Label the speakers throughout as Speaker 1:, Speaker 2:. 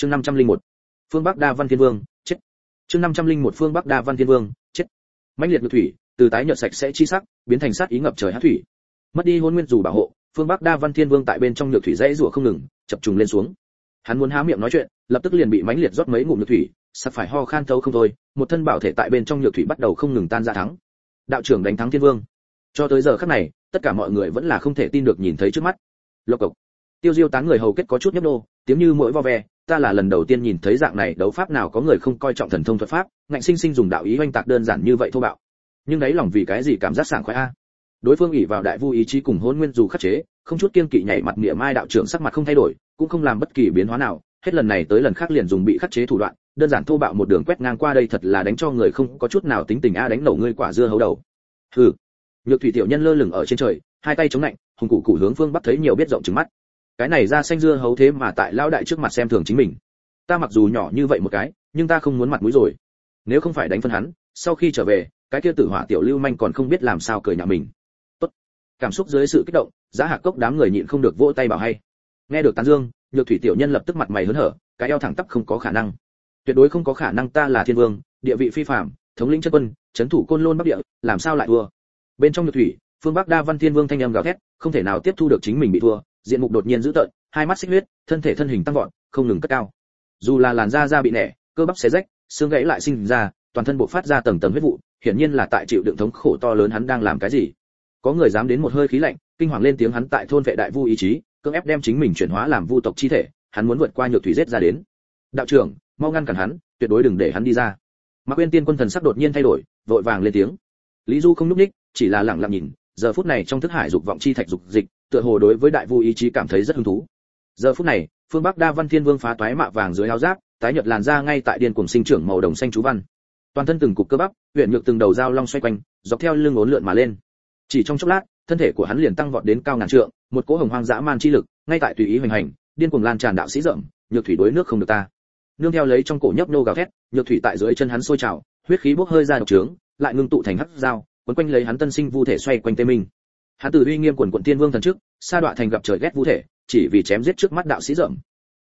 Speaker 1: chương 501. phương bắc đa văn thiên vương, chết. chương 501 phương bắc đa văn thiên vương, chết. mãnh liệt ngược thủy, từ tái nhợt sạch sẽ chi sắc, biến thành sát ý ngập trời hát thủy. mất đi hôn nguyên dù bảo hộ, phương bắc đa văn thiên vương tại bên trong nhược thủy dãy rủa không ngừng, chập trùng lên xuống. hắn muốn há miệng nói chuyện, lập tức liền bị mãnh liệt rót mấy ngụm nhược thủy sắp phải ho khan thấu không thôi, một thân bảo thể tại bên trong nhược thủy bắt đầu không ngừng tan ra thắng. đạo trưởng đánh thắng thiên vương. cho tới giờ khắc này, tất cả mọi người vẫn là không thể tin được nhìn thấy trước mắt. lộc cộc. tiêu diêu tán người hầu kết có chút nhấp nô tiếng như mỗi vo ve, ta là lần đầu tiên nhìn thấy dạng này, đấu pháp nào có người không coi trọng thần thông thuật pháp, ngạnh sinh sinh dùng đạo ý oanh tạc đơn giản như vậy thô bạo. Nhưng đấy lòng vì cái gì cảm giác sảng khoái a? Đối phương ỉ vào đại vu ý chí cùng hôn nguyên dù khắc chế, không chút kiên kỵ nhảy mặt mỉa mai đạo trưởng sắc mặt không thay đổi, cũng không làm bất kỳ biến hóa nào. Hết lần này tới lần khác liền dùng bị khắc chế thủ đoạn, đơn giản thô bạo một đường quét ngang qua đây thật là đánh cho người không có chút nào tính tình a đánh nổ ngươi quả dưa hấu đầu. Hừ. Nhược thủy tiểu nhân lơ lửng ở trên trời, hai tay chống lạnh, hùng cụ cụ hướng phương bắc thấy nhiều biết rộng trừng mắt cái này ra xanh dưa hấu thế mà tại lão đại trước mặt xem thường chính mình. Ta mặc dù nhỏ như vậy một cái, nhưng ta không muốn mặt mũi rồi. Nếu không phải đánh phân hắn, sau khi trở về, cái kia tử hỏa tiểu lưu manh còn không biết làm sao cười nhà mình. Tốt. Cảm xúc dưới sự kích động, giá hạc cốc đám người nhịn không được vỗ tay bảo hay. Nghe được tán dương, nhược thủy tiểu nhân lập tức mặt mày hớn hở, cái eo thẳng tắp không có khả năng. Tuyệt đối không có khả năng ta là thiên vương, địa vị phi phạm thống lĩnh chân quân, chấn thủ côn lôn bắc địa, làm sao lại thua? Bên trong nhược thủy, phương bắc đa văn thiên vương thanh âm gào thét, không thể nào tiếp thu được chính mình bị thua diện mục đột nhiên dữ tợn, hai mắt xích huyết, thân thể thân hình tăng vọt, không ngừng cất cao. Dù là làn da da bị nẻ, cơ bắp xé rách, xương gãy lại sinh ra, toàn thân bộ phát ra tầng tầng huyết vụ, hiển nhiên là tại chịu đựng thống khổ to lớn hắn đang làm cái gì. Có người dám đến một hơi khí lạnh, kinh hoàng lên tiếng hắn tại thôn vệ đại vu ý chí, cưỡng ép đem chính mình chuyển hóa làm vu tộc chi thể, hắn muốn vượt qua nhược thủy giết ra đến. Đạo trưởng, mau ngăn cản hắn, tuyệt đối đừng để hắn đi ra. Mạc quên tiên quân thần sắc đột nhiên thay đổi, vội vàng lên tiếng. Lý du không núp ních, chỉ là lặng lặng nhìn giờ phút này trong thức hải dục vọng chi thạch dục dịch tựa hồ đối với đại vu ý chí cảm thấy rất hứng thú. Giờ phút này phương bắc đa văn thiên vương phá toái mạ vàng dưới áo giáp tái nhợt làn da ngay tại điên cuồng sinh trưởng màu đồng xanh chú văn. Toàn thân từng cục cơ bắp huyền nhược từng đầu dao long xoay quanh dọc theo lưng ốn lượn mà lên. Chỉ trong chốc lát thân thể của hắn liền tăng vọt đến cao ngàn trượng một cỗ hồng hoang dã man chi lực ngay tại tùy ý hoành hành điên cuồng lan tràn đạo sĩ rộng, nhược thủy đối nước không được ta. Nương theo lấy trong cổ nhấp nô gào thét nhược thủy tại dưới chân hắn sôi trào huyết khí bốc hơi ra độc trướng lại ngưng tụ thành hắc dao quấn quanh lấy hắn tân sinh vu thể xoay quanh tê minh. Hắn từ uy nghiêm quần quận tiên vương thần trước, sa đọa thành gặp trời ghét vu thể, chỉ vì chém giết trước mắt đạo sĩ rậm.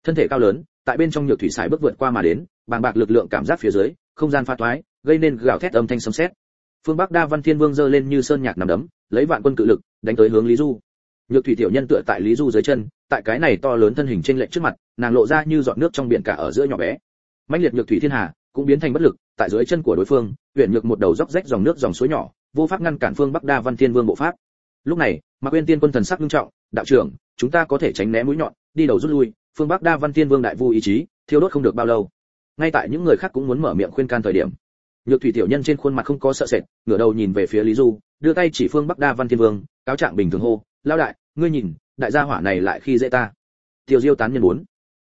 Speaker 1: Thân thể cao lớn, tại bên trong nhược thủy xài bước vượt qua mà đến, bàng bạc lực lượng cảm giác phía dưới, không gian pha toái, gây nên gào thét âm thanh sấm sét. Phương bắc đa văn thiên vương giơ lên như sơn nhạc nằm đấm, lấy vạn quân cự lực, đánh tới hướng lý du. Nhược thủy tiểu nhân tựa tại lý du dưới chân, tại cái này to lớn thân hình trên lệch trước mặt, nàng lộ ra như giọt nước trong biển cả ở giữa nhỏ bé. Mãnh liệt nhược thủy thiên hà, cũng biến thành bất lực, tại dưới chân của đối phương huyện nhược một đầu dốc rách dòng nước dòng suối nhỏ vô pháp ngăn cản phương bắc đa văn thiên vương bộ pháp. Lúc này, mạc uyên tiên quân thần sắc nghiêm trọng, đạo trưởng, chúng ta có thể tránh né mũi nhọn, đi đầu rút lui, phương bắc đa văn thiên vương đại vu ý chí, thiêu đốt không được bao lâu. Ngay tại những người khác cũng muốn mở miệng khuyên can thời điểm, nhược thủy tiểu nhân trên khuôn mặt không có sợ sệt, ngửa đầu nhìn về phía lý du, đưa tay chỉ phương bắc đa văn thiên vương, cáo trạng bình thường hô lao đại, ngươi nhìn, đại gia hỏa này lại khi dễ ta. Tiêu diêu tán nhân muốn.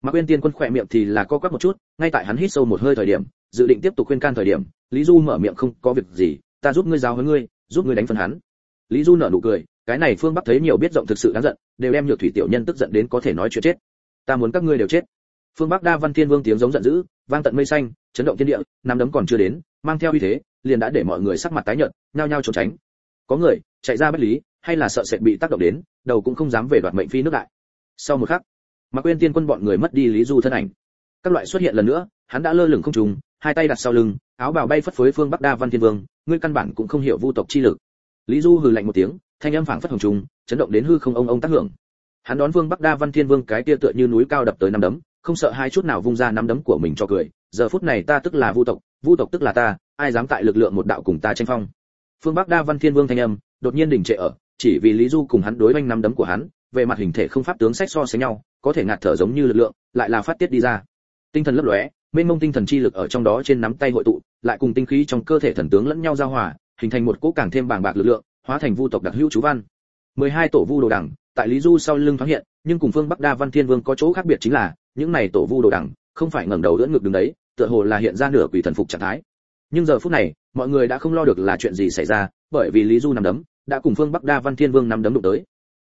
Speaker 1: Mạc quên tiên quân khỏe miệng thì là co quắp một chút, ngay tại hắn hít sâu một hơi thời điểm, dự định tiếp tục khuyên can thời điểm, lý du mở miệng không có việc gì ta giúp ngươi giáo huấn ngươi, giúp ngươi đánh phân hắn. Lý du nở nụ cười, cái này phương bắc thấy nhiều biết rộng thực sự đáng giận, đều đem nhược thủy tiểu nhân tức giận đến có thể nói chuyện chết. Ta muốn các ngươi đều chết. Phương bắc đa văn thiên vương tiếng giống giận dữ, vang tận mây xanh, chấn động thiên địa, năm đấm còn chưa đến, mang theo uy thế, liền đã để mọi người sắc mặt tái nhợt, nhao nhao trốn tránh. Có người chạy ra bất lý, hay là sợ sệt bị tác động đến, đầu cũng không dám về đoạt mệnh phi nước lại sau một khắc, mà quên tiên quân bọn người mất đi lý du thân ảnh. Các loại xuất hiện lần nữa, hắn đã lơ lửng không trùng hai tay đặt sau lưng áo bào bay phất phới phương bắc đa văn thiên vương, ngươi căn bản cũng không hiểu vu tộc chi lực. Lý du hừ lạnh một tiếng, thanh âm phảng phất hồng trùng, chấn động đến hư không ông ông tác hưởng. Hắn đón vương bắc đa văn thiên vương cái tia tựa như núi cao đập tới năm đấm, không sợ hai chút nào vung ra năm đấm của mình cho cười. Giờ phút này ta tức là vu tộc vu tộc tức là ta, ai dám tại lực lượng một đạo cùng ta tranh phong? Phương bắc đa văn thiên vương thanh âm đột nhiên đình trệ ở, chỉ vì lý du cùng hắn đối với năm đấm của hắn, về mặt hình thể không pháp tướng sách so sánh nhau, có thể ngạt thở giống như lực lượng, lại là phát tiết đi ra. Tinh thần lấp lóe, mênh mông tinh thần chi lực ở trong đó trên nắm tay hội tụ lại cùng tinh khí trong cơ thể thần tướng lẫn nhau giao hòa, hình thành một cỗ càng thêm bàng bạc lực lượng, hóa thành vu tộc đặc hữu chú văn. 12 tổ vu đồ đẳng, tại lý du sau lưng thoáng hiện, nhưng cùng phương bắc đa văn thiên vương có chỗ khác biệt chính là, những này tổ vu đồ đẳng, không phải ngẩng đầu đỡ ngực đứng đấy, tựa hồ là hiện ra nửa quỷ thần phục trạng thái. Nhưng giờ phút này, mọi người đã không lo được là chuyện gì xảy ra, bởi vì lý du nằm đấm, đã cùng phương bắc đa văn thiên vương nằm đấm đụng tới.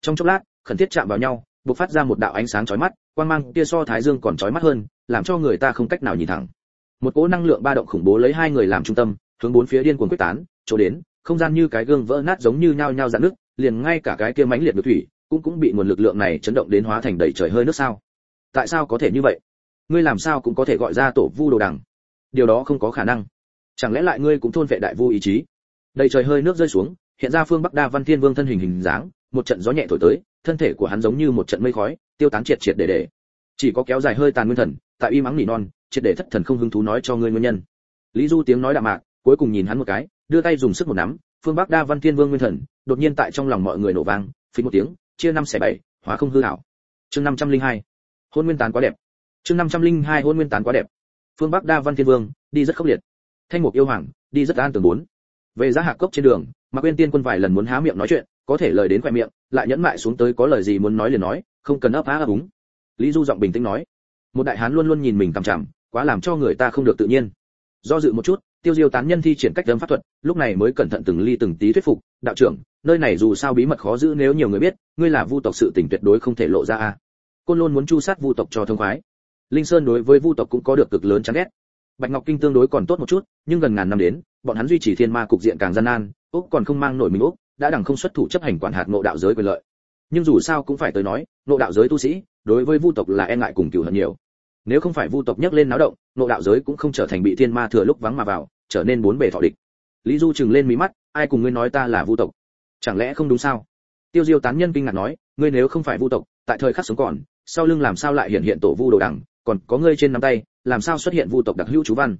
Speaker 1: Trong chốc lát, khẩn thiết chạm vào nhau, bộc phát ra một đạo ánh sáng chói mắt, quang mang kia so thái dương còn chói mắt hơn, làm cho người ta không cách nào nhìn thẳng một cỗ năng lượng ba động khủng bố lấy hai người làm trung tâm, hướng bốn phía điên cuồng quyết tán, chỗ đến, không gian như cái gương vỡ nát giống như nhao nhao dạn nước liền ngay cả cái kia mãnh liệt nước thủy, cũng cũng bị nguồn lực lượng này chấn động đến hóa thành đầy trời hơi nước sao. Tại sao có thể như vậy? Ngươi làm sao cũng có thể gọi ra tổ vu đồ đằng. Điều đó không có khả năng. Chẳng lẽ lại ngươi cũng thôn vệ đại vu ý chí? Đầy trời hơi nước rơi xuống, hiện ra phương bắc đa văn thiên vương thân hình hình dáng, một trận gió nhẹ thổi tới, thân thể của hắn giống như một trận mây khói, tiêu tán triệt triệt để để. Chỉ có kéo dài hơi tàn nguyên thần tại y mắng nỉ non, triệt để thất thần không hứng thú nói cho ngươi nguyên nhân. Lý du tiếng nói đạm mạc, cuối cùng nhìn hắn một cái, đưa tay dùng sức một nắm, phương bắc đa văn thiên vương nguyên thần, đột nhiên tại trong lòng mọi người nổ vang, phí một tiếng, chia năm xẻ bảy, hóa không hư hảo. Chương năm trăm linh hai, hôn nguyên tán quá đẹp. Chương năm trăm linh hai, hôn nguyên tán quá đẹp. Phương bắc đa văn thiên vương, đi rất khốc liệt. Thanh mục yêu hoàng, đi rất an tường bốn. Về giá hạ cốc trên đường mà quên tiên quân vài lần muốn há miệng nói chuyện, có thể lời đến khoe miệng, lại nhẫn mại xuống tới có lời gì muốn nói liền nói, không cần ấp há ấp úng. Lý du giọng bình tĩnh nói một đại hán luôn luôn nhìn mình cằm chằm, quá làm cho người ta không được tự nhiên. Do dự một chút, tiêu diêu tán nhân thi triển cách đấm pháp thuật, lúc này mới cẩn thận từng ly từng tí thuyết phục, đạo trưởng, nơi này dù sao bí mật khó giữ nếu nhiều người biết, ngươi là vu tộc sự tình tuyệt đối không thể lộ ra a. Côn lôn muốn chu sát vu tộc cho thông khoái. Linh sơn đối với vu tộc cũng có được cực lớn chán ghét. Bạch ngọc kinh tương đối còn tốt một chút, nhưng gần ngàn năm đến, bọn hắn duy trì thiên ma cục diện càng gian nan, úc còn không mang nổi mình úc, đã đẳng không xuất thủ chấp hành quản hạt ngộ đạo giới quyền lợi. Nhưng dù sao cũng phải tới nói, ngộ đạo giới tu sĩ, đối với vu tộc là e ngại cùng cửu hận nhiều nếu không phải vu tộc nhấc lên náo động nộ đạo giới cũng không trở thành bị thiên ma thừa lúc vắng mà vào, trở nên bốn bề thọ địch. Lý du chừng lên mí mắt, ai cùng ngươi nói ta là vu tộc? Chẳng lẽ không đúng sao? Tiêu diêu tán nhân kinh ngạc nói, ngươi nếu không phải vu tộc, tại thời khắc sống còn, sau lưng làm sao lại hiện hiện tổ vu đồ đẳng còn có ngươi trên nắm tay, làm sao xuất hiện vu tộc đặc hữu chú văn?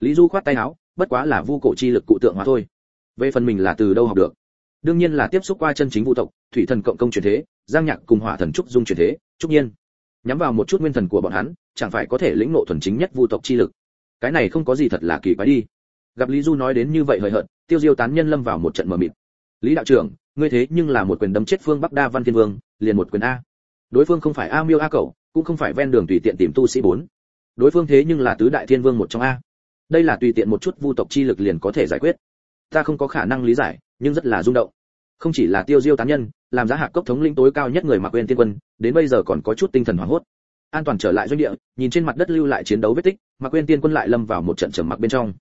Speaker 1: Lý du khoát tay áo, bất quá là vu cổ chi lực cụ tượng hóa thôi. Về phần mình là từ đâu học được? Đương nhiên là tiếp xúc qua chân chính vu tộc, thủy thần cộng công truyền thế, giang nhạc cùng hỏa thần trúc dung truyền thế, trúc nhiên nhắm vào một chút nguyên thần của bọn hắn, chẳng phải có thể lĩnh ngộ thuần chính nhất vu tộc chi lực. Cái này không có gì thật là kỳ quái đi. Gặp lý du nói đến như vậy hời hợt, tiêu diêu tán nhân lâm vào một trận mờ mịt. Lý đạo trưởng, ngươi thế nhưng là một quyền đấm chết phương bắc đa văn thiên vương, liền một quyền a. Đối phương không phải a miêu a cậu cũng không phải ven đường tùy tiện tìm tu sĩ bốn. Đối phương thế nhưng là tứ đại thiên vương một trong a. Đây là tùy tiện một chút vu tộc chi lực liền có thể giải quyết. Ta không có khả năng lý giải, nhưng rất là rung động. Không chỉ là tiêu diêu tán nhân làm giá hạc cốc thống lĩnh tối cao nhất người mặc quên tiên quân, đến bây giờ còn có chút tinh thần hoảng hốt. An toàn trở lại doanh địa, nhìn trên mặt đất lưu lại chiến đấu vết tích, mặc quên tiên quân lại lâm vào một trận trầm mặc bên trong.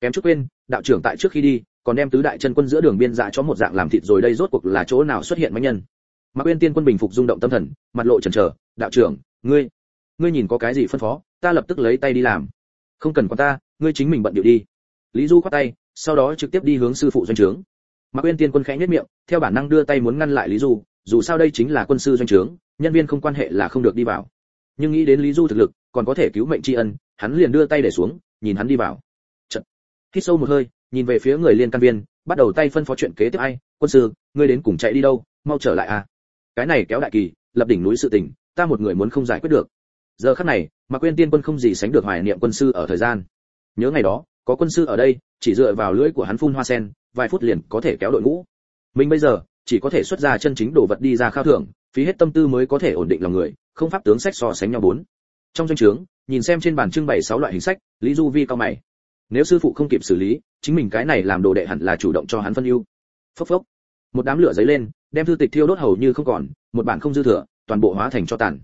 Speaker 1: Kém chút quên, đạo trưởng tại trước khi đi, còn đem tứ đại chân quân giữa đường biên dạ cho một dạng làm thịt rồi đây rốt cuộc là chỗ nào xuất hiện mãnh nhân. Mặc quên tiên quân bình phục rung động tâm thần, mặt lộ chần chờ, đạo trưởng, ngươi ngươi nhìn có cái gì phân phó, ta lập tức lấy tay đi làm. Không cần quan ta, ngươi chính mình bận điệu đi. Lý du khoát tay, sau đó trực tiếp đi hướng sư phụ doanh trướng mạc uyên tiên quân khẽ nhếch miệng, theo bản năng đưa tay muốn ngăn lại lý du, dù sao đây chính là quân sư doanh trướng, nhân viên không quan hệ là không được đi vào. Nhưng nghĩ đến lý du thực lực, còn có thể cứu mệnh tri ân, hắn liền đưa tay để xuống, nhìn hắn đi vào. Chật. hít sâu một hơi, nhìn về phía người liên can viên, bắt đầu tay phân phó chuyện kế tiếp ai, quân sư, ngươi đến cùng chạy đi đâu, mau trở lại à? Cái này kéo đại kỳ, lập đỉnh núi sự tình, ta một người muốn không giải quyết được. Giờ khắc này, mà quên tiên quân không gì sánh được hoài niệm quân sư ở thời gian. Nhớ ngày đó, có quân sư ở đây, chỉ dựa vào lưỡi của hắn phun hoa sen vài phút liền có thể kéo đội ngũ. Mình bây giờ, chỉ có thể xuất ra chân chính đồ vật đi ra khao thưởng, phí hết tâm tư mới có thể ổn định lòng người, không pháp tướng sách so sánh nhau bốn. Trong danh trướng, nhìn xem trên bàn trưng bày sáu loại hình sách, lý du vi cao mày. Nếu sư phụ không kịp xử lý, chính mình cái này làm đồ đệ hẳn là chủ động cho hắn phân ưu. Phốc phốc. Một đám lửa giấy lên, đem thư tịch thiêu đốt hầu như không còn, một bản không dư thừa, toàn bộ hóa thành cho tàn.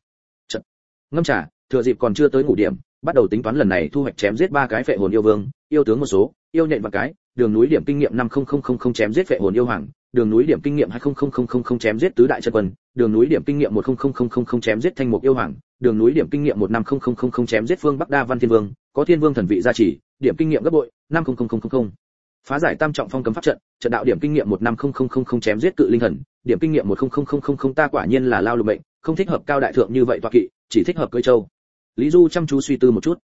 Speaker 1: Chật. ngâm trà, thừa dịp còn chưa tới ngủ điểm, bắt đầu tính toán lần này thu hoạch chém giết ba cái phệ hồn yêu vương, yêu tướng một số, yêu nhện và cái đường núi điểm kinh nghiệm năm chém giết vệ hồn yêu hoàng đường núi điểm kinh nghiệm hai chém giết tứ đại chân quân đường núi điểm kinh nghiệm một chém giết thanh mục yêu hoàng đường núi điểm kinh nghiệm một năm chém giết phương bắc đa văn thiên vương có thiên vương thần vị gia trì điểm kinh nghiệm gấp bội năm phá giải tam trọng phong cấm pháp trận trận đạo điểm kinh nghiệm một năm chém giết cự linh thần điểm kinh nghiệm một ta quả nhiên là lao lục mệnh không thích hợp cao đại thượng như vậy tọa kỵ chỉ thích hợp cưỡi châu lý du chăm chú suy tư một chút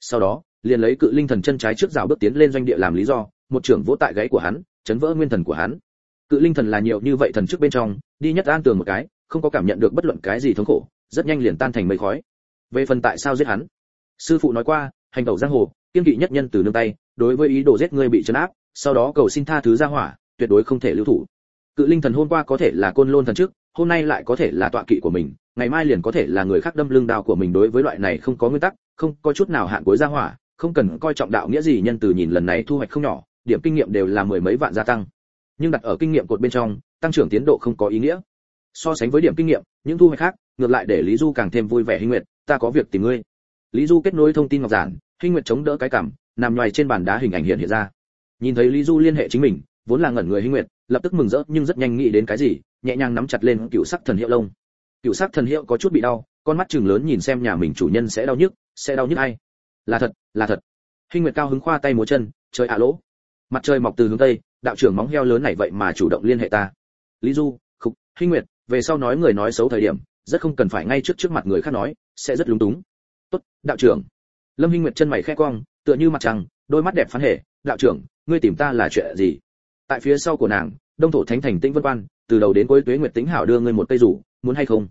Speaker 1: sau đó liền lấy cự linh thần chân trái trước rào bước tiến lên doanh địa làm lý do một trưởng vỗ tại gáy của hắn, chấn vỡ nguyên thần của hắn. Cự linh thần là nhiều như vậy thần trước bên trong, đi nhất an tường một cái, không có cảm nhận được bất luận cái gì thống khổ, rất nhanh liền tan thành mây khói. Về phần tại sao giết hắn? Sư phụ nói qua, hành tẩu giang hồ, kiên kỵ nhất nhân từ nương tay, đối với ý đồ giết người bị trấn áp, sau đó cầu xin tha thứ ra hỏa, tuyệt đối không thể lưu thủ. Cự linh thần hôm qua có thể là côn lôn thần trước, hôm nay lại có thể là tọa kỵ của mình, ngày mai liền có thể là người khác đâm lưng đao của mình đối với loại này không có nguyên tắc, không có chút nào hạn cuối ra hỏa, không cần coi trọng đạo nghĩa gì nhân từ nhìn lần này thu hoạch không nhỏ điểm kinh nghiệm đều là mười mấy vạn gia tăng. Nhưng đặt ở kinh nghiệm cột bên trong, tăng trưởng tiến độ không có ý nghĩa. So sánh với điểm kinh nghiệm, những thu hoạch khác, ngược lại để lý du càng thêm vui vẻ hinh nguyệt ta có việc tìm ngươi. Lý du kết nối thông tin ngọc giản hinh nguyệt chống đỡ cái cảm, nằm ngoài trên bàn đá hình ảnh hiện hiện ra. Nhìn thấy lý du liên hệ chính mình, vốn là ngẩn người hinh nguyệt lập tức mừng rỡ nhưng rất nhanh nghĩ đến cái gì, nhẹ nhàng nắm chặt lên cựu sắc thần hiệu lông. Cựu sắc thần hiệu có chút bị đau, con mắt chừng lớn nhìn xem nhà mình chủ nhân sẽ đau nhức, sẽ đau nhức ai? Là thật là thật. Hinh nguyệt cao hứng khoa tay múa chân, trời ạ, lỗ mặt trời mọc từ hướng tây, đạo trưởng móng heo lớn này vậy mà chủ động liên hệ ta. Lý du khục hinh nguyệt, về sau nói người nói xấu thời điểm, rất không cần phải ngay trước trước mặt người khác nói, sẽ rất lúng túng. Tốt, đạo trưởng. Lâm hinh nguyệt chân mày khẽ cong, tựa như mặt trăng, đôi mắt đẹp phán hệ đạo trưởng, ngươi tìm ta là chuyện gì? Tại phía sau của nàng, đông thổ thánh thành tĩnh vân quan, từ đầu đến cuối tuế nguyệt tĩnh hảo đưa ngươi một cây rủ, muốn hay không?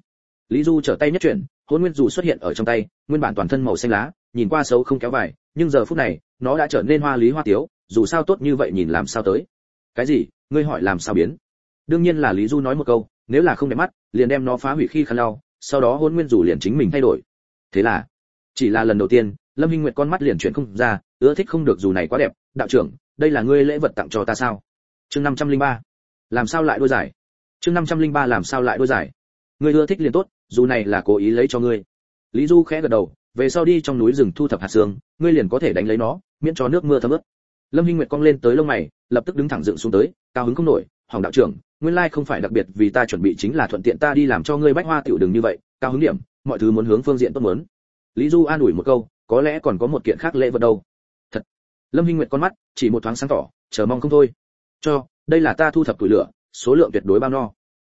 Speaker 1: Lý du trở tay nhất chuyển hôn nguyên rủ xuất hiện ở trong tay, nguyên bản toàn thân màu xanh lá, nhìn qua xấu không kéo vải, nhưng giờ phút này, nó đã trở nên hoa lý hoa tiếu dù sao tốt như vậy nhìn làm sao tới. Cái gì? Ngươi hỏi làm sao biến? Đương nhiên là lý du nói một câu, nếu là không đẹp mắt, liền đem nó phá hủy khi khăn lau, sau đó hôn nguyên rủ liền chính mình thay đổi. Thế là, chỉ là lần đầu tiên, lâm hinh nguyệt con mắt liền chuyển không ra, ưa thích không được dù này quá đẹp. Đạo trưởng, đây là ngươi lễ vật tặng cho ta sao? Chương năm trăm linh ba. Làm sao lại đôi giải? Chương năm trăm linh ba làm sao lại đôi giải? Ngươi ưa thích liền tốt, dù này là cố ý lấy cho ngươi. Lý du khẽ gật đầu, về sau đi trong núi rừng thu thập hạt xương, ngươi liền có thể đánh lấy nó, miễn cho nước mưa thấm ướt lâm hinh nguyệt cong lên tới lông mày, lập tức đứng thẳng dựng xuống tới, cao hứng không nổi, hoàng đạo trưởng, nguyên lai không phải đặc biệt vì ta chuẩn bị chính là thuận tiện ta đi làm cho ngươi bách hoa tiểu đường như vậy, cao hứng điểm, mọi thứ muốn hướng phương diện tốt muốn. Lý du an ủi một câu, có lẽ còn có một kiện khác lễ vật đâu. Thật. Lâm hinh nguyệt con mắt chỉ một thoáng sáng tỏ, chờ mong không thôi. Cho, đây là ta thu thập tuổi lửa, số lượng tuyệt đối bao no.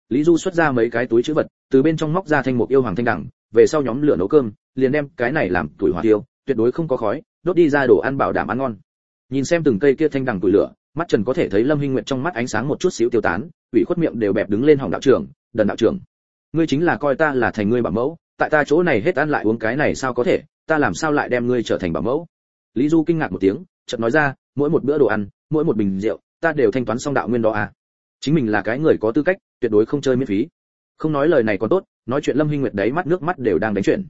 Speaker 1: Lý du xuất ra mấy cái túi chữ vật, từ bên trong móc ra thanh mục yêu hoàng thanh đẳng, về sau nhóm lửa nấu cơm, liền đem cái này làm tuổi hỏa tiêu, tuyệt đối không có khói, đốt đi ra đồ ăn bảo đảm ăn ngon nhìn xem từng cây kia thanh đẳng tuổi lửa, mắt trần có thể thấy lâm hinh nguyệt trong mắt ánh sáng một chút xíu tiêu tán, ủy khuất miệng đều bẹp đứng lên hỏng đạo trưởng, đần đạo trưởng, ngươi chính là coi ta là thành ngươi bảo mẫu, tại ta chỗ này hết ăn lại uống cái này sao có thể, ta làm sao lại đem ngươi trở thành bảo mẫu? Lý du kinh ngạc một tiếng, chợt nói ra, mỗi một bữa đồ ăn, mỗi một bình rượu, ta đều thanh toán xong đạo nguyên đó à? Chính mình là cái người có tư cách, tuyệt đối không chơi miễn phí. Không nói lời này còn tốt, nói chuyện lâm hinh nguyệt đấy mắt nước mắt đều đang đánh chuyện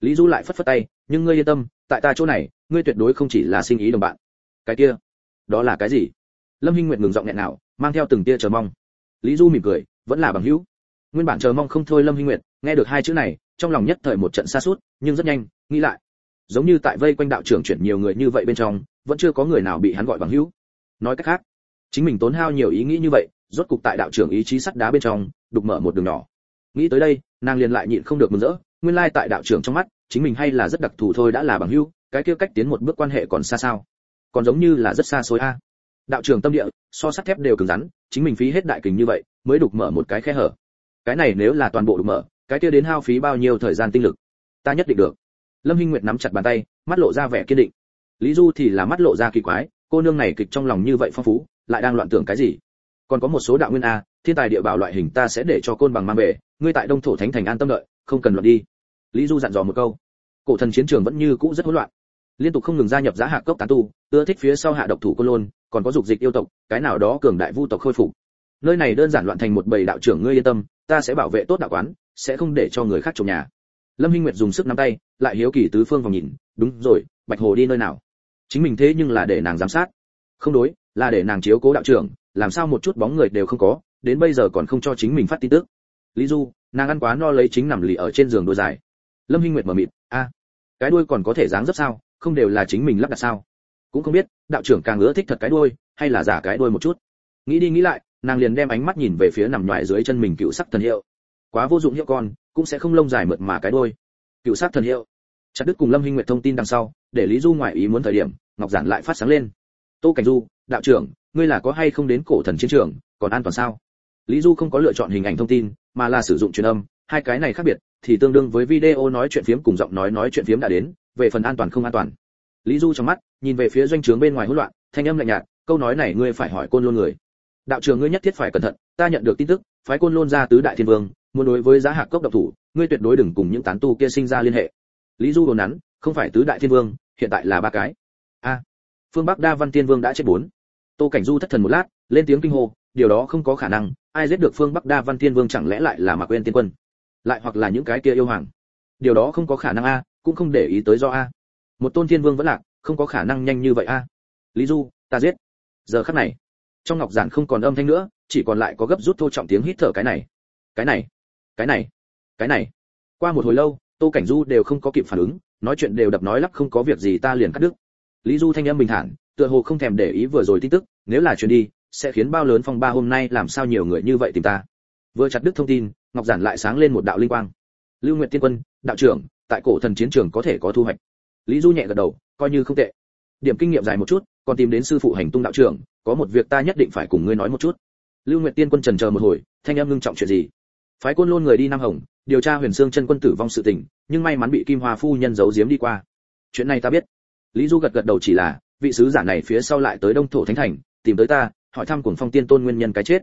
Speaker 1: lý du lại phất phất tay, nhưng ngươi yên tâm, tại ta chỗ này, ngươi tuyệt đối không chỉ là sinh ý đồng bạn cái kia. Đó là cái gì? Lâm hinh nguyệt ngừng giọng nghẹn nào, mang theo từng tia chờ mong. Lý du mỉm cười, vẫn là bằng hữu. Nguyên bản chờ mong không thôi lâm hinh nguyệt, nghe được hai chữ này, trong lòng nhất thời một trận xa suốt nhưng rất nhanh, nghĩ lại. Giống như tại vây quanh đạo trưởng chuyển nhiều người như vậy bên trong, vẫn chưa có người nào bị hắn gọi bằng hữu. Nói cách khác, chính mình tốn hao nhiều ý nghĩ như vậy, rốt cục tại đạo trưởng ý chí sắt đá bên trong, đục mở một đường nhỏ. Nghĩ tới đây, nàng liền lại nhịn không được mừng rỡ, nguyên lai tại đạo trưởng trong mắt, chính mình hay là rất đặc thù thôi đã là bằng hữu, cái kia cách tiến một bước quan hệ còn xa sao còn giống như là rất xa xôi a. Đạo trưởng tâm địa, so sắt thép đều cứng rắn, chính mình phí hết đại kình như vậy, mới đục mở một cái khe hở. Cái này nếu là toàn bộ đục mở, cái kia đến hao phí bao nhiêu thời gian tinh lực? Ta nhất định được. Lâm hinh nguyệt nắm chặt bàn tay, mắt lộ ra vẻ kiên định. Lý du thì là mắt lộ ra kỳ quái, cô nương này kịch trong lòng như vậy phong phú, lại đang loạn tưởng cái gì? Còn có một số đạo nguyên a, thiên tài địa bảo loại hình ta sẽ để cho côn bằng mang về, ngươi tại đông thổ thánh thành an tâm đợi, không cần loạn đi. Lý du dặn dò một câu. Cổ thần chiến trường vẫn như cũ rất hỗn loạn liên tục không ngừng gia nhập giá hạ cốc tán tu, ưa thích phía sau hạ độc thủ côn lôn, còn có dục dịch yêu tộc, cái nào đó cường đại vu tộc khôi phục. Nơi này đơn giản loạn thành một bầy đạo trưởng ngươi yên tâm, ta sẽ bảo vệ tốt đạo quán, sẽ không để cho người khác trộm nhà. Lâm hinh nguyệt dùng sức nắm tay, lại hiếu kỳ tứ phương vòng nhìn, đúng rồi, bạch hồ đi nơi nào? Chính mình thế nhưng là để nàng giám sát. Không đối, là để nàng chiếu cố đạo trưởng, làm sao một chút bóng người đều không có, đến bây giờ còn không cho chính mình phát tin tức. Lý du, nàng ăn quá no lấy chính nằm lì ở trên giường đôi dài. Lâm hinh nguyệt mở mịt, a, cái đuôi còn có thể dáng dấp sao? Không đều là chính mình lắp đặt sao? Cũng không biết, đạo trưởng càng ưa thích thật cái đuôi, hay là giả cái đuôi một chút. Nghĩ đi nghĩ lại, nàng liền đem ánh mắt nhìn về phía nằm ngoài dưới chân mình cựu sắc thần hiệu. Quá vô dụng hiệu con, cũng sẽ không lông dài mượt mà cái đuôi. Cựu sắc thần hiệu. Chặt đức cùng lâm hinh nguyệt thông tin đằng sau, để lý du ngoại ý muốn thời điểm, ngọc giản lại phát sáng lên. Tô cảnh du, đạo trưởng, ngươi là có hay không đến cổ thần chiến trường, còn an toàn sao? Lý du không có lựa chọn hình ảnh thông tin, mà là sử dụng truyền âm, hai cái này khác biệt, thì tương đương với video nói chuyện phiếm cùng giọng nói nói chuyện phiếm đã đến về phần an toàn không an toàn. Lý du trong mắt, nhìn về phía doanh trướng bên ngoài hỗn loạn, thanh âm lạnh nhạt, câu nói này ngươi phải hỏi côn lôn người. Đạo trưởng ngươi nhất thiết phải cẩn thận, ta nhận được tin tức, phái côn lôn ra tứ đại thiên vương, muốn đối với giá hạc cốc độc thủ, ngươi tuyệt đối đừng cùng những tán tu kia sinh ra liên hệ. Lý du đồn nắn, không phải tứ đại thiên vương, hiện tại là ba cái. A, phương bắc đa văn tiên vương đã chết bốn. Tô cảnh du thất thần một lát, lên tiếng kinh hô, điều đó không có khả năng, ai giết được phương bắc đa văn tiên vương chẳng lẽ lại là mạc quên tiên quân? Lại hoặc là những cái kia yêu hoàng? Điều đó không có khả năng a cũng không để ý tới do a. Một tôn thiên vương vẫn lạc, không có khả năng nhanh như vậy a. Lý du, ta giết. Giờ khắc này, trong ngọc giản không còn âm thanh nữa, chỉ còn lại có gấp rút thô trọng tiếng hít thở cái này. Cái này cái này cái này. Qua một hồi lâu, tô cảnh du đều không có kịp phản ứng, nói chuyện đều đập nói lắp không có việc gì ta liền cắt đứt. Lý du thanh âm bình thản, tựa hồ không thèm để ý vừa rồi tin tức, nếu là chuyện đi, sẽ khiến bao lớn phong ba hôm nay làm sao nhiều người như vậy tìm ta. Vừa chặt đứt thông tin, ngọc giản lại sáng lên một đạo linh quang. Lưu nguyện tiên quân, đạo trưởng tại cổ thần chiến trường có thể có thu hoạch. Lý du nhẹ gật đầu, coi như không tệ. Điểm kinh nghiệm dài một chút, còn tìm đến sư phụ hành tung đạo trưởng, có một việc ta nhất định phải cùng ngươi nói một chút. Lưu nguyệt tiên quân trần chờ một hồi, thanh em ngưng trọng chuyện gì? Phái côn lôn người đi nam hồng, điều tra huyền xương chân quân tử vong sự tình, nhưng may mắn bị kim hoa phu nhân giấu giếm đi qua. Chuyện này ta biết. Lý du gật gật đầu chỉ là, vị sứ giả này phía sau lại tới đông thổ thánh thành, tìm tới ta, hỏi thăm cuồng phong tiên tôn nguyên nhân cái chết.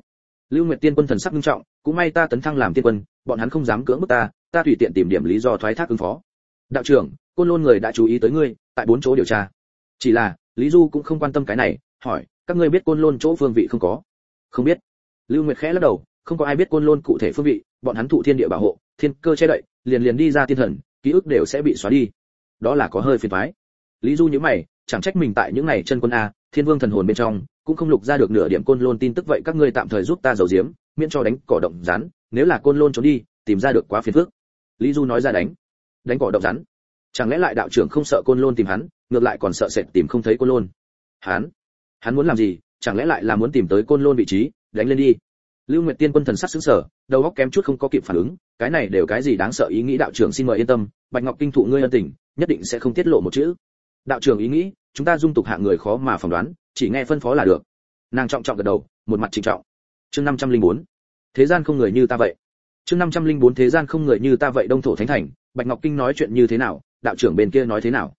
Speaker 1: Lưu nguyệt tiên quân thần sắc nghiêm trọng, cũng may ta tấn thăng làm tiên quân bọn hắn không dám cưỡng bức ta ta tùy tiện tìm điểm lý do thoái thác ứng phó. Đạo trưởng, côn lôn người đã chú ý tới ngươi, tại bốn chỗ điều tra. Chỉ là, lý du cũng không quan tâm cái này, hỏi, các ngươi biết côn lôn chỗ phương vị không có? Không biết. Lưu nguyệt khẽ lắc đầu, không có ai biết côn lôn cụ thể phương vị, bọn hắn thụ thiên địa bảo hộ, thiên cơ che đậy, liền liền đi ra thiên thần, ký ức đều sẽ bị xóa đi. Đó là có hơi phiền toái. Lý du nhíu mày, chẳng trách mình tại những này chân quân a, thiên vương thần hồn bên trong, cũng không lục ra được nửa điểm côn lôn tin tức vậy các ngươi tạm thời giúp ta giấu giếm, miễn cho đánh cỏ động rán nếu là côn lôn trốn đi, tìm ra được quá phiền phức. Lý du nói ra đánh. Đánh cỏ động rắn. Chẳng lẽ lại đạo trưởng không sợ côn lôn tìm hắn, ngược lại còn sợ sệt tìm không thấy côn lôn? Hắn? Hắn muốn làm gì? Chẳng lẽ lại là muốn tìm tới côn lôn vị trí, đánh lên đi? Lưu nguyệt tiên quân thần sắc sững sờ, đầu óc kém chút không có kịp phản ứng, cái này đều cái gì đáng sợ ý nghĩ đạo trưởng xin mời yên tâm, bạch ngọc kinh thụ ngươi ân tình, nhất định sẽ không tiết lộ một chữ. Đạo trưởng ý nghĩ, chúng ta dung tục hạng người khó mà phỏng đoán, chỉ nghe phân phó là được. Nàng trọng trọng gật đầu, một mặt trịnh trọng. Chương 504 thế gian không người như ta vậy. Chương 504 thế gian không người như ta vậy, đông thổ thánh thành, bạch ngọc kinh nói chuyện như thế nào, đạo trưởng bên kia nói thế nào.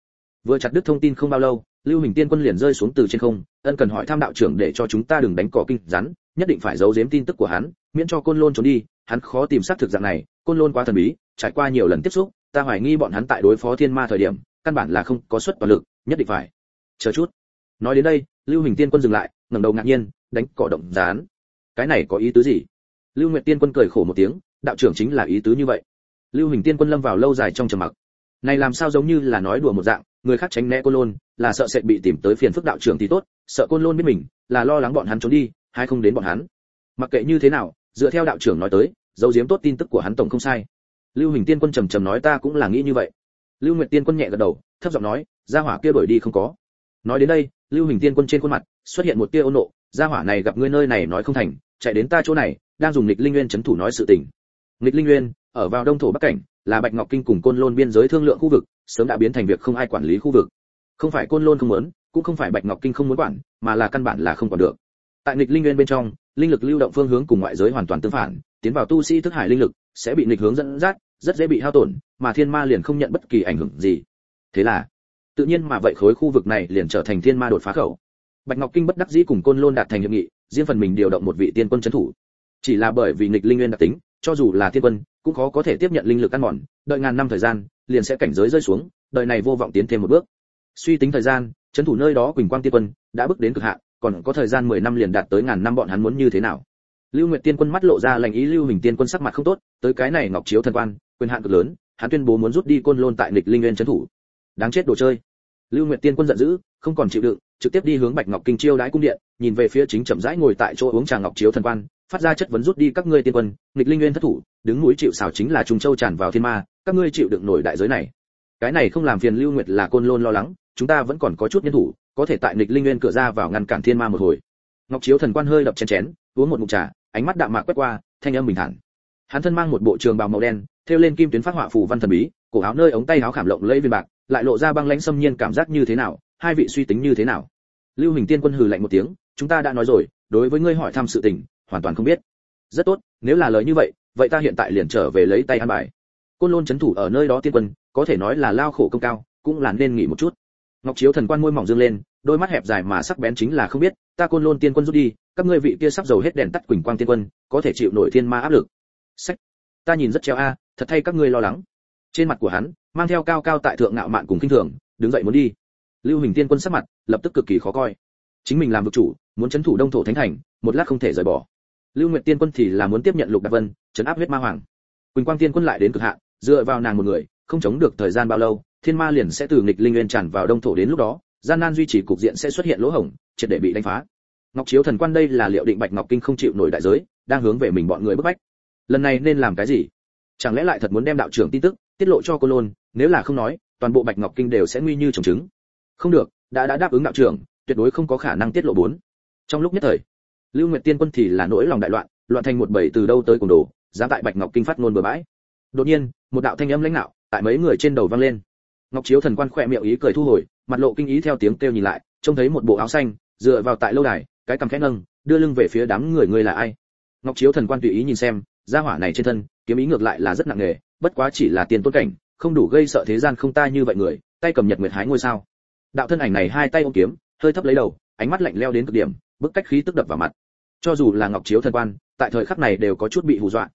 Speaker 1: Vừa chặt đứt thông tin không bao lâu, lưu hình tiên quân liền rơi xuống từ trên không, ân cần hỏi thăm đạo trưởng để cho chúng ta đừng đánh cỏ kinh rắn, nhất định phải giấu giếm tin tức của hắn, miễn cho côn lôn trốn đi, hắn khó tìm xác thực dạng này, côn lôn quá thần bí, trải qua nhiều lần tiếp xúc, ta hoài nghi bọn hắn tại đối phó thiên ma thời điểm, căn bản là không có suất toàn lực, nhất định phải. Chờ chút. Nói đến đây, lưu hình tiên quân dừng lại, ngẩng đầu ngạc nhiên, đánh cỏ động rán cái này có ý tứ gì? Lưu nguyệt tiên quân cười khổ một tiếng, đạo trưởng chính là ý tứ như vậy. Lưu hình tiên quân lâm vào lâu dài trong trầm mặc. Này làm sao giống như là nói đùa một dạng, người khác tránh né côn lôn, là sợ sẽ bị tìm tới phiền phức đạo trưởng thì tốt, sợ côn lôn biết mình, là lo lắng bọn hắn trốn đi, hay không đến bọn hắn. Mặc kệ như thế nào, dựa theo đạo trưởng nói tới, dấu diếm tốt tin tức của hắn tổng không sai. Lưu hình tiên quân trầm trầm nói, ta cũng là nghĩ như vậy. Lưu nguyệt tiên quân nhẹ gật đầu, thấp giọng nói, gia hỏa kia đổi đi không có. Nói đến đây, lưu hình tiên quân trên khuôn mặt xuất hiện một tia ôn nộ, gia hỏa này gặp ngươi nơi này nói không thành, chạy đến ta chỗ này đang dùng lịch linh nguyên chấn thủ nói sự tình. Lịch linh nguyên, ở vào đông thổ bắc cảnh, là bạch ngọc kinh cùng côn lôn biên giới thương lượng khu vực, sớm đã biến thành việc không ai quản lý khu vực. Không phải côn lôn không muốn, cũng không phải bạch ngọc kinh không muốn quản, mà là căn bản là không quản được. Tại nghịch linh nguyên bên trong, linh lực lưu động phương hướng cùng ngoại giới hoàn toàn tương phản, tiến vào tu sĩ thức hải linh lực, sẽ bị nghịch hướng dẫn dắt, rất dễ bị hao tổn, mà thiên ma liền không nhận bất kỳ ảnh hưởng gì. Thế là, tự nhiên mà vậy khối khu vực này liền trở thành thiên ma đột phá khẩu. Bạch ngọc kinh bất đắc dĩ cùng côn lôn đạt thành hiệp nghị, riêng phần mình điều động một vị tiên quân trấn thủ chỉ là bởi vì nghịch linh nguyên đặc tính, cho dù là thiên quân, cũng khó có thể tiếp nhận linh lực ăn mòn, đợi ngàn năm thời gian, liền sẽ cảnh giới rơi xuống, đời này vô vọng tiến thêm một bước. Suy tính thời gian, trấn thủ nơi đó quỳnh quang tiên quân đã bước đến cực hạn, còn có thời gian 10 năm liền đạt tới ngàn năm bọn hắn muốn như thế nào? Lưu nguyệt tiên quân mắt lộ ra lành ý, lưu hình tiên quân sắc mặt không tốt, tới cái này ngọc chiếu thần quan, quyền hạn cực lớn, hắn tuyên bố muốn rút đi côn lôn tại nghịch linh nguyên trấn thủ. Đáng chết đồ chơi. Lưu nguyệt tiên quân giận dữ, không còn chịu đựng, trực tiếp đi hướng bạch ngọc kinh chiêu đái cung điện, nhìn về phía chính chậm rãi ngồi tại chỗ uống trà ngọc chiếu thần quan phát ra chất vấn rút đi các ngươi tiên quân, nghịch linh nguyên thất thủ, đứng núi chịu sào chính là trùng châu tràn vào thiên ma, các ngươi chịu đựng nổi đại giới này. Cái này không làm phiền lưu nguyệt là côn lôn lo lắng, chúng ta vẫn còn có chút nhân thủ, có thể tại nghịch linh nguyên cửa ra vào ngăn cản thiên ma một hồi. Ngọc chiếu thần quan hơi đập chén chén, uống một ngụm trà, ánh mắt đạm mạc quét qua, thanh âm bình thản. Hắn thân mang một bộ trường bào màu đen, thêu lên kim tuyến phát họa phù văn thần bí, cổ áo nơi ống tay áo khảm lộng lẫy viên bạc, lại lộ ra băng lãnh xâm nhiên cảm giác như thế nào, hai vị suy tính như thế nào. Lưu hình tiên quân hừ lạnh một tiếng, chúng ta đã nói rồi, đối với ngươi hỏi thăm sự tình hoàn toàn không biết. Rất tốt, nếu là lời như vậy vậy ta hiện tại liền trở về lấy tay ăn bài. Côn lôn chấn thủ ở nơi đó tiên quân, có thể nói là lao khổ công cao, cũng là nên nghỉ một chút. Ngọc chiếu thần quan môi mỏng dương lên, đôi mắt hẹp dài mà sắc bén chính là không biết, ta côn lôn tiên quân rút đi, các ngươi vị kia sắp dầu hết đèn tắt quỳnh quang tiên quân, có thể chịu nổi thiên ma áp lực. Sách, ta nhìn rất treo a, thật thay các ngươi lo lắng. Trên mặt của hắn, mang theo cao cao tại thượng ngạo mạn cùng kinh thường, đứng dậy muốn đi. Lưu hình tiên quân sắc mặt, lập tức cực kỳ khó coi. Chính mình làm vực chủ, muốn chấn thủ đông thổ thánh thành, một lát không thể rời bỏ lưu nguyệt tiên quân thì là muốn tiếp nhận lục Đạt vân, chấn áp huyết ma hoàng. Quỳnh quang tiên quân lại đến cực hạn, dựa vào nàng một người, không chống được thời gian bao lâu, thiên ma liền sẽ từ nghịch linh nguyên tràn vào đông thổ đến lúc đó, gian nan duy trì cục diện sẽ xuất hiện lỗ hổng, triệt để bị đánh phá. Ngọc chiếu thần quan đây là liệu định bạch ngọc kinh không chịu nổi đại giới, đang hướng về mình bọn người bức bách. Lần này nên làm cái gì? Chẳng lẽ lại thật muốn đem đạo trưởng tin tức, tiết lộ cho cô lôn, nếu là không nói, toàn bộ bạch ngọc kinh đều sẽ nguy như trồng trứng. Không được, đã đã đáp ứng đạo trưởng, tuyệt đối không có khả năng tiết lộ bốn. Trong lúc nhất thời lưu nguyệt tiên quân thì là nỗi lòng đại loạn loạn thành một bầy từ đâu tới cùng đồ, dám tại bạch ngọc kinh phát ngôn bừa bãi. Đột nhiên, một đạo thanh âm lãnh đạo tại mấy người trên đầu vang lên. Ngọc chiếu thần quan khỏe miệng ý cười thu hồi, mặt lộ kinh ý theo tiếng kêu nhìn lại, trông thấy một bộ áo xanh, dựa vào tại lâu đài, cái cằm khẽ nâng, đưa lưng về phía đám người người là ai? Ngọc chiếu thần quan tùy ý nhìn xem, gia hỏa này trên thân, kiếm ý ngược lại là rất nặng nề, bất quá chỉ là tiền tôn cảnh, không đủ gây sợ thế gian không ta như vậy người, tay cầm nhật nguyệt hái ngôi sao. Đạo thân ảnh này hai tay ôm kiếm, hơi thấp lấy đầu, ánh mắt lạnh leo đến cực điểm bức cách khí tức đập vào mặt. Cho dù là ngọc chiếu thần quan, tại thời khắc này đều có chút bị hù dọa.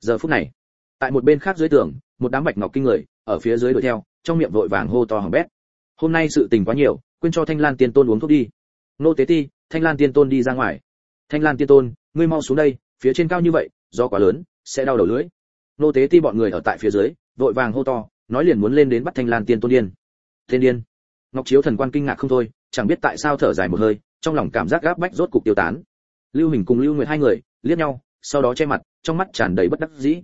Speaker 1: Giờ phút này, tại một bên khác dưới tường, một đám bạch ngọc kinh người, ở phía dưới đuổi theo, trong miệng vội vàng hô to hỏng bét. Hôm nay sự tình quá nhiều, quên cho thanh lan tiên tôn uống thuốc đi. Nô tế ti, thanh lan tiên tôn đi ra ngoài. Thanh lan tiên tôn, ngươi mau xuống đây, phía trên cao như vậy do quá lớn, sẽ đau đầu lưỡi. Nô tế ti bọn người ở tại phía dưới, vội vàng hô to, nói liền muốn lên đến bắt thanh lan tiên tôn điên. Thiên điên. Ngọc chiếu thần quan kinh ngạc không thôi, chẳng biết tại sao thở dài một hơi trong lòng cảm giác gáp bách rốt cục tiêu tán. Lưu hình cùng lưu nguyệt hai người liếc nhau, sau đó che mặt, trong mắt tràn đầy bất đắc dĩ.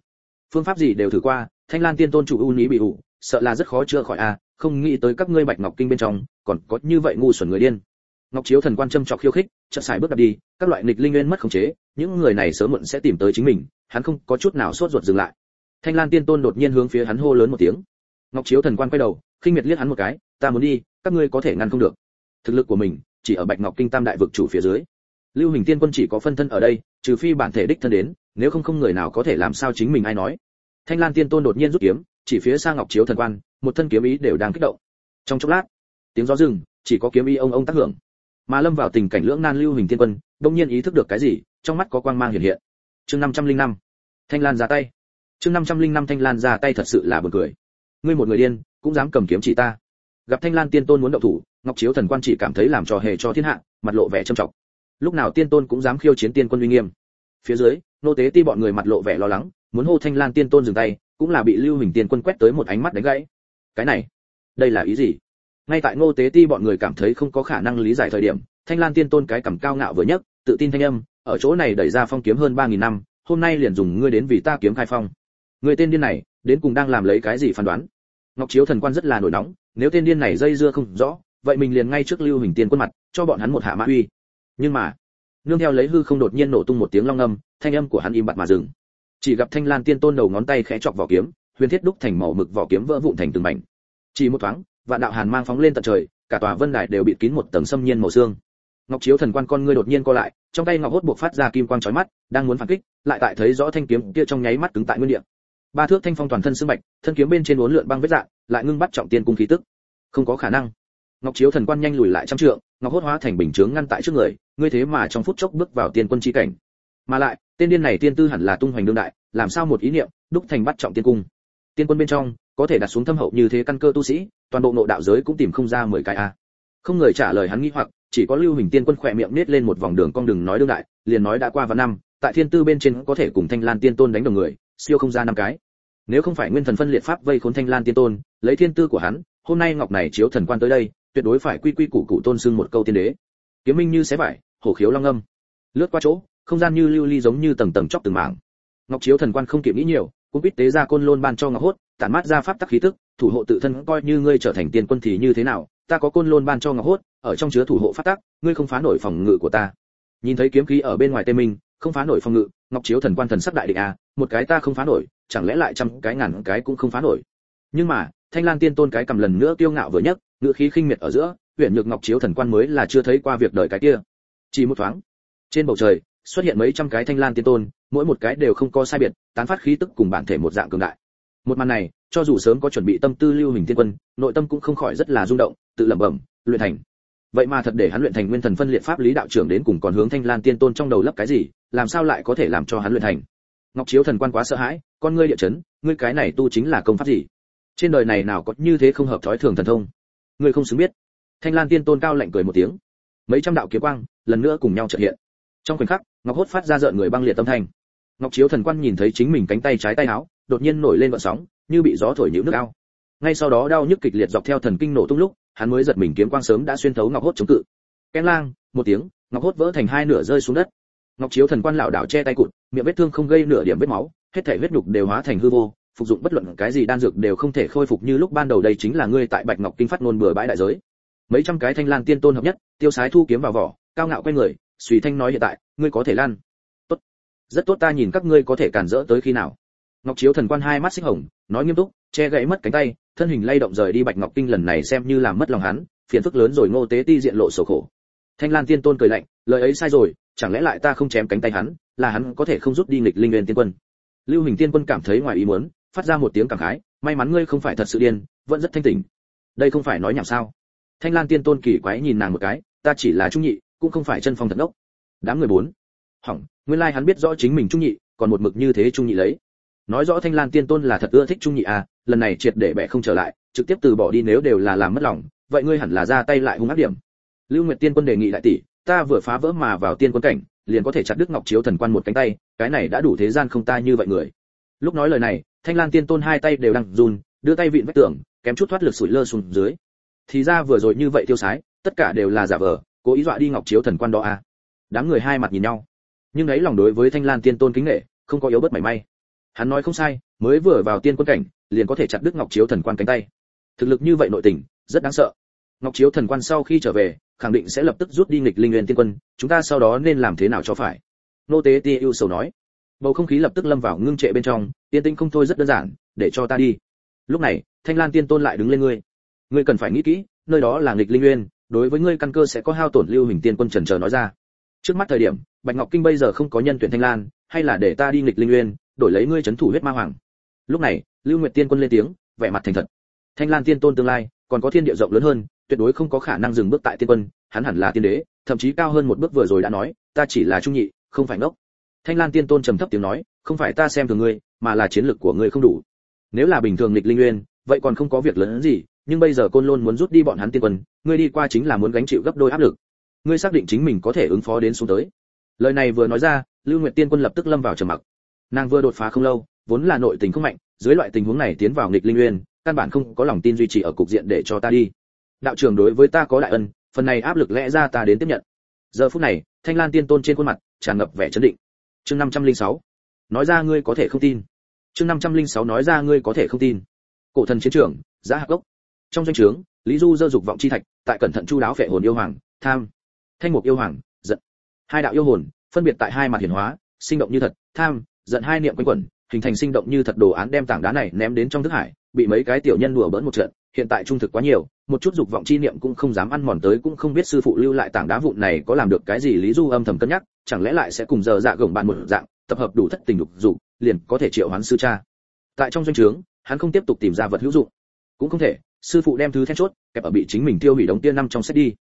Speaker 1: Phương pháp gì đều thử qua, thanh lan tiên tôn chủ ưu ní bị ủ sợ là rất khó chữa khỏi a không nghĩ tới các ngươi bạch ngọc kinh bên trong, còn có như vậy ngu xuẩn người điên. Ngọc chiếu thần quan châm chọc khiêu khích, chợt xài bước đặt đi, các loại nghịch linh nguyên mất khống chế, những người này sớm muộn sẽ tìm tới chính mình, hắn không có chút nào sốt ruột dừng lại. Thanh lan tiên tôn đột nhiên hướng phía hắn hô lớn một tiếng. Ngọc chiếu thần quan quay đầu, khinh miệt liếc hắn một cái, ta muốn đi, các ngươi có thể ngăn không được. Thực lực của mình chỉ ở bạch ngọc kinh tam đại vực chủ phía dưới. Lưu hình tiên quân chỉ có phân thân ở đây, trừ phi bản thể đích thân đến, nếu không không người nào có thể làm sao chính mình ai nói. Thanh lan tiên tôn đột nhiên rút kiếm, chỉ phía xa ngọc chiếu thần quan, một thân kiếm ý đều đang kích động. Trong chốc lát, tiếng gió rừng, chỉ có kiếm ý ông ông tác hưởng. Mà lâm vào tình cảnh lưỡng nan lưu hình tiên quân, đông nhiên ý thức được cái gì, trong mắt có quang mang hiện hiện. Chương năm trăm linh năm, thanh lan ra tay. Chương năm trăm linh năm, thanh lan ra tay thật sự là buồn cười. Ngươi một người điên, cũng dám cầm kiếm chỉ ta. Gặp thanh lan tiên tôn muốn động thủ ngọc chiếu thần quan chỉ cảm thấy làm trò hề cho thiên hạ, mặt lộ vẻ trầm trọng. Lúc nào tiên tôn cũng dám khiêu chiến tiên quân uy nghiêm. Phía dưới, nô tế ti bọn người mặt lộ vẻ lo lắng, muốn hô thanh lan tiên tôn dừng tay, cũng là bị lưu hình tiên quân quét tới một ánh mắt đánh gãy. Cái này, đây là ý gì? Ngay tại ngô tế ti bọn người cảm thấy không có khả năng lý giải thời điểm, thanh lan tiên tôn cái cầm cao ngạo vừa nhất tự tin thanh âm, ở chỗ này đẩy ra phong kiếm hơn ba nghìn năm, hôm nay liền dùng ngươi đến vì ta kiếm khai phong. Người tên điên này, đến cùng đang làm lấy cái gì phán đoán? Ngọc chiếu thần quan rất là nổi nóng, nếu tên điên này dây dưa không rõ vậy mình liền ngay trước lưu hình tiên quân mặt, cho bọn hắn một hạ mã uy. Nhưng mà, nương theo lấy hư không đột nhiên nổ tung một tiếng long âm, thanh âm của hắn im bặt mà dừng. Chỉ gặp thanh lan tiên tôn đầu ngón tay khẽ chọc vỏ kiếm, huyền thiết đúc thành màu mực vỏ kiếm vỡ vụn thành từng mảnh. Chỉ một thoáng, vạn đạo hàn mang phóng lên tận trời, cả tòa vân đài đều bị kín một tầng xâm nhiên màu xương. Ngọc chiếu thần quan con ngươi đột nhiên co lại, trong tay ngọc hốt buộc phát ra kim quang chói mắt, đang muốn phản kích, lại tại thấy rõ thanh kiếm kia trong nháy mắt cứng tại nguyên địa. Ba thước thanh phong toàn thân sương bạch, thân kiếm bên trên uốn lượn băng vết dạng, lại ngưng bắt trọng tiên cung khí tức. Không có khả năng ngọc chiếu thần quan nhanh lùi lại trăm trượng, ngọc hốt hóa thành bình chướng ngăn tại trước người, ngươi thế mà trong phút chốc bước vào tiên quân chi cảnh. Mà lại, tên điên này tiên tư hẳn là tung hoành đương đại, làm sao một ý niệm, đúc thành bắt trọng tiên cung. Tiên quân bên trong, có thể đặt xuống thâm hậu như thế căn cơ tu sĩ, toàn bộ nội đạo giới cũng tìm không ra mười cái a. Không người trả lời hắn nghĩ hoặc, chỉ có lưu hình tiên quân khỏe miệng nết lên một vòng đường cong đừng nói đương đại, liền nói đã qua vài năm, tại thiên tư bên trên có thể cùng thanh lan tiên tôn đánh đồng người, siêu không ra năm cái. Nếu không phải nguyên thần phân liệt pháp vây khốn thanh lan tiên tôn, lấy thiên tư của hắn, hôm nay ngọc này chiếu thần quan tới đây tuyệt đối phải quy quy củ củ tôn sưng một câu tiên đế. Kiếm minh như xé vải hổ khiếu long âm. Lướt qua chỗ không gian như lưu ly giống như tầng tầng chóc từng mảng. Ngọc chiếu thần quan không kịp nghĩ nhiều cũng biết tế ra côn lôn ban cho ngọc hốt tản mát ra pháp tắc khí tức thủ hộ tự thân coi như ngươi trở thành tiên quân thì như thế nào ta có côn lôn ban cho ngọc hốt ở trong chứa thủ hộ pháp tắc ngươi không phá nổi phòng ngự của ta. Nhìn thấy kiếm khí ở bên ngoài tê minh không phá nổi phòng ngự ngọc chiếu thần quan thần sắc đại định a à, một cái ta không phá nổi chẳng lẽ lại trăm cái ngàn cái cũng không phá nổi. Nhưng mà thanh lang tiên tôn cái cầm lần nữa tiêu ngạo vừa nhất ngữ khí khinh miệt ở giữa huyện nhược ngọc chiếu thần quan mới là chưa thấy qua việc đời cái kia. Chỉ một thoáng, trên bầu trời, xuất hiện mấy trăm cái thanh lan tiên tôn, mỗi một cái đều không có sai biệt, tán phát khí tức cùng bản thể một dạng cường đại. Một màn này, cho dù sớm có chuẩn bị tâm tư lưu hình tiên quân, nội tâm cũng không khỏi rất là rung động, tự lẩm bẩm, luyện thành. Vậy mà thật để hắn luyện thành nguyên thần phân liệt pháp lý đạo trưởng đến cùng còn hướng thanh lan tiên tôn trong đầu lấp cái gì, làm sao lại có thể làm cho hắn luyện thành? Ngọc chiếu thần quan quá sợ hãi, con ngươi địa chấn, ngươi cái này tu chính là công pháp gì? Trên đời này nào có như thế không hợp thói thường thần thông? Ngươi không xứng biết. Thanh lan tiên tôn cao lạnh cười một tiếng. Mấy trăm đạo kiếm quang lần nữa cùng nhau trợ hiện. Trong khoảnh khắc, ngọc hốt phát ra rợn người băng liệt tâm thanh. Ngọc chiếu thần quan nhìn thấy chính mình cánh tay trái tay áo, đột nhiên nổi lên vận sóng, như bị gió thổi nhũ nước ao. Ngay sau đó đau nhức kịch liệt dọc theo thần kinh nổ tung lúc, hắn mới giật mình kiếm quang sớm đã xuyên thấu ngọc hốt chống cự. Ken lang, một tiếng, ngọc hốt vỡ thành hai nửa rơi xuống đất. Ngọc chiếu thần quan lão đảo che tay cụt, miệng vết thương không gây nửa điểm vết máu, hết thảy vết nhục đều hóa thành hư vô phục dụng bất luận cái gì đan dược đều không thể khôi phục như lúc ban đầu đây chính là ngươi tại bạch ngọc kinh phát ngôn bừa bãi đại giới. Mấy trăm cái thanh lan tiên tôn hợp nhất, tiêu sái thu kiếm vào vỏ, cao ngạo quay người suy thanh nói hiện tại, ngươi có thể lan. Tốt. Rất tốt ta nhìn các ngươi có thể cản rỡ tới khi nào. Ngọc chiếu thần quan hai mắt xích hồng, nói nghiêm túc, che gãy mất cánh tay, thân hình lay động rời đi bạch ngọc kinh lần này xem như làm mất lòng hắn, phiền phức lớn rồi ngô tế ti diện lộ sầu khổ. Thanh lan tiên tôn cười lạnh, lời ấy sai rồi, chẳng lẽ lại ta không chém cánh tay hắn, là hắn có thể không rút đi nghịch linh nguyên tiên quân. Lưu hình tiên quân cảm thấy ngoài ý muốn phát ra một tiếng cảm khái, may mắn ngươi không phải thật sự điên, vẫn rất thanh tỉnh. Đây không phải nói nhảm sao? Thanh lan tiên tôn kỳ quái nhìn nàng một cái, ta chỉ là trung nhị, cũng không phải chân phong thật đốc. Đám người bốn. Hỏng, nguyên lai like hắn biết rõ chính mình trung nhị, còn một mực như thế trung nhị lấy. Nói rõ thanh lan tiên tôn là thật ưa thích trung nhị à lần này triệt để bẻ không trở lại, trực tiếp từ bỏ đi nếu đều là làm mất lòng, vậy ngươi hẳn là ra tay lại hung ác điểm. Lưu nguyệt tiên quân đề nghị lại tỷ, ta vừa phá vỡ mà vào tiên quân cảnh, liền có thể chặt đứt ngọc chiếu thần quan một cánh tay, cái này đã đủ thế gian không ta như vậy người. Lúc nói lời này thanh lan tiên tôn hai tay đều đang run, đưa tay vịn vách tường, kém chút thoát lực sủi lơ xuống dưới. Thì ra vừa rồi như vậy tiêu sái, tất cả đều là giả vờ, cố ý dọa đi ngọc chiếu thần quan đó à. Đám người hai mặt nhìn nhau. Nhưng ấy lòng đối với thanh lan tiên tôn kính nghệ không có yếu bất mảy may. Hắn nói không sai, mới vừa vào tiên quân cảnh, liền có thể chặt đứt ngọc chiếu thần quan cánh tay. Thực lực như vậy nội tình, rất đáng sợ. Ngọc chiếu thần quan sau khi trở về, khẳng định sẽ lập tức rút đi nghịch linh nguyên tiên quân, chúng ta sau đó nên làm thế nào cho phải? Nô tế ti ưu sầu nói bầu không khí lập tức lâm vào ngưng trệ bên trong, tiên tinh không thôi rất đơn giản, để cho ta đi. Lúc này, thanh lan tiên tôn lại đứng lên ngươi. Ngươi cần phải nghĩ kỹ, nơi đó là nghịch linh nguyên đối với ngươi căn cơ sẽ có hao tổn lưu hình tiên quân trần chờ nói ra. Trước mắt thời điểm, bạch ngọc kinh bây giờ không có nhân tuyển thanh lan, hay là để ta đi nghịch linh nguyên đổi lấy ngươi chấn thủ huyết ma hoàng. Lúc này, lưu nguyệt tiên quân lên tiếng, vẻ mặt thành thật. Thanh lan tiên tôn tương lai, còn có thiên địa rộng lớn hơn, tuyệt đối không có khả năng dừng bước tại tiên quân, hắn hẳn là tiên đế, thậm chí cao hơn một bước vừa rồi đã nói, ta chỉ là trung nhị, không phải ngốc thanh lan tiên tôn trầm thấp tiếng nói, không phải ta xem thường ngươi, mà là chiến lực của ngươi không đủ. Nếu là bình thường nghịch linh nguyên, vậy còn không có việc lớn gì, nhưng bây giờ côn lôn muốn rút đi bọn hắn tiên quân, ngươi đi qua chính là muốn gánh chịu gấp đôi áp lực. Ngươi xác định chính mình có thể ứng phó đến xuống tới. Lời này vừa nói ra, lưu nguyệt tiên quân lập tức lâm vào trầm mặc. Nàng vừa đột phá không lâu, vốn là nội tình không mạnh, dưới loại tình huống này tiến vào nghịch linh nguyên, căn bản không có lòng tin duy trì ở cục diện để cho ta đi. Đạo trưởng đối với ta có đại ân, phần này áp lực lẽ ra ta đến tiếp nhận. Giờ phút này, thanh lan tiên tôn trên khuôn mặt tràn ngập vẻ chấn định chương 506. nói ra ngươi có thể không tin. Chương 506 nói ra ngươi có thể không tin. Cổ thần chiến trường, giá hạc gốc trong danh trướng, lý du dơ dục vọng chi thạch, tại cẩn thận chu đáo phệ hồn yêu hoàng, tham. Thanh mục yêu hoàng, giận. Hai đạo yêu hồn, phân biệt tại hai mặt hiển hóa, sinh động như thật, tham, giận hai niệm quanh quẩn, hình thành sinh động như thật đồ án đem tảng đá này ném đến trong thức hải, bị mấy cái tiểu nhân đùa bỡn một trận, hiện tại trung thực quá nhiều một chút dục vọng chi niệm cũng không dám ăn mòn tới, cũng không biết sư phụ lưu lại tảng đá vụn này có làm được cái gì, lý du âm thầm cân nhắc, chẳng lẽ lại sẽ cùng giờ dạ gồng bạn một dạng, tập hợp đủ thất tình lục dục, liền có thể triệu hoán sư cha. Tại trong doanh trướng, hắn không tiếp tục tìm ra vật hữu dụng. Cũng không thể, sư phụ đem thứ then chốt, kẹp ở bị chính mình tiêu hủy đống tiên năm trong sách đi.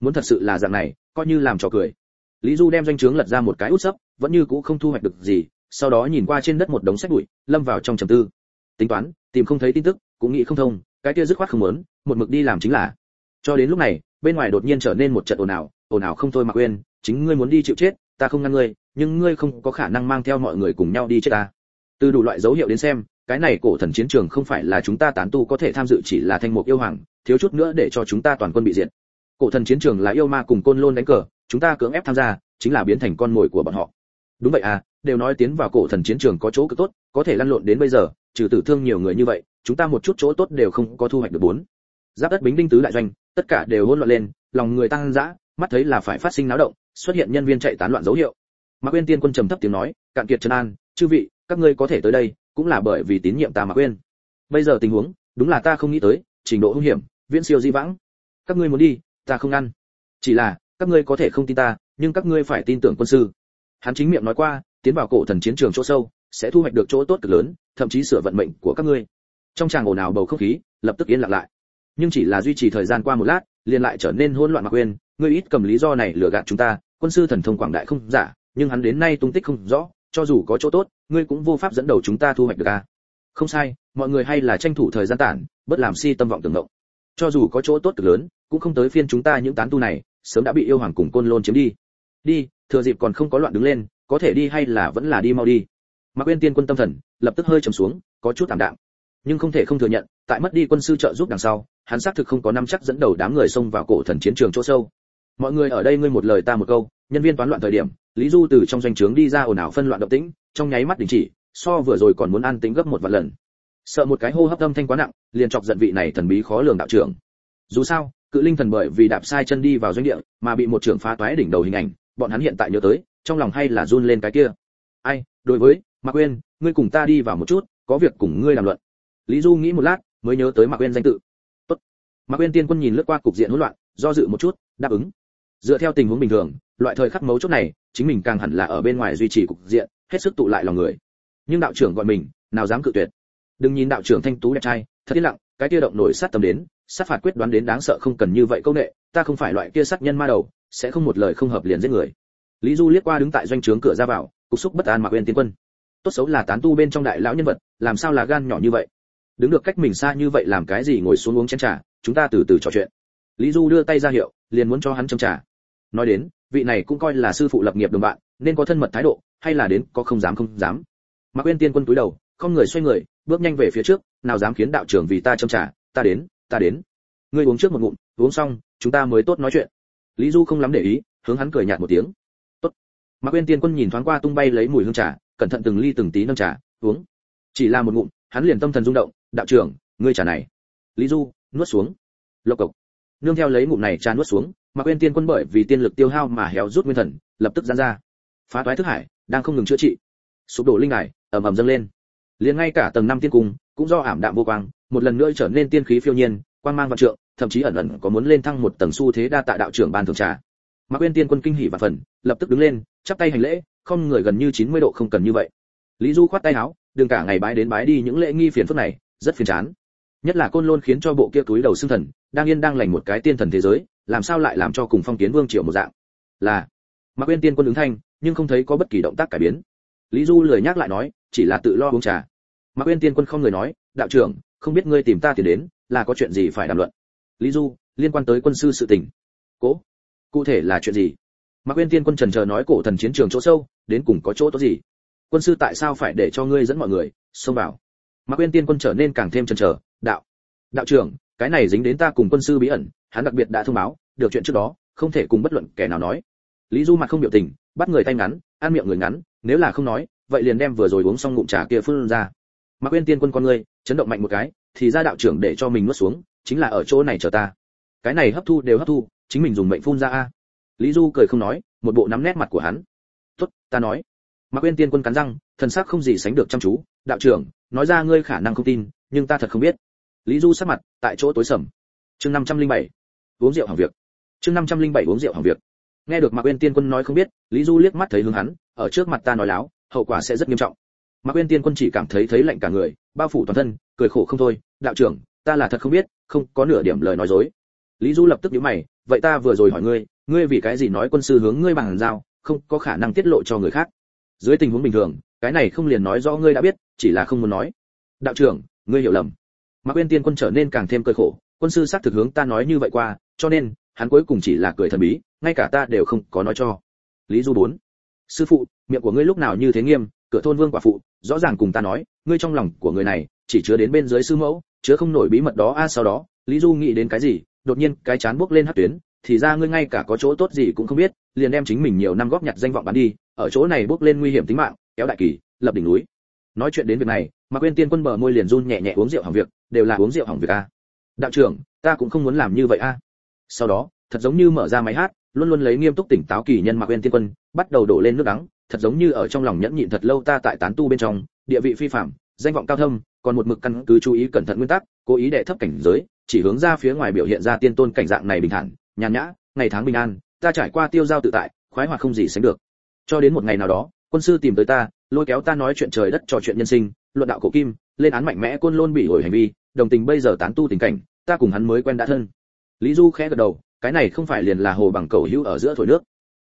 Speaker 1: Muốn thật sự là dạng này, coi như làm trò cười. Lý du đem doanh trướng lật ra một cái út sấp, vẫn như cũ không thu hoạch được gì, sau đó nhìn qua trên đất một đống sách bụi, lâm vào trong trầm tư. Tính toán, tìm không thấy tin tức, cũng nghĩ không thông, cái kia dứt khoát không muốn một mực đi làm chính là. Cho đến lúc này, bên ngoài đột nhiên trở nên một trận ồn ào ồn ào không thôi mà quên, chính ngươi muốn đi chịu chết, ta không ngăn ngươi, nhưng ngươi không có khả năng mang theo mọi người cùng nhau đi chết ta. Từ đủ loại dấu hiệu đến xem, cái này cổ thần chiến trường không phải là chúng ta tán tu có thể tham dự chỉ là thanh mục yêu hoàng, thiếu chút nữa để cho chúng ta toàn quân bị diệt. Cổ thần chiến trường là yêu ma cùng côn lôn đánh cờ, chúng ta cưỡng ép tham gia, chính là biến thành con mồi của bọn họ. Đúng vậy à đều nói tiến vào cổ thần chiến trường có chỗ cực tốt, có thể lăn lộn đến bây giờ, trừ tử thương nhiều người như vậy, chúng ta một chút chỗ tốt đều không có thu hoạch được bốn giáp đất bính đinh tứ đại doanh, tất cả đều hỗn loạn lên, lòng người tăng dã, mắt thấy là phải phát sinh náo động, xuất hiện nhân viên chạy tán loạn dấu hiệu. Mạc uyên tiên quân trầm thấp tiếng nói, cạn kiệt trấn an, chư vị, các ngươi có thể tới đây, cũng là bởi vì tín nhiệm ta mạc uyên. Bây giờ tình huống, đúng là ta không nghĩ tới, trình độ hung hiểm, viễn siêu di vãng. Các ngươi muốn đi, ta không ngăn. Chỉ là, các ngươi có thể không tin ta, nhưng các ngươi phải tin tưởng quân sư. Hắn chính miệng nói qua, tiến vào cổ thần chiến trường chỗ sâu, sẽ thu hoạch được chỗ tốt cực lớn, thậm chí sửa vận mệnh của các ngươi. Trong tràng ồn ào bầu không khí, lập tức yên lặng lại nhưng chỉ là duy trì thời gian qua một lát, liền lại trở nên hỗn loạn mà quên, ngươi ít cầm lý do này lừa gạt chúng ta, quân sư thần thông quảng đại không giả, nhưng hắn đến nay tung tích không rõ, cho dù có chỗ tốt, ngươi cũng vô pháp dẫn đầu chúng ta thu hoạch được a không sai, mọi người hay là tranh thủ thời gian tản, bất làm si tâm vọng tưởng động cho dù có chỗ tốt cực lớn, cũng không tới phiên chúng ta những tán tu này, sớm đã bị yêu hoàng cùng côn lôn chiếm đi. Đi, thừa dịp còn không có loạn đứng lên, có thể đi hay là vẫn là đi mau đi. Mạc uyên tiên quân tâm thần, lập tức hơi trầm xuống, có chút tạm đạm, nhưng không thể không thừa nhận tại mất đi quân sư trợ giúp đằng sau, hắn xác thực không có năm chắc dẫn đầu đám người xông vào cổ thần chiến trường chỗ sâu. Mọi người ở đây ngươi một lời ta một câu, nhân viên toán loạn thời điểm, lý du từ trong doanh trướng đi ra ồn ào phân loạn động tĩnh, trong nháy mắt đình chỉ, so vừa rồi còn muốn ăn tính gấp một vạn lần. Sợ một cái hô hấp âm thanh quá nặng, liền chọc giận vị này thần bí khó lường đạo trưởng. Dù sao, cự linh thần bởi vì đạp sai chân đi vào doanh địa, mà bị một trưởng phá toái đỉnh đầu hình ảnh, bọn hắn hiện tại nhớ tới, trong lòng hay là run lên cái kia. Ai, đối với, mạc quên ngươi cùng ta đi vào một chút, có việc cùng ngươi làm luận. Lý du nghĩ một lát mới nhớ tới mạc quên danh tự. Tốt. Mạc quên tiên quân nhìn lướt qua cục diện hỗn loạn, do dự một chút, đáp ứng. Dựa theo tình huống bình thường, loại thời khắc mấu chốt này, chính mình càng hẳn là ở bên ngoài duy trì cục diện, hết sức tụ lại lòng người. Nhưng đạo trưởng gọi mình, nào dám cự tuyệt. Đừng nhìn đạo trưởng thanh tú đẹp trai, thật yên lặng, cái kia động nổi sát tâm đến, sát phạt quyết đoán đến đáng sợ không cần như vậy công nghệ ta không phải loại kia sát nhân ma đầu, sẽ không một lời không hợp liền giết người. Lý du liếc qua đứng tại doanh trướng cửa ra vào, cục xúc bất an mặc quên tiên quân. Tốt xấu là tán tu bên trong đại lão nhân vật, làm sao là gan nhỏ như vậy? Đứng được cách mình xa như vậy làm cái gì ngồi xuống uống chén trà, chúng ta từ từ trò chuyện. Lý du đưa tay ra hiệu, liền muốn cho hắn châm trà. Nói đến, vị này cũng coi là sư phụ lập nghiệp đồng bạn, nên có thân mật thái độ, hay là đến có không dám không dám. Mạc quên tiên quân túi đầu, không người xoay người, bước nhanh về phía trước, nào dám khiến đạo trưởng vì ta châm trà, ta đến ta đến. Ngươi uống trước một ngụm, uống xong, chúng ta mới tốt nói chuyện. Lý du không lắm để ý, hướng hắn cười nhạt một tiếng. Tốt. Mạc quên tiên quân nhìn thoáng qua tung bay lấy mùi hương trà, cẩn thận từng ly từng tí nâng trà, uống. Chỉ là một ngụm hắn liền tâm thần rung động, đạo trưởng, ngươi trà này. Lý du nuốt xuống. Lộc cộc. Nương theo lấy ngụm này trà nuốt xuống, mà quên tiên quân bởi vì tiên lực tiêu hao mà héo rút nguyên thần, lập tức giãn ra. Phá toái thức hải, đang không ngừng chữa trị. Sụp đổ linh hải, ầm ầm dâng lên. Liền ngay cả tầng năm tiên cung, cũng do ảm đạm vô quang, một lần nữa trở nên tiên khí phiêu nhiên, quang mang vạn trượng, thậm chí ẩn ẩn có muốn lên thăng một tầng xu thế đa tạ đạo trưởng ban thưởng trà. Mà quên tiên quân kinh hỉ và phần, lập tức đứng lên, chắp tay hành lễ, không người gần như 90 độ không cần như vậy. Lý du khoát tay áo đừng cả ngày bái đến bái đi những lễ nghi phiền phức này, rất phiền chán. Nhất là côn lôn khiến cho bộ kia túi đầu xương thần, đang yên đang lành một cái tiên thần thế giới, làm sao lại làm cho cùng phong kiến vương triều một dạng? Là, mà quên tiên quân ứng thanh, nhưng không thấy có bất kỳ động tác cải biến. Lý du lười nhắc lại nói, chỉ là tự lo uống trà. Mà quên tiên quân không người nói, đạo trưởng, không biết ngươi tìm ta tiền đến, là có chuyện gì phải đàm luận? Lý du, liên quan tới quân sư sự tình. Cố, cụ thể là chuyện gì? Mà quên tiên quân trần chờ nói cổ thần chiến trường chỗ sâu, đến cùng có chỗ tốt gì? Quân sư tại sao phải để cho ngươi dẫn mọi người, xông vào? Mạc quên tiên quân trở nên càng thêm chần chờ, đạo. Đạo trưởng, cái này dính đến ta cùng quân sư bí ẩn, hắn đặc biệt đã thông báo, được chuyện trước đó, không thể cùng bất luận kẻ nào nói. Lý du mặt không biểu tình, bắt người tay ngắn, ăn miệng người ngắn, nếu là không nói, vậy liền đem vừa rồi uống xong ngụm trà kia phun ra. Mạc quên tiên quân con ngươi, chấn động mạnh một cái, thì ra đạo trưởng để cho mình nuốt xuống, chính là ở chỗ này chờ ta. Cái này hấp thu đều hấp thu, chính mình dùng mệnh phun ra a. Lý du cười không nói, một bộ nắm nét mặt của hắn. Tốt, ta nói mạc Uyên tiên quân cắn răng, thần sắc không gì sánh được chăm chú. Đạo trưởng, nói ra ngươi khả năng không tin, nhưng ta thật không biết. Lý du sắc mặt, tại chỗ tối sầm. Chương 507. uống rượu hàng việc. Chương 507 uống rượu hàng việc. Nghe được mạc Uyên tiên quân nói không biết, lý du liếc mắt thấy hướng hắn, ở trước mặt ta nói láo, hậu quả sẽ rất nghiêm trọng. Mạc Uyên tiên quân chỉ cảm thấy thấy lạnh cả người, bao phủ toàn thân, cười khổ không thôi. Đạo trưởng, ta là thật không biết, không có nửa điểm lời nói dối. Lý du lập tức nhíu mày, vậy ta vừa rồi hỏi ngươi ngươi vì cái gì nói quân sư hướng ngươi bằng giao, không có khả năng tiết lộ cho người khác dưới tình huống bình thường, cái này không liền nói rõ ngươi đã biết, chỉ là không muốn nói. Đạo trưởng, ngươi hiểu lầm. Mạc uyên tiên quân trở nên càng thêm cơi khổ, quân sư xác thực hướng ta nói như vậy qua, cho nên, hắn cuối cùng chỉ là cười thần bí, ngay cả ta đều không có nói cho. Lý du bốn. Sư phụ, miệng của ngươi lúc nào như thế nghiêm, cửa thôn vương quả phụ, rõ ràng cùng ta nói, ngươi trong lòng của người này, chỉ chứa đến bên dưới sư mẫu, chứa không nổi bí mật đó. A, sau đó, lý du nghĩ đến cái gì, đột nhiên cái chán bước lên hát tuyến, thì ra ngươi ngay cả có chỗ tốt gì cũng không biết, liền đem chính mình nhiều năm góp nhặt danh vọng bán đi ở chỗ này bước lên nguy hiểm tính mạng, kéo đại kỳ, lập đỉnh núi. Nói chuyện đến việc này, mà quên tiên quân bờ môi liền run nhẹ nhẹ uống rượu hỏng việc, đều là uống rượu hỏng việc a. Đạo trưởng, ta cũng không muốn làm như vậy a. Sau đó, thật giống như mở ra máy hát, luôn luôn lấy nghiêm túc tỉnh táo kỳ nhân mà quên tiên quân, bắt đầu đổ lên nước đắng, thật giống như ở trong lòng nhẫn nhịn thật lâu ta tại tán tu bên trong, địa vị phi phạm, danh vọng cao thâm, còn một mực căn cứ chú ý cẩn thận nguyên tắc, cố ý để thấp cảnh giới, chỉ hướng ra phía ngoài biểu hiện ra tiên tôn cảnh dạng này bình thản, nhàn nhã, ngày tháng bình an, ta trải qua tiêu giao tự tại, khoái hoạt không gì sánh được cho đến một ngày nào đó, quân sư tìm tới ta, lôi kéo ta nói chuyện trời đất trò chuyện nhân sinh, luận đạo cổ kim, lên án mạnh mẽ côn lôn bị hồi hành vi, đồng tình bây giờ tán tu tình cảnh, ta cùng hắn mới quen đã thân. Lý du khẽ gật đầu, cái này không phải liền là hồ bằng cầu hữu ở giữa thổi nước.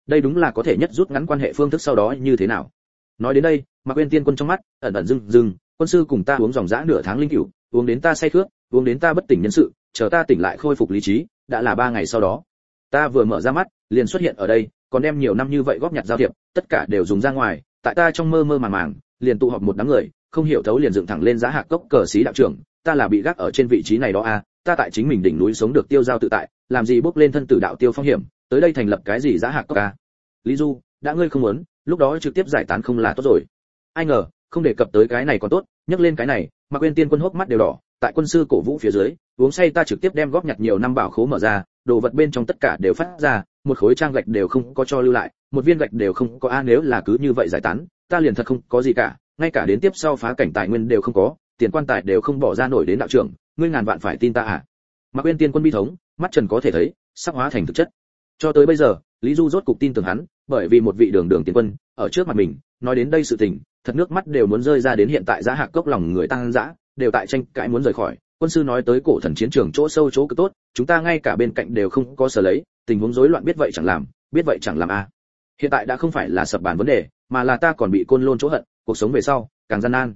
Speaker 1: Đây đúng là có thể nhất rút ngắn quan hệ phương thức sau đó như thế nào. Nói đến đây, mà quên tiên quân trong mắt, ẩn ẩn dưng dưng quân sư cùng ta uống dòng dã nửa tháng linh cửu, uống đến ta say khướt uống đến ta bất tỉnh nhân sự, chờ ta tỉnh lại khôi phục lý trí, đã là ba ngày sau đó. Ta vừa mở ra mắt, liền xuất hiện ở đây còn đem nhiều năm như vậy góp nhặt giao thiệp tất cả đều dùng ra ngoài tại ta trong mơ mơ màng màng liền tụ họp một đám người không hiểu thấu liền dựng thẳng lên giá hạc cốc cờ sĩ đạo trưởng ta là bị gác ở trên vị trí này đó a à, ta tại chính mình đỉnh núi sống được tiêu giao tự tại làm gì bước lên thân tử đạo tiêu phong hiểm tới đây thành lập cái gì giá hạc cốc a? Lý du đã ngươi không muốn lúc đó trực tiếp giải tán không là tốt rồi. Ai ngờ không đề cập tới cái này còn tốt nhắc lên cái này mà quên tiên quân hốc mắt đều đỏ tại quân sư cổ vũ phía dưới uống say ta trực tiếp đem góp nhặt nhiều năm bảo khố mở ra đồ vật bên trong tất cả đều phát ra một khối trang gạch đều không có cho lưu lại, một viên gạch đều không có. A nếu là cứ như vậy giải tán, ta liền thật không có gì cả. Ngay cả đến tiếp sau phá cảnh tài nguyên đều không có, tiền quan tài đều không bỏ ra nổi đến đạo trưởng. Ngươi ngàn vạn phải tin ta à? Mạc quên tiên quân bi thống, mắt trần có thể thấy sắc hóa thành thực chất. Cho tới bây giờ, lý du rốt cục tin tưởng hắn, bởi vì một vị đường đường tiền quân, ở trước mặt mình, nói đến đây sự tình, thật nước mắt đều muốn rơi ra đến hiện tại giá hạc cốc lòng người tăng dã, đều tại tranh cãi muốn rời khỏi. Quân sư nói tới cổ thần chiến trường chỗ sâu chỗ cực tốt, chúng ta ngay cả bên cạnh đều không có sở lấy tình huống rối loạn biết vậy chẳng làm, biết vậy chẳng làm a à. hiện tại đã không phải là sập bàn vấn đề, mà là ta còn bị côn lôn chỗ hận, cuộc sống về sau, càng gian nan.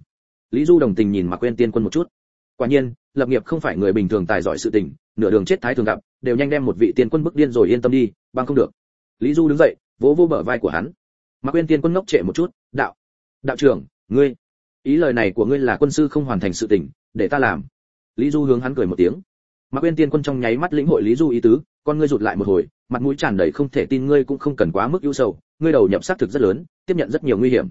Speaker 1: Lý du đồng tình nhìn mà quên tiên quân một chút. Quả nhiên, lập nghiệp không phải người bình thường tài giỏi sự tình, nửa đường chết thái thường gặp, đều nhanh đem một vị tiên quân bức điên rồi yên tâm đi, bằng không được. Lý du đứng dậy, vỗ vỗ bờ vai của hắn. Mà quên tiên quân ngốc trệ một chút, đạo đạo trưởng, ngươi, ý lời này của ngươi là quân sư không hoàn thành sự tình, để ta làm. Lý du hướng hắn cười một tiếng. Mạc quên tiên quân trong nháy mắt lĩnh hội lý du ý tứ, con ngươi rụt lại một hồi, mặt mũi tràn đầy không thể tin ngươi cũng không cần quá mức ưu sầu, ngươi đầu nhập xác thực rất lớn, tiếp nhận rất nhiều nguy hiểm.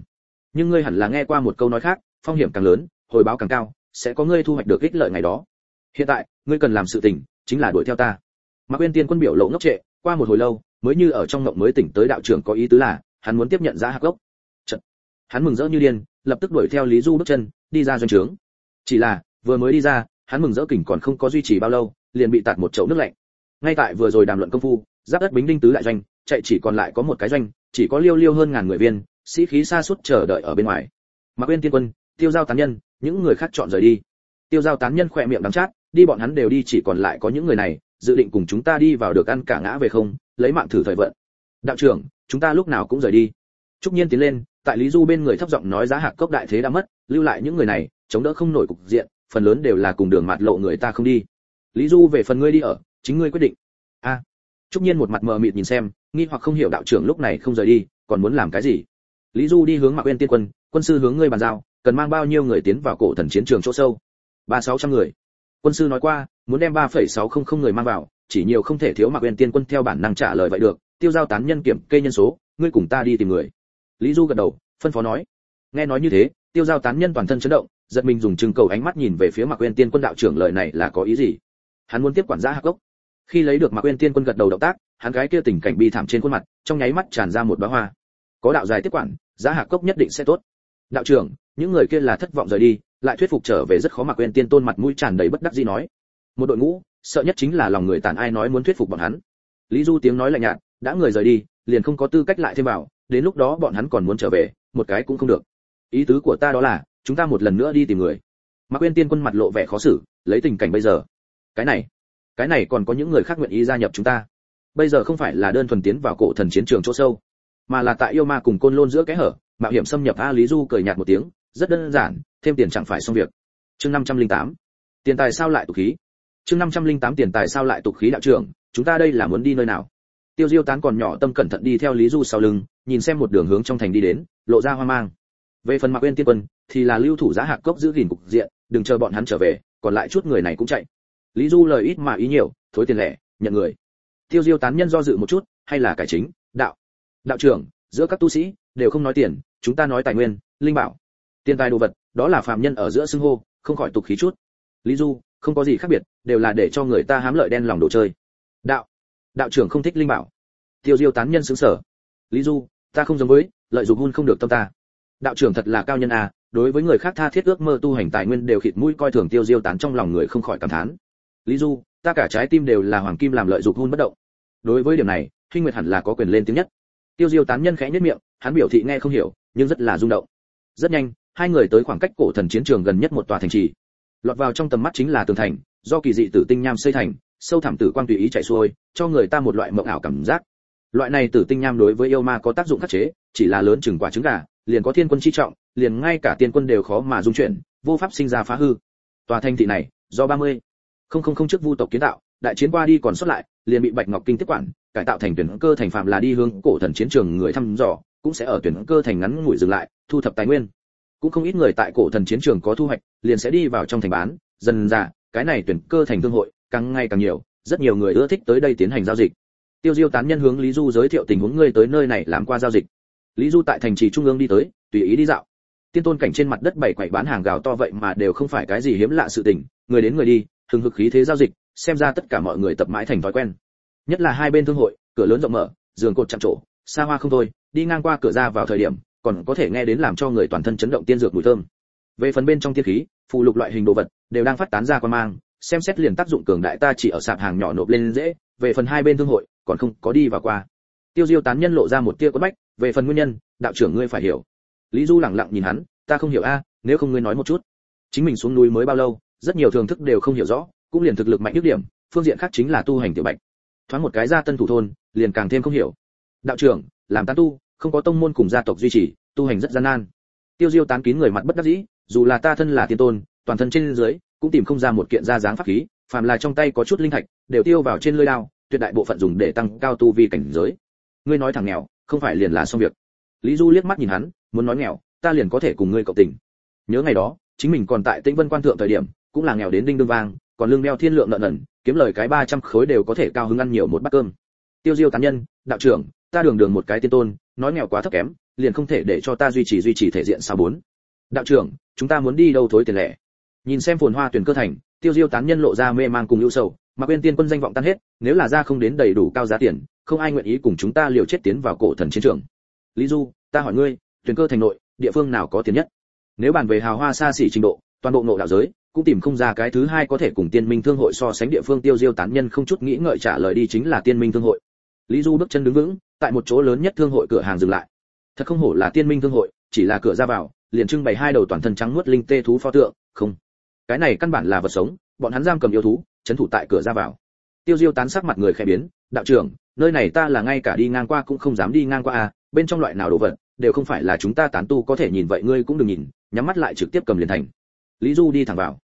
Speaker 1: Nhưng ngươi hẳn là nghe qua một câu nói khác, phong hiểm càng lớn, hồi báo càng cao, sẽ có ngươi thu hoạch được ích lợi ngày đó. Hiện tại, ngươi cần làm sự tình, chính là đuổi theo ta. Mạc quên tiên quân biểu lộ ngốc trệ, qua một hồi lâu, mới như ở trong ngộng mới tỉnh tới đạo trưởng có ý tứ là, hắn muốn tiếp nhận giá hạc gốc. Chật. hắn mừng rỡ như điên, lập tức đuổi theo lý du bước chân, đi ra doanh trướng. Chỉ là, vừa mới đi ra hắn mừng rỡ kỉnh còn không có duy trì bao lâu, liền bị tạt một chậu nước lạnh. Ngay tại vừa rồi đàm luận công phu, giáp đất bính đinh tứ đại doanh, chạy chỉ còn lại có một cái doanh, chỉ có liêu liêu hơn ngàn người viên, sĩ khí xa suốt chờ đợi ở bên ngoài. Mà quên tiên quân, tiêu giao tán nhân, những người khác chọn rời đi. Tiêu giao tán nhân khỏe miệng đắng chát, đi bọn hắn đều đi, chỉ còn lại có những người này, dự định cùng chúng ta đi vào được ăn cả ngã về không, lấy mạng thử thời vận. Đạo trưởng, chúng ta lúc nào cũng rời đi. Trúc nhiên tiến lên, tại lý du bên người thấp giọng nói giá hạc cốc đại thế đã mất, lưu lại những người này, chống đỡ không nổi cục diện phần lớn đều là cùng đường mạt lộ người ta không đi. Lý du về phần ngươi đi ở, chính ngươi quyết định. A. Trúc nhiên một mặt mờ mịt nhìn xem, nghi hoặc không hiểu đạo trưởng lúc này không rời đi, còn muốn làm cái gì? Lý du đi hướng mạc Uyên tiên quân quân sư hướng ngươi bàn giao, cần mang bao nhiêu người tiến vào cổ thần chiến trường chỗ sâu? Ba sáu trăm người. Quân sư nói qua, muốn đem ba phẩy sáu không không người mang vào, chỉ nhiều không thể thiếu mạc Uyên tiên quân theo bản năng trả lời vậy được, tiêu giao tán nhân kiểm kê nhân số, ngươi cùng ta đi tìm người. Lý du gật đầu, phân phó nói. Nghe nói như thế tiêu giao tán nhân toàn thân chấn động, giật mình dùng trừng cầu ánh mắt nhìn về phía mạc quên tiên quân đạo trưởng lời này là có ý gì? Hắn muốn tiếp quản giã hạc gốc khi lấy được mạc quên tiên quân gật đầu động tác, hắn gái kia tình cảnh bi thảm trên khuôn mặt, trong nháy mắt tràn ra một bá hoa. Có đạo dài tiếp quản, giá hạc cốc nhất định sẽ tốt. Đạo trưởng, những người kia là thất vọng rời đi, lại thuyết phục trở về rất khó mạc quên tiên tôn mặt mũi tràn đầy bất đắc dĩ nói. Một đội ngũ, sợ nhất chính là lòng người tàn ai nói muốn thuyết phục bọn hắn. Lý du tiếng nói lạnh nhạt, đã người rời đi, liền không có tư cách lại thêm vào, đến lúc đó bọn hắn còn muốn trở về, một cái cũng không được ý tứ của ta đó là, chúng ta một lần nữa đi tìm người. Mạc quên tiên quân mặt lộ vẻ khó xử, lấy tình cảnh bây giờ. Cái này cái này còn có những người khác nguyện ý gia nhập chúng ta. Bây giờ không phải là đơn thuần tiến vào cổ thần chiến trường chỗ sâu, mà là tại yêu ma cùng côn lôn giữa kẽ hở, mạo hiểm xâm nhập a lý du cười nhạt một tiếng, rất đơn giản, thêm tiền chẳng phải xong việc. Chương 508. tiền tài sao lại tục khí? Chương 508 tiền tài sao lại tục khí đạo trưởng, chúng ta đây là muốn đi nơi nào? Tiêu diêu tán còn nhỏ tâm cẩn thận đi theo lý du sau lưng, nhìn xem một đường hướng trong thành đi đến, lộ ra hoang mang về phần mặc quên tiên quân, thì là lưu thủ giá hạc cốc giữ gìn cục diện, đừng chờ bọn hắn trở về, còn lại chút người này cũng chạy. Lý du lời ít mà ý nhiều, thối tiền lẻ, nhận người. Tiêu diêu tán nhân do dự một chút, hay là cải chính, đạo. Đạo trưởng, giữa các tu sĩ, đều không nói tiền, chúng ta nói tài nguyên, linh bảo. Tiền tài đồ vật, đó là phàm nhân ở giữa xưng hô, không khỏi tục khí chút. Lý du, không có gì khác biệt, đều là để cho người ta hám lợi đen lòng đồ chơi. Đạo. Đạo trưởng không thích linh bảo. Tiêu diêu tán nhân xứng sở lý du, ta không giống với, lợi dụng hôn không được tâm ta đạo trưởng thật là cao nhân à đối với người khác tha thiết ước mơ tu hành tài nguyên đều khịt mũi coi thường tiêu diêu tán trong lòng người không khỏi cảm thán lý du ta cả trái tim đều là hoàng kim làm lợi dụng hôn bất động đối với điểm này Hinh Nguyệt hẳn là có quyền lên tiếng nhất. Tiêu Diêu tán nhân khẽ nhếch miệng, hắn biểu thị nghe không hiểu, nhưng rất là rung động. Rất nhanh, hai người tới khoảng cách cổ thần chiến trường gần nhất một tòa thành trì. Lọt vào trong tầm mắt chính là tường thành, do kỳ dị tử tinh nham xây thành, sâu thẳm tử quang tùy ý chạy xuôi, cho người ta một loại mộng ảo cảm giác. Loại này tử tinh nham đối với yêu ma có tác dụng khắc chế, chỉ là lớn chừng quả trứng gà, liền có thiên quân chi trọng, liền ngay cả tiên quân đều khó mà dung chuyển, vô pháp sinh ra phá hư. Tòa thành thị này, do 30 không không không trước vu tộc kiến tạo, đại chiến qua đi còn xuất lại, liền bị Bạch Ngọc Kinh tiếp quản, cải tạo thành tuyển cơ thành phạm là đi hướng cổ thần chiến trường người thăm dò, cũng sẽ ở tuyển cơ thành ngắn ngủi dừng lại, thu thập tài nguyên. Cũng không ít người tại cổ thần chiến trường có thu hoạch, liền sẽ đi vào trong thành bán, dần ra, cái này tuyển cơ thành thương hội, càng ngày càng nhiều, rất nhiều người ưa thích tới đây tiến hành giao dịch. Tiêu Diêu tán nhân hướng Lý Du giới thiệu tình huống ngươi tới nơi này làm qua giao dịch. Lý Du tại thành trì trung ương đi tới, tùy ý đi dạo. Tiên tôn cảnh trên mặt đất bảy quậy bán hàng gào to vậy mà đều không phải cái gì hiếm lạ sự tình, người đến người đi, hừng hực khí thế giao dịch, xem ra tất cả mọi người tập mãi thành thói quen. Nhất là hai bên thương hội cửa lớn rộng mở giường cột chạm trổ xa hoa không thôi đi ngang qua cửa ra vào thời điểm còn có thể nghe đến làm cho người toàn thân chấn động tiên dược mùi thơm. Về phần bên trong tiên khí phụ lục loại hình đồ vật đều đang phát tán ra quan mang xem xét liền tác dụng cường đại ta chỉ ở sạp hàng nhỏ nộp lên dễ về phần hai bên thương hội còn không có đi vào qua tiêu diêu tán nhân lộ ra một tia quất bách, về phần nguyên nhân, đạo trưởng ngươi phải hiểu. Lý du lẳng lặng nhìn hắn, ta không hiểu a, nếu không ngươi nói một chút. Chính mình xuống núi mới bao lâu, rất nhiều thường thức đều không hiểu rõ, cũng liền thực lực mạnh nhất điểm, phương diện khác chính là tu hành tiểu bạch. Thoáng một cái ra tân thủ thôn, liền càng thêm không hiểu. Đạo trưởng, làm tán tu, không có tông môn cùng gia tộc duy trì, tu hành rất gian nan. Tiêu diêu tán kín người mặt bất đắc dĩ, dù là ta thân là tiên tôn, toàn thân trên dưới, cũng tìm không ra một kiện ra dáng pháp khí, phàm là trong tay có chút linh thạch, đều tiêu vào trên lưỡi đao, tuyệt đại bộ phận dùng để tăng cao tu vi cảnh giới ngươi nói thằng nghèo, không phải liền là xong việc. Lý du liếc mắt nhìn hắn, muốn nói nghèo, ta liền có thể cùng ngươi cộng tình. Nhớ ngày đó, chính mình còn tại tĩnh vân quan thượng thời điểm, cũng là nghèo đến đinh đương vang, còn lương đeo thiên lượng nợ nần, kiếm lời cái 300 khối đều có thể cao hứng ăn nhiều một bát cơm. Tiêu diêu tán nhân, đạo trưởng, ta đường đường một cái tiên tôn, nói nghèo quá thấp kém, liền không thể để cho ta duy trì duy trì thể diện sao bốn. Đạo trưởng, chúng ta muốn đi đâu thối tiền lẻ? Nhìn xem phồn hoa tuyển cơ thành, tiêu diêu tán nhân lộ ra mê mang cùng ưu sầu, mà quên tiên quân danh vọng tan hết, nếu là ra không đến đầy đủ cao giá tiền không ai nguyện ý cùng chúng ta liều chết tiến vào cổ thần chiến trường. Lý du, ta hỏi ngươi tuyển cơ thành nội, địa phương nào có tiền nhất? Nếu bàn về hào hoa xa xỉ trình độ, toàn bộ nội đạo giới, cũng tìm không ra cái thứ hai có thể cùng tiên minh thương hội so sánh địa phương tiêu diêu tán nhân không chút nghĩ ngợi trả lời đi chính là tiên minh thương hội. Lý du bước chân đứng vững, tại một chỗ lớn nhất thương hội cửa hàng dừng lại. Thật không hổ là tiên minh thương hội, chỉ là cửa ra vào, liền trưng bày hai đầu toàn thân trắng nuốt linh tê thú pho tượng, không. Cái này căn bản là vật sống, bọn hắn giam cầm yêu thú trấn thủ tại cửa ra vào. Tiêu diêu tán sắc mặt người khẽ biến, đạo trưởng nơi này ta là ngay cả đi ngang qua cũng không dám đi ngang qua à bên trong loại nào đồ vật đều không phải là chúng ta tán tu có thể nhìn vậy ngươi cũng đừng nhìn nhắm mắt lại trực tiếp cầm liền thành. Lý du đi thẳng vào.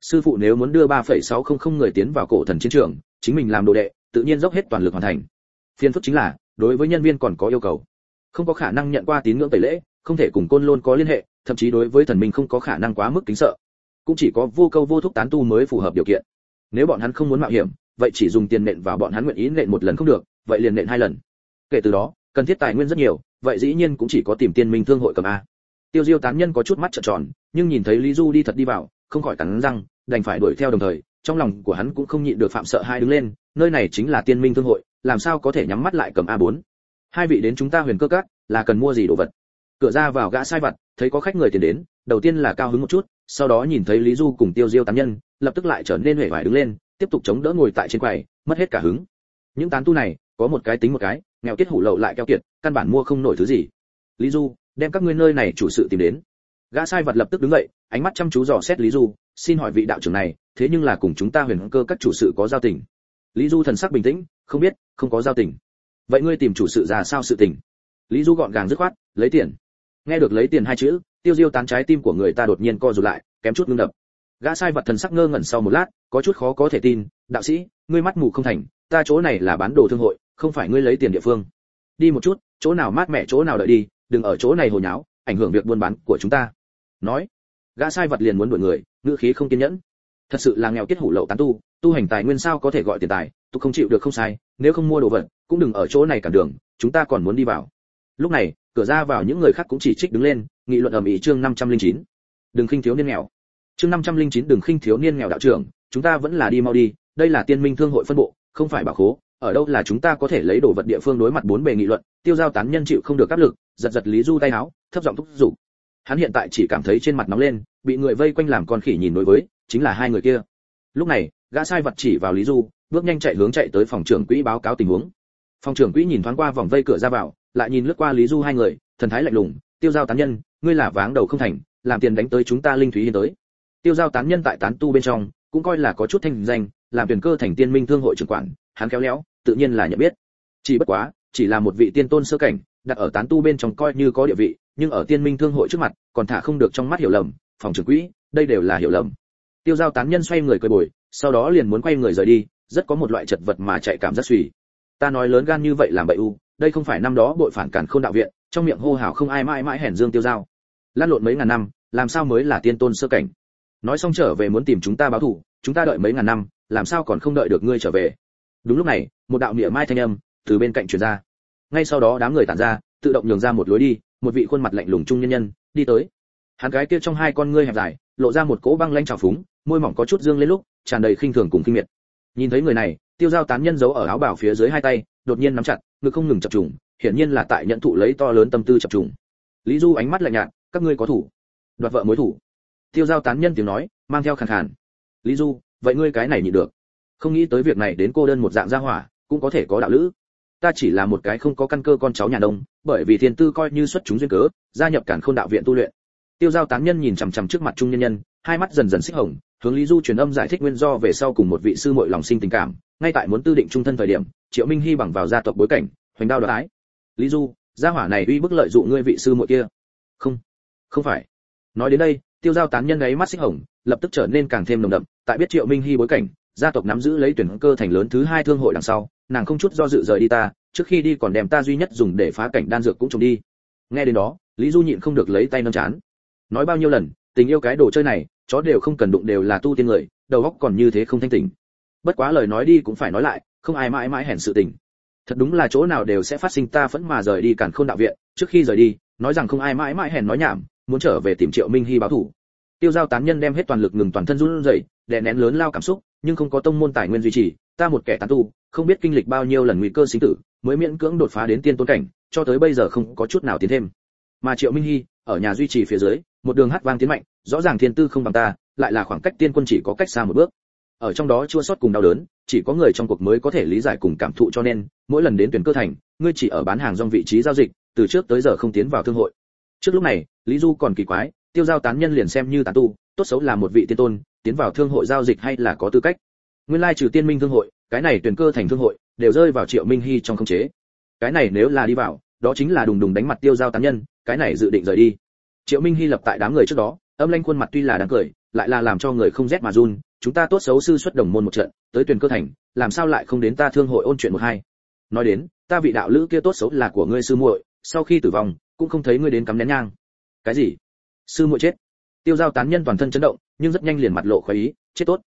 Speaker 1: Sư phụ nếu muốn đưa 3,600 người tiến vào cổ thần chiến trường chính mình làm đồ đệ tự nhiên dốc hết toàn lực hoàn thành. Phiên phức chính là đối với nhân viên còn có yêu cầu. Không có khả năng nhận qua tín ngưỡng tẩy lễ không thể cùng côn lôn có liên hệ thậm chí đối với thần minh không có khả năng quá mức kính sợ. Cũng chỉ có vô câu vô thúc tán tu mới phù hợp điều kiện. Nếu bọn hắn không muốn mạo hiểm vậy chỉ dùng tiền nện vào bọn hắn nguyện ý nện một lần không được vậy liền nện hai lần. Kể từ đó, cần thiết tài nguyên rất nhiều, vậy dĩ nhiên cũng chỉ có tìm tiên minh thương hội cầm a. Tiêu diêu tán nhân có chút mắt trợn tròn, nhưng nhìn thấy lý du đi thật đi vào, không khỏi cắn răng, đành phải đuổi theo đồng thời, trong lòng của hắn cũng không nhịn được phạm sợ hai đứng lên, nơi này chính là tiên minh thương hội, làm sao có thể nhắm mắt lại cầm a 4 hai vị đến chúng ta huyền cơ cát là cần mua gì đồ vật? Cửa ra vào gã sai vật thấy có khách người tiền đến, đầu tiên là cao hứng một chút, sau đó nhìn thấy lý du cùng tiêu diêu tán nhân, lập tức lại trở nên huệ hoài đứng lên, tiếp tục chống đỡ ngồi tại trên quầy, mất hết cả hứng. Những tán tu này có một cái tính một cái, nghèo kết hủ lậu lại keo kiệt, căn bản mua không nổi thứ gì. Lý du, đem các ngươi nơi này chủ sự tìm đến. Gã sai vật lập tức đứng dậy, ánh mắt chăm chú dò xét lý du, xin hỏi vị đạo trưởng này, thế nhưng là cùng chúng ta huyền cơ các chủ sự có giao tình. Lý du thần sắc bình tĩnh, không biết, không có giao tình. Vậy ngươi tìm chủ sự ra sao sự tình? Lý du gọn gàng dứt khoát, lấy tiền. Nghe được lấy tiền hai chữ, tiêu diêu tán trái tim của người ta đột nhiên co rụt lại, kém chút ngưng đập. Gã sai vật thần sắc ngơ ngẩn sau một lát, có chút khó có thể tin, đạo sĩ, ngươi mắt mù không thành, ta chỗ này là bán đồ thương hội không phải ngươi lấy tiền địa phương. Đi một chút, chỗ nào mát mẻ chỗ nào đợi đi, đừng ở chỗ này hồ nháo, ảnh hưởng việc buôn bán của chúng ta. Nói, gã sai vật liền muốn đuổi người, ngữ khí không kiên nhẫn. Thật sự là nghèo kết hủ lậu tán tu tu hành tài nguyên sao có thể gọi tiền tài, tu không chịu được không sai, nếu không mua đồ vật, cũng đừng ở chỗ này cản đường, chúng ta còn muốn đi vào. Lúc này, cửa ra vào những người khác cũng chỉ trích đứng lên, nghị luận ầm ĩ chương 509. đừng khinh thiếu niên nghèo. Chương 509 đừng khinh thiếu niên nghèo đạo trưởng, chúng ta vẫn là đi mau đi, đây là tiên minh thương hội phân bộ, không phải bảo khố ở đâu là chúng ta có thể lấy đồ vật địa phương đối mặt bốn bề nghị luận, tiêu giao tán nhân chịu không được áp lực, giật giật lý du tay áo thấp giọng thúc giục. Hắn hiện tại chỉ cảm thấy trên mặt nóng lên, bị người vây quanh làm con khỉ nhìn đối với, chính là hai người kia. Lúc này, gã sai vật chỉ vào lý du, bước nhanh chạy hướng chạy tới phòng trưởng quỹ báo cáo tình huống. Phòng trưởng quỹ nhìn thoáng qua vòng vây cửa ra vào, lại nhìn lướt qua lý du hai người, thần thái lạnh lùng, tiêu giao tán nhân, ngươi là váng đầu không thành, làm tiền đánh tới chúng ta linh thúy hiên tới. Tiêu giao tán nhân tại tán tu bên trong, cũng coi là có chút thanh danh, làm tuyển cơ thành tiên minh thương hội trưởng quản, hắn khéo léo tự nhiên là nhận biết. Chỉ bất quá, chỉ là một vị tiên tôn sơ cảnh, đặt ở tán tu bên trong coi như có địa vị, nhưng ở tiên minh thương hội trước mặt, còn thả không được trong mắt hiểu lầm, phòng trưởng quỹ, đây đều là hiểu lầm. Tiêu giao tán nhân xoay người cười bồi, sau đó liền muốn quay người rời đi, rất có một loại chật vật mà chạy cảm giác suy. Ta nói lớn gan như vậy làm bậy u, đây không phải năm đó bội phản cản khôn đạo viện, trong miệng hô hào không ai mãi mãi hèn dương tiêu giao. Lan lộn mấy ngàn năm, làm sao mới là tiên tôn sơ cảnh? Nói xong trở về muốn tìm chúng ta báo thù, chúng ta đợi mấy ngàn năm, làm sao còn không đợi được ngươi trở về? Đúng lúc này, một đạo mỉa mai thanh âm từ bên cạnh truyền ra. Ngay sau đó đám người tản ra, tự động nhường ra một lối đi, một vị khuôn mặt lạnh lùng trung nhân nhân, đi tới. Hắn gái kia trong hai con ngươi hẹp dài, lộ ra một cỗ băng lanh trào phúng, môi mỏng có chút dương lên lúc, tràn đầy khinh thường cùng kinh miệt. Nhìn thấy người này, tiêu giao tán nhân giấu ở áo bảo phía dưới hai tay, đột nhiên nắm chặt, ngực không ngừng chập trùng, hiển nhiên là tại nhận thụ lấy to lớn tâm tư chập trùng. Lý du ánh mắt lạnh nhạt, các ngươi có thủ. Đoạt vợ mối thủ. Tiêu giao tán nhân tiếng nói, mang theo khàn khàn. Lý du, vậy ngươi cái này nhịn được không nghĩ tới việc này đến cô đơn một dạng gia hỏa, cũng có thể có đạo lữ. Ta chỉ là một cái không có căn cơ con cháu nhà đông bởi vì thiên tư coi như xuất chúng duyên cớ, gia nhập cản khôn đạo viện tu luyện. Tiêu giao tán nhân nhìn chằm chằm trước mặt trung nhân nhân, hai mắt dần dần xích hồng, hướng lý du truyền âm giải thích nguyên do về sau cùng một vị sư muội lòng sinh tình cảm. Ngay tại muốn tư định trung thân thời điểm, triệu minh hy bằng vào gia tộc bối cảnh, hoành đao đoái lý du, gia hỏa này uy bức lợi dụng ngươi vị sư muội kia. Không không phải. Nói đến đây, tiêu giao tán nhân ấy mắt xích hồng, lập tức trở nên càng thêm nồng đậm, tại biết triệu minh hy bối cảnh gia tộc nắm giữ lấy tuyển cơ thành lớn thứ hai thương hội đằng sau, nàng không chút do dự rời đi ta, trước khi đi còn đem ta duy nhất dùng để phá cảnh đan dược cũng trồng đi. Nghe đến đó, lý du nhịn không được lấy tay nâng chán. Nói bao nhiêu lần, tình yêu cái đồ chơi này, chó đều không cần đụng đều là tu tiên người, đầu óc còn như thế không thanh tỉnh. Bất quá lời nói đi cũng phải nói lại, không ai mãi mãi hèn sự tình. Thật đúng là chỗ nào đều sẽ phát sinh ta vẫn mà rời đi cản khôn đạo viện, trước khi rời đi, nói rằng không ai mãi mãi hèn nói nhảm, muốn trở về tìm triệu minh hy báo thủ. Tiêu giao tán nhân đem hết toàn lực ngừng toàn thân run rẩy, đè nén lớn lao cảm xúc nhưng không có tông môn tài nguyên duy trì, ta một kẻ tán tu, không biết kinh lịch bao nhiêu lần nguy cơ sinh tử, mới miễn cưỡng đột phá đến tiên tôn cảnh, cho tới bây giờ không có chút nào tiến thêm. Mà triệu minh hy, ở nhà duy trì phía dưới, một đường hát vang tiến mạnh, rõ ràng thiên tư không bằng ta, lại là khoảng cách tiên quân chỉ có cách xa một bước. Ở trong đó chua sót cùng đau đớn, chỉ có người trong cuộc mới có thể lý giải cùng cảm thụ cho nên, mỗi lần đến tuyển cơ thành, ngươi chỉ ở bán hàng trong vị trí giao dịch, từ trước tới giờ không tiến vào thương hội. Trước lúc này, lý du còn kỳ quái, tiêu giao tán nhân liền xem như tán tu, tốt xấu là một vị tiên tôn tiến vào thương hội giao dịch hay là có tư cách? Nguyên lai trừ tiên minh thương hội, cái này tuyển cơ thành thương hội, đều rơi vào triệu minh hy trong khống chế. Cái này nếu là đi vào, đó chính là đùng đùng đánh mặt tiêu giao tán nhân, cái này dự định rời đi. Triệu minh hy lập tại đám người trước đó, âm lanh khuôn mặt tuy là đáng cười, lại là làm cho người không rét mà run, chúng ta tốt xấu sư xuất đồng môn một trận, tới tuyển cơ thành, làm sao lại không đến ta thương hội ôn chuyện một hai? Nói đến, ta vị đạo lữ kia tốt xấu là của ngươi sư muội, sau khi tử vong, cũng không thấy ngươi đến cắm nén nhang. Cái gì? Sư muội chết? Tiêu giao tán nhân toàn thân chấn động nhưng rất nhanh liền mặt lộ khoái ý, chết tốt.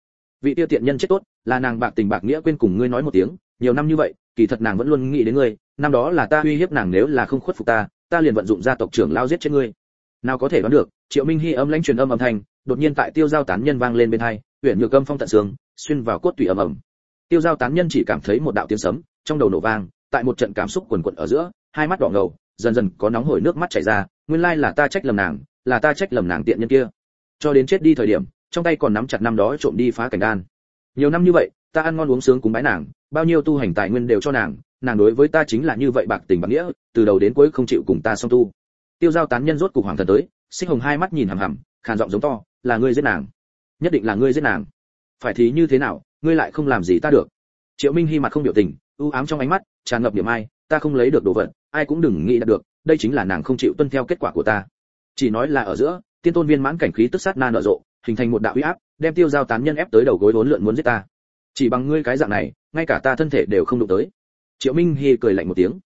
Speaker 1: Vị tiêu tiện nhân chết tốt, là nàng bạc tình bạc nghĩa quên cùng ngươi nói một tiếng, nhiều năm như vậy, kỳ thật nàng vẫn luôn nghĩ đến ngươi, năm đó là ta uy hiếp nàng nếu là không khuất phục ta ta liền vận dụng gia tộc trưởng lao giết chết ngươi. Nào có thể đoán được, triệu minh hy âm lãnh truyền âm âm thanh, đột nhiên tại tiêu giao tán nhân vang lên bên hai, huyện nhược âm phong tận xương, xuyên vào cốt tủy ầm ầm tiêu giao tán nhân chỉ cảm thấy một đạo tiếng sấm, trong đầu nổ vang, tại một trận cảm xúc quần quật ở giữa, hai mắt đỏ ngầu, dần dần có nóng hổi nước mắt chảy ra, nguyên lai là ta trách lầm nàng, là ta trách lầm nàng tiện nhân kia cho đến chết đi thời điểm, trong tay còn nắm chặt năm đó trộm đi phá cảnh đan. Nhiều năm như vậy, ta ăn ngon uống sướng cùng bái nàng, bao nhiêu tu hành tài nguyên đều cho nàng nàng đối với ta chính là như vậy bạc tình bạc nghĩa, từ đầu đến cuối không chịu cùng ta song tu. Tiêu giao tán nhân rốt cục hoàng thần tới, xích hồng hai mắt nhìn hằm hằm, khàn giọng giống to, là ngươi giết nàng. Nhất định là ngươi giết nàng. Phải thì như thế nào, ngươi lại không làm gì ta được? Triệu minh hy mặt không biểu tình, u ám trong ánh mắt, tràn ngập điểm ai, ta không lấy được đồ vật, ai cũng đừng nghĩ đạt được, đây chính là nàng không chịu tuân theo kết quả của ta. Chỉ nói là ở giữa tiên tôn viên mãn cảnh khí tức sát na nở rộ, hình thành một đạo uy áp, đem tiêu giao tán nhân ép tới đầu gối vốn lượn muốn giết ta. Chỉ bằng ngươi cái dạng này, ngay cả ta thân thể đều không đụng tới. Triệu minh hy cười lạnh một tiếng.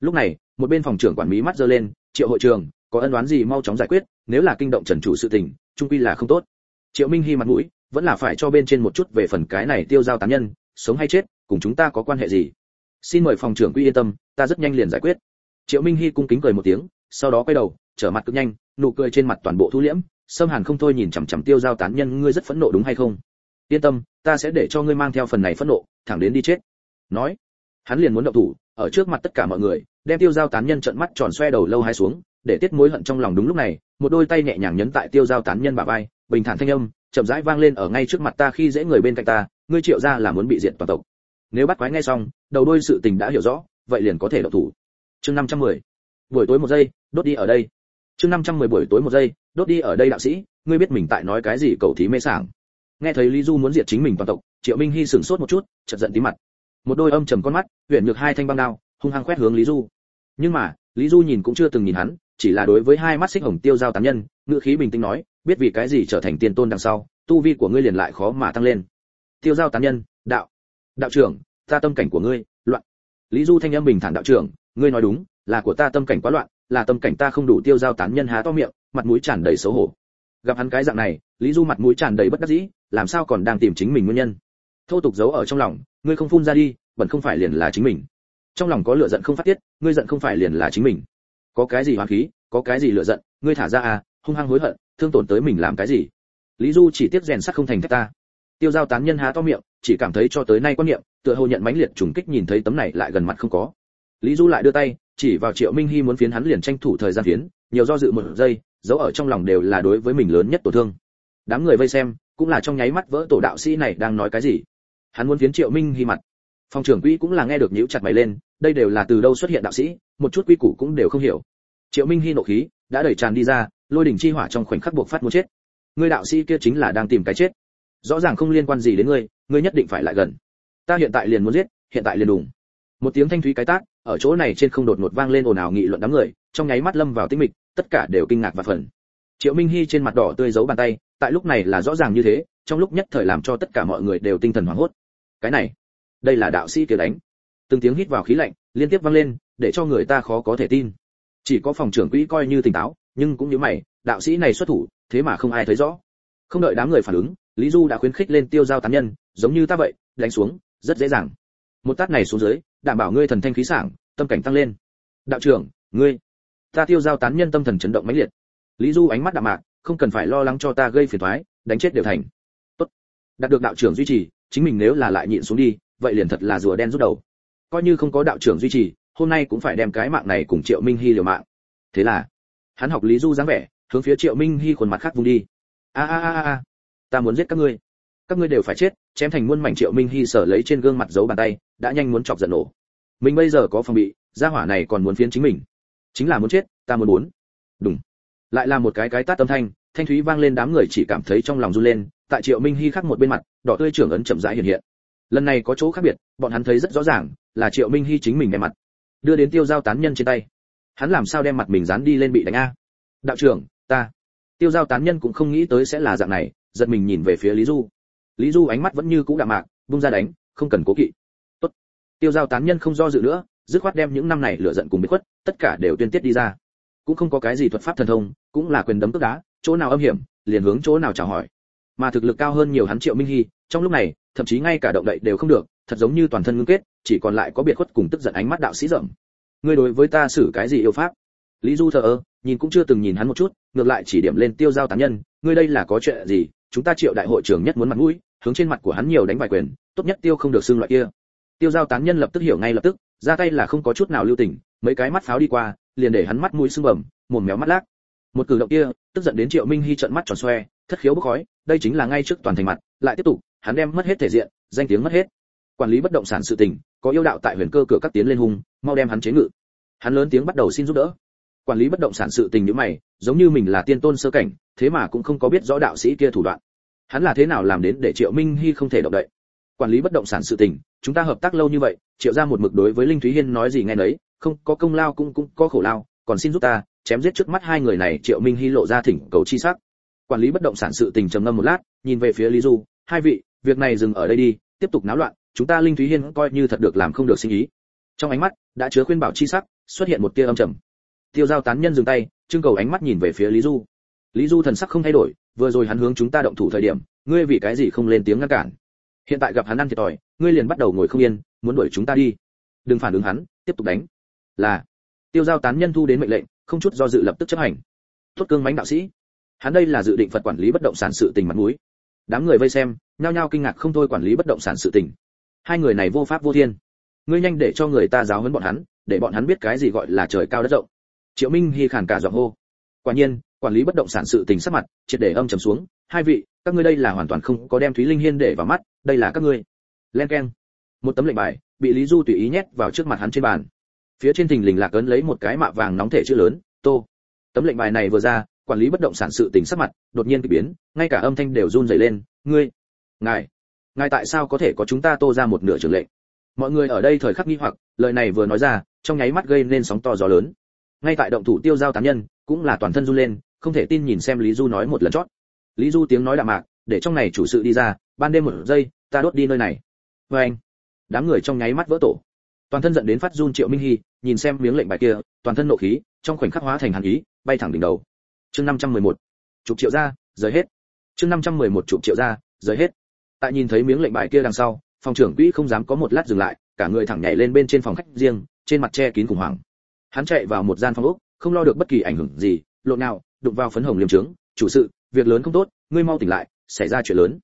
Speaker 1: Lúc này, một bên phòng trưởng quản lý mắt giơ lên, triệu hội trường có ân đoán gì mau chóng giải quyết, nếu là kinh động trần chủ sự tình, trung quy là không tốt. Triệu minh hy mặt mũi, vẫn là phải cho bên trên một chút về phần cái này tiêu giao tán nhân, sống hay chết, cùng chúng ta có quan hệ gì? Xin mời phòng trưởng quy yên tâm, ta rất nhanh liền giải quyết. Triệu minh hy cung kính cười một tiếng, sau đó quay đầu, trở mặt cực nhanh nụ cười trên mặt toàn bộ thu liễm, sâm hàn không thôi nhìn chằm chằm tiêu giao tán nhân, ngươi rất phẫn nộ đúng hay không? Yên tâm, ta sẽ để cho ngươi mang theo phần này phẫn nộ, thẳng đến đi chết. Nói, hắn liền muốn động thủ, ở trước mặt tất cả mọi người, đem tiêu giao tán nhân trợn mắt tròn xoe đầu lâu hai xuống, để tiết mối hận trong lòng đúng lúc này, một đôi tay nhẹ nhàng nhấn tại tiêu giao tán nhân bả vai, bình thản thanh âm, chậm rãi vang lên ở ngay trước mặt ta khi dễ người bên cạnh ta, ngươi triệu ra là muốn bị diện toàn tộc. Nếu bắt quái ngay xong, đầu đôi sự tình đã hiểu rõ, vậy liền có thể động thủ. Chương 510. buổi tối một giây, đốt đi ở đây chương 510 buổi tối một giây, đốt đi ở đây đạo sĩ, ngươi biết mình tại nói cái gì cầu thí mê sảng. Nghe thấy lý du muốn diệt chính mình toàn tộc, triệu minh hy sửng sốt một chút, chợt giận tí mặt. Một đôi âm trầm con mắt, huyền ngược hai thanh băng đao, hung hăng quét hướng lý du. Nhưng mà, lý du nhìn cũng chưa từng nhìn hắn, chỉ là đối với hai mắt xích hồng tiêu giao tán nhân, ngữ khí bình tĩnh nói, biết vì cái gì trở thành tiên tôn đằng sau, tu vi của ngươi liền lại khó mà tăng lên. Tiêu giao tán nhân, đạo. Đạo trưởng, ta tâm cảnh của ngươi, loạn. Lý du thanh âm bình thản, đạo trưởng, ngươi nói đúng, là của ta tâm cảnh quá loạn là tâm cảnh ta không đủ tiêu giao tán nhân há to miệng, mặt mũi tràn đầy xấu hổ. Gặp hắn cái dạng này, lý du mặt mũi tràn đầy bất đắc dĩ, làm sao còn đang tìm chính mình nguyên nhân? Thô tục giấu ở trong lòng, ngươi không phun ra đi bẩn không phải liền là chính mình. Trong lòng có lửa giận không phát tiết, ngươi giận không phải liền là chính mình. Có cái gì hoán khí, có cái gì lửa giận, ngươi thả ra à hung hăng hối hận, thương tổn tới mình làm cái gì? Lý du chỉ tiếc rèn sắt không thành thép ta. Tiêu giao tán nhân há to miệng, chỉ cảm thấy cho tới nay quan niệm, tựa hồ nhận mãnh liệt trùng kích nhìn thấy tấm này lại gần mặt không có. Lý du lại đưa tay chỉ vào triệu minh hy muốn phiến hắn liền tranh thủ thời gian phiến, nhiều do dự một giây, dấu ở trong lòng đều là đối với mình lớn nhất tổn thương. Đám người vây xem, cũng là trong nháy mắt vỡ tổ đạo sĩ này đang nói cái gì. Hắn muốn phiến triệu minh hy mặt. Phòng trưởng quỹ cũng là nghe được nhíu chặt mày lên, đây đều là từ đâu xuất hiện đạo sĩ, một chút quy củ cũng đều không hiểu. Triệu minh hy nộ khí, đã đẩy tràn đi ra, lôi đỉnh chi hỏa trong khoảnh khắc buộc phát muốn chết. Ngươi đạo sĩ kia chính là đang tìm cái chết. Rõ ràng không liên quan gì đến ngươi ngươi nhất định phải lại gần. Ta hiện tại liền muốn giết, hiện tại liền đùng một tiếng thanh thúy cái tát ở chỗ này trên không đột ngột vang lên ồn ào nghị luận đám người, trong nháy mắt lâm vào tinh mịch, tất cả đều kinh ngạc và phần triệu minh hy trên mặt đỏ tươi giấu bàn tay, tại lúc này là rõ ràng như thế, trong lúc nhất thời làm cho tất cả mọi người đều tinh thần hoảng hốt. Cái này, đây là đạo sĩ kia đánh. Từng tiếng hít vào khí lạnh liên tiếp vang lên, để cho người ta khó có thể tin. Chỉ có phòng trưởng quỹ coi như tỉnh táo, nhưng cũng như mày, đạo sĩ này xuất thủ, thế mà không ai thấy rõ. Không đợi đám người phản ứng, lý du đã khuyến khích lên tiêu giao tán nhân, giống như ta vậy, đánh xuống, rất dễ dàng. Một tát này xuống dưới đảm bảo ngươi thần thanh khí sảng, tâm cảnh tăng lên. Đạo trưởng, ngươi, ta tiêu giao tán nhân tâm thần chấn động mãnh liệt. Lý du ánh mắt đạm mạc, không cần phải lo lắng cho ta gây phiền toái, đánh chết đều thành. Tốt. Đạt được đạo trưởng duy trì, chính mình nếu là lại nhịn xuống đi, vậy liền thật là rùa đen rút đầu. Coi như không có đạo trưởng duy trì, hôm nay cũng phải đem cái mạng này cùng triệu minh hy liều mạng. Thế là, hắn học lý du dáng vẻ, hướng phía triệu minh hy khuôn mặt khác vung đi. A a a a ta muốn giết các ngươi các ngươi đều phải chết, chém thành muôn mảnh triệu minh hy sở lấy trên gương mặt giấu bàn tay, đã nhanh muốn chọc giận nổ. Mình bây giờ có phòng bị, gia hỏa này còn muốn phiến chính mình. Chính là muốn chết, ta muốn muốn. Đúng lại là một cái cái tát âm thanh thanh thúy vang lên đám người chỉ cảm thấy trong lòng run lên, tại triệu minh hy khắc một bên mặt, đỏ tươi trưởng ấn chậm rãi hiện hiện. Lần này có chỗ khác biệt, bọn hắn thấy rất rõ ràng, là triệu minh hy chính mình đem mặt, đưa đến tiêu giao tán nhân trên tay. Hắn làm sao đem mặt mình dán đi lên bị đánh a? Đạo trưởng, ta. Tiêu giao tán nhân cũng không nghĩ tới sẽ là dạng này, giật mình nhìn về phía lý du lý du ánh mắt vẫn như cũ đạm mạc bung ra đánh, không cần cố kỵ. Tốt. Tiêu giao tán nhân không do dự nữa, dứt khoát đem những năm này lửa giận cùng bị khuất, tất cả đều tuyên tiết đi ra. Cũng không có cái gì thuật pháp thần thông, cũng là quyền đấm tức đá, chỗ nào âm hiểm, liền hướng chỗ nào chào hỏi. Mà thực lực cao hơn nhiều hắn triệu minh hy, trong lúc này, thậm chí ngay cả động đậy đều không được, thật giống như toàn thân ngưng kết, chỉ còn lại có biệt khuất cùng tức giận ánh mắt đạo sĩ rộng ngươi đối với ta xử cái gì yêu pháp? Lý du thờ ơ, nhìn cũng chưa từng nhìn hắn một chút, ngược lại chỉ điểm lên tiêu giao tán nhân, ngươi đây là có chuyện gì? Chúng ta triệu đại hội trưởng nhất muốn mặt mũi, hướng trên mặt của hắn nhiều đánh vài quyền, tốt nhất tiêu không được xương loại kia. Tiêu giao tán nhân lập tức hiểu ngay lập tức, ra tay là không có chút nào lưu tình, mấy cái mắt pháo đi qua, liền để hắn mắt mũi sưng bẩm mồm méo mắt lác. Một cử động kia, tức giận đến triệu minh hy trợn mắt tròn xoe, thất khiếu bốc khói, đây chính là ngay trước toàn thành mặt, lại tiếp tục, hắn đem mất hết thể diện, danh tiếng mất hết. Quản lý bất động sản sự tình, có yêu đạo tại huyền cơ cửa các tiến lên hung, mau đem hắn chế ngự. Hắn lớn tiếng bắt đầu xin giúp đỡ quản lý bất động sản sự tình như mày, giống như mình là tiên tôn sơ cảnh, thế mà cũng không có biết rõ đạo sĩ kia thủ đoạn. Hắn là thế nào làm đến để triệu minh hy không thể động đậy? Quản lý bất động sản sự tình, chúng ta hợp tác lâu như vậy, triệu ra một mực đối với linh thúy hiên nói gì nghe nấy, không, có công lao cũng cũng có khổ lao, còn xin giúp ta, chém giết trước mắt hai người này, triệu minh hy lộ ra thỉnh cầu chi sắc. Quản lý bất động sản sự tình trầm ngâm một lát, nhìn về phía lý du, hai vị, việc này dừng ở đây đi, tiếp tục náo loạn, chúng ta linh thúy hiên coi như thật được làm không được sinh ý. Trong ánh mắt, đã chứa khuyên bảo chi sắc, xuất hiện một tia âm trầm tiêu giao tán nhân dừng tay, trưng cầu ánh mắt nhìn về phía lý du. Lý du thần sắc không thay đổi, vừa rồi hắn hướng chúng ta động thủ thời điểm, ngươi vì cái gì không lên tiếng ngăn cản? Hiện tại gặp hắn ăn thiệt thòi, ngươi liền bắt đầu ngồi không yên, muốn đuổi chúng ta đi. Đừng phản ứng hắn, tiếp tục đánh. Là. Tiêu giao tán nhân thu đến mệnh lệnh, không chút do dự lập tức chấp hành. Tốt cương mánh đạo sĩ. Hắn đây là dự định phật quản lý bất động sản sự tình mặt mũi. Đám người vây xem, nhao nhao kinh ngạc không thôi quản lý bất động sản sự tình. Hai người này vô pháp vô thiên. Ngươi nhanh để cho người ta giáo huấn bọn hắn, để bọn hắn biết cái gì gọi là trời cao đất rộng triệu minh hy khản cả giọng hô. Quả nhiên, quản lý bất động sản sự tình sắc mặt, triệt để âm trầm xuống. Hai vị, các ngươi đây là hoàn toàn không có đem thúy linh hiên để vào mắt, đây là các ngươi. Len keng. Một tấm lệnh bài, bị lý du tùy ý nhét vào trước mặt hắn trên bàn. Phía trên thình lình lạc ấn lấy một cái mạ vàng nóng thể chữ lớn, tô. Tấm lệnh bài này vừa ra, quản lý bất động sản sự tình sắc mặt, đột nhiên bị biến, ngay cả âm thanh đều run rẩy lên. Ngươi, ngài ngài tại sao có thể có chúng ta tô ra một nửa trường lệnh? Mọi người ở đây thời khắc nghi hoặc, lời này vừa nói ra, trong nháy mắt gây nên sóng to gió lớn ngay tại động thủ tiêu giao tán nhân, cũng là toàn thân run lên, không thể tin nhìn xem lý du nói một lần chót. Lý du tiếng nói đạm mạc, để trong này chủ sự đi ra, ban đêm một giây, ta đốt đi nơi này. Vê anh, đám người trong nháy mắt vỡ tổ. Toàn thân giận đến phát run triệu minh hy, nhìn xem miếng lệnh bài kia, toàn thân nộ khí, trong khoảnh khắc hóa thành hàn ý, bay thẳng đỉnh đầu. Chương năm trăm mười một chục triệu ra rời hết. Chương năm trăm mười một chục triệu ra rời hết. Tại nhìn thấy miếng lệnh bài kia đằng sau, phòng trưởng quỹ không dám có một lát dừng lại, cả người thẳng nhảy lên bên trên phòng khách riêng, trên mặt che kín khủng hoảng hắn chạy vào một gian phòng ốc, không lo được bất kỳ ảnh hưởng gì, lộn nào, đụng vào phấn hồng liêm trướng, chủ sự, việc lớn không tốt, ngươi mau tỉnh lại, xảy ra chuyện lớn.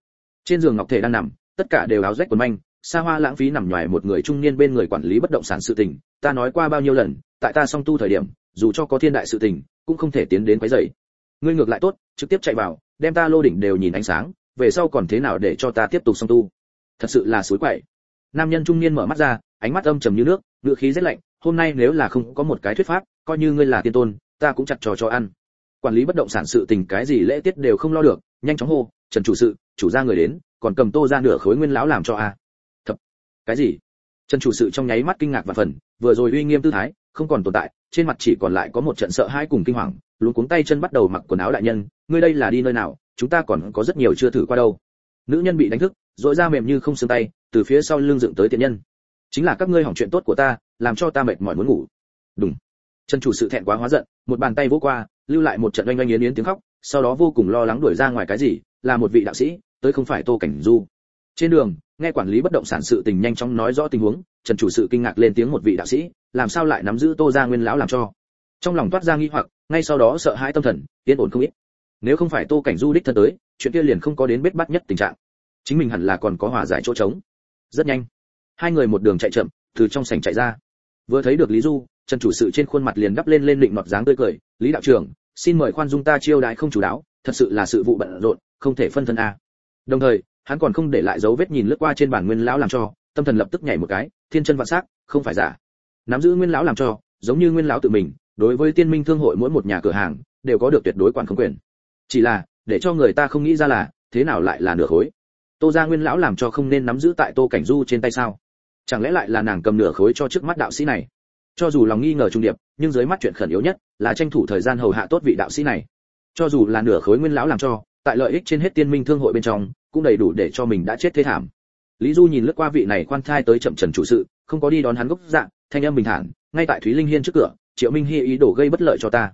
Speaker 1: Trên giường ngọc thể đang nằm, tất cả đều áo rách quần manh, xa hoa lãng phí nằm ngoài một người trung niên bên người quản lý bất động sản sự tình, ta nói qua bao nhiêu lần, tại ta song tu thời điểm, dù cho có thiên đại sự tình, cũng không thể tiến đến quấy rầy. Ngươi ngược lại tốt, trực tiếp chạy vào, đem ta lô đỉnh đều nhìn ánh sáng, về sau còn thế nào để cho ta tiếp tục song tu? Thật sự là suối quậy. Nam nhân trung niên mở mắt ra, ánh mắt âm trầm như nước ngựa khí rất lạnh hôm nay nếu là không có một cái thuyết pháp, coi như ngươi là tiên tôn, ta cũng chặt trò cho ăn. Quản lý bất động sản sự tình cái gì lễ tiết đều không lo được, nhanh chóng hô, trần chủ sự, chủ gia người đến, còn cầm tô ra nửa khối nguyên lão làm cho a. À. cái gì? Trần chủ sự trong nháy mắt kinh ngạc và phần, vừa rồi uy nghiêm tư thái, không còn tồn tại, trên mặt chỉ còn lại có một trận sợ hãi cùng kinh hoàng, luống cuống tay chân bắt đầu mặc quần áo đại nhân, ngươi đây là đi nơi nào, chúng ta còn có rất nhiều chưa thử qua đâu. Nữ nhân bị đánh thức dội ra mềm như không xương tay, từ phía sau lưng dựng tới tiện nhân. Chính là các ngươi hỏng chuyện tốt của ta làm cho ta mệt mỏi muốn ngủ. Đúng trần chủ sự thẹn quá hóa giận, một bàn tay vỗ qua, lưu lại một trận oanh oanh yến yến tiếng khóc, sau đó vô cùng lo lắng đuổi ra ngoài cái gì, là một vị đạo sĩ, tới không phải tô cảnh du. Trên đường, nghe quản lý bất động sản sự tình nhanh chóng nói rõ tình huống, trần chủ sự kinh ngạc lên tiếng một vị đạo sĩ, làm sao lại nắm giữ tô gia nguyên lão làm cho? Trong lòng toát ra nghi hoặc, ngay sau đó sợ hãi tâm thần, yên ổn không ít. Nếu không phải tô cảnh du đích thân tới, chuyện kia liền không có đến bết bát nhất tình trạng. Chính mình hẳn là còn có hòa giải chỗ trống. Rất nhanh. Hai người một đường chạy chậm, từ trong sảnh chạy ra vừa thấy được lý du, trần chủ sự trên khuôn mặt liền đắp lên lên định nọt dáng tươi cười. Lý đạo trưởng, xin mời khoan dung ta chiêu đãi không chủ đáo, thật sự là sự vụ bận rộn, không thể phân thân a. Đồng thời, hắn còn không để lại dấu vết nhìn lướt qua trên bản nguyên lão làm cho, tâm thần lập tức nhảy một cái, thiên chân vạn sắc, không phải giả. Nắm giữ nguyên lão làm cho, giống như nguyên lão tự mình, đối với tiên minh thương hội mỗi một nhà cửa hàng, đều có được tuyệt đối quản không quyền. Chỉ là, để cho người ta không nghĩ ra là, thế nào lại là nửa khối? Tô gia nguyên lão làm cho không nên nắm giữ tại tô cảnh du trên tay sao? Chẳng lẽ lại là nàng cầm nửa khối cho trước mắt đạo sĩ này? Cho dù lòng nghi ngờ trung điệp, nhưng dưới mắt chuyện khẩn yếu nhất là tranh thủ thời gian hầu hạ tốt vị đạo sĩ này. Cho dù là nửa khối nguyên lão làm cho, tại lợi ích trên hết tiên minh thương hội bên trong, cũng đầy đủ để cho mình đã chết thế thảm. Lý du nhìn lướt qua vị này khoan thai tới chậm trần chủ sự, không có đi đón hắn gốc dạng thanh âm bình thản, ngay tại thúy linh hiên trước cửa, triệu minh hy ý đồ gây bất lợi cho ta.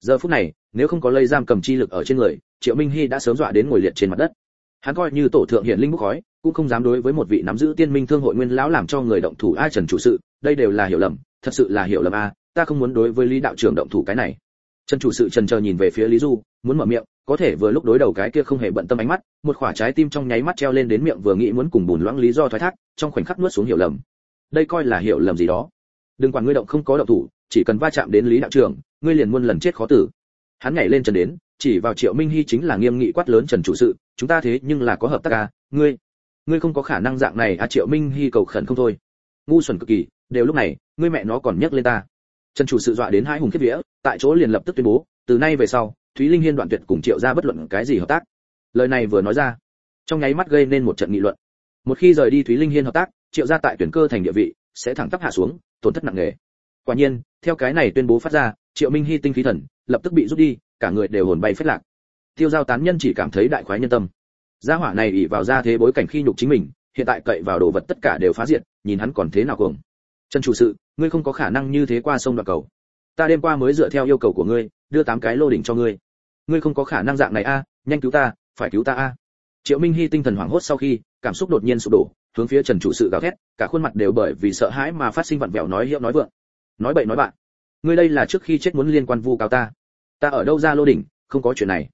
Speaker 1: Giờ phút này, nếu không có lây giam cầm chi lực ở trên người, triệu minh hy đã sớm dọa đến ngồi liệt trên mặt đất. Hắn coi như tổ thượng hiện linh bốc khói cũng không dám đối với một vị nắm giữ tiên minh thương hội nguyên lão làm cho người động thủ ai trần chủ sự, đây đều là hiểu lầm, thật sự là hiểu lầm a, ta không muốn đối với lý đạo trưởng động thủ cái này. Trần chủ sự trần chờ nhìn về phía lý du, muốn mở miệng, có thể vừa lúc đối đầu cái kia không hề bận tâm ánh mắt, một quả trái tim trong nháy mắt treo lên đến miệng vừa nghĩ muốn cùng bùn loãng lý do thoái thác, trong khoảnh khắc nuốt xuống hiểu lầm. Đây coi là hiểu lầm gì đó. Đừng quản ngươi động không có động thủ, chỉ cần va chạm đến lý đạo trưởng, ngươi liền muôn lần chết khó tử. Hắn nhảy lên trần đến, chỉ vào triệu minh hy chính là nghiêm nghị quát lớn trần chủ sự, chúng ta thế nhưng là có hợp tác à ngươi ngươi không có khả năng dạng này, a triệu minh hy cầu khẩn không thôi. Ngu xuẩn cực kỳ, đều lúc này, ngươi mẹ nó còn nhắc lên ta. Trần chủ sự dọa đến hai hùng kiếp vía, tại chỗ liền lập tức tuyên bố, từ nay về sau, thúy linh hiên đoạn tuyệt cùng triệu ra bất luận cái gì hợp tác. Lời này vừa nói ra, trong nháy mắt gây nên một trận nghị luận. Một khi rời đi thúy linh hiên hợp tác, triệu ra tại tuyển cơ thành địa vị sẽ thẳng tắp hạ xuống, tổn thất nặng nề. Quả nhiên, theo cái này tuyên bố phát ra, triệu minh hy tinh khí thần lập tức bị rút đi, cả người đều hồn bay phết lạc. Tiêu giao tán nhân chỉ cảm thấy đại khoái nhân tâm gia hỏa này ỷ vào ra thế bối cảnh khi nhục chính mình, hiện tại cậy vào đồ vật tất cả đều phá diệt, nhìn hắn còn thế nào cuồng trần chủ sự, ngươi không có khả năng như thế qua sông đoạn cầu. Ta đêm qua mới dựa theo yêu cầu của ngươi, đưa tám cái lô đỉnh cho ngươi. Ngươi không có khả năng dạng này a, nhanh cứu ta, phải cứu ta a. Triệu minh hy tinh thần hoảng hốt sau khi, cảm xúc đột nhiên sụp đổ, hướng phía trần chủ sự gào thét, cả khuôn mặt đều bởi vì sợ hãi mà phát sinh vặn vẹo nói hiệu nói vượng. Nói bậy nói bạn. Ngươi đây là trước khi chết muốn liên quan vu cáo ta. Ta ở đâu ra lô đỉnh, không có chuyện này.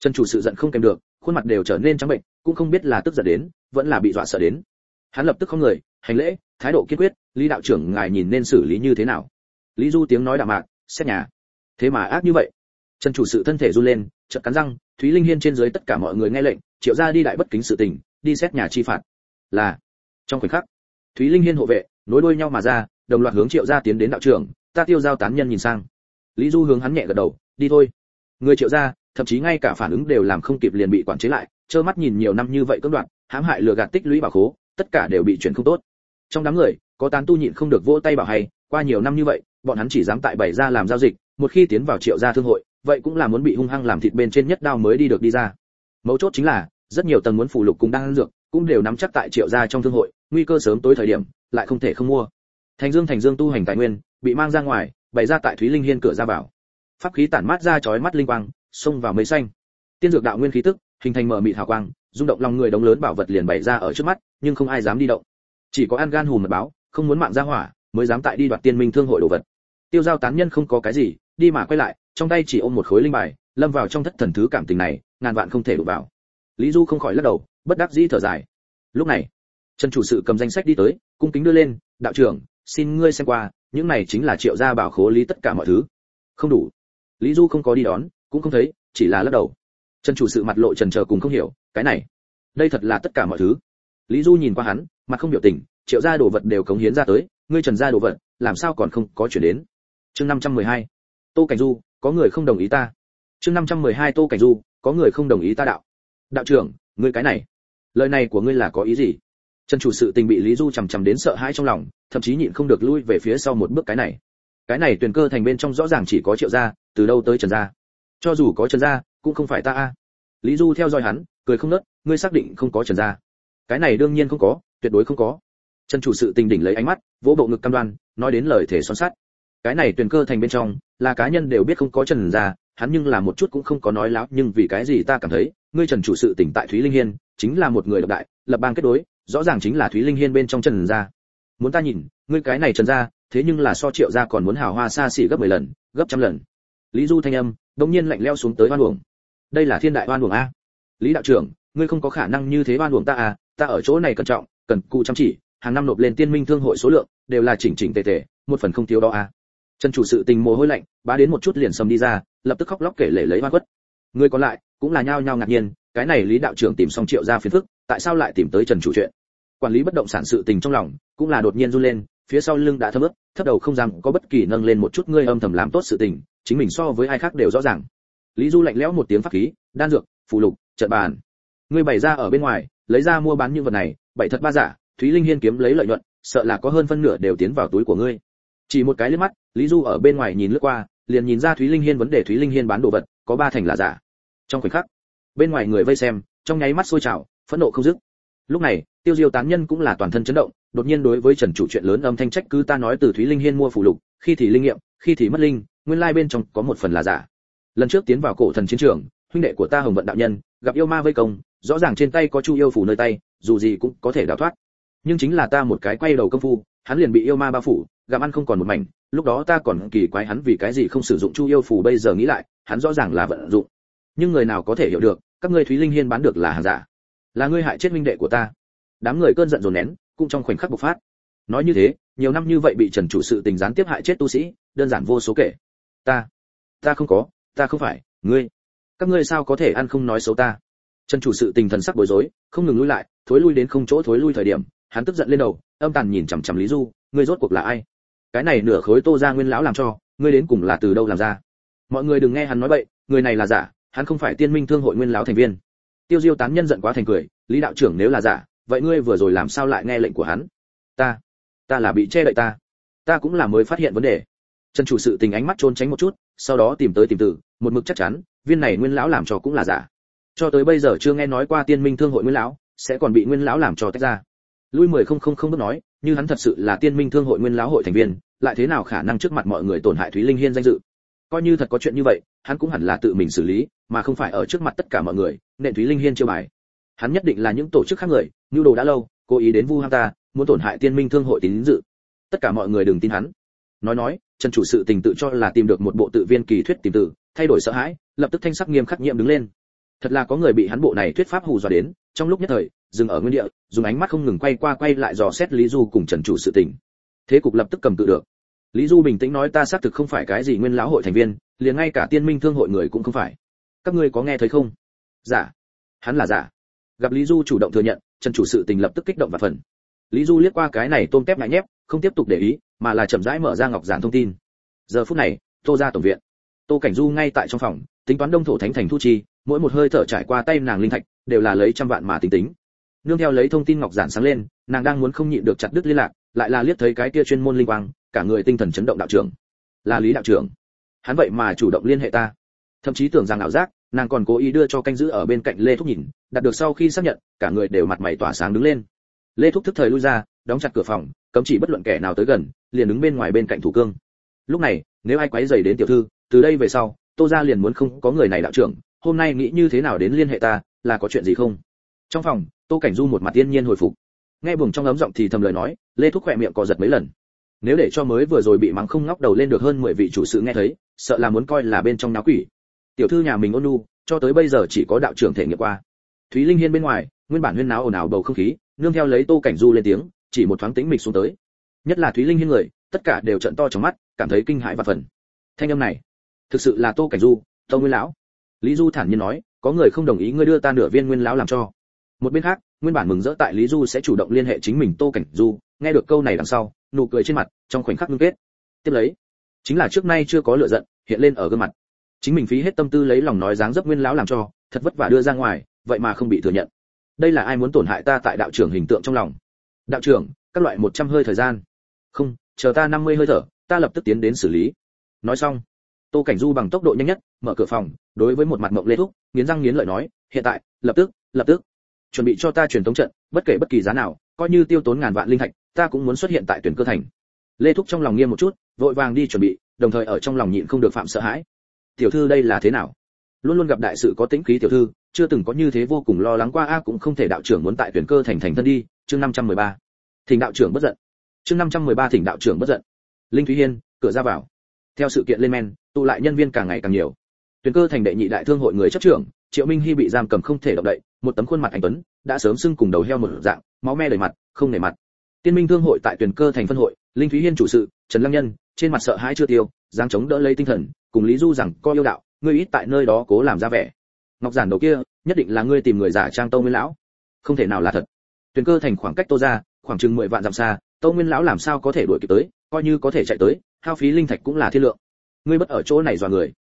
Speaker 1: Trần chủ sự giận không kèm được khuôn mặt đều trở nên trắng bệnh, cũng không biết là tức giận đến, vẫn là bị dọa sợ đến. Hắn lập tức không người, hành lễ, thái độ kiên quyết, lý đạo trưởng ngài nhìn nên xử lý như thế nào? Lý du tiếng nói đạm mạc, xét nhà. Thế mà ác như vậy. Trần chủ sự thân thể run lên, chợt cắn răng, thúy linh hiên trên dưới tất cả mọi người nghe lệnh, triệu ra đi đại bất kính sự tình, đi xét nhà chi phạt. Là, trong khoảnh khắc, thúy linh hiên hộ vệ, nối đuôi nhau mà ra, đồng loạt hướng triệu gia tiến đến đạo trưởng, ta tiêu giao tán nhân nhìn sang. Lý du hướng hắn nhẹ gật đầu, đi thôi. Người triệu gia thậm chí ngay cả phản ứng đều làm không kịp liền bị quản chế lại, trơ mắt nhìn nhiều năm như vậy cưỡng đoạt hãm hại lừa gạt tích lũy bảo khố, tất cả đều bị chuyển không tốt. Trong đám người, có tán tu nhịn không được vỗ tay bảo hay, qua nhiều năm như vậy, bọn hắn chỉ dám tại bảy gia làm giao dịch, một khi tiến vào triệu gia thương hội, vậy cũng là muốn bị hung hăng làm thịt bên trên nhất đao mới đi được đi ra. Mấu chốt chính là, rất nhiều tầng muốn phụ lục cũng đang ăn dược, cũng đều nắm chắc tại triệu gia trong thương hội, nguy cơ sớm tối thời điểm, lại không thể không mua. Thành dương thành dương tu hành tài nguyên, bị mang ra ngoài, bày ra tại thúy linh hiên cửa ra vào. Pháp khí tản mát ra chói mắt linh quang xông vào mây xanh. Tiên dược đạo nguyên khí tức, hình thành mở mịt hào quang, rung động lòng người đống lớn bảo vật liền bày ra ở trước mắt, nhưng không ai dám đi động. Chỉ có an gan hùm mật báo, không muốn mạng ra hỏa, mới dám tại đi đoạt tiên minh thương hội đồ vật. Tiêu giao tán nhân không có cái gì, đi mà quay lại, trong tay chỉ ôm một khối linh bài, lâm vào trong thất thần thứ cảm tình này, ngàn vạn không thể đụng vào. Lý du không khỏi lắc đầu, bất đắc dĩ thở dài. Lúc này, trần chủ sự cầm danh sách đi tới, cung kính đưa lên, đạo trưởng, xin ngươi xem qua, những này chính là triệu gia bảo khố lý tất cả mọi thứ. Không đủ. Lý du không có đi đón cũng không thấy, chỉ là lắc đầu. Trần chủ sự mặt lộ trần chờ cùng không hiểu, cái này, đây thật là tất cả mọi thứ. Lý du nhìn qua hắn, mặt không biểu tình, triệu gia đồ vật đều cống hiến ra tới, ngươi trần gia đồ vật, làm sao còn không có chuyển đến? Chương 512. tô cảnh du, có người không đồng ý ta? Chương 512 tô cảnh du, có người không đồng ý ta đạo? Đạo trưởng, ngươi cái này, lời này của ngươi là có ý gì? Trần chủ sự tình bị lý du chằm chằm đến sợ hãi trong lòng, thậm chí nhịn không được lui về phía sau một bước cái này. Cái này tuyển cơ thành bên trong rõ ràng chỉ có triệu gia, từ đâu tới trần gia? Cho dù có trần gia, cũng không phải ta a. Lý du theo dõi hắn, cười không nớt, ngươi xác định không có trần gia. Cái này đương nhiên không có, tuyệt đối không có. Trần chủ sự tình đỉnh lấy ánh mắt, vỗ bộ ngực cam đoan, nói đến lời thể son sắt. Cái này tuyển cơ thành bên trong, là cá nhân đều biết không có trần gia, hắn nhưng là một chút cũng không có nói láo, nhưng vì cái gì ta cảm thấy, ngươi trần chủ sự tỉnh tại thúy linh hiên, chính là một người độc đại, lập bang kết đối, rõ ràng chính là thúy linh hiên bên trong trần gia. Muốn ta nhìn, ngươi cái này trần gia, thế nhưng là so triệu gia còn muốn hào hoa xa xỉ gấp 10 lần, gấp trăm lần. Lý du thanh âm đông nhiên lạnh leo xuống tới oan uổng. Đây là thiên đại oan uổng a. Lý đạo trưởng, ngươi không có khả năng như thế oan uổng ta à ta ở chỗ này cẩn trọng, cần cụ chăm chỉ, hàng năm nộp lên tiên minh thương hội số lượng, đều là chỉnh chỉnh tề tề, một phần không thiếu đó à trần chủ sự tình mồ hôi lạnh, bá đến một chút liền sầm đi ra, lập tức khóc lóc kể lể lấy hoa quất người còn lại, cũng là nhao nhao ngạc nhiên, cái này lý đạo trưởng tìm xong triệu gia phiền phức, tại sao lại tìm tới trần chủ chuyện? Quản lý bất động sản sự tình trong lòng, cũng là đột nhiên run lên, phía sau lưng đã thấm ướt, thấp đầu không dám có bất kỳ nâng lên một chút ngươi âm thầm làm tốt sự tình chính mình so với ai khác đều rõ ràng. Lý du lạnh lẽo một tiếng pháp khí, đan dược, phù lục, trận bàn. Ngươi bày ra ở bên ngoài, lấy ra mua bán những vật này, bảy thật ba giả, thúy linh hiên kiếm lấy lợi nhuận, sợ là có hơn phân nửa đều tiến vào túi của ngươi. Chỉ một cái liếc mắt, lý du ở bên ngoài nhìn lướt qua, liền nhìn ra thúy linh hiên vấn đề thúy linh hiên bán đồ vật, có ba thành là giả. Trong khoảnh khắc, bên ngoài người vây xem, trong nháy mắt sôi trào, phẫn nộ không dứt. Lúc này, tiêu diêu tán nhân cũng là toàn thân chấn động, đột nhiên đối với trần chủ chuyện lớn âm thanh trách cứ ta nói từ thúy linh hiên mua phụ lục, khi thì linh nghiệm, khi thì mất linh nguyên lai bên trong có một phần là giả. Lần trước tiến vào cổ thần chiến trường, huynh đệ của ta hồng vận đạo nhân, gặp yêu ma vây công, rõ ràng trên tay có chu yêu phủ nơi tay, dù gì cũng có thể đào thoát. Nhưng chính là ta một cái quay đầu công phu, hắn liền bị yêu ma bao phủ, gặm ăn không còn một mảnh, lúc đó ta còn kỳ quái hắn vì cái gì không sử dụng chu yêu phủ bây giờ nghĩ lại, hắn rõ ràng là vận dụng. Nhưng người nào có thể hiểu được, các ngươi thúy linh hiên bán được là hàng giả. Là ngươi hại chết minh đệ của ta. Đám người cơn giận dồn nén, cũng trong khoảnh khắc bộc phát. Nói như thế, nhiều năm như vậy bị trần chủ sự tình gián tiếp hại chết tu sĩ, đơn giản vô số kể ta. Ta không có, ta không phải, ngươi. Các ngươi sao có thể ăn không nói xấu ta? Trần chủ sự tình thần sắc bối rối, không ngừng lui lại, thối lui đến không chỗ thối lui thời điểm, hắn tức giận lên đầu, âm tàn nhìn chằm chằm lý du, ngươi rốt cuộc là ai? Cái này nửa khối tô ra nguyên lão làm cho, ngươi đến cùng là từ đâu làm ra? Mọi người đừng nghe hắn nói bậy, người này là giả, hắn không phải tiên minh thương hội nguyên lão thành viên. Tiêu diêu tán nhân giận quá thành cười, lý đạo trưởng nếu là giả, vậy ngươi vừa rồi làm sao lại nghe lệnh của hắn? Ta ta là bị che đậy ta. Ta cũng là mới phát hiện vấn đề trần chủ sự tình ánh mắt trốn tránh một chút, sau đó tìm tới tìm tử một mực chắc chắn, viên này nguyên lão làm cho cũng là giả. Cho tới bây giờ chưa nghe nói qua tiên minh thương hội nguyên lão, sẽ còn bị nguyên lão làm cho tách ra. Lui mười không không không bước nói, như hắn thật sự là tiên minh thương hội nguyên lão hội thành viên, lại thế nào khả năng trước mặt mọi người tổn hại thúy linh hiên danh dự? Coi như thật có chuyện như vậy, hắn cũng hẳn là tự mình xử lý, mà không phải ở trước mặt tất cả mọi người, nện thúy linh hiên chiêu bài. Hắn nhất định là những tổ chức khác người, nhu đồ đã lâu, cố ý đến vu ham ta, muốn tổn hại tiên minh thương hội tín dự. Tất cả mọi người đừng tin hắn. Nói nói trần chủ sự tình tự cho là tìm được một bộ tự viên kỳ thuyết tìm tử, thay đổi sợ hãi lập tức thanh sắc nghiêm khắc nhiệm đứng lên. Thật là có người bị hắn bộ này thuyết pháp hù dọa đến trong lúc nhất thời dừng ở nguyên địa dùng ánh mắt không ngừng quay qua quay lại dò xét lý du cùng trần chủ sự tình. Thế cục lập tức cầm tự được. Lý du bình tĩnh nói ta xác thực không phải cái gì nguyên lão hội thành viên liền ngay cả tiên minh thương hội người cũng không phải. Các ngươi có nghe thấy không? Giả hắn là giả gặp lý du chủ động thừa nhận trần chủ sự tình lập tức kích động và phần. Lý du liếc qua cái này tôm tép ngại nhép không tiếp tục để ý mà là chậm rãi mở ra ngọc giản thông tin. Giờ phút này, tô ra tổng viện. Tô cảnh du ngay tại trong phòng, tính toán đông thổ thánh thành thu chi, mỗi một hơi thở trải qua tay nàng linh thạch, đều là lấy trăm vạn mà tính tính. Nương theo lấy thông tin ngọc giản sáng lên, nàng đang muốn không nhịn được chặt đứt liên lạc, lại là liếc thấy cái kia chuyên môn linh quang, cả người tinh thần chấn động đạo trưởng. Là lý đạo trưởng. Hắn vậy mà chủ động liên hệ ta. Thậm chí tưởng rằng ảo giác, nàng còn cố ý đưa cho canh giữ ở bên cạnh lê thúc nhìn, đạt được sau khi xác nhận, cả người đều mặt mày tỏa sáng đứng lên. Lê thúc thức thời lui ra, đóng chặt cửa phòng, cấm chỉ bất luận kẻ nào tới gần liền đứng bên ngoài bên cạnh thủ cương. Lúc này, nếu ai quấy rầy đến tiểu thư, từ đây về sau, tô gia liền muốn không có người này đạo trưởng, hôm nay nghĩ như thế nào đến liên hệ ta, là có chuyện gì không? Trong phòng, tô cảnh du một mặt tiên nhiên hồi phục. Nghe buồng trong ấm giọng thì thầm lời nói, lê thúc khỏe miệng co giật mấy lần. Nếu để cho mới vừa rồi bị mắng không ngóc đầu lên được hơn 10 vị chủ sự nghe thấy, sợ là muốn coi là bên trong náo quỷ. Tiểu thư nhà mình ôn nu cho tới bây giờ chỉ có đạo trưởng thể nghiệm qua. Thúy linh hiên bên ngoài, nguyên bản huyên náo ồn ào bầu không khí, nương theo lấy tô cảnh du lên tiếng, chỉ một thoáng tĩnh mịch xuống tới nhất là thúy linh hiên người, tất cả đều trận to trong mắt, cảm thấy kinh hãi và phần. Thanh âm này, thực sự là tô cảnh du, tô nguyên lão. Lý du thản nhiên nói, có người không đồng ý ngươi đưa ta nửa viên nguyên lão làm cho. Một bên khác, nguyên bản mừng rỡ tại lý du sẽ chủ động liên hệ chính mình tô cảnh du, nghe được câu này đằng sau, nụ cười trên mặt, trong khoảnh khắc ngưng kết. Tiếp lấy, chính là trước nay chưa có lựa giận, hiện lên ở gương mặt. Chính mình phí hết tâm tư lấy lòng nói dáng dấp nguyên lão làm cho, thật vất vả đưa ra ngoài, vậy mà không bị thừa nhận. Đây là ai muốn tổn hại ta tại đạo trưởng hình tượng trong lòng? Đạo trưởng, các loại một trăm hơi thời gian không, chờ ta năm mươi hơi thở, ta lập tức tiến đến xử lý. Nói xong, tô cảnh du bằng tốc độ nhanh nhất, mở cửa phòng, đối với một mặt mộng lê thúc, nghiến răng nghiến lợi nói, hiện tại, lập tức lập tức. Chuẩn bị cho ta truyền thống trận, bất kể bất kỳ giá nào, coi như tiêu tốn ngàn vạn linh thạch, ta cũng muốn xuất hiện tại tuyển cơ thành. Lê thúc trong lòng nghiêm một chút, vội vàng đi chuẩn bị, đồng thời ở trong lòng nhịn không được phạm sợ hãi. Tiểu thư đây là thế nào? Luôn luôn gặp đại sự có tính khí tiểu thư, chưa từng có như thế vô cùng lo lắng qua a, cũng không thể đạo trưởng muốn tại tuyển cơ thành thành thân đi, chương 513. thỉnh đạo trưởng bất giận chương 513 thỉnh đạo trưởng bất giận. Linh thúy hiên, cửa ra vào. Theo sự kiện lên men, tụ lại nhân viên càng ngày càng nhiều. Tuyển cơ thành đệ nhị đại thương hội người chấp trưởng, triệu minh hy bị giam cầm không thể động đậy, một tấm khuôn mặt anh tuấn, đã sớm sưng cùng đầu heo một dạng, máu me đầy mặt, không nể mặt. Tiên minh thương hội tại tuyển cơ thành phân hội, linh thúy hiên chủ sự, trần lăng nhân, trên mặt sợ hãi chưa tiêu giang chống đỡ lấy tinh thần, cùng lý du rằng, coi yêu đạo, ngươi ít tại nơi đó cố làm ra vẻ. Ngọc giản đầu kia, nhất định là ngươi tìm người giả trang tô nguyên lão. Không thể nào là thật. Tuyển cơ thành khoảng cách tô gia khoảng chừng mười vạn dặm xa tâu nguyên lão làm sao có thể đuổi kịp tới, coi như có thể chạy tới, hao phí linh thạch cũng là thiên lượng. Ngươi bất ở chỗ này dọa người.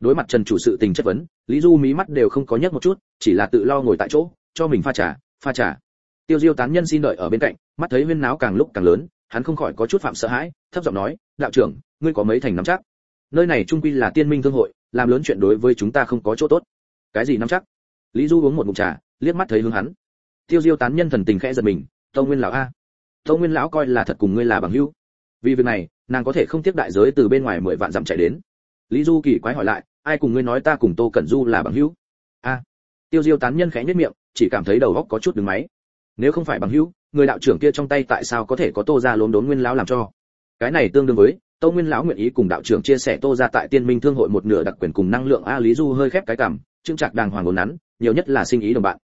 Speaker 1: Đối mặt trần chủ sự tình chất vấn, lý du mí mắt đều không có nhấc một chút, chỉ là tự lo ngồi tại chỗ, cho mình pha trà pha trà. Tiêu diêu tán nhân xin đợi ở bên cạnh, mắt thấy huyên náo càng lúc càng lớn, hắn không khỏi có chút phạm sợ hãi, thấp giọng nói, đạo trưởng, ngươi có mấy thành nắm chắc? Nơi này trung quy là tiên minh thương hội, làm lớn chuyện đối với chúng ta không có chỗ tốt. Cái gì nắm chắc? Lý du uống một ngụm trà, liếc mắt thấy hướng hắn. Tiêu diêu tán nhân thần tình khẽ giật mình, tâu nguyên lão a tâu nguyên lão coi là thật cùng ngươi là bằng hữu. Vì việc này, nàng có thể không tiếp đại giới từ bên ngoài mười vạn dặm chạy đến. Lý du kỳ quái hỏi lại, ai cùng ngươi nói ta cùng tô cẩn du là bằng hữu? A. Tiêu diêu tán nhân khẽ nhất miệng, chỉ cảm thấy đầu óc có chút đứng máy. Nếu không phải bằng hữu, người đạo trưởng kia trong tay tại sao có thể có tô ra lốm đốn nguyên lão làm cho? Cái này tương đương với tô nguyên lão nguyện ý cùng đạo trưởng chia sẻ tô ra tại tiên minh thương hội một nửa đặc quyền cùng năng lượng a lý du hơi khép cái cảm trưng trạc đàng hoàng ngốn nắn, nhiều nhất là sinh ý đồng bạn.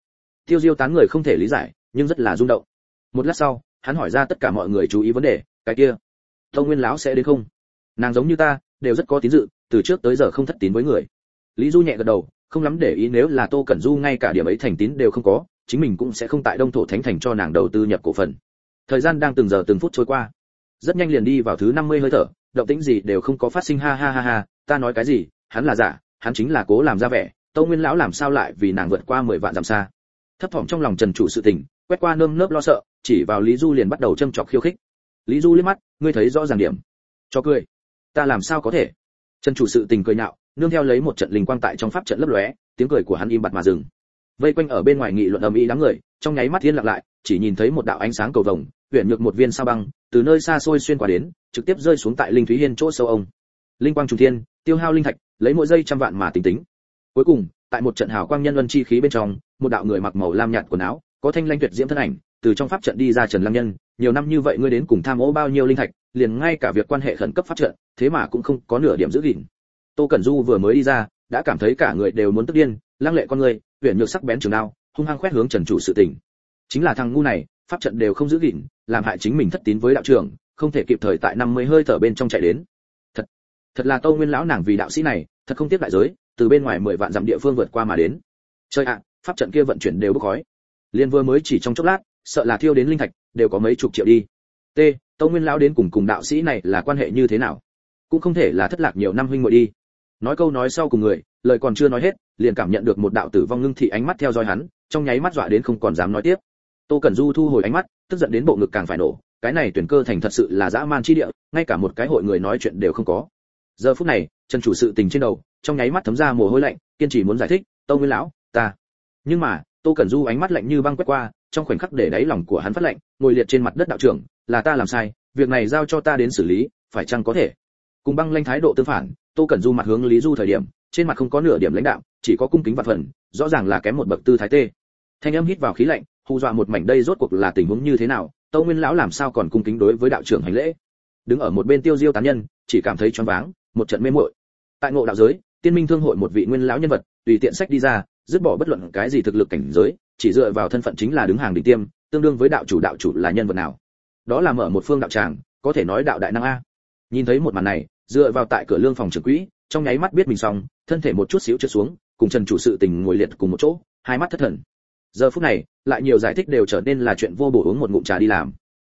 Speaker 1: Tiêu diêu tán người không thể lý giải, nhưng rất là rung động. Một lát sau hắn hỏi ra tất cả mọi người chú ý vấn đề, cái kia tô nguyên lão sẽ đến không? Nàng giống như ta, đều rất có tín dự, từ trước tới giờ không thất tín với người. Lý du nhẹ gật đầu, không lắm để ý nếu là tô cẩn du ngay cả điểm ấy thành tín đều không có, chính mình cũng sẽ không tại đông thổ thánh thành cho nàng đầu tư nhập cổ phần. Thời gian đang từng giờ từng phút trôi qua. Rất nhanh liền đi vào thứ 50 hơi thở, động tĩnh gì đều không có phát sinh, ha ha ha ha, ta nói cái gì, hắn là giả, hắn chính là cố làm ra vẻ, tâu nguyên lão làm sao lại vì nàng vượt qua mười vạn dặm xa. Thấp thỏm trong lòng trần chủ sự tình, quét qua nơm nớp lo sợ chỉ vào lý du liền bắt đầu châm chọc khiêu khích. Lý du liếc mắt, ngươi thấy rõ ràng điểm. Cho cười. Ta làm sao có thể? Trần chủ sự tình cười nhạo, nương theo lấy một trận linh quang tại trong pháp trận lấp lóe, tiếng cười của hắn im bặt mà dừng. Vây quanh ở bên ngoài nghị luận ầm ĩ đám người, trong nháy mắt thiên lặng lại, chỉ nhìn thấy một đạo ánh sáng cầu vồng huyện nhược một viên sao băng, từ nơi xa xôi xuyên qua đến, trực tiếp rơi xuống tại linh thúy hiên chỗ sâu ông. Linh quang trùng thiên, tiêu hao linh thạch, lấy mỗi giây trăm vạn mà tính tính. Cuối cùng, tại một trận hào quang nhân luân chi khí bên trong, một đạo người mặc màu lam nhạt quần áo, có thanh lanh tuyệt diễm thân ảnh từ trong pháp trận đi ra trần lăng nhân, nhiều năm như vậy ngươi đến cùng tham ô bao nhiêu linh thạch, liền ngay cả việc quan hệ khẩn cấp pháp trận, thế mà cũng không có nửa điểm giữ gìn. Tô cẩn du vừa mới đi ra, đã cảm thấy cả người đều muốn tức điên, lăng lệ con người huyện nhược sắc bén trường đao, hung hăng quét hướng trần chủ sự tình. Chính là thằng ngu này, pháp trận đều không giữ gìn, làm hại chính mình thất tín với đạo trưởng, không thể kịp thời tại năm mươi hơi thở bên trong chạy đến. Thật thật là tô nguyên lão nàng vì đạo sĩ này, thật không tiếp đại giới, từ bên ngoài mười vạn dặm địa phương vượt qua mà đến. Chơi ạ, pháp trận kia vận chuyển đều bốc khói. Liên vừa mới chỉ trong chốc lát sợ là thiêu đến linh thạch, đều có mấy chục triệu đi. T tô nguyên lão đến cùng cùng đạo sĩ này là quan hệ như thế nào? Cũng không thể là thất lạc nhiều năm huynh muội đi. Nói câu nói sau cùng người, lời còn chưa nói hết, liền cảm nhận được một đạo tử vong ngưng thị ánh mắt theo dõi hắn, trong nháy mắt dọa đến không còn dám nói tiếp. Tô cẩn du thu hồi ánh mắt, tức giận đến bộ ngực càng phải nổ, cái này tuyển cơ thành thật sự là dã man chi địa, ngay cả một cái hội người nói chuyện đều không có. Giờ phút này, chân chủ sự tình trên đầu, trong nháy mắt thấm ra mồ hôi lạnh, kiên trì muốn giải thích tô nguyên lão, ta. Nhưng mà, tô cẩn du ánh mắt lạnh như băng quét qua trong khoảnh khắc để đáy lòng của hắn phát lạnh ngồi liệt trên mặt đất đạo trưởng, là ta làm sai, việc này giao cho ta đến xử lý, phải chăng có thể? Cùng băng lanh thái độ tương phản, tô cẩn du mặt hướng lý du thời điểm, trên mặt không có nửa điểm lãnh đạo, chỉ có cung kính và phần, rõ ràng là kém một bậc tư thái tê. Thanh âm hít vào khí lạnh, hù dọa một mảnh đây rốt cuộc là tình huống như thế nào tâu nguyên lão làm sao còn cung kính đối với đạo trưởng hành lễ? Đứng ở một bên tiêu diêu tán nhân, chỉ cảm thấy choáng váng, một trận mê muội. Tại ngộ đạo giới, tiên minh thương hội một vị nguyên lão nhân vật, tùy tiện sách đi ra dứt bỏ bất luận cái gì thực lực cảnh giới, chỉ dựa vào thân phận chính là đứng hàng đỉnh tiêm, tương đương với đạo chủ đạo chủ là nhân vật nào. Đó là mở một phương đạo tràng, có thể nói đạo đại năng a. Nhìn thấy một màn này, dựa vào tại cửa lương phòng trưởng quỹ, trong nháy mắt biết mình xong, thân thể một chút xíu trượt xuống, cùng trần chủ sự tình ngồi liệt cùng một chỗ, hai mắt thất thần. Giờ phút này, lại nhiều giải thích đều trở nên là chuyện vô bổ uống một ngụm trà đi làm.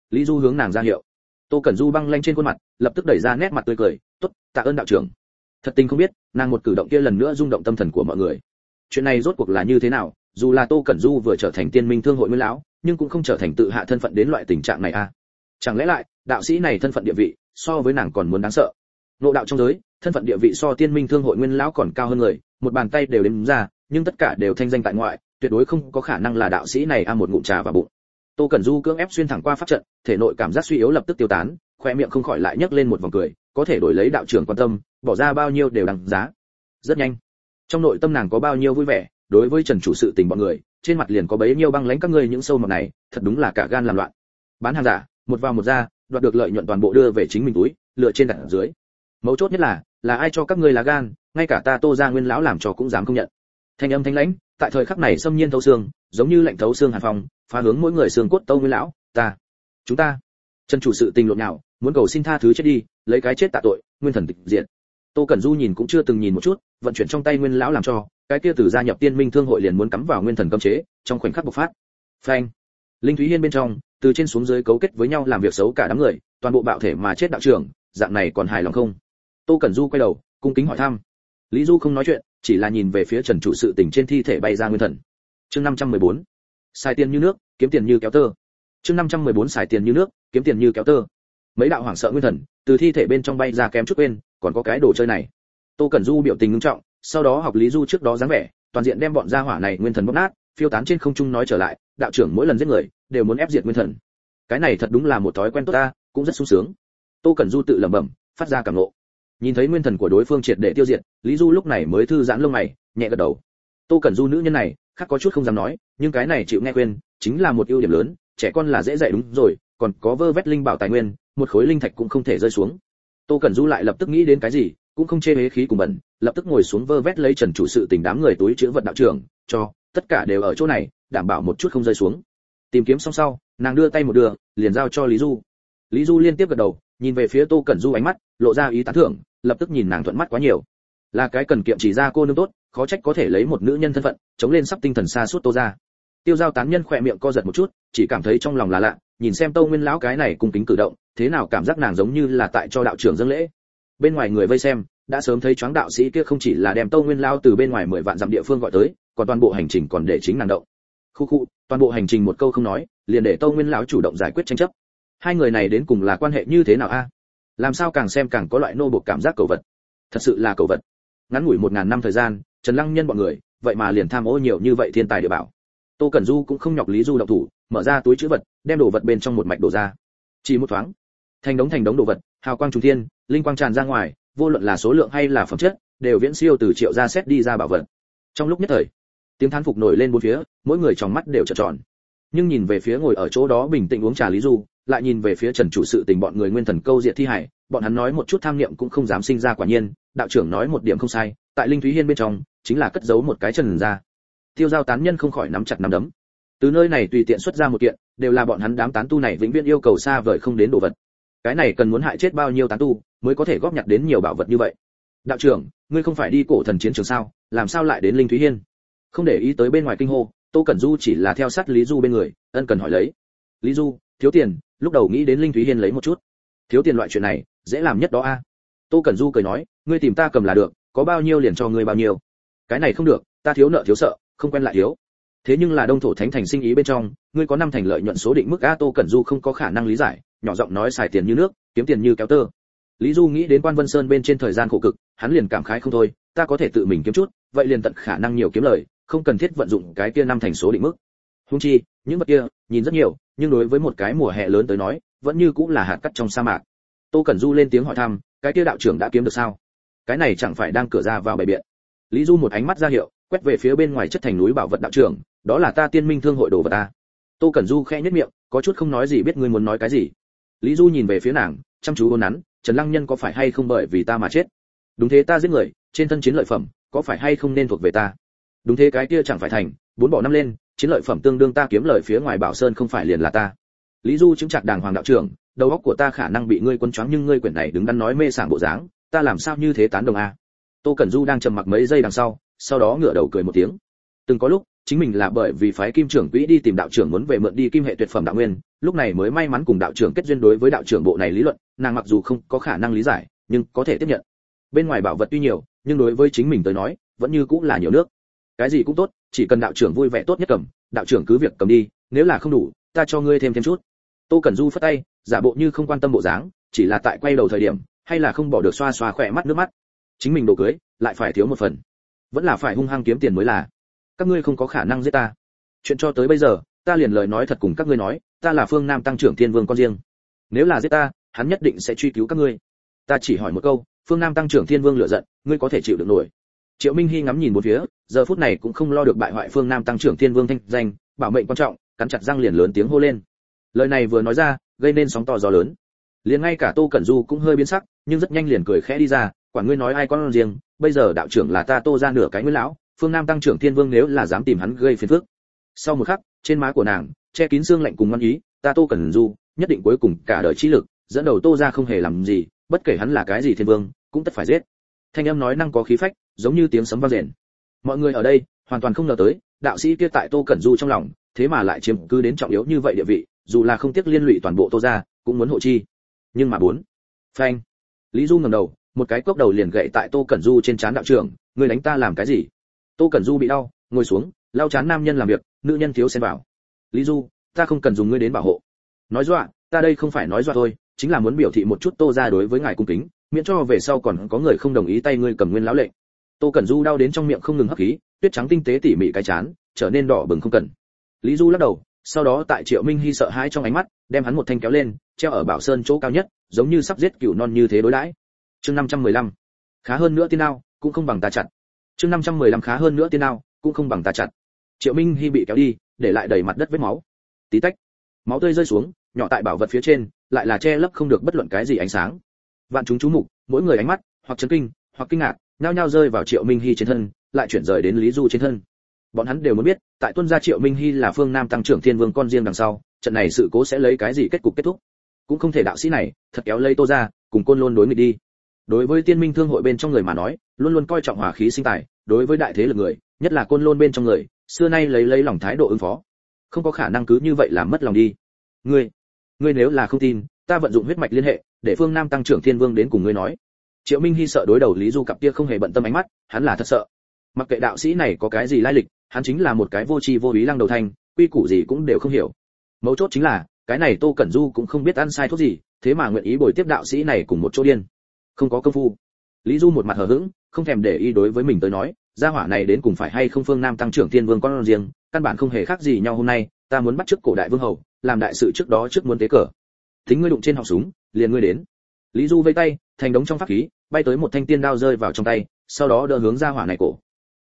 Speaker 1: Lý du hướng nàng ra hiệu. Tô cẩn du băng lanh trên khuôn mặt, lập tức đẩy ra nét mặt tươi cười, tốt, tạ ơn đạo trưởng. Thật tình không biết, nàng một cử động kia lần nữa rung động tâm thần của mọi người chuyện này rốt cuộc là như thế nào, dù là tô cẩn du vừa trở thành tiên minh thương hội nguyên lão, nhưng cũng không trở thành tự hạ thân phận đến loại tình trạng này a à. chẳng lẽ lại, đạo sĩ này thân phận địa vị, so với nàng còn muốn đáng sợ. Nộ đạo trong giới, thân phận địa vị so tiên minh thương hội nguyên lão còn cao hơn người, một bàn tay đều đếm ra, nhưng tất cả đều thanh danh tại ngoại, tuyệt đối không có khả năng là đạo sĩ này ăn một ngụm trà vào bụng. Tô cẩn du cưỡng ép xuyên thẳng qua pháp trận, thể nội cảm giác suy yếu lập tức tiêu tán, khoe miệng không khỏi lại nhấc lên một vòng cười, có thể đổi lấy đạo trưởng quan tâm, bỏ ra bao nhiêu đều đằng giá. Rất nhanh trong nội tâm nàng có bao nhiêu vui vẻ, đối với trần chủ sự tình bọn người, trên mặt liền có bấy nhiêu băng lãnh các ngươi những sâu mọt này, thật đúng là cả gan làm loạn. Bán hàng giả, một vào một ra, đoạt được lợi nhuận toàn bộ đưa về chính mình túi, lựa trên đặt dưới. Mấu chốt nhất là là ai cho các ngươi lá gan, ngay cả ta tô ra nguyên lão làm cho cũng dám công nhận. Thanh âm thanh lãnh, tại thời khắc này xâm nhiên thấu xương, giống như lạnh thấu xương hàn phòng phá hướng mỗi người xương cốt tâu nguyên lão, ta, chúng ta. Chân chủ sự tình lộn nào muốn cầu xin tha thứ chết đi, lấy cái chết tạ tội, nguyên thần tịch diện tô cẩn du nhìn cũng chưa từng nhìn một chút, vận chuyển trong tay nguyên lão làm cho, cái kia từ gia nhập tiên minh thương hội liền muốn cắm vào nguyên thần cấm chế, trong khoảnh khắc bộc phát. Phanh! Linh thúy hiên bên trong, từ trên xuống dưới cấu kết với nhau làm việc xấu cả đám người, toàn bộ bạo thể mà chết đạo trưởng, dạng này còn hài lòng không? Tô cẩn du quay đầu, cung kính hỏi thăm. Lý du không nói chuyện, chỉ là nhìn về phía trần trụ sự tình trên thi thể bay ra nguyên thần. Chương 514. xài tiền như nước, kiếm tiền như kéo tơ. Chương 514 xài tiền như nước, kiếm tiền như kéo tơ mấy đạo hoảng sợ nguyên thần từ thi thể bên trong bay ra kém chút quên, còn có cái đồ chơi này. Tô cẩn du biểu tình nghiêm trọng, sau đó học lý du trước đó dáng vẻ, toàn diện đem bọn gia hỏa này nguyên thần bóp nát, phiêu tán trên không trung nói trở lại, đạo trưởng mỗi lần giết người, đều muốn ép diệt nguyên thần. Cái này thật đúng là một thói quen tốt ta, cũng rất sung sướng. Tô cẩn du tự lẩm bẩm, phát ra cảm ngộ. Nhìn thấy nguyên thần của đối phương triệt để tiêu diệt, lý du lúc này mới thư giãn lông mày, nhẹ gật đầu. Tô cẩn du nữ nhân này, khác có chút không dám nói, nhưng cái này chịu nghe khuyên, chính là một ưu điểm lớn, trẻ con là dễ dạy đúng rồi, còn có vơ vét linh bảo tài nguyên một khối linh thạch cũng không thể rơi xuống. Tô cẩn du lại lập tức nghĩ đến cái gì cũng không chê hế khí cùng bẩn lập tức ngồi xuống vơ vét lấy trần chủ sự tình đám người túi chứa vật đạo trưởng cho tất cả đều ở chỗ này đảm bảo một chút không rơi xuống. Tìm kiếm xong sau nàng đưa tay một đường, liền giao cho lý du. Lý du liên tiếp gật đầu nhìn về phía tô cẩn du ánh mắt lộ ra ý tán thưởng lập tức nhìn nàng thuận mắt quá nhiều. Là cái cần kiệm chỉ ra cô nương tốt khó trách có thể lấy một nữ nhân thân phận chống lên sắp tinh thần xa suốt tô ra tiêu giao tán nhân khỏe miệng co giật một chút chỉ cảm thấy trong lòng là lạ nhìn xem tô nguyên lão cái này cùng kính cử động thế nào cảm giác nàng giống như là tại cho đạo trưởng dâng lễ? Bên ngoài người vây xem, đã sớm thấy choáng đạo sĩ kia không chỉ là đem tô nguyên lao từ bên ngoài mười vạn dặm địa phương gọi tới, còn toàn bộ hành trình còn để chính nàng động. Khu khu, toàn bộ hành trình một câu không nói, liền để tô nguyên lão chủ động giải quyết tranh chấp. Hai người này đến cùng là quan hệ như thế nào a? Làm sao càng xem càng có loại nô buộc cảm giác cầu vật? Thật sự là cầu vật. Ngắn ngủi một ngàn năm thời gian, trần lăng nhân bọn người, vậy mà liền tham ô nhiều như vậy thiên tài địa bảo. Tô cẩn du cũng không nhọc lý du động thủ, mở ra túi chữ vật, đem đồ vật bên trong một mạch đổ ra. Chỉ một thoáng thành đống thành đống đồ vật, hào quang trung thiên, linh quang tràn ra ngoài, vô luận là số lượng hay là phẩm chất, đều viễn siêu từ triệu ra xét đi ra bảo vật. Trong lúc nhất thời, tiếng thán phục nổi lên bốn phía, mỗi người trong mắt đều trợn tròn. Nhưng nhìn về phía ngồi ở chỗ đó bình tĩnh uống trà lý du, lại nhìn về phía trần chủ sự tình bọn người nguyên thần câu diệt thi hải, bọn hắn nói một chút tham niệm cũng không dám sinh ra quả nhiên, đạo trưởng nói một điểm không sai, tại linh thúy hiên bên trong, chính là cất giấu một cái trần ra tiêu giao tán nhân không khỏi nắm chặt nắm đấm. Từ nơi này tùy tiện xuất ra một kiện, đều là bọn hắn đám tán tu này vĩnh viễn yêu cầu xa vời không đến đồ vật cái này cần muốn hại chết bao nhiêu tán tu mới có thể góp nhặt đến nhiều bảo vật như vậy? Đạo trưởng, ngươi không phải đi cổ thần chiến trường sao? Làm sao lại đến linh thúy hiên? Không để ý tới bên ngoài kinh hô, tô cẩn du chỉ là theo sát lý du bên người, ân cần hỏi lấy. Lý du, thiếu tiền, lúc đầu nghĩ đến linh thúy hiên lấy một chút. Thiếu tiền loại chuyện này, dễ làm nhất đó a. Tô cẩn du cười nói, ngươi tìm ta cầm là được, có bao nhiêu liền cho ngươi bao nhiêu. Cái này không được, ta thiếu nợ thiếu sợ, không quen lại thiếu thế nhưng là đông thổ thánh thành sinh ý bên trong, ngươi có năm thành lợi nhuận số định mức a tô cẩn du không có khả năng lý giải, nhỏ giọng nói xài tiền như nước, kiếm tiền như kéo tơ. Lý du nghĩ đến quan vân sơn bên trên thời gian khổ cực, hắn liền cảm khái không thôi, ta có thể tự mình kiếm chút, vậy liền tận khả năng nhiều kiếm lời, không cần thiết vận dụng cái kia năm thành số định mức. Hung chi, những vật kia, nhìn rất nhiều, nhưng đối với một cái mùa hè lớn tới nói, vẫn như cũng là hạt cát trong sa mạc. Tô cẩn du lên tiếng hỏi thăm, cái kia đạo trưởng đã kiếm được sao? Cái này chẳng phải đang cửa ra vào bày biện. Lý du một ánh mắt ra hiệu, quét về phía bên ngoài chất thành núi bảo vật đạo trưởng đó là ta tiên minh thương hội đồ vật ta. Tô cẩn du khẽ nhất miệng, có chút không nói gì biết ngươi muốn nói cái gì. Lý du nhìn về phía nàng, chăm chú hôn nắn trần lăng nhân có phải hay không bởi vì ta mà chết? Đúng thế ta giết người, trên thân chiến lợi phẩm, có phải hay không nên thuộc về ta? Đúng thế cái kia chẳng phải thành, bốn bỏ năm lên, chiến lợi phẩm tương đương ta kiếm lợi phía ngoài bảo sơn không phải liền là ta. Lý du chứng chặt đàng hoàng đạo trưởng, đầu óc của ta khả năng bị ngươi quân choáng nhưng ngươi quyển này đứng đắn nói mê sảng bộ dáng, ta làm sao như thế tán đồng a? Tô cẩn du đang trầm mặc mấy giây đằng sau sau đó ngửa đầu cười một tiếng. Từng có lúc chính mình là bởi vì phái kim trưởng quỹ đi tìm đạo trưởng muốn về mượn đi kim hệ tuyệt phẩm đạo nguyên, lúc này mới may mắn cùng đạo trưởng kết duyên đối với đạo trưởng bộ này lý luận, nàng mặc dù không có khả năng lý giải, nhưng có thể tiếp nhận. Bên ngoài bảo vật tuy nhiều, nhưng đối với chính mình tới nói, vẫn như cũng là nhiều nước. Cái gì cũng tốt, chỉ cần đạo trưởng vui vẻ tốt nhất cầm, đạo trưởng cứ việc cầm đi, nếu là không đủ, ta cho ngươi thêm thêm chút. Tô cẩn du phất tay, giả bộ như không quan tâm bộ dáng, chỉ là tại quay đầu thời điểm, hay là không bỏ được xoa xoa khỏe mắt nước mắt. Chính mình đồ cưới, lại phải thiếu một phần. Vẫn là phải hung hăng kiếm tiền mới là các ngươi không có khả năng giết ta. Chuyện cho tới bây giờ, ta liền lời nói thật cùng các ngươi nói, ta là phương nam tăng trưởng thiên vương con riêng. Nếu là giết ta, hắn nhất định sẽ truy cứu các ngươi. Ta chỉ hỏi một câu, phương nam tăng trưởng thiên vương lựa giận, ngươi có thể chịu được nổi. Triệu minh hy ngắm nhìn một phía, giờ phút này cũng không lo được bại hoại phương nam tăng trưởng thiên vương thanh danh, bảo mệnh quan trọng, cắn chặt răng liền lớn tiếng hô lên. Lời này vừa nói ra, gây nên sóng to gió lớn. Liền ngay cả tô cẩn du cũng hơi biến sắc, nhưng rất nhanh liền cười khẽ đi ra, quản ngươi nói ai con riêng, bây giờ đạo trưởng là ta tô ra nửa cái nguyên lão phương nam tăng trưởng thiên vương nếu là dám tìm hắn gây phiền phức. Sau một khắc, trên má của nàng, che kín xương lạnh cùng ngăn ý, ta tô cẩn du, nhất định cuối cùng cả đời trí lực, dẫn đầu tô ra không hề làm gì, bất kể hắn là cái gì thiên vương, cũng tất phải giết. Thanh âm nói năng có khí phách, giống như tiếng sấm vang rền. Mọi người ở đây, hoàn toàn không ngờ tới, đạo sĩ kia tại tô cẩn du trong lòng, thế mà lại chiếm cứ đến trọng yếu như vậy địa vị, dù là không tiếc liên lụy toàn bộ tô ra cũng muốn hộ chi. Nhưng mà bốn. Phanh. Lý du ngẩng đầu, một cái cốc đầu liền gậy tại tô cẩn du trên trán đạo trưởng người đánh ta làm cái gì? Tô cẩn du bị đau ngồi xuống lau chán nam nhân làm việc nữ nhân thiếu xen vào. Lý du ta không cần dùng ngươi đến bảo hộ. Nói dọa ta đây không phải nói dọa thôi chính là muốn biểu thị một chút tô ra đối với ngài cung kính miễn cho về sau còn có người không đồng ý tay ngươi cầm nguyên lão lệnh. Tô cẩn du đau đến trong miệng không ngừng hấp khí tuyết trắng tinh tế tỉ mỉ cái chán trở nên đỏ bừng không cần. Lý du lắc đầu sau đó tại triệu minh hy sợ hãi trong ánh mắt đem hắn một thanh kéo lên treo ở bảo sơn chỗ cao nhất giống như sắp giết cựu non như thế đối đãi. Chương 515. khá hơn nữa tiên nào, cũng không bằng ta chặt chương 515 khá hơn nữa tiên nào cũng không bằng ta chặt. Triệu minh hy bị kéo đi, để lại đầy mặt đất vết máu. Tí tách, máu tươi rơi xuống, nhỏ tại bảo vật phía trên, lại là che lấp không được bất luận cái gì ánh sáng. Vạn chúng chú mục, mỗi người ánh mắt, hoặc chấn kinh, hoặc kinh ngạc, nhao nhao rơi vào triệu minh hy trên thân, lại chuyển rời đến lý du trên thân. Bọn hắn đều muốn biết, tại tuân gia triệu minh hy là phương nam tăng trưởng thiên vương con riêng đằng sau, trận này sự cố sẽ lấy cái gì kết cục kết thúc? Cũng không thể đạo sĩ này, thật kéo lấy tô ra, cùng côn lôn đối nghịch đi đối với tiên minh thương hội bên trong người mà nói, luôn luôn coi trọng hỏa khí sinh tài, đối với đại thế lực người, nhất là côn lôn bên trong người, xưa nay lấy lấy lòng thái độ ứng phó. Không có khả năng cứ như vậy làm mất lòng đi. Ngươi ngươi nếu là không tin, ta vận dụng huyết mạch liên hệ, để phương nam tăng trưởng thiên vương đến cùng ngươi nói. Triệu minh hy sợ đối đầu lý du cặp kia không hề bận tâm ánh mắt, hắn là thật sợ. Mặc kệ đạo sĩ này có cái gì lai lịch, hắn chính là một cái vô tri vô ý lăng đầu thanh quy củ gì cũng đều không hiểu. Mấu chốt chính là, cái này tô cẩn du cũng không biết ăn sai thuốc gì, thế mà nguyện ý bồi tiếp đạo sĩ này cùng một chỗ điên không có công phu. Lý du một mặt hờ hững, không thèm để ý đối với mình tới nói, gia hỏa này đến cùng phải hay không phương nam tăng trưởng thiên vương con riêng, căn bản không hề khác gì nhau hôm nay, ta muốn bắt trước cổ đại vương hầu, làm đại sự trước đó trước muốn tế cờ. Thính ngươi đụng trên họng súng, liền ngươi đến. Lý du vây tay, thành đống trong pháp khí, bay tới một thanh tiên đao rơi vào trong tay, sau đó đỡ hướng ra hỏa này cổ.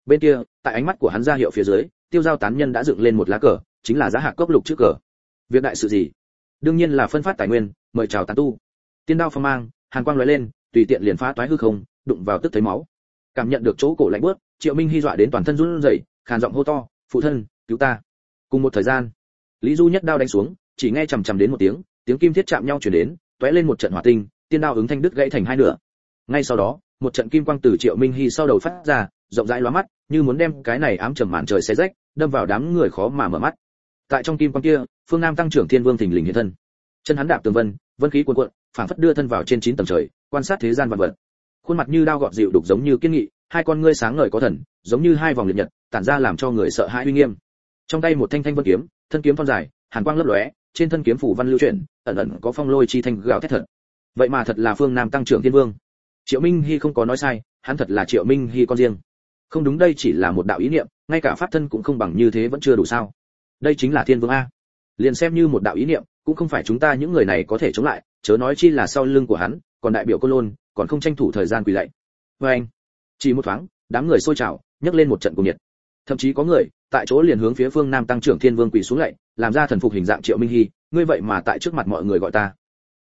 Speaker 1: Bên kia, tại ánh mắt của hắn ra hiệu phía dưới, tiêu giao tán nhân đã dựng lên một lá cờ, chính là giá hạc cốc lục trước cờ. Việc đại sự gì? Đương nhiên là phân phát tài nguyên, mời chào tán tu. Tiên đao phong mang, hàn quang lóe lên tùy tiện liền phá toái hư không, đụng vào tức thấy máu. Cảm nhận được chỗ cổ lạnh bước triệu minh hy dọa đến toàn thân run rẩy, khàn giọng hô to, phụ thân, cứu ta. Cùng một thời gian, lý du nhất đao đánh xuống, chỉ nghe chầm chầm đến một tiếng tiếng kim thiết chạm nhau chuyển đến, tóe lên một trận hỏa tinh, tiên đao ứng thanh đứt gãy thành hai nửa. Ngay sau đó, một trận kim quang từ triệu minh hy sau đầu phát ra, rộng rãi lóa mắt, như muốn đem cái này ám trầm màn trời xé rách, đâm vào đám người khó mà mở mắt. Tại trong kim quang kia, phương nam tăng trưởng thiên vương thình lình hiện thân. Chân hắn đạp tường vân vân khí cuồn cuộn, phảng phất đưa thân vào trên chín tầng trời quan sát thế gian vật vật. Khuôn mặt như đao gọt dịu đục giống như kiên nghị, hai con ngươi sáng ngời có thần, giống như hai vòng liệt nhật, tản ra làm cho người sợ hãi uy nghiêm. Trong tay một thanh thanh vân kiếm, thân kiếm phong dài, hàn quang lấp lóe, trên thân kiếm phủ văn lưu chuyển, ẩn ẩn có phong lôi chi thanh gào thét thật. Vậy mà thật là phương nam tăng trưởng thiên vương. Triệu minh hy không có nói sai, hắn thật là triệu minh hy con riêng. Không đúng đây chỉ là một đạo ý niệm, ngay cả pháp thân cũng không bằng như thế vẫn chưa đủ sao. Đây chính là thiên vương a. Liền xem như một đạo ý niệm, cũng không phải chúng ta những người này có thể chống lại, chớ nói chi là sau lưng của hắn còn đại biểu cô lôn, còn không tranh thủ thời gian quỳ lạy. Vê anh, chỉ một thoáng, đám người sôi trào, nhấc lên một trận cùng nhiệt. Thậm chí có người, tại chỗ liền hướng phía phương nam tăng trưởng thiên vương quỳ xuống lạy, làm ra thần phục hình dạng triệu minh hy, ngươi vậy mà tại trước mặt mọi người gọi ta.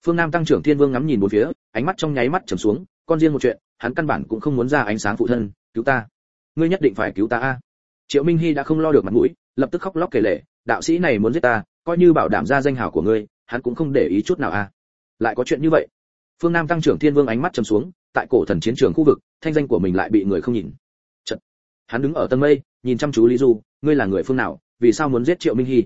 Speaker 1: Phương nam tăng trưởng thiên vương ngắm nhìn một phía, ánh mắt trong nháy mắt trầm xuống, con riêng một chuyện, hắn căn bản cũng không muốn ra ánh sáng phụ thân, cứu ta. Ngươi nhất định phải cứu ta a. Triệu minh hy đã không lo được mặt mũi, lập tức khóc lóc kể lể, đạo sĩ này muốn giết ta, coi như bảo đảm ra danh hào của ngươi, hắn cũng không để ý chút nào a. Lại có chuyện như vậy phương nam tăng trưởng thiên vương ánh mắt trầm xuống, tại cổ thần chiến trường khu vực, thanh danh của mình lại bị người không nhìn. Chật. hắn đứng ở tân mây, nhìn chăm chú lý du, ngươi là người phương nào, vì sao muốn giết triệu minh hy?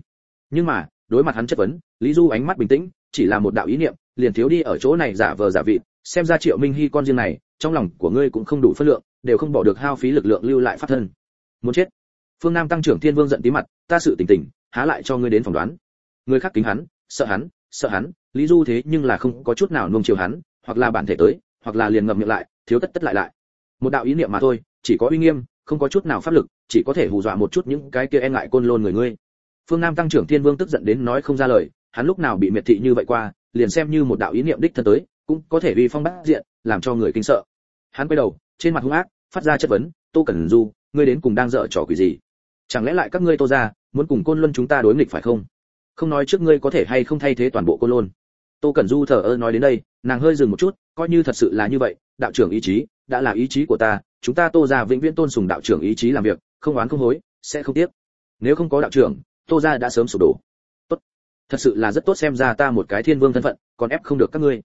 Speaker 1: Nhưng mà, đối mặt hắn chất vấn, lý du ánh mắt bình tĩnh, chỉ là một đạo ý niệm, liền thiếu đi ở chỗ này giả vờ giả vị, xem ra triệu minh hy con riêng này, trong lòng của ngươi cũng không đủ phân lượng, đều không bỏ được hao phí lực lượng lưu lại phát thân. Muốn chết. Phương nam tăng trưởng thiên vương giận tí mặt, ta sự tỉnh tỉnh, há lại cho ngươi đến phỏng đoán. Người khác kính hắn, sợ hắn sợ hắn lý du thế nhưng là không có chút nào nuông chiều hắn, hoặc là bản thể tới, hoặc là liền ngậm miệng lại, thiếu tất tất lại lại. Một đạo ý niệm mà thôi, chỉ có uy nghiêm, không có chút nào pháp lực, chỉ có thể hù dọa một chút những cái kia e ngại côn lôn người ngươi. Phương nam tăng trưởng thiên vương tức giận đến nói không ra lời, hắn lúc nào bị miệt thị như vậy qua, liền xem như một đạo ý niệm đích thân tới, cũng có thể uy phong bát diện, làm cho người kinh sợ. Hắn quay đầu, trên mặt hung ác, phát ra chất vấn, tô cẩn du, ngươi đến cùng đang dở trò quỷ gì? Chẳng lẽ lại các ngươi tô ra muốn cùng côn luân chúng ta đối nghịch phải không? Không nói trước ngươi có thể hay không thay thế toàn bộ côn luân tô cẩn du thở ơ nói đến đây, nàng hơi dừng một chút, coi như thật sự là như vậy, đạo trưởng ý chí, đã là ý chí của ta, chúng ta tô ra vĩnh viễn tôn sùng đạo trưởng ý chí làm việc, không oán không hối, sẽ không tiếc. Nếu không có đạo trưởng, tô ra đã sớm sụp đổ. Tốt. Thật sự là rất tốt xem ra ta một cái thiên vương thân phận, còn ép không được các ngươi.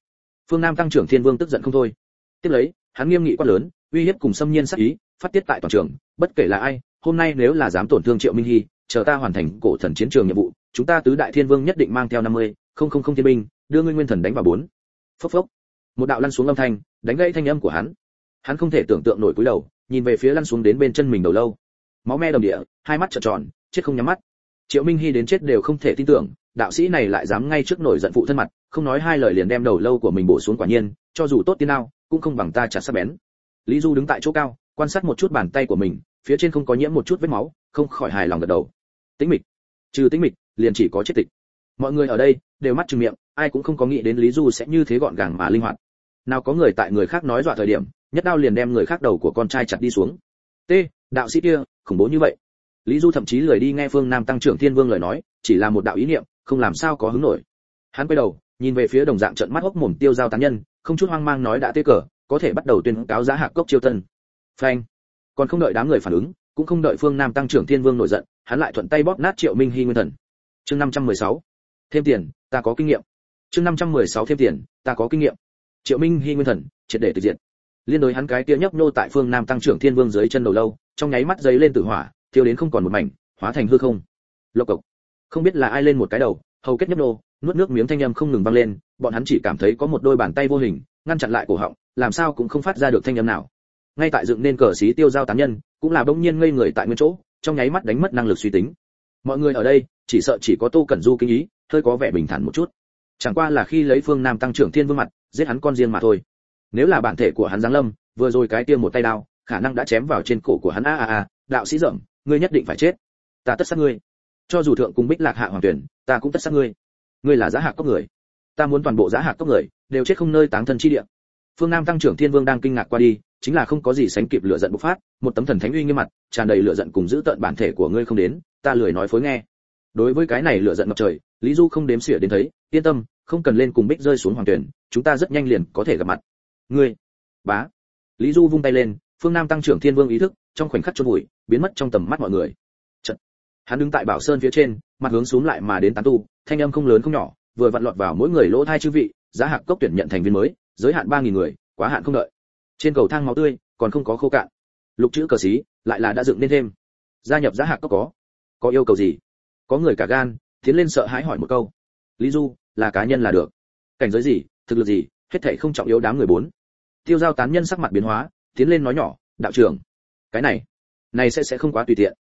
Speaker 1: Phương nam tăng trưởng thiên vương tức giận không thôi. Tiếp lấy, hắn nghiêm nghị quát lớn, uy hiếp cùng xâm nhiên sát ý, phát tiết tại toàn trường, bất kể là ai, hôm nay nếu là dám tổn thương triệu minh hy, chờ ta hoàn thành cổ thần chiến trường nhiệm vụ, chúng ta tứ đại thiên vương nhất định mang theo năm mươi, không không không thiên binh đưa ngươi nguyên thần đánh vào bốn. Phốc phốc. Một đạo lăn xuống âm thanh, đánh gãy thanh âm của hắn. Hắn không thể tưởng tượng nổi cúi đầu, nhìn về phía lăn xuống đến bên chân mình đầu lâu. Máu me đồng địa, hai mắt trợn tròn, chết không nhắm mắt. Triệu minh hy đến chết đều không thể tin tưởng, đạo sĩ này lại dám ngay trước nổi giận phụ thân mặt, không nói hai lời liền đem đầu lâu của mình bổ xuống quả nhiên, cho dù tốt tiên nào cũng không bằng ta chặt sắc bén. Lý du đứng tại chỗ cao, quan sát một chút bàn tay của mình, phía trên không có nhiễm một chút vết máu, không khỏi hài lòng gật đầu. Tĩnh mịch. Trừ tĩnh mịch, liền chỉ có chết tịch mọi người ở đây đều mắt trừng miệng, ai cũng không có nghĩ đến lý du sẽ như thế gọn gàng mà linh hoạt. Nào có người tại người khác nói dọa thời điểm, nhất đao liền đem người khác đầu của con trai chặt đi xuống. T, đạo sĩ kia, khủng bố như vậy. Lý du thậm chí lười đi nghe phương nam tăng trưởng thiên vương lời nói, chỉ là một đạo ý niệm, không làm sao có hứng nổi. Hắn quay đầu, nhìn về phía đồng dạng trận mắt hốc mồm tiêu giao tán nhân, không chút hoang mang nói đã tê cờ, có thể bắt đầu tuyên cáo giá hạc cốc chiêu tân. Phanh. Còn không đợi đám người phản ứng, cũng không đợi phương nam tăng trưởng thiên vương nổi giận, hắn lại thuận tay bóp nát triệu minh hy nguyên thần. Chương 516 thêm tiền, ta có kinh nghiệm. Chương 516 thêm tiền, ta có kinh nghiệm. Triệu minh hy nguyên thần, triệt để thực diện liên đối hắn cái kia nhấp nô tại phương nam tăng trưởng thiên vương dưới chân đầu lâu, trong nháy mắt giấy lên tử hỏa, thiêu đến không còn một mảnh, hóa thành hư không. Lộc cộc. Không biết là ai lên một cái đầu, hầu kết nhấp nô nuốt nước miếng thanh âm không ngừng vang lên, bọn hắn chỉ cảm thấy có một đôi bàn tay vô hình, ngăn chặn lại cổ họng, làm sao cũng không phát ra được thanh âm nào. Ngay tại dựng nên cờ xí tiêu giao tán nhân, cũng là bỗng nhiên ngây người tại nguyên chỗ, trong nháy mắt đánh mất năng lực suy tính. Mọi người ở đây, chỉ sợ chỉ có tô cẩn du kinh ý hơi có vẻ bình thản một chút. Chẳng qua là khi lấy phương nam tăng trưởng thiên vương mặt, giết hắn con riêng mà thôi. Nếu là bản thể của hắn giáng lâm, vừa rồi cái kia một tay đao, khả năng đã chém vào trên cổ của hắn. A a a, đạo sĩ rậm, ngươi nhất định phải chết. Ta tất sát ngươi. Cho dù thượng cung bích lạc hạ hoàng tuyển, ta cũng tất sát ngươi. Ngươi là giá hạ cốc người. Ta muốn toàn bộ giá hạ cốc người, đều chết không nơi táng thân chi địa. Phương nam tăng trưởng thiên vương đang kinh ngạc qua đi, chính là không có gì sánh kịp lửa giận bộc phát, một tấm thần thánh uy nghiêm mặt, tràn đầy lửa giận cùng giữ tận bản thể của ngươi không đến, ta lười nói phối nghe đối với cái này lửa giận ngập trời, lý du không đếm xỉa đến thấy, yên tâm, không cần lên cùng bích rơi xuống hoàng tuyển, chúng ta rất nhanh liền có thể gặp mặt. Ngươi, bá. Lý du vung tay lên, phương nam tăng trưởng thiên vương ý thức, trong khoảnh khắc chôn bụi biến mất trong tầm mắt mọi người. Chật. hắn đứng tại bảo sơn phía trên, mặt hướng xuống lại mà đến tán tu, thanh âm không lớn không nhỏ, vừa vặn lọt vào mỗi người lỗ thai chư vị, giá hạc cốc tuyển nhận thành viên mới, giới hạn ba nghìn người, quá hạn không đợi. Trên cầu thang máu tươi, còn không có khô cạn. Lục chữ cờ xí, lại là đã dựng nên thêm. Gia nhập giá hạc cốc có. Có yêu cầu gì? Có người cả gan, tiến lên sợ hãi hỏi một câu. Lý du, là cá nhân là được. Cảnh giới gì, thực lực gì, hết thảy không trọng yếu đám người bốn. Tiêu giao tán nhân sắc mặt biến hóa, tiến lên nói nhỏ, đạo trưởng, cái này này sẽ sẽ không quá tùy tiện.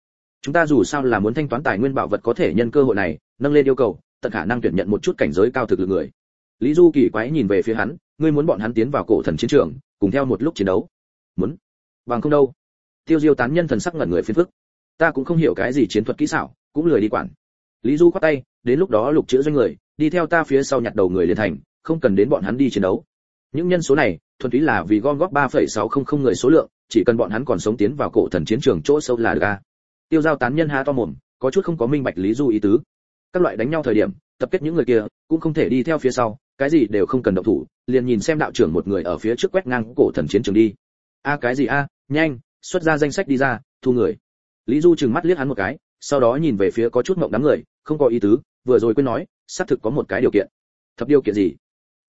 Speaker 1: Chúng ta dù sao là muốn thanh toán tài nguyên bảo vật có thể nhân cơ hội này, nâng lên yêu cầu, tận khả năng tuyển nhận một chút cảnh giới cao thực lực người. Lý du kỳ quái nhìn về phía hắn, ngươi muốn bọn hắn tiến vào cổ thần chiến trường, cùng theo một lúc chiến đấu? Muốn. Bằng không đâu. Tiêu diêu tán nhân thần sắc ngẩn người phiền phức. Ta cũng không hiểu cái gì chiến thuật kỹ xảo cũng lười đi quản. Lý du quát tay đến lúc đó lục chữa doanh người đi theo ta phía sau nhặt đầu người liền thành không cần đến bọn hắn đi chiến đấu. Những nhân số này thuần túy là vì gom góp 3,600 người số lượng chỉ cần bọn hắn còn sống tiến vào cổ thần chiến trường chỗ sâu là được a tiêu giao tán nhân há to mồm có chút không có minh bạch lý du ý tứ. Các loại đánh nhau thời điểm tập kết những người kia cũng không thể đi theo phía sau cái gì đều không cần động thủ liền nhìn xem đạo trưởng một người ở phía trước quét ngang cổ thần chiến trường đi. A cái gì a? Nhanh xuất ra danh sách đi ra thu người. Lý du chừng mắt liếc hắn một cái sau đó nhìn về phía có chút mộng đám người, không có ý tứ, vừa rồi quên nói, xác thực có một cái điều kiện. Thập điều kiện gì?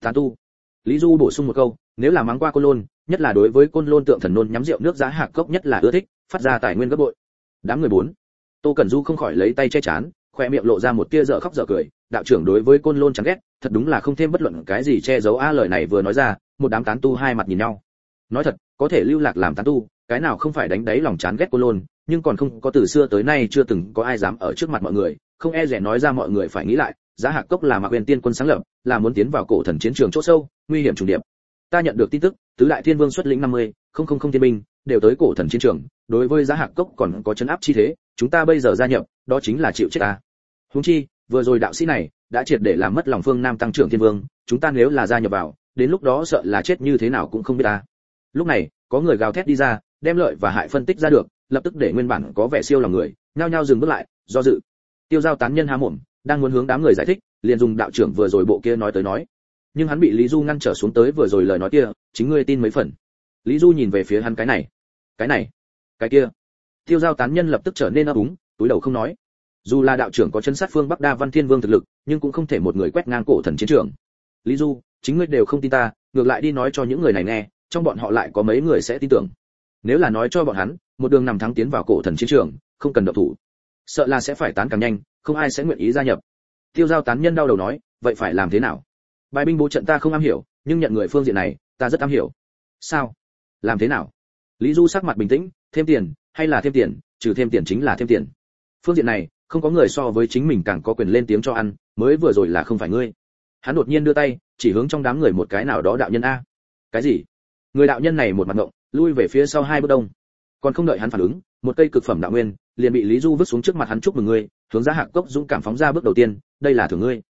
Speaker 1: Tán tu. Lý du bổ sung một câu, nếu là mắng qua côn lôn, nhất là đối với côn lôn tượng thần nôn nhắm rượu nước giá hạc cốc nhất là ưa thích, phát ra tài nguyên gấp bội. Đám người bốn. Tô cẩn du không khỏi lấy tay che chán, khoe miệng lộ ra một tia dở khóc dở cười, đạo trưởng đối với côn lôn chán ghét, thật đúng là không thêm bất luận cái gì che giấu a, lời này vừa nói ra, một đám tán tu hai mặt nhìn nhau. Nói thật, có thể lưu lạc làm tán tu, cái nào không phải đánh đáy lòng chán ghét côn lôn nhưng còn không có từ xưa tới nay chưa từng có ai dám ở trước mặt mọi người không e rẻ nói ra mọi người phải nghĩ lại giá hạc cốc là mạc huyền tiên quân sáng lập là muốn tiến vào cổ thần chiến trường chỗ sâu nguy hiểm trùng điệp. Ta nhận được tin tức tứ đại thiên vương xuất lĩnh 50, không không không thiên binh đều tới cổ thần chiến trường đối với giá hạc cốc còn có chấn áp chi thế chúng ta bây giờ gia nhập đó chính là chịu chết ta. Huống chi vừa rồi đạo sĩ này đã triệt để làm mất lòng phương nam tăng trưởng thiên vương chúng ta nếu là gia nhập vào đến lúc đó sợ là chết như thế nào cũng không biết ta. Lúc này có người gào thét đi ra đem lợi và hại phân tích ra được lập tức để nguyên bản có vẻ siêu lòng người, nhao nhao dừng bước lại, do dự. Tiêu giao tán nhân há mồm, đang muốn hướng đám người giải thích, liền dùng đạo trưởng vừa rồi bộ kia nói tới nói. Nhưng hắn bị lý du ngăn trở xuống tới vừa rồi lời nói kia, chính ngươi tin mấy phần. Lý du nhìn về phía hắn cái này. Cái này? Cái kia? Tiêu giao tán nhân lập tức trở nên ấp úng, túi đầu không nói. Dù là đạo trưởng có chân sát phương bắc đa văn thiên vương thực lực, nhưng cũng không thể một người quét ngang cổ thần chiến trường. Lý du, chính ngươi đều không tin ta, ngược lại đi nói cho những người này nghe, trong bọn họ lại có mấy người sẽ tin tưởng. Nếu là nói cho bọn hắn một đường nằm thắng tiến vào cổ thần chiến trường, không cần động thủ. Sợ là sẽ phải tán càng nhanh, không ai sẽ nguyện ý gia nhập. Tiêu giao tán nhân đau đầu nói, vậy phải làm thế nào? Bài binh bố trận ta không am hiểu, nhưng nhận người phương diện này, ta rất am hiểu. Sao? Làm thế nào? Lý du sắc mặt bình tĩnh, thêm tiền, hay là thêm tiền, trừ thêm tiền chính là thêm tiền. Phương diện này, không có người so với chính mình càng có quyền lên tiếng cho ăn, mới vừa rồi là không phải ngươi. Hắn đột nhiên đưa tay, chỉ hướng trong đám người một cái nào đó đạo nhân a. Cái gì? Người đạo nhân này một mặt ngộng, lui về phía sau hai bước đông còn không đợi hắn phản ứng, một cây cực phẩm đạo nguyên liền bị lý du vứt xuống trước mặt hắn chúc mừng ngươi, hướng ra hạc cốc dũng cảm phóng ra bước đầu tiên, đây là thưởng ngươi.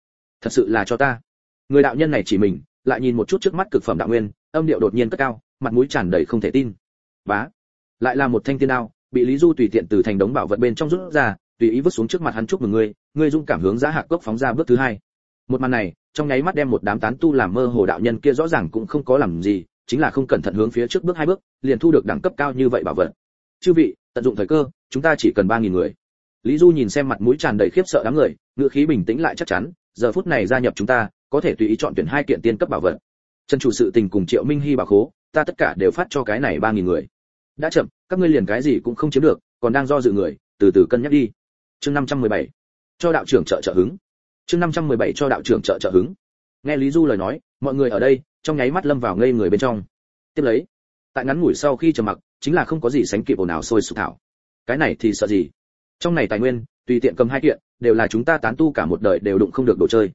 Speaker 1: Thật sự là cho ta. Người đạo nhân này chỉ mình, lại nhìn một chút trước mắt cực phẩm đạo nguyên, âm điệu đột nhiên cất cao, mặt mũi tràn đầy không thể tin. Bá. Lại là một thanh tiên đao, bị lý du tùy tiện từ thành đống bảo vật bên trong rút ra, tùy ý vứt xuống trước mặt hắn chúc mừng ngươi ngươi dũng cảm hướng giá hạc cốc phóng ra bước thứ hai. Một màn này, trong nháy mắt đem một đám tán tu làm mơ hồ đạo nhân kia rõ ràng cũng không có làm gì chính là không cẩn thận hướng phía trước bước hai bước, liền thu được đẳng cấp cao như vậy bảo vật. Chư vị, tận dụng thời cơ, chúng ta chỉ cần ba nghìn người. Lý du nhìn xem mặt mũi tràn đầy khiếp sợ đám người ngựa khí bình tĩnh lại chắc chắn, giờ phút này gia nhập chúng ta, có thể tùy ý chọn tuyển hai kiện tiên cấp bảo vật. Chân chủ sự tình cùng triệu minh hy bảo khố, ta tất cả đều phát cho cái này ba nghìn người. Đã chậm, các ngươi liền cái gì cũng không chiếm được, còn đang do dự người, từ từ cân nhắc đi. Chương năm trăm mười bảy, cho đạo trưởng trợ trợ hứng. Chương năm trăm mười bảy, cho đạo trưởng trợ trợ hứng. Nghe lý du lời nói, mọi người ở đây trong nháy mắt lâm vào ngây người bên trong. Tiếp lấy, tại ngắn ngủi sau khi trầm mặc, chính là không có gì sánh kịp ồn ào sôi sục thảo. Cái này thì sợ gì? Trong này tài nguyên, tùy tiện cầm hai kiện, đều là chúng ta tán tu cả một đời đều đụng không được đồ chơi.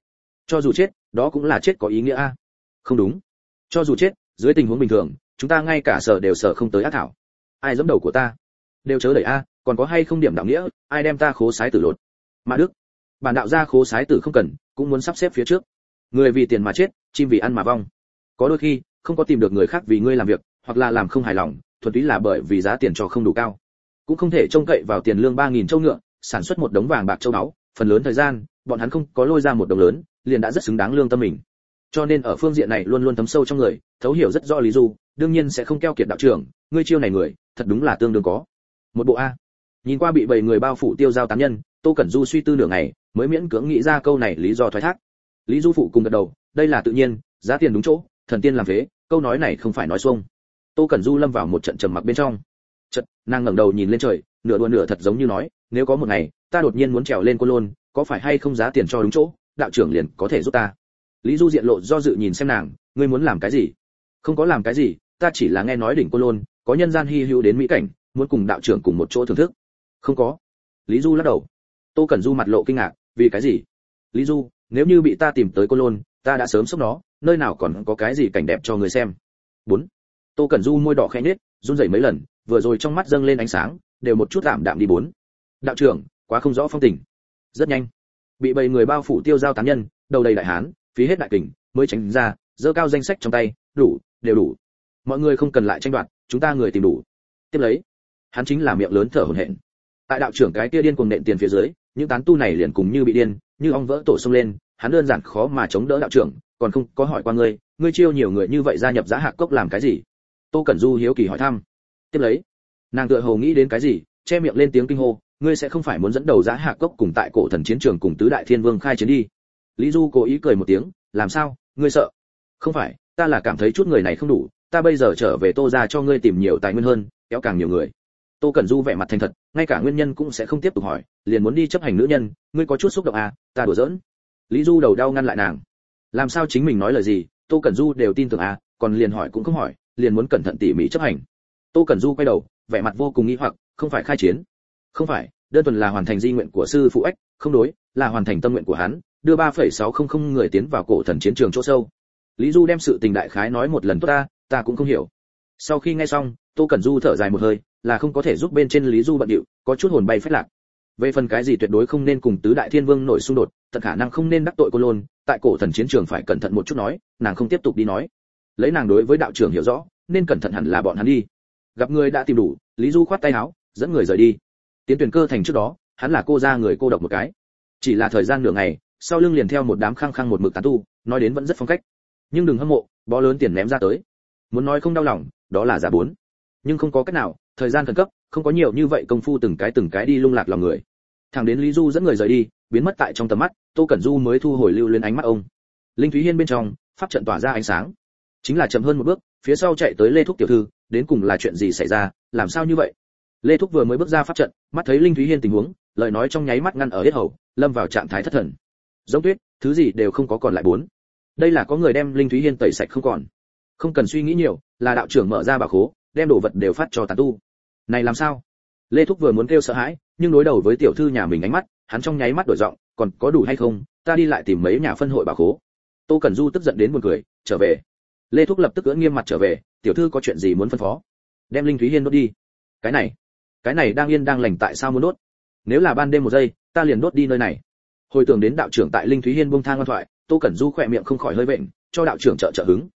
Speaker 1: Cho dù chết, đó cũng là chết có ý nghĩa a. Không đúng. Cho dù chết, dưới tình huống bình thường, chúng ta ngay cả sở đều sở không tới ác thảo. Ai giẫm đầu của ta? Đều chớ đẩy a, còn có hay không điểm đạo nghĩa, ai đem ta khố sái tử lột? Mà đức. Bản đạo gia khố sái tử không cần, cũng muốn sắp xếp phía trước. Người vì tiền mà chết, chim vì ăn mà vong có đôi khi, không có tìm được người khác vì ngươi làm việc, hoặc là làm không hài lòng, thuần túy là bởi vì giá tiền cho không đủ cao. Cũng không thể trông cậy vào tiền lương ba nghìn châu ngựa, sản xuất một đống vàng bạc châu báu, phần lớn thời gian, bọn hắn không có lôi ra một đồng lớn, liền đã rất xứng đáng lương tâm mình. Cho nên ở phương diện này luôn luôn thấm sâu trong người, thấu hiểu rất rõ lý du đương nhiên sẽ không keo kiệt đạo trưởng, ngươi chiêu này người, thật đúng là tương đương có. Một bộ a. Nhìn qua bị bảy người bao phủ tiêu giao tán nhân, tô cẩn du suy tư nửa ngày, mới miễn cưỡng nghĩ ra câu này lý do thoái thác. Lý du phụ cùng gật đầu, đây là tự nhiên, giá tiền đúng chỗ thần tiên làm thế, câu nói này không phải nói xuông. Tô cẩn du lâm vào một trận trầm mặc bên trong. Chợt nàng ngẩng đầu nhìn lên trời nửa đùa nửa thật giống như nói nếu có một ngày ta đột nhiên muốn trèo lên côn lôn có phải hay không giá tiền cho đúng chỗ đạo trưởng liền có thể giúp ta. Lý du diện lộ do dự nhìn xem nàng ngươi muốn làm cái gì? Không có làm cái gì ta chỉ là nghe nói đỉnh côn lôn có nhân gian hy hữu đến mỹ cảnh muốn cùng đạo trưởng cùng một chỗ thưởng thức. Không có. Lý du lắc đầu. Tô cẩn du mặt lộ kinh ngạc vì cái gì? Lý du nếu như bị ta tìm tới côn lôn ta đã sớm sốc nó nơi nào còn có cái gì cảnh đẹp cho người xem. Bốn, tô cẩn du môi đỏ khẽ nhếch, run rẩy mấy lần, vừa rồi trong mắt dâng lên ánh sáng, đều một chút tạm đạm đi bốn. Đạo trưởng, quá không rõ phong tình. Rất nhanh. Bị bầy người bao phủ tiêu giao tán nhân, đầu đầy đại hán, phí hết đại kình, mới tránh ra dơ cao danh sách trong tay, đủ, đều đủ. Mọi người không cần lại tranh đoạt, chúng ta người tìm đủ. Tiếp lấy, hắn chính là miệng lớn thở hổn hển. Tại đạo trưởng cái kia điên cuồng nện tiền phía dưới, những tán tu này liền cùng như bị điên, như ong vỡ tổ xông lên, hắn đơn giản khó mà chống đỡ đạo trưởng còn không có hỏi qua ngươi ngươi chiêu nhiều người như vậy gia nhập giá hạc cốc làm cái gì? Tô cẩn du hiếu kỳ hỏi thăm. Tiếp lấy, nàng tựa hồ nghĩ đến cái gì, che miệng lên tiếng kinh hô, ngươi sẽ không phải muốn dẫn đầu giá hạc cốc cùng tại cổ thần chiến trường cùng tứ đại thiên vương khai chiến đi. Lý du cố ý cười một tiếng, làm sao, ngươi sợ? Không phải, ta là cảm thấy chút người này không đủ, ta bây giờ trở về tô ra cho ngươi tìm nhiều tài nguyên hơn, kéo càng nhiều người. Tô cẩn du vẻ mặt thành thật, ngay cả nguyên nhân cũng sẽ không tiếp tục hỏi, liền muốn đi chấp hành nữ nhân, ngươi có chút xúc động à ta đùa giỡn. Lý du đầu đau ngăn lại nàng làm sao chính mình nói lời gì? Tô cẩn du đều tin tưởng à còn liền hỏi cũng không hỏi liền muốn cẩn thận tỉ mỉ chấp hành. Tô cẩn du quay đầu vẻ mặt vô cùng nghi hoặc không phải khai chiến. Không phải đơn thuần là hoàn thành di nguyện của sư phụ ếch không đối là hoàn thành tâm nguyện của hắn đưa 3,600 người tiến vào cổ thần chiến trường chỗ sâu. Lý du đem sự tình đại khái nói một lần tốt ta ta cũng không hiểu. Sau khi nghe xong tô cẩn du thở dài một hơi là không có thể giúp bên trên lý du bận điệu có chút hồn bay phách lạc. Về phần cái gì tuyệt đối không nên cùng tứ đại thiên vương nổi xung đột tận khả năng không nên đắc tội cô lôn, tại cổ thần chiến trường phải cẩn thận một chút nói, nàng không tiếp tục đi nói. Lấy nàng đối với đạo trưởng hiểu rõ, nên cẩn thận hẳn là bọn hắn đi. Gặp người đã tìm đủ, lý du khoát tay áo, dẫn người rời đi. Tiến tuyển cơ thành trước đó, hắn là cô ra người cô độc một cái. Chỉ là thời gian nửa ngày, sau lưng liền theo một đám khăng khăng một mực tán tu, nói đến vẫn rất phong cách. Nhưng đừng hâm mộ, bó lớn tiền ném ra tới. Muốn nói không đau lòng, đó là giả bốn. Nhưng không có cách nào, thời gian khẩn cấp, không có nhiều như vậy công phu từng cái từng cái đi lung lạc lòng người. Thằng đến lý du dẫn người rời đi biến mất tại trong tầm mắt, tô cẩn du mới thu hồi lưu lên ánh mắt ông. Linh thúy hiên bên trong, pháp trận tỏa ra ánh sáng. Chính là chậm hơn một bước, phía sau chạy tới lê thúc tiểu thư, đến cùng là chuyện gì xảy ra, làm sao như vậy? Lê thúc vừa mới bước ra pháp trận, mắt thấy linh thúy hiên tình huống, lời nói trong nháy mắt ngăn ở hết hầu, lâm vào trạng thái thất thần. Giống tuyết, thứ gì đều không có còn lại bốn. Đây là có người đem linh thúy hiên tẩy sạch không còn. Không cần suy nghĩ nhiều, là đạo trưởng mở ra bà khố, đem đồ vật đều phát cho tàn tu. Này làm sao? Lê thúc vừa muốn kêu sợ hãi, nhưng đối đầu với tiểu thư nhà mình ánh mắt hắn trong nháy mắt đổi giọng, còn có đủ hay không? Ta đi lại tìm mấy nhà phân hội bà khố. Tô cẩn du tức giận đến buồn cười, trở về. Lê thúc lập tức cưỡng nghiêm mặt trở về, tiểu thư có chuyện gì muốn phân phó? Đem linh thúy hiên đốt đi. Cái này cái này đang yên đang lành tại sao muốn đốt? Nếu là ban đêm một giây, ta liền đốt đi nơi này. Hồi tưởng đến đạo trưởng tại linh thúy hiên buông thang ngoan thoại, tô cẩn du khỏe miệng không khỏi hơi bệnh cho đạo trưởng trợ trợ hứng.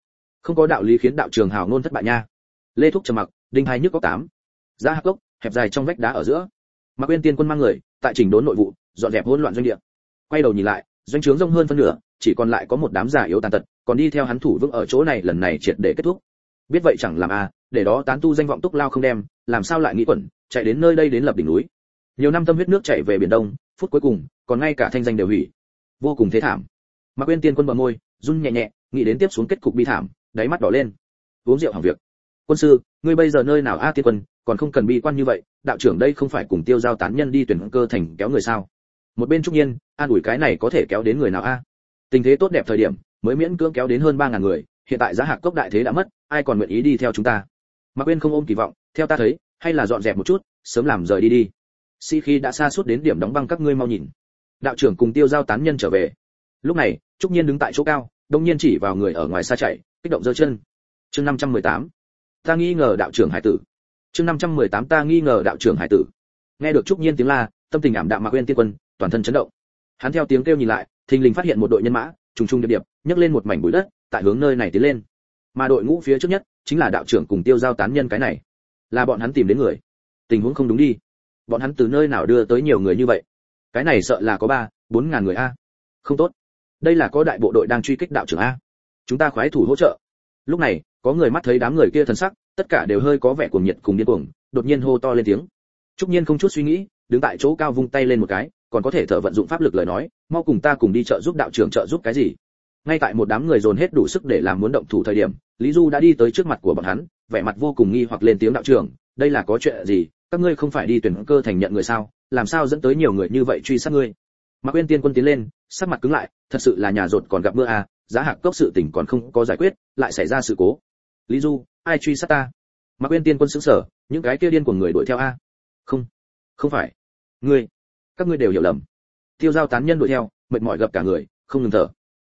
Speaker 1: Không có đạo lý khiến đạo trưởng hào ngôn thất bại nha. Lê thúc trầm mặc, đinh hai nhức có tám. Ra hắc cốc hẹp dài trong vách đá ở giữa. Mạc uyên tiên quân mang người tại chỉnh đốn nội vụ dọn dẹp hỗn loạn doanh địa. Quay đầu nhìn lại doanh trướng rông hơn phân nửa chỉ còn lại có một đám giả yếu tàn tật còn đi theo hắn thủ vững ở chỗ này lần này triệt để kết thúc. Biết vậy chẳng làm a à, để đó tán tu danh vọng túc lao không đem làm sao lại nghĩ quẩn chạy đến nơi đây đến lập đỉnh núi. Nhiều năm tâm huyết nước chảy về biển đông phút cuối cùng còn ngay cả thanh danh đều hủy. Vô cùng thế thảm. Mạc quên tiên quân bờ môi run nhẹ nhẹ nghĩ đến tiếp xuống kết cục bi thảm đáy mắt đỏ lên. Uống rượu hỏng việc. Quân sư ngươi bây giờ nơi nào a tiên quân còn không cần bi quan như vậy đạo trưởng đây không phải cùng tiêu giao tán nhân đi tuyển cơ thành kéo người sao? Một bên trúc nhiên, an ủi cái này có thể kéo đến người nào a? Tình thế tốt đẹp thời điểm, mới miễn cưỡng kéo đến hơn ba ngàn người, hiện tại giá hạc cốc đại thế đã mất, ai còn nguyện ý đi theo chúng ta? Mà quên không ôm kỳ vọng, theo ta thấy, hay là dọn dẹp một chút, sớm làm rời đi đi. Si khi đã xa suốt đến điểm đóng băng các ngươi mau nhìn. Đạo trưởng cùng tiêu giao tán nhân trở về. Lúc này, trúc nhiên đứng tại chỗ cao, đông nhiên chỉ vào người ở ngoài xa chạy, kích động giơ chân. Chương 518. ta nghi ngờ đạo trưởng hải tử chương 518 ta nghi ngờ đạo trưởng hải tử. Nghe được trúc nhiên tiếng la, tâm tình ảm đạm mạc quên tiên quân, toàn thân chấn động. Hắn theo tiếng kêu nhìn lại, thình lình phát hiện một đội nhân mã, trùng trùng điệp điệp, nhấc lên một mảnh bụi đất, tại hướng nơi này tiến lên. Mà đội ngũ phía trước nhất, chính là đạo trưởng cùng tiêu giao tán nhân cái này. Là bọn hắn tìm đến người. Tình huống không đúng đi. Bọn hắn từ nơi nào đưa tới nhiều người như vậy? Cái này sợ là có ba, bốn ngàn người a. Không tốt. Đây là có đại bộ đội đang truy kích đạo trưởng a. Chúng ta khoái thủ hỗ trợ. Lúc này, có người mắt thấy đám người kia thần sắc tất cả đều hơi có vẻ cuồng nhiệt cùng điên cuồng, đột nhiên hô to lên tiếng. Trúc nhiên không chút suy nghĩ, đứng tại chỗ cao vung tay lên một cái, còn có thể thở vận dụng pháp lực lời nói, mau cùng ta cùng đi trợ giúp đạo trưởng trợ giúp cái gì. Ngay tại một đám người dồn hết đủ sức để làm muốn động thủ thời điểm, lý du đã đi tới trước mặt của bọn hắn, vẻ mặt vô cùng nghi hoặc lên tiếng đạo trưởng, đây là có chuyện gì, các ngươi không phải đi tuyển cơ thành nhận người sao, làm sao dẫn tới nhiều người như vậy truy sát ngươi? Mạc uyên tiên quân tiến lên, sắc mặt cứng lại, thật sự là nhà rột còn gặp mưa à giá hạc cốc sự tình còn không có giải quyết, lại xảy ra sự cố. Lý du ai truy sát ta? Mạc uyên tiên quân xứng sở, những cái kia điên của người đuổi theo a? Không không phải. Ngươi, các ngươi đều hiểu lầm. Tiêu giao tán nhân đuổi theo, mệt mỏi gặp cả người, không ngừng thở.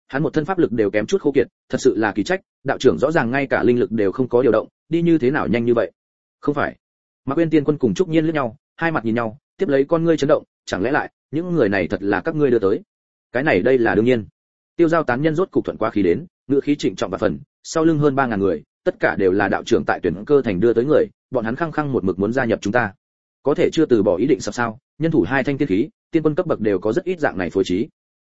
Speaker 1: Hắn một thân pháp lực đều kém chút khô kiệt, thật sự là kỳ trách, đạo trưởng rõ ràng ngay cả linh lực đều không có điều động, đi như thế nào nhanh như vậy? Không phải. Mạc uyên tiên quân cùng trúc nhiên lướt nhau, hai mặt nhìn nhau, tiếp lấy con ngươi chấn động, chẳng lẽ lại, những người này thật là các ngươi đưa tới? Cái này đây là đương nhiên. Tiêu giao tán nhân rốt cục thuận qua khí đến, ngựa khí trịnh trọng và phần, sau lưng hơn ba ngàn người tất cả đều là đạo trưởng tại tuyển cơ thành đưa tới người, bọn hắn khăng khăng một mực muốn gia nhập chúng ta. Có thể chưa từ bỏ ý định sập sao, nhân thủ hai thanh tiên khí, tiên quân cấp bậc đều có rất ít dạng này phối trí.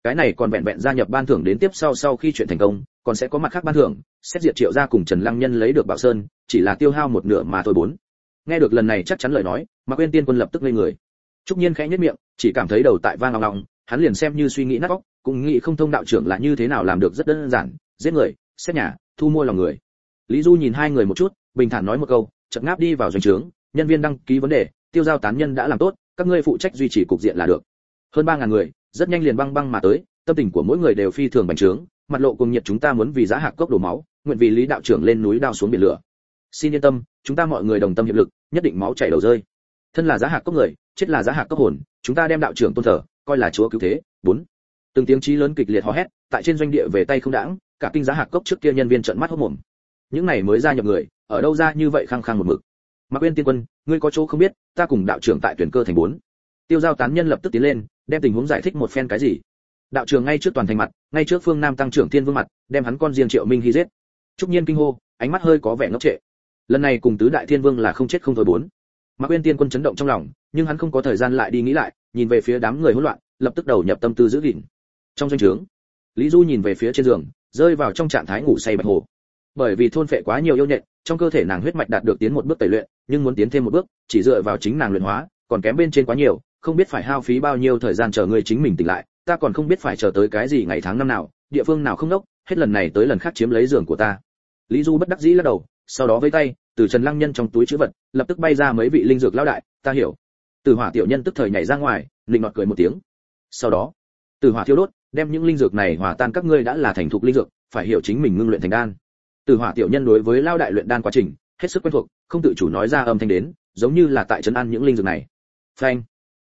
Speaker 1: Cái này còn vẹn vẹn gia nhập ban thưởng đến tiếp sau sau khi chuyện thành công, còn sẽ có mặt khác ban thưởng, xét diệt triệu gia cùng trần lăng nhân lấy được bảo sơn, chỉ là tiêu hao một nửa mà thôi bốn. Nghe được lần này chắc chắn lời nói, mà quên tiên quân lập tức lên người. Trúc nhiên khẽ nhất miệng, chỉ cảm thấy đầu tại vang ngọng ngọng hắn liền xem như suy nghĩ nát óc, cũng nghĩ không thông đạo trưởng là như thế nào làm được rất đơn giản, giết người, xét nhà, thu mua lòng người lý du nhìn hai người một chút, bình thản nói một câu chậm ngáp đi vào doanh trướng, nhân viên đăng ký vấn đề, tiêu giao tán nhân đã làm tốt, các ngươi phụ trách duy trì cục diện là được. Hơn ba ngàn người, rất nhanh liền băng băng mà tới, tâm tình của mỗi người đều phi thường bành trướng, mặt lộ cùng nhiệt chúng ta muốn vì giá hạc cốc đổ máu, nguyện vì lý đạo trưởng lên núi đao xuống biển lửa. Xin yên tâm, chúng ta mọi người đồng tâm hiệp lực, nhất định máu chảy đầu rơi. Thân là giá hạc cốc người, chết là giá hạc cốc hồn, chúng ta đem đạo trưởng tôn thờ, coi là chúa cứu thế. Bốn. Từng tiếng chí lớn kịch liệt hò hét, tại trên doanh địa về tay không đãng, cả kinh giá hạc cốc trước kia nhân viên trợn mắt hốt mồm những này mới ra nhập người, ở đâu ra như vậy khăng khăng một mực. Mạc uyên tiên quân, ngươi có chỗ không biết, ta cùng đạo trưởng tại tuyển cơ thành bốn. Tiêu giao tán nhân lập tức tiến lên, đem tình huống giải thích một phen cái gì. Đạo trưởng ngay trước toàn thành mặt, ngay trước phương nam tăng trưởng thiên vương mặt, đem hắn con riêng triệu minh hy giết. Trúc nhiên kinh hô, ánh mắt hơi có vẻ ngốc trệ. Lần này cùng tứ đại thiên vương là không chết không thôi bốn. Mạc uyên tiên quân chấn động trong lòng, nhưng hắn không có thời gian lại đi nghĩ lại, nhìn về phía đám người hỗn loạn, lập tức đầu nhập tâm tư giữ gìn. Trong doanh trướng, lý du nhìn về phía trên giường, rơi vào trong trạng thái ngủ say bạch hồ bởi vì thôn phệ quá nhiều yêu nhện, trong cơ thể nàng huyết mạch đạt được tiến một bước tẩy luyện, nhưng muốn tiến thêm một bước, chỉ dựa vào chính nàng luyện hóa, còn kém bên trên quá nhiều, không biết phải hao phí bao nhiêu thời gian chờ ngươi chính mình tỉnh lại, ta còn không biết phải chờ tới cái gì ngày tháng năm nào, địa phương nào không đốc, hết lần này tới lần khác chiếm lấy giường của ta. Lý du bất đắc dĩ lắc đầu, sau đó với tay, từ trần lăng nhân trong túi chữ vật, lập tức bay ra mấy vị linh dược lão đại, ta hiểu. Từ hỏa tiểu nhân tức thời nhảy ra ngoài linh ngọt cười một tiếng. Sau đó, từ hỏa thiêu đốt, đem những linh dược này hòa tan các ngươi đã là thành thục linh dược, phải hiểu chính mình ngưng luyện thành đan từ hỏa tiểu nhân đối với lao đại luyện đan quá trình, hết sức quen thuộc, không tự chủ nói ra âm thanh đến, giống như là tại trấn an những linh dược này. Phanh.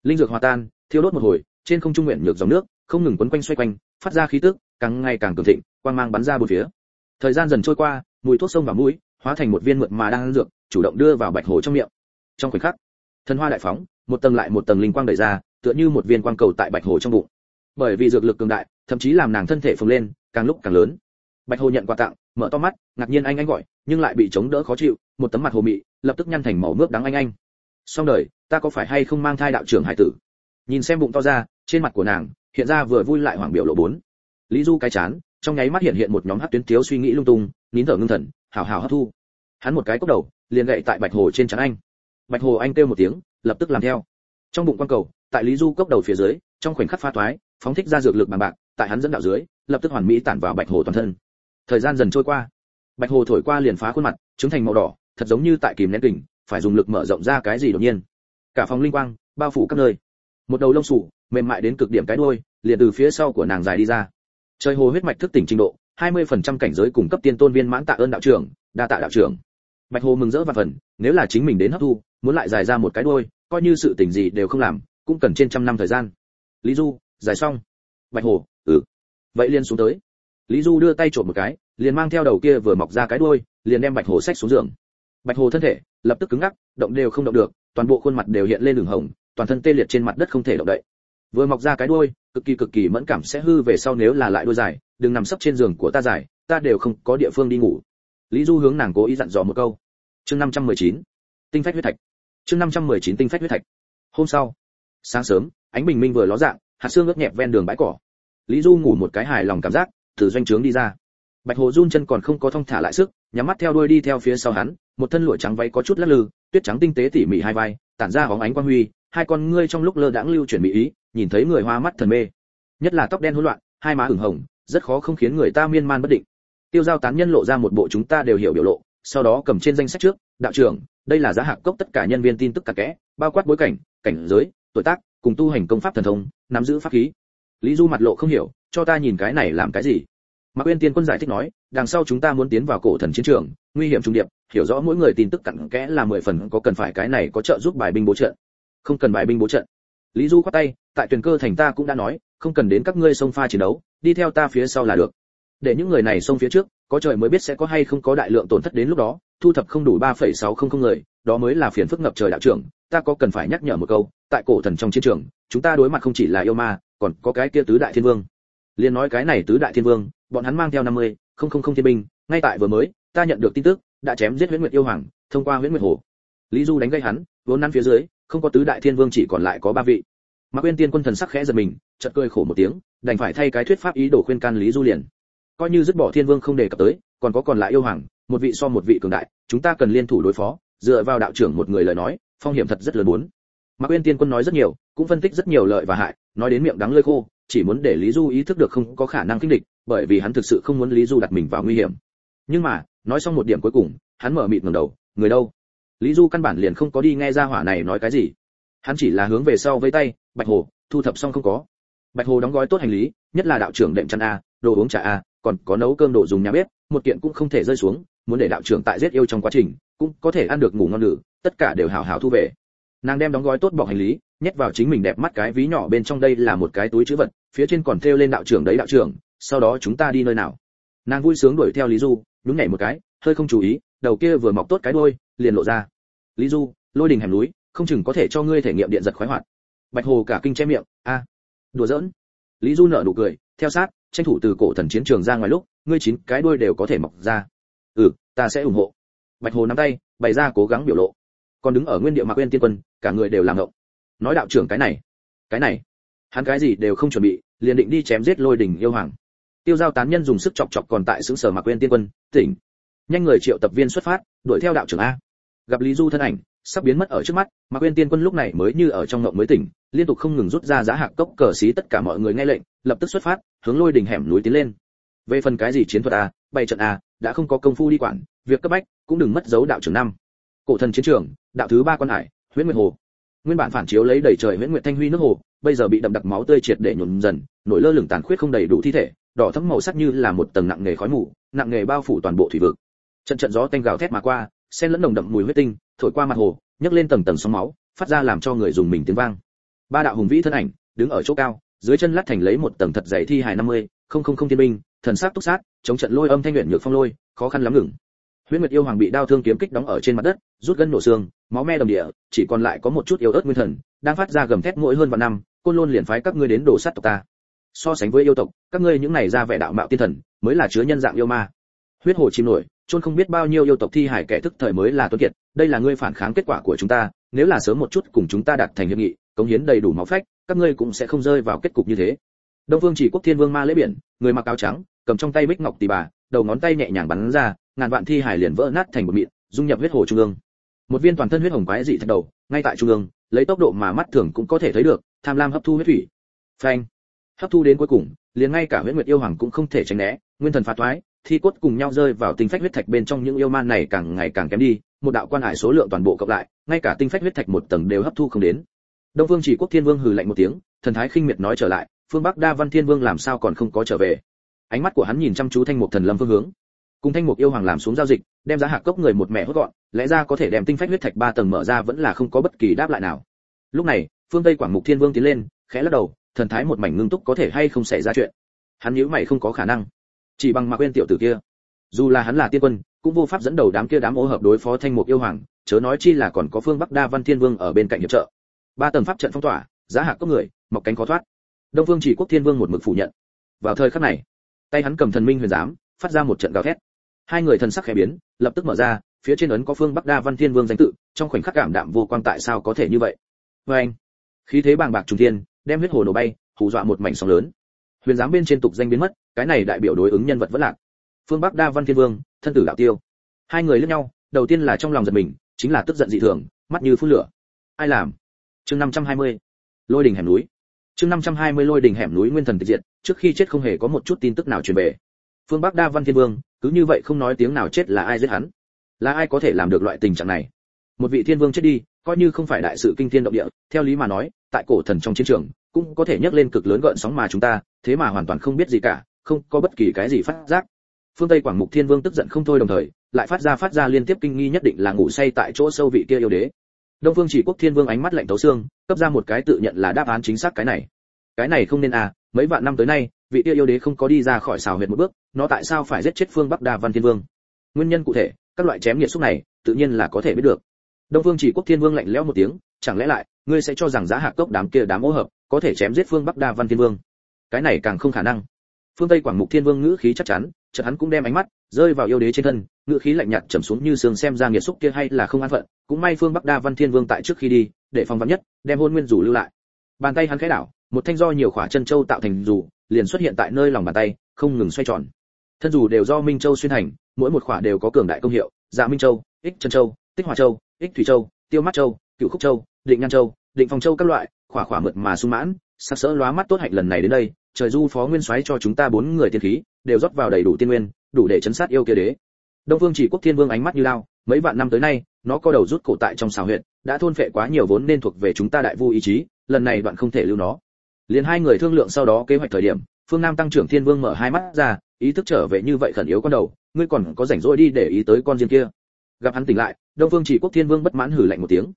Speaker 1: Linh dược hòa tan, thiêu đốt một hồi, trên không trung nguyện nhược dòng nước, không ngừng quấn quanh xoay quanh, phát ra khí tức, càng ngày càng cường thịnh, quang mang bắn ra bốn phía. Thời gian dần trôi qua, mùi thuốc sông vào mũi, hóa thành một viên mượt mà đang dược, chủ động đưa vào bạch hồ trong miệng. Trong khoảnh khắc thân hoa đại phóng, một tầng lại một tầng linh quang đẩy ra, tựa như một viên quang cầu tại bạch hồ trong bụng. Bởi vì dược lực cường đại, thậm chí làm nàng thân thể phồng lên, càng lúc càng lớn bạch hồ nhận quà tặng, mở to mắt, ngạc nhiên anh anh gọi, nhưng lại bị chống đỡ khó chịu, một tấm mặt hồ mị, lập tức nhăn thành màu mướp đắng anh anh. Xong đời, ta có phải hay không mang thai đạo trưởng hải tử? Nhìn xem bụng to ra, trên mặt của nàng, hiện ra vừa vui lại hoảng biểu lộ bốn. Lý du cái chán, trong nháy mắt hiện hiện một nhóm hát tuyến thiếu suy nghĩ lung tung, nín thở ngưng thần, hào hào hấp thu. Hắn một cái cốc đầu, liền gậy tại bạch hồ trên trán anh. Bạch hồ anh kêu một tiếng, lập tức làm theo. Trong bụng quan cầu, tại lý du cốc đầu phía dưới, trong khoảnh khắc pha toái, phóng thích ra dược lực bằng bạc, tại hắn dẫn đạo dưới, lập tức hoàn mỹ tản vào bạch hồ toàn thân thời gian dần trôi qua. Bạch hồ thổi qua liền phá khuôn mặt chứng thành màu đỏ, thật giống như tại kìm nén kình, phải dùng lực mở rộng ra cái gì đột nhiên. Cả phòng linh quang, bao phủ các nơi. Một đầu lông sủ, mềm mại đến cực điểm cái đuôi, liền từ phía sau của nàng dài đi ra. Trời hồ huyết mạch thức tỉnh trình độ 20% cảnh giới cung cấp tiên tôn viên mãn tạ ơn đạo trưởng, đa tạ đạo trưởng. Bạch hồ mừng rỡ và phần, nếu là chính mình đến hấp thu, muốn lại dài ra một cái đuôi, coi như sự tình gì đều không làm, cũng cần trên trăm năm thời gian. Lý du dài xong. Bạch hồ ừ. Vậy liền xuống tới lý du đưa tay trộm một cái, liền mang theo đầu kia vừa mọc ra cái đuôi, liền đem bạch hồ sách xuống giường. Bạch hồ thân thể, lập tức cứng ngắc, động đều không động được, toàn bộ khuôn mặt đều hiện lên đường hồng, toàn thân tê liệt trên mặt đất không thể động đậy. Vừa mọc ra cái đuôi, cực kỳ cực kỳ mẫn cảm sẽ hư về sau nếu là lại đuôi dài, đừng nằm sấp trên giường của ta dài, ta đều không có địa phương đi ngủ. Lý du hướng nàng cố ý dặn dò một câu. Chương 519. tinh phách huyết thạch. Chương 519 tinh phách huyết thạch. Hôm sau, sáng sớm, ánh bình minh vừa ló dạng, hạt xương ướt nhẹp ven đường bãi cỏ. Lý du ngủ một cái hài lòng cảm giác từ doanh trướng đi ra. Bạch hồ run chân còn không có thông thả lại sức, nhắm mắt theo đuôi đi theo phía sau hắn, một thân lụa trắng váy có chút lắc lư, tuyết trắng tinh tế tỉ mỉ hai vai, tản ra hóng ánh quang huy, hai con ngươi trong lúc lơ đãng lưu chuyển mỹ ý, nhìn thấy người hoa mắt thần mê. Nhất là tóc đen hỗn loạn, hai má ửng hồng, rất khó không khiến người ta miên man bất định. Tiêu giao tán nhân lộ ra một bộ chúng ta đều hiểu biểu lộ, sau đó cầm trên danh sách trước, đạo trưởng, đây là giá hạc cốc tất cả nhân viên tin tức cả kẽ, bao quát bối cảnh cảnh giới, tuổi tác, cùng tu hành công pháp thần thông, nắm giữ pháp khí. Lý du mặt lộ không hiểu cho ta nhìn cái này làm cái gì? Mạc uyên tiên quân giải thích nói, đằng sau chúng ta muốn tiến vào cổ thần chiến trường, nguy hiểm trung điệp, hiểu rõ mỗi người tin tức cặn kẽ là mười phần có cần phải cái này có trợ giúp bài binh bố trận. Không cần bài binh bố trận. Lý du khoát tay, tại tuyển cơ thành ta cũng đã nói, không cần đến các ngươi xông pha chiến đấu, đi theo ta phía sau là được. Để những người này xông phía trước, có trời mới biết sẽ có hay không có đại lượng tổn thất đến lúc đó, thu thập không đủ ba phẩy sáu không không người, đó mới là phiền phức ngập trời đạo trưởng, ta có cần phải nhắc nhở một câu, tại cổ thần trong chiến trường, chúng ta đối mặt không chỉ là yêu ma, còn có cái kia tứ đại thiên vương liền nói cái này tứ đại thiên vương, bọn hắn mang theo năm mươi, không không không thiên binh, ngay tại vừa mới, ta nhận được tin tức, đã chém giết huyễn nguyệt yêu hoàng, thông qua huyễn nguyệt hồ. Lý du đánh gây hắn, vốn nắn phía dưới, không có tứ đại thiên vương chỉ còn lại có ba vị. Mà uyên tiên quân thần sắc khẽ giật mình, chợt cười khổ một tiếng, đành phải thay cái thuyết pháp ý đồ khuyên can lý du liền. Coi như dứt bỏ thiên vương không đề cập tới, còn có còn lại yêu hoàng, một vị so một vị cường đại, chúng ta cần liên thủ đối phó, dựa vào đạo trưởng một người lời nói, phong hiểm thật rất lớn muốn. Mà uyên tiên quân nói rất nhiều, cũng phân tích rất nhiều lợi và hại, nói đến miệng đắng lơi khô chỉ muốn để lý du ý thức được không có khả năng kinh địch, bởi vì hắn thực sự không muốn lý du đặt mình vào nguy hiểm. Nhưng mà, nói xong một điểm cuối cùng, hắn mở mịt ngẩng đầu, người đâu? Lý du căn bản liền không có đi nghe ra hỏa này nói cái gì. Hắn chỉ là hướng về sau với tay, bạch hồ, thu thập xong không có? Bạch hồ đóng gói tốt hành lý, nhất là đạo trưởng đệm chăn a, đồ uống trà a, còn có nấu cơm đồ dùng nhà bếp, một kiện cũng không thể rơi xuống, muốn để đạo trưởng tại giết yêu trong quá trình, cũng có thể ăn được ngủ ngon nữ tất cả đều hào hào thu về nàng đem đóng gói tốt bọc hành lý, nhét vào chính mình đẹp mắt cái ví nhỏ bên trong đây là một cái túi chữ vật, phía trên còn thêu lên đạo trưởng đấy đạo trưởng, sau đó chúng ta đi nơi nào? Nàng vui sướng đuổi theo lý du, nhún nhảy một cái, hơi không chú ý, đầu kia vừa mọc tốt cái đuôi, liền lộ ra. Lý du, lôi đình hẻm núi, không chừng có thể cho ngươi thể nghiệm điện giật khoái hoạt. Bạch hồ cả kinh che miệng, a, đùa giỡn. Lý du nở nụ cười, theo sát, tranh thủ từ cổ thần chiến trường ra ngoài lúc, ngươi chín cái đuôi đều có thể mọc ra. Ừ ta sẽ ủng hộ. Bạch hồ nắm tay, bày ra cố gắng biểu lộ còn đứng ở nguyên địa mạc quên tiên quân, cả người đều làm ngộng. Nói đạo trưởng cái này cái này, hắn cái gì đều không chuẩn bị, liền định đi chém giết lôi đỉnh yêu hoàng. Tiêu giao tán nhân dùng sức chọc chọc còn tại xứng sở mạc quên tiên quân, tỉnh. Nhanh người triệu tập viên xuất phát, đuổi theo đạo trưởng a. Gặp lý du thân ảnh, sắp biến mất ở trước mắt mạc quên tiên quân lúc này mới như ở trong ngộng mới tỉnh, liên tục không ngừng rút ra giá hạc cốc cờ xí tất cả mọi người nghe lệnh, lập tức xuất phát, hướng lôi đỉnh hẻm núi tiến lên. Về phần cái gì chiến thuật a, bày trận a, đã không có công phu đi quản, việc cấp bách, cũng đừng mất dấu đạo trưởng năm. Cổ thần chiến trường đạo thứ ba quan hải, huyễn nguyệt hồ. Nguyên bản phản chiếu lấy đầy trời huyễn nguyệt thanh huy nước hồ, bây giờ bị đậm đặc máu tươi triệt để nhuộm dần nổi lơ lửng tàn khuyết không đầy đủ thi thể, đỏ thẫm màu sắc như là một tầng nặng nghề khói mù, nặng nghề bao phủ toàn bộ thủy vực. Trận trận gió tanh gào thét mà qua, xen lẫn nồng đậm mùi huyết tinh, thổi qua mặt hồ, nhấc lên tầng tầng sóng máu, phát ra làm cho người dùng mình tiếng vang. Ba đạo hùng vĩ thân ảnh, đứng ở chỗ cao, dưới chân lát thành lấy một tầng thật dày thi hài năm mươi, không không không thiên binh, thần sát túc sát, chống trận lôi âm thanh nguyện nhược phong lôi, khó khăn lắm ngừng huyễn nguyệt yêu hoàng bị đao thương kiếm kích đóng ở trên mặt đất, rút gân nổ xương, máu me đồng địa, chỉ còn lại có một chút yêu ớt nguyên thần, đang phát ra gầm thét mỗi hơn vạn năm, côn lôn liền phái các ngươi đến đổ sát tộc ta. So sánh với yêu tộc, các ngươi những này ra vẻ đạo mạo tiên thần, mới là chứa nhân dạng yêu ma. Huyết hồ chìm nổi, chôn không biết bao nhiêu yêu tộc thi hải kẻ thức thời mới là tuấn kiệt, đây là ngươi phản kháng kết quả của chúng ta, nếu là sớm một chút cùng chúng ta đạt thành hiệp nghị, cống hiến đầy đủ máu phách, các ngươi cũng sẽ không rơi vào kết cục như thế. Đông vương chỉ quốc thiên vương ma lễ biển, người mặc áo trắng, cầm trong tay bích ngọc tỷ bà, đầu ngón tay nhẹ nhàng bắn ra ngàn vạn thi hải liền vỡ nát thành một mịn, dung nhập huyết hồ trung ương. Một viên toàn thân huyết hồng quái dị thạch đầu, ngay tại trung ương, lấy tốc độ mà mắt thường cũng có thể thấy được, tham lam hấp thu huyết thủy. Phanh. Hấp thu đến cuối cùng, liền ngay cả huyết nguyệt yêu hoàng cũng không thể tránh né, nguyên thần phá thoái, thi cốt cùng nhau rơi vào tinh phách huyết thạch bên trong những yêu man này càng ngày càng kém đi, một đạo quan hải số lượng toàn bộ cộng lại, ngay cả tinh phách huyết thạch một tầng đều hấp thu không đến. Đông vương chỉ quốc thiên vương hừ lạnh một tiếng, thần thái khinh miệt nói trở lại, phương bắc đa văn thiên vương làm sao còn không có trở về? Ánh mắt của hắn nhìn chăm chú thanh mục thần lâm phương hướng cùng thanh mục yêu hoàng làm xuống giao dịch, đem giá hạc cốc người một mẹ hốt gọn, lẽ ra có thể đem tinh phách huyết thạch ba tầng mở ra vẫn là không có bất kỳ đáp lại nào. Lúc này, phương tây quảng mục thiên vương tiến lên, khẽ lắc đầu, thần thái một mảnh ngưng túc có thể hay không xảy ra chuyện. Hắn nhíu mày không có khả năng. Chỉ bằng mà quên tiểu tử kia. Dù là hắn là tiên quân, cũng vô pháp dẫn đầu đám kia đám ô hợp đối phó thanh mục yêu hoàng, chớ nói chi là còn có phương bắc đa văn thiên vương ở bên cạnh hiệp trợ. Ba tầng pháp trận phong tỏa, giá hạc cốc người, mọc cánh khó thoát. Đông vương chỉ quốc thiên vương một mực phủ nhận. Vào thời khắc này, tay hắn cầm thần minh huyền giám, phát ra một trận gào thét hai người thần sắc khẽ biến, lập tức mở ra, phía trên ấn có phương bắc đa văn thiên vương danh tự, trong khoảnh khắc cảm đạm vô quang tại sao có thể như vậy? Vê anh, khí thế bàng bạc trùng thiên, đem huyết hồ nổ bay, hù dọa một mảnh sóng lớn. Huyền giám bên trên tục danh biến mất, cái này đại biểu đối ứng nhân vật vẫn lạc. Phương bắc đa văn thiên vương, thân tử đạo tiêu. Hai người lẫn nhau, đầu tiên là trong lòng giật mình, chính là tức giận dị thường, mắt như phun lửa. Ai làm? Chương 520. lôi đỉnh hẻm núi. Chương 520 lôi đỉnh hẻm núi nguyên thần tịch diệt, trước khi chết không hề có một chút tin tức nào truyền về phương bắc đa văn thiên vương, cứ như vậy không nói tiếng nào chết là ai giết hắn? Là ai có thể làm được loại tình trạng này? Một vị thiên vương chết đi, coi như không phải đại sự kinh thiên động địa, theo lý mà nói, tại cổ thần trong chiến trường, cũng có thể nhấc lên cực lớn gợn sóng mà chúng ta, thế mà hoàn toàn không biết gì cả, không có bất kỳ cái gì phát giác. Phương tây quảng mục thiên vương tức giận không thôi đồng thời, lại phát ra phát ra liên tiếp kinh nghi nhất định là ngủ say tại chỗ sâu vị kia yêu đế. Đông phương chỉ quốc thiên vương ánh mắt lạnh tấu xương, cấp ra một cái tự nhận là đáp án chính xác cái này. Cái này không nên à mấy vạn năm tới nay, vị kia yêu đế không có đi ra khỏi xào huyệt một bước nó tại sao phải giết chết phương bắc đa văn thiên vương? Nguyên nhân cụ thể, các loại chém nghiệt xúc này, tự nhiên là có thể biết được. Đông phương chỉ quốc thiên vương lạnh lẽo một tiếng, chẳng lẽ lại, ngươi sẽ cho rằng giá hạ cốc đám kia đám ô hợp, có thể chém giết phương bắc đa văn thiên vương? Cái này càng không khả năng. Phương tây quảng mục thiên vương ngữ khí chắc chắn, chợt hắn cũng đem ánh mắt rơi vào yêu đế trên thân, ngữ khí lạnh nhạt trầm xuống như sương xem ra nghiệt xúc kia hay là không an phận, cũng may phương bắc đa văn thiên vương tại trước khi đi, để phòng vắn nhất, đem hôn nguyên rủ lưu lại. Bàn tay hắn khẽ đảo, một thanh do nhiều khỏa chân châu tạo thành rủ, liền xuất hiện tại nơi lòng bàn tay, không ngừng xoay tròn thân dù đều do minh châu xuyên hành, mỗi một khỏa đều có cường đại công hiệu dạ minh châu ích Trân châu tích hòa châu ích thủy châu tiêu mắt châu cựu khúc châu định nhan châu định phòng châu các loại khỏa khỏa mượt mà sung mãn sắc sỡ lóa mắt tốt hạnh lần này đến đây trời du phó nguyên soái cho chúng ta bốn người tiên khí đều rót vào đầy đủ tiên nguyên đủ để chấn sát yêu kia đế. Đông vương chỉ quốc thiên vương ánh mắt như lao mấy vạn năm tới nay nó co đầu rút cổ tại trong xào huyện đã thôn phệ quá nhiều vốn nên thuộc về chúng ta đại vu ý chí lần này đoạn không thể lưu nó. Liền hai người thương lượng sau đó kế hoạch thời điểm phương nam tăng trưởng thiên vương mở hai mắt ra, ý thức trở về như vậy khẩn yếu con đầu, ngươi còn có rảnh rỗi đi để ý tới con riêng kia. Gặp hắn tỉnh lại, đông phương chỉ quốc thiên vương bất mãn hử lạnh một tiếng.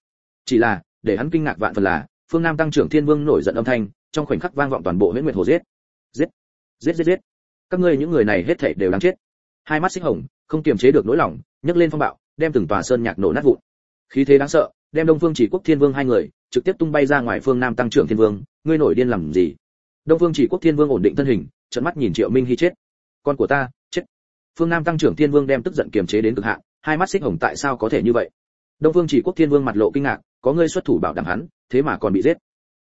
Speaker 1: Chỉ là, để hắn kinh ngạc vạn phần là, phương nam tăng trưởng thiên vương nổi giận âm thanh, trong khoảnh khắc vang vọng toàn bộ huyễn nguyệt hồ giết. Giết giết giết giết. Các ngươi những người này hết thảy đều đáng chết. Hai mắt xích hồng, không kiềm chế được nỗi lòng, nhấc lên phong bạo, đem từng tòa sơn nhạc nổ nát vụn. Khí thế đáng sợ, đem đông phương chỉ quốc thiên vương hai người, trực tiếp tung bay ra ngoài phương nam tăng trưởng thiên vương. Ngươi nổi điên làm gì? Đông phương chỉ quốc thiên vương ổn định thân hình trận mắt nhìn triệu minh hy chết. Con của ta, chết. Phương nam tăng trưởng thiên vương đem tức giận kiềm chế đến cực hạn, hai mắt xích hồng tại sao có thể như vậy? Đông phương chỉ quốc thiên vương mặt lộ kinh ngạc, có ngươi xuất thủ bảo đảm hắn, thế mà còn bị giết.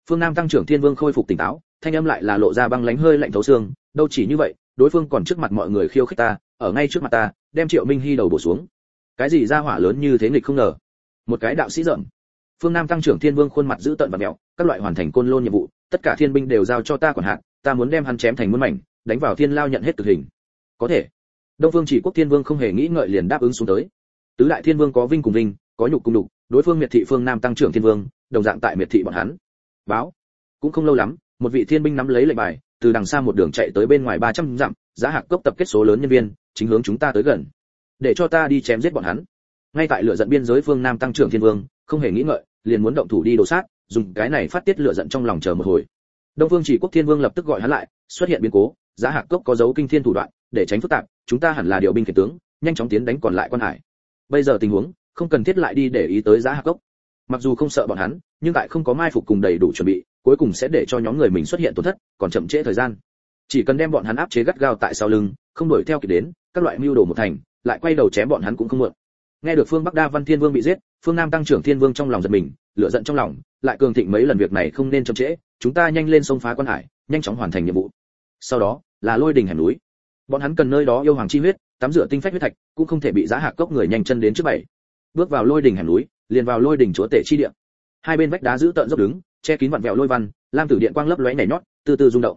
Speaker 1: Phương nam tăng trưởng thiên vương khôi phục tỉnh táo, thanh âm lại là lộ ra băng lánh hơi lạnh thấu xương, đâu chỉ như vậy, đối phương còn trước mặt mọi người khiêu khích ta, ở ngay trước mặt ta, đem triệu minh hy đầu bổ xuống. Cái gì ra hỏa lớn như thế nghịch không ngờ? Một cái đạo sĩ giận phương nam tăng trưởng thiên vương khuôn mặt giữ tận và mèo các loại hoàn thành côn lôn nhiệm vụ, tất cả thiên binh đều giao cho ta quản hạt, ta muốn đem hắn chém thành muôn mảnh, đánh vào thiên lao nhận hết tử hình. Có thể. Đông phương chỉ quốc thiên vương không hề nghĩ ngợi liền đáp ứng xuống tới. Tứ đại thiên vương có vinh cùng vinh, có nhục cùng đục đối phương miệt thị phương nam tăng trưởng thiên vương, đồng dạng tại miệt thị bọn hắn. Báo. Cũng không lâu lắm, một vị thiên binh nắm lấy lệnh bài, từ đằng xa một đường chạy tới bên ngoài 300 dặm, giá hạc cốc tập kết số lớn nhân viên, chính hướng chúng ta tới gần. Để cho ta đi chém giết bọn hắn. Ngay tại lửa giận biên giới phương nam tăng trưởng thiên vương không hề nghĩ ngợi, liền muốn động thủ đi đồ sát dùng cái này phát tiết lửa giận trong lòng chờ một hồi. Đông vương chỉ quốc thiên vương lập tức gọi hắn lại, xuất hiện biến cố, giá hạc cốc có dấu kinh thiên thủ đoạn, để tránh phức tạp, chúng ta hẳn là điều binh khiển tướng, nhanh chóng tiến đánh còn lại quan hải. Bây giờ tình huống, không cần thiết lại đi để ý tới giá hạc cốc. Mặc dù không sợ bọn hắn, nhưng tại không có mai phục cùng đầy đủ chuẩn bị, cuối cùng sẽ để cho nhóm người mình xuất hiện tổn thất, còn chậm trễ thời gian. Chỉ cần đem bọn hắn áp chế gắt gao tại sau lưng, không đuổi theo kịp đến, các loại mưu đồ một thành, lại quay đầu chém bọn hắn cũng không muộn nghe được phương bắc đa văn thiên vương bị giết, phương nam tăng trưởng thiên vương trong lòng giật mình, lửa giận trong lòng, lại cường thịnh mấy lần việc này không nên chậm trễ, chúng ta nhanh lên sông phá quan hải, nhanh chóng hoàn thành nhiệm vụ. Sau đó, là lôi đình hẻm núi. Bọn hắn cần nơi đó yêu hoàng chi huyết, tắm rửa tinh phách huyết thạch, cũng không thể bị giá hạ cốc người nhanh chân đến trước bảy. Bước vào lôi đình hẻm núi, liền vào lôi đình chúa tể chi địa. Hai bên vách đá giữ tận dốc đứng, che kín vặn vẹo lôi văn, lam tử điện quang lấp lóe nhảy nhót, từ từ rung động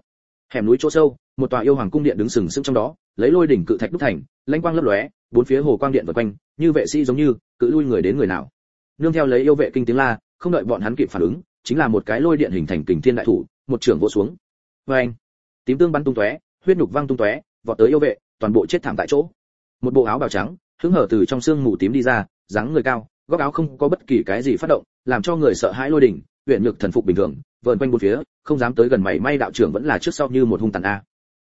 Speaker 1: hẻm núi chỗ sâu, một tòa yêu hoàng cung điện đứng sừng sững trong đó, lấy lôi đỉnh cự thạch đúc thành lãnh quang lấp lóe, bốn phía hồ quang điện vần quanh, như vệ sĩ giống như, cự lui người đến người nào. Nương theo lấy yêu vệ kinh tiếng la, không đợi bọn hắn kịp phản ứng, chính là một cái lôi điện hình thành kình thiên đại thủ, một trường vỗ xuống. Vê anh, tím tương bắn tung tóe, huyết nhục văng tung tóe, vọt tới yêu vệ, toàn bộ chết thảm tại chỗ. Một bộ áo bào trắng, hứng hở từ trong xương mù tím đi ra, dáng người cao, góc áo không có bất kỳ cái gì phát động, làm cho người sợ hãi lôi đỉnh huyện nhược thần phục bình thường vờn quanh bốn phía, không dám tới gần mảy may đạo trưởng vẫn là trước sau như một hung tàn a.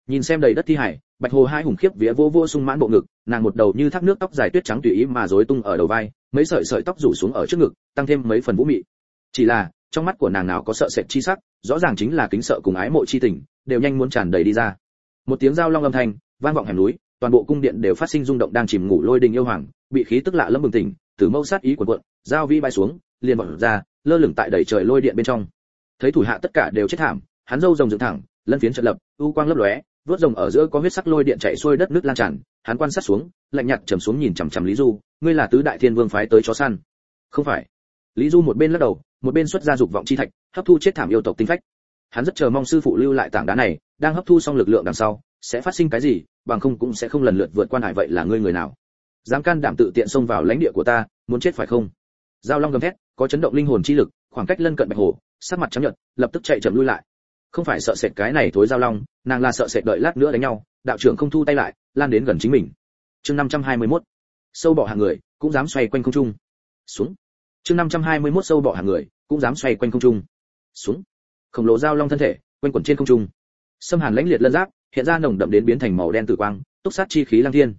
Speaker 1: Nhìn xem đầy đất thi hải, bạch hồ hai hùng khiếp vía vô vô sung mãn bộ ngực, nàng một đầu như thác nước tóc dài tuyết trắng tùy ý mà rối tung ở đầu vai, mấy sợi sợi tóc rủ xuống ở trước ngực, tăng thêm mấy phần vũ mị. Chỉ là, trong mắt của nàng nào có sợ sệt chi sắc, rõ ràng chính là kính sợ cùng ái mộ chi tình, đều nhanh muốn tràn đầy đi ra. Một tiếng giao long âm thanh, vang vọng hẻm núi, toàn bộ cung điện đều phát sinh rung động đang chìm ngủ lôi đình yêu hoàng, bị khí tức lạ lẫm bừng tỉnh, từ mâu sát ý của quận giao vi bay xuống, liền bật ra, lơ lửng tại đầy trời lôi điện bên trong thấy thủ hạ tất cả đều chết thảm, hắn râu rồng dựng thẳng, lân phiến trận lập, u quang lấp lóe, vớt rồng ở giữa có huyết sắc lôi điện chạy xuôi đất nước lan tràn, hắn quan sát xuống, lạnh nhạt trầm xuống nhìn chằm chằm lý du, ngươi là tứ đại thiên vương phái tới chó săn. Không phải. Lý du một bên lắc đầu, một bên xuất ra dục vọng chi thạch, hấp thu chết thảm yêu tộc tinh phách. Hắn rất chờ mong sư phụ lưu lại tảng đá này, đang hấp thu xong lực lượng đằng sau, sẽ phát sinh cái gì, bằng không cũng sẽ không lần lượt vượt qua hải vậy là ngươi người nào. Dám can đảm tự tiện xông vào lãnh địa của ta, muốn chết phải không? Giao long gầm thét, có chấn động linh hồn chi lực, khoảng cách lân cận bạch hồ sắc mặt trắng nhợt, lập tức chạy chậm lui lại. Không phải sợ sệt cái này thối giao long, nàng là sợ sệt đợi lát nữa đánh nhau, đạo trưởng không thu tay lại, lan đến gần chính mình. Chương 521. sâu bọ hàng người, cũng dám xoay quanh không trung. Xuống. Chương 521 sâu bọ hàng người, cũng dám xoay quanh không trung. Xuống. Khổng lồ giao long thân thể, quanh quẩn trên không trung. Xâm hàn lãnh liệt lân giáp, hiện ra nồng đậm đến biến thành màu đen tử quang, túc sát chi khí lang thiên.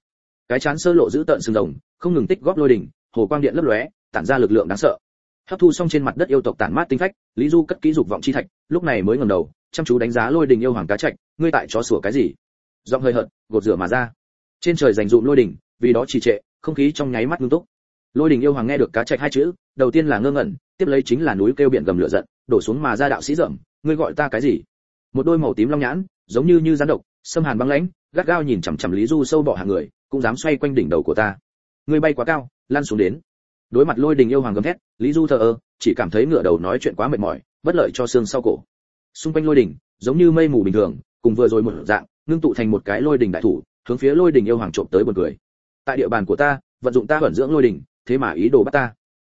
Speaker 1: Cái chán sơ lộ giữ tợn sừng rồng không ngừng tích góp lôi đỉnh, hồ quang điện lấp lóe, tản ra lực lượng đáng sợ hấp thu xong trên mặt đất yêu tộc tản mát tinh phách, lý du cất kỹ dục vọng chi thạch, lúc này mới ngẩng đầu, chăm chú đánh giá lôi đình yêu hoàng cá trạch, ngươi tại chó sủa cái gì? Giọng hơi hận gột rửa mà ra. Trên trời dành dụm lôi đình, vì đó trì trệ, không khí trong nháy mắt ngưng túc lôi đình yêu hoàng nghe được cá trạch hai chữ, đầu tiên là ngơ ngẩn, tiếp lấy chính là núi kêu biển gầm lửa giận, đổ xuống mà ra đạo sĩ rậm, ngươi gọi ta cái gì? Một đôi màu tím long nhãn, giống như như rắn độc xâm hàn băng lãnh, gắt gao nhìn chằm chằm lý du sâu bỏ hàng người, cũng dám xoay quanh đỉnh đầu của ta. Ngươi bay quá cao, lăn xuống đến đối mặt lôi đình yêu hoàng gầm thét lý du thờ ơ chỉ cảm thấy ngựa đầu nói chuyện quá mệt mỏi bất lợi cho xương sau cổ. Xung quanh lôi đình giống như mây mù bình thường cùng vừa rồi một dạng ngưng tụ thành một cái lôi đình đại thủ hướng phía lôi đình yêu hoàng trộm tới một người tại địa bàn của ta vận dụng ta vận dưỡng lôi đình, thế mà ý đồ bắt ta.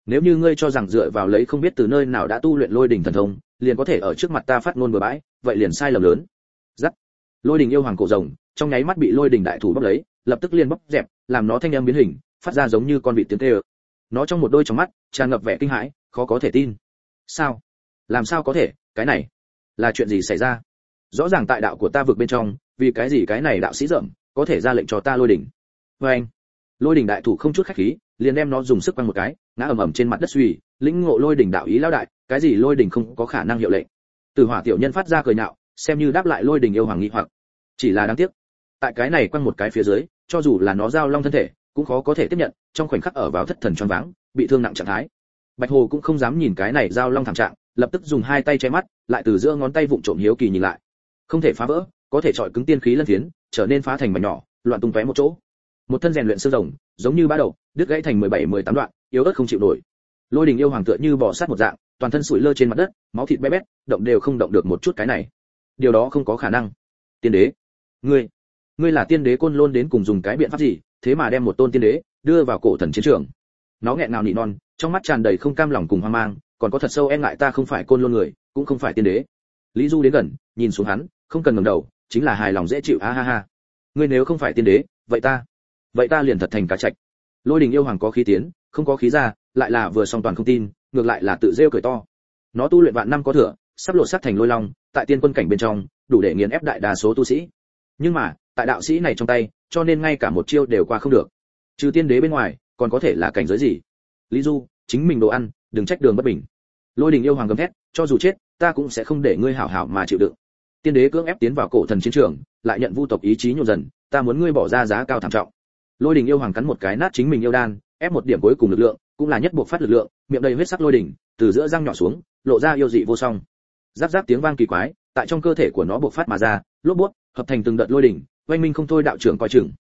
Speaker 1: Nếu như ngươi cho rằng dựa vào lấy không biết từ nơi nào đã tu luyện lôi đình thần thông liền có thể ở trước mặt ta phát ngôn bừa bãi vậy liền sai lầm lớn. Giắt lôi đình yêu hoàng cổ rồng trong nháy mắt bị lôi đình đại thủ bóc lấy lập tức liền bóc dẹp làm nó thanh âm biến hình phát ra giống như con vịt tiếng kêu nó trong một đôi trong mắt, tràn ngập vẻ kinh hãi, khó có thể tin. Sao? Làm sao có thể? Cái này là chuyện gì xảy ra? Rõ ràng tại đạo của ta vượt bên trong, vì cái gì cái này đạo sĩ dởm có thể ra lệnh cho ta lôi đỉnh? Vê anh. Lôi đỉnh đại thủ không chút khách khí, liền đem nó dùng sức quăng một cái, ngã ầm ầm trên mặt đất suy, lĩnh ngộ lôi đỉnh đạo ý lão đại, cái gì lôi đỉnh không có khả năng hiệu lệnh. Từ hỏa tiểu nhân phát ra cười nhạo xem như đáp lại lôi đỉnh yêu hoàng nghị hoặc. Chỉ là đáng tiếc, tại cái này quăng một cái phía dưới, cho dù là nó giao long thân thể cũng khó có thể tiếp nhận, trong khoảnh khắc ở vào thất thần choáng váng, bị thương nặng trạng thái. Bạch hồ cũng không dám nhìn cái này giao long thảm trạng, lập tức dùng hai tay che mắt, lại từ giữa ngón tay vụng trộm hiếu kỳ nhìn lại. Không thể phá vỡ, có thể chọi cứng tiên khí lân thiến trở nên phá thành mảnh nhỏ, loạn tung tóe một chỗ. Một thân rèn luyện xương rồng, giống như bá đầu đứt gãy thành 17 18 đoạn, yếu ớt không chịu nổi. Lôi đình yêu hoàng tựa như bò sát một dạng, toàn thân sủi lơ trên mặt đất, máu thịt bé bét, động đều không động được một chút cái này. Điều đó không có khả năng. Tiên đế. Ngươi. Ngươi là tiên đế côn lôn đến cùng dùng cái biện pháp gì? Thế mà đem một tôn tiên đế đưa vào cổ thần chiến trường. Nó nghẹn ngào nỉ non, trong mắt tràn đầy không cam lòng cùng hoang mang, còn có thật sâu e ngại ta không phải côn lôn người, cũng không phải tiên đế. Lý du đến gần, nhìn xuống hắn, không cần ngẩng đầu, chính là hài lòng dễ chịu, ha ha ha. Ngươi nếu không phải tiên đế, vậy ta vậy ta liền thật thành cá trạch lôi đình yêu hoàng có khí tiến, không có khí ra, lại là vừa song toàn không tin, ngược lại là tự rêu cười to. Nó tu luyện vạn năm có thừa, sắp lộ sát thành lôi long, tại tiên quân cảnh bên trong, đủ để nghiền ép đại đa số tu sĩ. Nhưng mà, tại đạo sĩ này trong tay cho nên ngay cả một chiêu đều qua không được. Trừ tiên đế bên ngoài, còn có thể là cảnh giới gì? Lý du, chính mình đồ ăn, đừng trách đường bất bình. Lôi đình yêu hoàng gầm thét, cho dù chết, ta cũng sẽ không để ngươi hảo hảo mà chịu đựng. Tiên đế cưỡng ép tiến vào cổ thần chiến trường, lại nhận vu tộc ý chí nhộn dần, ta muốn ngươi bỏ ra giá cao thảm trọng. Lôi đình yêu hoàng cắn một cái nát chính mình yêu đan, ép một điểm cuối cùng lực lượng, cũng là nhất buộc phát lực lượng, miệng đầy huyết sắc lôi đỉnh từ giữa răng nhỏ xuống, lộ ra yêu dị vô song. Giáp giáp tiếng vang kỳ quái, tại trong cơ thể của nó buộc phát mà ra, lốp bút, hợp thành từng đợt lôi đỉnh oanh minh không thôi, đạo trưởng coi chừng.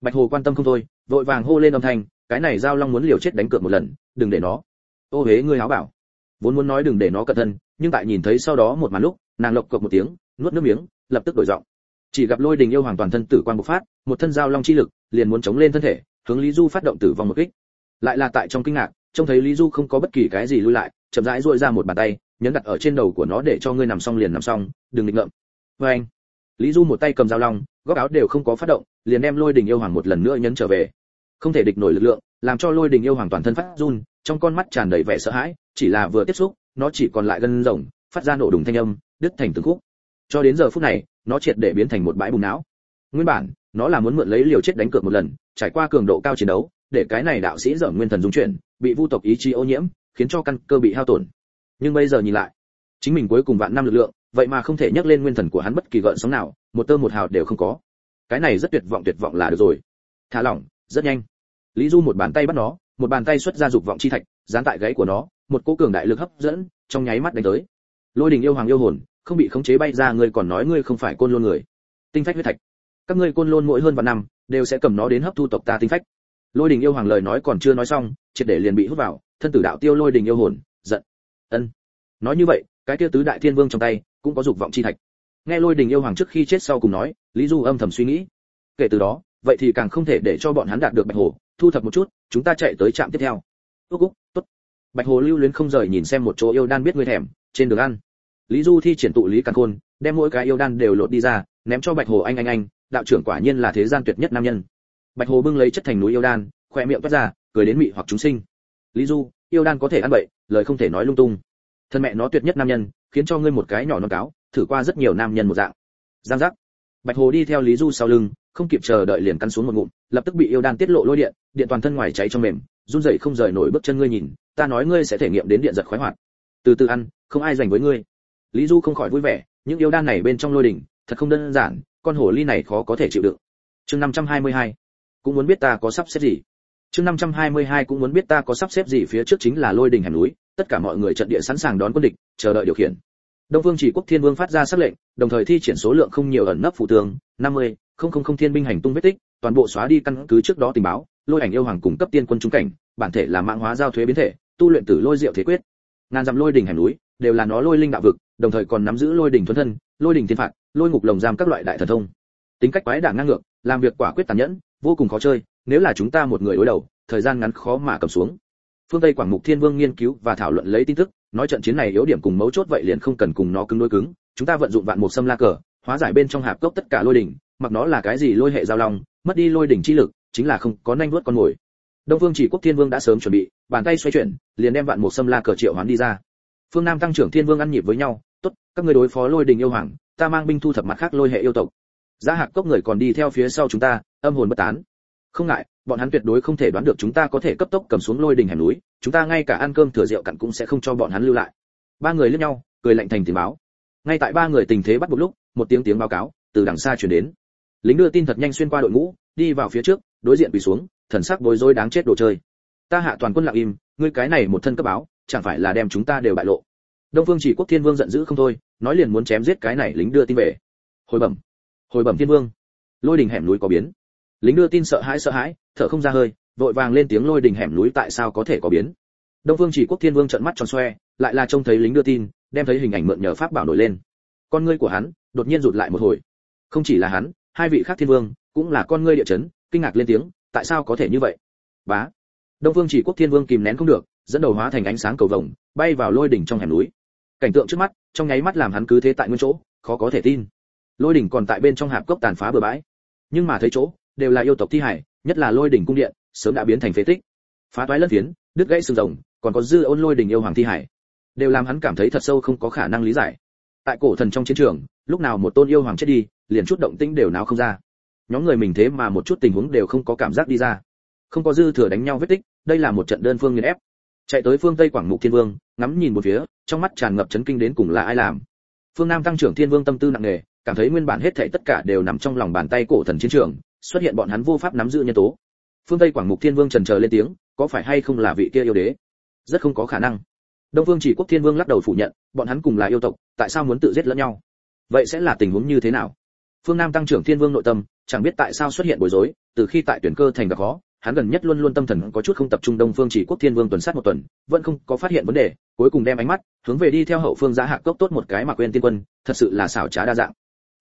Speaker 1: Bạch hồ quan tâm không thôi, vội vàng hô lên âm thanh, cái này giao long muốn liều chết đánh cược một lần, đừng để nó. Ô huế ngươi háo bảo. Vốn muốn nói đừng để nó cẩn thân nhưng tại nhìn thấy sau đó một màn lúc, nàng lộc cộc một tiếng, nuốt nước miếng, lập tức đổi giọng. Chỉ gặp lôi đình yêu hoàng toàn thân tử quan bộc phát, một thân giao long chi lực, liền muốn chống lên thân thể, hướng lý du phát động tử vong một kích. Lại là tại trong kinh ngạc, trông thấy lý du không có bất kỳ cái gì lui lại, chậm rãi duỗi ra một bàn tay, nhấn đặt ở trên đầu của nó để cho ngươi nằm xong liền nằm xong, đừng nghịch ngợm. Vê anh lý du một tay cầm dao long, góc áo đều không có phát động, liền đem lôi đình yêu hoàng một lần nữa nhấn trở về. Không thể địch nổi lực lượng, làm cho lôi đình yêu hoàng toàn thân phát run, trong con mắt tràn đầy vẻ sợ hãi, chỉ là vừa tiếp xúc, nó chỉ còn lại gân rồng, phát ra nổ đùng thanh âm, đứt thành từng khúc. Cho đến giờ phút này, nó triệt để biến thành một bãi bùn não. Nguyên bản, nó là muốn mượn lấy liều chết đánh cược một lần, trải qua cường độ cao chiến đấu, để cái này đạo sĩ dở nguyên thần dung chuyển, bị vu tộc ý chí ô nhiễm, khiến cho căn cơ bị hao tổn. Nhưng bây giờ nhìn lại, chính mình cuối cùng vạn năm lực lượng vậy mà không thể nhắc lên nguyên thần của hắn bất kỳ gợn sóng nào, một tơ một hào đều không có. Cái này rất tuyệt vọng tuyệt vọng là được rồi. Thả lỏng, rất nhanh. Lý du một bàn tay bắt nó, một bàn tay xuất ra dục vọng chi thạch, dán tại gáy của nó, một cỗ cường đại lực hấp dẫn, trong nháy mắt đánh tới. Lôi đình yêu hoàng yêu hồn, không bị khống chế bay ra, ngươi còn nói ngươi không phải côn lôn người. Tinh phách huyết thạch. Các ngươi côn lôn mỗi hơn vạn năm, đều sẽ cầm nó đến hấp thu tộc ta tinh phách. Lôi đình yêu hoàng lời nói còn chưa nói xong, triệt để liền bị hút vào, thân tử đạo tiêu lôi đình yêu hồn, giận. Ân. Nói như vậy cái kia tứ đại thiên vương trong tay cũng có dục vọng chi thạch. Nghe lôi đình yêu hoàng trước khi chết sau cùng nói, lý du âm thầm suy nghĩ. Kể từ đó, vậy thì càng không thể để cho bọn hắn đạt được bạch hồ, thu thập một chút, chúng ta chạy tới trạm tiếp theo. Ước úc, tốt. Bạch hồ lưu luyến không rời nhìn xem một chỗ yêu đan biết ngươi thèm, trên đường ăn. Lý du thi triển tụ lý càng khôn, đem mỗi cái yêu đan đều lột đi ra, ném cho bạch hồ anh anh anh, đạo trưởng quả nhiên là thế gian tuyệt nhất nam nhân. Bạch hồ bưng lấy chất thành núi yêu đan khoe miệng toát ra, cười đến mị hoặc chúng sinh. Lý du, yêu đan có thể ăn bậy, lời không thể nói lung tung thân mẹ nó tuyệt nhất nam nhân, khiến cho ngươi một cái nhỏ non cáo, thử qua rất nhiều nam nhân một dạng. Giang giác. Bạch hồ đi theo lý du sau lưng, không kịp chờ đợi liền căn xuống một ngụm, lập tức bị yêu đan tiết lộ lôi điện điện toàn thân ngoài cháy trong mềm, run rẩy không rời nổi bước chân ngươi nhìn, ta nói ngươi sẽ thể nghiệm đến điện giật khoái hoạt. Từ từ ăn, không ai dành với ngươi. Lý du không khỏi vui vẻ, những yêu đan này bên trong lôi đỉnh, thật không đơn giản, con hổ ly này khó có thể chịu đựng. Chương 522 cũng muốn biết ta có sắp xếp gì. Chương 522 cũng muốn biết ta có sắp xếp gì, phía trước chính là lôi đỉnh hẻm núi tất cả mọi người trận địa sẵn sàng đón quân địch chờ đợi điều khiển. Đông vương chỉ quốc thiên vương phát ra sắc lệnh đồng thời thi triển số lượng không nhiều ẩn nấp phụ tướng 50, không không không thiên binh hành tung vết tích toàn bộ xóa đi căn cứ trước đó tình báo lôi ảnh yêu hoàng cùng cấp tiên quân trung cảnh bản thể là mạng hóa giao thuế biến thể tu luyện tử lôi diệu thế quyết. Ngàn dặm lôi đỉnh hẻm núi đều là nó lôi linh đạo vực đồng thời còn nắm giữ lôi đỉnh thuần thân lôi đỉnh thiên phạt lôi ngục lồng giam các loại đại thần thông. Tính cách quái đảng ngang ngược làm việc quả quyết tàn nhẫn vô cùng khó chơi nếu là chúng ta một người đối đầu thời gian ngắn khó mà cầm xuống phương tây quảng mục thiên vương nghiên cứu và thảo luận lấy tin tức, nói trận chiến này yếu điểm cùng mấu chốt vậy liền không cần cùng nó cứng đối cứng. Chúng ta vận dụng vạn mục xâm la cờ, hóa giải bên trong hạp cốc tất cả lôi đỉnh, mặc nó là cái gì lôi hệ giao long, mất đi lôi đỉnh chi lực, chính là không có nhanh vuốt con mồi. Đông phương chỉ quốc thiên vương đã sớm chuẩn bị, bàn tay xoay chuyển, liền đem vạn mục xâm la cờ triệu hoán đi ra. Phương nam tăng trưởng thiên vương ăn nhịp với nhau, tốt, các người đối phó lôi đình yêu hoàng, ta mang binh thu thập mặt khác lôi hệ yêu tộc. Giá hạc cốc người còn đi theo phía sau chúng ta, âm hồn bất tán. Không ngại bọn hắn tuyệt đối không thể đoán được chúng ta có thể cấp tốc cầm xuống lôi đình hẻm núi, chúng ta ngay cả ăn cơm thừa rượu cặn cũng sẽ không cho bọn hắn lưu lại. Ba người liếc nhau, cười lạnh thành tình báo. Ngay tại ba người tình thế bắt buộc lúc, một tiếng tiếng báo cáo từ đằng xa truyền đến. Lính đưa tin thật nhanh xuyên qua đội ngũ, đi vào phía trước, đối diện quỳ xuống, thần sắc bối rối đáng chết đồ chơi. Ta hạ toàn quân lặng im, ngươi cái này một thân cấp báo, chẳng phải là đem chúng ta đều bại lộ. Đông phương chỉ quốc thiên vương giận dữ không thôi, nói liền muốn chém giết cái này lính đưa tin về. Hồi bẩm. Hồi bẩm thiên vương. Lôi đình hẻm núi có biến. Lính đưa tin sợ hãi sợ hãi thở không ra hơi, vội vàng lên tiếng lôi đình hẻm núi tại sao có thể có biến. Đông vương chỉ quốc thiên vương trợn mắt tròn xoe, lại là trông thấy lính đưa tin, đem thấy hình ảnh mượn nhờ pháp bảo nổi lên. Con ngươi của hắn đột nhiên rụt lại một hồi. Không chỉ là hắn, hai vị khác thiên vương cũng là con ngươi địa chấn, kinh ngạc lên tiếng, tại sao có thể như vậy? Bá. Đông vương chỉ quốc thiên vương kìm nén không được, dẫn đầu hóa thành ánh sáng cầu vồng, bay vào lôi đỉnh trong hẻm núi. Cảnh tượng trước mắt, trong nháy mắt làm hắn cứ thế tại nguyên chỗ, khó có thể tin. Lôi đỉnh còn tại bên trong hạp cốc tàn phá bừa bãi. Nhưng mà thấy chỗ đều là yêu tộc thi hải, nhất là lôi đỉnh cung điện, sớm đã biến thành phế tích. Phá toái lân phiến, đứt gãy xương rồng, còn có dư ôn lôi đỉnh yêu hoàng thi hải, đều làm hắn cảm thấy thật sâu không có khả năng lý giải. Tại cổ thần trong chiến trường, lúc nào một tôn yêu hoàng chết đi, liền chút động tĩnh đều náo không ra. Nhóm người mình thế mà một chút tình huống đều không có cảm giác đi ra. Không có dư thừa đánh nhau vết tích, đây là một trận đơn phương nghiền ép. Chạy tới phương tây quảng mục thiên vương, ngắm nhìn một phía, trong mắt tràn ngập chấn kinh đến cùng là ai làm. Phương nam tăng trưởng thiên vương tâm tư nặng nề, cảm thấy nguyên bản hết thảy tất cả đều nằm trong lòng bàn tay cổ thần chiến trường xuất hiện bọn hắn vô pháp nắm giữ nhân tố. Phương tây quảng mục thiên vương trần chờ lên tiếng, có phải hay không là vị kia yêu đế? Rất không có khả năng. Đông vương chỉ quốc thiên vương lắc đầu phủ nhận, bọn hắn cùng là yêu tộc, tại sao muốn tự giết lẫn nhau? Vậy sẽ là tình huống như thế nào? Phương nam tăng trưởng thiên vương nội tâm, chẳng biết tại sao xuất hiện bối rối, từ khi tại tuyển cơ thành gặp khó, hắn gần nhất luôn luôn tâm thần có chút không tập trung đông phương chỉ quốc thiên vương tuần sát một tuần, vẫn không có phát hiện vấn đề, cuối cùng đem ánh mắt hướng về đi theo hậu phương giá hạ cốc tốt một cái mà quên tiên quân, thật sự là xảo trá đa dạng.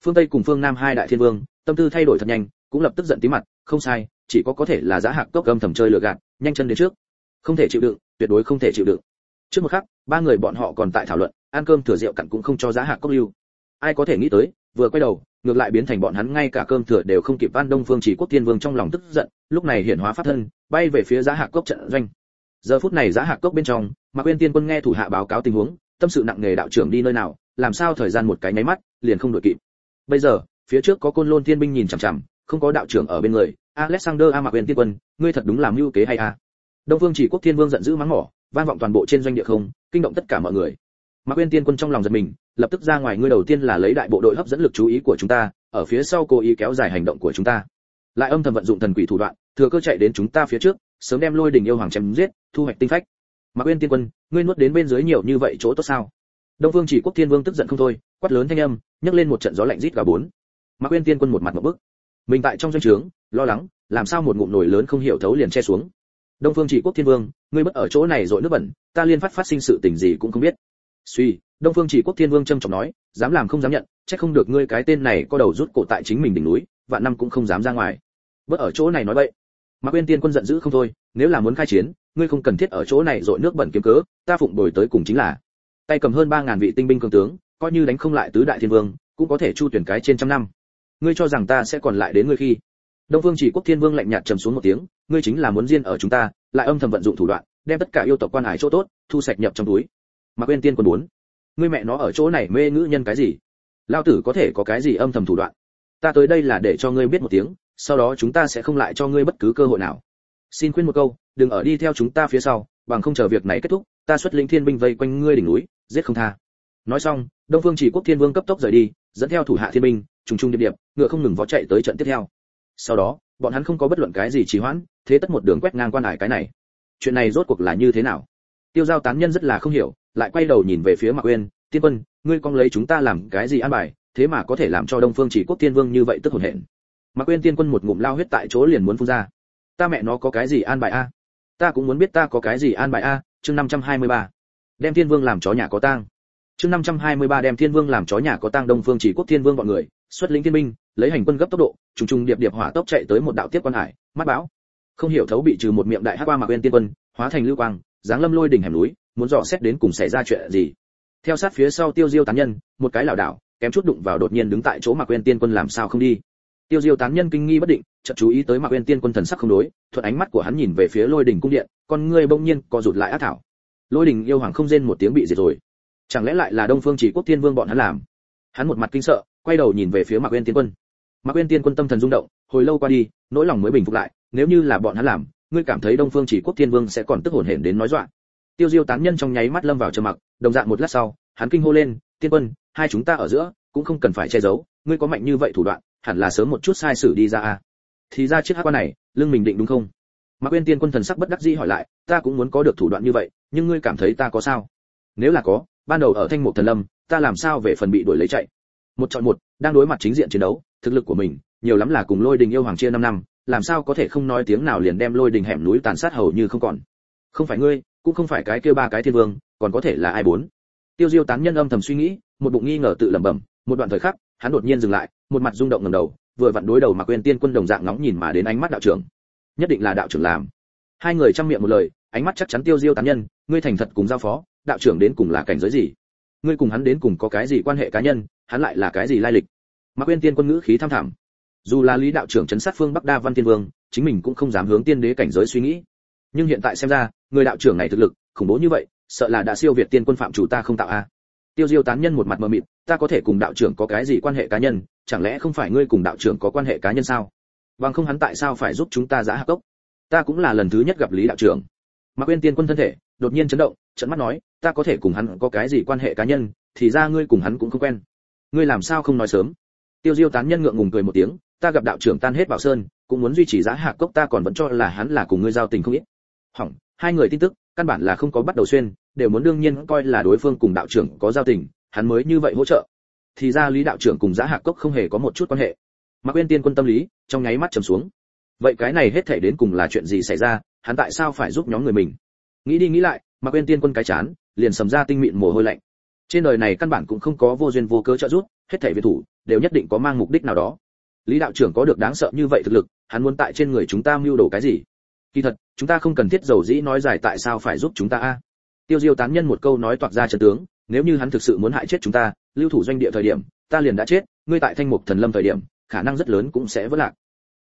Speaker 1: Phương tây cùng phương nam hai đại thiên vương, tâm tư thay đổi thật nhanh cũng lập tức giận tí mặt, không sai, chỉ có có thể là giá Hạc cốc gầm thầm chơi lừa gạt, nhanh chân đến trước. Không thể chịu đựng, tuyệt đối không thể chịu đựng. Trước một khắc, ba người bọn họ còn tại thảo luận, ăn cơm thừa rượu cặn cũng không cho giá Hạc cốc lưu. Ai có thể nghĩ tới, vừa quay đầu, ngược lại biến thành bọn hắn ngay cả cơm thừa đều không kịp van đông phương chỉ quốc thiên vương trong lòng tức giận, lúc này hiển hóa pháp thân, bay về phía giá Hạc cốc trận doanh. Giờ phút này giá Hạc cốc bên trong mà quên tiên quân nghe thủ hạ báo cáo tình huống, tâm sự nặng nề đạo trưởng đi nơi nào, làm sao thời gian một cái nháy mắt, liền không đội kịp. Bây giờ, phía trước có côn lôn thiên binh nhìn chằm chằm không có đạo trưởng ở bên người, alexander a mạc quên tiên quân, ngươi thật đúng là mưu kế hay a đông phương chỉ quốc thiên vương giận dữ mắng mỏ, vang vọng toàn bộ trên doanh địa không, kinh động tất cả mọi người. Mạc quên tiên quân trong lòng giật mình, lập tức ra ngoài, ngươi đầu tiên là lấy đại bộ đội hấp dẫn lực chú ý của chúng ta, ở phía sau cố ý kéo dài hành động của chúng ta. Lại âm thầm vận dụng thần quỷ thủ đoạn, thừa cơ chạy đến chúng ta phía trước, sớm đem lôi đỉnh yêu hoàng chém giết, thu hoạch tinh phách. Mạc Quyên tiên quân, ngươi nuốt đến bên dưới nhiều như vậy chỗ tốt sao? Đông vương chỉ quốc thiên vương tức giận không thôi, quát lớn thanh âm, nhấc lên một trận gió lạnh rít gà bốn. Mạc Quyên tiên quân một mặt một bức mình tại trong doanh trướng, lo lắng, làm sao một ngụm nổi lớn không hiểu thấu liền che xuống. Đông phương chỉ quốc thiên vương, ngươi bất ở chỗ này rồi nước bẩn, ta liên phát phát sinh sự tình gì cũng không biết. Suy, đông phương chỉ quốc thiên vương trầm trọng nói, dám làm không dám nhận, chắc không được ngươi cái tên này có đầu rút cổ tại chính mình đỉnh núi, vạn năm cũng không dám ra ngoài. Bất ở chỗ này nói vậy, mà quên tiên quân giận dữ không thôi, nếu là muốn khai chiến, ngươi không cần thiết ở chỗ này dội nước bẩn kiếm cớ, ta phụng đổi tới cùng chính là. Tay cầm hơn ba ngàn vị tinh binh cường tướng, coi như đánh không lại tứ đại thiên vương, cũng có thể chu tuyển cái trên trăm năm ngươi cho rằng ta sẽ còn lại đến ngươi khi? Đông phương chỉ quốc thiên vương lạnh nhạt trầm xuống một tiếng, ngươi chính là muốn riêng ở chúng ta, lại âm thầm vận dụng thủ đoạn, đem tất cả yêu tộc quan hải chỗ tốt, thu sạch nhập trong túi. Mà quên tiên còn muốn ngươi mẹ nó ở chỗ này mê ngữ nhân cái gì? Lao tử có thể có cái gì âm thầm thủ đoạn? Ta tới đây là để cho ngươi biết một tiếng, sau đó chúng ta sẽ không lại cho ngươi bất cứ cơ hội nào. Xin khuyên một câu, đừng ở đi theo chúng ta phía sau, bằng không chờ việc này kết thúc, ta xuất lĩnh thiên binh vây quanh ngươi đỉnh núi, giết không tha. Nói xong, đông phương chỉ quốc thiên vương cấp tốc rời đi, dẫn theo thủ hạ thiên binh, trùng trùng điệp điệp ngựa không ngừng vó chạy tới trận tiếp theo. Sau đó, bọn hắn không có bất luận cái gì trì hoãn, thế tất một đường quét ngang quan hải cái này. Chuyện này rốt cuộc là như thế nào? Tiêu giao tán nhân rất là không hiểu, lại quay đầu nhìn về phía mạc uyên, tiên quân, ngươi con lấy chúng ta làm cái gì an bài, thế mà có thể làm cho đông phương chỉ quốc tiên vương như vậy tức hồn hển? Mạc uyên tiên quân một ngụm lao huyết tại chỗ liền muốn phun ra. Ta mẹ nó có cái gì an bài a? Ta cũng muốn biết ta có cái gì an bài a, chương 523. đem thiên vương làm chó nhà có tang. Chương 523 đem thiên vương làm chó nhà có tang đông phương chỉ quốc thiên vương bọn người xuất lĩnh thiên binh, lấy hành quân gấp tốc độ, trùng trùng điệp điệp hỏa tốc chạy tới một đạo tiếp quan hải, mắt báo. Không hiểu thấu bị trừ một miệng đại hắc qua mà uyên tiên quân, hóa thành lưu quang, giáng lâm lôi đỉnh hẻm núi, muốn dò xét đến cùng xảy ra chuyện gì. Theo sát phía sau tiêu diêu tán nhân, một cái lảo đảo, kém chút đụng vào đột nhiên đứng tại chỗ mà uyên tiên quân làm sao không đi. Tiêu diêu tán nhân kinh nghi bất định, chợt chú ý tới mạc uyên tiên quân thần sắc không đối, thuận ánh mắt của hắn nhìn về phía lôi đỉnh cung điện, con ngươi bỗng nhiên co rụt lại ác thảo. Lôi đỉnh yêu hoàng không rên một tiếng bị diệt rồi. Chẳng lẽ lại là đông phương chỉ quốc thiên vương bọn hắn làm? Hắn một mặt kinh sợ quay đầu nhìn về phía mạc uyên tiên quân. Mạc uyên tiên quân tâm thần rung động, hồi lâu qua đi, nỗi lòng mới bình phục lại, nếu như là bọn hắn làm, ngươi cảm thấy đông phương chỉ quốc thiên vương sẽ còn tức hồn hển đến nói dọa. Tiêu diêu tán nhân trong nháy mắt lâm vào trầm mặc, đồng dạng một lát sau, hắn kinh hô lên, tiên quân, hai chúng ta ở giữa, cũng không cần phải che giấu, ngươi có mạnh như vậy thủ đoạn, hẳn là sớm một chút sai sử đi ra a thì ra chiếc hát quan này, lưng mình định đúng không? Mạc uyên tiên quân thần sắc bất đắc dĩ hỏi lại, ta cũng muốn có được thủ đoạn như vậy, nhưng ngươi cảm thấy ta có sao? Nếu là có, ban đầu ở thanh mục thần lâm, ta làm sao về phần bị đuổi lấy chạy? Một chọn một, đang đối mặt chính diện chiến đấu, thực lực của mình, nhiều lắm là cùng lôi đình yêu hoàng chia năm năm, làm sao có thể không nói tiếng nào liền đem lôi đình hẻm núi tàn sát hầu như không còn. Không phải ngươi, cũng không phải cái kia ba cái thiên vương, còn có thể là ai bốn? Tiêu diêu tán nhân âm thầm suy nghĩ, một bụng nghi ngờ tự lẩm bẩm, một đoạn thời khắc, hắn đột nhiên dừng lại, một mặt rung động ngẩng đầu, vừa vặn đối đầu mà quên tiên quân đồng dạng ngóng nhìn mà đến ánh mắt đạo trưởng. Nhất định là đạo trưởng làm. Hai người trong miệng một lời, ánh mắt chắc chắn tiêu diêu tán nhân, ngươi thành thật cùng giao phó, đạo trưởng đến cùng là cảnh giới gì? Ngươi cùng hắn đến cùng có cái gì quan hệ cá nhân, hắn lại là cái gì lai lịch? Mà quên tiên quân ngữ khí tham thảm. Dù là lý đạo trưởng chấn sát phương bắc đa văn tiên vương, chính mình cũng không dám hướng tiên đế cảnh giới suy nghĩ. Nhưng hiện tại xem ra, người đạo trưởng này thực lực, khủng bố như vậy, sợ là đã siêu việt tiên quân phạm chủ ta không tạo a. Tiêu diêu tán nhân một mặt mờ mịt, ta có thể cùng đạo trưởng có cái gì quan hệ cá nhân, chẳng lẽ không phải ngươi cùng đạo trưởng có quan hệ cá nhân sao? Bằng không hắn tại sao phải giúp chúng ta giã hạ cốc? Ta cũng là lần thứ nhất gặp lý đạo trưởng. Mạc quên tiên quân thân thể đột nhiên chấn động trận mắt nói, ta có thể cùng hắn có cái gì quan hệ cá nhân, thì ra ngươi cùng hắn cũng không quen. Ngươi làm sao không nói sớm? Tiêu diêu tán nhân ngượng ngùng cười một tiếng, ta gặp đạo trưởng tan hết bảo sơn, cũng muốn duy trì giá hạ cốc ta còn vẫn cho là hắn là cùng ngươi giao tình không ít. Hỏng, hai người tin tức, căn bản là không có bắt đầu xuyên, đều muốn đương nhiên coi là đối phương cùng đạo trưởng có giao tình, hắn mới như vậy hỗ trợ. Thì ra lý đạo trưởng cùng giá hạ cốc không hề có một chút quan hệ. Mạc quên tiên quân tâm lý trong nháy mắt trầm xuống. Vậy cái này hết thể đến cùng là chuyện gì xảy ra? Hắn tại sao phải giúp nhóm người mình? Nghĩ đi nghĩ lại, mà quên tiên quân cái chán, liền sầm ra tinh mịn mồ hôi lạnh. Trên đời này căn bản cũng không có vô duyên vô cớ trợ giúp, hết thảy viện thủ, đều nhất định có mang mục đích nào đó. Lý đạo trưởng có được đáng sợ như vậy thực lực, hắn muốn tại trên người chúng ta mưu đồ cái gì? Kỳ thật, chúng ta không cần thiết dầu dĩ nói giải tại sao phải giúp chúng ta a. Tiêu diêu tán nhân một câu nói toạc ra trận tướng, nếu như hắn thực sự muốn hại chết chúng ta, lưu thủ doanh địa thời điểm, ta liền đã chết, ngươi tại thanh mục thần lâm thời điểm, khả năng rất lớn cũng sẽ vỡ lạc.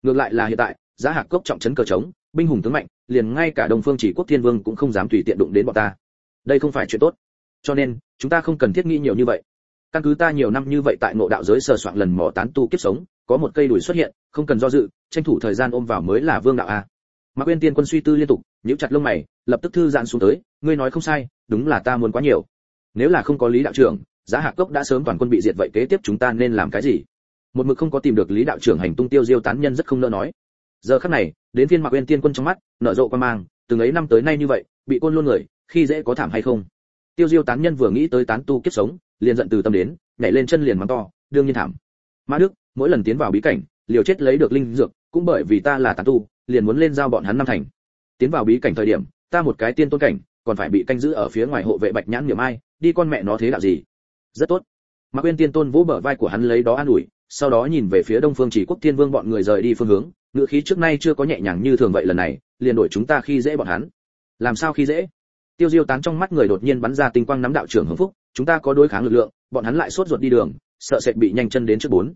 Speaker 1: Ngược lại là hiện tại, giá hạc cốc trọng trấn cờ trống binh hùng tướng mạnh, liền ngay cả đồng phương chỉ quốc thiên vương cũng không dám tùy tiện đụng đến bọn ta. Đây không phải chuyện tốt. Cho nên, chúng ta không cần thiết nghĩ nhiều như vậy. Căn cứ ta nhiều năm như vậy tại ngộ đạo giới sờ soạn lần mò tán tu kiếp sống, có một cây đùi xuất hiện, không cần do dự, tranh thủ thời gian ôm vào mới là vương đạo a. Mà Nguyên tiên quân suy tư liên tục, nhíu chặt lông mày, lập tức thư giãn xuống tới, ngươi nói không sai, đúng là ta muốn quá nhiều. Nếu là không có lý đạo trưởng, giá hạc cốc đã sớm toàn quân bị diệt vậy kế tiếp chúng ta nên làm cái gì? Một mực không có tìm được lý đạo trưởng hành tung tiêu diêu tán nhân rất không nỡ nói giờ khắc này, đến phiên mạc uyên tiên quân trong mắt, nở rộ qua mang, từng ấy năm tới nay như vậy, bị côn luôn người, khi dễ có thảm hay không? Tiêu diêu tán nhân vừa nghĩ tới tán tu kiếp sống, liền giận từ tâm đến, nhảy lên chân liền mắng to, đương nhiên thảm. Mã đức, mỗi lần tiến vào bí cảnh, liều chết lấy được linh dược, cũng bởi vì ta là tán tu, liền muốn lên giao bọn hắn năm thành. Tiến vào bí cảnh thời điểm, ta một cái tiên tôn cảnh, còn phải bị canh giữ ở phía ngoài hộ vệ bạch nhãn niệm ai đi con mẹ nó thế đạo gì? Rất tốt. Mạc uyên tiên tôn vỗ bờ vai của hắn lấy đó an ủi sau đó nhìn về phía đông phương chỉ quốc thiên vương bọn người rời đi phương hướng ngựa khí trước nay chưa có nhẹ nhàng như thường vậy lần này, liền đổi chúng ta khi dễ bọn hắn. Làm sao khi dễ? Tiêu diêu tán trong mắt người đột nhiên bắn ra tinh quang nắm đạo trưởng hưng phúc, chúng ta có đối kháng lực lượng, bọn hắn lại sốt ruột đi đường, sợ sệt bị nhanh chân đến trước bốn.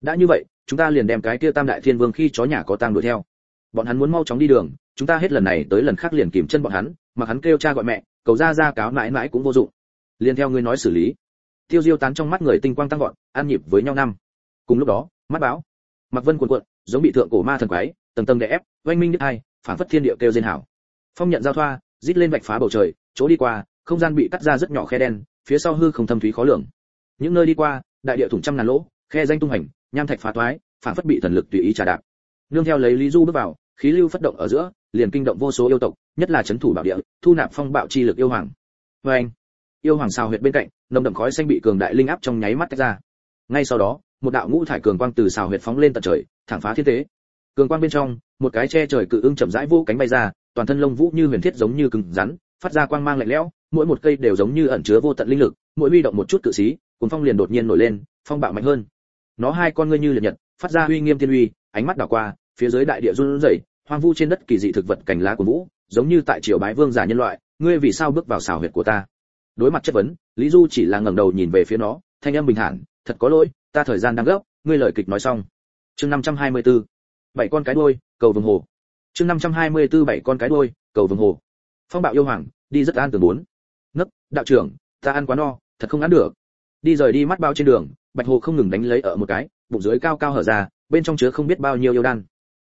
Speaker 1: Đã như vậy, chúng ta liền đem cái kia tam đại thiên vương khi chó nhà có tang đuổi theo. Bọn hắn muốn mau chóng đi đường, chúng ta hết lần này tới lần khác liền kìm chân bọn hắn, mà hắn kêu cha gọi mẹ, cầu ra ra cáo mãi mãi cũng vô dụng. Liền theo ngươi nói xử lý. Tiêu diêu tán trong mắt người tinh quang tăng vọt an nhịp với nhau năm cùng lúc đó, mắt báo. Mặc vân cuộn cuộn, giống bị thượng cổ ma thần quái, tầng tầng đè ép, oanh minh đứt hai, phản phất thiên địa kêu diên hảo phong nhận giao thoa, rít lên vạch phá bầu trời, chỗ đi qua, không gian bị cắt ra rất nhỏ khe đen, phía sau hư không thâm thúy khó lường. Những nơi đi qua, đại địa thủng trăm ngàn lỗ, khe danh tung hành nham thạch phá toái, phản phất bị thần lực tùy ý trà đạp. Nương theo lấy lý du bước vào, khí lưu phất động ở giữa, liền kinh động vô số yêu tộc, nhất là chấn thủ bảo địa, thu nạp phong bạo chi lực yêu hoàng. Vê anh yêu hoàng sao huyệt bên cạnh, nồng đậm khói xanh bị cường đại linh áp trong nháy mắt tách ra. Ngay sau đó một đạo ngũ thải cường quang từ xào huyệt phóng lên tận trời, thẳng phá thiên tế. Cường quang bên trong, một cái che trời cự ưng chậm rãi vô cánh bay ra, toàn thân lông vũ như huyền thiết giống như cứng rắn, phát ra quang mang lạnh lẽo, mỗi một cây đều giống như ẩn chứa vô tận linh lực, mỗi huy động một chút cự xí cuốn phong liền đột nhiên nổi lên, phong bạo mạnh hơn. Nó hai con ngươi như liệt nhật, phát ra uy nghiêm thiên uy, ánh mắt đảo qua, phía dưới đại địa run rẩy, hoang vu trên đất kỳ dị thực vật cành lá của vũ, giống như tại triều bái vương giả nhân loại, ngươi vì sao bước vào xào huyệt của ta? Đối mặt chất vấn, lý du chỉ là ngẩng đầu nhìn về phía nó, thanh âm bình thản, thật có lỗi ta thời gian đang gấp, ngươi lời kịch nói xong. Chương 524. bảy con cái đuôi, cầu vồng hồ. Chương 524 bảy con cái đuôi, cầu vồng hồ. Phong bạo yêu hoàng, đi rất an tưởng bốn. Nấc, đạo trưởng, ta ăn quá no, thật không ăn được. Đi rời đi mắt bao trên đường, bạch hồ không ngừng đánh lấy ở một cái, bụng dưới cao cao hở ra, bên trong chứa không biết bao nhiêu yêu đan.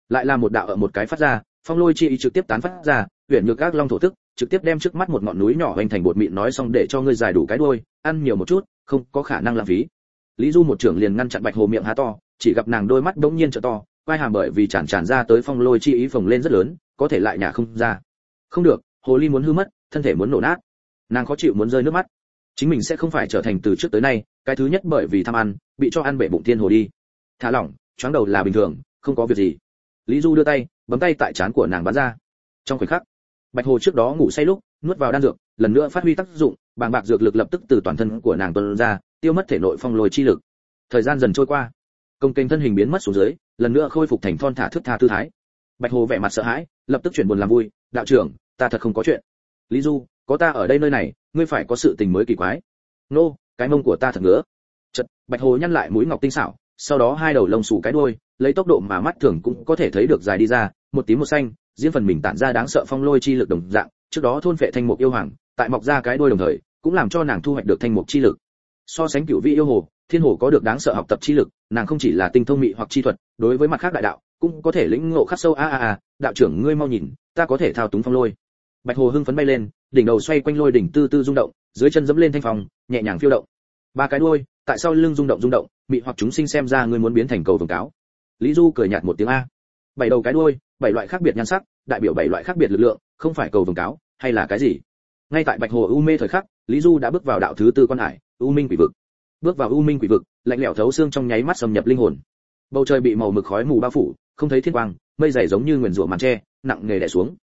Speaker 1: Lại là một đạo ở một cái phát ra, phong lôi chi ý trực tiếp tán phát ra, huyền nhược các long thổ tức, trực tiếp đem trước mắt một ngọn núi nhỏ hoành thành bột mịn nói xong để cho ngươi giải đủ cái đuôi, ăn nhiều một chút, không có khả năng lãng phí lý du một trưởng liền ngăn chặn bạch hồ miệng há to, chỉ gặp nàng đôi mắt đống nhiên trợ to vai hàm bởi vì tràn tràn ra tới phong lôi chi ý phồng lên rất lớn, có thể lại nhà không ra. Không được, hồ ly muốn hư mất, thân thể muốn nổ nát. Nàng khó chịu muốn rơi nước mắt. Chính mình sẽ không phải trở thành từ trước tới nay, cái thứ nhất bởi vì tham ăn, bị cho ăn bể bụng thiên hồ đi. Thả lỏng, choáng đầu là bình thường, không có việc gì. Lý du đưa tay, bấm tay tại trán của nàng bắn ra. Trong khoảnh khắc, bạch hồ trước đó ngủ say lúc, nuốt vào đan dược, lần nữa phát huy tác dụng, bàng bạc dược lực lập tức từ toàn thân của nàng tuôn ra tiêu mất thể nội phong lôi chi lực. Thời gian dần trôi qua, công kênh thân hình biến mất xuống dưới, lần nữa khôi phục thành thon thả thức tha tư thái. Bạch hồ vẻ mặt sợ hãi, lập tức chuyển buồn làm vui, đạo trưởng, ta thật không có chuyện. Lý du, có ta ở đây nơi này, ngươi phải có sự tình mới kỳ quái. Nô, cái mông của ta thật ngứa. Chật bạch hồ nhăn lại mũi ngọc tinh xảo, sau đó hai đầu lông xù cái đuôi, lấy tốc độ mà mắt thường cũng có thể thấy được dài đi ra, một tím một xanh, diễn phần mình tản ra đáng sợ phong lôi chi lực đồng dạng, trước đó thôn phệ thanh mục yêu hoàng, tại mọc ra cái đuôi đồng thời, cũng làm cho nàng thu hoạch được thanh mục chi lực so sánh cửu vị yêu hồ, thiên hồ có được đáng sợ học tập chi lực, nàng không chỉ là tinh thông mị hoặc chi thuật, đối với mặt khác đại đạo, cũng có thể lĩnh ngộ khắc sâu, a a a, đạo trưởng ngươi mau nhìn, ta có thể thao túng phong lôi. Bạch hồ hưng phấn bay lên, đỉnh đầu xoay quanh lôi đỉnh tư tư rung động, dưới chân dẫm lên thanh phòng nhẹ nhàng phiêu động. Ba cái đuôi, tại sao lưng rung động rung động, mị hoặc chúng sinh xem ra ngươi muốn biến thành cầu vồng cáo. Lý du cười nhạt một tiếng a. Bảy đầu cái đuôi, bảy loại khác biệt nhan sắc, đại biểu bảy loại khác biệt lực lượng, không phải cầu vồng cáo, hay là cái gì? Ngay tại bạch hồ u mê thời khắc, lý du đã bước vào đạo thứ tư quan hải u minh quỷ vực. Bước vào u minh quỷ vực, lạnh lẽo thấu xương trong nháy mắt xâm nhập linh hồn. Bầu trời bị màu mực khói mù bao phủ, không thấy thiên quang, mây dày giống như nguyền rủa màn tre, nặng nề đè xuống.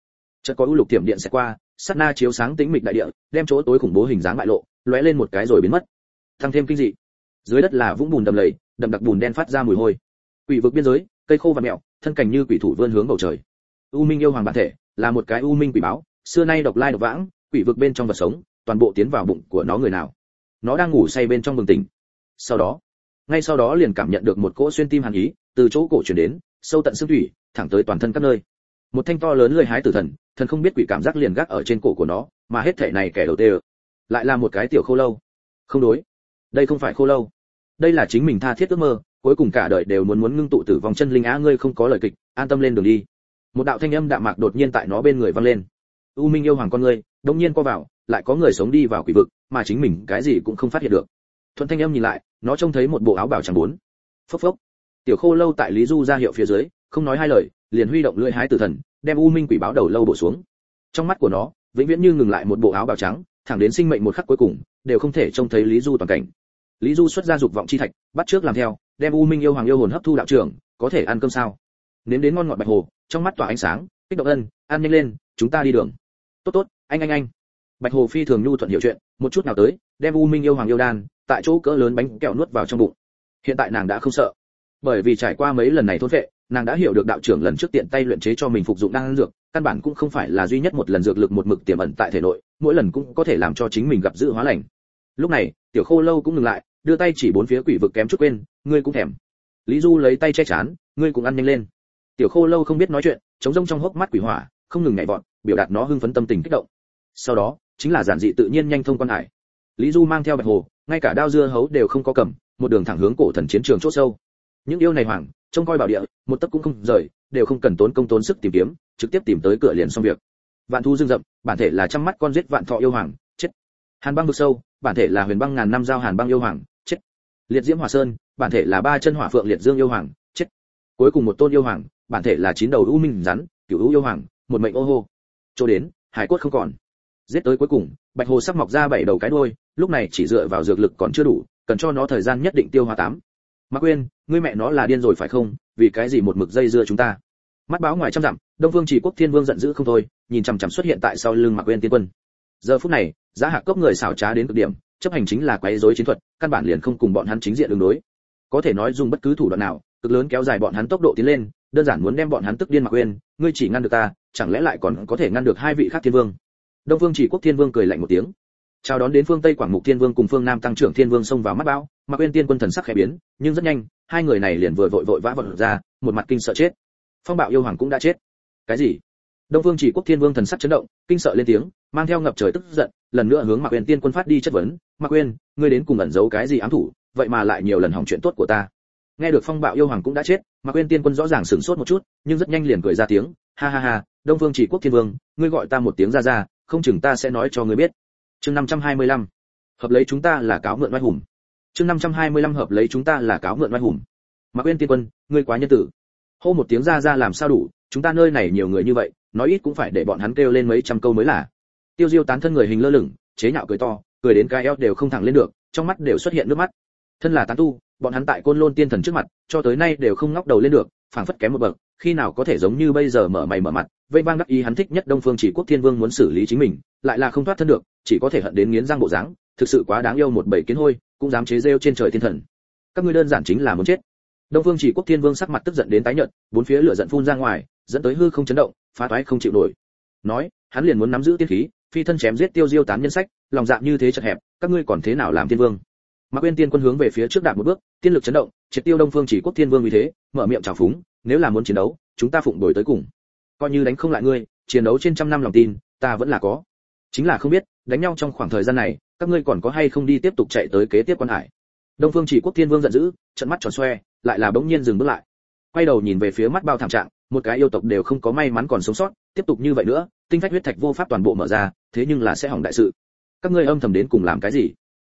Speaker 1: Chợt có u lục tiệm điện sẽ qua, sát na chiếu sáng tĩnh mịch đại địa, đem chỗ tối khủng bố hình dáng bại lộ, lóe lên một cái rồi biến mất. Thăng thêm kinh dị. Dưới đất là vũng bùn đầm lầy đầm đặc bùn đen phát ra mùi hôi. Quỷ vực biên giới, cây khô và mèo thân cảnh như quỷ thủ vươn hướng bầu trời. U minh yêu hoàng bản thể, là một cái u minh quỷ báo, xưa nay độc lai độc vãng, quỷ vực bên trong vật sống, toàn bộ tiến vào bụng của nó người nào nó đang ngủ say bên trong bừng tỉnh. Sau đó, ngay sau đó liền cảm nhận được một cỗ xuyên tim hàn ý từ chỗ cổ chuyển đến, sâu tận xương thủy, thẳng tới toàn thân các nơi. Một thanh to lớn lười hái tử thần thần không biết quỷ cảm giác liền gác ở trên cổ của nó, mà hết thể này kẻ đầu tê lại là một cái tiểu khô lâu. Không đối. Đây không phải khô lâu. Đây là chính mình tha thiết ước mơ, cuối cùng cả đời đều muốn muốn ngưng tụ tử vong chân linh á ngươi không có lời kịch, an tâm lên đường đi. Một đạo thanh âm đạm mạc đột nhiên tại nó bên người vang lên. U minh yêu hoàng con ngươi đông nhiên co vào lại có người sống đi vào quỷ vực, mà chính mình cái gì cũng không phát hiện được. Thuận thanh Em nhìn lại, nó trông thấy một bộ áo bào trắng bốn. Phốc phốc. Tiểu khô lâu tại lý du ra hiệu phía dưới, không nói hai lời, liền huy động lưỡi hái tử thần, đem u minh quỷ báo đầu lâu bổ xuống. Trong mắt của nó, vĩnh viễn như ngừng lại một bộ áo bào trắng, thẳng đến sinh mệnh một khắc cuối cùng, đều không thể trông thấy lý du toàn cảnh. Lý du xuất ra dục vọng chi thạch, bắt trước làm theo, đem u minh yêu hoàng yêu hồn hấp thu đạo trưởng, có thể ăn cơm sao? Nếm đến ngon ngọt bạch hồ, trong mắt tỏa ánh sáng, kích động ân, ăn nhanh lên, chúng ta đi đường. Tốt tốt, anh anh anh bạch hồ phi thường nhu thuận hiểu chuyện, một chút nào tới, đem u minh yêu hoàng yêu đan, tại chỗ cỡ lớn bánh kẹo nuốt vào trong bụng. Hiện tại nàng đã không sợ. Bởi vì trải qua mấy lần này thôn vệ, nàng đã hiểu được đạo trưởng lần trước tiện tay luyện chế cho mình phục dụng đan dược, căn bản cũng không phải là duy nhất một lần dược lực một mực tiềm ẩn tại thể nội, mỗi lần cũng có thể làm cho chính mình gặp dự hóa lành. Lúc này, tiểu khô lâu cũng ngừng lại, đưa tay chỉ bốn phía quỷ vực kém chút quên, ngươi cũng thèm. Lý du lấy tay che chán, ngươi cũng ăn nhanh lên. Tiểu khô lâu không biết nói chuyện, chống rông trong hốc mắt quỷ hỏa, không ngừng nhảy vọt, biểu đạt nó hưng phấn tâm tình kích động. Sau đó chính là giản dị tự nhiên nhanh thông quan hải. Lý du mang theo bạch hồ, ngay cả đao dưa hấu đều không có cầm, một đường thẳng hướng cổ thần chiến trường chốt sâu. Những yêu này hoàng trông coi bảo địa, một tấc cũng không rời, đều không cần tốn công tốn sức tìm kiếm, trực tiếp tìm tới cửa liền xong việc. Vạn thu dương rậm bản thể là trăm mắt con giết vạn thọ yêu hoàng chết. Hàn băng vực sâu, bản thể là huyền băng ngàn năm giao hàn băng yêu hoàng chết. Liệt diễm hỏa sơn, bản thể là ba chân hỏa phượng liệt dương yêu hoàng chết. Cuối cùng một tôn yêu hoàng bản thể là chín đầu u minh rắn, cửu u yêu hoàng một mệnh ô hô. Chỗ đến, hải cốt không còn giết tới cuối cùng, bạch hồ sắp mọc ra bảy đầu cái đuôi, lúc này chỉ dựa vào dược lực còn chưa đủ, cần cho nó thời gian nhất định tiêu hóa tám. Mạc quên ngươi mẹ nó là điên rồi phải không? Vì cái gì một mực dây dưa chúng ta? Mắt báo ngoài trăm dặm, đông vương chỉ quốc thiên vương giận dữ không thôi, nhìn chằm chằm xuất hiện tại sau lưng mạc quên tiên quân. Giờ phút này, giá hạ cốc người xảo trá đến cực điểm, chấp hành chính là quấy rối chiến thuật, căn bản liền không cùng bọn hắn chính diện đường đối. Có thể nói dùng bất cứ thủ đoạn nào, cực lớn kéo dài bọn hắn tốc độ tiến lên, đơn giản muốn đem bọn hắn tức điên mặc quên ngươi chỉ ngăn được ta, chẳng lẽ lại còn có thể ngăn được hai vị khác thiên vương? Đông phương chỉ quốc thiên vương cười lạnh một tiếng. Chào đón đến phương tây quảng mục thiên vương cùng phương nam tăng trưởng thiên vương xông vào mắt bão mặc quên tiên quân thần sắc khẽ biến nhưng rất nhanh hai người này liền vừa vội vội vã vọt ra một mặt kinh sợ chết. Phong bạo yêu hoàng cũng đã chết. Cái gì? Đông phương chỉ quốc thiên vương thần sắc chấn động kinh sợ lên tiếng mang theo ngập trời tức giận lần nữa hướng mạc Uyên tiên quân phát đi chất vấn. Mạc Uyên, ngươi đến cùng ẩn giấu cái gì ám thủ? Vậy mà lại nhiều lần hỏng chuyện tốt của ta. Nghe được phong bạo yêu hoàng cũng đã chết mạc Uyên tiên quân rõ ràng sửng sốt một chút nhưng rất nhanh liền cười ra tiếng. Ha ha ha đông phương chỉ quốc thiên vương ngươi gọi ta một tiếng ra ra không chừng ta sẽ nói cho ngươi biết. Chương 525. hợp lấy chúng ta là cáo mượn oai hùng. Chương 525 hợp lấy chúng ta là cáo mượn oai hùng. Mạc quyền tiên quân, ngươi quá nhân tử. Hô một tiếng ra ra làm sao đủ, chúng ta nơi này nhiều người như vậy, nói ít cũng phải để bọn hắn kêu lên mấy trăm câu mới là. Tiêu diêu tán thân người hình lơ lửng, chế nhạo cười to, cười đến cái eo đều không thẳng lên được, trong mắt đều xuất hiện nước mắt. Thân là tán tu, bọn hắn tại côn lôn tiên thần trước mặt, cho tới nay đều không ngóc đầu lên được, phảng phất kém một bậc, khi nào có thể giống như bây giờ mở mày mở mặt vây vang đắc ý hắn thích nhất đông phương chỉ quốc thiên vương muốn xử lý chính mình, lại là không thoát thân được, chỉ có thể hận đến nghiến răng bộ dáng, thực sự quá đáng yêu một bầy kiến hôi, cũng dám chế rêu trên trời thiên thần. Các ngươi đơn giản chính là muốn chết. Đông phương chỉ quốc thiên vương sắc mặt tức giận đến tái nhợt, bốn phía lửa giận phun ra ngoài, dẫn tới hư không chấn động, phá toái không chịu nổi. Nói, hắn liền muốn nắm giữ tiên khí, phi thân chém giết tiêu diêu tán nhân sách, lòng dạ như thế chật hẹp, các ngươi còn thế nào làm thiên vương? Mà quên tiên quân hướng về phía trước đạp một bước, tiên lực chấn động, triệt tiêu đông phương chỉ quốc thiên vương như thế, mở miệng chào phúng, nếu là muốn chiến đấu, chúng ta phụng đổi tới cùng coi như đánh không lại ngươi, chiến đấu trên trăm năm lòng tin, ta vẫn là có. Chính là không biết, đánh nhau trong khoảng thời gian này, các ngươi còn có hay không đi tiếp tục chạy tới kế tiếp quan hải. Đông phương chỉ quốc thiên vương giận dữ, trận mắt tròn xoe, lại là bỗng nhiên dừng bước lại. Quay đầu nhìn về phía mắt bao thảm trạng, một cái yêu tộc đều không có may mắn còn sống sót, tiếp tục như vậy nữa, tinh phách huyết thạch vô pháp toàn bộ mở ra, thế nhưng là sẽ hỏng đại sự. Các ngươi âm thầm đến cùng làm cái gì?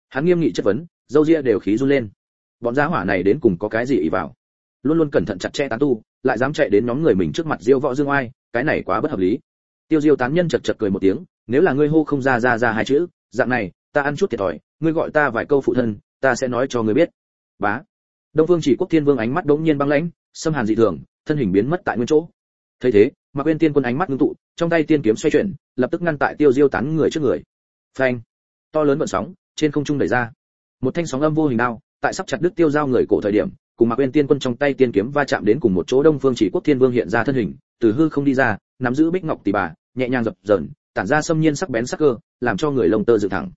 Speaker 1: Hắn nghiêm nghị chất vấn, dâu ria đều khí run lên. Bọn giá hỏa này đến cùng có cái gì ý vào? Luôn luôn cẩn thận chặt chẽ tán tu, lại dám chạy đến nhóm người mình trước mặt diêu võ dương oai cái này quá bất hợp lý. Tiêu diêu tán nhân chật chật cười một tiếng, nếu là ngươi hô không ra ra ra hai chữ, dạng này, ta ăn chút thiệt thòi, ngươi gọi ta vài câu phụ thân, ta sẽ nói cho ngươi biết. Bá. Đông vương chỉ quốc thiên vương ánh mắt đống nhiên băng lãnh, xâm hàn dị thường, thân hình biến mất tại nguyên chỗ. Thấy thế mà quên tiên quân ánh mắt ngưng tụ, trong tay tiên kiếm xoay chuyển, lập tức ngăn tại tiêu diêu tán người trước người. Phanh. To lớn vận sóng, trên không trung đẩy ra. Một thanh sóng âm vô hình đao, tại sắp chặt đứt tiêu giao người cổ thời điểm, cùng mặc quên tiên quân trong tay tiên kiếm va chạm đến cùng một chỗ đông phương chỉ quốc thiên vương hiện ra thân hình từ hư không đi ra, nắm giữ bích ngọc tỷ bà, nhẹ nhàng dập dờn, tản ra xâm nhiên sắc bén sắc cơ, làm cho người lông tơ dựng thẳng.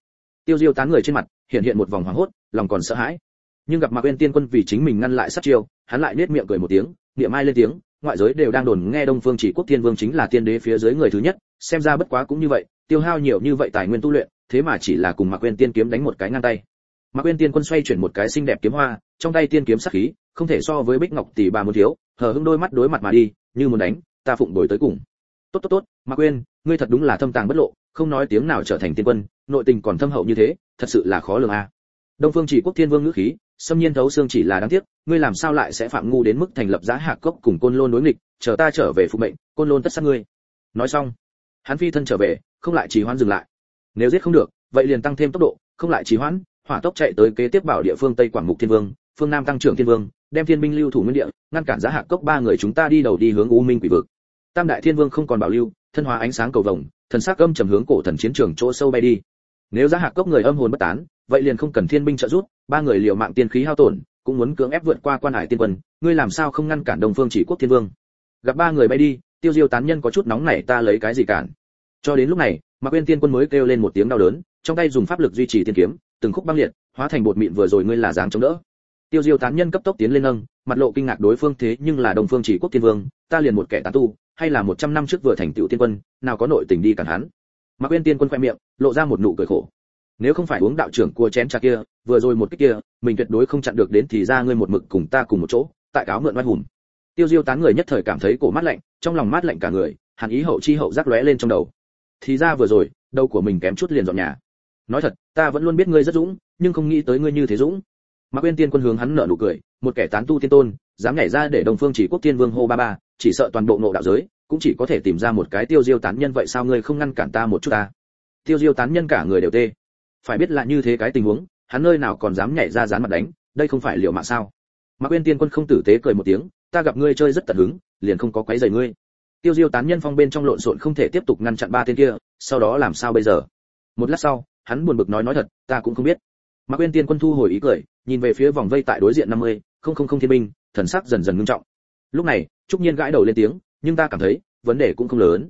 Speaker 1: Tiêu diêu tán người trên mặt, hiện hiện một vòng hoảng hốt, lòng còn sợ hãi. Nhưng gặp mạc uyên tiên quân vì chính mình ngăn lại sát chiêu, hắn lại nết miệng cười một tiếng, niệm mai lên tiếng, ngoại giới đều đang đồn nghe đông phương chỉ quốc thiên vương chính là tiên đế phía dưới người thứ nhất, xem ra bất quá cũng như vậy, tiêu hao nhiều như vậy tài nguyên tu luyện, thế mà chỉ là cùng mạc uyên tiên kiếm đánh một cái ngang tay. Mạc uyên tiên quân xoay chuyển một cái xinh đẹp kiếm hoa, trong tay tiên kiếm sắc khí, không thể so với bích ngọc tỷ bà một thiếu, hờ hững đôi mắt đối mặt mà đi, như muốn đánh ta phụng đổi tới cùng. Tốt tốt tốt Ma Quyên, ngươi thật đúng là thâm tàng bất lộ không nói tiếng nào trở thành tiên quân nội tình còn thâm hậu như thế thật sự là khó lường a. Đông phương chỉ quốc thiên vương ngữ khí xâm nhiên thấu xương chỉ là đáng tiếc ngươi làm sao lại sẽ phạm ngu đến mức thành lập giá hạc cốc cùng côn lôn đối nghịch chờ ta trở về phụ mệnh côn lôn tất sát ngươi. Nói xong hắn phi thân trở về không lại trì hoãn dừng lại. Nếu giết không được vậy liền tăng thêm tốc độ không lại trì hoãn hỏa tốc chạy tới kế tiếp bảo địa phương tây quảng mục thiên vương phương nam tăng trưởng thiên vương đem thiên binh lưu thủ nguyên địa ngăn cản giá hạc cốc ba người chúng ta đi đầu đi hướng u minh quỷ vực tam đại thiên vương không còn bảo lưu, thân hóa ánh sáng cầu vồng, thần sắc âm trầm hướng cổ thần chiến trường chỗ sâu bay đi. Nếu giá hạc cốc người âm hồn bất tán, vậy liền không cần thiên binh trợ giúp, ba người liều mạng tiên khí hao tổn, cũng muốn cưỡng ép vượt qua quan hải tiên quân, ngươi làm sao không ngăn cản đồng phương chỉ quốc thiên vương? Gặp ba người bay đi, tiêu diêu tán nhân có chút nóng nảy, ta lấy cái gì cản? Cho đến lúc này mà quên tiên quân mới kêu lên một tiếng đau đớn, trong tay dùng pháp lực duy trì tiên kiếm, từng khúc băng liệt, hóa thành bột mịn vừa rồi ngươi là dáng chống đỡ. Tiêu diêu tán nhân cấp tốc tiến lên nâng, mặt lộ kinh ngạc đối phương thế nhưng là đồng phương chỉ quốc thiên vương, ta liền một kẻ tán tu hay là một trăm năm trước vừa thành tựu tiên quân, nào có nội tình đi cản hắn. Mạc quên tiên quân khoe miệng, lộ ra một nụ cười khổ. Nếu không phải uống đạo trưởng của chén trà kia, vừa rồi một cái kia, mình tuyệt đối không chặn được đến thì ra ngươi một mực cùng ta cùng một chỗ, tại cáo mượn oai hùng. Tiêu diêu tán người nhất thời cảm thấy cổ mát lạnh, trong lòng mát lạnh cả người, hàn ý hậu chi hậu giác lóe lên trong đầu. Thì ra vừa rồi, đầu của mình kém chút liền dọn nhà. Nói thật, ta vẫn luôn biết ngươi rất dũng, nhưng không nghĩ tới ngươi như thế dũng. Mà quên tiên quân hướng hắn nở nụ cười, một kẻ tán tu tiên tôn dám nhảy ra để đồng phương chỉ quốc tiên vương hô ba ba, chỉ sợ toàn bộ nộ đạo giới cũng chỉ có thể tìm ra một cái tiêu diêu tán nhân vậy sao ngươi không ngăn cản ta một chút ta? Tiêu diêu tán nhân cả người đều tê. Phải biết là như thế cái tình huống, hắn nơi nào còn dám nhảy ra dán mặt đánh, đây không phải liều mạng sao? Mà quên tiên quân không tử tế cười một tiếng, ta gặp ngươi chơi rất tận hứng, liền không có quấy rầy ngươi. Tiêu diêu tán nhân phong bên trong lộn xộn không thể tiếp tục ngăn chặn ba tên kia, sau đó làm sao bây giờ? Một lát sau, hắn buồn bực nói nói thật, ta cũng không biết. Mà quên tiên quân thu hồi ý cười, nhìn về phía vòng vây tại đối diện năm mươi, không không không thiên binh thần sắc dần dần ngưng trọng. Lúc này, trúc nhiên gãi đầu lên tiếng, nhưng ta cảm thấy, vấn đề cũng không lớn.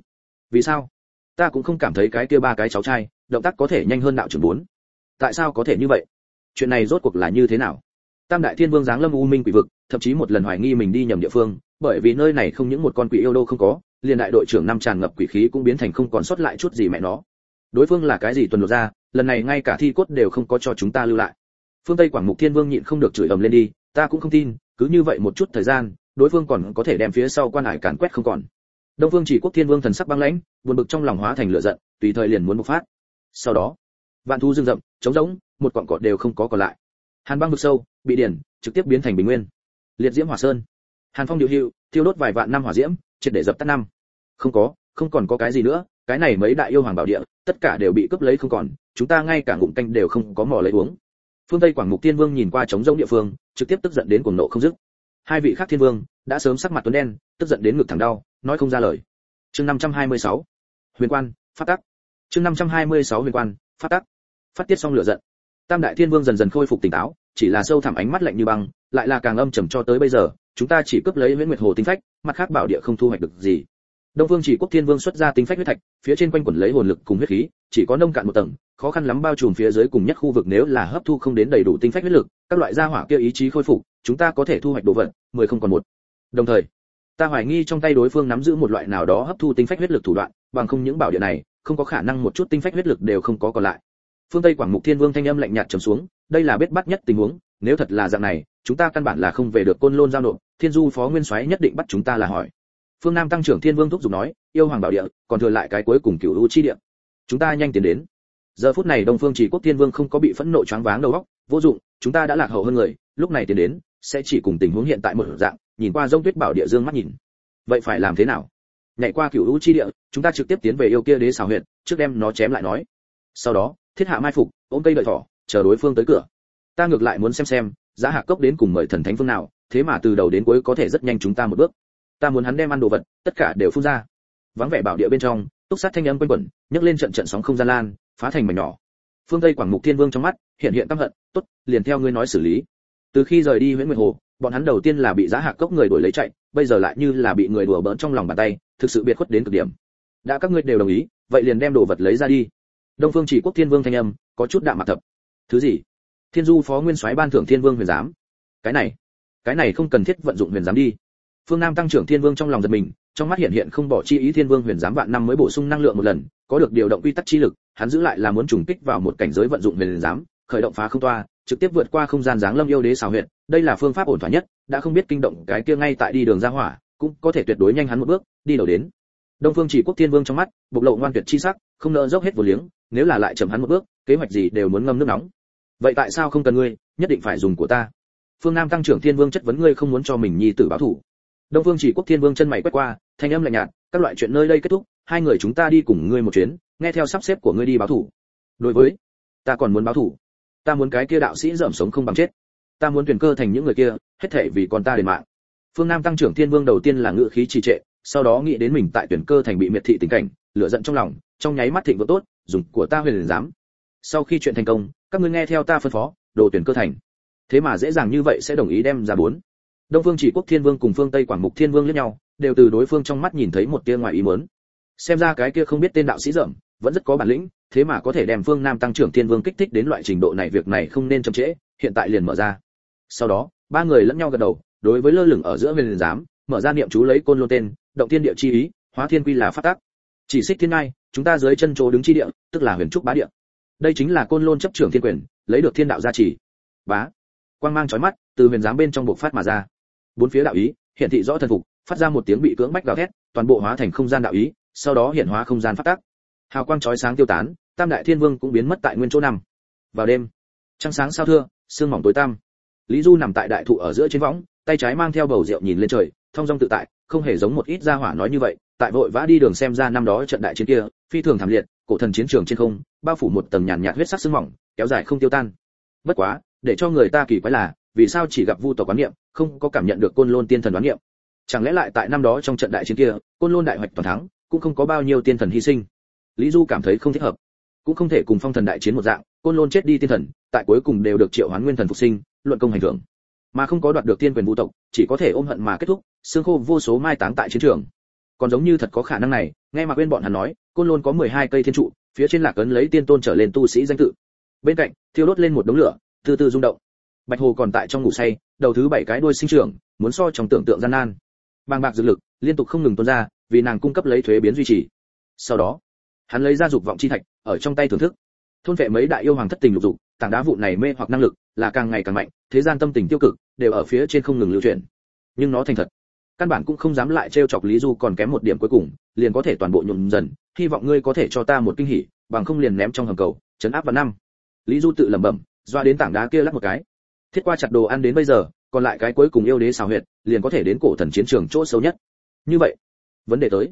Speaker 1: Vì sao? Ta cũng không cảm thấy cái kia ba cái cháu trai, động tác có thể nhanh hơn đạo trưởng bốn. Tại sao có thể như vậy? Chuyện này rốt cuộc là như thế nào? Tam đại thiên vương giáng lâm u minh quỷ vực, thậm chí một lần hoài nghi mình đi nhầm địa phương, bởi vì nơi này không những một con quỷ yêu đô không có, liền đại đội trưởng năm tràn ngập quỷ khí cũng biến thành không còn sót lại chút gì mẹ nó. Đối phương là cái gì tuần lột ra, lần này ngay cả thi cốt đều không có cho chúng ta lưu lại. Phương tây quảng mục thiên vương nhịn không được chửi ầm lên đi, ta cũng không tin cứ như vậy một chút thời gian, đối phương còn có thể đem phía sau quan hải càn quét không còn. Đông phương chỉ quốc thiên vương thần sắc băng lãnh, buồn bực trong lòng hóa thành lửa giận, tùy thời liền muốn bộc phát. Sau đó, vạn thu rừng rậm, trống rỗng, một quặng cọt đều không có còn lại. Hàn băng vực sâu, bị điển, trực tiếp biến thành bình nguyên. Liệt diễm hỏa sơn. Hàn phong điều hiệu, thiêu đốt vài vạn năm hỏa diễm, triệt để dập tắt năm. Không có, không còn có cái gì nữa, cái này mấy đại yêu hoàng bảo địa, tất cả đều bị cướp lấy không còn, chúng ta ngay cả ngụm canh đều không có mò lấy uống phương tây quảng mục thiên vương nhìn qua trống rỗng địa phương, trực tiếp tức giận đến cuồng nộ không dứt. Hai vị khác thiên vương đã sớm sắc mặt tuấn đen, tức giận đến ngực thẳng đau, nói không ra lời. Chương 526. huyền quan phát tắc. Chương 526 huyền quan phát tắc. Phát tiết xong lửa giận. Tam đại thiên vương dần dần khôi phục tỉnh táo, chỉ là sâu thẳm ánh mắt lạnh như băng, lại là càng âm trầm cho tới bây giờ, chúng ta chỉ cướp lấy nguyễn nguyệt hồ tinh phách, mặt khác bảo địa không thu hoạch được gì. Đông vương chỉ quốc thiên vương xuất ra tinh phách huyết thạch, phía trên quanh quẩn lấy hồn lực cùng huyết khí chỉ có nông cạn một tầng, khó khăn lắm bao trùm phía dưới cùng nhất khu vực nếu là hấp thu không đến đầy đủ tinh phách huyết lực, các loại gia hỏa kia ý chí khôi phục, chúng ta có thể thu hoạch đồ vật, mười không còn một. Đồng thời, ta hoài nghi trong tay đối phương nắm giữ một loại nào đó hấp thu tinh phách huyết lực thủ đoạn, bằng không những bảo địa này, không có khả năng một chút tinh phách huyết lực đều không có còn lại. Phương tây quảng mục thiên vương thanh âm lạnh nhạt trầm xuống, đây là biết bắt nhất tình huống, nếu thật là dạng này, chúng ta căn bản là không về được côn lôn giao nộp, thiên du phó nguyên soái nhất định bắt chúng ta là hỏi. Phương nam tăng trưởng thiên vương thúc giục nói, yêu hoàng bảo địa, còn thừa lại cái cuối cùng cửu u chi địa chúng ta nhanh tiến đến. Giờ phút này đông phương chỉ quốc thiên vương không có bị phẫn nộ choáng váng đầu óc, vô dụng, chúng ta đã lạc hậu hơn người, lúc này tiến đến, sẽ chỉ cùng tình huống hiện tại một dạng, nhìn qua rông tuyết bảo địa dương mắt nhìn. Vậy phải làm thế nào? Nhảy qua cựu u chi địa, chúng ta trực tiếp tiến về yêu kia đế xào huyện, trước đem nó chém lại nói. Sau đó, thiết hạ mai phục, ôm cây đợi thỏ, chờ đối phương tới cửa. Ta ngược lại muốn xem xem, giá hạ cốc đến cùng mời thần thánh phương nào, thế mà từ đầu đến cuối có thể rất nhanh chúng ta một bước. Ta muốn hắn đem ăn đồ vật, tất cả đều phun ra. Vắng vẻ bảo địa bên trong túc sát thanh âm quanh quẩn, nhấc lên trận trận sóng không gian lan, phá thành mảnh nhỏ. Phương tây quảng mục thiên vương trong mắt hiện hiện căm hận, tốt, liền theo ngươi nói xử lý. Từ khi rời đi huyện nguyệt hồ, bọn hắn đầu tiên là bị giá hạ cốc người đuổi lấy chạy, bây giờ lại như là bị người đùa bỡn trong lòng bàn tay, thực sự biệt khuất đến cực điểm. Đã các ngươi đều đồng ý, vậy liền đem đồ vật lấy ra đi. Đông phương chỉ quốc thiên vương thanh âm có chút đạm mặt thập. Thứ gì? Thiên du phó nguyên soái ban thưởng thiên vương huyền giám. Cái này cái này không cần thiết vận dụng huyền giám đi. Phương nam tăng trưởng thiên vương trong lòng giật mình trong mắt hiện hiện không bỏ chi ý thiên vương huyền giám vạn năm mới bổ sung năng lượng một lần, có được điều động quy tắc chi lực, hắn giữ lại là muốn trùng kích vào một cảnh giới vận dụng huyền giám, khởi động phá không toa, trực tiếp vượt qua không gian giáng lâm yêu đế xào huyện đây là phương pháp ổn thỏa nhất, đã không biết kinh động cái kia ngay tại đi đường ra hỏa, cũng có thể tuyệt đối nhanh hắn một bước, đi đầu đến. Đông phương chỉ quốc thiên vương trong mắt, bộc lộ ngoan tuyệt chi sắc, không nỡ dốc hết vô liếng, nếu là lại chậm hắn một bước, kế hoạch gì đều muốn ngâm nước nóng. Vậy tại sao không cần ngươi, nhất định phải dùng của ta. Phương nam tăng trưởng thiên vương chất vấn ngươi không muốn cho mình nhi tử báo thủ đông phương chỉ quốc thiên vương chân mày quét qua, thanh âm lạnh nhạt, các loại chuyện nơi đây kết thúc, hai người chúng ta đi cùng ngươi một chuyến, nghe theo sắp xếp của ngươi đi báo thủ. Đối với, ta còn muốn báo thủ. Ta muốn cái kia đạo sĩ dởm sống không bằng chết. Ta muốn tuyển cơ thành những người kia, hết thể vì con ta đền mạng. Phương nam tăng trưởng thiên vương đầu tiên là ngự khí trì trệ, sau đó nghĩ đến mình tại tuyển cơ thành bị miệt thị tình cảnh, lửa giận trong lòng, trong nháy mắt thịnh vượng tốt, dùng của ta huyền dám sau khi chuyện thành công, các ngươi nghe theo ta phân phó, đồ tuyển cơ thành. Thế mà dễ dàng như vậy sẽ đồng ý đem ra bốn đông phương chỉ quốc thiên vương cùng phương tây quảng mục thiên vương lẫn nhau, đều từ đối phương trong mắt nhìn thấy một tia ngoài ý muốn. Xem ra cái kia không biết tên đạo sĩ dởm, vẫn rất có bản lĩnh, thế mà có thể đem phương nam tăng trưởng thiên vương kích thích đến loại trình độ này, việc này không nên chậm trễ, hiện tại liền mở ra. Sau đó, ba người lẫn nhau gật đầu, đối với lơ lửng ở giữa huyền giám, mở ra niệm chú lấy côn lôn tên, động thiên địa chi ý, hóa thiên quy là phát tác. Chỉ xích thiên ngai, chúng ta dưới chân chỗ đứng chi địa, tức là huyền trúc bá địa. Đây chính là côn lôn chấp trưởng thiên quyền, lấy được thiên đạo gia trì. Bá. Quang mang chói mắt, từ huyền giám bên trong bộc phát mà ra bốn phía đạo ý hiện thị rõ thần phục, phát ra một tiếng bị cưỡng bách gào thét, toàn bộ hóa thành không gian đạo ý, sau đó hiện hóa không gian phát tác hào quang chói sáng tiêu tán, tam đại thiên vương cũng biến mất tại nguyên chỗ nằm. Vào đêm, trăng sáng sao thưa, sương mỏng tối tăm. Lý du nằm tại đại thụ ở giữa trên võng, tay trái mang theo bầu rượu nhìn lên trời, thông dong tự tại, không hề giống một ít gia hỏa nói như vậy, tại vội vã đi đường xem ra năm đó trận đại chiến kia, phi thường thảm liệt, cổ thần chiến trường trên không, bao phủ một tầng nhàn nhạt huyết sắc sương mỏng, kéo dài không tiêu tan. Bất quá, để cho người ta kỳ quái là vì sao chỉ gặp vu tộc quán niệm, không có cảm nhận được côn lôn tiên thần quán niệm? Chẳng lẽ lại tại năm đó trong trận đại chiến kia, côn lôn đại hoạch toàn thắng, cũng không có bao nhiêu tiên thần hy sinh? Lý du cảm thấy không thích hợp. Cũng không thể cùng phong thần đại chiến một dạng, côn lôn chết đi tiên thần, tại cuối cùng đều được triệu hoán nguyên thần phục sinh, luận công hành thưởng. Mà không có đoạt được tiên quyền vũ tộc, chỉ có thể ôm hận mà kết thúc, xương khô vô số mai táng tại chiến trường. Còn giống như thật có khả năng này, nghe mà quên bọn hắn nói, côn lôn có 12 cây thiên trụ, phía trên lạc ấn lấy tiên tôn trở lên tu sĩ danh tự. Bên cạnh, thiêu đốt lên một đống lửa, từ từ rung động bạch hồ còn tại trong ngủ say, đầu thứ bảy cái đuôi sinh trưởng, muốn so trong tưởng tượng gian nan. Bàng bạc dược lực liên tục không ngừng tuôn ra, vì nàng cung cấp lấy thuế biến duy trì. Sau đó, hắn lấy ra dục vọng chi thạch, ở trong tay thưởng thức. Thôn vệ mấy đại yêu hoàng thất tình lục dục, tảng đá vụ này mê hoặc năng lực là càng ngày càng mạnh, thế gian tâm tình tiêu cực đều ở phía trên không ngừng lưu chuyển. Nhưng nó thành thật. Căn bản cũng không dám lại trêu chọc lý du còn kém một điểm cuối cùng, liền có thể toàn bộ nhuộm dần, hy vọng ngươi có thể cho ta một kinh hỉ, bằng không liền ném trong hầm cầu, chấn áp vào năm. Lý du tự lẩm bẩm, doa đến tảng đá kia lắc một cái thiết qua chặt đồ ăn đến bây giờ, còn lại cái cuối cùng yêu đế xào huyệt, liền có thể đến cổ thần chiến trường chỗ xấu nhất. Như vậy, vấn đề tới.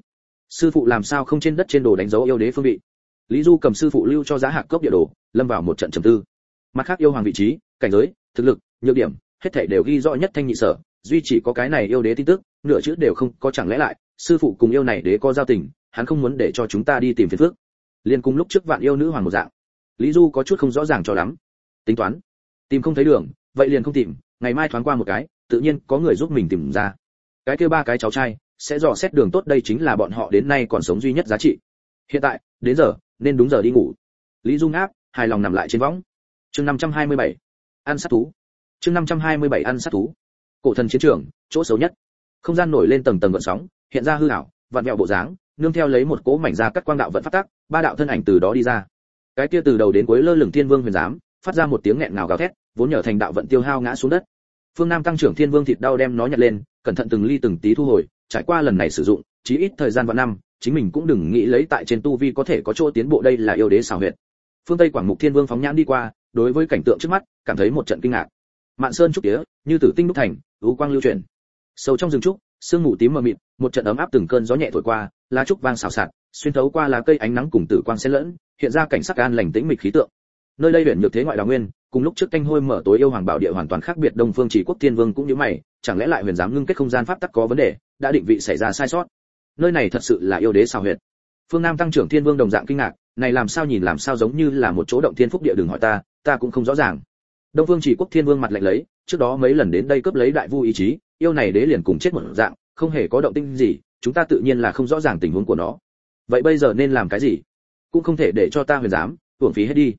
Speaker 1: Sư phụ làm sao không trên đất trên đồ đánh dấu yêu đế phương vị? Lý du cầm sư phụ lưu cho giá hạc cốc địa đồ, lâm vào một trận trầm tư. Mặt khác yêu hoàng vị trí, cảnh giới, thực lực, nhược điểm, hết thảy đều ghi rõ nhất thanh nhị sở, duy chỉ có cái này yêu đế tin tức, nửa chữ đều không có chẳng lẽ lại, sư phụ cùng yêu này đế có giao tình, hắn không muốn để cho chúng ta đi tìm phiền phước liên cùng lúc trước vạn yêu nữ hoàng một dạng. Lý du có chút không rõ ràng cho lắm. Tính toán. Tìm không thấy đường vậy liền không tìm, ngày mai thoáng qua một cái, tự nhiên có người giúp mình tìm ra. Cái kia ba cái cháu trai, sẽ dò xét đường tốt đây chính là bọn họ đến nay còn sống duy nhất giá trị. Hiện tại, đến giờ, nên đúng giờ đi ngủ. Lý dung áp, hài lòng nằm lại trên võng. Chương 527. ăn sát thú. Chương 527 ăn sát thú. Cổ thần chiến trường, chỗ xấu nhất. Không gian nổi lên tầng tầng gợn sóng, hiện ra hư ảo, vặn vẹo bộ dáng, nương theo lấy một cỗ mảnh ra cắt quang đạo vận phát tác ba đạo thân ảnh từ đó đi ra. Cái kia từ đầu đến cuối lơ lửng thiên vương huyền giám phát ra một tiếng nghẹn ngào gào thét, vốn nhờ thành đạo vận tiêu hao ngã xuống đất. Phương nam tăng trưởng thiên vương thịt đau đem nó nhặt lên, cẩn thận từng ly từng tí thu hồi, trải qua lần này sử dụng, chí ít thời gian vạn năm, chính mình cũng đừng nghĩ lấy tại trên tu vi có thể có chỗ tiến bộ đây là yêu đế xảo huyệt. Phương tây quảng mục thiên vương phóng nhãn đi qua, đối với cảnh tượng trước mắt, cảm thấy một trận kinh ngạc. Mạn sơn trúc tía, như tử tinh đúc thành, u quang lưu truyền sâu trong rừng trúc, sương mù tím mờ mịt, một trận ấm áp từng cơn gió nhẹ thổi qua, lá trúc vang xào xạc, xuyên thấu qua lá cây ánh nắng cùng tử quang xen lẫn, hiện ra cảnh sắc an lành tĩnh mịch khí tượng nơi đây huyện nhược thế ngoại đào nguyên, cùng lúc trước canh hôi mở tối yêu hoàng bảo địa hoàn toàn khác biệt đông phương chỉ quốc thiên vương cũng như mày, chẳng lẽ lại huyền giám ngưng kết không gian pháp tắc có vấn đề, đã định vị xảy ra sai sót? Nơi này thật sự là yêu đế sao huyệt. Phương nam tăng trưởng thiên vương đồng dạng kinh ngạc, này làm sao nhìn làm sao giống như là một chỗ động thiên phúc địa đừng hỏi ta ta cũng không rõ ràng. Đông phương chỉ quốc thiên vương mặt lạnh lấy, trước đó mấy lần đến đây cướp lấy đại vu ý chí, yêu này đế liền cùng chết một dạng, không hề có động tinh gì, chúng ta tự nhiên là không rõ ràng tình huống của nó. Vậy bây giờ nên làm cái gì? Cũng không thể để cho ta huyền giám, hưởng phí hết đi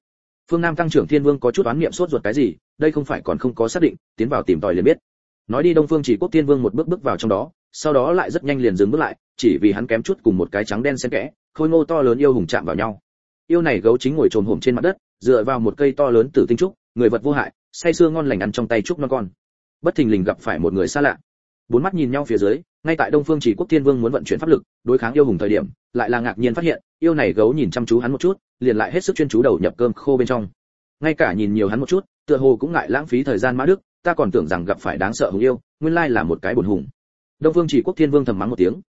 Speaker 1: phương nam tăng trưởng thiên vương có chút oán niệm sốt ruột cái gì, đây không phải còn không có xác định, tiến vào tìm tòi liền biết. Nói đi đông phương chỉ quốc thiên vương một bước bước vào trong đó, sau đó lại rất nhanh liền dừng bước lại, chỉ vì hắn kém chút cùng một cái trắng đen xen kẽ, khôi ngô to lớn yêu hùng chạm vào nhau. Yêu này gấu chính ngồi trồm hổm trên mặt đất, dựa vào một cây to lớn tử tinh trúc, người vật vô hại, say sưa ngon lành ăn trong tay trúc non con. Bất thình lình gặp phải một người xa lạ. Bốn mắt nhìn nhau phía dưới, ngay tại đông phương chỉ quốc thiên vương muốn vận chuyển pháp lực, đối kháng yêu hùng thời điểm, lại là ngạc nhiên phát hiện, yêu này gấu nhìn chăm chú hắn một chút liền lại hết sức chuyên chú đầu nhập cơm khô bên trong. Ngay cả nhìn nhiều hắn một chút, tựa hồ cũng ngại lãng phí thời gian mã đức, ta còn tưởng rằng gặp phải đáng sợ hùng yêu, nguyên lai là một cái buồn hùng. Đông vương chỉ quốc thiên vương thầm mắng một tiếng.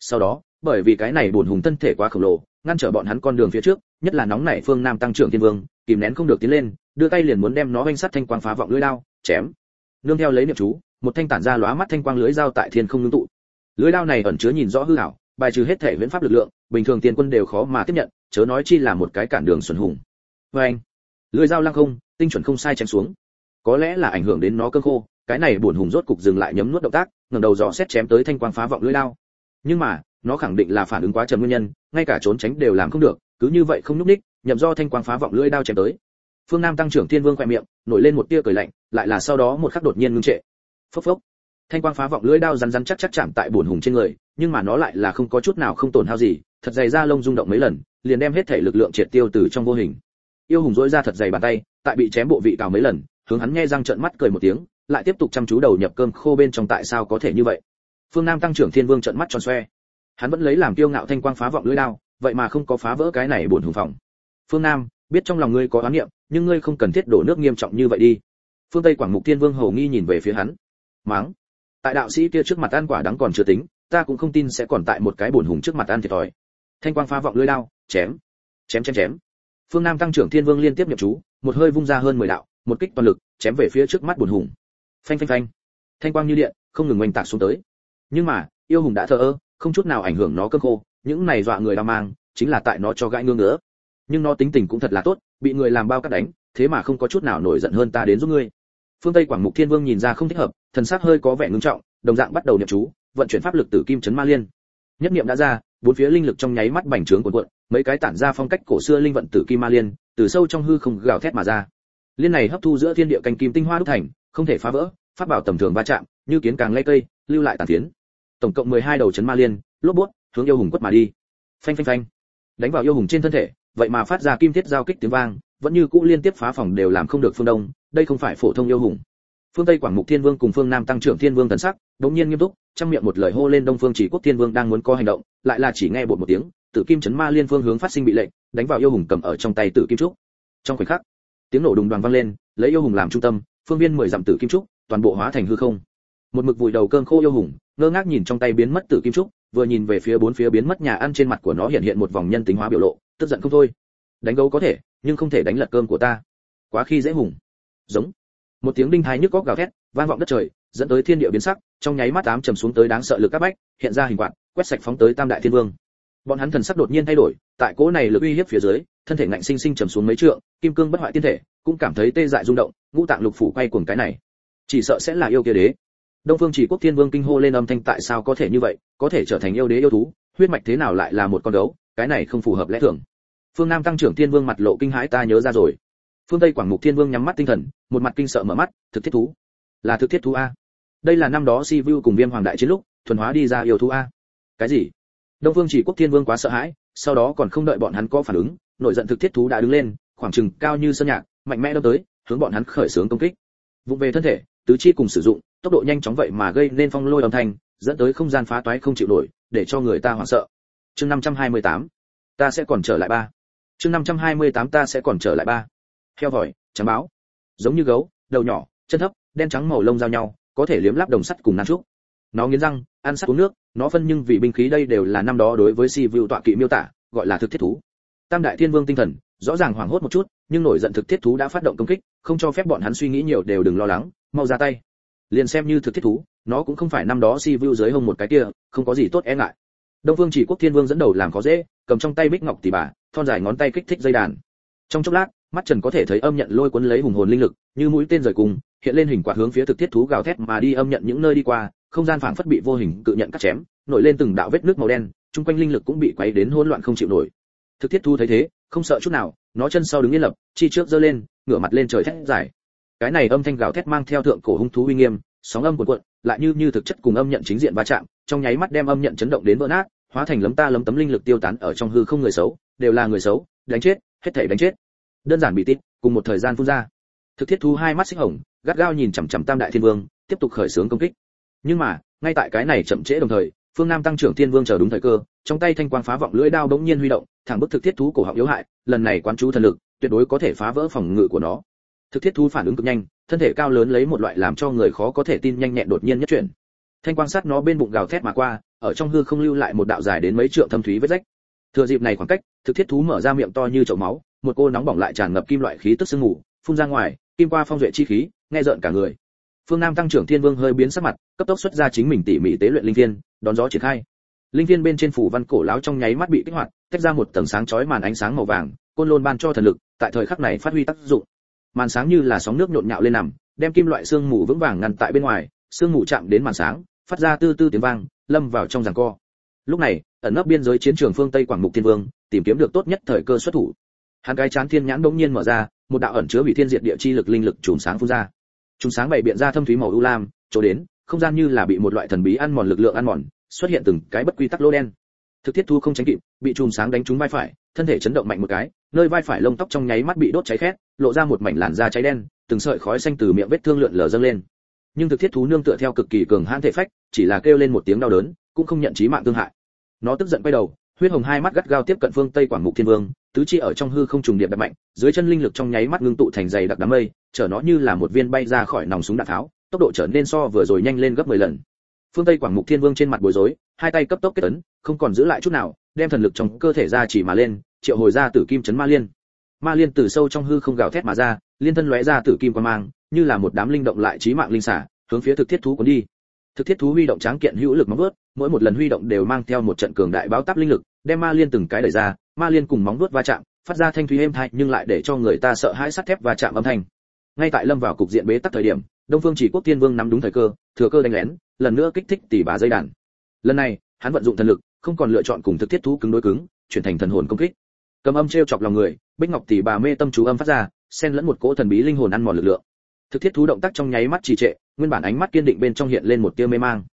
Speaker 1: Sau đó, bởi vì cái này buồn hùng thân thể quá khổng lồ, ngăn trở bọn hắn con đường phía trước, nhất là nóng nảy phương nam tăng trưởng thiên vương, kìm nén không được tiến lên, đưa tay liền muốn đem nó vanh sắt thanh quang phá vọng lưỡi đao, chém. Nương theo lấy niệm chú, một thanh tản ra lóa mắt thanh quang lưới dao tại thiên không ngưng tụ. Lưới đao này ẩn chứa nhìn rõ hư ảo, bài trừ hết thể viễn pháp lực lượng bình thường tiền quân đều khó mà tiếp nhận, chớ nói chi là một cái cản đường xuân hùng. Vê anh, lưỡi dao lăng không, tinh chuẩn không sai chém xuống. Có lẽ là ảnh hưởng đến nó cơ khô, cái này buồn hùng rốt cục dừng lại nhấm nuốt động tác, ngẩng đầu dò xét chém tới thanh quang phá vọng lưỡi dao. nhưng mà, nó khẳng định là phản ứng quá trầm nguyên nhân, ngay cả trốn tránh đều làm không được, cứ như vậy không nhúc ních nhậm do thanh quang phá vọng lưỡi đao chém tới. Phương nam tăng trưởng thiên vương quẹ miệng, nổi lên một tia cười lạnh, lại là sau đó một khắc đột nhiên ngưng trệ. Phốc phốc. Thanh quang phá vọng lưỡi đao rắn rắn chắc chắc chạm tại buồn hùng trên người, nhưng mà nó lại là không có chút nào không tổn hao gì thật dày da lông rung động mấy lần, liền đem hết thể lực lượng triệt tiêu từ trong vô hình. Yêu hùng dỗi ra thật dày bàn tay, tại bị chém bộ vị cào mấy lần, hướng hắn nghe răng trợn mắt cười một tiếng, lại tiếp tục chăm chú đầu nhập cơm khô bên trong tại sao có thể như vậy. Phương nam tăng trưởng thiên vương trợn mắt tròn xoe. Hắn vẫn lấy làm kiêu ngạo thanh quang phá vọng lưỡi đao, vậy mà không có phá vỡ cái này buồn hùng phòng. Phương nam, biết trong lòng ngươi có oán niệm, nhưng ngươi không cần thiết đổ nước nghiêm trọng như vậy đi. Phương tây quảng mục thiên vương hầu nghi nhìn về phía hắn. Máng. Tại đạo sĩ kia trước mặt ăn quả đắng còn chưa tính, ta cũng không tin sẽ còn tại một cái buồn hùng trước mặt ăn thiệt thòi thanh quang phá vọng lưỡi đao, chém chém chém chém. Phương nam tăng trưởng thiên vương liên tiếp nhập chú, một hơi vung ra hơn mười đạo, một kích toàn lực, chém về phía trước mắt bùn hùng. Phanh phanh phanh. Thanh quang như điện, không ngừng oanh tạc xuống tới. Nhưng mà, yêu hùng đã thờ ơ, không chút nào ảnh hưởng nó cơm khô, những này dọa người đau mang, chính là tại nó cho gãi ngương nữa nhưng nó tính tình cũng thật là tốt, bị người làm bao cắt đánh, thế mà không có chút nào nổi giận hơn ta đến giúp ngươi. Phương tây quảng mục thiên vương nhìn ra không thích hợp, thần sắc hơi có vẻ ngưng trọng, đồng dạng bắt đầu niệm chú, vận chuyển pháp lực tử kim chấn ma liên. Nhất niệm đã ra bốn phía linh lực trong nháy mắt bành trướng cuộn cuộn, mấy cái tản ra phong cách cổ xưa linh vận tử kim ma liên từ sâu trong hư không gào thét mà ra. Liên này hấp thu giữa thiên địa canh kim tinh hoa đúc thành, không thể phá vỡ, pháp bảo tầm thường va chạm, như kiến càng lay cây, lưu lại tàn tiến tổng cộng 12 đầu chấn ma liên, lốp bút, hướng yêu hùng quất mà đi. Phanh phanh phanh. Đánh vào yêu hùng trên thân thể, vậy mà phát ra kim thiết giao kích tiếng vang, vẫn như cũ liên tiếp phá phòng đều làm không được phương đông, đây không phải phổ thông yêu hùng phương tây quảng mục thiên vương cùng phương nam tăng trưởng thiên vương thần sắc, đống nhiên nghiêm túc, trong miệng một lời hô lên đông phương chỉ quốc thiên vương đang muốn có hành động, lại là chỉ nghe bột một tiếng, tử kim chấn ma liên phương hướng phát sinh bị lệnh, đánh vào yêu hùng cầm ở trong tay tử kim trúc. Trong khoảnh khắc, tiếng nổ đùng đoàn vang lên, lấy yêu hùng làm trung tâm, phương viên mười dặm tử kim trúc, toàn bộ hóa thành hư không. Một mực vùi đầu cơn khô yêu hùng, ngơ ngác nhìn trong tay biến mất tử kim trúc, vừa nhìn về phía bốn phía biến mất nhà ăn trên mặt của nó hiện hiện một vòng nhân tính hóa biểu lộ, tức giận không thôi. Đánh gấu có thể, nhưng không thể đánh lật cơm của ta. Quá khi dễ hùng. Giống một tiếng đinh thái nhức góc gào thét, vang vọng đất trời, dẫn tới thiên địa biến sắc, trong nháy mắt ám trầm xuống tới đáng sợ lực các bách, hiện ra hình quạt, quét sạch phóng tới tam đại thiên vương. Bọn hắn thần sắc đột nhiên thay đổi, tại cỗ này lực uy hiếp phía dưới, thân thể ngạnh sinh sinh trầm xuống mấy trượng, kim cương bất hoại tiên thể, cũng cảm thấy tê dại rung động, ngũ tạng lục phủ quay cuồng cái này. Chỉ sợ sẽ là yêu kia đế. Đông phương chỉ quốc thiên vương kinh hô lên âm thanh tại sao có thể như vậy, có thể trở thành yêu đế yêu thú, huyết mạch thế nào lại là một con gấu, cái này không phù hợp lẽ thường. Phương nam tăng trưởng thiên vương mặt lộ kinh hãi, ta nhớ ra rồi phương tây quảng mục thiên vương nhắm mắt tinh thần, một mặt kinh sợ mở mắt, thực thiết thú. Là thực thiết thú a. Đây là năm đó si vu cùng viêm hoàng đại chiến lúc, thuần hóa đi ra yêu thú a. Cái gì? Đông phương chỉ quốc thiên vương quá sợ hãi, sau đó còn không đợi bọn hắn có phản ứng nội giận thực thiết thú đã đứng lên, khoảng chừng cao như sơn nhạc, mạnh mẽ đâm tới, hướng bọn hắn khởi xướng công kích. Vụng về thân thể, tứ chi cùng sử dụng, tốc độ nhanh chóng vậy mà gây nên phong lôi âm thanh, dẫn tới không gian phá toái không chịu nổi, để cho người ta hoảng sợ. Chương 528 ta sẽ còn trở lại ba. Chương 528 ta sẽ còn trở lại ba heo vòi, trắng báo. Giống như gấu, đầu nhỏ, chân thấp, đen trắng màu lông giao nhau, có thể liếm láp đồng sắt cùng nan trúc. Nó nghiến răng, ăn sắt uống nước, nó phân nhưng vì binh khí đây đều là năm đó đối với si vưu tọa kỵ miêu tả, gọi là thực thiết thú. Tam đại thiên vương tinh thần, rõ ràng hoảng hốt một chút, nhưng nổi giận thực thiết thú đã phát động công kích, không cho phép bọn hắn suy nghĩ nhiều đều đừng lo lắng, mau ra tay. Liền xem như thực thiết thú, nó cũng không phải năm đó si vưu dưới hông một cái kia, không có gì tốt e ngại. Đông vương chỉ quốc thiên vương dẫn đầu làm khó dễ, cầm trong tay bích ngọc tỷ bà, thon dài ngón tay kích thích dây đàn. Trong chốc lát mắt trần có thể thấy âm nhận lôi cuốn lấy hùng hồn linh lực, như mũi tên rời cùng, hiện lên hình quạt hướng phía thực thiết thú gào thét mà đi âm nhận những nơi đi qua, không gian phảng phất bị vô hình cự nhận cắt chém, nổi lên từng đạo vết nước màu đen, chung quanh linh lực cũng bị quấy đến hỗn loạn không chịu nổi. Thực thiết thú thấy thế, không sợ chút nào, nó chân sau đứng yên lập, chi trước giơ lên, ngửa mặt lên trời thét dài. Cái này âm thanh gào thét mang theo thượng cổ hung thú uy nghiêm, sóng âm cuộn cuộn, lại như như thực chất cùng âm nhận chính diện va chạm, trong nháy mắt đem âm nhận chấn động đến vỡ nát, hóa thành lấm ta lấm tấm linh lực tiêu tán ở trong hư không người xấu, đều là người xấu, đánh chết, hết thảy đánh chết đơn giản bị tít, cùng một thời gian phun ra. Thực thiết thú hai mắt xích hồng, gắt gao nhìn chằm chằm tam đại thiên vương, tiếp tục khởi xướng công kích. Nhưng mà, ngay tại cái này chậm trễ đồng thời, phương nam tăng trưởng thiên vương chờ đúng thời cơ, trong tay thanh quang phá vọng lưỡi đao bỗng nhiên huy động, thẳng bức thực thiết thú cổ họng yếu hại, lần này quán chú thần lực, tuyệt đối có thể phá vỡ phòng ngự của nó. Thực thiết thú phản ứng cực nhanh, thân thể cao lớn lấy một loại làm cho người khó có thể tin nhanh nhẹn đột nhiên nhất chuyển. Thanh quang sát nó bên bụng gào thét mà qua, ở trong hư không lưu lại một đạo dài đến mấy trượng thâm thúy vết rách. Thừa dịp này khoảng cách, thực thiết thú mở ra miệng to như chậu máu một cô nóng bỏng lại tràn ngập kim loại khí tức sương ngủ phun ra ngoài, kim qua phong duệ chi khí, nghe rợn cả người. Phương nam tăng trưởng thiên vương hơi biến sắc mặt, cấp tốc xuất ra chính mình tỉ mỉ tế luyện linh viên đón gió triển khai. Linh viên bên trên phủ văn cổ lão trong nháy mắt bị kích hoạt, tách ra một tầng sáng chói màn ánh sáng màu vàng, côn lôn ban cho thần lực, tại thời khắc này phát huy tác dụng. Màn sáng như là sóng nước nhộn nhạo lên nằm, đem kim loại xương mù vững vàng ngăn tại bên ngoài xương mù chạm đến màn sáng, phát ra tư tư tiếng vang, lâm vào trong giằng co. Lúc này, ẩn nấp biên giới chiến trường phương tây quảng mục thiên vương, tìm kiếm được tốt nhất thời cơ xuất thủ hắn cái chán thiên nhãn bỗng nhiên mở ra, một đạo ẩn chứa hủy thiên diệt địa chi lực linh lực chùm sáng phun ra. Chùm sáng bảy biện ra thâm thúy màu u lam, chỗ đến, không gian như là bị một loại thần bí ăn mòn lực lượng ăn mòn, xuất hiện từng cái bất quy tắc lô đen. Thực thiết thu không tránh kịp, bị chùm sáng đánh trúng vai phải, thân thể chấn động mạnh một cái, nơi vai phải lông tóc trong nháy mắt bị đốt cháy khét, lộ ra một mảnh làn da cháy đen, từng sợi khói xanh từ miệng vết thương lượn lờ dâng lên. Nhưng thực thiết thú nương tựa theo cực kỳ cường hãn thể phách, chỉ là kêu lên một tiếng đau đớn, cũng không nhận chí mạng thương hại. Nó tức giận quay đầu, huyết hồng hai mắt gắt gao tiếp cận phương tây quảng mục thiên vương tứ chi ở trong hư không trùng điệp đập mạnh, dưới chân linh lực trong nháy mắt ngưng tụ thành dày đặc đám mây, chở nó như là một viên bay ra khỏi nòng súng đạn tháo, tốc độ trở nên so vừa rồi nhanh lên gấp 10 lần. Phương tây quảng mục thiên vương trên mặt bối rối, hai tay cấp tốc kết ấn, không còn giữ lại chút nào, đem thần lực trong cơ thể ra chỉ mà lên, triệu hồi ra tử kim chấn ma liên. Ma liên từ sâu trong hư không gào thét mà ra, liên thân lóe ra tử kim quang mang, như là một đám linh động lại trí mạng linh xả, hướng phía thực thiết thú cuốn đi. Thực thiết thú huy động tráng kiện hữu lực móng vuốt mỗi một lần huy động đều mang theo một trận cường đại báo táp linh lực đem ma liên từng cái đẩy ra, ma liên cùng móng vuốt va chạm, phát ra thanh thúy êm thai nhưng lại để cho người ta sợ hãi sắt thép va chạm âm thanh. Ngay tại lâm vào cục diện bế tắc thời điểm, đông phương chỉ quốc tiên vương nắm đúng thời cơ, thừa cơ đánh lén, lần nữa kích thích tỷ bà dây đàn. Lần này, hắn vận dụng thần lực, không còn lựa chọn cùng thực thiết thú cứng đối cứng, chuyển thành thần hồn công kích. Cầm âm treo chọc lòng người, bích ngọc tỷ bà mê tâm chú âm phát ra, xen lẫn một cỗ thần bí linh hồn ăn mòn lực lượng. Thực thiết thú động tác trong nháy mắt trì trệ, nguyên bản ánh mắt kiên định bên trong hiện lên một tia mê mang.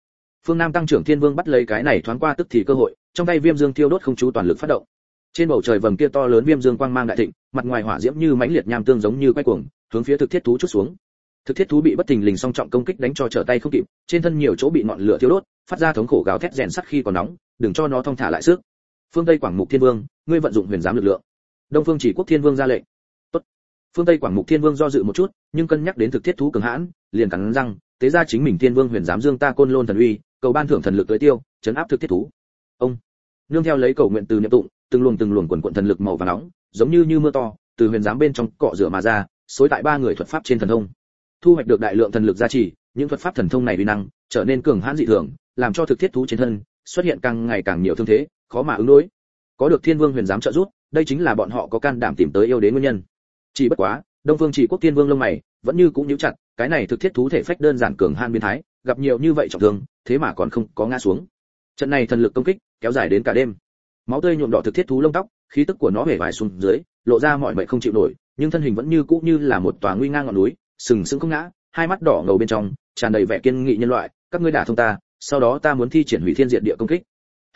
Speaker 1: Phương nam tăng trưởng thiên vương bắt lấy cái này thoáng qua tức thì cơ hội trong tay viêm dương thiêu đốt không chú toàn lực phát động. Trên bầu trời vầng kia to lớn viêm dương quang mang đại thịnh, mặt ngoài hỏa diễm như mãnh liệt nham tương giống như quay cuồng, hướng phía thực thiết thú chút xuống. Thực thiết thú bị bất thình lình song trọng công kích đánh cho trở tay không kịp, trên thân nhiều chỗ bị ngọn lửa thiêu đốt, phát ra thống khổ gào thét rèn sắt khi còn nóng, đừng cho nó thong thả lại sức. Phương tây quảng mục thiên vương, ngươi vận dụng huyền giám lực lượng. Đông phương chỉ quốc thiên vương ra lệnh. Tốt. Phương tây quảng mục thiên vương do dự một chút, nhưng cân nhắc đến thực thiết thú cường hãn, liền cắn răng, tế ra chính mình thiên vương huyền giám dương ta côn lôn thần uy, cầu ban thưởng thần lực tới tiêu, chấn áp thực thiết thú. Ông nương theo lấy cầu nguyện từ niệm tụng, từng luồng từng luồng quần quận thần lực màu vàng nóng, giống như như mưa to, từ huyền giám bên trong cọ rửa mà ra, xối tại ba người thuật pháp trên thần thông. Thu hoạch được đại lượng thần lực gia trì, những thuật pháp thần thông này uy năng trở nên cường hãn dị thường, làm cho thực thiết thú trên thân xuất hiện càng ngày càng nhiều thương thế, khó mà ứng đối. Có được thiên vương huyền giám trợ giúp, đây chính là bọn họ có can đảm tìm tới yêu đến nguyên nhân. Chỉ bất quá, đông phương chỉ quốc thiên vương lông mày vẫn như cũng nhíu chặt, cái này thực thiết thú thể phách đơn giản cường hãn biến thái, gặp nhiều như vậy trọng thương, thế mà còn không có ngã xuống. Trận này thần lực công kích kéo dài đến cả đêm. Máu tươi nhuộm đỏ thực thiết thú lông tóc, khí tức của nó hể vải xuống dưới, lộ ra mọi mệnh không chịu nổi, nhưng thân hình vẫn như cũ như là một tòa nguy ngang ngọn núi, sừng sững không ngã, hai mắt đỏ ngầu bên trong, tràn đầy vẻ kiên nghị nhân loại, các ngươi đả thông ta, sau đó ta muốn thi triển hủy thiên diệt địa công kích.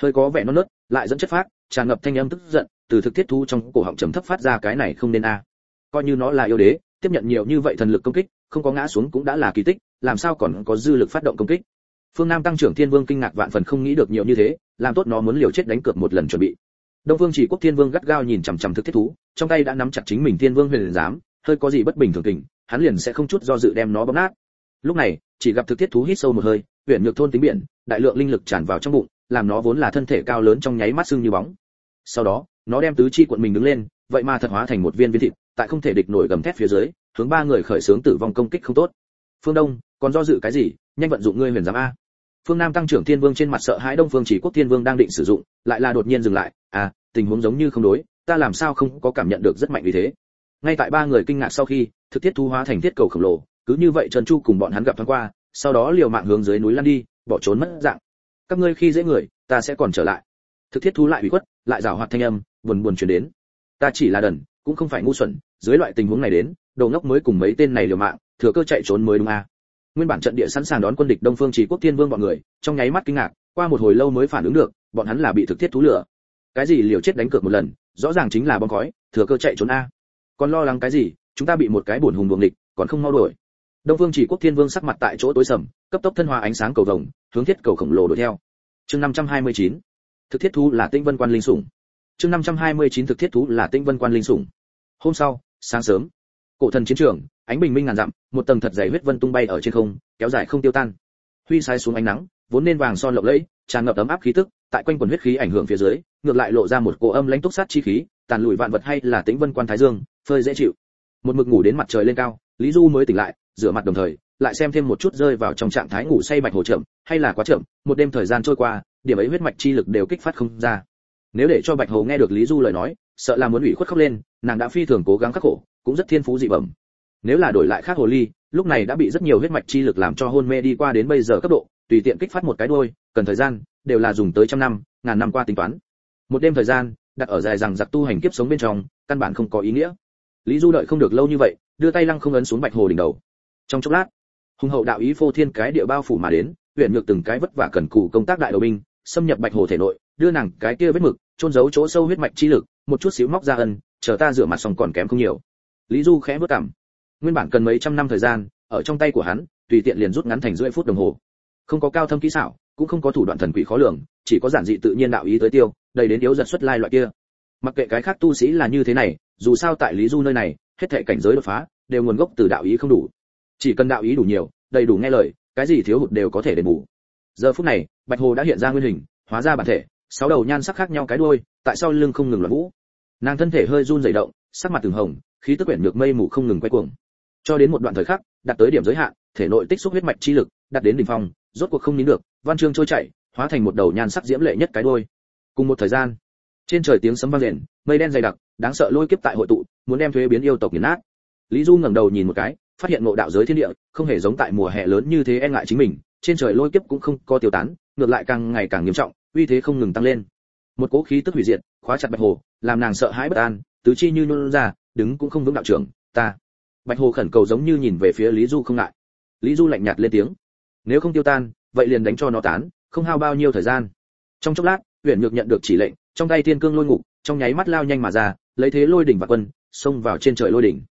Speaker 1: Hơi có vẻ non nớt, lại dẫn chất phát, tràn ngập thanh âm tức giận, từ thực thiết thú trong cổ họng trầm thấp phát ra cái này không nên a. Coi như nó là yêu đế, tiếp nhận nhiều như vậy thần lực công kích, không có ngã xuống cũng đã là kỳ tích, làm sao còn có dư lực phát động công kích? Phương nam tăng trưởng thiên vương kinh ngạc vạn phần không nghĩ được nhiều như thế làm tốt nó muốn liều chết đánh cược một lần chuẩn bị. Đông vương chỉ quốc thiên vương gắt gao nhìn chằm chằm thực thiết thú, trong tay đã nắm chặt chính mình thiên vương huyền giám, hơi có gì bất bình thường tình, hắn liền sẽ không chút do dự đem nó bóp nát. Lúc này, chỉ gặp thực thiết thú hít sâu một hơi huyện nhược thôn tính biển, đại lượng linh lực tràn vào trong bụng, làm nó vốn là thân thể cao lớn trong nháy mắt sưng như bóng. Sau đó, nó đem tứ chi cuộn mình đứng lên, vậy mà thật hóa thành một viên viên thịt, tại không thể địch nổi gầm thét phía dưới, hướng ba người khởi sướng tử vong công kích không tốt. Phương đông, còn do dự cái gì? Nhanh vận dụng ngươi huyền giám a phương nam tăng trưởng thiên vương trên mặt sợ hãi đông phương chỉ quốc thiên vương đang định sử dụng, lại là đột nhiên dừng lại. À tình huống giống như không đối, ta làm sao không có cảm nhận được rất mạnh vì thế. Ngay tại ba người kinh ngạc sau khi, thực thiết thu hóa thành thiết cầu khổng lồ, cứ như vậy trần chu cùng bọn hắn gặp thoáng qua, sau đó liều mạng hướng dưới núi lăn đi, bỏ trốn mất dạng. Các ngươi khi dễ người, ta sẽ còn trở lại. Thực thiết Thu lại bị khuất, lại rào hoạt thanh âm, buồn buồn truyền đến. Ta chỉ là đần, cũng không phải ngu xuẩn, dưới loại tình huống này đến đầu ngốc mới cùng mấy tên này liều mạng, thừa cơ chạy trốn mới đúng à nguyên bản trận địa sẵn sàng đón quân địch đông phương chỉ quốc thiên vương bọn người, trong nháy mắt kinh ngạc, qua một hồi lâu mới phản ứng được, bọn hắn là bị thực thiết thú lửa. Cái gì liều chết đánh cược một lần, rõ ràng chính là bom khói, thừa cơ chạy trốn a. Còn lo lắng cái gì, chúng ta bị một cái buồn hùng buồng địch còn không mau đuổi. Đông phương chỉ quốc thiên vương sắc mặt tại chỗ tối sầm, cấp tốc thân hoa ánh sáng cầu vồng, hướng thiết cầu khổng lồ đuổi theo. Chương 529 thực thiết thú là tinh vân quan linh sủng. Chương 529 thực thiết thú là tinh vân quan linh sủng. Hôm sau, sáng sớm, cổ thần chiến trường ánh bình minh ngàn dặm, một tầng thật dày huyết vân tung bay ở trên không, kéo dài không tiêu tan. Huy sai xuống ánh nắng, vốn nên vàng son lộng lẫy, tràn ngập ấm áp khí tức, tại quanh quần huyết khí ảnh hưởng phía dưới, ngược lại lộ ra một cỗ âm lãnh túc sát chi khí, tàn lùi vạn vật hay là tĩnh vân quan thái dương, phơi dễ chịu. Một mực ngủ đến mặt trời lên cao, lý du mới tỉnh lại, rửa mặt đồng thời, lại xem thêm một chút rơi vào trong trạng thái ngủ say bạch hồ chậm, hay là quá chậm, một đêm thời gian trôi qua, điểm ấy huyết mạch chi lực đều kích phát không ra. Nếu để cho bạch hồ nghe được lý du lời nói, sợ là muốn ủy khuất khóc lên, nàng đã phi thường cố gắng khắc khổ, cũng rất thiên phú dị bẩm nếu là đổi lại khác hồ ly, lúc này đã bị rất nhiều huyết mạch chi lực làm cho hôn mê đi qua đến bây giờ cấp độ, tùy tiện kích phát một cái đuôi, cần thời gian, đều là dùng tới trăm năm, ngàn năm qua tính toán. Một đêm thời gian, đặt ở dài rằng giặc tu hành kiếp sống bên trong, căn bản không có ý nghĩa. Lý du đợi không được lâu như vậy, đưa tay lăng không ấn xuống bạch hồ đỉnh đầu. Trong chốc lát, hùng hậu đạo ý phô thiên cái địa bao phủ mà đến huyện nhược từng cái vất vả cần cù công tác đại đầu binh, xâm nhập bạch hồ thể nội, đưa nàng cái kia vết mực trôn giấu chỗ sâu huyết mạch chi lực, một chút xíu móc ra ân, chờ ta rửa mặt xong còn kém không nhiều. Lý du khẽ vất cảm nguyên bản cần mấy trăm năm thời gian, ở trong tay của hắn, tùy tiện liền rút ngắn thành rưỡi phút đồng hồ. Không có cao thâm kỹ xảo, cũng không có thủ đoạn thần quỷ khó lường, chỉ có giản dị tự nhiên đạo ý tới tiêu, đầy đến yếu giật xuất lai loại kia. Mặc kệ cái khác tu sĩ là như thế này, dù sao tại lý du nơi này, hết thệ cảnh giới đột phá, đều nguồn gốc từ đạo ý không đủ. Chỉ cần đạo ý đủ nhiều, đầy đủ nghe lời, cái gì thiếu hụt đều có thể đền bù. Giờ phút này, bạch hồ đã hiện ra nguyên hình, hóa ra bản thể, sáu đầu nhan sắc khác nhau cái đuôi, tại sao lưng không ngừng loạn vũ. Nàng thân thể hơi run rẩy động, sắc mặt từng hồng, khí tức quyển nhược mây mù không ngừng quay cuồng cho đến một đoạn thời khắc, đạt tới điểm giới hạn, thể nội tích xúc huyết mạch chi lực đạt đến đỉnh phong, rốt cuộc không nín được, văn chương trôi chảy, hóa thành một đầu nhan sắc diễm lệ nhất cái đuôi. Cùng một thời gian, trên trời tiếng sấm vang rền mây đen dày đặc, đáng sợ lôi kiếp tại hội tụ, muốn đem thuế biến yêu tộc nghiền nát. Lý du ngẩng đầu nhìn một cái, phát hiện ngộ đạo giới thiên địa, không hề giống tại mùa hè lớn như thế e ngại chính mình, trên trời lôi kiếp cũng không có tiêu tán, ngược lại càng ngày càng nghiêm trọng, uy thế không ngừng tăng lên. Một cỗ khí tức hủy diệt, khóa chặt bạch hồ, làm nàng sợ hãi bất an, tứ chi như nhún ra, đứng cũng không vững đạo trưởng, ta bạch hồ khẩn cầu giống như nhìn về phía lý du không ngại. Lý du lạnh nhạt lên tiếng. Nếu không tiêu tan, vậy liền đánh cho nó tán, không hao bao nhiêu thời gian. Trong chốc lát huyền nhược nhận được chỉ lệnh, trong tay thiên cương lôi ngục, trong nháy mắt lao nhanh mà ra, lấy thế lôi đỉnh và quân, xông vào trên trời lôi đỉnh.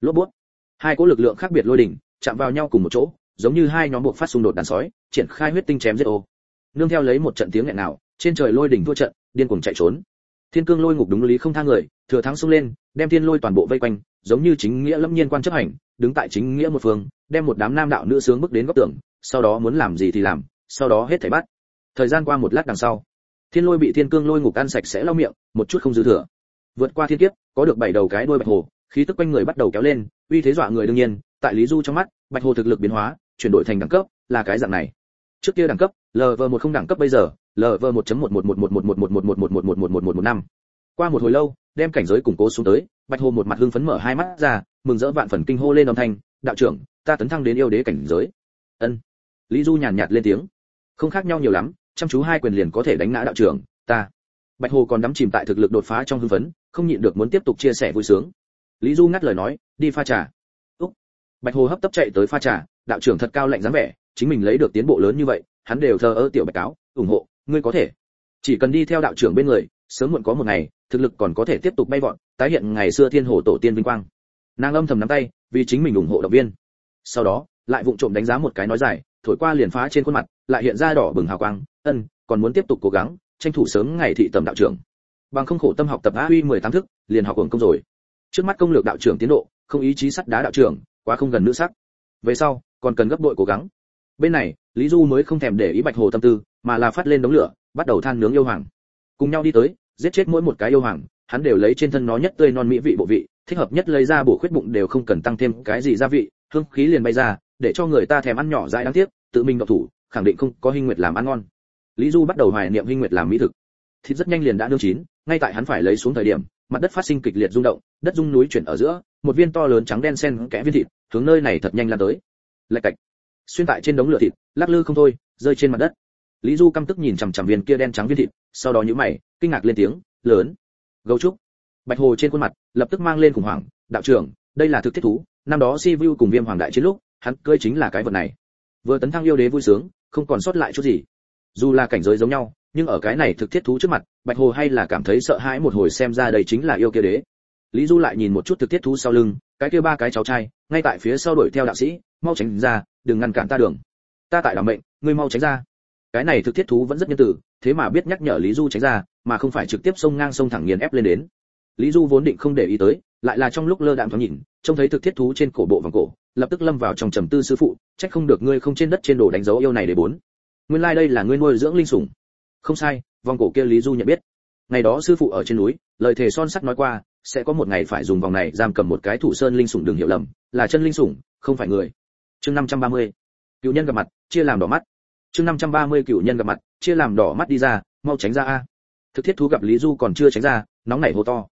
Speaker 1: Lốp bút. Hai cỗ lực lượng khác biệt lôi đỉnh, chạm vào nhau cùng một chỗ, giống như hai nhóm buộc phát xung đột đàn sói, triển khai huyết tinh chém giết ô. Nương theo lấy một trận tiếng nghẹn nào trên trời lôi đỉnh thua trận, điên cuồng chạy trốn. Thiên cương lôi ngục đúng lý không tha người, thừa thắng xông lên đem thiên lôi toàn bộ vây quanh giống như chính nghĩa lâm nhiên quan chấp hành đứng tại chính nghĩa một phương đem một đám nam đạo nữ sướng bước đến góc tường sau đó muốn làm gì thì làm sau đó hết thảy bắt thời gian qua một lát đằng sau thiên lôi bị thiên cương lôi ngục ăn sạch sẽ lau miệng một chút không dư thừa vượt qua thiên kiếp có được bảy đầu cái đuôi bạch hồ khí tức quanh người bắt đầu kéo lên uy thế dọa người đương nhiên tại lý du trong mắt bạch hồ thực lực biến hóa chuyển đổi thành đẳng cấp là cái dạng này trước kia đẳng cấp lv một không đẳng cấp bây giờ lv một một một một một một một một một một một một một một một một một năm qua một hồi lâu đem cảnh giới củng cố xuống tới, bạch hồ một mặt hưng phấn mở hai mắt ra, mừng rỡ vạn phần kinh hô lên âm thanh, đạo trưởng, ta tấn thăng đến yêu đế cảnh giới. Ân. Lý du nhàn nhạt lên tiếng. Không khác nhau nhiều lắm, chăm chú hai quyền liền có thể đánh ngã đạo trưởng, ta. Bạch hồ còn đắm chìm tại thực lực đột phá trong hưng phấn, không nhịn được muốn tiếp tục chia sẻ vui sướng. Lý du ngắt lời nói, đi pha trà. Úc. Bạch hồ hấp tấp chạy tới pha trà, đạo trưởng thật cao lạnh dáng vẻ, chính mình lấy được tiến bộ lớn như vậy, hắn đều thờ ơ tiểu bạch cáo, ủng hộ, ngươi có thể. Chỉ cần đi theo đạo trưởng bên người, sớm muộn có một ngày thực lực còn có thể tiếp tục bay vọt, tái hiện ngày xưa thiên hồ tổ tiên vinh quang. Nàng âm thầm nắm tay, vì chính mình ủng hộ động viên. Sau đó, lại vụng trộm đánh giá một cái nói dài, thổi qua liền phá trên khuôn mặt, lại hiện ra đỏ bừng hào quang, ân, còn muốn tiếp tục cố gắng, tranh thủ sớm ngày thị tầm đạo trưởng. Bằng không khổ tâm học tập a huy 18 thức, liền học hưởng công rồi. Trước mắt công lược đạo trưởng tiến độ, không ý chí sắt đá đạo trưởng, quá không gần nữ sắc. Về sau, còn cần gấp bội cố gắng. Bên này, lý du mới không thèm để ý bạch hồ tâm tư, mà là phát lên đống lửa, bắt đầu than nướng yêu hoàng. Cùng nhau đi tới giết chết mỗi một cái yêu hoàng, hắn đều lấy trên thân nó nhất tươi non mỹ vị bộ vị, thích hợp nhất lấy ra bổ khuyết bụng đều không cần tăng thêm cái gì gia vị, hương khí liền bay ra, để cho người ta thèm ăn nhỏ dãi đáng tiếc, tự mình độc thủ, khẳng định không có hinh nguyệt làm ăn ngon. Lý du bắt đầu hoài niệm hinh nguyệt làm mỹ thực. Thịt rất nhanh liền đã nương chín, ngay tại hắn phải lấy xuống thời điểm, mặt đất phát sinh kịch liệt rung động, đất rung núi chuyển ở giữa, một viên to lớn trắng đen xen kẽ viên thịt, hướng nơi này thật nhanh lan tới. Lạch cạch. Xuyên tại trên đống lửa thịt, lắc lư không thôi, rơi trên mặt đất lý du căm tức nhìn chằm chằm viên kia đen trắng viên thịt, sau đó nhíu mày, kinh ngạc lên tiếng, lớn, gấu trúc. Bạch hồ trên khuôn mặt lập tức mang lên khủng hoảng, đạo trưởng, đây là thực thiết thú, năm đó si vu cùng viêm hoàng đại chiến lúc, hắn cưỡi chính là cái vật này. Vừa tấn thăng yêu đế vui sướng, không còn sót lại chút gì. Dù là cảnh giới giống nhau, nhưng ở cái này thực thiết thú trước mặt, bạch hồ hay là cảm thấy sợ hãi một hồi xem ra đây chính là yêu kia đế. Lý du lại nhìn một chút thực thiết thú sau lưng, cái kia ba cái cháu trai, ngay tại phía sau đuổi theo đạo sĩ, mau tránh ra, đừng ngăn cản ta đường. Ta tại đảm mệnh, ngươi mau tránh ra cái này thực thiết thú vẫn rất nhân từ, thế mà biết nhắc nhở lý du tránh ra, mà không phải trực tiếp xông ngang sông thẳng nghiền ép lên đến. Lý du vốn định không để ý tới, lại là trong lúc lơ đạm thoáng nhìn, trông thấy thực thiết thú trên cổ bộ vòng cổ, lập tức lâm vào trong trầm tư sư phụ, trách không được ngươi không trên đất trên đồ đánh dấu yêu này để bốn. Nguyên lai like đây là ngươi nuôi dưỡng linh sủng. Không sai, vòng cổ kia lý du nhận biết. Ngày đó sư phụ ở trên núi, lời thề son sắt nói qua, sẽ có một ngày phải dùng vòng này giam cầm một cái thủ sơn linh sủng đừng hiểu lầm, là chân linh sủng, không phải người. Chương 530. cựu nhân gặp mặt, chia làm đỏ mắt chương 530 cựu nhân gặp mặt, chia làm đỏ mắt đi ra, mau tránh ra a. Thực thiết thú gặp lý du còn chưa tránh ra, nóng nảy hô to.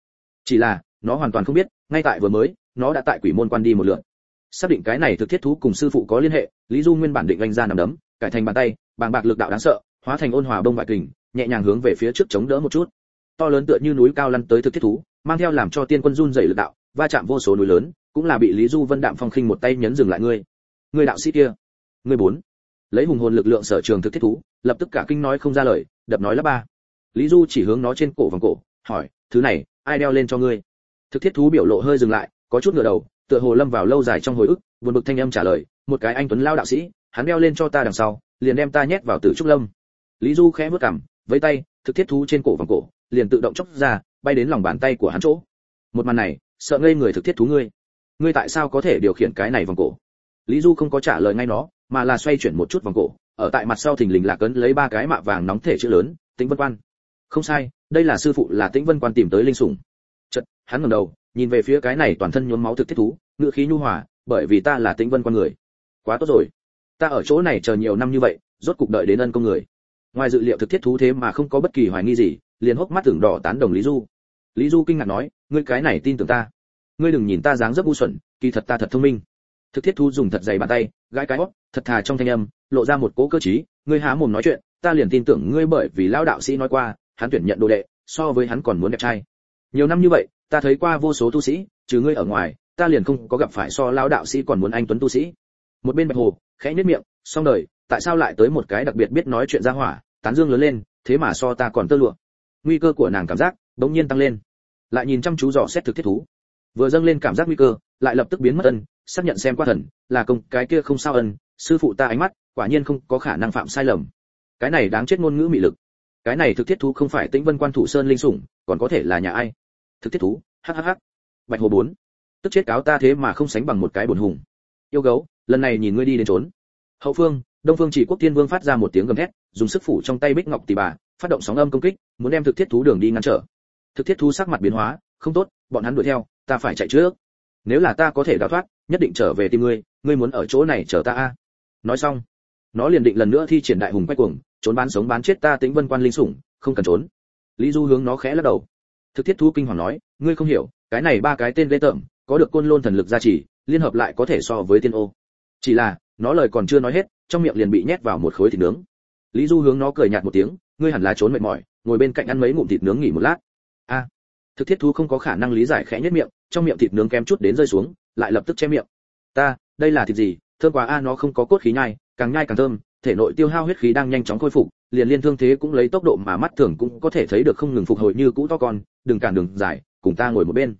Speaker 1: Chỉ là, nó hoàn toàn không biết, ngay tại vừa mới, nó đã tại quỷ môn quan đi một lượt. Xác định cái này thực thiết thú cùng sư phụ có liên hệ, lý du nguyên bản định anh ra nằm đấm, cải thành bàn tay, bàng bạc lực đạo đáng sợ, hóa thành ôn hòa bông bại kình, nhẹ nhàng hướng về phía trước chống đỡ một chút. To lớn tựa như núi cao lăn tới thực thiết thú, mang theo làm cho tiên quân run rẩy lực đạo, va chạm vô số núi lớn, cũng là bị lý du vân đạm phong khinh một tay nhấn dừng lại ngươi. Ngươi đạo sĩ kia. Ngươi bốn lấy hùng hồn lực lượng sở trường thực thiết thú, lập tức cả kinh nói không ra lời, đập nói là ba. Lý du chỉ hướng nó trên cổ vòng cổ, hỏi, thứ này, ai đeo lên cho ngươi? Thực thiết thú biểu lộ hơi dừng lại, có chút ngửa đầu, tựa hồ lâm vào lâu dài trong hồi ức, buồn bực thanh âm trả lời, một cái anh tuấn lao đạo sĩ, hắn đeo lên cho ta đằng sau, liền đem ta nhét vào tử trúc lâm. Lý du khẽ vớt cằm với tay, thực thiết thú trên cổ vòng cổ, liền tự động chốc ra, bay đến lòng bàn tay của hắn chỗ. Một màn này, sợ ngây người thực thiết thú ngươi. Ngươi tại sao có thể điều khiển cái này vòng cổ? Lý du không có trả lời ngay nó mà là xoay chuyển một chút vòng cổ, ở tại mặt sau thình lình là cấn lấy ba cái mạ vàng nóng thể chữ lớn, tĩnh vân quan. Không sai, đây là sư phụ là tĩnh vân quan tìm tới linh sủng. Chợt, hắn ngẩng đầu, nhìn về phía cái này toàn thân nhuốm máu thực thiết thú, ngựa khí nhu hòa, bởi vì ta là tĩnh vân quan người. Quá tốt rồi. Ta ở chỗ này chờ nhiều năm như vậy, rốt cục đợi đến ân công người. Ngoài dự liệu thực thiết thú thế mà không có bất kỳ hoài nghi gì, liền hốc mắt tưởng đỏ tán đồng lý du. Lý du kinh ngạc nói, ngươi cái này tin tưởng ta. Ngươi đừng nhìn ta dáng dấp u xuẩn, kỳ thật ta thật thông minh thực thiết thu dùng thật dày bàn tay, gãi cái hót, thật thà trong thanh âm, lộ ra một cố cơ trí, ngươi há mồm nói chuyện, ta liền tin tưởng ngươi bởi vì lão đạo sĩ nói qua, hắn tuyển nhận đồ đệ, so với hắn còn muốn đẹp trai. Nhiều năm như vậy, ta thấy qua vô số tu sĩ, trừ ngươi ở ngoài, ta liền không có gặp phải so lão đạo sĩ còn muốn anh tuấn tu sĩ. Một bên bạch hồ, khẽ nhếch miệng, xong đời, tại sao lại tới một cái đặc biệt biết nói chuyện ra hỏa, tán dương lớn lên, thế mà so ta còn tơ lụa? Nguy cơ của nàng cảm giác bỗng nhiên tăng lên. Lại nhìn chăm chú dò xét thực thiết thú. Vừa dâng lên cảm giác nguy cơ lại lập tức biến mất ân, xác nhận xem qua thần, là công, cái kia không sao ân, sư phụ ta ánh mắt, quả nhiên không có khả năng phạm sai lầm. Cái này đáng chết ngôn ngữ mị lực. Cái này thực thiết thú không phải tĩnh vân quan thủ sơn linh sủng, còn có thể là nhà ai? Thực thiết thú hhh bạch hồ bốn. Tức chết cáo ta thế mà không sánh bằng một cái bổn hùng. Yêu gấu, lần này nhìn ngươi đi đến trốn. Hậu phương, đông phương chỉ quốc thiên vương phát ra một tiếng gầm thét, dùng sức phủ trong tay bích ngọc tỷ bà, phát động sóng âm công kích, muốn đem thực thiết thú đường đi ngăn trở. Thực thiết thú sắc mặt biến hóa, không tốt, bọn hắn đuổi theo, ta phải chạy trước nếu là ta có thể đào thoát, nhất định trở về tìm ngươi ngươi muốn ở chỗ này chờ ta a. Nói xong, nó liền định lần nữa thi triển đại hùng quay cuồng, trốn bán sống bán chết ta tính vân quan linh sủng, không cần trốn. Lý du hướng nó khẽ lắc đầu. Thực thiết thu kinh hoàng nói, ngươi không hiểu, cái này ba cái tên lê tởm, có được côn lôn thần lực gia trì, liên hợp lại có thể so với tiên ô. Chỉ là, nó lời còn chưa nói hết, trong miệng liền bị nhét vào một khối thịt nướng. Lý du hướng nó cười nhạt một tiếng, ngươi hẳn là trốn mệt mỏi, ngồi bên cạnh ăn mấy ngụm thịt nướng nghỉ một lát. A thực thiết thú không có khả năng lý giải khẽ nhất miệng, trong miệng thịt nướng kém chút đến rơi xuống, lại lập tức che miệng. Ta, đây là thịt gì? Thơm quá a, nó không có cốt khí nhai, càng nhai càng thơm, thể nội tiêu hao huyết khí đang nhanh chóng khôi phục, liền liên thương thế cũng lấy tốc độ mà mắt thường cũng có thể thấy được không ngừng phục hồi như cũ to con, đừng cản đường dài, cùng ta ngồi một bên.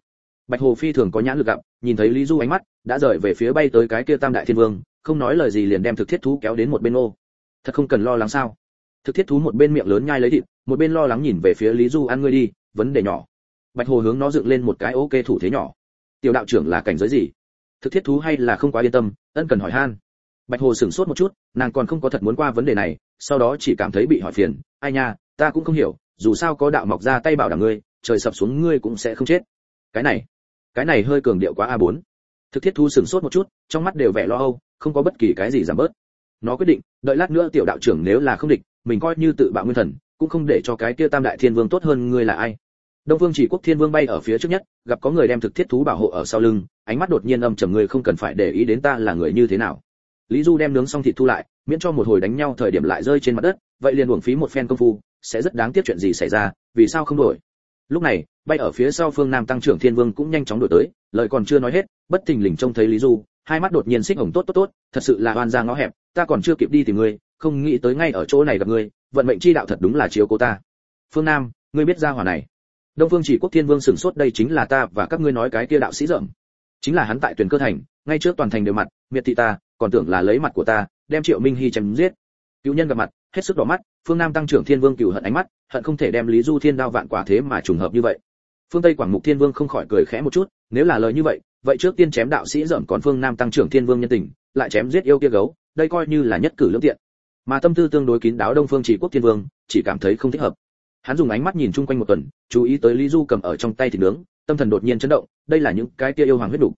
Speaker 1: Bạch hồ phi thường có nhãn lực gặp, nhìn thấy lý du ánh mắt, đã rời về phía bay tới cái kia tam đại thiên vương, không nói lời gì liền đem thực thiết thú kéo đến một bên ô. Thật không cần lo lắng sao? Thực thiết thú một bên miệng lớn nhai lấy thịt, một bên lo lắng nhìn về phía lý du, ăn ngươi đi, vấn đề nhỏ bạch hồ hướng nó dựng lên một cái ok thủ thế nhỏ. Tiểu đạo trưởng là cảnh giới gì? Thực thiết thú hay là không quá yên tâm, ân cần hỏi han. Bạch hồ sửng sốt một chút, nàng còn không có thật muốn qua vấn đề này, sau đó chỉ cảm thấy bị hỏi phiền. Ai nha, ta cũng không hiểu, dù sao có đạo mọc ra tay bảo đảm ngươi, trời sập xuống ngươi cũng sẽ không chết. Cái này cái này hơi cường điệu quá a 4 thực thiết thu sửng sốt một chút, trong mắt đều vẻ lo âu, không có bất kỳ cái gì giảm bớt. Nó quyết định, đợi lát nữa tiểu đạo trưởng nếu là không địch, mình coi như tự bạo nguyên thần, cũng không để cho cái kia tam đại thiên vương tốt hơn ngươi là ai đông vương chỉ quốc thiên vương bay ở phía trước nhất, gặp có người đem thực thiết thú bảo hộ ở sau lưng, ánh mắt đột nhiên âm trầm người không cần phải để ý đến ta là người như thế nào. Lý du đem nướng xong thịt thu lại, miễn cho một hồi đánh nhau thời điểm lại rơi trên mặt đất, vậy liền uổng phí một phen công phu, sẽ rất đáng tiếc chuyện gì xảy ra, vì sao không đổi? Lúc này, bay ở phía sau phương nam tăng trưởng thiên vương cũng nhanh chóng đổi tới, lời còn chưa nói hết, bất thình lình trông thấy lý du, hai mắt đột nhiên xích hồng tốt tốt tốt, thật sự là oan ra ngõ hẹp, ta còn chưa kịp đi tìm ngươi, không nghĩ tới ngay ở chỗ này gặp ngươi, vận mệnh chi đạo thật đúng là chiếu cố ta. Phương nam, ngươi biết ra hỏa này đông phương chỉ quốc thiên vương sửng sốt, đây chính là ta và các ngươi nói cái kia đạo sĩ rậm chính là hắn tại tuyển cơ thành, ngay trước toàn thành đều mặt, miệt thị ta, còn tưởng là lấy mặt của ta, đem triệu minh hy chém giết. Cựu nhân gặp mặt, hết sức đỏ mắt, phương nam tăng trưởng thiên vương cựu hận ánh mắt, hận không thể đem lý du thiên đao vạn quả thế mà trùng hợp như vậy. Phương tây quảng mục thiên vương không khỏi cười khẽ một chút, nếu là lời như vậy vậy trước tiên chém đạo sĩ dởm còn phương nam tăng trưởng thiên vương nhân tình, lại chém giết yêu kia gấu, đây coi như là nhất cử lưỡng tiện. Mà tâm tư tương đối kín đáo đông phương chỉ quốc thiên vương, chỉ cảm thấy không thích hợp hắn dùng ánh mắt nhìn chung quanh một tuần chú ý tới lý du cầm ở trong tay thịt nướng tâm thần đột nhiên chấn động đây là những cái kia yêu hoàng huyết đủ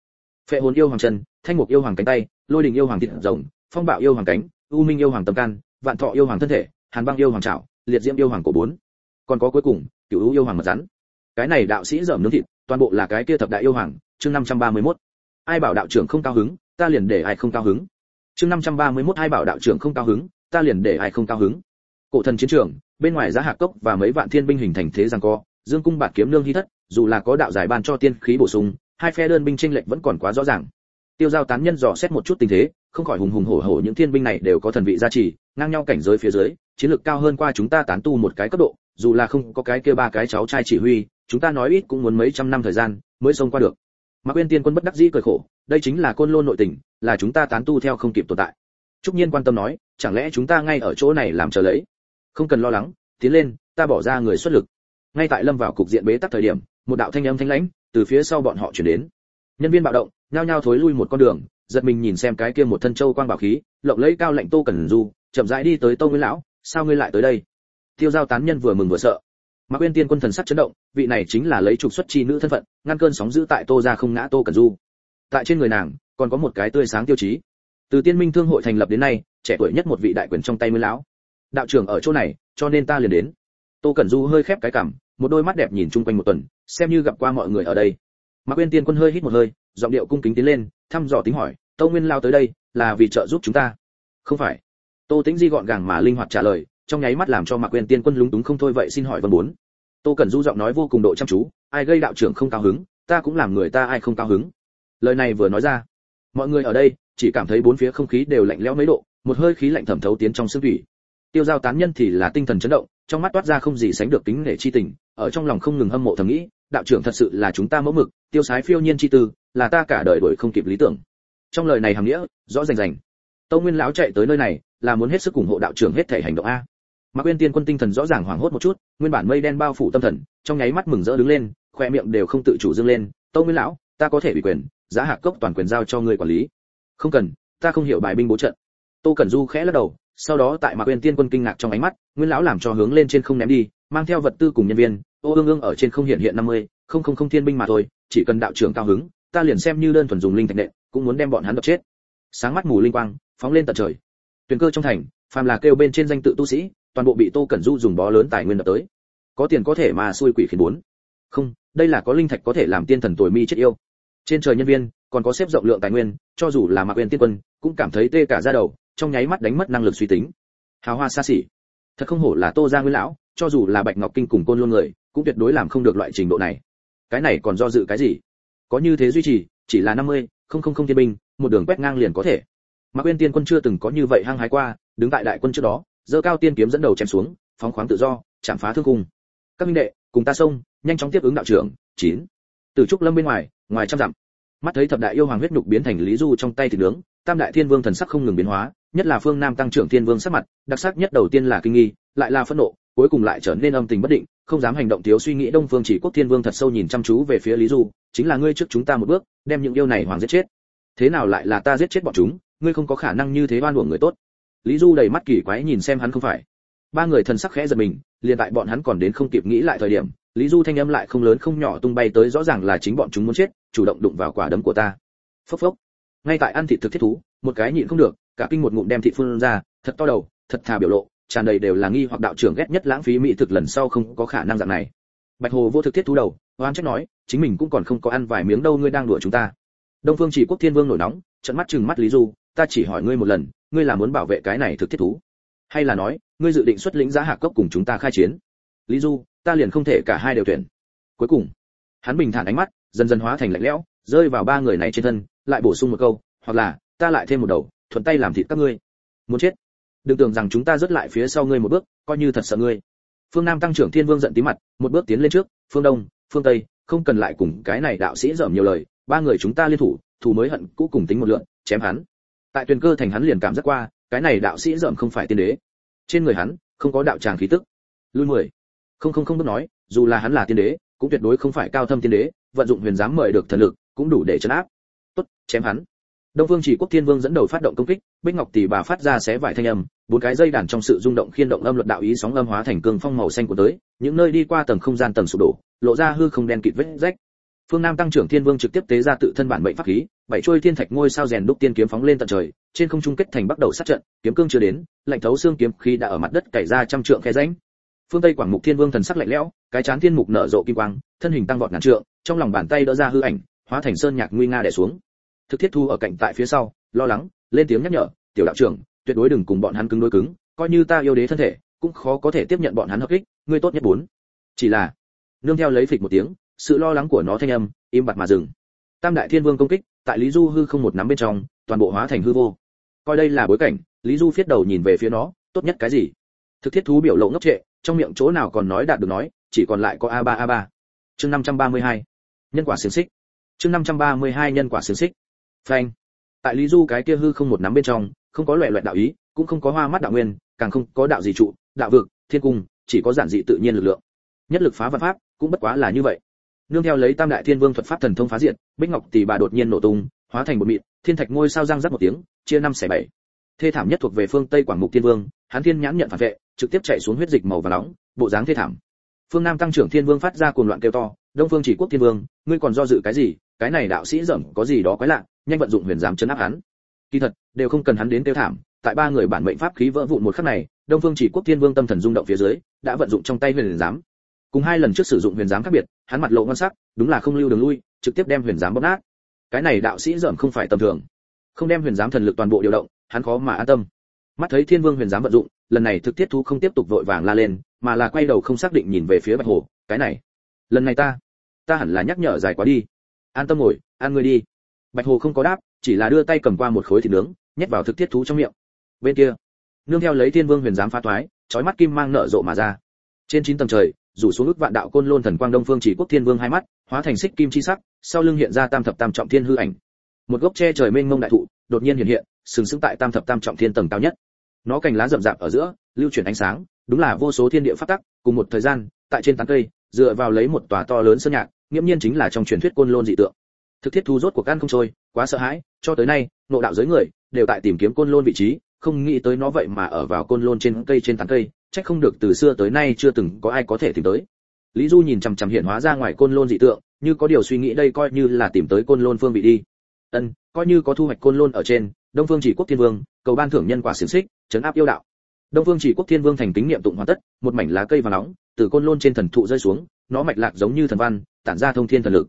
Speaker 1: phệ hồn yêu hoàng chân thanh mục yêu hoàng cánh tay lôi đình yêu hoàng thịt rồng phong bạo yêu hoàng cánh u minh yêu hoàng tâm can vạn thọ yêu hoàng thân thể hàn băng yêu hoàng trảo liệt diễm yêu hoàng cổ bốn còn có cuối cùng cửu yêu hoàng mật rắn cái này đạo sĩ dởm nướng thịt toàn bộ là cái kia thập đại yêu hoàng chương 531. ai bảo đạo trưởng không cao hứng ta liền để ai không cao hứng chương 531 ai bảo đạo trưởng không cao hứng ta liền để ai không cao hứng cổ thần chiến trường, bên ngoài giá hạc cốc và mấy vạn thiên binh hình thành thế rằng co, dương cung bạt kiếm nương hy thất, dù là có đạo giải ban cho tiên khí bổ sung, hai phe đơn binh tranh lệch vẫn còn quá rõ ràng. Tiêu giao tán nhân dò xét một chút tình thế, không khỏi hùng hùng hổ hổ những thiên binh này đều có thần vị gia trì, ngang nhau cảnh giới phía dưới, chiến lược cao hơn qua chúng ta tán tu một cái cấp độ, dù là không có cái kia ba cái cháu trai chỉ huy, chúng ta nói ít cũng muốn mấy trăm năm thời gian mới xông qua được. Mà quên tiên quân bất đắc dĩ cười khổ, đây chính là côn lôn nội tình, là chúng ta tán tu theo không kịp tồn tại. Trúc nhiên quan tâm nói, chẳng lẽ chúng ta ngay ở chỗ này làm chờ lấy? Không cần lo lắng, tiến lên, ta bỏ ra người xuất lực. Ngay tại lâm vào cục diện bế tắc thời điểm, một đạo thanh âm thanh lãnh từ phía sau bọn họ chuyển đến. Nhân viên bạo động, nhao nhao thối lui một con đường, giật mình nhìn xem cái kia một thân châu quang bảo khí, lộng lẫy cao lạnh tô cần du, chậm rãi đi tới tô nguyên lão, sao ngươi lại tới đây? Tiêu giao tán nhân vừa mừng vừa sợ. Mà quên tiên quân thần sắc chấn động, vị này chính là lấy trục xuất chi nữ thân phận, ngăn cơn sóng dữ tại tô ra không ngã tô cần du. Tại trên người nàng, còn có một cái tươi sáng tiêu chí. Từ tiên minh thương hội thành lập đến nay, trẻ tuổi nhất một vị đại quyền trong tay nguyên lão đạo trưởng ở chỗ này cho nên ta liền đến tô cẩn du hơi khép cái cằm một đôi mắt đẹp nhìn chung quanh một tuần xem như gặp qua mọi người ở đây mà quên tiên quân hơi hít một hơi giọng điệu cung kính tiến lên thăm dò tính hỏi Tô Nguyên lao tới đây là vì trợ giúp chúng ta. Không phải. Tô Tĩnh Di gọn gàng mà linh hoạt trả lời, trong nháy mắt làm cho Mạc Quyền Tiên Quân lúng túng không thôi vậy xin hỏi Vân bốn. Tô Cẩn Du giọng nói vô cùng độ chăm chú, ai gây đạo trưởng không cao hứng, ta cũng làm người ta ai không cao hứng. Lời này vừa nói ra, mọi người ở đây chỉ cảm thấy bốn phía không khí đều lạnh lẽo mấy độ, một hơi khí lạnh thẩm thấu tiến trong xương thủy. Tiêu Giao tán nhân thì là tinh thần chấn động, trong mắt toát ra không gì sánh được tính nể chi tình, ở trong lòng không ngừng hâm mộ thầm nghĩ, đạo trưởng thật sự là chúng ta mẫu mực, tiêu sái phiêu nhiên chi tư, là ta cả đời đuổi không kịp lý tưởng. Trong lời này hàm nghĩa, rõ rành rành. Tâu Nguyên lão chạy tới nơi này, là muốn hết sức ủng hộ đạo trưởng hết thể hành động a. mà Uyên Tiên quân tinh thần rõ ràng hoảng hốt một chút, nguyên bản mây đen bao phủ tâm thần, trong nháy mắt mừng rỡ đứng lên, khoe miệng đều không tự chủ dương lên, "Tâu Nguyên lão, ta có thể ủy quyền, giá hạ cốc toàn quyền giao cho người quản lý." "Không cần, ta không hiểu bài binh bố trận." Tô Cẩn Du khẽ lắc đầu, sau đó tại Mạc quyền Tiên quân kinh ngạc trong ánh mắt, Nguyên lão làm cho hướng lên trên không ném đi, mang theo vật tư cùng nhân viên, ô ương ương ở trên không hiện hiện 50, không không không thiên binh mà thôi, chỉ cần đạo trưởng cao hứng, ta liền xem như đơn thuần dùng linh thạch nện, cũng muốn đem bọn hắn đập chết. Sáng mắt mù linh quang, phóng lên tận trời. Tuyền cơ trong thành, phàm là kêu bên trên danh tự tu sĩ, toàn bộ bị Tô Cẩn Du dùng bó lớn tài nguyên đập tới. Có tiền có thể mà xui quỷ khiến bốn. Không, đây là có linh thạch có thể làm tiên thần tuổi mi chết yêu. Trên trời nhân viên, còn có xếp rộng lượng tài nguyên, cho dù là Mạc Uyên Tiên Quân, cũng cảm thấy tê cả da đầu, trong nháy mắt đánh mất năng lực suy tính. Hào hoa xa xỉ. Thật không hổ là Tô gia nguyên lão, cho dù là Bạch Ngọc Kinh cùng Côn luôn người, cũng tuyệt đối làm không được loại trình độ này. Cái này còn do dự cái gì? Có như thế duy trì, chỉ là 50, không không không thiên binh, một đường quét ngang liền có thể. mà Uyên Tiên Quân chưa từng có như vậy hăng hái qua, đứng tại đại quân trước đó, giơ cao tiên kiếm dẫn đầu chém xuống, phóng khoáng tự do, chạm phá thương cung. Các minh đệ, cùng ta xông, nhanh chóng tiếp ứng đạo trưởng. Chín. Từ trúc lâm bên ngoài, ngoài trăm dặm. Mắt thấy thập đại yêu hoàng huyết nhục biến thành lý du trong tay thì nướng, tam đại thiên vương thần sắc không ngừng biến hóa, nhất là phương nam tăng trưởng thiên vương sắc mặt, đặc sắc nhất đầu tiên là kinh nghi, lại là phẫn nộ, cuối cùng lại trở nên âm tình bất định, không dám hành động thiếu suy nghĩ đông phương chỉ quốc thiên vương thật sâu nhìn chăm chú về phía lý du, chính là ngươi trước chúng ta một bước, đem những yêu này hoàng giết chết. Thế nào lại là ta giết chết bọn chúng, ngươi không có khả năng như thế oan uổng người tốt lý du đầy mắt kỳ quái nhìn xem hắn không phải ba người thần sắc khẽ giật mình liền tại bọn hắn còn đến không kịp nghĩ lại thời điểm lý du thanh âm lại không lớn không nhỏ tung bay tới rõ ràng là chính bọn chúng muốn chết, chủ động đụng vào quả đấm của ta. Phốc phốc. Ngay tại ăn thịt thực thiết thú, một cái nhịn không được, cả kinh một ngụm đem thịt phun ra, thật to đầu, thật thà biểu lộ, tràn đầy đều là nghi hoặc đạo trưởng ghét nhất lãng phí mỹ thực lần sau không có khả năng dạng này. Bạch hồ vô thực thiết thú đầu oan trách nói, chính mình cũng còn không có ăn vài miếng đâu, ngươi đang đùa chúng ta. Đông phương chỉ quốc thiên vương nổi nóng trận mắt chừng mắt lý du, ta chỉ hỏi ngươi một lần, ngươi là muốn bảo vệ cái này thực thiết thú? Hay là nói, ngươi dự định xuất lĩnh giá hạ cốc cùng chúng ta khai chiến? Lý du ta liền không thể cả hai đều tuyển. Cuối cùng, hắn bình thản ánh mắt, dần dần hóa thành lạnh lẽo, rơi vào ba người này trên thân, lại bổ sung một câu, hoặc là, ta lại thêm một đầu, thuận tay làm thịt các ngươi. Muốn chết. Đừng tưởng rằng chúng ta rớt lại phía sau ngươi một bước, coi như thật sợ ngươi. Phương nam tăng trưởng thiên vương giận tí mặt, một bước tiến lên trước, phương đông, phương tây, không cần lại cùng cái này đạo sĩ dởm nhiều lời, ba người chúng ta liên thủ thủ mới hận, cũ cùng tính một lượng, chém hắn. Tại tuyền cơ thành hắn liền cảm giác qua, cái này đạo sĩ dởm không phải tiên đế. Trên người hắn, không có đạo tràng khí tức. Lui mười không không không bước nói, dù là hắn là tiên đế, cũng tuyệt đối không phải cao thâm tiên đế, vận dụng huyền giám mời được thần lực, cũng đủ để chấn áp. Tốt, chém hắn. Đông vương chỉ quốc thiên vương dẫn đầu phát động công kích, bích ngọc tỷ bà phát ra xé vải thanh âm, bốn cái dây đàn trong sự rung động khiên động âm luật đạo ý sóng âm hóa thành cương phong màu xanh của tới, những nơi đi qua tầng không gian tầng sụp đổ, lộ ra hư không đen kịt vết rách. Phương nam tăng trưởng thiên vương trực tiếp tế ra tự thân bản mệnh pháp khí, bảy chuôi thiên thạch ngôi sao rèn đúc tiên kiếm phóng lên tận trời, trên không trung kết thành bắt đầu sát trận, kiếm cương chưa đến, lạnh thấu xương kiếm khí đã ở mặt đất cày ra trăm trượng khe rãnh phương tây quảng mục thiên vương thần sắc lạnh lẽo, cái chán thiên mục nở rộ kim quang, thân hình tăng vọt ngàn trượng, trong lòng bàn tay đỡ ra hư ảnh, hóa thành sơn nhạc nguy nga đè xuống. Thực thiết thu ở cạnh tại phía sau, lo lắng, lên tiếng nhắc nhở, tiểu đạo trưởng, tuyệt đối đừng cùng bọn hắn cứng đối cứng, coi như ta yêu đế thân thể, cũng khó có thể tiếp nhận bọn hắn hợp kích, ngươi tốt nhất bốn. Chỉ là, nương theo lấy phịch một tiếng, sự lo lắng của nó thanh âm, im bặt mà dừng. Tam đại thiên vương công kích, tại lý du hư không một nắm bên trong, toàn bộ hóa thành hư vô. Coi đây là bối cảnh, lý du phiết đầu nhìn về phía nó, tốt nhất cái gì? Thực thiết thú biểu lộ ngốc trệ trong miệng chỗ nào còn nói đạt được nói, chỉ còn lại có a ba a ba. Chương năm trăm ba mươi hai, nhân quả xiềng xích. Chương năm trăm ba mươi hai, nhân quả xiềng xích. Phanh. Tại lý du cái kia hư không một nắm bên trong, không có loẹ loẹt đạo ý, cũng không có hoa mắt đạo nguyên, càng không có đạo gì trụ, đạo vực, thiên cung, chỉ có giản dị tự nhiên lực lượng. Nhất lực phá văn pháp, cũng bất quá là như vậy. Nương theo lấy tam đại thiên vương thuật pháp thần thông phá diện bích ngọc tỷ bà đột nhiên nổ tung, hóa thành một mịn, thiên thạch ngôi sao răng rắc một tiếng, chia năm xẻ bảy thê thảm nhất thuộc về phương tây quảng mục thiên vương, hắn thiên nhãn nhận phản vệ, trực tiếp chạy xuống huyết dịch màu và nóng, bộ dáng thê thảm. Phương nam tăng trưởng thiên vương phát ra cuồng loạn kêu to, đông phương chỉ quốc thiên vương, ngươi còn do dự cái gì? Cái này đạo sĩ dởm có gì đó quái lạ, nhanh vận dụng huyền giám chấn áp hắn. Kỳ thật, đều không cần hắn đến kêu thảm, tại ba người bản mệnh pháp khí vỡ vụn một khắc này, đông phương chỉ quốc thiên vương tâm thần rung động phía dưới, đã vận dụng trong tay huyền giám. Cùng hai lần trước sử dụng huyền giám khác biệt, hắn mặt lộ ngon sắc, đúng là không lưu đường lui, trực tiếp đem huyền giám bóp nát. Cái này đạo sĩ dởm không phải tầm thường. Không đem huyền giám thần lực toàn bộ điều động hắn khó mà an tâm. Mắt thấy thiên vương huyền giám vận dụng, lần này thực thiết thú không tiếp tục vội vàng la lên, mà là quay đầu không xác định nhìn về phía bạch hồ, cái này, lần này ta ta hẳn là nhắc nhở dài quá đi. An tâm ngồi ăn ngươi đi. Bạch hồ không có đáp, chỉ là đưa tay cầm qua một khối thịt nướng, nhét vào thực thiết thú trong miệng. Bên kia, nương theo lấy thiên vương huyền giám phá toái, chói mắt kim mang nở rộ mà ra. Trên chín tầng trời, rủ xuống ước vạn đạo côn lôn thần quang đông phương chỉ quốc thiên vương hai mắt, hóa thành xích kim chi sắc, sau lưng hiện ra tam thập tam trọng thiên hư ảnh. Một gốc tre trời mênh mông đại thụ, đột nhiên hiện hiện sừng sững tại tam thập tam trọng thiên tầng cao nhất. Nó cành lá rậm rạp ở giữa, lưu chuyển ánh sáng, đúng là vô số thiên địa phát tắc, cùng một thời gian, tại trên tán cây, dựa vào lấy một tòa to lớn sơn nhạc, nghiễm nhiên chính là trong truyền thuyết côn lôn dị tượng. Thực thiết thu rốt của gan không trôi, quá sợ hãi, cho tới nay nộ đạo giới người đều tại tìm kiếm côn lôn vị trí, không nghĩ tới nó vậy mà ở vào côn lôn trên cây trên tán cây trách không được từ xưa tới nay chưa từng có ai có thể tìm tới. Lý du nhìn chằm chằm hiện hóa ra ngoài côn lôn dị tượng, như có điều suy nghĩ đây coi như là tìm tới côn lôn phương vị đi. Ân, coi như có thu hoạch côn lôn ở trên đông phương chỉ quốc thiên vương, cầu ban thưởng nhân quả xiềng xích chấn áp yêu đạo. Đông phương chỉ quốc thiên vương thành kính niệm tụng hoàn tất, một mảnh lá cây vàng nóng, từ côn lôn trên thần thụ rơi xuống, nó mạch lạc giống như thần văn, tản ra thông thiên thần lực.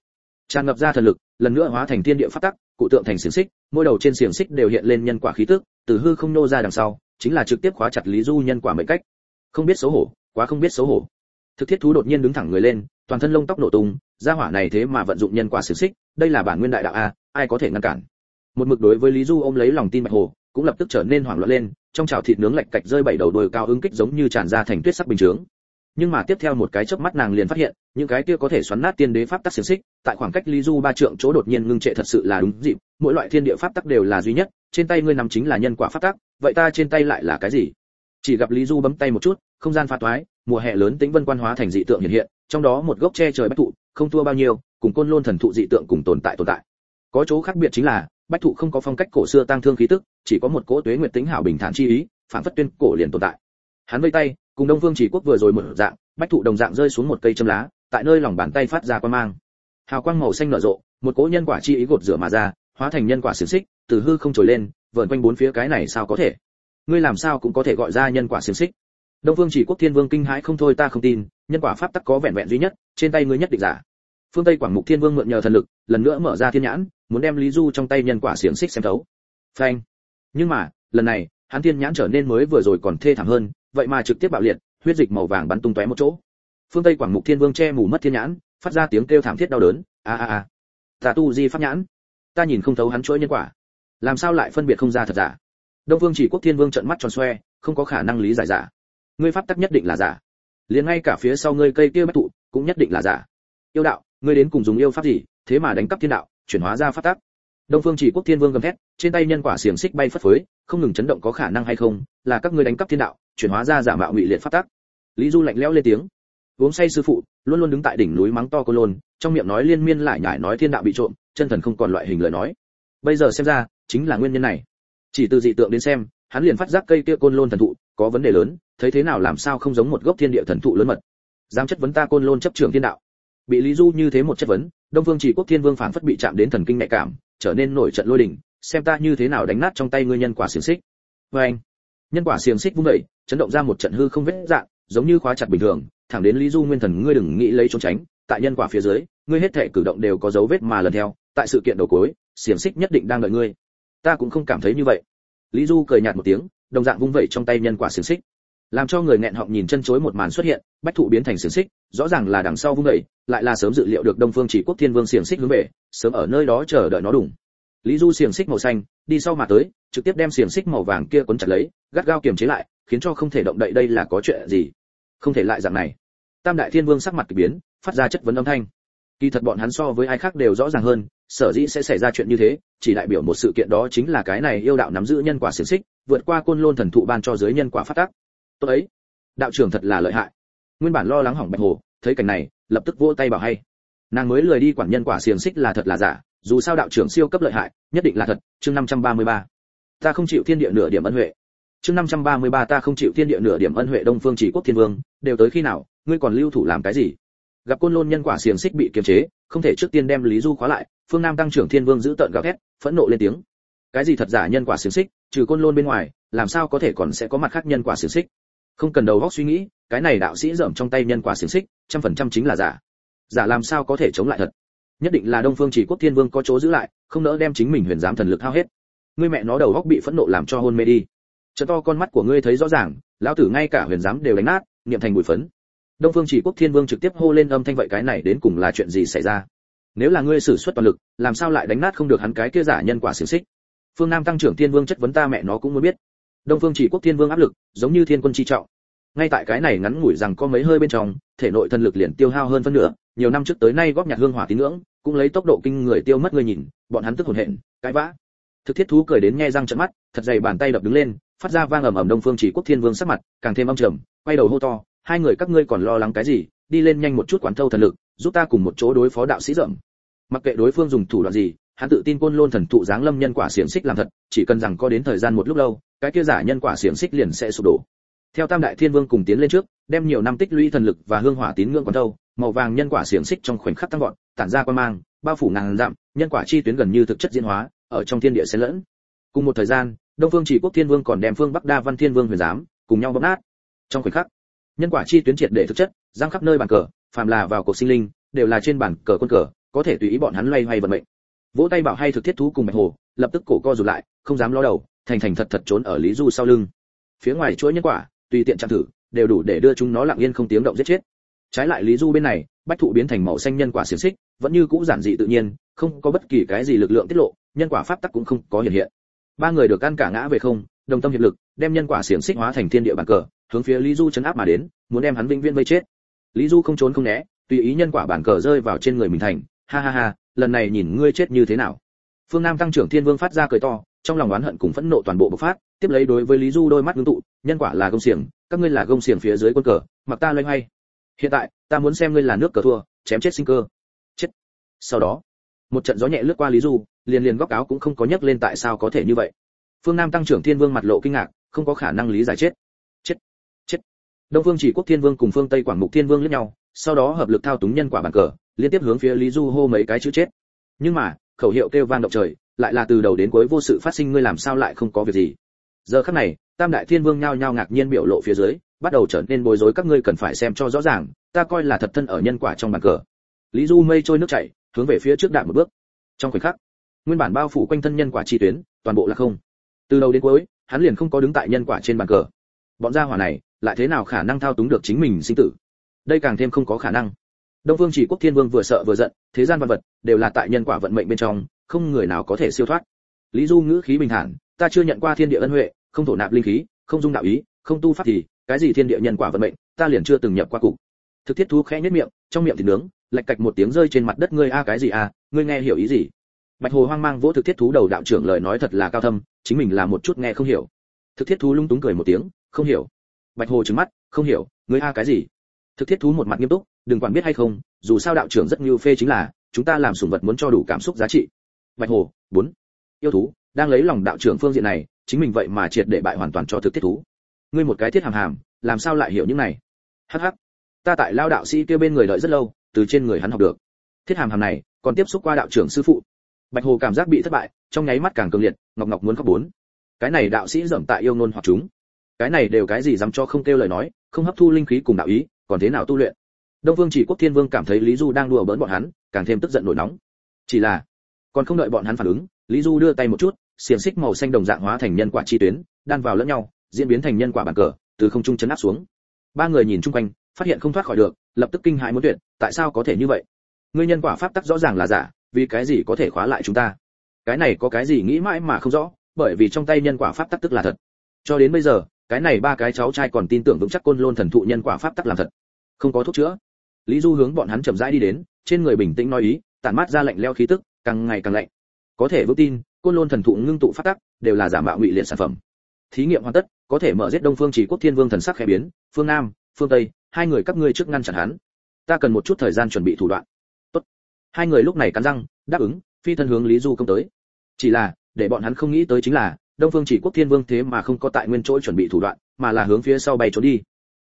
Speaker 1: Tràn ngập ra thần lực, lần nữa hóa thành thiên địa phát tắc, cụ tượng thành xiềng xích, mỗi đầu trên xiềng xích đều hiện lên nhân quả khí tức, từ hư không nô ra đằng sau, chính là trực tiếp khóa chặt lý du nhân quả mệnh cách. Không biết xấu hổ, quá không biết xấu hổ. Thực thiết thú đột nhiên đứng thẳng người lên, toàn thân lông tóc nổ tung, gia hỏa này thế mà vận dụng nhân quả xiềng xích, đây là bản nguyên đại đạo a, ai có thể ngăn cản? Một mực đối với lý du ôm lấy lòng tin bạch hồ, cũng lập tức trở nên hoảng loạn lên, trong chảo thịt nướng lạch cạch rơi bảy đầu đồi cao ứng kích giống như tràn ra thành tuyết sắc bình chướng. Nhưng mà tiếp theo một cái chớp mắt nàng liền phát hiện, những cái kia có thể xoắn nát tiên đế pháp tắc xiềng xích, tại khoảng cách lý du ba trượng chỗ đột nhiên ngưng trệ thật sự là đúng dịp, mỗi loại thiên địa pháp tắc đều là duy nhất, trên tay ngươi nằm chính là nhân quả pháp tắc, vậy ta trên tay lại là cái gì? Chỉ gặp lý du bấm tay một chút, không gian phá toái, mùa hè lớn tính vân quan hóa thành dị tượng hiện hiện, trong đó một gốc tre trời bách thụ, không thua bao nhiêu, cùng côn lôn thần thụ dị tượng cùng tồn tại tồn tại. Có chỗ khác biệt chính là bách thụ không có phong cách cổ xưa tăng thương khí tức, chỉ có một cỗ tuế nguyệt tính hảo bình thản chi ý, phản phất tuyên cổ liền tồn tại. Hắn vây tay, cùng đông Vương chỉ quốc vừa rồi một dạng, bách thụ đồng dạng rơi xuống một cây châm lá, tại nơi lòng bàn tay phát ra quang mang. Hào quang màu xanh nở rộ, một cỗ nhân quả chi ý gột rửa mà ra, hóa thành nhân quả xiềng xích, từ hư không trồi lên, vờn quanh bốn phía cái này sao có thể? Ngươi làm sao cũng có thể gọi ra nhân quả xiềng xích. Đông Vương chỉ quốc thiên vương kinh hãi không thôi ta không tin, nhân quả pháp tắc có vẹn vẹn duy nhất, trên tay ngươi nhất định giả. Phương tây quảng mục thiên vương mượn nhờ thần lực, lần nữa mở ra thiên nhãn muốn đem lý du trong tay nhân quả xiềng xích xem thấu. Phanh. Nhưng mà, lần này, hắn thiên nhãn trở nên mới vừa rồi còn thê thảm hơn, vậy mà trực tiếp bạo liệt, huyết dịch màu vàng bắn tung tóe một chỗ. Phương tây quảng mục thiên vương che mù mất thiên nhãn, phát ra tiếng kêu thảm thiết đau đớn, a a a. Tà tu di pháp nhãn. Ta nhìn không thấu hắn chuỗi nhân quả. Làm sao lại phân biệt không ra thật giả? Đông vương chỉ quốc thiên vương trợn mắt tròn xoe, không có khả năng lý giải giả. Ngươi pháp tắc nhất định là giả. Liền ngay cả phía sau ngươi cây kia bách thụ cũng nhất định là giả. Yêu đạo, ngươi đến cùng dùng yêu pháp gì, thế mà đánh cắp thiên đạo? Chuyển hóa ra phát tác, đông phương chỉ quốc thiên vương gầm thét trên tay nhân quả xiềng xích bay phất phới không ngừng chấn động có khả năng hay không là các ngươi đánh cắp thiên đạo chuyển hóa ra giả mạo ngụy liệt pháp tác, lý du lạnh lẽo lên tiếng. Uống say sư phụ luôn luôn đứng tại đỉnh núi mắng to cô lôn trong miệng nói liên miên lại nhải nói thiên đạo bị trộm chân thần không còn loại hình lời nói. Bây giờ xem ra chính là nguyên nhân này. Chỉ từ dị tượng đến xem hắn liền phát giác cây kia côn lôn thần thụ có vấn đề lớn thấy thế nào làm sao không giống một gốc thiên địa thần thụ lớn mật. Dám chất vấn ta côn lôn chấp trưởng thiên đạo bị lý du như thế một chất vấn, đông phương chỉ quốc thiên vương phản phất bị chạm đến thần kinh nhạy cảm, trở nên nổi trận lôi đình, xem ta như thế nào đánh nát trong tay ngươi nhân quả xiềng xích. Vê anh, nhân quả xiềng xích vung dậy, chấn động ra một trận hư không vết dạng, giống như khóa chặt bình thường, thẳng đến lý du nguyên thần ngươi đừng nghĩ lấy trốn tránh, tại nhân quả phía dưới, ngươi hết thể cử động đều có dấu vết mà lần theo, tại sự kiện đầu cuối, xiềng xích nhất định đang đợi ngươi. Ta cũng không cảm thấy như vậy. Lý du cười nhạt một tiếng, đồng dạng vung vẩy trong tay nhân quả xiềng xích làm cho người nghẹn họng nhìn chân chối một màn xuất hiện, bách thụ biến thành xiềng xích, rõ ràng là đằng sau vung đẩy lại là sớm dự liệu được đông phương chỉ quốc thiên vương xiềng xích hướng về, sớm ở nơi đó chờ đợi nó đủng lý du xiềng xích màu xanh, đi sau mà tới, trực tiếp đem xiềng xích màu vàng kia cuốn chặt lấy, gắt gao kiềm chế lại, khiến cho không thể động đậy đây là có chuyện gì. Không thể lại dạng này. Tam đại thiên vương sắc mặt kỳ biến, phát ra chất vấn âm thanh. Kỳ thật bọn hắn so với ai khác đều rõ ràng hơn, sở dĩ sẽ xảy ra chuyện như thế, chỉ đại biểu một sự kiện đó chính là cái này yêu đạo nắm giữ nhân quả xiềng xích, vượt qua côn lôn thần thụ ban cho giới nhân quả phát tác tốt ấy. Đạo trưởng thật là lợi hại. Nguyên bản lo lắng hỏng bạch hồ, thấy cảnh này, lập tức vỗ tay bảo hay. Nàng mới lười đi quản nhân quả xiềng xích là thật là giả, dù sao đạo trưởng siêu cấp lợi hại, nhất định là thật. Chương 533. ta không chịu thiên địa nửa điểm ân huệ. Chương 533 ta không chịu thiên địa nửa điểm ân huệ đông phương chỉ quốc thiên vương, đều tới khi nào, ngươi còn lưu thủ làm cái gì? Gặp côn lôn nhân quả xiềng xích bị kiềm chế, không thể trước tiên đem lý du khóa lại, phương nam tăng trưởng thiên vương giữ tợn gào thét, phẫn nộ lên tiếng. Cái gì thật giả nhân quả xiềng xích, trừ côn lôn bên ngoài, làm sao có thể còn sẽ có mặt khác nhân quả xiềng xích? Không cần đầu óc suy nghĩ, cái này đạo sĩ dởm trong tay nhân quả xiềng xích, trăm phần trăm chính là giả. Giả làm sao có thể chống lại thật? Nhất định là đông phương chỉ quốc thiên vương có chỗ giữ lại, không nỡ đem chính mình huyền giám thần lực hao hết. Ngươi mẹ nó đầu góc bị phẫn nộ làm cho hôn mê đi. Chợ to con mắt của ngươi thấy rõ ràng, lão tử ngay cả huyền giám đều đánh nát, niệm thành bụi phấn. Đông phương chỉ quốc thiên vương trực tiếp hô lên âm thanh vậy cái này đến cùng là chuyện gì xảy ra? Nếu là ngươi sử xuất toàn lực, làm sao lại đánh nát không được hắn cái kia giả nhân quả xiềng xích? Phương nam tăng trưởng thiên vương chất vấn ta mẹ nó cũng muốn biết đông phương chỉ quốc thiên vương áp lực, giống như thiên quân chi trọng. Ngay tại cái này ngắn ngủi rằng có mấy hơi bên trong, thể nội thần lực liền tiêu hao hơn phân nửa, nhiều năm trước tới nay góp nhặt hương hỏa tín ngưỡng, cũng lấy tốc độ kinh người tiêu mất người nhìn, bọn hắn tức hồn hện cãi vã. Thực thiết thú cười đến nghe răng trợn mắt, thật dày bàn tay đập đứng lên, phát ra vang ầm ầm đông phương chỉ quốc thiên vương sắc mặt, càng thêm âm trầm, quay đầu hô to, hai người các ngươi còn lo lắng cái gì? Đi lên nhanh một chút quán thâu thần lực, giúp ta cùng một chỗ đối phó đạo sĩ rậm. Mặc kệ đối phương dùng thủ đoạn gì, hắn tự tin côn lôn thần thụ giáng lâm nhân quả xiềng xích làm thật, chỉ cần rằng có đến thời gian một lúc lâu cái kia giả nhân quả xiềng xích liền sẽ sụp đổ. Theo tam đại thiên vương cùng tiến lên trước, đem nhiều năm tích lũy thần lực và hương hỏa tín ngưỡng quán thâu, màu vàng nhân quả xiềng xích trong khoảnh khắc tăng vọt, tản ra quan mang, bao phủ ngàn dặm, nhân quả chi tuyến gần như thực chất diễn hóa, ở trong thiên địa xen lẫn. Cùng một thời gian, đông phương chỉ quốc thiên vương còn đem phương bắc đa văn thiên vương huyền giám cùng nhau bóp nát. Trong khoảnh khắc, nhân quả chi tuyến triệt để thực chất giang khắp nơi bàn cờ, phàm là vào cuộc sinh linh, đều là trên bàn cờ quân cờ, có thể tùy ý bọn hắn loay hoay vận mệnh. Vỗ tay bảo hay thực thiết thú cùng bạch hồ, lập tức cổ co rụt lại, không dám ló đầu thành thành thật thật trốn ở lý du sau lưng. Phía ngoài chuỗi nhân quả, tùy tiện chạm thử, đều đủ để đưa chúng nó lặng yên không tiếng động giết chết. Trái lại lý du bên này, bách thụ biến thành màu xanh nhân quả xiềng xích, vẫn như cũ giản dị tự nhiên, không có bất kỳ cái gì lực lượng tiết lộ, nhân quả pháp tắc cũng không có hiện hiện. Ba người được ăn cả ngã về không, đồng tâm hiệp lực, đem nhân quả xiềng xích hóa thành thiên địa bản cờ, hướng phía lý du chấn áp mà đến, muốn đem hắn vĩnh viễn vây chết. Lý du không trốn không né, tùy ý nhân quả bản cờ rơi vào trên người mình thành. Ha ha ha, lần này nhìn ngươi chết như thế nào? Phương nam tăng trưởng thiên vương phát ra cười to trong lòng oán hận cùng phẫn nộ toàn bộ bộc phát, tiếp lấy đối với lý du đôi mắt ngưng tụ, nhân quả là gông xiềng, các ngươi là gông xiềng phía dưới quân cờ, mặc ta loay hoay. Hiện tại, ta muốn xem ngươi là nước cờ thua, chém chết sinh cơ. Chết. Sau đó, một trận gió nhẹ lướt qua lý du, liền liền góc áo cũng không có nhấc lên tại sao có thể như vậy. Phương nam tăng trưởng thiên vương mặt lộ kinh ngạc, không có khả năng lý giải chết. Chết. Chết. Đông phương chỉ quốc thiên vương cùng phương tây quảng mục thiên vương lẫn nhau, sau đó hợp lực thao túng nhân quả bàn cờ, liên tiếp hướng phía lý du hô mấy cái chữ chết. Nhưng mà, khẩu hiệu kêu vang động trời lại là từ đầu đến cuối vô sự phát sinh, ngươi làm sao lại không có việc gì? Giờ khắc này, tam đại thiên vương nhao nhao ngạc nhiên biểu lộ phía dưới, bắt đầu trở nên bối rối, các ngươi cần phải xem cho rõ ràng, ta coi là thật thân ở nhân quả trong bàn cờ. Lý du mây trôi nước chảy, hướng về phía trước đạn một bước. Trong khoảnh khắc, nguyên bản bao phủ quanh thân nhân quả chi tuyến, toàn bộ là không. Từ đầu đến cuối, hắn liền không có đứng tại nhân quả trên bàn cờ. Bọn gia hỏa này, lại thế nào khả năng thao túng được chính mình sinh tử? Đây càng thêm không có khả năng. Đông vương chỉ quốc thiên vương vừa sợ vừa giận, thế gian văn vật đều là tại nhân quả vận mệnh bên trong không người nào có thể siêu thoát. Lý du ngữ khí bình thản, ta chưa nhận qua thiên địa ân huệ, không thổ nạp linh khí, không dung đạo ý, không tu pháp thì, cái gì thiên địa nhân quả vận mệnh, ta liền chưa từng nhập qua cục. Thực thiết thú khẽ nhất miệng, trong miệng thì nướng, lạch cạch một tiếng rơi trên mặt đất ngươi a cái gì a, ngươi nghe hiểu ý gì? Bạch hồ hoang mang vỗ thực thiết thú đầu đạo trưởng lời nói thật là cao thâm, chính mình là một chút nghe không hiểu. Thực thiết thú lung túng cười một tiếng, không hiểu. Bạch hồ trừng mắt, không hiểu, ngươi a cái gì? Thực thiết thú một mặt nghiêm túc, đừng quản biết hay không, dù sao đạo trưởng rất như phê chính là, chúng ta làm sủng vật muốn cho đủ cảm xúc giá trị bạch hồ, bốn. Yêu thú, đang lấy lòng đạo trưởng phương diện này, chính mình vậy mà triệt để bại hoàn toàn cho thực thiết thú. Ngươi một cái thiết hàm hàm, làm sao lại hiểu những này? Hắc hắc. Ta tại lao đạo sĩ kia bên người đợi rất lâu, từ trên người hắn học được. Thiết hàm hàm này, còn tiếp xúc qua đạo trưởng sư phụ. Bạch hồ cảm giác bị thất bại, trong nháy mắt càng cường liệt, ngọc ngọc muốn khóc bốn. Cái này đạo sĩ dởm tại yêu nôn hoặc chúng. Cái này đều cái gì dám cho không kêu lời nói, không hấp thu linh khí cùng đạo ý, còn thế nào tu luyện? Đông vương chỉ quốc thiên vương cảm thấy lý du đang đùa bỡn bọn hắn, càng thêm tức giận nổi nóng. Chỉ là còn không đợi bọn hắn phản ứng, lý du đưa tay một chút, xiềng xích màu xanh đồng dạng hóa thành nhân quả chi tuyến, đan vào lẫn nhau, diễn biến thành nhân quả bàn cờ, từ không trung chấn áp xuống. Ba người nhìn chung quanh, phát hiện không thoát khỏi được, lập tức kinh hãi muốn tuyệt, tại sao có thể như vậy? Nguyên nhân quả pháp tắc rõ ràng là giả, vì cái gì có thể khóa lại chúng ta? Cái này có cái gì nghĩ mãi mà không rõ, bởi vì trong tay nhân quả pháp tắc tức là thật. Cho đến bây giờ, cái này ba cái cháu trai còn tin tưởng vững chắc côn lôn thần thụ nhân quả pháp tắc làm thật. Không có thuốc chữa. Lý du hướng bọn hắn chậm rãi đi đến, trên người bình tĩnh nói ý, tản mát ra lạnh leo khí tức càng ngày càng lạnh. Có thể vững tin, côn lôn thần thụ ngưng tụ phát tắc, đều là giả mạo ngụy liệt sản phẩm. Thí nghiệm hoàn tất, có thể mở giết đông phương chỉ quốc thiên vương thần sắc khẽ biến, phương nam, phương tây, hai người các ngươi trước ngăn chặn hắn. Ta cần một chút thời gian chuẩn bị thủ đoạn. Tốt. Hai người lúc này cắn răng, đáp ứng, phi thân hướng lý du công tới. Chỉ là, để bọn hắn không nghĩ tới chính là, đông phương chỉ quốc thiên vương thế mà không có tại nguyên chỗ chuẩn bị thủ đoạn, mà là hướng phía sau bay trốn đi.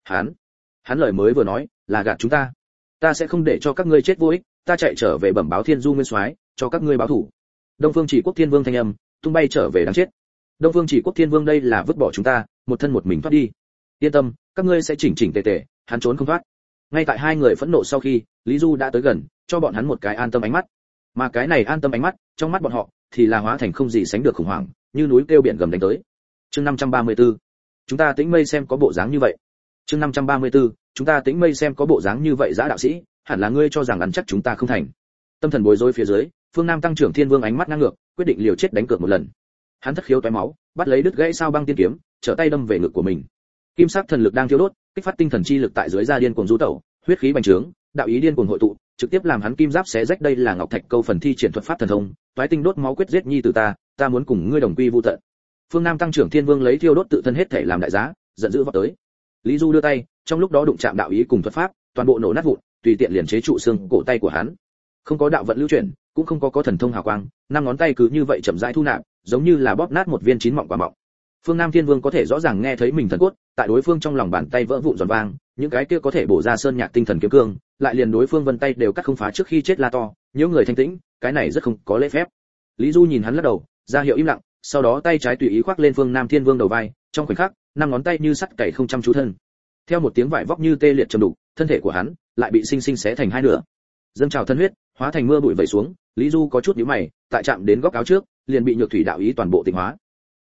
Speaker 1: Hắn. Hắn lời mới vừa nói, là gạt chúng ta. Ta sẽ không để cho các ngươi chết vô ích ta chạy trở về bẩm báo thiên du nguyên soái, cho các ngươi báo thủ. Đông phương chỉ quốc thiên vương thanh âm, tung bay trở về đáng chết. Đông phương chỉ quốc thiên vương đây là vứt bỏ chúng ta, một thân một mình thoát đi. Yên tâm, các ngươi sẽ chỉnh chỉnh tề tề, hắn trốn không thoát. Ngay tại hai người phẫn nộ sau khi, lý du đã tới gần, cho bọn hắn một cái an tâm ánh mắt. Mà cái này an tâm ánh mắt, trong mắt bọn họ, thì là hóa thành không gì sánh được khủng hoảng, như núi kêu biển gầm đánh tới. Chương 534 chúng ta tĩnh mây xem có bộ dáng như vậy. Chương 534 chúng ta tĩnh mây xem có bộ dáng như vậy, giã đạo sĩ hẳn là ngươi cho rằng ăn chắc chúng ta không thành. Tâm thần bối rối phía dưới, phương nam tăng trưởng thiên vương ánh mắt ngang ngược, quyết định liều chết đánh cược một lần. Hắn thất khiếu toái máu, bắt lấy đứt gãy sao băng tiên kiếm, trở tay đâm về ngực của mình. Kim sắc thần lực đang thiêu đốt, kích phát tinh thần chi lực tại dưới da điên cuồng du tẩu, huyết khí bành trướng, đạo ý điên cuồng hội tụ, trực tiếp làm hắn kim giáp xé rách đây là ngọc thạch câu phần thi triển thuật pháp thần thông, toái tinh đốt máu quyết giết nhi từ ta ta muốn cùng ngươi đồng quy vu tận. Phương nam tăng trưởng thiên vương lấy thiêu đốt tự thân hết thể làm đại giá, giận dữ vọt tới. Lý du đưa tay, trong lúc đó đụng chạm đạo ý cùng thuật pháp, toàn bộ nổ nát vụn tùy tiện liền chế trụ xương cổ tay của hắn. Không có đạo vận lưu chuyển, cũng không có có thần thông hào quang, năm ngón tay cứ như vậy chậm rãi thu nạp, giống như là bóp nát một viên chín mọng quả mọng. Phương nam thiên vương có thể rõ ràng nghe thấy mình thần cốt, tại đối phương trong lòng bàn tay vỡ vụn giòn vang, những cái kia có thể bổ ra sơn nhạc tinh thần kiếm cương, lại liền đối phương vân tay đều cắt không phá trước khi chết la to nếu người thanh tĩnh, cái này rất không có lễ phép. Lý du nhìn hắn lắc đầu, ra hiệu im lặng, sau đó tay trái tùy ý khoác lên phương nam thiên vương đầu vai, trong khoảnh khắc, năm ngón tay như sắt cày không chăm chú thân. Theo một tiếng vải vóc như tê liệt trầm đục thân thể của hắn lại bị sinh sinh xé thành hai nửa. Dâng trào thân huyết, hóa thành mưa bụi vẩy xuống, lý du có chút nhíu mày, tại chạm đến góc áo trước, liền bị nhược thủy đạo ý toàn bộ tịnh hóa.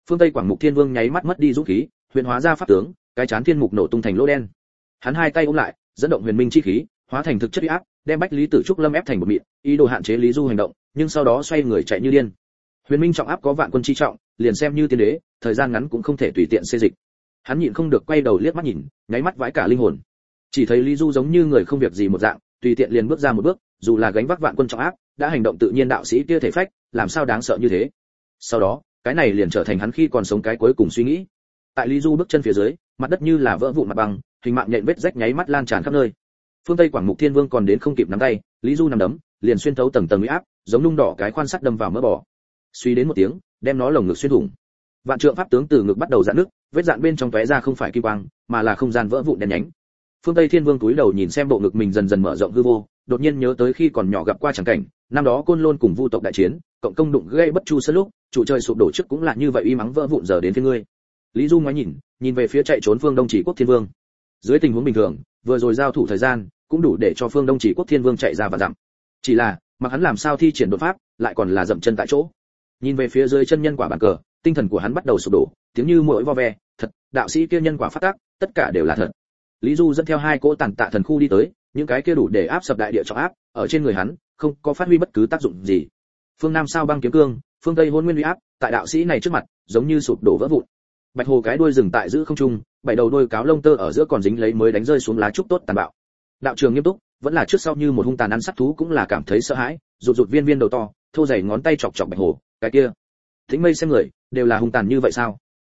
Speaker 1: Phương tây quảng mục thiên vương nháy mắt mất đi dũng khí, huyền hóa ra pháp tướng, cái chán thiên mục nổ tung thành lỗ đen. Hắn hai tay ôm lại, dẫn động huyền minh chi khí, hóa thành thực chất uy áp, đem bách lý tử trúc lâm ép thành một mịn, ý đồ hạn chế lý du hành động, nhưng sau đó xoay người chạy như điên. Huyền minh trọng áp có vạn quân chi trọng, liền xem như tiên đế, thời gian ngắn cũng không thể tùy tiện xê dịch. Hắn nhịn không được quay đầu liếc mắt nhìn, nháy mắt vãi cả linh hồn chỉ thấy lý du giống như người không việc gì một dạng, tùy tiện liền bước ra một bước, dù là gánh vác vạn quân trọng áp, đã hành động tự nhiên đạo sĩ kia thể phách, làm sao đáng sợ như thế? Sau đó, cái này liền trở thành hắn khi còn sống cái cuối cùng suy nghĩ. Tại lý du bước chân phía dưới, mặt đất như là vỡ vụn mặt bằng, hình mạng nhện vết rách nháy mắt lan tràn khắp nơi. Phương tây quảng mục thiên vương còn đến không kịp nắm tay, lý du nằm đấm, liền xuyên thấu tầng tầng uy áp, giống nung đỏ cái khoan sắt đâm vào mỡ bò. Suy đến một tiếng, đem nó lồng ngực xuyên thủng. Vạn trượng pháp tướng từ ngực bắt đầu dạn nước vết dạn bên trong tóe ra không phải kim quang, mà là không gian vỡ vụn đen nhánh phương tây thiên vương túi đầu nhìn xem bộ ngực mình dần dần mở rộng hư vô, đột nhiên nhớ tới khi còn nhỏ gặp qua chẳng cảnh, năm đó côn lôn cùng vu tộc đại chiến, cộng công đụng gây bất chu sân lúc, chủ trời sụp đổ trước cũng là như vậy uy mắng vỡ vụn giờ đến phía ngươi. Lý du ngoái nhìn nhìn về phía chạy trốn phương đông chỉ quốc thiên vương. Dưới tình huống bình thường, vừa rồi giao thủ thời gian, cũng đủ để cho phương đông chỉ quốc thiên vương chạy ra và dặm. Chỉ là, mặc hắn làm sao thi triển đột pháp, lại còn là dậm chân tại chỗ. Nhìn về phía dưới chân nhân quả bàn cờ, tinh thần của hắn bắt đầu sụp đổ, tiếng như mỗi vo ve, thật, đạo sĩ kia nhân quả phát tác, tất cả đều là thật lý du dẫn theo hai cỗ tàn tạ thần khu đi tới, những cái kia đủ để áp sập đại địa trọng áp, ở trên người hắn, không có phát huy bất cứ tác dụng gì. Phương nam sao băng kiếm cương, phương tây hôn nguyên uy áp, tại đạo sĩ này trước mặt, giống như sụp đổ vỡ vụn. Bạch hồ cái đuôi rừng tại giữa không trung, bảy đầu đuôi cáo lông tơ ở giữa còn dính lấy mới đánh rơi xuống lá trúc tốt tàn bạo. Đạo trường nghiêm túc, vẫn là trước sau như một hung tàn ăn sát thú cũng là cảm thấy sợ hãi, rụt rụt viên viên đầu to, thô dày ngón tay chọc chọc bạch hồ, cái kia, tĩnh mây xem người, đều là hung tàn như vậy sao?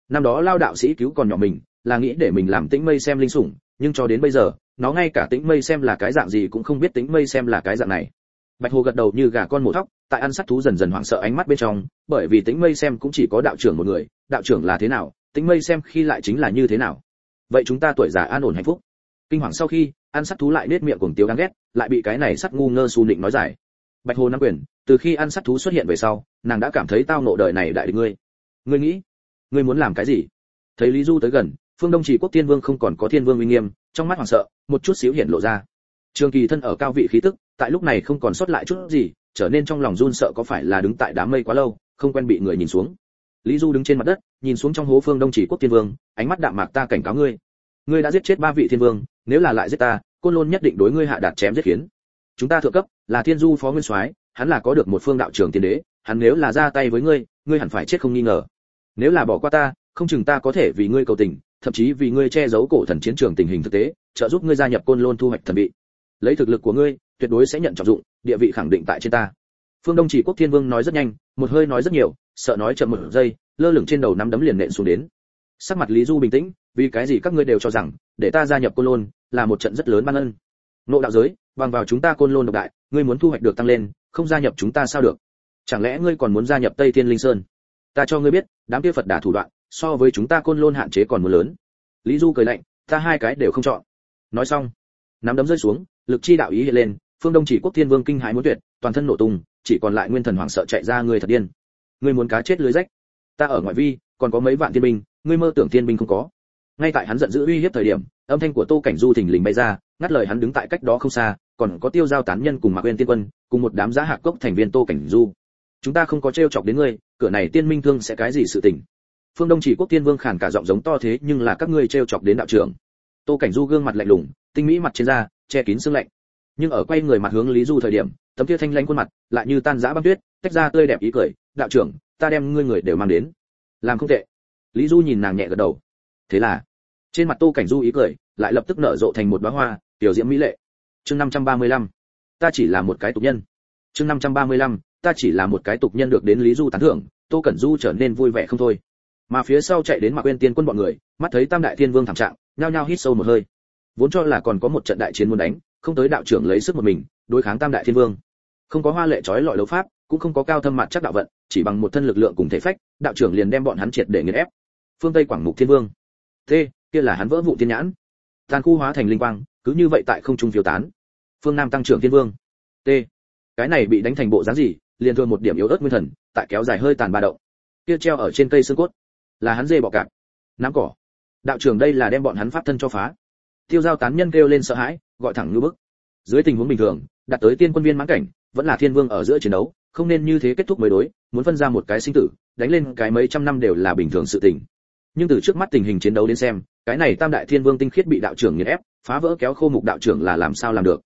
Speaker 1: Năm đó lao đạo sĩ cứu còn nhỏ mình, là nghĩ để mình làm tĩnh mây xem linh sủng nhưng cho đến bây giờ, nó ngay cả tĩnh mây xem là cái dạng gì cũng không biết tĩnh mây xem là cái dạng này. Bạch hồ gật đầu như gà con mổ thóc, tại ăn sát thú dần dần hoảng sợ ánh mắt bên trong, bởi vì tĩnh mây xem cũng chỉ có đạo trưởng một người, đạo trưởng là thế nào, tĩnh mây xem khi lại chính là như thế nào. Vậy chúng ta tuổi già an ổn hạnh phúc. Kinh hoàng sau khi, ăn sát thú lại nết miệng cuồng tiếu đáng ghét, lại bị cái này sắt ngu ngơ xu nịnh nói giải bạch hồ nắm quyền, từ khi ăn sát thú xuất hiện về sau, nàng đã cảm thấy tao nộ đời này đại địch ngươi. Ngươi nghĩ, ngươi muốn làm cái gì? Thấy lý du tới gần phương đông chỉ quốc thiên vương không còn có thiên vương uy nghiêm, trong mắt hoảng sợ, một chút xíu hiện lộ ra. Trường kỳ thân ở cao vị khí tức, tại lúc này không còn sót lại chút gì, trở nên trong lòng run sợ có phải là đứng tại đám mây quá lâu, không quen bị người nhìn xuống. Lý du đứng trên mặt đất, nhìn xuống trong hố phương đông chỉ quốc thiên vương, ánh mắt đạm mạc ta cảnh cáo ngươi. Ngươi đã giết chết ba vị thiên vương, nếu là lại giết ta, côn lôn nhất định đối ngươi hạ đạt chém giết khiến. Chúng ta thượng cấp, là thiên du phó nguyên soái, hắn là có được một phương đạo trưởng tiên đế, hắn nếu là ra tay với ngươi ngươi hẳn phải chết không nghi ngờ. Nếu là bỏ qua ta, không chừng ta có thể vì ngươi cầu tình thậm chí vì ngươi che giấu cổ thần chiến trường tình hình thực tế, trợ giúp ngươi gia nhập côn lôn thu hoạch thần bị lấy thực lực của ngươi, tuyệt đối sẽ nhận trọng dụng, địa vị khẳng định tại trên ta. Phương đông chỉ quốc thiên vương nói rất nhanh, một hơi nói rất nhiều, sợ nói chậm một giây, lơ lửng trên đầu nắm đấm liền nện xuống đến. Sắc mặt lý du bình tĩnh, vì cái gì các ngươi đều cho rằng, để ta gia nhập côn lôn là một trận rất lớn ban ân. Nộ đạo giới, bằng vào chúng ta côn lôn độc đại, ngươi muốn thu hoạch được tăng lên, không gia nhập chúng ta sao được? Chẳng lẽ ngươi còn muốn gia nhập tây thiên linh sơn? Ta cho ngươi biết, đám kia phật đả thủ đoạn so với chúng ta côn lôn hạn chế còn muốn lớn. Lý du cười lạnh, ta hai cái đều không chọn. Nói xong, nắm đấm rơi xuống, lực chi đạo ý hiện lên, phương đông chỉ quốc thiên vương kinh hãi muốn tuyệt, toàn thân nổ tung, chỉ còn lại nguyên thần hoảng sợ chạy ra người thật điên. Ngươi muốn cá chết lưới rách. Ta ở ngoại vi, còn có mấy vạn thiên binh, ngươi mơ tưởng thiên binh không có. Ngay tại hắn giận dữ uy hiếp thời điểm, âm thanh của tô cảnh du thình lình bay ra, ngắt lời hắn đứng tại cách đó không xa, còn có tiêu giao tán nhân cùng mạc quên tiên quân, cùng một đám giá hạ cốc thành viên tô cảnh du. Chúng ta không có trêu chọc đến ngươi, cửa này tiên minh thương sẽ cái gì sự tình? Phương đông chỉ quốc tiên vương khản cả giọng giống to thế nhưng là các ngươi trêu chọc đến đạo trưởng. Tô cảnh du gương mặt lạnh lùng, tinh mỹ mặt trên da, che kín sương lạnh. Nhưng ở quay người mặt hướng lý du thời điểm, tấm kia thanh lãnh khuôn mặt lại như tan rã băng tuyết, tách ra tươi đẹp ý cười, đạo trưởng, ta đem ngươi người đều mang đến. Làm không tệ. Lý du nhìn nàng nhẹ gật đầu. Thế là? Trên mặt tô cảnh du ý cười lại lập tức nở rộ thành một bá hoa, tiểu diễm mỹ lệ. Chương 535 ta chỉ là một cái tục nhân. Chương 535 ta chỉ là một cái tục nhân được đến lý du tán thưởng, tô cẩn du trở nên vui vẻ không thôi mà phía sau chạy đến mạc quên tiên quân bọn người, mắt thấy tam đại thiên vương thảm trạng, nhao nhao hít sâu một hơi. Vốn cho là còn có một trận đại chiến muốn đánh, không tới đạo trưởng lấy sức một mình, đối kháng tam đại thiên vương. Không có hoa lệ trói lọi đấu pháp, cũng không có cao thâm mặt chắc đạo vận, chỉ bằng một thân lực lượng cùng thể phách, đạo trưởng liền đem bọn hắn triệt để nghiền ép. Phương tây quảng mục thiên vương. T kia là hắn vỡ vụ thiên nhãn. Tàn khu hóa thành linh quang, cứ như vậy tại không trung phiêu tán. Phương nam tăng trưởng thiên vương. T. Cái này bị đánh thành bộ dáng gì, liền thường một điểm yếu ớt nguyên thần, tại kéo dài hơi tàn ba động. Kia treo ở trên cây xương cốt là hắn dê bọ cạp. Nắm cỏ. Đạo trưởng đây là đem bọn hắn pháp thân cho phá. Tiêu giao tán nhân kêu lên sợ hãi, gọi thẳng như bức. Dưới tình huống bình thường đạt tới tiên quân viên mãn cảnh, vẫn là thiên vương ở giữa chiến đấu, không nên như thế kết thúc mới đối, muốn phân ra một cái sinh tử, đánh lên cái mấy trăm năm đều là bình thường sự tình. Nhưng từ trước mắt tình hình chiến đấu đến xem, cái này tam đại thiên vương tinh khiết bị đạo trưởng nghiền ép, phá vỡ kéo khô mục đạo trưởng là làm sao làm được?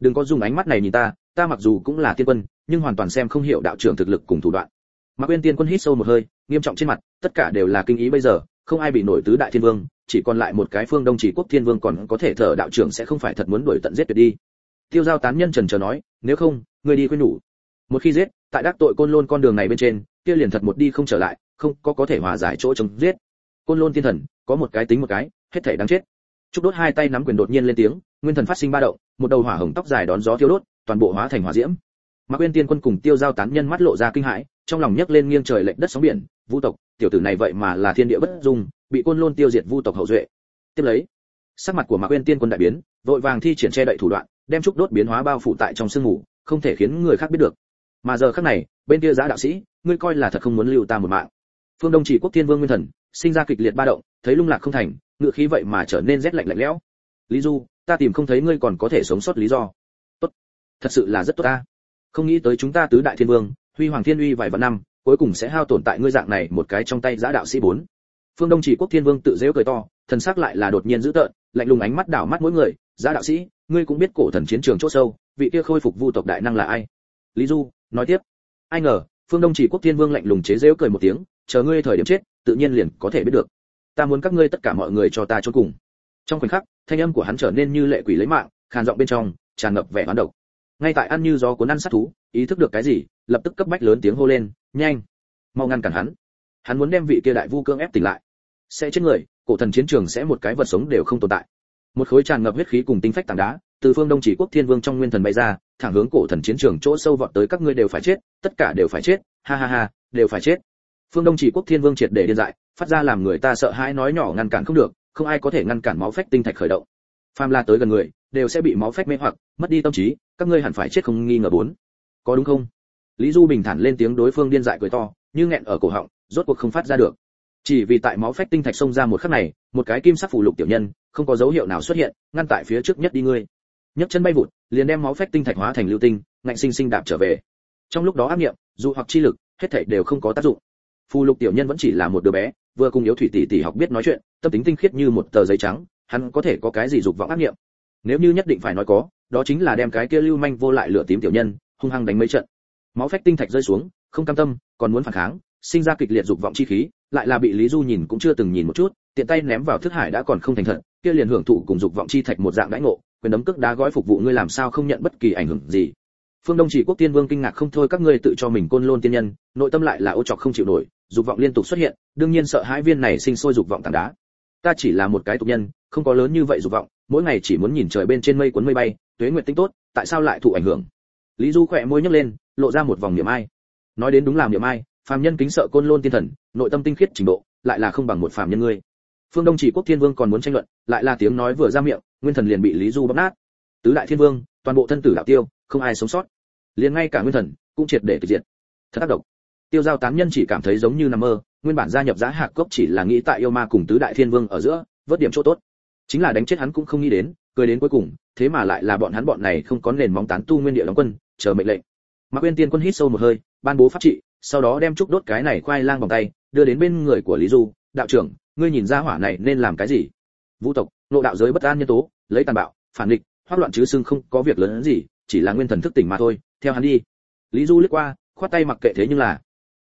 Speaker 1: Đừng có dùng ánh mắt này nhìn ta ta mặc dù cũng là tiên quân, nhưng hoàn toàn xem không hiểu đạo trưởng thực lực cùng thủ đoạn. Mà quên tiên quân hít sâu một hơi nghiêm trọng trên mặt, tất cả đều là kinh ý bây giờ, không ai bị nổi tứ đại thiên vương, chỉ còn lại một cái phương đông chỉ quốc thiên vương còn có thể thở đạo trưởng sẽ không phải thật muốn đuổi tận giết tuyệt đi. Tiêu giao tán nhân trần chờ nói, nếu không người đi khuyên nhủ. Một khi giết, tại đắc tội côn lôn con đường này bên trên, kia liền thật một đi không trở lại, không có có thể hòa giải chỗ chống giết. Côn lôn thiên thần, có một cái tính một cái, hết thể đáng chết. Trúc đốt hai tay nắm quyền đột nhiên lên tiếng, nguyên thần phát sinh ba động, một đầu hỏa hồng tóc dài đón gió thiêu đốt, toàn bộ hóa thành hỏa diễm. Mà quên tiên quân cùng tiêu giao tán nhân mắt lộ ra kinh hãi trong lòng nhấc lên nghiêng trời lệch đất sóng biển, vu tộc, tiểu tử này vậy mà là thiên địa bất dung, bị côn lôn tiêu diệt vu tộc hậu duệ. Tiếp lấy, sắc mặt của mạc quên tiên quân đại biến, vội vàng thi triển che đậy thủ đoạn, đem trúc đốt biến hóa bao phủ tại trong sương mù, không thể khiến người khác biết được. Mà giờ khắc này, bên kia giá đạo sĩ, ngươi coi là thật không muốn lưu ta một mạng. Phương đông chỉ quốc thiên vương nguyên thần, sinh ra kịch liệt ba động, thấy lung lạc không thành ngựa khí vậy mà trở nên rét lạnh lạnh lẽo. Lý du, ta tìm không thấy ngươi còn có thể sống sót lý do. Tốt, thật sự là rất tốt ta. Không nghĩ tới chúng ta tứ đại thiên vương huy hoàng thiên uy vài vạn năm, cuối cùng sẽ hao tổn tại ngươi dạng này một cái trong tay giã đạo sĩ bốn. Phương đông chỉ quốc thiên vương tự dễu cười to, thần sắc lại là đột nhiên dữ tợn, lạnh lùng ánh mắt đảo mắt mỗi người, giã đạo sĩ, ngươi cũng biết cổ thần chiến trường chỗ sâu, vị kia khôi phục vu tộc đại năng là ai? Lý du, nói tiếp, ai ngờ, phương đông chỉ quốc thiên vương lạnh lùng chế dễu cười một tiếng, chờ ngươi thời điểm chết, tự nhiên liền có thể biết được. Ta muốn các ngươi tất cả mọi người cho ta chôn cùng. Trong khoảnh khắc, thanh âm của hắn trở nên như lệ quỷ lấy mạng, khàn giọng bên trong tràn ngập vẻ oán độc. Ngay tại ăn như gió cuốn ăn sát thú ý thức được cái gì, lập tức cấp bách lớn tiếng hô lên, nhanh, mau ngăn cản hắn. Hắn muốn đem vị kia đại vu cương ép tỉnh lại. Sẽ chết người, cổ thần chiến trường sẽ một cái vật sống đều không tồn tại. Một khối tràn ngập huyết khí cùng tinh phách tảng đá, từ phương đông chỉ quốc thiên vương trong nguyên thần bay ra, thẳng hướng cổ thần chiến trường chỗ sâu vọt tới các ngươi đều phải chết, tất cả đều phải chết, ha ha ha, đều phải chết. Phương đông chỉ quốc thiên vương triệt để điên dại, phát ra làm người ta sợ hãi nói nhỏ ngăn cản không được, không ai có thể ngăn cản máu phách tinh thạch khởi động. Phàm la tới gần người, đều sẽ bị máu phách mê hoặc, mất đi tâm trí, các ngươi hẳn phải chết không nghi ngờ bốn có đúng không? Lý du bình thản lên tiếng đối phương điên dại cười to, như nghẹn ở cổ họng, rốt cuộc không phát ra được. Chỉ vì tại máu phách tinh thạch xông ra một khắc này, một cái kim sắc phù lục tiểu nhân, không có dấu hiệu nào xuất hiện, ngăn tại phía trước nhất đi ngươi. Nhấc chân bay vụt, liền đem máu phách tinh thạch hóa thành lưu tinh, ngạnh sinh sinh đạp trở về. Trong lúc đó ác nghiệm, dù hoặc chi lực, hết thảy đều không có tác dụng. Phù lục tiểu nhân vẫn chỉ là một đứa bé, vừa cùng yếu thủy tỷ tỷ học biết nói chuyện, tâm tính tinh khiết như một tờ giấy trắng, hắn có thể có cái gì dục vọng ác nghiệm? Nếu như nhất định phải nói có, đó chính là đem cái kia lưu manh vô lại lửa tím tiểu nhân hung hăng đánh mấy trận. Máu phách tinh thạch rơi xuống, không cam tâm, còn muốn phản kháng, sinh ra kịch liệt dục vọng chi khí, lại là bị lý du nhìn cũng chưa từng nhìn một chút, tiện tay ném vào thức hải đã còn không thành thật, kia liền hưởng thụ cùng dục vọng chi thạch một dạng đãi ngộ, quyền đấm cước đá gói phục vụ ngươi làm sao không nhận bất kỳ ảnh hưởng gì. Phương đông chỉ quốc tiên vương kinh ngạc không thôi các ngươi tự cho mình côn lôn tiên nhân, nội tâm lại là ô trọc không chịu nổi, dục vọng liên tục xuất hiện, đương nhiên sợ hãi viên này sinh sôi dục vọng tảng đá. Ta chỉ là một cái tục nhân, không có lớn như vậy dục vọng, mỗi ngày chỉ muốn nhìn trời bên trên mây cuốn mây bay, tuế nguyệt tinh tốt, tại sao lại thụ ảnh hưởng? Lý du khỏe môi nhấc lên, lộ ra một vòng niệm ai. Nói đến đúng làm niệm ai, phàm nhân kính sợ côn lôn tiên thần, nội tâm tinh khiết trình độ, lại là không bằng một phàm nhân ngươi. Phương đông chỉ quốc thiên vương còn muốn tranh luận, lại là tiếng nói vừa ra miệng, nguyên thần liền bị lý du bóp nát. Tứ đại thiên vương, toàn bộ thân tử đạo tiêu, không ai sống sót. Liền ngay cả nguyên thần, cũng triệt để tuyệt diệt. Thật tác động tiêu giao Tám nhân chỉ cảm thấy giống như nằm mơ, nguyên bản gia nhập giá hạc cốc chỉ là nghĩ tại yêu ma cùng tứ đại thiên vương ở giữa, vớt điểm chỗ tốt. Chính là đánh chết hắn cũng không nghĩ đến cười đến cuối cùng, thế mà lại là bọn hắn bọn này không có nền móng tán tu nguyên địa đóng quân, chờ mệnh lệnh. Mạc uyên tiên quân hít sâu một hơi, ban bố pháp trị, sau đó đem trúc đốt cái này khoai lang bằng tay, đưa đến bên người của lý du, đạo trưởng, ngươi nhìn ra hỏa này nên làm cái gì? Vũ tộc, nộ đạo giới bất an nhân tố, lấy tàn bạo, phản địch hoắc loạn chứ xưng không có việc lớn hơn gì, chỉ là nguyên thần thức tỉnh mà thôi, theo hắn đi. Lý du liếc qua, khoát tay mặc kệ thế nhưng là,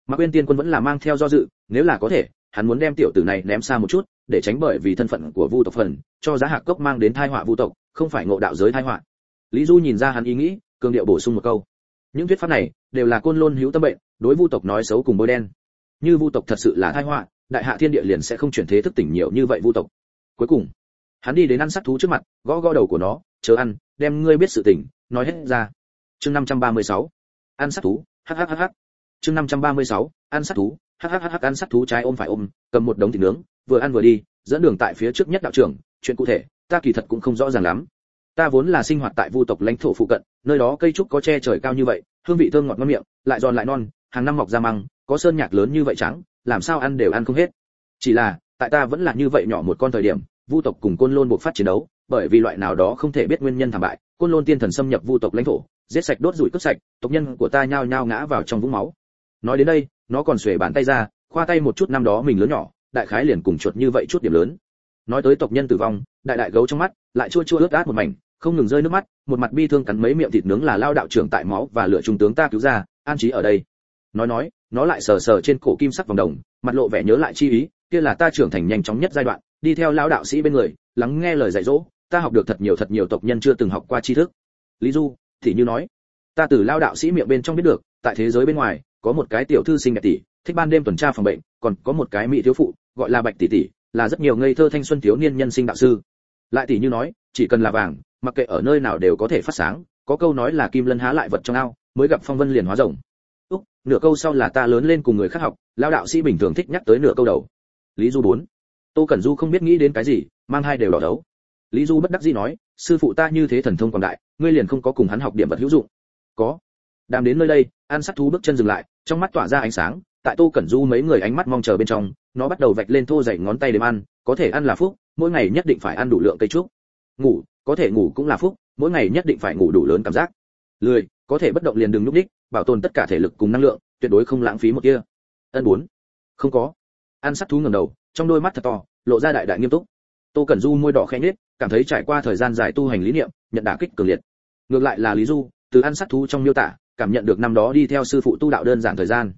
Speaker 1: mạc uyên tiên quân vẫn là mang theo do dự, nếu là có thể hắn muốn đem tiểu tử này ném xa một chút, để tránh bởi vì thân phận của vu tộc phần, cho giá hạc cốc mang đến tai họa vu tộc, không phải ngộ đạo giới tai họa. Lý du nhìn ra hắn ý nghĩ, cường điệu bổ sung một câu. Những thuyết pháp này đều là côn lôn hữu tâm bệnh, đối vu tộc nói xấu cùng bôi đen. Như vu tộc thật sự là tai họa, đại hạ thiên địa liền sẽ không chuyển thế thức tỉnh nhiều như vậy vu tộc. Cuối cùng, hắn đi đến ăn sát thú trước mặt, gõ gõ đầu của nó, chờ ăn, đem ngươi biết sự tình, nói hết ra. Chương 536. ăn sát thú hhhh chương 536. ăn sát thú hhhh ăn sát thú trái ôm phải ôm, cầm một đống thịt nướng, vừa ăn vừa đi, dẫn đường tại phía trước nhất đạo trưởng, chuyện cụ thể, ta kỳ thật cũng không rõ ràng lắm. Ta vốn là sinh hoạt tại vu tộc lãnh thổ phụ cận, nơi đó cây trúc có che trời cao như vậy, hương vị thơm ngọt ngon miệng, lại giòn lại non, hàng năm mọc ra măng, có sơn nhạc lớn như vậy trắng, làm sao ăn đều ăn không hết. Chỉ là, tại ta vẫn là như vậy nhỏ một con thời điểm, vu tộc cùng côn lôn buộc phát chiến đấu, bởi vì loại nào đó không thể biết nguyên nhân thảm bại, côn lôn tiên thần xâm nhập vu tộc lãnh thổ, giết sạch đốt rủi cướp sạch, tộc nhân của ta nhao nhao ngã vào trong vũng máu nói đến đây, nó còn xuề bàn tay ra, khoa tay một chút năm đó mình lớn nhỏ, đại khái liền cùng chuột như vậy chút điểm lớn. Nói tới tộc nhân tử vong, đại đại gấu trong mắt, lại chua chua ướt át một mảnh, không ngừng rơi nước mắt, một mặt bi thương cắn mấy miệng thịt nướng là lao đạo trưởng tại máu và lửa trung tướng ta cứu ra, an trí ở đây. Nói nói, nó lại sờ sờ trên cổ kim sắc vòng đồng, mặt lộ vẻ nhớ lại chi ý, kia là ta trưởng thành nhanh chóng nhất giai đoạn, đi theo lão đạo sĩ bên người, lắng nghe lời dạy dỗ, ta học được thật nhiều thật nhiều tộc nhân chưa từng học qua tri thức. Lý du, thì như nói, ta từ lao đạo sĩ miệng bên trong biết được, tại thế giới bên ngoài có một cái tiểu thư sinh đẹp tỷ, thích ban đêm tuần tra phòng bệnh, còn có một cái mỹ thiếu phụ, gọi là bạch tỷ tỷ, là rất nhiều ngây thơ thanh xuân thiếu niên nhân sinh đạo sư. Lại tỷ như nói, chỉ cần là vàng, mặc kệ ở nơi nào đều có thể phát sáng, có câu nói là kim lân há lại vật trong ao, mới gặp phong vân liền hóa rồng. Úc, nửa câu sau là ta lớn lên cùng người khác học, lao đạo sĩ bình thường thích nhắc tới nửa câu đầu. Lý du bốn. Tô cẩn du không biết nghĩ đến cái gì, mang hai đều đỏ đấu. Lý du bất đắc dĩ nói, sư phụ ta như thế thần thông quảng đại, ngươi liền không có cùng hắn học điểm vật hữu dụng. Có đàm đến nơi đây, an sát thú bước chân dừng lại, trong mắt tỏa ra ánh sáng, tại tô cẩn du mấy người ánh mắt mong chờ bên trong, nó bắt đầu vạch lên thô dày ngón tay để ăn, có thể ăn là phúc, mỗi ngày nhất định phải ăn đủ lượng cây trúc. Ngủ, có thể ngủ cũng là phúc, mỗi ngày nhất định phải ngủ đủ lớn cảm giác. Lười, có thể bất động liền đừng núp đích, bảo tồn tất cả thể lực cùng năng lượng, tuyệt đối không lãng phí một kia. Ân bốn. Không có. Ăn sát thú ngẩng đầu, trong đôi mắt thật to, lộ ra đại đại nghiêm túc. Tô cẩn du môi đỏ khẽ nhếch, cảm thấy trải qua thời gian dài tu hành lý niệm, nhận đả kích cường liệt. Ngược lại là lý du, từ ăn sát thú trong miêu tả cảm nhận được năm đó đi theo sư phụ tu đạo đơn giản thời gian.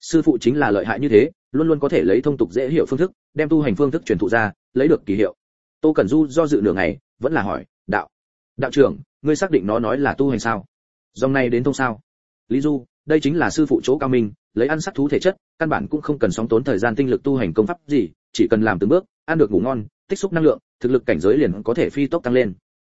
Speaker 1: Sư phụ chính là lợi hại như thế, luôn luôn có thể lấy thông tục dễ hiểu phương thức, đem tu hành phương thức truyền thụ ra, lấy được kỳ hiệu. Tô cẩn du do dự nửa ngày, vẫn là hỏi, đạo đạo trưởng, ngươi xác định nó nói là tu hành sao? Dòng này đến thông sao? Lý du, đây chính là sư phụ chỗ cao minh, lấy ăn sắc thú thể chất, căn bản cũng không cần sóng tốn thời gian tinh lực tu hành công pháp gì, chỉ cần làm từng bước, ăn được ngủ ngon, tích xúc năng lượng, thực lực cảnh giới liền có thể phi tốc tăng lên.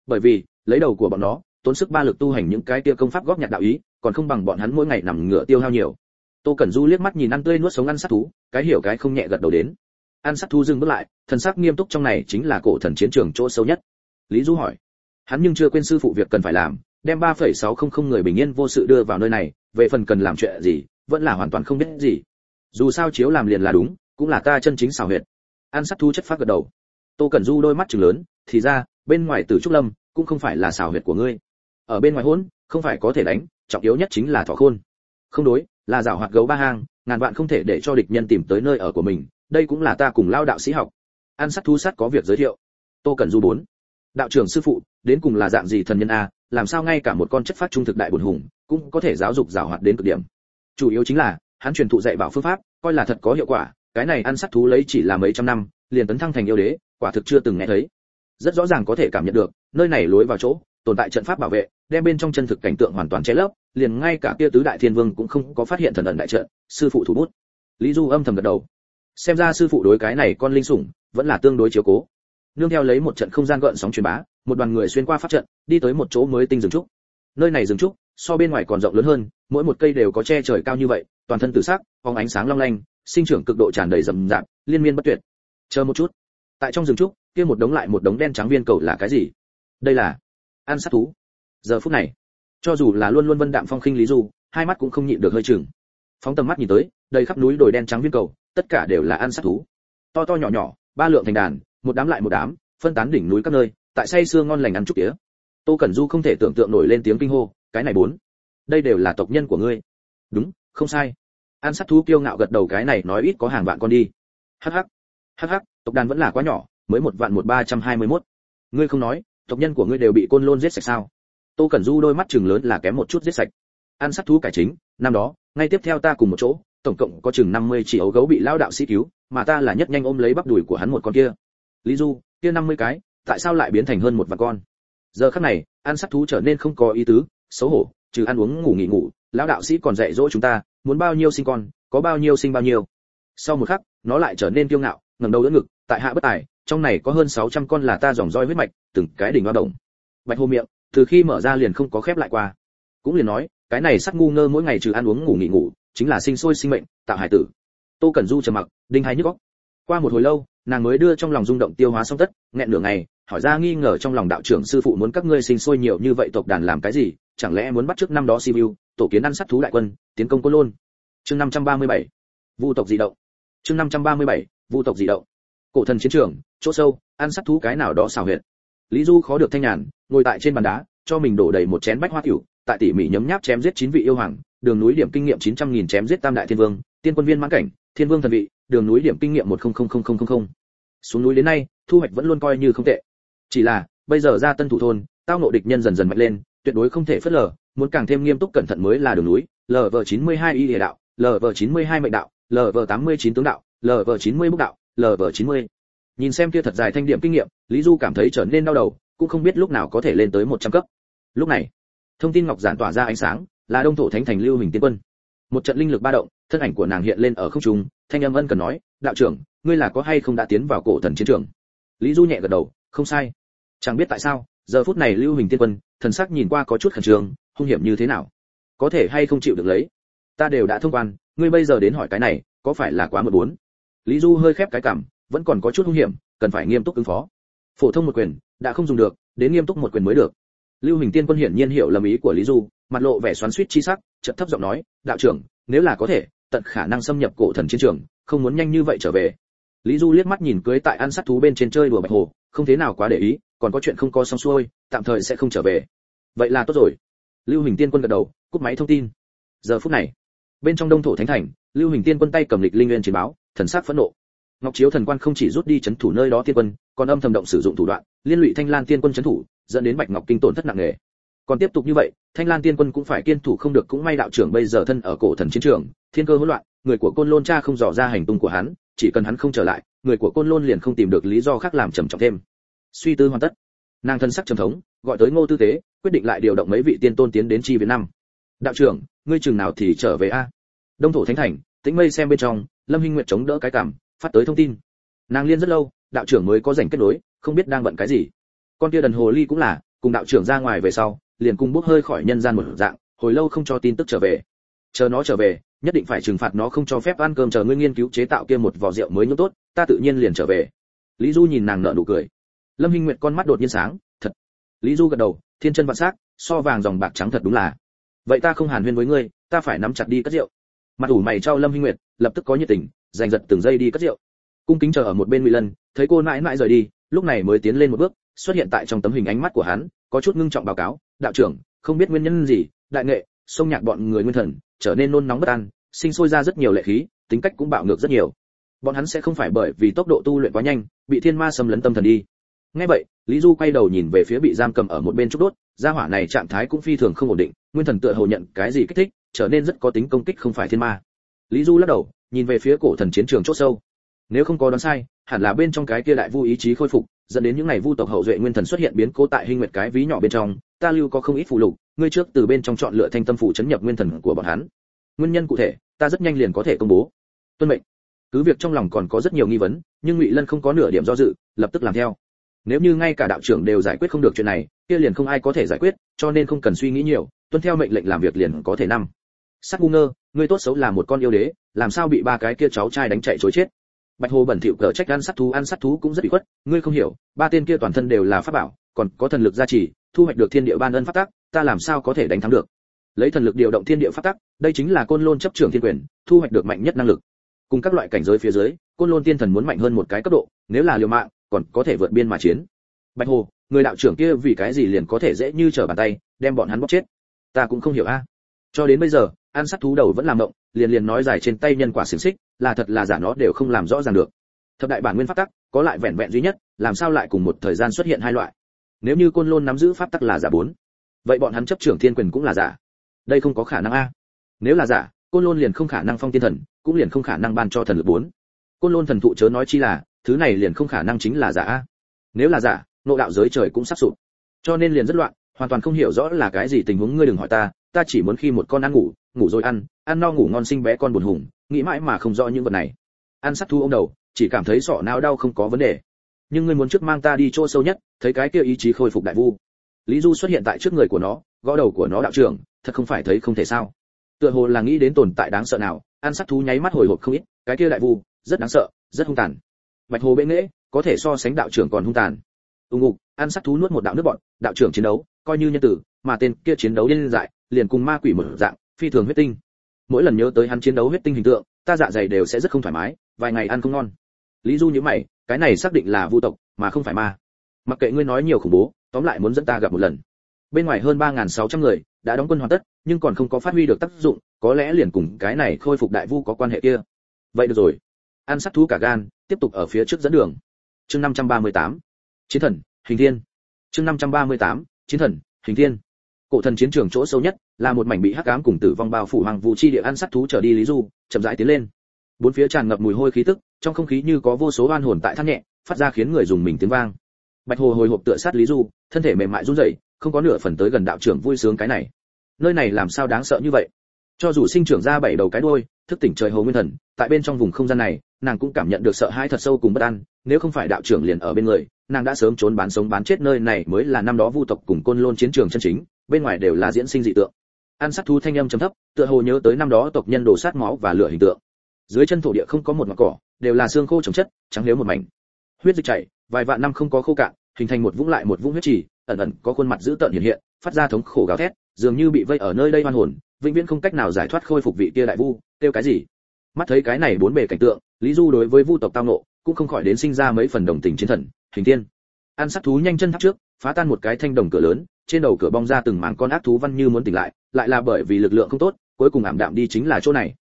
Speaker 1: Bởi vì, lấy đầu của bọn nó, tốn sức ba lực tu hành những cái kia công pháp góp nhặt đạo ý còn không bằng bọn hắn mỗi ngày nằm ngửa tiêu hao nhiều. Tô cẩn du liếc mắt nhìn ăn tươi nuốt sống ăn sát thú cái hiểu cái không nhẹ gật đầu đến. Ăn sát thú dừng bước lại thần sắc nghiêm túc trong này chính là cổ thần chiến trường chỗ sâu nhất. Lý du hỏi hắn nhưng chưa quên sư phụ việc cần phải làm đem 3,600 người bình yên vô sự đưa vào nơi này về phần cần làm chuyện gì vẫn là hoàn toàn không biết gì. Dù sao chiếu làm liền là đúng cũng là ta chân chính xảo huyệt. Ăn sát thú chất phát gật đầu. Tô cẩn du đôi mắt trừng lớn thì ra bên ngoài tử trúc lâm cũng không phải là xảo huyệt của ngươi. Ở bên ngoài hỗn không phải có thể đánh trọng yếu nhất chính là thọ khôn. Không đối, là giảo hoạt gấu ba hang, ngàn vạn không thể để cho địch nhân tìm tới nơi ở của mình, đây cũng là ta cùng lao đạo sĩ học. Ăn sát thú sát có việc giới thiệu. Tô cần du bốn. Đạo trưởng sư phụ, đến cùng là dạng gì thần nhân a, làm sao ngay cả một con chất phát trung thực đại bổn hùng, cũng có thể giáo dục giảo hoạt đến cực điểm. Chủ yếu chính là, hắn truyền thụ dạy bảo phương pháp, coi là thật có hiệu quả, cái này ăn sát thú lấy chỉ là mấy trăm năm, liền tấn thăng thành yêu đế, quả thực chưa từng nghe thấy. Rất rõ ràng có thể cảm nhận được, nơi này lối vào chỗ, tồn tại trận pháp bảo vệ, đem bên trong chân thực cảnh tượng hoàn toàn che lấp liền ngay cả kia tứ đại thiên vương cũng không có phát hiện thần ẩn đại trận, sư phụ thủ bút. Lý du âm thầm gật đầu. Xem ra sư phụ đối cái này con linh sủng vẫn là tương đối chiếu cố. Nương theo lấy một trận không gian gợn sóng truyền bá, một đoàn người xuyên qua pháp trận, đi tới một chỗ mới tinh rừng trúc. Nơi này rừng trúc, so bên ngoài còn rộng lớn hơn, mỗi một cây đều có che trời cao như vậy, toàn thân tử sắc, phóng ánh sáng long lanh, sinh trưởng cực độ tràn đầy rậm rạp, liên miên bất tuyệt. Chờ một chút. Tại trong rừng trúc, kia một đống lại một đống đen trắng viên cầu là cái gì? Đây là ăn sát thú. Giờ phút này cho dù là luôn luôn vân đạm phong khinh lý du, hai mắt cũng không nhịn được hơi chừng. Phóng tầm mắt nhìn tới, đầy khắp núi đồi đen trắng viên cầu, tất cả đều là ăn sát thú. To to nhỏ nhỏ, ba lượng thành đàn, một đám lại một đám, phân tán đỉnh núi các nơi, tại say xương ngon lành ăn chút tía. Tô cẩn du không thể tưởng tượng nổi lên tiếng kinh hô, cái này bốn, đây đều là tộc nhân của ngươi. Đúng, không sai. An sát thú kiêu ngạo gật đầu, cái này nói ít có hàng vạn con đi. Hắc hắc hắc hắc, tộc đàn vẫn là quá nhỏ, mới một vạn một ba trăm hai mươi mốt. Ngươi không nói, tộc nhân của ngươi đều bị côn lôn giết sạch sao? Tô cẩn du đôi mắt chừng lớn là kém một chút giết sạch. Ăn sát thú cải chính, năm đó, ngay tiếp theo ta cùng một chỗ, tổng cộng có chừng 50 chỉ ấu gấu bị lao đạo sĩ cứu, mà ta là nhất nhanh ôm lấy bắp đùi của hắn một con kia. Lý du, kia 50 cái, tại sao lại biến thành hơn một vạn con? Giờ khắc này ăn sát thú trở nên không có ý tứ, xấu hổ, trừ ăn uống ngủ nghỉ ngủ lão đạo sĩ còn dạy dỗ chúng ta, muốn bao nhiêu sinh con, có bao nhiêu sinh bao nhiêu. Sau một khắc, nó lại trở nên kiêu ngạo, ngẩng đầu đỡ ngực, tại hạ bất tài, trong này có hơn 600 con là ta dòng roi huyết mạch, từng cái đỉnh hoa động bạch hô miệng từ khi mở ra liền không có khép lại qua. Cũng liền nói, cái này sắc ngu ngơ mỗi ngày trừ ăn uống ngủ nghỉ ngủ, chính là sinh sôi sinh mệnh, tạo hải tử. Tô cẩn du trầm mặc, đinh hai nhức góc qua một hồi lâu, nàng mới đưa trong lòng rung động tiêu hóa xong tất, nghẹn nửa ngày, hỏi ra nghi ngờ trong lòng đạo trưởng sư phụ muốn các ngươi sinh sôi nhiều như vậy tộc đàn làm cái gì, chẳng lẽ muốn bắt trước năm đó sibiu tổ kiến ăn sát thú đại quân, tiến công côn lôn. Chương 537 vu tộc dị động. Chương 537 vu tộc dị động. Cổ thần chiến trường, chỗ sâu, ăn sát thú cái nào đó xào huyệt lý du khó được thanh nhàn, ngồi tại trên bàn đá, cho mình đổ đầy một chén bách hoa tiểu tại tỉ mỉ nhấm nháp chém giết chín vị yêu hoàng, đường núi điểm kinh nghiệm 900.000 chém giết tam đại thiên vương, tiên quân viên mãn cảnh, thiên vương thần vị, đường núi điểm kinh nghiệm 100000. xuống núi đến nay, thu hoạch vẫn luôn coi như không tệ. Chỉ là, bây giờ ra tân thủ thôn, tao nộ địch nhân dần dần mạnh lên, tuyệt đối không thể phớt lờ, muốn càng thêm nghiêm túc cẩn thận mới là đường núi. Lv 92 y địa đạo lv 92 mệnh đạo lv 89 tướng đạo lv 90 bức đạo lv 90 nhìn xem kia thật dài thanh điểm kinh nghiệm, lý du cảm thấy trở nên đau đầu, cũng không biết lúc nào có thể lên tới 100 cấp. Lúc này, thông tin ngọc giản tỏa ra ánh sáng, là đông thổ thánh thành lưu hình tiên quân. Một trận linh lực ba động, thân ảnh của nàng hiện lên ở không trung, thanh âm ân cần nói, đạo trưởng, ngươi là có hay không đã tiến vào cổ thần chiến trường? Lý du nhẹ gật đầu, không sai. Chẳng biết tại sao, giờ phút này lưu hình tiên quân, thần sắc nhìn qua có chút khẩn trương, hung hiểm như thế nào? Có thể hay không chịu được lấy? Ta đều đã thông quan, ngươi bây giờ đến hỏi cái này, có phải là quá mượn bốn lý du hơi khép cái cảm vẫn còn có chút hung hiểm, cần phải nghiêm túc ứng phó. Phổ thông một quyền, đã không dùng được, đến nghiêm túc một quyền mới được. Lưu hình tiên quân hiển nhiên hiểu lầm ý của lý du, mặt lộ vẻ xoắn xuýt chi sắc, chợt thấp giọng nói, đạo trưởng, nếu là có thể, tận khả năng xâm nhập cổ thần chiến trường, không muốn nhanh như vậy trở về. Lý du liếc mắt nhìn cưới tại ăn sát thú bên trên chơi đùa bạch hồ, không thế nào quá để ý, còn có chuyện không có xong xuôi, tạm thời sẽ không trở về. Vậy là tốt rồi. Lưu hình tiên quân gật đầu, cúp máy thông tin. Giờ phút này, bên trong đông thổ thánh thành, lưu hình tiên quân tay cầm lịch linh nguyên chiến báo, thần sắc phẫn nộ ngọc chiếu thần quan không chỉ rút đi chấn thủ nơi đó tiên quân, còn âm thầm động sử dụng thủ đoạn, liên lụy thanh lan tiên quân chấn thủ, dẫn đến bạch ngọc kinh tổn thất nặng nề. Còn tiếp tục như vậy, thanh lan tiên quân cũng phải kiên thủ không được, cũng may đạo trưởng bây giờ thân ở cổ thần chiến trường, thiên cơ hỗn loạn, người của côn lôn cha không dò ra hành tung của hắn, chỉ cần hắn không trở lại, người của côn lôn liền không tìm được lý do khác làm trầm trọng thêm. Suy tư hoàn tất, nàng thân sắc trầm thống, gọi tới ngô tư tế, quyết định lại điều động mấy vị tiên tôn tiến đến chi việt nam. Đạo trưởng, ngươi chừng nào thì trở về a? Đông thổ thánh thành, tĩnh mây xem bên trong, lâm hinh nguyệt chống đỡ cái cảm phát tới thông tin. Nàng liên rất lâu, đạo trưởng mới có rảnh kết nối, không biết đang bận cái gì. Con kia đần hồ ly cũng là, cùng đạo trưởng ra ngoài về sau, liền cùng bốc hơi khỏi nhân gian một dạng, hồi lâu không cho tin tức trở về. Chờ nó trở về, nhất định phải trừng phạt nó không cho phép ăn cơm chờ ngươi nghiên cứu chế tạo kia một vò rượu mới nhúng tốt, ta tự nhiên liền trở về. Lý du nhìn nàng nở nụ cười. Lâm hinh nguyệt con mắt đột nhiên sáng, thật. Lý du gật đầu, thiên chân vạn sắc, so vàng dòng bạc trắng thật đúng là. Vậy ta không hàn huyên với ngươi, ta phải nắm chặt đi cất rượu. Mặt ủ mày cho lâm hinh nguyệt, lập tức có nhiệt tình giành giật từng giây đi cất rượu. Cung kính chờ ở một bên ngụy lân, thấy cô mãi mãi rời đi, lúc này mới tiến lên một bước, xuất hiện tại trong tấm hình ánh mắt của hắn, có chút ngưng trọng báo cáo, đạo trưởng, không biết nguyên nhân gì, đại nghệ, sông nhạc bọn người nguyên thần, trở nên nôn nóng bất an, sinh sôi ra rất nhiều lệ khí, tính cách cũng bạo ngược rất nhiều. Bọn hắn sẽ không phải bởi vì tốc độ tu luyện quá nhanh, bị thiên ma xâm lấn tâm thần đi. Nghe vậy, lý du quay đầu nhìn về phía bị giam cầm ở một bên trúc đốt, gia hỏa này trạng thái cũng phi thường không ổn định, nguyên thần tựa hồ nhận cái gì kích thích, trở nên rất có tính công kích không phải thiên ma. Lý du lắc đầu nhìn về phía cổ thần chiến trường chốt sâu. Nếu không có đoán sai, hẳn là bên trong cái kia đại vu ý chí khôi phục, dẫn đến những ngày vu tộc hậu duệ nguyên thần xuất hiện biến cố tại hình nguyệt cái ví nhỏ bên trong, ta lưu có không ít phụ lục, ngươi trước từ bên trong chọn lựa thanh tâm phụ chấn nhập nguyên thần của bọn hắn. Nguyên nhân cụ thể, ta rất nhanh liền có thể công bố. Tuân mệnh. Cứ việc trong lòng còn có rất nhiều nghi vấn, nhưng ngụy lân không có nửa điểm do dự, lập tức làm theo. Nếu như ngay cả đạo trưởng đều giải quyết không được chuyện này, kia liền không ai có thể giải quyết, cho nên không cần suy nghĩ nhiều, tuân theo mệnh lệnh làm việc liền có thể năm sắc ngu ngơ, ngươi tốt xấu là một con yêu đế làm sao bị ba cái kia cháu trai đánh chạy chối chết? Bạch hồ bẩn thỉu cờ trách ăn sát thú, ăn sát thú cũng rất bị khuất, ngươi không hiểu, ba tên kia toàn thân đều là pháp bảo, còn có thần lực gia trì, thu hoạch được thiên địa ban ân pháp tắc, ta làm sao có thể đánh thắng được? Lấy thần lực điều động thiên địa pháp tắc, đây chính là côn lôn chấp trưởng thiên quyền, thu hoạch được mạnh nhất năng lực. Cùng các loại cảnh giới phía dưới, côn lôn tiên thần muốn mạnh hơn một cái cấp độ, nếu là liều mạng, còn có thể vượt biên mà chiến. Bạch hồ, người đạo trưởng kia vì cái gì liền có thể dễ như trở bàn tay, đem bọn hắn bóc chết? Ta cũng không hiểu a cho đến bây giờ, ăn sát thú đầu vẫn làm động, liền liền nói dài trên tay nhân quả xiềng xích, là thật là giả nó đều không làm rõ ràng được. Thập đại bản nguyên pháp tắc, có lại vẹn vẹn duy nhất, làm sao lại cùng một thời gian xuất hiện hai loại? Nếu như côn lôn nắm giữ pháp tắc là giả bốn, vậy bọn hắn chấp trưởng thiên quyền cũng là giả. Đây không có khả năng a. Nếu là giả, côn lôn liền không khả năng phong thiên thần, cũng liền không khả năng ban cho thần lực bốn. Côn lôn thần thụ chớ nói chi là, thứ này liền không khả năng chính là giả a. Nếu là giả, nội đạo giới trời cũng sắp sụp. Cho nên liền rất loạn, hoàn toàn không hiểu rõ là cái gì tình huống, ngươi đừng hỏi ta ta chỉ muốn khi một con ăn ngủ ngủ rồi ăn ăn no ngủ ngon sinh bé con buồn hùng, nghĩ mãi mà không rõ những vật này. Ăn sắt thu ông đầu, chỉ cảm thấy sọ não đau không có vấn đề. Nhưng ngươi muốn trước mang ta đi chỗ sâu nhất, thấy cái kia ý chí khôi phục đại vu. Lý du xuất hiện tại trước người của nó, gõ đầu của nó đạo trưởng, thật không phải thấy không thể sao. Tựa hồ là nghĩ đến tồn tại đáng sợ nào, ăn sắt thú nháy mắt hồi hộp không ít, cái kia đại vu, rất đáng sợ, rất hung tàn. Bạch hồ bệ nghễ, có thể so sánh đạo trưởng còn hung tàn. Ung ngục ăn sắt thú nuốt một đạo nước bọn, đạo trưởng chiến đấu, coi như nhân tử, mà tên kia chiến đấu điên dại liền cùng ma quỷ mở dạng, phi thường huyết tinh. Mỗi lần nhớ tới hắn chiến đấu huyết tinh hình tượng, ta dạ dày đều sẽ rất không thoải mái, vài ngày ăn không ngon. Lý du nhíu mày, cái này xác định là vu tộc, mà không phải ma. Mặc kệ ngươi nói nhiều khủng bố, tóm lại muốn dẫn ta gặp một lần. Bên ngoài hơn ba sáu trăm người đã đóng quân hoàn tất, nhưng còn không có phát huy được tác dụng, có lẽ liền cùng cái này khôi phục đại vu có quan hệ kia. Vậy được rồi. Ăn sát thú cả gan, tiếp tục ở phía trước dẫn đường. Chương 538. chiến thần, hình thiên. Chương 538. chiến thần, hình thiên cổ thần chiến trường chỗ sâu nhất, là một mảnh bị hắc ám cùng tử vong bao phủ hoàng vũ chi địa ăn sát thú trở đi lý du, chậm rãi tiến lên. Bốn phía tràn ngập mùi hôi khí tức, trong không khí như có vô số oan hồn tại thắt nhẹ, phát ra khiến người dùng mình tiếng vang. Bạch hồ hồi hộp tựa sát lý du, thân thể mềm mại run rẩy, không có nửa phần tới gần đạo trưởng vui sướng cái này. Nơi này làm sao đáng sợ như vậy? Cho dù sinh trưởng ra bảy đầu cái đuôi, thức tỉnh trời hồ nguyên thần, tại bên trong vùng không gian này nàng cũng cảm nhận được sợ hãi thật sâu cùng bất an, nếu không phải đạo trưởng liền ở bên người, nàng đã sớm trốn bán sống bán chết nơi này mới là năm đó vu tộc cùng côn lôn chiến trường chân chính, bên ngoài đều là diễn sinh dị tượng. Ăn sát thu thanh âm trầm thấp, tựa hồ nhớ tới năm đó tộc nhân đổ sát máu và lửa hình tượng. Dưới chân thổ địa không có một mặt cỏ, đều là xương khô trồng chất, trắng nếu một mảnh. Huyết dịch chảy, vài vạn năm không có khô cạn, hình thành một vũng lại một vũng huyết trì, ẩn ẩn có khuôn mặt dữ tợn hiện hiện, phát ra thống khổ gào thét, dường như bị vây ở nơi đây oan hồn, vĩnh viễn không cách nào giải thoát khôi phục vị kia đại vu, kêu cái gì? Mắt thấy cái này bốn bề cảnh tượng lý du đối với vu tộc tao nộ cũng không khỏi đến sinh ra mấy phần đồng tình chiến thần, hình tiên an sát thú nhanh chân thắt trước, phá tan một cái thanh đồng cửa lớn, trên đầu cửa bong ra từng mảng con ác thú văn như muốn tỉnh lại lại là bởi vì lực lượng không tốt, cuối cùng ảm đạm đi chính là chỗ này.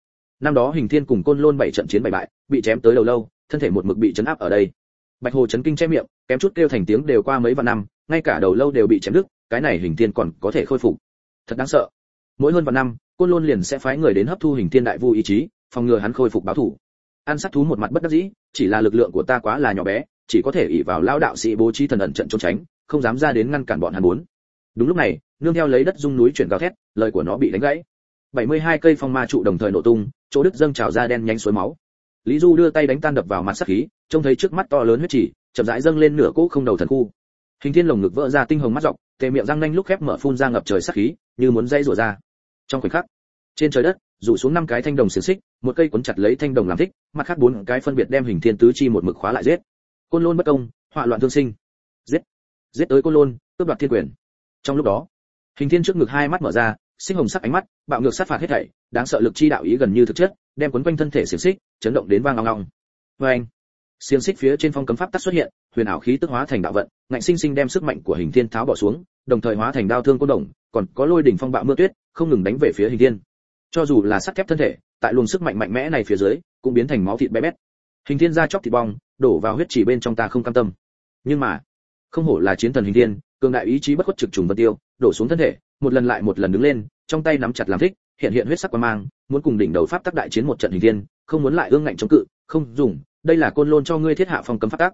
Speaker 1: Năm đó hình thiên cùng côn lôn bảy trận chiến bảy bại, bị chém tới đầu lâu, thân thể một mực bị chấn áp ở đây. Bạch hồ chấn kinh che miệng, kém chút kêu thành tiếng đều qua mấy vạn năm, ngay cả đầu lâu đều bị chém đứt, cái này hình thiên còn có thể khôi phục. Thật đáng sợ. Mỗi hơn vạn năm, côn lôn liền sẽ phái người đến hấp thu hình thiên đại vu ý chí, phòng ngừa hắn khôi phục báo thủ an sát thú một mặt bất đắc dĩ, chỉ là lực lượng của ta quá là nhỏ bé, chỉ có thể ỷ vào lao đạo sĩ bố trí thần ẩn trận trốn tránh, không dám ra đến ngăn cản bọn hắn bốn. Đúng lúc này, nương theo lấy đất dung núi chuyển gào thét, lời của nó bị đánh gãy. 72 cây phong ma trụ đồng thời nổ tung, chỗ đứt dâng trào ra đen nhánh suối máu. Lý du đưa tay đánh tan đập vào mặt sát khí, trông thấy trước mắt to lớn huyết chỉ, chậm rãi dâng lên nửa cỗ không đầu thần khu. Hình thiên lồng ngực vỡ ra tinh hồng mắt dọc, tề miệng răng nanh lúc khép mở phun ra ngập trời sát khí, như muốn dây rủa ra. Trong khoảnh khắc, trên trời đất, rủ xuống năm cái thanh đồng xiềng xích một cây cuốn chặt lấy thanh đồng làm thích, mặt khác bốn cái phân biệt đem hình thiên tứ chi một mực khóa lại giết. Côn lôn bất công, họa loạn thương sinh. Giết. Giết tới côn lôn, cướp đoạt thiên quyền. Trong lúc đó, hình thiên trước ngực hai mắt mở ra, sinh hồng sắc ánh mắt, bạo ngược sát phạt hết thảy, đáng sợ lực chi đạo ý gần như thực chất, đem cuốn quanh thân thể xiềng xích, chấn động đến vang long long vê anh xiềng xích phía trên phong cấm pháp tắc xuất hiện, huyền ảo khí tức hóa thành đạo vận, ngạnh sinh sinh đem sức mạnh của hình thiên tháo bỏ xuống, đồng thời hóa thành đao thương côn đồng, còn có lôi đỉnh phong bạo mưa tuyết, không ngừng đánh về phía hình thiên cho dù là sắt thép thân thể, tại luồng sức mạnh mạnh mẽ này phía dưới, cũng biến thành máu thịt bé bét. Hình thiên ra chóc thịt bong, đổ vào huyết chỉ bên trong ta không cam tâm. Nhưng mà, không hổ là chiến thần hình thiên, cường đại ý chí bất khuất trực trùng vân tiêu, đổ xuống thân thể, một lần lại một lần đứng lên, trong tay nắm chặt làm thích, hiện hiện huyết sắc quan mang, muốn cùng đỉnh đầu pháp tắc đại chiến một trận hình thiên, không muốn lại ương ngạnh chống cự, không dùng, đây là côn lôn cho ngươi thiết hạ phong cấm pháp tắc.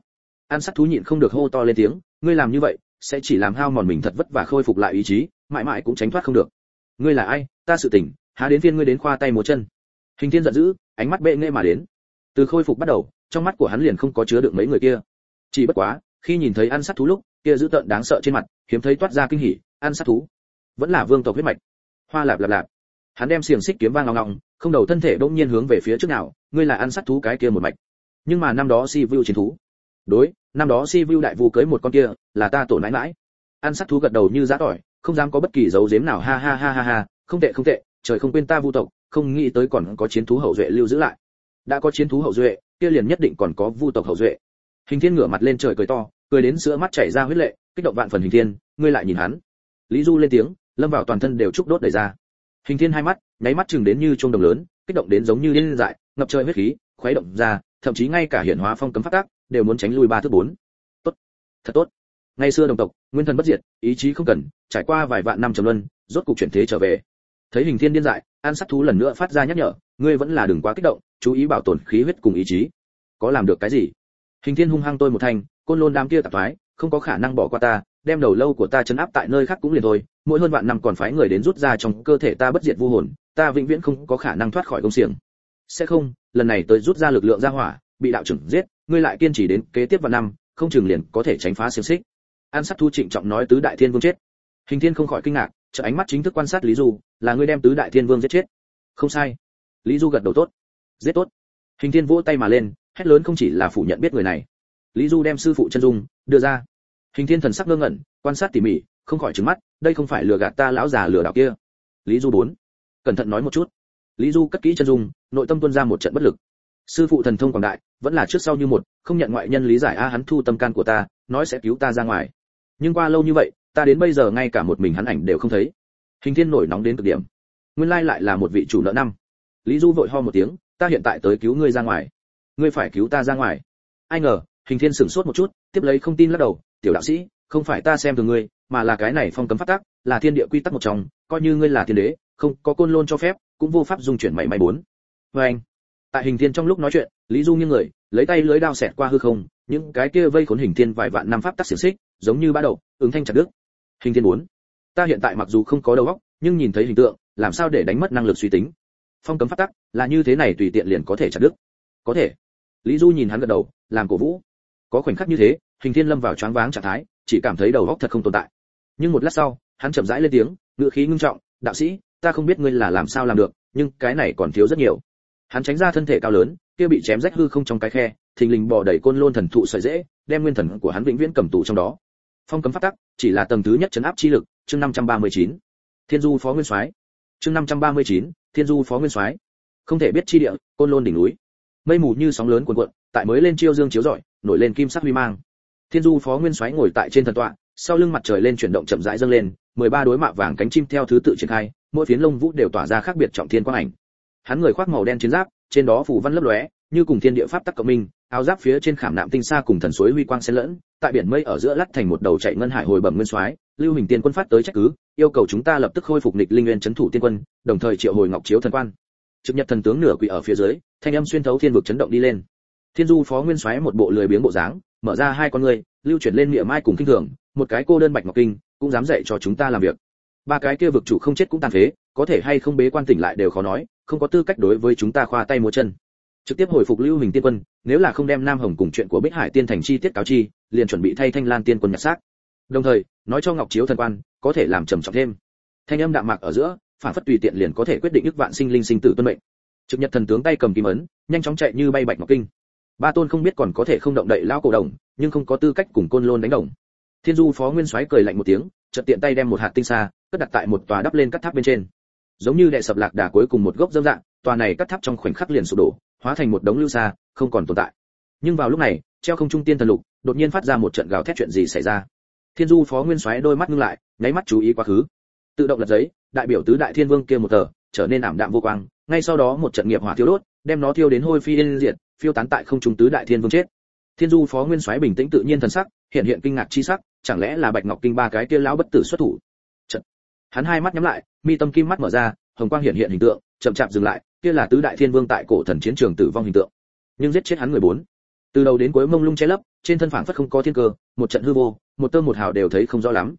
Speaker 1: An sát thú nhịn không được hô to lên tiếng, ngươi làm như vậy, sẽ chỉ làm hao mòn mình thật vất và khôi phục lại ý chí, mãi mãi cũng tránh thoát không được. Ngươi là ai, ta sự tỉnh há đến phiên ngươi đến khoa tay múa chân. Hình thiên giận dữ, ánh mắt bệ nghệ mà đến. Từ khôi phục bắt đầu, trong mắt của hắn liền không có chứa được mấy người kia. Chỉ bất quá, khi nhìn thấy ăn sát thú lúc, kia dữ tợn đáng sợ trên mặt, hiếm thấy toát ra kinh hỉ, ăn sát thú. Vẫn là vương tộc huyết mạch. Hoa lạp lạp lạp. Hắn đem xiềng xích kiếm vang ngọng ngọng, không đầu thân thể đông nhiên hướng về phía trước nào, ngươi là ăn sát thú cái kia một mạch. Nhưng mà năm đó si vu chiến thú. Đối, năm đó si vu đại vu cưới một con kia, là ta tổ nãi mãi ăn sát thú gật đầu như giã tỏi, không dám có bất kỳ dấu giếm nào, ha ha ha ha ha, không tệ không tệ trời không quên ta vu tộc, không nghĩ tới còn có chiến thú hậu duệ lưu giữ lại. Đã có chiến thú hậu duệ, kia liền nhất định còn có vu tộc hậu duệ. Hình thiên ngửa mặt lên trời cười to, cười đến sữa mắt chảy ra huyết lệ, kích động vạn phần hình thiên, ngươi lại nhìn hắn. Lý du lên tiếng, lâm vào toàn thân đều trúc đốt đầy ra. Hình thiên hai mắt, nháy mắt chừng đến như trung đồng lớn, kích động đến giống như liên dại, ngập trời huyết khí, khuấy động ra, thậm chí ngay cả hiển hóa phong cấm phát tác, đều muốn tránh lui ba thước bốn. Tốt, thật tốt. Ngày xưa đồng tộc, nguyên thần bất diệt, ý chí không cần, trải qua vài vạn năm trầm luân, rốt cục chuyển thế trở về thấy hình thiên điên dại, an sát thú lần nữa phát ra nhắc nhở, ngươi vẫn là đừng quá kích động, chú ý bảo tồn khí huyết cùng ý chí. Có làm được cái gì? Hình thiên hung hăng tôi một thanh, côn lôn đám kia tạp thoái, không có khả năng bỏ qua ta, đem đầu lâu của ta chấn áp tại nơi khác cũng liền thôi, mỗi hơn vạn năm còn phái người đến rút ra trong cơ thể ta bất diệt vu hồn, ta vĩnh viễn không có khả năng thoát khỏi công xiềng. Sẽ không, lần này tới rút ra lực lượng ra hỏa, bị đạo trưởng giết, ngươi lại kiên trì đến kế tiếp vạn năm, không chừng liền có thể tránh phá xiềng xích. An sát thu trịnh trọng nói tứ đại thiên vương chết. Hình thiên không khỏi kinh ngạc trợ ánh mắt chính thức quan sát lý du là ngươi đem tứ đại thiên vương giết chết. Không sai. Lý du gật đầu tốt. Giết tốt. Hình thiên vỗ tay mà lên, hét lớn không chỉ là phủ nhận biết người này. Lý du đem sư phụ chân dung, đưa ra. Hình thiên thần sắc ngơ ngẩn, quan sát tỉ mỉ, không khỏi trừng mắt, đây không phải lừa gạt ta lão già lừa đảo kia. Lý du bốn. Cẩn thận nói một chút. Lý du cất kỹ chân dung, nội tâm tuôn ra một trận bất lực. Sư phụ thần thông quảng đại, vẫn là trước sau như một, không nhận ngoại nhân lý giải a à hắn thu tâm can của ta, nói sẽ cứu ta ra ngoài. Nhưng qua lâu như vậy, ta đến bây giờ ngay cả một mình hắn ảnh đều không thấy hình thiên nổi nóng đến cực điểm. Nguyên lai lại là một vị chủ nợ năm. Lý du vội ho một tiếng, ta hiện tại tới cứu ngươi ra ngoài. Ngươi phải cứu ta ra ngoài. Ai ngờ, hình thiên sửng sốt một chút, tiếp lấy không tin lắc đầu, tiểu đạo sĩ, không phải ta xem thường ngươi, mà là cái này phong cấm phát tác là thiên địa quy tắc một trong, coi như ngươi là thiên đế, không có côn lôn cho phép, cũng vô pháp dung chuyển mảy may bốn. Vê anh. Tại hình thiên trong lúc nói chuyện, lý du nghiêng người, lấy tay lưới đao xẹt qua hư không, những cái kia vây khốn hình thiên vài vạn năm pháp tắc xiềng xích, giống như ba đầu ứng thanh chặt đứt. Hình thiên muốn ta hiện tại mặc dù không có đầu óc, nhưng nhìn thấy hình tượng, làm sao để đánh mất năng lực suy tính? Phong cấm phát tắc, là như thế này tùy tiện liền có thể chặt đứt. Có thể. Lý du nhìn hắn gật đầu, làm cổ vũ. Có khoảnh khắc như thế, hình thiên lâm vào choáng váng trạng thái, chỉ cảm thấy đầu óc thật không tồn tại. Nhưng một lát sau, hắn chậm rãi lên tiếng, ngựa khí ngưng trọng, đạo sĩ, ta không biết ngươi là làm sao làm được, nhưng cái này còn thiếu rất nhiều. Hắn tránh ra thân thể cao lớn, kia bị chém rách hư không trong cái khe, thình lình bò đẩy côn lôn thần thụ sợi dễ đem nguyên thần của hắn vĩnh viễn cầm tù trong đó. Phong cấm phát tắc, chỉ là tầng thứ nhất chấn áp chi lực chương 539. thiên du phó nguyên soái. Chương 539, thiên du phó nguyên soái. Không thể biết chi địa côn lôn đỉnh núi. Mây mù như sóng lớn cuồn cuộn tại mới lên chiêu dương chiếu rọi nổi lên kim sắc huy mang. Thiên du phó nguyên soái ngồi tại trên thần tọa sau lưng mặt trời lên chuyển động chậm rãi dâng lên mười ba đối mạ vàng cánh chim theo thứ tự triển khai mỗi phiến lông vũ đều tỏa ra khác biệt trọng thiên quang ảnh. Hắn người khoác màu đen chiến giáp trên đó phủ văn lấp lóe như cùng thiên địa pháp tắc cộng minh áo giáp phía trên khảm nạm tinh sa cùng thần suối huy quang xen lẫn tại biển mây ở giữa lắt thành một đầu chạy ngân hải hồi bẩm nguyên soái lưu hình tiên quân phát tới trách cứ yêu cầu chúng ta lập tức khôi phục nịch linh nguyên chấn thủ tiên quân đồng thời triệu hồi ngọc chiếu thần quan. Trực nhật thần tướng nửa quỷ ở phía dưới thanh âm xuyên thấu thiên vực chấn động đi lên. Thiên du phó nguyên xoáy một bộ lười biếng bộ dáng mở ra hai con người, lưu chuyển lên miệng mai cùng kinh thường một cái cô đơn bạch ngọc kinh cũng dám dạy cho chúng ta làm việc. Ba cái kia vực chủ không chết cũng tàn phế có thể hay không bế quan tỉnh lại đều khó nói không có tư cách đối với chúng ta khoa tay múa chân. Trực tiếp hồi phục lưu hình tiên quân nếu là không đem nam hồng cùng chuyện của bích hải tiên thành chi tiết cáo chi liền chuẩn bị thay thanh lan tiên quân nhặt xác đồng thời, nói cho ngọc chiếu thần quan, có thể làm trầm trọng thêm. Thanh âm đạm mạc ở giữa, phản phất tùy tiện liền có thể quyết định ức vạn sinh linh sinh tử tuân mệnh. Trực nhật thần tướng tay cầm kim ấn, nhanh chóng chạy như bay bạch ngọc kinh. Ba tôn không biết còn có thể không động đậy lão cổ đồng, nhưng không có tư cách cùng côn lôn đánh đồng. Thiên du phó nguyên soái cười lạnh một tiếng, chợt tiện tay đem một hạt tinh xa cất đặt tại một tòa đắp lên cắt tháp bên trên. Giống như đệ sập lạc đà cuối cùng một gốc dâm dạng, tòa này cắt tháp trong khoảnh khắc liền sụp đổ, hóa thành một đống lưu xa không còn tồn tại. Nhưng vào lúc này, treo không trung tiên thần lục, đột nhiên phát ra một trận gào thét chuyện gì xảy ra thiên du phó nguyên soái đôi mắt ngưng lại, nháy mắt chú ý quá khứ. Tự động lật giấy, đại biểu tứ đại thiên vương kia một tờ, trở nên ảm đạm vô quang, ngay sau đó một trận nghiệp hỏa thiêu đốt, đem nó thiêu đến hôi phi yên diệt, phiêu tán tại không trung tứ đại thiên vương chết. Thiên du phó nguyên soái bình tĩnh tự nhiên thần sắc, hiện hiện kinh ngạc chi sắc, chẳng lẽ là bạch ngọc kinh ba cái kia lão bất tử xuất thủ? Chật. hắn hai mắt nhắm lại, mi tâm kim mắt mở ra, hồng quang hiện hiện hình tượng, chậm chạp dừng lại, kia là tứ đại thiên vương tại cổ thần chiến trường tử vong hình tượng. Nhưng giết chết hắn người bốn. Từ đầu đến cuối mông lung che lấp, trên thân phảng phất không có thiên cơ, một trận hư vô một tơ một hào đều thấy không rõ lắm.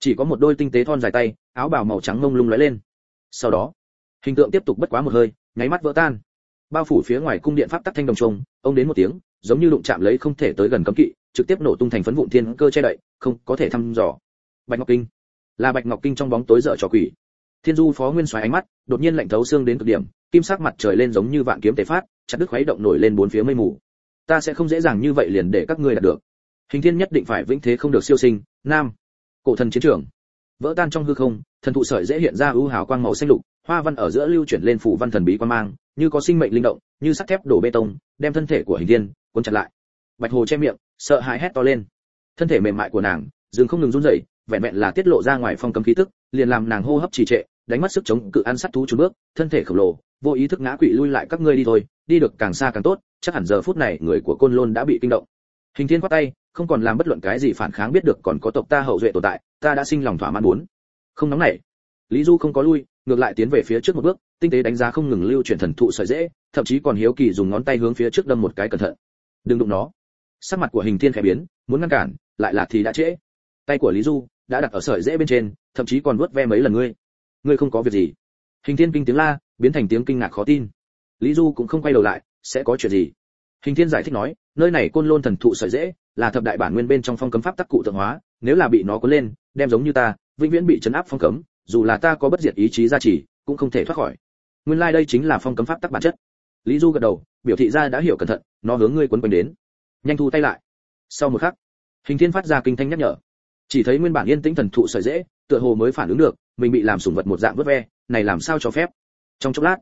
Speaker 1: Chỉ có một đôi tinh tế thon dài tay, áo bào màu trắng mông lung lóe lên. Sau đó, hình tượng tiếp tục bất quá một hơi, nháy mắt vỡ tan. Bao phủ phía ngoài cung điện pháp tắc thanh đồng trung ông đến một tiếng, giống như đụng chạm lấy không thể tới gần cấm kỵ, trực tiếp nổ tung thành phấn vụn thiên cơ che đậy, không có thể thăm dò. Bạch ngọc kinh. Là bạch ngọc kinh trong bóng tối dở trò quỷ. Thiên du phó nguyên xoáy ánh mắt, đột nhiên lạnh thấu xương đến cực điểm, kim sắc mặt trời lên giống như vạn kiếm tề phát, chặt đứt khuấy động nổi lên bốn phía mây mù. Ta sẽ không dễ dàng như vậy liền để các ngươi đạt được hình thiên nhất định phải vĩnh thế không được siêu sinh, nam, cổ thần chiến trường. Vỡ tan trong hư không, thần thụ sợi dễ hiện ra ưu hào quang màu xanh lục, hoa văn ở giữa lưu chuyển lên phủ văn thần bí quan mang, như có sinh mệnh linh động, như sắt thép đổ bê tông, đem thân thể của hình thiên cuốn chặt lại. Bạch hồ che miệng, sợ hãi hét to lên. Thân thể mềm mại của nàng, dường không ngừng run rẩy, vẹn vẹn là tiết lộ ra ngoài phong cấm khí tức, liền làm nàng hô hấp trì trệ, đánh mất sức chống cự ăn sát thú trốn bước, thân thể khổng lồ, vô ý thức ngã quỵ lui lại các ngươi đi thôi, đi được càng xa càng tốt, chắc hẳn giờ phút này người của côn lôn đã bị kinh động. Hình thiên quát tay không còn làm bất luận cái gì phản kháng biết được còn có tộc ta hậu duệ tồn tại, ta đã sinh lòng thỏa mãn muốn. Không nóng nảy. Lý du không có lui, ngược lại tiến về phía trước một bước, tinh tế đánh giá không ngừng lưu chuyển thần thụ sợi dễ, thậm chí còn hiếu kỳ dùng ngón tay hướng phía trước đâm một cái cẩn thận. Đừng đụng nó. Sắc mặt của hình thiên khẽ biến, muốn ngăn cản, lại là thì đã trễ. Tay của lý du đã đặt ở sợi dễ bên trên, thậm chí còn vuốt ve mấy lần ngươi. Ngươi không có việc gì. Hình thiên kinh tiếng la, biến thành tiếng kinh ngạc khó tin. Lý du cũng không quay đầu lại, sẽ có chuyện gì? Hình thiên giải thích nói, nơi này côn lôn thần thụ sợi dễ, là thập đại bản nguyên bên trong phong cấm pháp tắc cụ tượng hóa, nếu là bị nó cuốn lên, đem giống như ta, vĩnh viễn bị chấn áp phong cấm, dù là ta có bất diệt ý chí gia trì, cũng không thể thoát khỏi. Nguyên lai like đây chính là phong cấm pháp tắc bản chất. Lý du gật đầu, biểu thị ra đã hiểu cẩn thận, nó hướng ngươi quấn quanh đến. Nhanh thu tay lại. Sau một khắc, hình thiên phát ra kinh thanh nhắc nhở. Chỉ thấy nguyên bản yên tĩnh thần thụ sợi dễ, tựa hồ mới phản ứng được, mình bị làm sủng vật một dạng vớt ve, này làm sao cho phép? Trong chốc lát,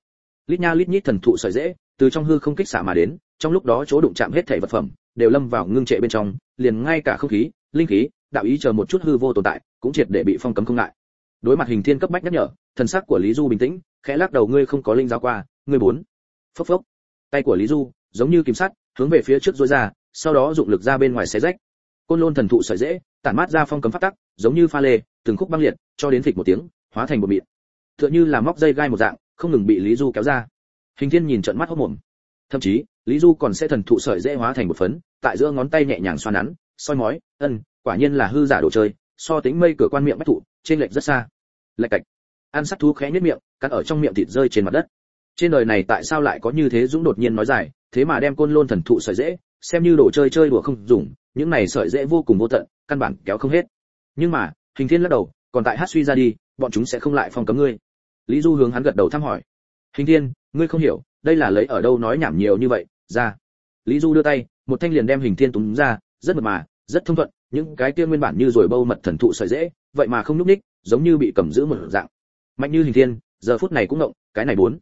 Speaker 1: lít nha lít nhít thần thụ sợi dễ, từ trong hư không kích xả mà đến trong lúc đó chỗ đụng chạm hết thảy vật phẩm, đều lâm vào ngưng trệ bên trong, liền ngay cả không khí, linh khí, đạo ý chờ một chút hư vô tồn tại, cũng triệt để bị phong cấm không ngại đối mặt hình thiên cấp bách nhắc nhở, thần sắc của lý du bình tĩnh, khẽ lắc đầu, ngươi không có linh giáo qua, ngươi muốn. Phốc phốc. Tay của lý du giống như kim sắt, hướng về phía trước dối ra, sau đó dụng lực ra bên ngoài xé rách. Côn lôn thần thụ sợi dễ tản mát ra phong cấm phát tắc, giống như pha lê, từng khúc băng liệt, cho đến phịch một tiếng, hóa thành một mịn. Tựa như là móc dây gai một dạng, không ngừng bị lý du kéo ra. Hình thiên nhìn trận mắt hốc mồm thậm chí lý du còn sẽ thần thụ sợi dễ hóa thành một phấn, tại giữa ngón tay nhẹ nhàng xoa nắn, soi mói, ân, quả nhiên là hư giả đồ chơi, so tính mây cửa quan miệng bách thụ, trên lệch rất xa. Lệch cạch. Ăn sát thú khẽ nhếch miệng cắt ở trong miệng thịt rơi trên mặt đất. Trên đời này tại sao lại có như thế dũng đột nhiên nói dài, thế mà đem côn lôn thần thụ sợi dễ, xem như đồ chơi chơi đùa không dùng, những này sợi dễ vô cùng vô tận, căn bản kéo không hết. Nhưng mà, hình thiên lắc đầu, còn tại hát suy ra đi, bọn chúng sẽ không lại phong cấm ngươi. Lý du hướng hắn gật đầu thăm hỏi. Hình thiên, ngươi không hiểu, đây là lấy ở đâu nói nhảm nhiều như vậy ra. Lý du đưa tay một thanh liền đem hình thiên túm ra rất mật mà rất thông thuận những cái kia nguyên bản như rồi bâu mật thần thụ sợi dễ vậy mà không núp ních giống như bị cầm giữ một dạng. Mạnh như hình thiên giờ phút này cũng động, cái này bốn.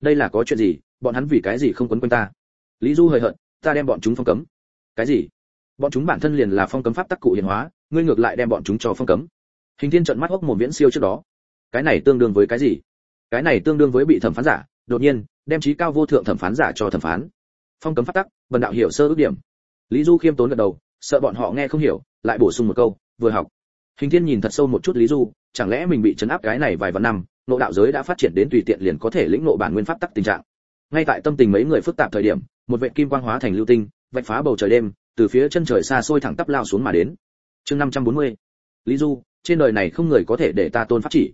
Speaker 1: Đây là có chuyện gì bọn hắn vì cái gì không quấn quanh ta? Lý du hời hợt ta đem bọn chúng phong cấm. Cái gì? Bọn chúng bản thân liền là phong cấm pháp tắc cụ hiện hóa ngươi ngược lại đem bọn chúng cho phong cấm. Hình thiên trận mắt hốc một viễn siêu trước đó. Cái này tương đương với cái gì? Cái này tương đương với bị thẩm phán giả. Đột nhiên đem trí cao vô thượng thẩm phán giả cho thẩm phán phong cấm pháp tắc, bần đạo hiểu sơ ước điểm lý du khiêm tốn gật đầu, sợ bọn họ nghe không hiểu, lại bổ sung một câu, vừa học hình thiên nhìn thật sâu một chút lý du, chẳng lẽ mình bị chấn áp cái này vài vạn năm nộ đạo giới đã phát triển đến tùy tiện liền có thể lĩnh nộ bản nguyên pháp tắc tình trạng ngay tại tâm tình mấy người phức tạp thời điểm, một vệ kim quang hóa thành lưu tinh, vạch phá bầu trời đêm, từ phía chân trời xa xôi thẳng tắp lao xuống mà đến chương 540. lý du, trên đời này không người có thể để ta tôn pháp chỉ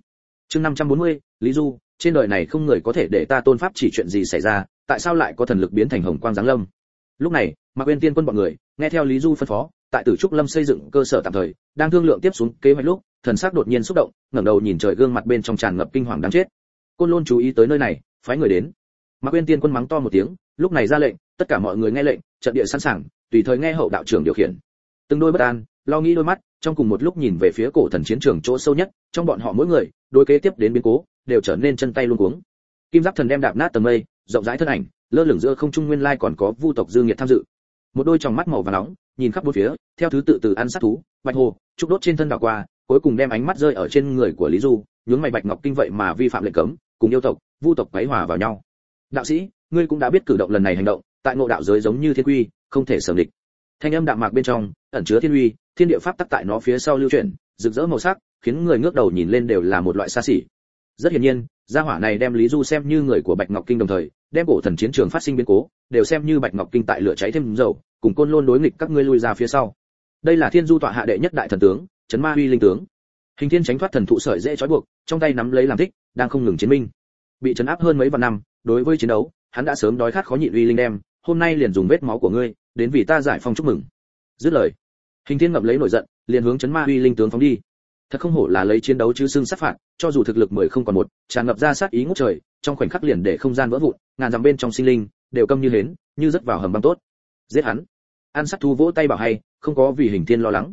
Speaker 1: chương 540. lý du trên đời này không người có thể để ta tôn pháp chỉ chuyện gì xảy ra, tại sao lại có thần lực biến thành hồng quang giáng lâm? Lúc này, mạc uyên tiên quân bọn người, nghe theo lý du phân phó, tại tử trúc lâm xây dựng cơ sở tạm thời, đang thương lượng tiếp xuống kế hoạch lúc, thần sắc đột nhiên xúc động, ngẩng đầu nhìn trời gương mặt bên trong tràn ngập kinh hoàng đáng chết. Côn lôn chú ý tới nơi này, phái người đến. Mạc uyên tiên quân mắng to một tiếng, lúc này ra lệnh, tất cả mọi người nghe lệnh, trận địa sẵn sàng, tùy thời nghe hậu đạo trưởng điều khiển. Từng đôi bất an, lo nghĩ đôi mắt, trong cùng một lúc nhìn về phía cổ thần chiến trường chỗ sâu nhất, trong bọn họ mỗi người đôi kế tiếp đến biến cố đều trở nên chân tay luống cuống. Kim giáp thần đem đạp nát tầng mây, rộng rãi thân ảnh, lơ lửng giữa không trung nguyên lai còn có vu tộc dương nhiệt tham dự. Một đôi tròng mắt màu vàng nóng, nhìn khắp bốn phía, theo thứ tự từ ăn sát thú, bạch hồ, trúc đốt trên thân đảo qua, cuối cùng đem ánh mắt rơi ở trên người của lý du, nhướng mày bạch ngọc kinh vậy mà vi phạm lệnh cấm, cùng yêu tộc, vu tộc quấy hòa vào nhau. Đạo sĩ, ngươi cũng đã biết cử động lần này hành động, tại ngộ đạo giới giống như thiên quy, không thể sờm địch. Thanh âm đạm mạc bên trong, ẩn chứa thiên uy, thiên địa pháp tắc tại nó phía sau lưu chuyển, rực rỡ màu sắc, khiến người ngước đầu nhìn lên đều là một loại xa xỉ rất hiển nhiên, gia hỏa này đem lý du xem như người của bạch ngọc kinh đồng thời, đem cổ thần chiến trường phát sinh biến cố, đều xem như bạch ngọc kinh tại lửa cháy thêm dầu, cùng côn lôn đối nghịch các ngươi lui ra phía sau. Đây là thiên du tọa hạ đệ nhất đại thần tướng, chấn ma huy linh tướng. Hình thiên tránh thoát thần thụ sợi dễ trói buộc, trong tay nắm lấy làm thích, đang không ngừng chiến minh. Bị chấn áp hơn mấy vạn năm, đối với chiến đấu, hắn đã sớm đói khát khó nhịn uy linh đem, hôm nay liền dùng vết máu của ngươi, đến vì ta giải phong chúc mừng. Dứt lời, hình thiên ngậm lấy nổi giận, liền hướng chấn ma uy linh tướng phóng đi thật không hổ là lấy chiến đấu chứ xương sát phạt, cho dù thực lực mười không còn một, tràn ngập ra sát ý ngút trời, trong khoảnh khắc liền để không gian vỡ vụn, ngàn dặm bên trong sinh linh, đều câm như hến, như rất vào hầm băng tốt. Giết hắn. An sát thu vỗ tay bảo hay, không có vì hình thiên lo lắng.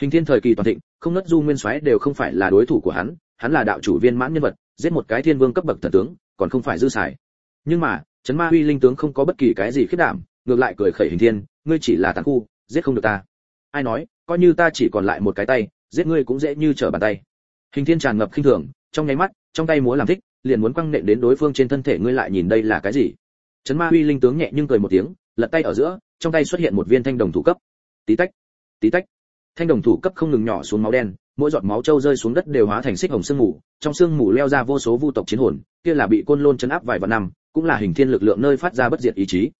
Speaker 1: Hình thiên thời kỳ toàn thịnh, không nất du nguyên soái đều không phải là đối thủ của hắn hắn là đạo chủ viên mãn nhân vật, giết một cái thiên vương cấp bậc thần tướng, còn không phải dư xài. Nhưng mà, chấn ma huy linh tướng không có bất kỳ cái gì khiết đảm, ngược lại cười khẩy hình thiên, ngươi chỉ là tàn khu, giết không được ta. Ai nói, coi như ta chỉ còn lại một cái tay giết ngươi cũng dễ như trở bàn tay. Hình thiên tràn ngập khinh thường, trong nháy mắt, trong tay múa làm thích, liền muốn quăng nện đến đối phương trên thân thể ngươi lại nhìn đây là cái gì. Chấn ma huy linh tướng nhẹ nhưng cười một tiếng, lật tay ở giữa, trong tay xuất hiện một viên thanh đồng thủ cấp. Tí tách tí tách. Thanh đồng thủ cấp không ngừng nhỏ xuống máu đen, mỗi giọt máu trâu rơi xuống đất đều hóa thành xích hồng sương mù, trong sương mù leo ra vô số vu tộc chiến hồn, kia là bị côn lôn chấn áp vài vạn năm, cũng là hình thiên lực lượng nơi phát ra bất diệt ý chí.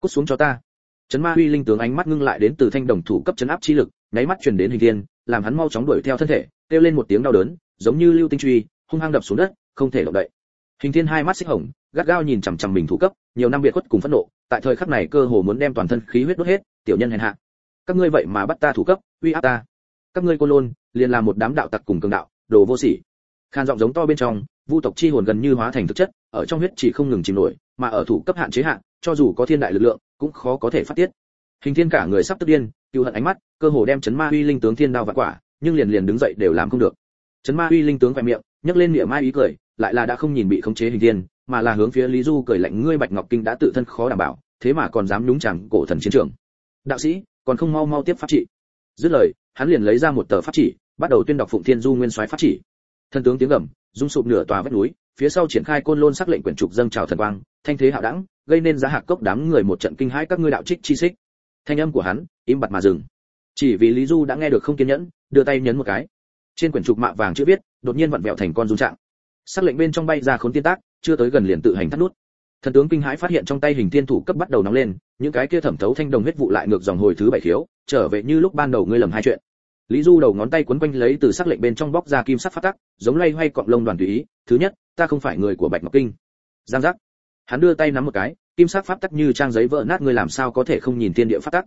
Speaker 1: Cút xuống cho ta. Chấn ma huy linh tướng ánh mắt ngưng lại đến từ thanh đồng thủ cấp chấn áp chi lực, nháy mắt truyền đến hình thiên làm hắn mau chóng đuổi theo thân thể, kêu lên một tiếng đau đớn, giống như lưu tinh truy, hung hăng đập xuống đất, không thể động đậy. Hình thiên hai mắt xích hồng, gắt gao nhìn chằm chằm mình thủ cấp, nhiều năm biệt khuất cùng phẫn nộ, tại thời khắc này cơ hồ muốn đem toàn thân khí huyết đốt hết, tiểu nhân hèn hạ. Các ngươi vậy mà bắt ta thủ cấp, uy áp ta. Các ngươi cô lôn, liền là một đám đạo tặc cùng cường đạo, đồ vô sỉ. Khan giọng giống to bên trong, vu tộc chi hồn gần như hóa thành thực chất, ở trong huyết chỉ không ngừng chìm nổi, mà ở thủ cấp hạn chế hạn cho dù có thiên đại lực lượng, cũng khó có thể phát tiết hình thiên cả người sắp tức điên cựu hận ánh mắt, cơ hồ đem chấn ma uy linh tướng thiên đao vạn quả, nhưng liền liền đứng dậy đều làm không được. Chấn ma uy linh tướng vẹn miệng, nhấc lên miệng mai ý cười, lại là đã không nhìn bị khống chế hình thiên, mà là hướng phía lý du cười lạnh, ngươi bạch ngọc kinh đã tự thân khó đảm bảo, thế mà còn dám nhúng chẳng cổ thần chiến trường. Đạo sĩ, còn không mau mau tiếp pháp trị. Dứt lời, hắn liền lấy ra một tờ pháp chỉ, bắt đầu tuyên đọc phụng thiên du nguyên soái pháp chỉ. Thân tướng tiếng gầm, rung sụp nửa tòa vách núi, phía sau triển khai côn lôn sắc lệnh quyển trục dâng chào thần quang, thanh thế hạo đẳng, gây nên giá hạc cốc đám người một trận kinh hãi, các ngươi đạo trích chi xích thanh âm của hắn, im bặt mà dừng. Chỉ vì lý du đã nghe được không kiên nhẫn, đưa tay nhấn một cái. Trên quyển trục mạ vàng chữ viết, đột nhiên vặn vẹo thành con run trạng. Sắc lệnh bên trong bay ra khốn tiên tác, chưa tới gần liền tự hành thắt nút. Thần tướng kinh hãi phát hiện trong tay hình tiên thủ cấp bắt đầu nóng lên, những cái kia thẩm thấu thanh đồng huyết vụ lại ngược dòng hồi thứ bảy khiếu, trở về như lúc ban đầu ngươi lầm hai chuyện. Lý du đầu ngón tay quấn quanh lấy từ sắc lệnh bên trong bóc ra kim sắc phát tắc, giống lay hoay cọng lông đoàn tùy ý. Thứ nhất, ta không phải người của bạch ngọc kinh. Giang giác. Hắn đưa tay nắm một cái kim sắc pháp tắc như trang giấy vỡ nát ngươi làm sao có thể không nhìn thiên địa pháp tắc?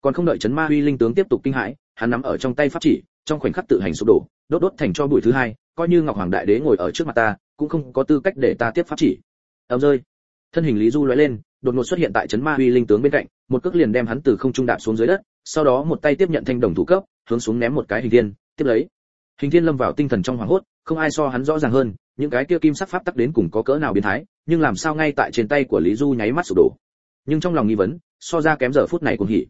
Speaker 1: Còn không đợi chấn ma huy linh tướng tiếp tục kinh hãi, hắn nắm ở trong tay pháp chỉ, trong khoảnh khắc tự hành sụp đổ, đốt đốt thành cho bụi thứ hai, coi như ngọc hoàng đại đế ngồi ở trước mặt ta, cũng không có tư cách để ta tiếp pháp chỉ. Ầm rơi! Thân hình lý du lóe lên, đột ngột xuất hiện tại chấn ma huy linh tướng bên cạnh, một cước liền đem hắn từ không trung đạp xuống dưới đất, sau đó một tay tiếp nhận thanh đồng thủ cấp, hướng xuống ném một cái hình thiên, tiếp lấy. Hình thiên lâm vào tinh thần trong hoảng hốt, không ai so hắn rõ ràng hơn những cái kia kim sắc pháp tắc đến cùng có cỡ nào biến thái, nhưng làm sao ngay tại trên tay của lý du nháy mắt sụp đổ. Nhưng trong lòng nghi vấn, so ra kém giờ phút này cũng hỉ.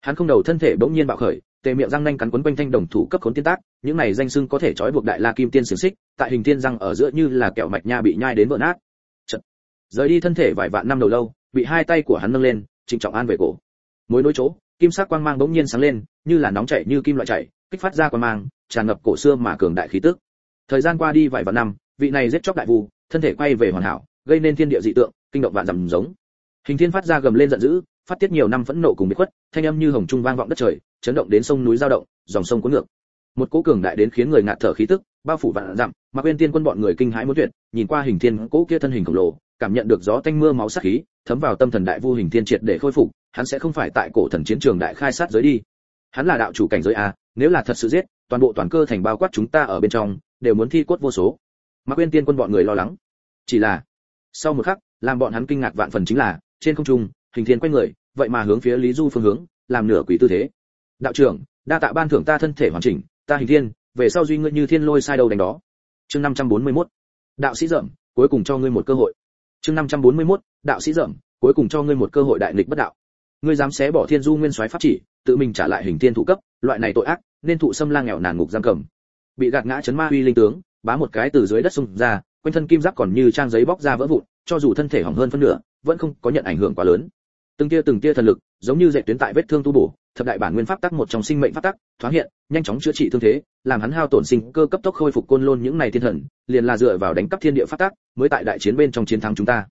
Speaker 1: Hắn không đầu thân thể bỗng nhiên bạo khởi, tề miệng răng nanh cắn quấn quanh thanh đồng thủ cấp khốn tiên tác, những này danh xưng có thể trói buộc đại la kim tiên xiềng xích, tại hình tiên răng ở giữa như là kẹo mạch nha bị nhai đến vỡ nát. Chật. rời đi thân thể vài vạn năm đầu lâu, bị hai tay của hắn nâng lên, trịnh trọng an về cổ. Mối nối chỗ, kim sắc quang mang bỗng nhiên sáng lên, như là nóng chảy như kim loại chảy, kích phát ra quang mang, tràn ngập cổ xưa mà cường đại khí tức. Thời gian qua đi vài vạn năm vị này giết chóc đại vu, thân thể quay về hoàn hảo, gây nên thiên địa dị tượng, kinh động vạn dặm giống. Hình thiên phát ra gầm lên giận dữ, phát tiết nhiều năm phẫn nộ cùng bị khuất, thanh âm như hồng trung vang vọng đất trời, chấn động đến sông núi giao động, dòng sông cuốn ngược. Một cỗ cường đại đến khiến người ngạt thở khí tức, bao phủ vạn dặm, mà bên tiên quân bọn người kinh hãi muốn tuyệt, nhìn qua hình thiên cỗ kia thân hình khổng lồ, cảm nhận được gió tanh mưa máu sát khí, thấm vào tâm thần đại vu hình thiên triệt để khôi phục, hắn sẽ không phải tại cổ thần chiến trường đại khai sát giới đi. Hắn là đạo chủ cảnh giới a, nếu là thật sự giết, toàn bộ toàn cơ thành bao quát chúng ta ở bên trong, đều muốn thi cốt vô số mà quên tiên quân bọn người lo lắng. Chỉ là, sau một khắc, làm bọn hắn kinh ngạc vạn phần chính là, trên không trung, hình thiên quay người, vậy mà hướng phía lý du phương hướng, làm nửa quỷ tư thế. Đạo trưởng, đa tạ ban thưởng ta thân thể hoàn chỉnh, ta hình thiên, về sau duy ngươi như thiên lôi sai đầu đánh đó. Chương 541. đạo sĩ dởm cuối cùng cho ngươi một cơ hội. Chương 541. đạo sĩ dởm cuối cùng cho ngươi một cơ hội đại nghịch bất đạo. Ngươi dám xé bỏ thiên du nguyên soái pháp chỉ, tự mình trả lại hình thiên thủ cấp, loại này tội ác, nên thụ xâm lang nghèo nàn ngục giam cầm. Bị gạt ngã chấn ma uy linh tướng bá một cái từ dưới đất xung ra, quanh thân kim giáp còn như trang giấy bóc ra vỡ vụn, cho dù thân thể hỏng hơn phân nửa, vẫn không có nhận ảnh hưởng quá lớn. Từng tia từng tia thần lực, giống như dệt tuyến tại vết thương tu bổ, thập đại bản nguyên pháp tắc một trong sinh mệnh pháp tắc, thoáng hiện, nhanh chóng chữa trị thương thế, làm hắn hao tổn sinh cơ cấp tốc khôi phục côn lôn những này thiên thần, liền là dựa vào đánh cắp thiên địa pháp tắc, mới tại đại chiến bên trong chiến thắng chúng ta.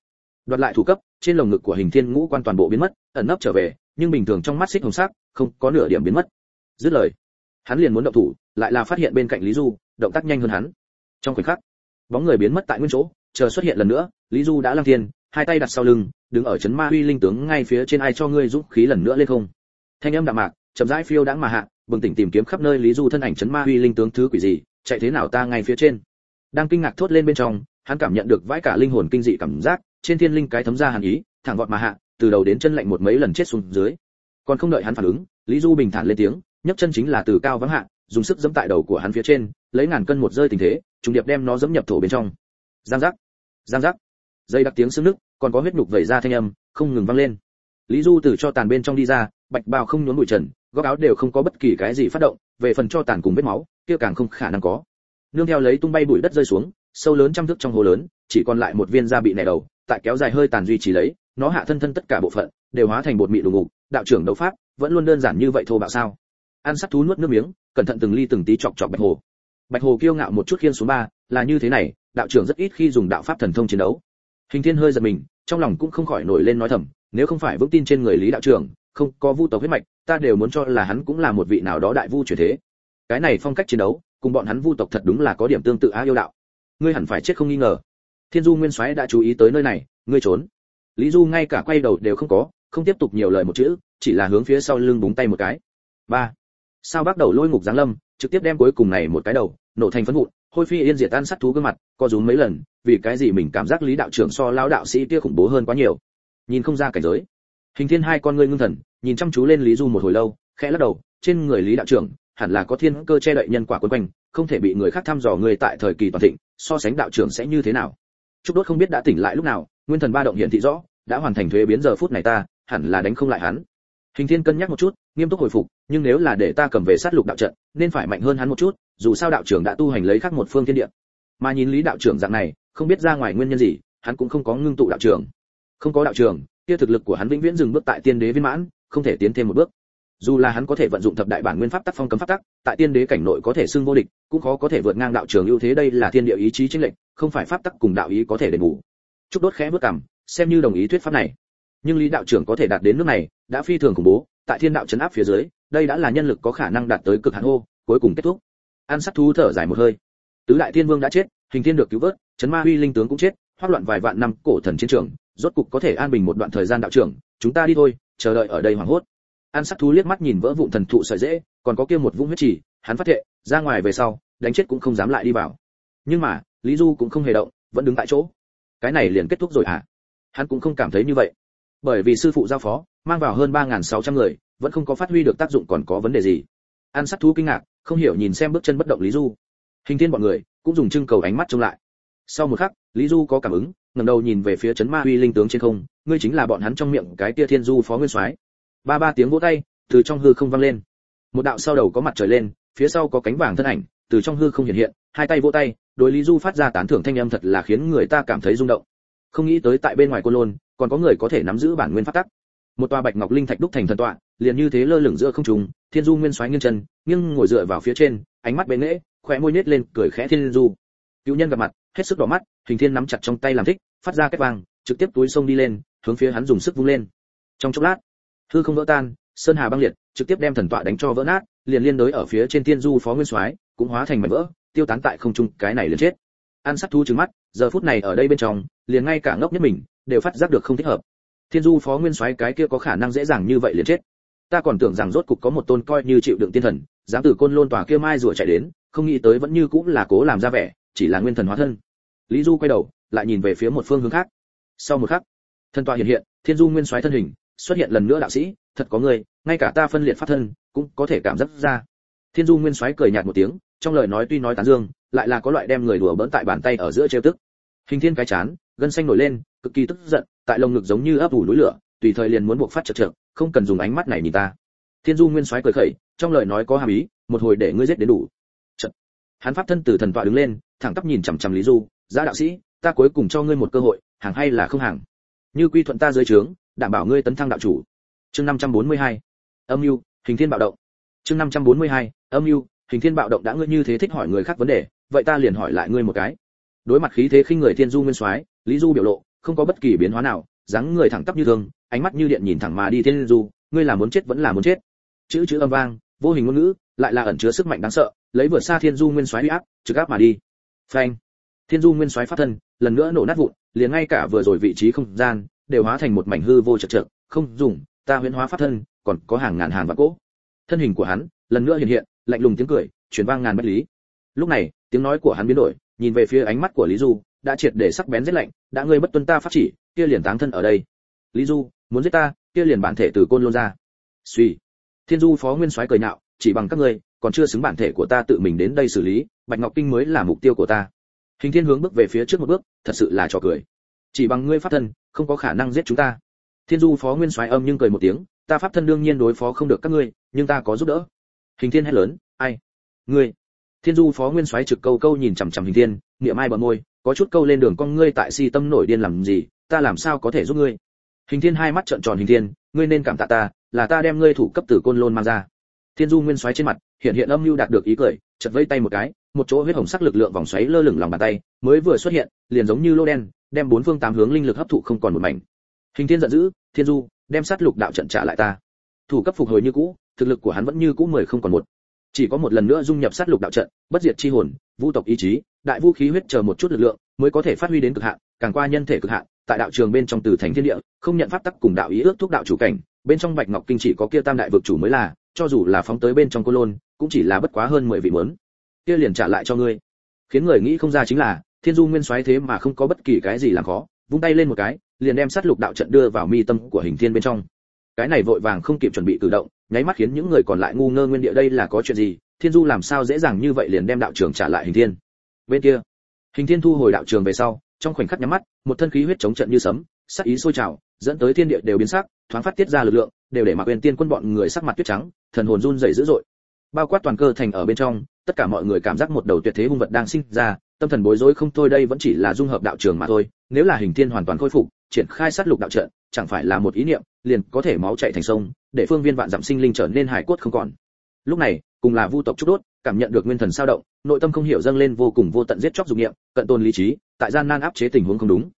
Speaker 1: Đoạt lại thủ cấp, trên lồng ngực của hình thiên ngũ quan toàn bộ biến mất, ẩn nấp trở về, nhưng bình thường trong mắt xích hồng sắc, không có nửa điểm biến mất. Dứt lời, hắn liền muốn động thủ, lại là phát hiện bên cạnh lý du, động tác nhanh hơn hắn trong khoảnh khắc, bóng người biến mất tại nguyên chỗ, chờ xuất hiện lần nữa, lý du đã lăng thiên, hai tay đặt sau lưng, đứng ở chấn ma huy linh tướng ngay phía trên ai cho ngươi dũng khí lần nữa lên không? Thanh âm đạm mạc, chậm rãi phiêu đãng mà hạ, bừng tỉnh tìm kiếm khắp nơi lý du thân ảnh chấn ma huy linh tướng thứ quỷ gì, chạy thế nào ta ngay phía trên. Đang kinh ngạc thốt lên bên trong, hắn cảm nhận được vãi cả linh hồn kinh dị cảm giác, trên thiên linh cái thấm ra hàn ý, thẳng vọt mà hạ, từ đầu đến chân lạnh một mấy lần chết xuống dưới. Còn không đợi hắn phản ứng, lý du bình thản lên tiếng, nhấc chân chính là từ cao vắng hạ, dùng sức dẫm tại đầu của hắn phía trên, lấy ngàn cân một rơi tình thế trùng điệp đem nó dẫm nhập thổ bên trong. Giang giác giang giác. Dây đặc tiếng sưng nước, còn có huyết nhục vẩy ra thanh âm, không ngừng vang lên. Lý du từ cho tàn bên trong đi ra, bạch bào không nhốn bụi trần, góc áo đều không có bất kỳ cái gì phát động, về phần cho tàn cùng vết máu, kia càng không khả năng có. Nương theo lấy tung bay bụi đất rơi xuống, sâu lớn trăm thước trong hồ lớn, chỉ còn lại một viên da bị nẻ đầu, tại kéo dài hơi tàn duy trì lấy, nó hạ thân thân tất cả bộ phận, đều hóa thành bột mịn đùng ngục, đạo trưởng đấu pháp, vẫn luôn đơn giản như vậy thô bạo sao? Ăn sắt thú nuốt nước miếng, cẩn thận từng ly từng tí chọc chọc bạch hồ bạch hồ kiêu ngạo một chút khiên xuống ba, là như thế này, đạo trưởng rất ít khi dùng đạo pháp thần thông chiến đấu. Hình thiên hơi giật mình, trong lòng cũng không khỏi nổi lên nói thầm, nếu không phải vững tin trên người lý đạo trưởng, không, có vu tộc huyết mạch, ta đều muốn cho là hắn cũng là một vị nào đó đại vu chuyển thế. Cái này phong cách chiến đấu, cùng bọn hắn vu tộc thật đúng là có điểm tương tự á yêu đạo. Ngươi hẳn phải chết không nghi ngờ. Thiên du nguyên soái đã chú ý tới nơi này, ngươi trốn. Lý du ngay cả quay đầu đều không có, không tiếp tục nhiều lời một chữ, chỉ là hướng phía sau lưng búng tay một cái. Ba. Sao bắt đầu lôi ngục giáng lâm trực tiếp đem cuối cùng này một cái đầu, nổ thành phấn vụn, hôi phi yên diệt tan sát thú gương mặt, co rúm mấy lần, vì cái gì mình cảm giác lý đạo trưởng so lão đạo sĩ kia khủng bố hơn quá nhiều. Nhìn không ra cảnh giới. Hình thiên hai con ngươi ngưng thần, nhìn chăm chú lên lý du một hồi lâu, khẽ lắc đầu, trên người lý đạo trưởng, hẳn là có thiên cơ che đậy nhân quả quân quanh, không thể bị người khác thăm dò người tại thời kỳ toàn thịnh, so sánh đạo trưởng sẽ như thế nào. Trúc đốt không biết đã tỉnh lại lúc nào, nguyên thần ba động hiện thị rõ, đã hoàn thành thuế biến giờ phút này ta, hẳn là đánh không lại hắn. Hình thiên cân nhắc một chút, nghiêm túc hồi phục nhưng nếu là để ta cầm về sát lục đạo trận, nên phải mạnh hơn hắn một chút, dù sao đạo trưởng đã tu hành lấy khác một phương thiên địa. Mà nhìn lý đạo trưởng dạng này, không biết ra ngoài nguyên nhân gì, hắn cũng không có ngưng tụ đạo trưởng. Không có đạo trưởng, kia thực lực của hắn vĩnh viễn dừng bước tại tiên đế viên mãn, không thể tiến thêm một bước. Dù là hắn có thể vận dụng thập đại bản nguyên pháp tắc phong cấm pháp tắc, tại tiên đế cảnh nội có thể xưng vô địch, cũng khó có thể vượt ngang đạo trường ưu thế đây là thiên địa ý chí chính lệnh, không phải pháp tắc cùng đạo ý có thể đền bù. Chúc đốt khẽ bước cằm xem như đồng ý thuyết pháp này. Nhưng lý đạo trưởng có thể đạt đến nước này, đã phi thường khủng bố, tại thiên đạo chấn áp phía dưới đây đã là nhân lực có khả năng đạt tới cực hạn hô, cuối cùng kết thúc. An sát thú thở dài một hơi. Tứ đại thiên vương đã chết, hình thiên được cứu vớt, chấn ma huy linh tướng cũng chết, hoác loạn vài vạn năm cổ thần chiến trường, rốt cục có thể an bình một đoạn thời gian đạo trưởng, chúng ta đi thôi, chờ đợi ở đây hoảng hốt. An sát thú liếc mắt nhìn vỡ vụn thần thụ sợi dễ còn có kia một vũng huyết chỉ hắn phát hiện ra ngoài về sau, đánh chết cũng không dám lại đi vào. Nhưng mà, lý du cũng không hề động, vẫn đứng tại chỗ. Cái này liền kết thúc rồi à hắn cũng không cảm thấy như vậy bởi vì sư phụ giao phó, mang vào hơn ba nghìn sáu trăm người, vẫn không có phát huy được tác dụng còn có vấn đề gì. An sát thú kinh ngạc, không hiểu nhìn xem bước chân bất động lý du. Hình thiên bọn người, cũng dùng trưng cầu ánh mắt trông lại. Sau một khắc, lý du có cảm ứng, ngẩng đầu nhìn về phía chấn ma huy linh tướng trên không, ngươi chính là bọn hắn trong miệng cái tia thiên du phó nguyên soái. Ba ba tiếng vỗ tay, từ trong hư không vang lên. Một đạo sau đầu có mặt trời lên, phía sau có cánh vàng thân ảnh, từ trong hư không hiện hiện, hai tay vỗ tay, đối lý du phát ra tán thưởng thanh âm thật là khiến người ta cảm thấy rung động. Không nghĩ tới tại bên ngoài côn lôn còn có người có thể nắm giữ bản nguyên pháp tắc. Một tòa bạch ngọc linh thạch đúc thành thần tọa, liền như thế lơ lửng giữa không trung, thiên du nguyên xoáy nghiêng chân nhưng ngồi dựa vào phía trên, ánh mắt bén nghễ, khóe môi nhếch lên, cười khẽ thiên du. Cựu nhân gặp mặt, hết sức đỏ mắt, hình thiên nắm chặt trong tay làm thích, phát ra cái vàng trực tiếp túi sông đi lên, hướng phía hắn dùng sức vung lên. Trong chốc lát, hư không vỡ tan, sơn hà băng liệt, trực tiếp đem thần tọa đánh cho vỡ nát, liền liên đối ở phía trên thiên du phó nguyên soái, cũng hóa thành mảnh vỡ, tiêu tán tại không trung, cái này liền chết. An sát thu trừng mắt, giờ phút này ở đây bên trong, liền ngay cả ngốc nhất mình đều phát giác được không thích hợp. Thiên du phó nguyên soái cái kia có khả năng dễ dàng như vậy liền chết. Ta còn tưởng rằng rốt cục có một tôn coi như chịu đựng tiên thần, dám từ côn lôn tòa kia mai rùa chạy đến, không nghĩ tới vẫn như cũng là cố làm ra vẻ, chỉ là nguyên thần hóa thân. Lý du quay đầu, lại nhìn về phía một phương hướng khác. Sau một khắc thân tòa hiện hiện, thiên du nguyên soái thân hình xuất hiện lần nữa đạo sĩ, thật có người ngay cả ta phân liệt phát thân cũng có thể cảm giác ra. Thiên du nguyên soái cười nhạt một tiếng, trong lời nói tuy nói tán dương, lại là có loại đem người đùa bỡn tại bàn tay ở giữa trêu tức hình thiên cái chán gân xanh nổi lên cực kỳ tức giận tại lồng ngực giống như ấp ủ núi lửa tùy thời liền muốn buộc phát chật trợ, không cần dùng ánh mắt này nhìn ta thiên du nguyên soái cười khẩy trong lời nói có hàm ý một hồi để ngươi giết đến đủ Chật. hắn pháp thân từ thần tọa đứng lên thẳng tắp nhìn chằm chằm lý du giá đạo sĩ ta cuối cùng cho ngươi một cơ hội hàng hay là không hàng như quy thuận ta dưới trướng đảm bảo ngươi tấn thăng đạo chủ chương 542. âm mưu hình thiên bạo động chương 542. âm mưu hình thiên bạo động đã ngươi như thế thích hỏi người khác vấn đề vậy ta liền hỏi lại ngươi một cái đối mặt khí thế khinh người thiên du nguyên soái, lý du biểu lộ không có bất kỳ biến hóa nào, dáng người thẳng tắp như thường, ánh mắt như điện nhìn thẳng mà đi thiên du, ngươi là muốn chết vẫn là muốn chết. Chữ chữ âm vang, vô hình ngôn ngữ, lại là ẩn chứa sức mạnh đáng sợ, lấy vượt xa thiên du nguyên soái uy áp, trực áp mà đi. Phanh. Thiên du nguyên soái phát thân, lần nữa nổ nát vụn, liền ngay cả vừa rồi vị trí không gian, đều hóa thành một mảnh hư vô chật chật không dùng, ta huyễn hóa phát thân, còn có hàng ngàn hàng vạn cỗ. Thân hình của hắn, lần nữa hiện hiện, lạnh lùng tiếng cười, truyền vang ngàn bất lý. Lúc này, tiếng nói của hắn biến đổi nhìn về phía ánh mắt của lý du, đã triệt để sắc bén rất lạnh, đã ngươi bất tuân ta pháp chỉ, kia liền táng thân ở đây. Lý du, muốn giết ta, kia liền bản thể từ côn lôn ra. Suy. Thiên du phó nguyên soái cười nhạo, chỉ bằng các ngươi, còn chưa xứng bản thể của ta tự mình đến đây xử lý, bạch ngọc kinh mới là mục tiêu của ta. Hình thiên hướng bước về phía trước một bước, thật sự là trò cười. Chỉ bằng ngươi pháp thân, không có khả năng giết chúng ta. Thiên du phó nguyên soái âm nhưng cười một tiếng, ta pháp thân đương nhiên đối phó không được các ngươi, nhưng ta có giúp đỡ. Hình thiên hét lớn, ai? Ngươi thiên du phó nguyên soái trực câu câu nhìn chằm chằm hình thiên, niệm ai bờ môi, có chút câu lên đường con ngươi tại si tâm nổi điên làm gì, ta làm sao có thể giúp ngươi? Hình thiên hai mắt trợn tròn hình thiên, ngươi nên cảm tạ ta, là ta đem ngươi thủ cấp tử côn lôn mang ra. Thiên du nguyên xoáy trên mặt hiện hiện âm mưu đạt được ý cười chật vây tay một cái, một chỗ huyết hồng sắc lực lượng vòng xoáy lơ lửng lòng bàn tay, mới vừa xuất hiện, liền giống như lô đen, đem bốn phương tám hướng linh lực hấp thụ không còn một mảnh. Hình thiên giận dữ, thiên du, đem sát lục đạo trận trả lại ta. Thủ cấp phục hồi như cũ, thực lực của hắn vẫn như cũ mười không còn một chỉ có một lần nữa dung nhập sát lục đạo trận, bất diệt chi hồn vu tộc ý chí, đại vũ khí huyết chờ một chút lực lượng, mới có thể phát huy đến cực hạn, càng qua nhân thể cực hạn, tại đạo trường bên trong từ thành thiên địa, không nhận pháp tắc cùng đạo ý ước thúc đạo chủ cảnh, bên trong bạch ngọc kinh chỉ có kia tam đại vực chủ mới là, cho dù là phóng tới bên trong cô lôn, cũng chỉ là bất quá hơn mười vị muốn. Kia liền trả lại cho ngươi. Khiến người nghĩ không ra chính là, thiên du nguyên soái thế mà không có bất kỳ cái gì làm khó, vung tay lên một cái, liền đem sát lục đạo trận đưa vào mi tâm của hình thiên bên trong. Cái này vội vàng không kịp chuẩn bị cử động nháy mắt khiến những người còn lại ngu ngơ nguyên địa đây là có chuyện gì? Thiên du làm sao dễ dàng như vậy liền đem đạo trường trả lại hình thiên? Bên kia, hình thiên thu hồi đạo trường về sau, trong khoảnh khắc nhắm mắt, một thân khí huyết chống trận như sấm, sắc ý sôi trào, dẫn tới thiên địa đều biến sắc, thoáng phát tiết ra lực lượng, đều để mặc quyền tiên quân bọn người sắc mặt tuyết trắng, thần hồn run rẩy dữ dội. Bao quát toàn cơ thành ở bên trong, tất cả mọi người cảm giác một đầu tuyệt thế hung vật đang sinh ra, tâm thần bối rối không thôi, đây vẫn chỉ là dung hợp đạo trường mà thôi, nếu là hình thiên hoàn toàn khôi phục triển khai sát lục đạo trận, chẳng phải là một ý niệm, liền có thể máu chảy thành sông, để phương viên vạn giảm sinh linh trở nên hải cốt không còn. Lúc này, cùng là vu tộc trúc đốt, cảm nhận được nguyên thần sao động, nội tâm không hiểu dâng lên vô cùng vô tận giết chóc dục niệm, cận tôn lý trí, tại gian nan áp chế tình huống không đúng.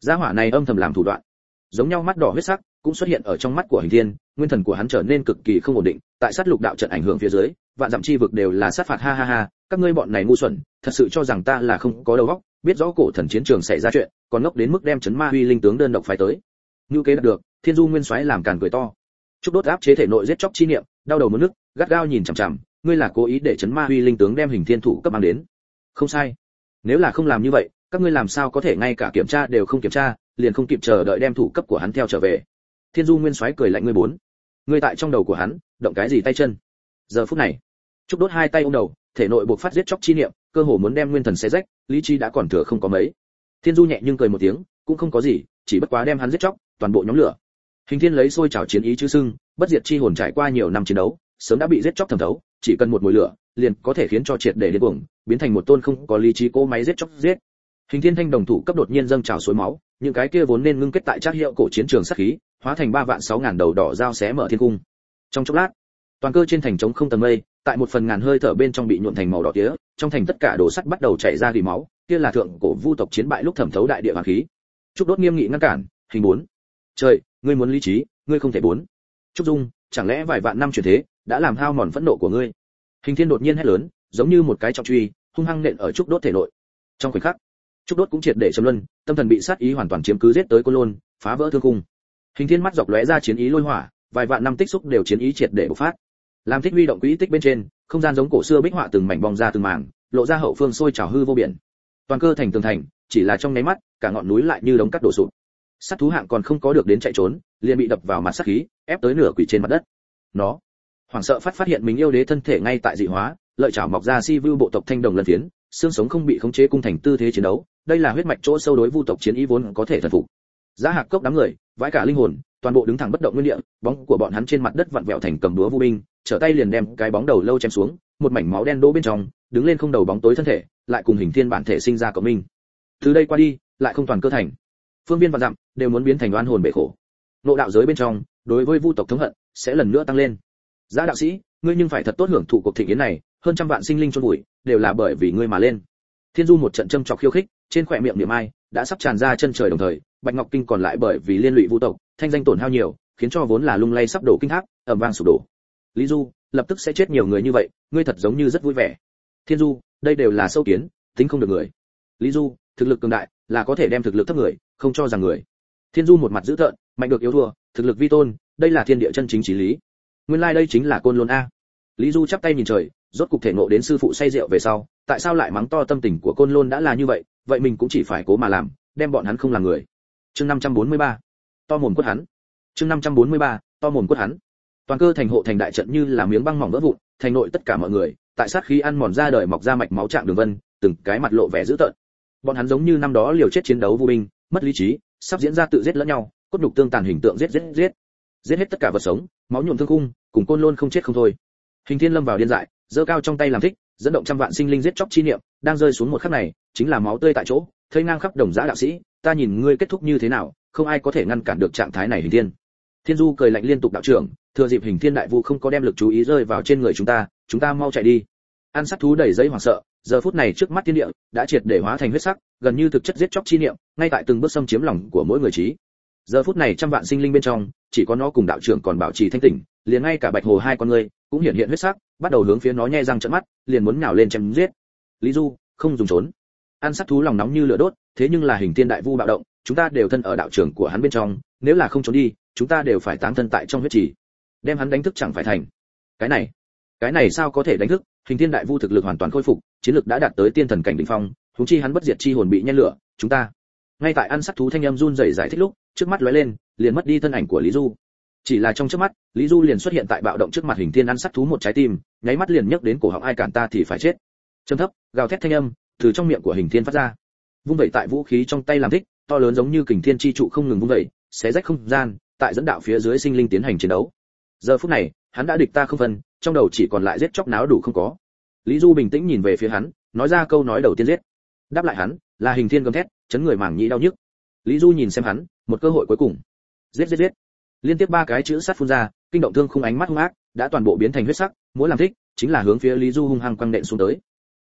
Speaker 1: Gia hỏa này âm thầm làm thủ đoạn. Giống nhau mắt đỏ huyết sắc, cũng xuất hiện ở trong mắt của hình thiên, nguyên thần của hắn trở nên cực kỳ không ổn định, tại sát lục đạo trận ảnh hưởng phía dưới, vạn dặm chi vực đều là sát phạt, ha ha ha các ngươi bọn này ngu xuẩn, thật sự cho rằng ta là không có đầu óc, biết rõ cổ thần chiến trường xảy ra chuyện, còn ngốc đến mức đem chấn ma huy linh tướng đơn độc phái tới. Như kế đạt được, thiên du nguyên soái làm càn cười to. Chúc đốt áp chế thể nội giết chóc chi niệm, đau đầu muốn nước, gắt gao nhìn chằm chằm, ngươi là cố ý để chấn ma huy linh tướng đem hình thiên thủ cấp mang đến. Không sai. Nếu là không làm như vậy, các ngươi làm sao có thể ngay cả kiểm tra đều không kiểm tra, liền không kịp chờ đợi đem thủ cấp của hắn theo trở về. Thiên du nguyên soái cười lạnh ngươi bốn. Ngươi tại trong đầu của hắn, động cái gì tay chân? Giờ phút này trúc đốt hai tay ôm đầu thể nội buộc phát giết chóc chi niệm, cơ hồ muốn đem nguyên thần xé rách, lý trí đã còn thừa không có mấy. Thiên du nhẹ nhưng cười một tiếng, cũng không có gì, chỉ bất quá đem hắn giết chóc, toàn bộ nhóm lửa. Hình thiên lấy sôi trào chiến ý chứ sưng, bất diệt chi hồn trải qua nhiều năm chiến đấu, sớm đã bị giết chóc thẩm thấu, chỉ cần một mùi lửa, liền có thể khiến cho triệt để điên cuồng, biến thành một tôn không có lý trí cố máy giết chóc giết. Hình thiên thanh đồng thủ cấp đột nhiên dâng trào suối máu, những cái kia vốn nên ngưng kết tại trác hiệu cổ chiến trường sát khí, hóa thành ba vạn sáu ngàn đầu đỏ dao xé mở thiên cung. Trong chốc lát toàn cơ trên thành trống không tầng mây, tại một phần ngàn hơi thở bên trong bị nhuộn thành màu đỏ tía, trong thành tất cả đồ sắt bắt đầu chảy ra rỉ máu, kia là thượng cổ vu tộc chiến bại lúc thẩm thấu đại địa hoàng khí. Trúc đốt nghiêm nghị ngăn cản, hình bốn. Trời, ngươi muốn lý trí, ngươi không thể bốn. Trúc dung, chẳng lẽ vài vạn năm chuyển thế, đã làm hao mòn phẫn nộ của ngươi? Hình thiên đột nhiên hét lớn, giống như một cái trọng truy, hung hăng nện ở trúc đốt thể nội. Trong khoảnh khắc, trúc đốt cũng triệt để chấm luân, tâm thần bị sát ý hoàn toàn chiếm cứ giết tới côn lôn, phá vỡ thương cung. Hình thiên mắt dọc lóe ra chiến ý lôi hỏa, vài vạn năm tích xúc đều chiến ý triệt để bộc phát làm thích huy động quỹ tích bên trên, không gian giống cổ xưa bích họa từng mảnh bong ra từng mảng, lộ ra hậu phương sôi trào hư vô biển. Toàn cơ thành tường thành, chỉ là trong nháy mắt, cả ngọn núi lại như đống cắt đổ sụp. Sát thú hạng còn không có được đến chạy trốn, liền bị đập vào mặt sát khí, ép tới nửa quỷ trên mặt đất. Nó, hoảng sợ phát phát hiện mình yêu đế thân thể ngay tại dị hóa, lợi chảo mọc ra si vu bộ tộc thanh đồng lần tiến, xương sống không bị khống chế cung thành tư thế chiến đấu, đây là huyết mạch chỗ sâu đối vu tộc chiến ý vốn có thể thần phục. Giá hạc cốc đám người, vãi cả linh hồn, toàn bộ đứng thẳng bất động nguyên địa, bóng của bọn hắn trên mặt đất vặn vẹo thành cầm đúa vu binh trở tay liền đem cái bóng đầu lâu chém xuống, một mảnh máu đen đỗ bên trong, đứng lên không đầu bóng tối thân thể, lại cùng hình thiên bản thể sinh ra cộng minh. Từ đây qua đi, lại không toàn cơ thành. Phương viên và dặm đều muốn biến thành oan hồn bể khổ. Nộ đạo giới bên trong, đối với vu tộc thống hận sẽ lần nữa tăng lên. Giá đạo sĩ, ngươi nhưng phải thật tốt hưởng thụ cuộc thịnh yến này, hơn trăm vạn sinh linh chôn bụi đều là bởi vì ngươi mà lên. Thiên du một trận châm chọc khiêu khích, trên khóe miệng niệm ai đã sắp tràn ra chân trời đồng thời, bạch ngọc kinh còn lại bởi vì liên lụy vu tộc, thanh danh tổn hao nhiều, khiến cho vốn là lung lay sắp đổ kinh thác ầm vang sụp đổ lý du, lập tức sẽ chết nhiều người như vậy, ngươi thật giống như rất vui vẻ. Thiên du, đây đều là sâu kiến, tính không được người. Lý du, thực lực cường đại, là có thể đem thực lực thấp người, không cho rằng người. Thiên du một mặt dữ thợn mạnh được yếu thua, thực lực vi tôn, đây là thiên địa chân chính trí lý. Nguyên lai like đây chính là côn lôn a. Lý du chắp tay nhìn trời, rốt cục thể ngộ đến sư phụ say rượu về sau, tại sao lại mắng to tâm tình của côn lôn đã là như vậy vậy mình cũng chỉ phải cố mà làm, đem bọn hắn không làm người. Chương 543. to mồm quất hắn. Chương 543. to mồm quất hắn toàn cơ thành hộ thành đại trận như là miếng băng mỏng vỡ vụn, thành nội tất cả mọi người, tại sát khí ăn mòn ra đời mọc ra mạch máu trạng đường vân, từng cái mặt lộ vẻ dữ tợn. Bọn hắn giống như năm đó liều chết chiến đấu vô binh, mất lý trí, sắp diễn ra tự giết lẫn nhau, cốt nhục tương tàn hình tượng giết giết giết. Giết hết tất cả vật sống, máu nhuộm thương cung cùng côn lôn không chết không thôi. Hình thiên lâm vào điên dại, giơ cao trong tay làm thích, dẫn động trăm vạn sinh linh giết chóc chi niệm, đang rơi xuống một khắc này, chính là máu tươi tại chỗ, thây ngang khắp đồng giá đạo sĩ, ta nhìn ngươi kết thúc như thế nào, không ai có thể ngăn cản được trạng thái này hình thiên. Thiên du cười lạnh liên tục đạo trưởng thừa dịp hình thiên đại vu không có đem lực chú ý rơi vào trên người chúng ta chúng ta mau chạy đi. Ăn sát thú đẩy giấy hoảng sợ, giờ phút này trước mắt thiên địa đã triệt để hóa thành huyết sắc, gần như thực chất giết chóc chi niệm, ngay tại từng bước xâm chiếm lòng của mỗi người trí. Giờ phút này trăm vạn sinh linh bên trong, chỉ có nó cùng đạo trưởng còn bảo trì thanh tỉnh, liền ngay cả bạch hồ hai con người cũng hiện hiện huyết sắc, bắt đầu hướng phía nó nhe răng trợn mắt, liền muốn nhào lên chém giết. Lý du, không dùng trốn. Ăn sát thú lòng nóng như lửa đốt, thế nhưng là hình thiên đại vu bạo động, chúng ta đều thân ở đạo trưởng của hắn bên trong, nếu là không trốn đi, chúng ta đều phải táng thân tại trong huyết trì đem hắn đánh thức chẳng phải thành. Cái này cái này sao có thể đánh thức? Hình thiên đại vu thực lực hoàn toàn khôi phục, chiến lực đã đạt tới tiên thần cảnh đỉnh phong chúng chi hắn bất diệt chi hồn bị nhen lửa, chúng ta. Ngay tại ăn sát thú thanh âm run rẩy giải thích lúc, trước mắt lóe lên, liền mất đi thân ảnh của lý du. Chỉ là trong chớp mắt, lý du liền xuất hiện tại bạo động trước mặt hình thiên ăn sát thú một trái tim, nháy mắt liền nhấc đến cổ họng ai cản ta thì phải chết. Trầm thấp, gào thét thanh âm, từ trong miệng của hình thiên phát ra. Vung vẩy tại vũ khí trong tay làm thích, to lớn giống như kình thiên chi trụ không ngừng vung vẩy, xé rách không gian, tại dẫn đạo phía dưới sinh linh tiến hành chiến đấu giờ phút này, hắn đã địch ta không phân, trong đầu chỉ còn lại giết chóc náo đủ không có. Lý du bình tĩnh nhìn về phía hắn, nói ra câu nói đầu tiên giết. Đáp lại hắn, là hình thiên gầm thét, chấn người mảng nhĩ đau nhức. Lý du nhìn xem hắn, một cơ hội cuối cùng. Giết giết giết. Liên tiếp ba cái chữ sát phun ra, kinh động thương khung ánh mắt hung ác, đã toàn bộ biến thành huyết sắc muốn làm thích, chính là hướng phía lý du hung hăng quăng nện xuống tới.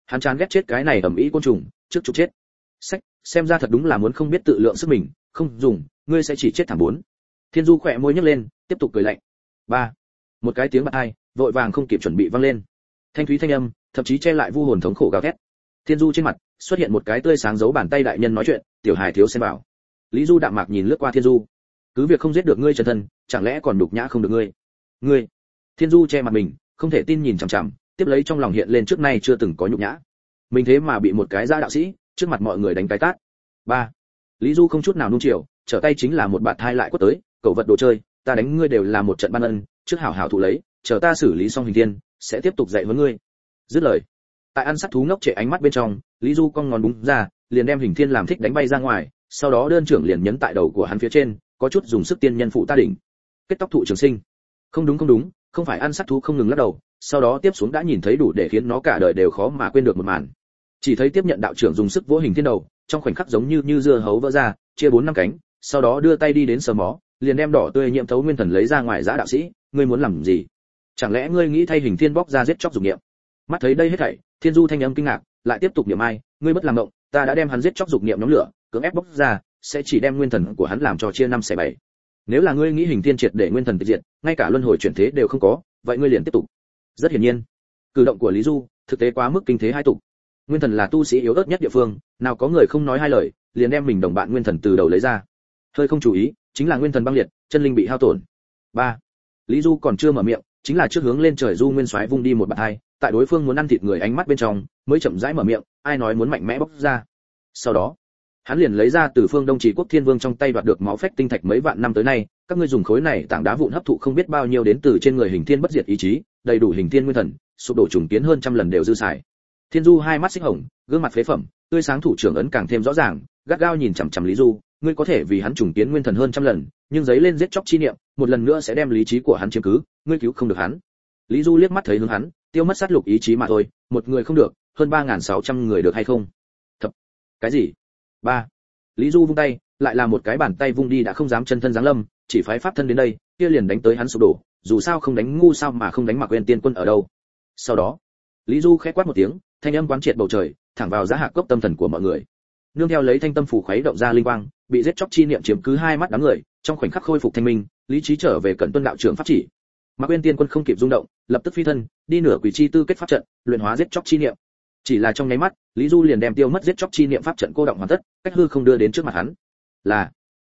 Speaker 1: Hắn chán ghét chết cái này ẩm ý côn trùng, trước chục chết. Sách, xem ra thật đúng là muốn không biết tự lượng sức mình, không dùng, ngươi sẽ chỉ chết thảm bốn. Thiên du khỏe môi nhấc lên, tiếp tục cười lạnh ba. Một cái tiếng bật hai, vội vàng không kịp chuẩn bị vang lên. Thanh thúy thanh âm, thậm chí che lại vu hồn thống khổ gào thét. Thiên du trên mặt, xuất hiện một cái tươi sáng giấu bàn tay đại nhân nói chuyện, tiểu hài thiếu xem bảo. Lý du đạm mạc nhìn lướt qua thiên du. Cứ việc không giết được ngươi chân thân, chẳng lẽ còn đục nhã không được ngươi? Ngươi? Thiên du che mặt mình, không thể tin nhìn chằm chằm, tiếp lấy trong lòng hiện lên trước nay chưa từng có nhục nhã. Mình thế mà bị một cái gia đạo sĩ, trước mặt mọi người đánh cái tát. Ba. Lý du không chút nào nung chiều, trở tay chính là một bạn thai lại quất tới cậu vật đồ chơi ta đánh ngươi đều là một trận ban ân, trước hảo hảo thụ lấy, chờ ta xử lý xong hình thiên, sẽ tiếp tục dạy với ngươi. Dứt lời, tại ăn sát thú ngốc trệ ánh mắt bên trong, lý du cong ngón búng ra, liền đem hình thiên làm thích đánh bay ra ngoài, sau đó đơn trưởng liền nhấn tại đầu của hắn phía trên, có chút dùng sức tiên nhân phụ ta đỉnh. Kết tóc thụ trường sinh. Không đúng không đúng, không phải ăn sát thú không ngừng lắc đầu, sau đó tiếp xuống đã nhìn thấy đủ để khiến nó cả đời đều khó mà quên được một màn. Chỉ thấy tiếp nhận đạo trưởng dùng sức vỗ hình thiên đầu, trong khoảnh khắc giống như như dưa hấu vỡ ra, chia bốn năm cánh, sau đó đưa tay đi đến sờ mó liền đem đỏ tươi nhiễm thấu nguyên thần lấy ra ngoài giã đạo sĩ, ngươi muốn làm gì? Chẳng lẽ ngươi nghĩ thay hình thiên bóc ra giết chóc dục niệm? Mắt thấy đây hết thảy, thiên du thanh âm kinh ngạc, lại tiếp tục niệm ai, ngươi bất làm động, ta đã đem hắn giết chóc dục niệm nhóm lửa, cưỡng ép bóc ra, sẽ chỉ đem nguyên thần của hắn làm cho chia năm xẻ bảy. Nếu là ngươi nghĩ hình thiên triệt để nguyên thần tiệt diệt, ngay cả luân hồi chuyển thế đều không có, vậy ngươi liền tiếp tục. Rất hiển nhiên, cử động của lý du, thực tế quá mức kinh thế hai tục. Nguyên thần là tu sĩ yếu ớt nhất địa phương, nào có người không nói hai lời, liền đem mình đồng bạn nguyên thần từ đầu lấy ra. Hơi không chú ý chính là nguyên thần băng liệt, chân linh bị hao tổn. Ba. Lý du còn chưa mở miệng, chính là trước hướng lên trời du nguyên soái vung đi một bạt hai, tại đối phương muốn ăn thịt người ánh mắt bên trong, mới chậm rãi mở miệng, ai nói muốn mạnh mẽ bóc ra. Sau đó, hắn liền lấy ra từ phương đông chỉ quốc thiên vương trong tay đoạt được máu phách tinh thạch mấy vạn năm tới nay, các ngươi dùng khối này tảng đá vụn hấp thụ không biết bao nhiêu đến từ trên người hình thiên bất diệt ý chí, đầy đủ hình thiên nguyên thần, sụp đổ trùng tiến hơn trăm lần đều dư xài. Thiên du hai mắt xích hồng, gương mặt phế phẩm, tươi sáng thủ trưởng ấn càng thêm rõ ràng, gắt gao nhìn chằm chằm lý du ngươi có thể vì hắn trùng kiến nguyên thần hơn trăm lần, nhưng giấy lên giết chóc chi niệm, một lần nữa sẽ đem lý trí của hắn chiếm cứ, ngươi cứu không được hắn. Lý du liếc mắt thấy hướng hắn, tiêu mất sát lục ý chí mà thôi, một người không được, hơn ba nghìn sáu trăm người được hay không? Thập. Cái gì? Ba. Lý du vung tay, lại là một cái bàn tay vung đi đã không dám chân thân giáng lâm, chỉ phái pháp thân đến đây, kia liền đánh tới hắn sụp đổ, dù sao không đánh ngu sao mà không đánh mặc quên tiên quân ở đâu. Sau đó, lý du khẽ quát một tiếng, thanh âm quán triệt bầu trời, thẳng vào giá hạ cốc tâm thần của mọi người. Nương theo lấy thanh tâm phủ khuấy động ra linh quang bị giết chóc chi niệm chiếm cứ hai mắt đám người, trong khoảnh khắc khôi phục thanh minh, lý trí trở về cận tuân đạo trưởng pháp chỉ. Mạc uyên tiên quân không kịp rung động, lập tức phi thân, đi nửa quỷ chi tư kết pháp trận, luyện hóa giết chóc chi niệm. Chỉ là trong nháy mắt, lý du liền đem tiêu mất giết chóc chi niệm pháp trận cô động hoàn tất, cách hư không đưa đến trước mặt hắn. Là,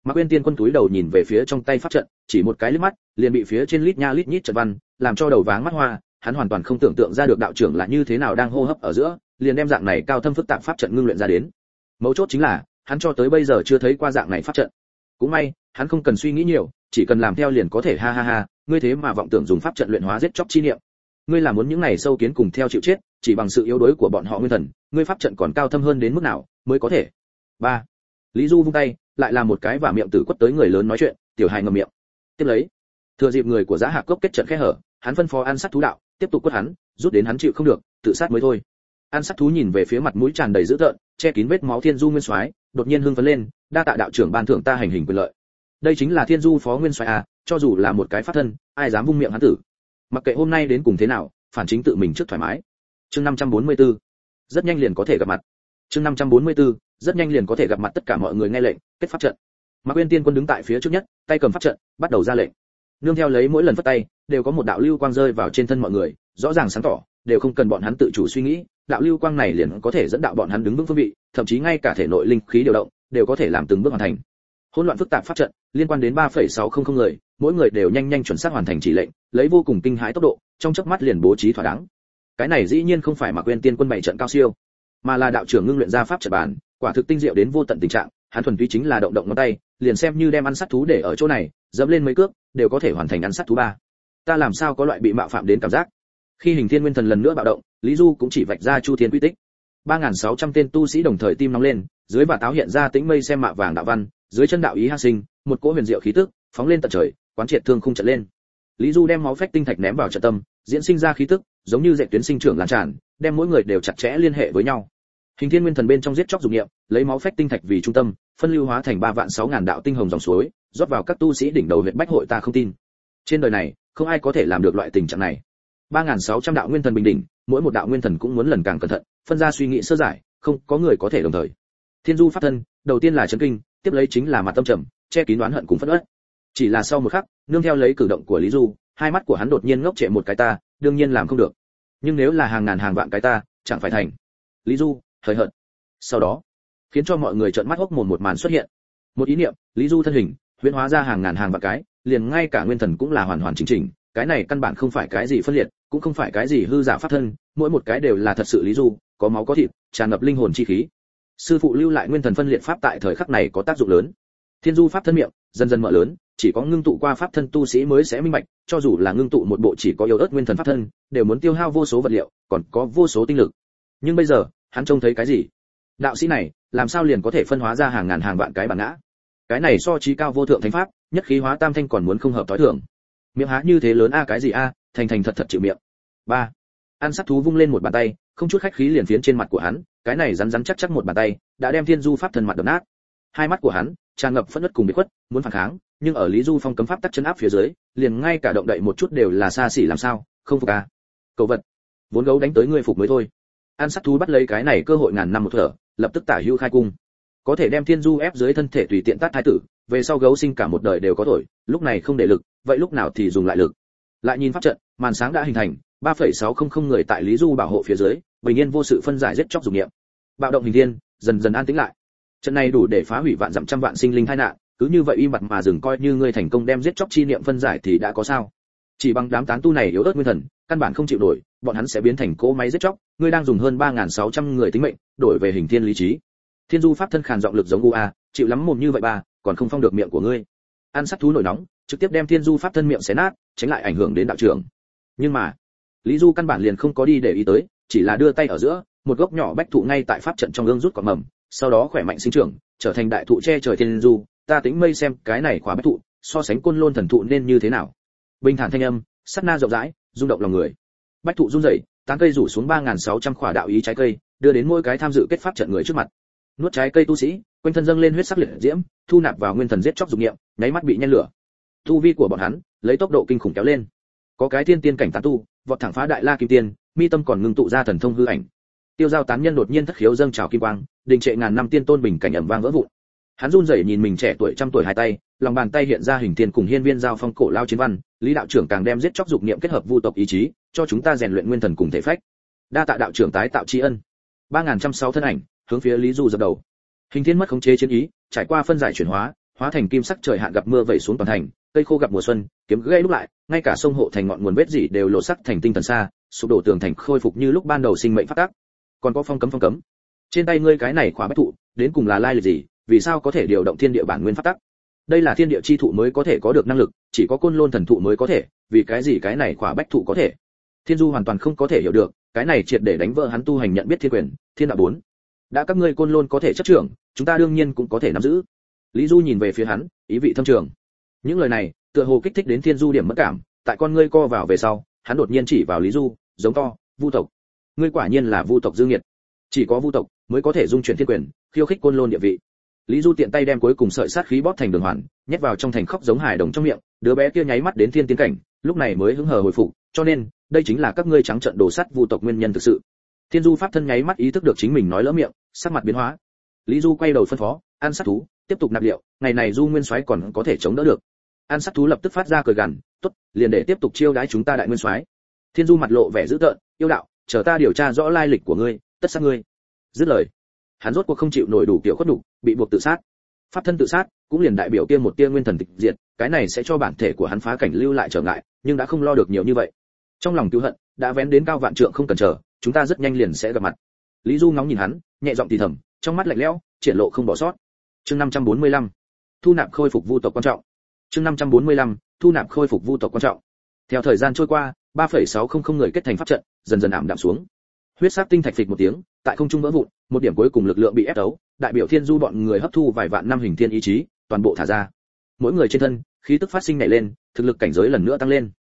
Speaker 1: mạc uyên tiên quân túi đầu nhìn về phía trong tay pháp trận, chỉ một cái liếc mắt, liền bị phía trên lít nha lít nhít trận văn, làm cho đầu váng mắt hoa, hắn hoàn toàn không tưởng tượng ra được đạo trưởng là như thế nào đang hô hấp ở giữa, liền đem dạng này cao thâm phức tạp pháp trận ngưng luyện ra đến. Mấu chốt chính là hắn cho tới bây giờ chưa thấy qua dạng này pháp trận. Cũng may, hắn không cần suy nghĩ nhiều, chỉ cần làm theo liền có thể, ha ha ha, ngươi thế mà vọng tưởng dùng pháp trận luyện hóa giết chóc chi niệm. Ngươi là muốn những này sâu kiến cùng theo chịu chết, chỉ bằng sự yếu đuối của bọn họ nguyên thần, ngươi pháp trận còn cao thâm hơn đến mức nào mới có thể? Ba. Lý du vung tay, lại là một cái và miệng tử quất tới người lớn nói chuyện, tiểu hài ngậm miệng. Tiếp lấy, thừa dịp người của giá hạ cốc kết trận khe hở, hắn phân phó ăn sát thú đạo, tiếp tục quất hắn, rút đến hắn chịu không được, tự sát mới thôi. An sát thú nhìn về phía mặt mũi tràn đầy dữ tợn, che kín vết máu thiên du nguyên soái đột nhiên hưng phấn lên, đa tạ đạo trưởng ban thưởng ta hành hình quyền lợi. Đây chính là thiên du phó nguyên soái à cho dù là một cái phát thân, ai dám vung miệng hắn tử? Mặc kệ hôm nay đến cùng thế nào, phản chính tự mình trước thoải mái. Chương 544. rất nhanh liền có thể gặp mặt. Chương 544. rất nhanh liền có thể gặp mặt tất cả mọi người nghe lệnh, kết pháp trận. Mạc nguyên tiên quân đứng tại phía trước nhất, tay cầm pháp trận, bắt đầu ra lệnh. Nương theo lấy mỗi lần phất tay, đều có một đạo lưu quang rơi vào trên thân mọi người, rõ ràng sáng tỏ, đều không cần bọn hắn tự chủ suy nghĩ đạo lưu quang này liền có thể dẫn đạo bọn hắn đứng vững phương vị, thậm chí ngay cả thể nội linh khí điều động đều có thể làm từng bước hoàn thành. Hỗn loạn phức tạp pháp trận, liên quan đến 3.600 người, mỗi người đều nhanh nhanh chuẩn xác hoàn thành chỉ lệnh, lấy vô cùng kinh hãi tốc độ, trong chớp mắt liền bố trí thỏa đáng. Cái này dĩ nhiên không phải mà quên tiên quân bảy trận cao siêu, mà là đạo trưởng ngưng luyện ra pháp trận bản, quả thực tinh diệu đến vô tận tình trạng, hắn thuần túy chính là động động ngón tay, liền xem như đem ăn sát thú để ở chỗ này, dẫm lên mấy cước, đều có thể hoàn thành ăn sát thú ba. Ta làm sao có loại bị mạo phạm đến cảm giác? Khi hình thiên nguyên thần lần nữa bạo động, lý du cũng chỉ vạch ra chu thiên quy tích. Ba nghìn sáu trăm tên tu sĩ đồng thời tim nóng lên, dưới và táo hiện ra tĩnh mây xem mạ vàng đạo văn, dưới chân đạo ý hạ sinh, một cỗ huyền diệu khí tức phóng lên tận trời, quán triệt thương không trận lên. Lý du đem máu phách tinh thạch ném vào trận tâm, diễn sinh ra khí tức, giống như dạy tuyến sinh trưởng lan tràn, đem mỗi người đều chặt chẽ liên hệ với nhau. Hình thiên nguyên thần bên trong giết chóc dụng nghiệm lấy máu phách tinh thạch vì trung tâm, phân lưu hóa thành ba vạn sáu ngàn đạo tinh hồng dòng suối, rót vào các tu sĩ đỉnh đầu huyện bách hội ta không tin. Trên đời này, không ai có thể làm được loại tình trạng này ba ngàn sáu trăm đạo nguyên thần bình đỉnh, mỗi một đạo nguyên thần cũng muốn lần càng cẩn thận, phân ra suy nghĩ sơ giải, không có người có thể đồng thời. Thiên du pháp thân, đầu tiên là chấn kinh, tiếp lấy chính là mặt tâm trầm, che kín đoán hận cùng phẫn uất. Chỉ là sau một khắc, nương theo lấy cử động của lý du, hai mắt của hắn đột nhiên ngốc trệ một cái ta, đương nhiên làm không được. Nhưng nếu là hàng ngàn hàng vạn cái ta, chẳng phải thành. Lý du, hời hợt. Sau đó, khiến cho mọi người trợn mắt hốc mồm một màn xuất hiện. Một ý niệm, lý du thân hình, huyễn hóa ra hàng ngàn hàng vạn cái, liền ngay cả nguyên thần cũng là hoàn hoàn chỉnh chỉnh, cái này căn bản không phải cái gì phân liệt cũng không phải cái gì hư giả pháp thân, mỗi một cái đều là thật sự lý du, có máu có thịt, tràn ngập linh hồn chi khí. Sư phụ lưu lại nguyên thần phân liệt pháp tại thời khắc này có tác dụng lớn. Thiên du pháp thân miệng, dần dần mở lớn, chỉ có ngưng tụ qua pháp thân tu sĩ mới sẽ minh bạch, cho dù là ngưng tụ một bộ chỉ có yếu ớt nguyên thần pháp thân, đều muốn tiêu hao vô số vật liệu, còn có vô số tinh lực. Nhưng bây giờ, hắn trông thấy cái gì? Đạo sĩ này, làm sao liền có thể phân hóa ra hàng ngàn hàng vạn cái bản ngã? Cái này so trí cao vô thượng thánh pháp, nhất khí hóa tam thanh còn muốn không hợp tối thượng miệng há như thế lớn a, cái gì a? Thành thành thật thật chịu miệng. Ba an sát thú vung lên một bàn tay, không chút khách khí liền phiến trên mặt của hắn, cái này rắn rắn chắc chắc một bàn tay, đã đem thiên du pháp thần mặt đập nát. Hai mắt của hắn, tràn ngập phẫn nộ cùng bị khuất, muốn phản kháng, nhưng ở lý du phong cấm pháp tắc chân áp phía dưới, liền ngay cả động đậy một chút đều là xa xỉ làm sao, không phục à. Cầu vật, vốn gấu đánh tới ngươi phục mới thôi. An sát thú bắt lấy cái này cơ hội ngàn năm một thở, lập tức tả hưu khai cung. Có thể đem thiên du ép dưới thân thể tùy tiện tát thái tử, về sau gấu sinh cả một đời đều có tội, lúc này không để lực, vậy lúc nào thì dùng lại lực. Lại nhìn pháp trận màn sáng đã hình thành 3.600 người tại lý du bảo hộ phía dưới, bình yên vô sự phân giải giết chóc dục nghiệm bạo động hình thiên, dần dần an tĩnh lại. Trận này đủ để phá hủy vạn dặm trăm vạn sinh linh tai nạn, cứ như vậy im mặt mà dừng coi như ngươi thành công đem giết chóc chi niệm phân giải thì đã có sao? Chỉ bằng đám tán tu này yếu ớt nguyên thần, căn bản không chịu nổi, bọn hắn sẽ biến thành cỗ máy giết chóc, ngươi đang dùng hơn 3.600 người tính mệnh, đổi về hình thiên lý trí. Thiên du pháp thân khàn giọng lực giống u a, chịu lắm mồm như vậy ba, còn không phong được miệng của ngươi. Ăn sát thú nổi nóng, trực tiếp đem thiên du pháp thân miệng xé nát, tránh lại ảnh hưởng đến đạo trưởng nhưng mà, lý du căn bản liền không có đi để ý tới, chỉ là đưa tay ở giữa, một gốc nhỏ bách thụ ngay tại pháp trận trong gương rút cỏ mầm, sau đó khỏe mạnh sinh trưởng, trở thành đại thụ che trời thiên du. Ta tính mây xem cái này khóa bách thụ, so sánh côn lôn thần thụ nên như thế nào? Bình thản thanh âm, sắt na rộng rãi, rung động lòng người. Bách thụ run rẩy, tán cây rủ xuống ba nghìn sáu trăm khỏa đạo ý trái cây, đưa đến mỗi cái tham dự kết pháp trận người trước mặt. Nuốt trái cây tu sĩ, quanh thân dâng lên huyết sắc liệt diễm, thu nạp vào nguyên thần giết chóc dục nghiệm nháy mắt bị nhen lửa. Tu vi của bọn hắn, lấy tốc độ kinh khủng kéo lên có cái tiên tiên cảnh tán tu, vọt thẳng phá đại la kim tiên, mi tâm còn ngưng tụ ra thần thông hư ảnh. Tiêu giao tán nhân đột nhiên thất khiếu dâng trào kim quang, đình trệ ngàn năm tiên tôn bình cảnh ẩm vang vỡ vụn. Hắn run rẩy nhìn mình trẻ tuổi trăm tuổi hai tay, lòng bàn tay hiện ra hình tiền cùng hiên viên giao phong cổ lao chiến văn, lý đạo trưởng càng đem giết chóc dục niệm kết hợp vu tộc ý chí, cho chúng ta rèn luyện nguyên thần cùng thể phách. Đa tạ đạo trưởng tái tạo tri ân. Ba ngàn trăm sáu thân ảnh, hướng phía lý du dập đầu. Hình thiên mất khống chế chiến ý, trải qua phân giải chuyển hóa hóa thành kim sắc trời hạn gặp mưa vẩy xuống toàn thành cây khô gặp mùa xuân, kiếm gãy lúc lại, ngay cả sông hộ thành ngọn nguồn vết gì đều lộ sắc thành tinh thần xa, sụp đổ tường thành khôi phục như lúc ban đầu sinh mệnh phát tác. Còn có phong cấm phong cấm. Trên tay ngươi cái này khóa bách thụ, đến cùng là lai lịch gì, vì sao có thể điều động thiên địa bản nguyên phát tác? Đây là thiên địa chi thụ mới có thể có được năng lực, chỉ có côn lôn thần thụ mới có thể, vì cái gì cái này khóa bách thụ có thể? Thiên du hoàn toàn không có thể hiểu được, cái này triệt để đánh vỡ hắn tu hành nhận biết thiên quyền, thiên đạo bốn. Đã các ngươi côn lôn có thể chấp trưởng, chúng ta đương nhiên cũng có thể nắm giữ. Lý du nhìn về phía hắn, ý vị thâm trường những lời này, tựa hồ kích thích đến thiên du điểm mất cảm, tại con ngươi co vào về sau, hắn đột nhiên chỉ vào lý du, giống to, vu tộc. Ngươi quả nhiên là vu tộc dương nhiệt. Chỉ có vu tộc mới có thể dung chuyển thiên quyền, khiêu khích côn lôn địa vị. Lý du tiện tay đem cuối cùng sợi sát khí bóp thành đường hoàn, nhét vào trong thành khóc giống hài đồng trong miệng, đứa bé kia nháy mắt đến thiên tiến cảnh, lúc này mới hứng hờ hồi phục, cho nên, đây chính là các ngươi trắng trận đổ sắt vu tộc nguyên nhân thực sự. Thiên du pháp thân nháy mắt ý thức được chính mình nói lỡ miệng, sắc mặt biến hóa. Lý du quay đầu phân phó, an sát thú, tiếp tục nạp liệu ngày này du nguyên soái còn có thể chống đỡ được an sát thú lập tức phát ra cười gằn, tốt, liền để tiếp tục chiêu đãi chúng ta đại nguyên soái. Thiên du mặt lộ vẻ dữ tợn, yêu đạo, chờ ta điều tra rõ lai lịch của ngươi, tất sát ngươi. Dứt lời, hắn rốt cuộc không chịu nổi đủ kiểu khuất đủ bị buộc tự sát. Pháp thân tự sát cũng liền đại biểu kia một tia nguyên thần tịch diệt, cái này sẽ cho bản thể của hắn phá cảnh lưu lại trở ngại, nhưng đã không lo được nhiều như vậy. Trong lòng cứu hận, đã vén đến cao vạn trượng không cần chờ, chúng ta rất nhanh liền sẽ gặp mặt. Lý du ngóng nhìn hắn, nhẹ giọng thì thầm, trong mắt lạnh lẽo, triển lộ không bỏ sót. Chương 545 thu nạp khôi phục vu tộc quan trọng chương 545 thu nạp khôi phục vu tộc quan trọng. Theo thời gian trôi qua 3.600 người kết thành pháp trận, dần dần ảm đạm xuống. Huyết sắc tinh thạch phịch một tiếng, tại không trung vỡ vụn, một điểm cuối cùng lực lượng bị ép đấu đại biểu thiên du bọn người hấp thu vài vạn năm hình thiên ý chí, toàn bộ thả ra. Mỗi người trên thân, khí tức phát sinh nảy lên, thực lực cảnh giới lần nữa tăng lên.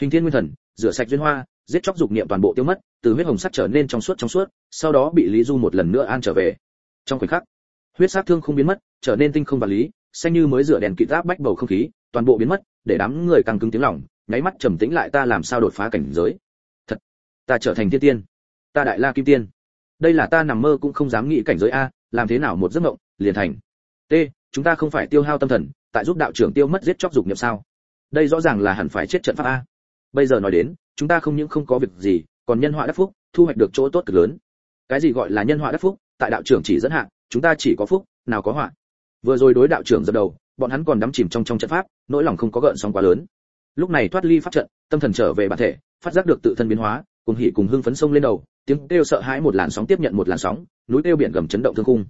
Speaker 1: Hình thiên nguyên thần, rửa sạch duyên hoa, giết chóc dục niệm toàn bộ tiêu mất, từ huyết hồng sắc trở nên trong suốt trong suốt, sau đó bị lý du một lần nữa an trở về. Trong khoảnh khắc, huyết sắc thương không biến mất, trở nên tinh không vật lý xanh như mới rửa đèn kịt áp bách bầu không khí, toàn bộ biến mất, để đám người càng cứng tiếng lòng, nháy mắt trầm tĩnh lại ta làm sao đột phá cảnh giới. Thật, ta trở thành thiên tiên. Ta đại la kim tiên. Đây là ta nằm mơ cũng không dám nghĩ cảnh giới a, làm thế nào một giấc mộng, liền thành. T, chúng ta không phải tiêu hao tâm thần, tại giúp đạo trưởng tiêu mất giết chóc dục niệm sao? Đây rõ ràng là hẳn phải chết trận pháp a. Bây giờ nói đến, chúng ta không những không có việc gì, còn nhân họa đắc phúc, thu hoạch được chỗ tốt cực lớn. Cái gì gọi là nhân họa đắc phúc, tại đạo trưởng chỉ dẫn hạn chúng ta chỉ có phúc, nào có họa vừa rồi đối đạo trưởng dập đầu, bọn hắn còn đắm chìm trong trong trận pháp, nỗi lòng không có gợn sóng quá lớn. Lúc này thoát ly pháp trận, tâm thần trở về bản thể, phát giác được tự thân biến hóa, cùng hỉ cùng hưng phấn sông lên đầu, tiếng kêu sợ hãi một làn sóng tiếp nhận một làn sóng, núi kêu biển gầm chấn động thương khung.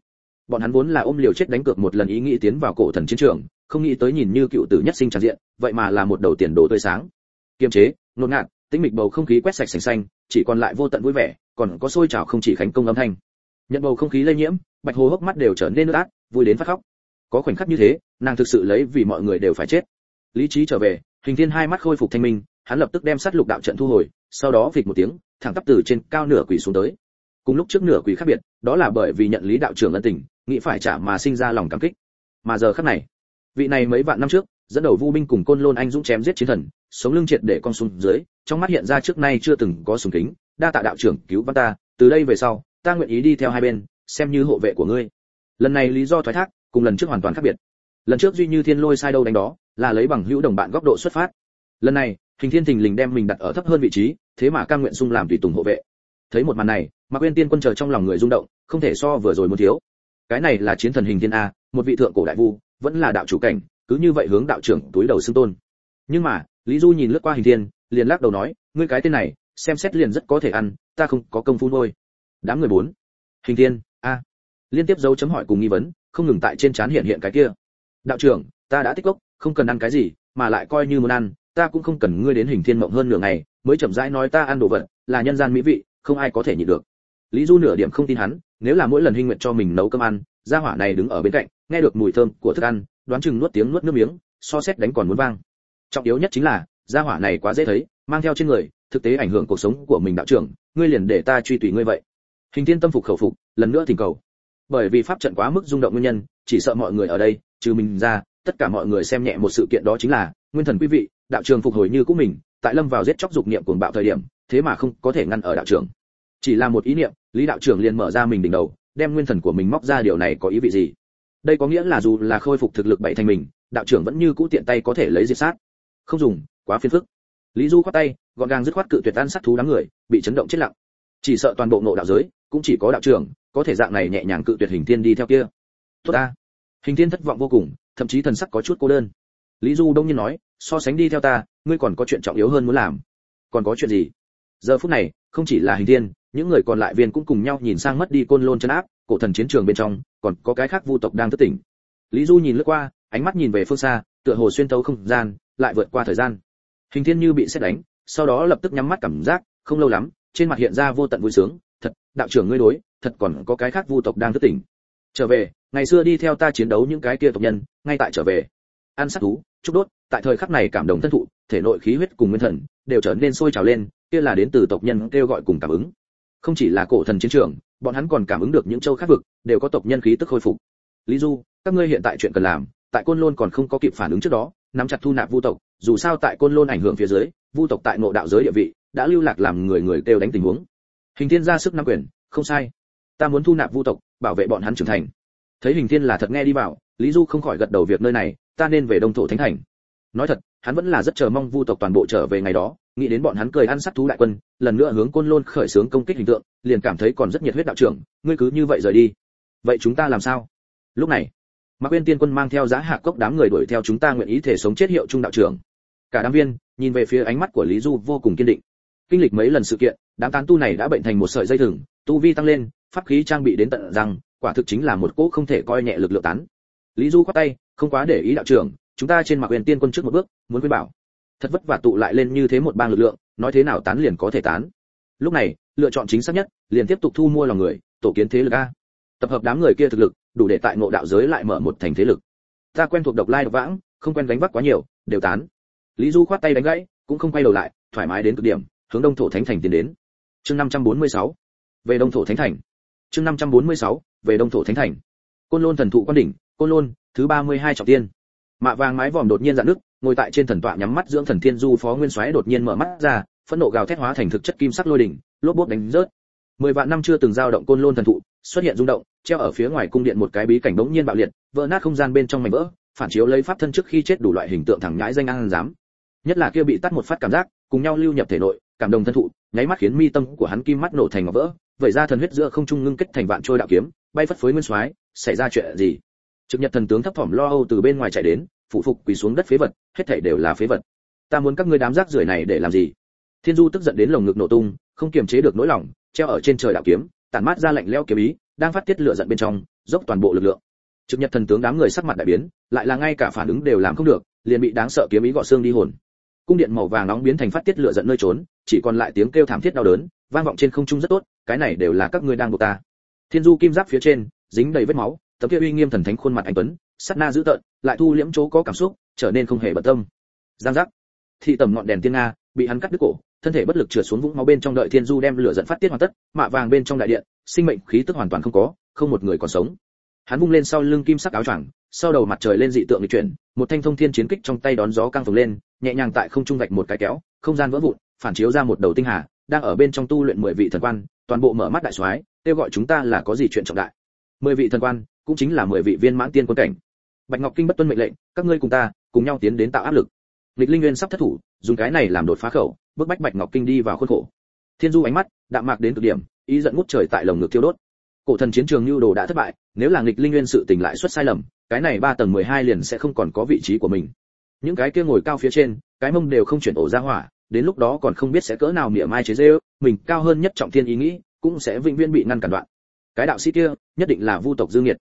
Speaker 1: Bọn hắn vốn là ôm liều chết đánh cược một lần ý nghĩ tiến vào cổ thần chiến trường, không nghĩ tới nhìn như cựu tử nhất sinh tràn diện, vậy mà là một đầu tiền đồ tươi sáng. Kiềm chế, nôn ngạt, tĩnh mịch bầu không khí quét sạch sành xanh, chỉ còn lại vô tận vui vẻ, còn có sôi trào không chỉ khánh công âm thanh. Nhận bầu không khí lây nhiễm, bạch hồ hốc mắt đều trở nên nước át, vui đến phát khóc có khoảnh khắc như thế, nàng thực sự lấy vì mọi người đều phải chết. Lý trí trở về, hình thiên hai mắt khôi phục thanh minh, hắn lập tức đem sát lục đạo trận thu hồi, sau đó phịch một tiếng, thẳng tắp từ trên cao nửa quỷ xuống tới. Cùng lúc trước nửa quỷ khác biệt, đó là bởi vì nhận lý đạo trưởng ân tình, nghĩ phải trả mà sinh ra lòng cảm kích. Mà giờ khắc này, vị này mấy vạn năm trước, dẫn đầu vu binh cùng côn lôn anh dũng chém giết chiến thần, sống lưng triệt để con xuống dưới, trong mắt hiện ra trước nay chưa từng có sùng kính, đa tạ đạo trưởng, cứu văn ta, từ đây về sau, ta nguyện ý đi theo hai bên, xem như hộ vệ của ngươi. Lần này lý do thoái thác cùng lần trước hoàn toàn khác biệt. Lần trước duy như thiên lôi sai đâu đánh đó, là lấy bằng hữu đồng bạn góc độ xuất phát. Lần này, hình thiên thình lình đem mình đặt ở thấp hơn vị trí, thế mà cam nguyện sung làm tùy tùng hộ vệ. Thấy một màn này mà quên tiên quân chờ trong lòng người rung động, không thể so vừa rồi muốn thiếu. Cái này là chiến thần hình thiên a, một vị thượng cổ đại vu, vẫn là đạo chủ cảnh, cứ như vậy hướng đạo trưởng túi đầu xưng tôn. Nhưng mà, lý du nhìn lướt qua hình thiên, liền lắc đầu nói, ngươi cái tên này, xem xét liền rất có thể ăn, ta không có công phu nuôi. Đám người bốn. Hình thiên, a. Liên tiếp dấu chấm hỏi cùng nghi vấn không ngừng tại trên trán hiện hiện cái kia. Đạo trưởng, ta đã tích cốc, không cần ăn cái gì, mà lại coi như muốn ăn, ta cũng không cần ngươi đến hình thiên mộng hơn nửa ngày, mới chậm rãi nói ta ăn đồ vật, là nhân gian mỹ vị, không ai có thể nhịn được. Lý du nửa điểm không tin hắn, nếu là mỗi lần huynh nguyện cho mình nấu cơm ăn, gia hỏa này đứng ở bên cạnh, nghe được mùi thơm của thức ăn, đoán chừng nuốt tiếng nuốt nước miếng, so xét đánh còn muốn vang. Trọng yếu nhất chính là, gia hỏa này quá dễ thấy, mang theo trên người, thực tế ảnh hưởng cuộc sống của mình, đạo trưởng, ngươi liền để ta truy tùy ngươi vậy. Hình thiên tâm phục khẩu phục, lần nữa thỉnh cầu bởi vì pháp trận quá mức rung động nguyên nhân, chỉ sợ mọi người ở đây, trừ mình ra, tất cả mọi người xem nhẹ một sự kiện đó chính là, nguyên thần quý vị, đạo trường phục hồi như cũ mình, tại lâm vào giết chóc dục niệm cuồng bạo thời điểm, thế mà không có thể ngăn ở đạo trường. Chỉ là một ý niệm, lý đạo trưởng liền mở ra mình đỉnh đầu, đem nguyên thần của mình móc ra điều này có ý vị gì? Đây có nghĩa là dù là khôi phục thực lực bảy thành mình, đạo trưởng vẫn như cũ tiện tay có thể lấy diệt sát. Không dùng, quá phiền phức. Lý du khoát tay, gọn gàng dứt khoát cự tuyệt tan sát thú đám người, bị chấn động chết lặng. Chỉ sợ toàn bộ ngộ đạo giới, cũng chỉ có đạo trưởng có thể dạng này nhẹ nhàng cự tuyệt hình thiên đi theo kia. Tốt ta. Hình thiên thất vọng vô cùng, thậm chí thần sắc có chút cô đơn. Lý du đông nhiên nói, so sánh đi theo ta, ngươi còn có chuyện trọng yếu hơn muốn làm. Còn có chuyện gì? Giờ phút này, không chỉ là hình thiên, những người còn lại viên cũng cùng nhau nhìn sang mất đi côn lôn chân áp, cổ thần chiến trường bên trong, còn có cái khác vu tộc đang thức tỉnh. Lý du nhìn lướt qua, ánh mắt nhìn về phương xa, tựa hồ xuyên tấu không gian, lại vượt qua thời gian. Hình thiên như bị xét đánh, sau đó lập tức nhắm mắt cảm giác, không lâu lắm, trên mặt hiện ra vô tận vui sướng, thật, đạo trưởng ngươi đối thật còn có cái khác vu tộc đang thức tỉnh. Trở về, ngày xưa đi theo ta chiến đấu những cái kia tộc nhân, ngay tại trở về. Ăn sát thú chúc đốt, tại thời khắc này cảm động thân thụ, thể nội khí huyết cùng nguyên thần đều trở nên sôi trào lên, kia là đến từ tộc nhân kêu gọi cùng cảm ứng. Không chỉ là cổ thần chiến trường, bọn hắn còn cảm ứng được những châu khác vực, đều có tộc nhân khí tức khôi phục. Lý du, các ngươi hiện tại chuyện cần làm, tại côn lôn còn không có kịp phản ứng trước đó, nắm chặt thu nạp vu tộc, dù sao tại côn lôn ảnh hưởng phía dưới, vu tộc tại nội đạo giới địa vị đã lưu lạc làm người người kêu đánh tình huống. Hình thiên ra sức nắm quyền, không sai ta muốn thu nạp vu tộc, bảo vệ bọn hắn trưởng thành. Thấy hình thiên là thật nghe đi vào, lý du không khỏi gật đầu việc nơi này, ta nên về đông thổ thánh thành. Nói thật, hắn vẫn là rất chờ mong vu tộc toàn bộ trở về ngày đó, nghĩ đến bọn hắn cười ăn sắc thú đại quân, lần nữa hướng côn lôn khởi xướng công kích hình tượng, liền cảm thấy còn rất nhiệt huyết đạo trưởng, ngươi cứ như vậy rời đi. Vậy chúng ta làm sao? Lúc này, mạc quyên tiên quân mang theo giá hạ cốc đám người đuổi theo chúng ta nguyện ý thể sống chết hiệu trung đạo trưởng. Cả đám viên, nhìn về phía ánh mắt của lý du vô cùng kiên định. Kinh lịch mấy lần sự kiện, đám tán tu này đã bệnh thành một sợi dây thừng, tu vi tăng lên pháp khí trang bị đến tận rằng quả thực chính là một cỗ không thể coi nhẹ lực lượng tán. Lý du khoát tay, không quá để ý đạo trưởng, chúng ta trên mặt quyền tiên quân trước một bước, muốn khuyên bảo. Thật vất vả tụ lại lên như thế một bang lực lượng, nói thế nào tán liền có thể tán. Lúc này, lựa chọn chính xác nhất, liền tiếp tục thu mua lòng người, tổ kiến thế lực a. Tập hợp đám người kia thực lực, đủ để tại ngộ đạo giới lại mở một thành thế lực. Ta quen thuộc độc lai độc vãng, không quen gánh vác quá nhiều, đều tán. Lý du khoát tay đánh gãy, cũng không quay đầu lại, thoải mái đến cực điểm, hướng đông thổ thánh thành tiến đến. Chương 546 về đông thổ thánh thành chương 546 về đông thổ thánh thành. Côn lôn thần thụ quan đỉnh, côn lôn, thứ 32 trọng tiên. Mạ vàng mái vòm đột nhiên dạn nước ngồi tại trên thần tọa nhắm mắt dưỡng thần thiên du phó nguyên soái đột nhiên mở mắt ra, phẫn nộ gào thét hóa thành thực chất kim sắc lôi đỉnh, lốp bốp đánh rớt. Mười vạn năm chưa từng giao động côn lôn thần thụ, xuất hiện rung động, treo ở phía ngoài cung điện một cái bí cảnh đống nhiên bạo liệt, vỡ nát không gian bên trong mảnh vỡ, phản chiếu lấy pháp thân trước khi chết đủ loại hình tượng thẳng nhãi danh ăn dám. Nhất là kia bị tắt một phát cảm giác, cùng nhau lưu nhập thể nội, cảm động thân thụ, nháy mắt khiến mi tâm của hắn kim mắt nổ thành ngọc vỡ vậy ra thần huyết giữa không trung ngưng kết thành vạn trôi đạo kiếm, bay phất phới nguyên soái, xảy ra chuyện gì? Trực nhật thần tướng thấp thỏm lo âu từ bên ngoài chạy đến phụ phục quỳ xuống đất phế vật, hết thảy đều là phế vật. Ta muốn các ngươi đám rác rưởi này để làm gì? Thiên du tức giận đến lồng ngực nổ tung, không kiềm chế được nỗi lòng, treo ở trên trời đạo kiếm, tản mát ra lạnh lẽo kiếm ý, đang phát tiết lửa giận bên trong, dốc toàn bộ lực lượng. Trực nhật thần tướng đám người sắc mặt đại biến, lại là ngay cả phản ứng đều làm không được, liền bị đáng sợ kiếm ý gọ xương đi hồn. Cung điện màu vàng nóng biến thành phát tiết lửa giận nơi trốn, chỉ còn lại tiếng kêu thảm thiết đau đớn vang vọng trên không trung rất tốt, cái này đều là các ngươi đang buộc ta. Thiên du kim giáp phía trên, dính đầy vết máu, tấm kia uy nghiêm thần thánh khuôn mặt anh tuấn, sát na dữ tợn, lại thu liễm chỗ có cảm xúc, trở nên không hề bận tâm. Giang giác. Thị tầm ngọn đèn tiên nga, bị hắn cắt đứt cổ, thân thể bất lực trượt xuống vũng máu bên trong đợi thiên du đem lửa dẫn phát tiết hoàn tất, mạ vàng bên trong đại điện, sinh mệnh khí tức hoàn toàn không có, không một người còn sống. Hắn vung lên sau lưng kim sắc áo choàng, sau đầu mặt trời lên dị tượng lịch chuyển, một thanh thông thiên chiến kích trong tay đón gió căng phồng lên, nhẹ nhàng tại không trung vạch một cái kéo, không gian vỡ vụn, phản chiếu ra một đầu tinh hà đang ở bên trong tu luyện mười vị thần quan, toàn bộ mở mắt đại soái, kêu gọi chúng ta là có gì chuyện trọng đại. Mười vị thần quan, cũng chính là mười vị viên mãn tiên quân cảnh. Bạch ngọc kinh bất tuân mệnh lệnh, các ngươi cùng ta, cùng nhau tiến đến tạo áp lực. Lịch linh nguyên sắp thất thủ, dùng cái này làm đột phá khẩu bước bách bạch ngọc kinh đi vào khuôn khổ. Thiên du ánh mắt, đạm mạc đến cực điểm, ý giận ngút trời tại lồng ngực thiêu đốt. Cổ thần chiến trường lưu đồ đã thất bại, nếu là nghịch linh nguyên sự tình lại xuất sai lầm, cái này ba tầng 12 liền sẽ không còn có vị trí của mình. Những cái kia ngồi cao phía trên, cái mông đều không chuyển ổ ra hỏa đến lúc đó còn không biết sẽ cỡ nào mỉa mai chế dê mình cao hơn nhất trọng thiên ý nghĩ, cũng sẽ vĩnh viễn bị ngăn cản đoạn. Cái đạo sĩ kia, nhất định là vu tộc dương nghiệt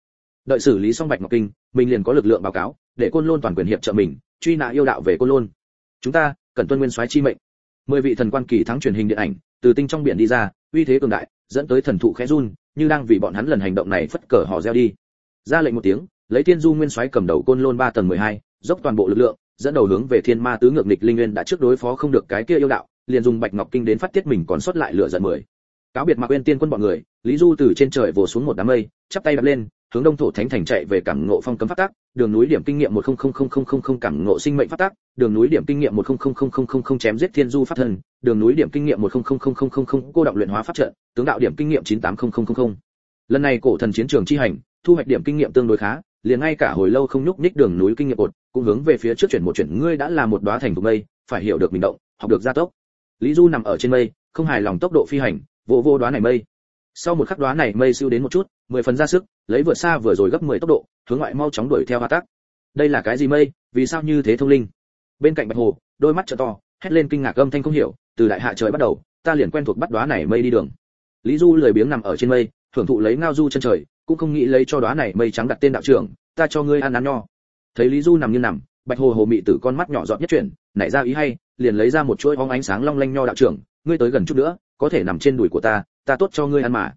Speaker 1: đợi xử lý xong bạch ngọc kinh, mình liền có lực lượng báo cáo, để côn lôn toàn quyền hiệp trợ mình, truy nã yêu đạo về côn lôn. Chúng ta cần tuân nguyên soái chi mệnh. Mười vị thần quan kỳ thắng truyền hình điện ảnh, từ tinh trong biển đi ra, uy thế cường đại, dẫn tới thần thụ khẽ run, như đang vì bọn hắn lần hành động này phất cờ họ reo đi. Ra lệnh một tiếng, lấy thiên du nguyên soái cầm đầu côn lôn ba tầng mười hai, dốc toàn bộ lực lượng dẫn đầu hướng về thiên ma tứ ngược nghịch linh nguyên đã trước đối phó không được cái kia yêu đạo liền dùng bạch ngọc kinh đến phát tiết mình còn sót lại lửa giận mười cáo biệt mạc quên tiên quân bọn người lý du từ trên trời vồ xuống một đám mây chắp tay đặt lên hướng đông thổ thánh thành chạy về cảm ngộ phong cấm phát tác đường núi điểm kinh nghiệm một không không không không không không cảm ngộ sinh mệnh phát tác đường núi điểm kinh nghiệm một không không không không không không chém giết thiên du phát thần đường núi điểm kinh nghiệm một không không không không không không cô động luyện hóa phát trận tướng đạo điểm kinh nghiệm chín tám không không không không lần này cổ thần chiến trường chi hành thu hoạch điểm kinh nghiệm tương đối khá liền ngay cả hồi lâu không nhúc nhích đường núi kinh nghiệm một cũng hướng về phía trước chuyển một chuyển, ngươi đã là một đóa thành thục mây, phải hiểu được mình động, học được gia tốc. Lý du nằm ở trên mây, không hài lòng tốc độ phi hành, vô vô đóa này mây. Sau một khắc đóa này mây siêu đến một chút, mười phần ra sức, lấy vượt xa vừa rồi gấp 10 tốc độ, hướng ngoại mau chóng đuổi theo hoa tắc. Đây là cái gì mây, vì sao như thế thông linh? Bên cạnh bạch hồ, đôi mắt trợ to, hét lên kinh ngạc âm thanh không hiểu, từ đại hạ trời bắt đầu, ta liền quen thuộc bắt đóa này mây đi đường. Lý du lười biếng nằm ở trên mây thưởng thụ lấy ngao du chân trời, cũng không nghĩ lấy cho đóa này mây trắng đặt tên đạo trưởng, ta cho ngươi ăn ăn nho thấy lý du nằm như nằm, bạch hồ hồ mị tử con mắt nhỏ giọt nhất chuyển, nảy ra ý hay, liền lấy ra một chuỗi óng ánh sáng long lanh nho đạo trưởng, ngươi tới gần chút nữa, có thể nằm trên đùi của ta ta tốt cho ngươi ăn mà.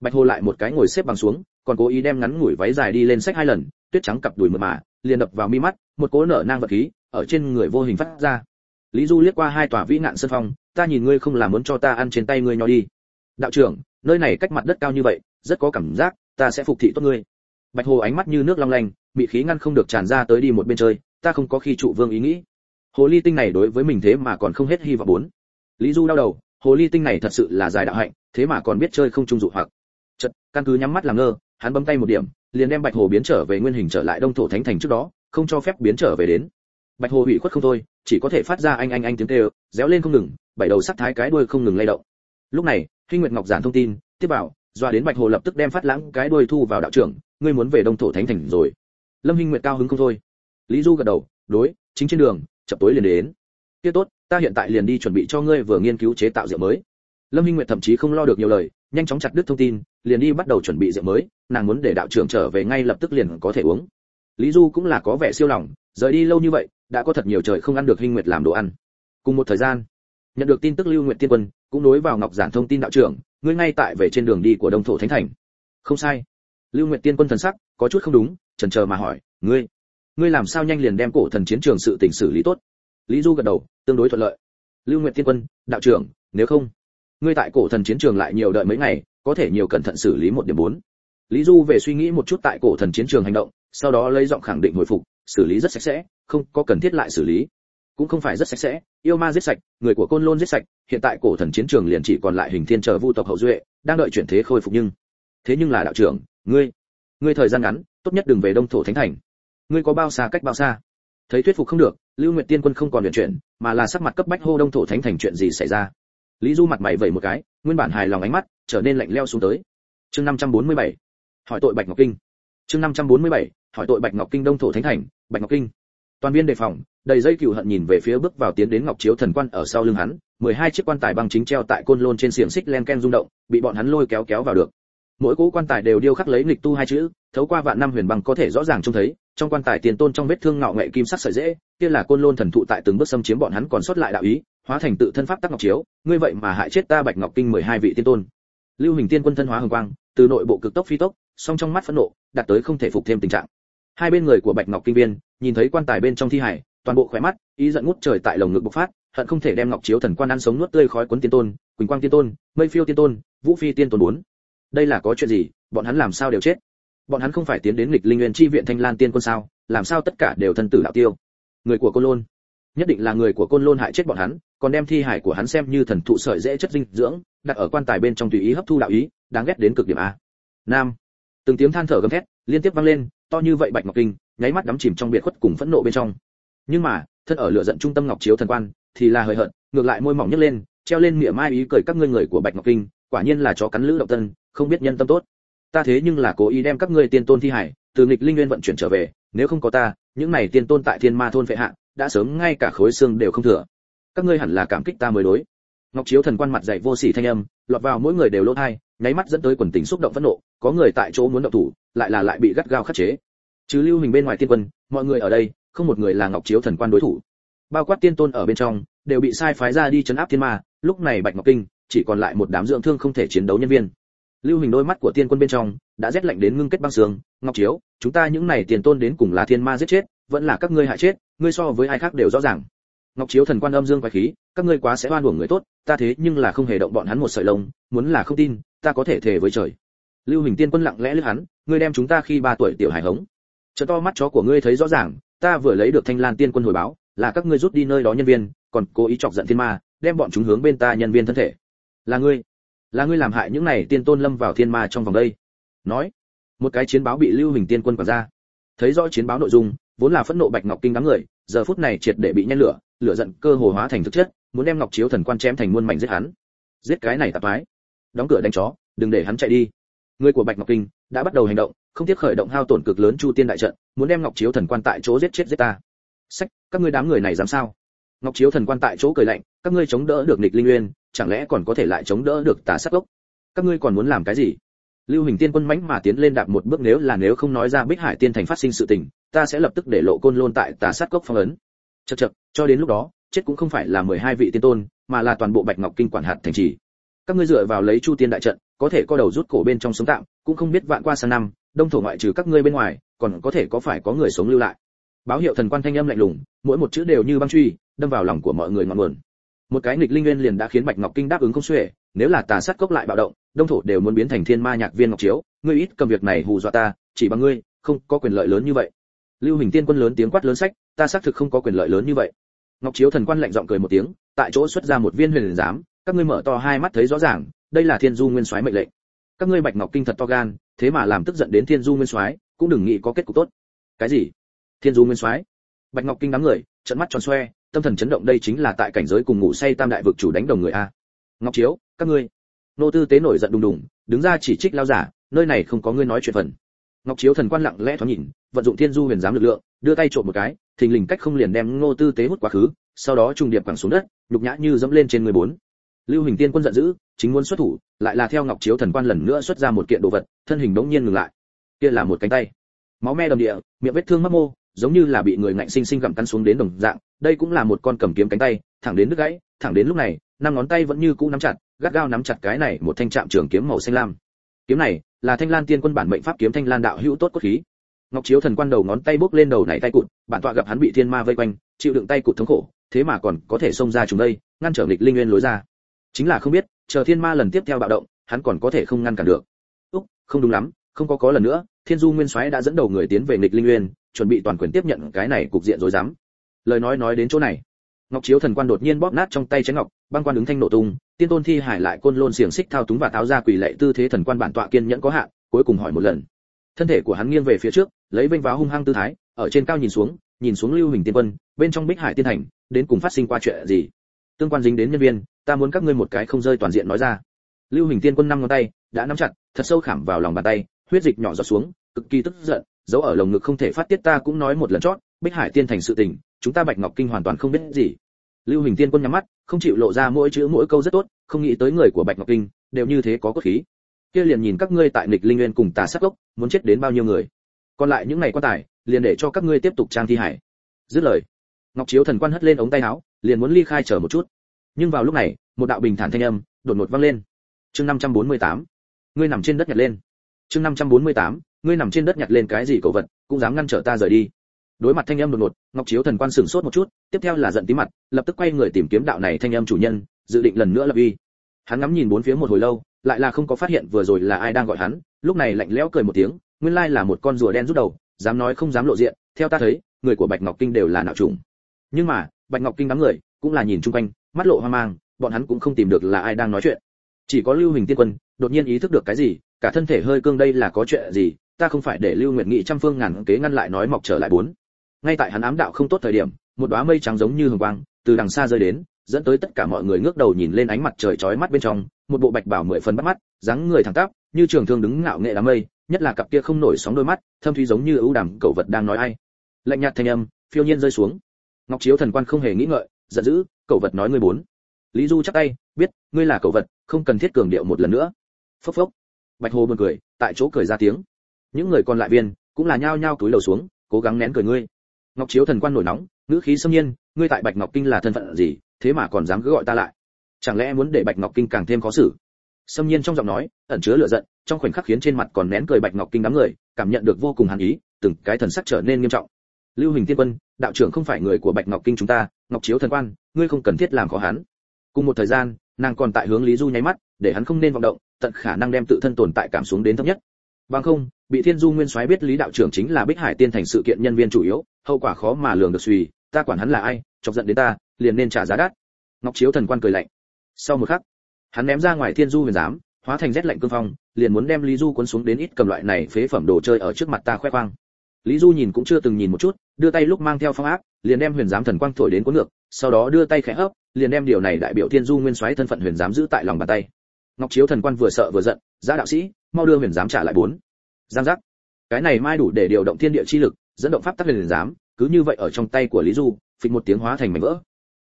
Speaker 1: Bạch hồ lại một cái ngồi xếp bằng xuống, còn cố ý đem ngắn ngủi váy dài đi lên sách hai lần, tuyết trắng cặp đùi mượt mà, liền đập vào mi mắt, một cố nở nang vật khí, ở trên người vô hình phát ra. Lý du liếc qua hai tòa vĩ nạn sân phong, ta nhìn ngươi không làm muốn cho ta ăn trên tay ngươi nho đi. Đạo trưởng, nơi này cách mặt đất cao như vậy, rất có cảm giác, ta sẽ phục thị tốt ngươi. Bạch hồ ánh mắt như nước long lanh bị khí ngăn không được tràn ra tới đi một bên chơi, ta không có khi trụ vương ý nghĩ. Hồ ly tinh này đối với mình thế mà còn không hết hy vọng bốn. Lý du đau đầu, hồ ly tinh này thật sự là dài đạo hạnh, thế mà còn biết chơi không trung dụ hoặc. Chật căn cứ nhắm mắt làm ngơ, hắn bấm tay một điểm, liền đem bạch hồ biến trở về nguyên hình trở lại đông thổ thánh thành trước đó, không cho phép biến trở về đến. Bạch hồ hủy khuất không thôi, chỉ có thể phát ra anh anh anh tiếng kêu, réo lên không ngừng, bảy đầu sắc thái cái đuôi không ngừng lay động. Lúc này huy nguyệt ngọc giản thông tin, tiếp vào doa đến bạch hồ lập tức đem phát lãng cái đuôi thu vào đạo trưởng, ngươi muốn về đông thổ thánh thành rồi lâm hinh nguyệt cao hứng không thôi. Lý du gật đầu, đối, chính trên đường, chập tối liền đến. Kia tốt, ta hiện tại liền đi chuẩn bị cho ngươi vừa nghiên cứu chế tạo rượu mới. Lâm hinh nguyệt thậm chí không lo được nhiều lời, nhanh chóng chặt đứt thông tin, liền đi bắt đầu chuẩn bị rượu mới, nàng muốn để đạo trưởng trở về ngay lập tức liền có thể uống. Lý du cũng là có vẻ siêu lòng, rời đi lâu như vậy, đã có thật nhiều trời không ăn được hinh nguyệt làm đồ ăn. Cùng một thời gian, nhận được tin tức lưu nguyện tiên quân, cũng đối vào ngọc giản thông tin đạo trưởng, ngươi ngay tại về trên đường đi của đông thổ thánh thành. Không sai lưu Nguyệt tiên quân thần sắc có chút không đúng, chần chờ mà hỏi, ngươi ngươi làm sao nhanh liền đem cổ thần chiến trường sự tình xử lý tốt? Lý du gật đầu, tương đối thuận lợi. Lưu Nguyệt tiên quân, đạo trưởng, nếu không, ngươi tại cổ thần chiến trường lại nhiều đợi mấy ngày, có thể nhiều cẩn thận xử lý một điểm bốn. Lý du về suy nghĩ một chút tại cổ thần chiến trường hành động, sau đó lấy giọng khẳng định hồi phục, xử lý rất sạch sẽ, không có cần thiết lại xử lý. Cũng không phải rất sạch sẽ, yêu ma giết sạch, người của côn lôn giết sạch, hiện tại cổ thần chiến trường liền chỉ còn lại hình thiên chờ vu tộc hậu duệ, đang đợi chuyển thế khôi phục nhưng, thế nhưng là đạo trưởng ngươi ngươi thời gian ngắn tốt nhất đừng về đông thổ thánh thành. Ngươi có bao xa cách bao xa? Thấy thuyết phục không được lưu nguyệt tiên quân không còn luyện chuyện, mà là sắc mặt cấp bách hô đông thổ thánh thành chuyện gì xảy ra. Lý du mặt mày vẩy một cái nguyên bản hài lòng ánh mắt trở nên lạnh leo xuống tới. Chương 547 hỏi tội bạch ngọc kinh. Chương 547 hỏi tội bạch ngọc kinh đông thổ thánh thành bạch ngọc kinh. Toàn viên đề phòng đầy dây cựu hận nhìn về phía bước vào tiến đến ngọc chiếu thần quan ở sau lưng hắn mười hai chiếc quan tài băng chính treo tại côn lôn trên xiềng xích len ken rung động bị bọn hắn lôi kéo kéo vào được mỗi cỗ quan tài đều điêu khắc lấy nghịch tu hai chữ, thấu qua vạn năm huyền băng có thể rõ ràng trông thấy, trong quan tài tiền tôn trong vết thương ngạo nghệ kim sắc sợi dễ kia là côn lôn thần thụ tại từng bước xâm chiếm bọn hắn còn sót lại đạo ý, hóa thành tự thân pháp tắc ngọc chiếu, ngươi vậy mà hại chết ta bạch ngọc kinh mười hai vị tiên tôn. Lưu hình tiên quân thân hóa hồng quang, từ nội bộ cực tốc phi tốc, song trong mắt phẫn nộ, đạt tới không thể phục thêm tình trạng. Hai bên người của bạch ngọc kinh viên, nhìn thấy quan tài bên trong thi hải, toàn bộ khỏe mắt, ý giận ngút trời tại lồng ngực bộc phát, hận không thể đem ngọc chiếu thần quan ăn sống nuốt tươi khói cuốn tiên tôn, quỳnh quang tiên tôn, mây phiêu tiên tôn, vũ phi tiên tôn bốn đây là có chuyện gì, bọn hắn làm sao đều chết? Bọn hắn không phải tiến đến lịch linh nguyên chi viện thanh lan tiên quân sao? Làm sao tất cả đều thân tử đạo tiêu? Người của côn lôn. Nhất định là người của côn lôn hại chết bọn hắn, còn đem thi hải của hắn xem như thần thụ sợi dễ chất dinh dưỡng, đặt ở quan tài bên trong tùy ý hấp thu đạo ý, đáng ghét đến cực điểm a. Nam. Từng tiếng than thở gầm thét, liên tiếp vang lên, to như vậy bạch ngọc kinh, nháy mắt đắm chìm trong biệt khuất cùng phẫn nộ bên trong. Nhưng mà, thân ở lửa giận trung tâm ngọc chiếu thần quan, thì là hời hợt, ngược lại môi mỏng nhấc lên, treo lên miệng mai ý cười các ngươi người của bạch ngọc kinh quả nhiên là chó cắn lữ động tân, không biết nhân tâm tốt. Ta thế nhưng là cố ý đem các ngươi tiên tôn thi hải, từ nghịch linh nguyên vận chuyển trở về, nếu không có ta, những này tiên tôn tại thiên ma thôn phệ hạ, đã sớm ngay cả khối xương đều không thừa. Các ngươi hẳn là cảm kích ta mới đối. Ngọc chiếu thần quan mặt dày vô sỉ thanh âm, lọt vào mỗi người đều lỗ thai, nháy mắt dẫn tới quần tình xúc động phẫn nộ, có người tại chỗ muốn động thủ, lại là lại bị gắt gao khắc chế. Chứ lưu hình bên ngoài tiên quân, mọi người ở đây, không một người là ngọc chiếu thần quan đối thủ. Bao quát tiên tôn ở bên trong, đều bị sai phái ra đi chấn áp thiên ma, lúc này bạch ngọc kinh chỉ còn lại một đám dưỡng thương không thể chiến đấu nhân viên. Lưu hình đôi mắt của tiên quân bên trong đã rét lạnh đến ngưng kết băng xương, ngọc chiếu, chúng ta những này tiền tôn đến cùng là thiên ma giết chết, vẫn là các ngươi hại chết, ngươi so với ai khác đều rõ ràng. Ngọc chiếu thần quan âm dương quái khí, các ngươi quá sẽ oan uổng người tốt, ta thế nhưng là không hề động bọn hắn một sợi lông, muốn là không tin, ta có thể thề với trời. Lưu hình tiên quân lặng lẽ lướt hắn, ngươi đem chúng ta khi ba tuổi tiểu hải hống. Chợ to mắt chó của ngươi thấy rõ ràng, ta vừa lấy được thanh lan tiên quân hồi báo, là các ngươi rút đi nơi đó nhân viên, còn cố ý chọc giận thiên ma, đem bọn chúng hướng bên ta nhân viên thân thể là ngươi là ngươi làm hại những này tiên tôn lâm vào thiên ma trong vòng đây. Nói, một cái chiến báo bị lưu hình tiên quân quản ra. Thấy rõ chiến báo nội dung, vốn là phẫn nộ bạch ngọc kinh đám người, giờ phút này triệt để bị nhen lửa lửa giận cơ hồ hóa thành thực chất, muốn đem ngọc chiếu thần quan chém thành muôn mảnh giết hắn. Giết cái này tạp mái đóng cửa đánh chó, đừng để hắn chạy đi. Người của bạch ngọc kinh đã bắt đầu hành động, không tiếc khởi động hao tổn cực lớn chu tiên đại trận, muốn đem ngọc chiếu thần quan tại chỗ giết chết giết ta. Sách, các ngươi đám người này dám sao? Ngọc chiếu thần quan tại chỗ cười lạnh, các ngươi chống đỡ được nịch linh nguyên chẳng lẽ còn có thể lại chống đỡ được tà sát gốc các ngươi còn muốn làm cái gì? Lưu hình tiên quân mãnh mà tiến lên đạp một bước, nếu là nếu không nói ra bích hải tiên thành phát sinh sự tình, ta sẽ lập tức để lộ côn lôn tại tà sát gốc phong ấn. Chật chật cho đến lúc đó, chết cũng không phải là mười hai vị tiên tôn, mà là toàn bộ bạch ngọc kinh quản hạt thành trì. Các ngươi dựa vào lấy chu tiên đại trận, có thể co đầu rút cổ bên trong sống tạm, cũng không biết vạn qua sang năm, đông thổ ngoại trừ các ngươi bên ngoài, còn có thể có phải có người sống lưu lại. Báo hiệu thần quan thanh âm lạnh lùng, mỗi một chữ đều như băng truy đâm vào lòng của mọi người ngọn nguồn. Một cái nghịch linh nguyên liền đã khiến bạch ngọc kinh đáp ứng không xuể, nếu là tà sát cốc lại bạo động, đông thổ đều muốn biến thành thiên ma nhạc viên ngọc chiếu, ngươi ít cầm việc này hù dọa ta, chỉ bằng ngươi, không có quyền lợi lớn như vậy. Lưu hình tiên quân lớn tiếng quát lớn sách, ta xác thực không có quyền lợi lớn như vậy. Ngọc chiếu thần quan lạnh giọng cười một tiếng, tại chỗ xuất ra một viên huyền giám, các ngươi mở to hai mắt thấy rõ ràng, đây là thiên du nguyên soái mệnh lệnh. Các ngươi bạch ngọc kinh thật to gan, thế mà làm tức giận đến thiên du nguyên soái, cũng đừng nghĩ có kết cục tốt. Cái gì? Thiên du nguyên soái? Bạch ngọc kinh đám người trận mắt tròn xoe tâm thần chấn động đây chính là tại cảnh giới cùng ngủ say tam đại vực chủ đánh đồng người a. Ngọc chiếu, các ngươi. Nô tư tế nổi giận đùng đùng, đứng ra chỉ trích lao giả, nơi này không có ngươi nói chuyện phần. Ngọc chiếu thần quan lặng lẽ thoáng nhìn, vận dụng thiên du huyền giám lực lượng, đưa tay trộm một cái, thình lình cách không liền đem nô tư tế hút quá khứ, sau đó trùng điệp quẳng xuống đất, nhục nhã như dẫm lên trên người bốn. Lưu hình tiên quân giận dữ, chính muốn xuất thủ, lại là theo ngọc chiếu thần quan lần nữa xuất ra một kiện đồ vật, thân hình đống nhiên ngừng lại. Kia là một cánh tay. Máu me đầm địa, miệng vết thương mấp mô giống như là bị người ngạnh sinh sinh gặm cắn xuống đến đồng dạng, đây cũng là một con cầm kiếm cánh tay, thẳng đến đứt gãy, thẳng đến lúc này, năm ngón tay vẫn như cũ nắm chặt, gắt gao nắm chặt cái này một thanh trạm trường kiếm màu xanh lam. Kiếm này là thanh lan tiên quân bản mệnh pháp kiếm thanh lan đạo hữu tốt cốt khí. Ngọc chiếu thần quan đầu ngón tay bốc lên đầu này tay cụt, bản tọa gặp hắn bị thiên ma vây quanh, chịu đựng tay cụt thống khổ, thế mà còn có thể xông ra chúng đây, ngăn trở nghịch linh nguyên lối ra. Chính là không biết, chờ thiên ma lần tiếp theo bạo động, hắn còn có thể không ngăn cản được. Úc, không đúng lắm, không có có lần nữa, thiên du nguyên soái đã dẫn đầu người tiến về nghịch linh nguyên chuẩn bị toàn quyền tiếp nhận cái này cục diện rối rắm. Lời nói nói đến chỗ này, ngọc chiếu thần quan đột nhiên bóp nát trong tay chén ngọc, băng quan đứng thanh nổ tung, tiên tôn thi hải lại côn lôn xiềng xích thao túng và táo ra quỷ lệ tư thế thần quan bản tọa kiên nhẫn có hạn, cuối cùng hỏi một lần. Thân thể của hắn nghiêng về phía trước, lấy vênh váo hung hăng tư thái, ở trên cao nhìn xuống nhìn xuống lưu hình tiên quân, bên trong bích hải tiên thành, đến cùng phát sinh qua chuyện gì? Tương quan dính đến nhân viên, ta muốn các ngươi một cái không rơi toàn diện nói ra. Lưu hình tiên quân năm ngón tay, đã nắm chặt, thật sâu khảm vào lòng bàn tay, huyết dịch nhỏ giọt xuống, cực kỳ tức giận dấu ở lồng ngực không thể phát tiết ta cũng nói một lần chót, bích hải tiên thành sự tình, chúng ta bạch ngọc kinh hoàn toàn không biết gì. Lưu hình tiên quân nhắm mắt, không chịu lộ ra mỗi chữ mỗi câu rất tốt, không nghĩ tới người của bạch ngọc kinh đều như thế có cốt khí. Kia liền nhìn các ngươi tại nghịch linh nguyên cùng tà sát gốc muốn chết đến bao nhiêu người. Còn lại những ngày quan tài, liền để cho các ngươi tiếp tục trang thi hải. Dứt lời, ngọc chiếu thần quan hất lên ống tay áo, liền muốn ly khai chờ một chút. Nhưng vào lúc này, một đạo bình thản thanh âm đột ngột vang lên. Chương 548. ngươi nằm trên đất nhặt lên. Chương 548 ngươi nằm trên đất nhặt lên cái gì cầu vật, cũng dám ngăn trở ta rời đi. Đối mặt thanh âm đột ngột, ngọc chiếu thần quan sửng sốt một chút, tiếp theo là giận tí mặt, lập tức quay người tìm kiếm đạo này thanh âm chủ nhân, dự định lần nữa lập uy. Hắn ngắm nhìn bốn phía một hồi lâu, lại là không có phát hiện vừa rồi là ai đang gọi hắn, lúc này lạnh lẽo cười một tiếng, nguyên lai là một con rùa đen rút đầu, dám nói không dám lộ diện, theo ta thấy, người của bạch ngọc kinh đều là nạo trùng nhưng mà, bạch ngọc kinh đám người, cũng là nhìn chung quanh, mắt lộ hoang mang, bọn hắn cũng không tìm được là ai đang nói chuyện. Chỉ có lưu hình tiên quân, đột nhiên ý thức được cái gì, cả thân thể hơi cương đây là có chuyện gì ta không phải để lưu nguyệt nghị trăm phương ngàn kế ngăn lại nói mọc trở lại bốn. Ngay tại hắn ám đạo không tốt thời điểm, một đóa mây trắng giống như hồng quang, từ đằng xa rơi đến, dẫn tới tất cả mọi người ngước đầu nhìn lên ánh mặt trời chói mắt bên trong, một bộ bạch bảo mười phần bắt mắt, dáng người thẳng tắp, như trường thương đứng ngạo nghệ đám mây, nhất là cặp kia không nổi sóng đôi mắt, thâm thúy giống như ưu đàm cậu vật đang nói ai. Lạnh nhạt thanh âm, phiêu nhiên rơi xuống. Ngọc chiếu thần quan không hề nghĩ ngợi, giận dữ cậu vật nói ngươi bốn. Lý du chắc tay, biết, ngươi là cậu vật, không cần thiết cường điệu một lần nữa. Phốc phốc. Bạch hồ buồn cười, tại chỗ cười ra tiếng những người còn lại viên cũng là nhao nhao túi đầu xuống, cố gắng nén cười ngươi. Ngọc chiếu thần quan nổi nóng, ngữ khí xâm nhiên, ngươi tại bạch ngọc kinh là thân phận gì, thế mà còn dám cứ gọi ta lại? Chẳng lẽ muốn để bạch ngọc kinh càng thêm khó xử? Xâm nhiên trong giọng nói, ẩn chứa lửa giận, trong khoảnh khắc khiến trên mặt còn nén cười bạch ngọc kinh đám người, cảm nhận được vô cùng hàn ý, từng cái thần sắc trở nên nghiêm trọng. Lưu hình tiên quân, đạo trưởng không phải người của bạch ngọc kinh chúng ta, ngọc chiếu thần quan, ngươi không cần thiết làm khó hắn. Cùng một thời gian, nàng còn tại hướng lý du nháy mắt, để hắn không nên vọng động, tận khả năng đem tự thân tồn tại cảm xuống đến thấp nhất bằng không, bị thiên du nguyên soái biết lý đạo trưởng chính là bích hải tiên thành sự kiện nhân viên chủ yếu, hậu quả khó mà lường được suy, ta quản hắn là ai, chọc giận đến ta, liền nên trả giá đắt. Ngọc chiếu thần quan cười lạnh. Sau một khắc, hắn ném ra ngoài thiên du huyền giám, hóa thành rét lạnh cương phong, liền muốn đem lý du cuốn xuống đến ít cầm loại này phế phẩm đồ chơi ở trước mặt ta khoe khoang. Lý du nhìn cũng chưa từng nhìn một chút, đưa tay lúc mang theo phong áp, liền đem huyền giám thần quang thổi đến cuốn ngược, sau đó đưa tay khẽ hấp, liền đem điều này đại biểu thiên du nguyên soái thân phận huyền giám giữ tại lòng bàn tay. Ngọc chiếu thần quan vừa sợ vừa giận, giá đạo sĩ mau đưa huyền giám trả lại bốn. Giang giác. Cái này mai đủ để điều động thiên địa chi lực, dẫn động pháp tắc huyền giám, cứ như vậy ở trong tay của lý du, phịch một tiếng hóa thành mảnh vỡ.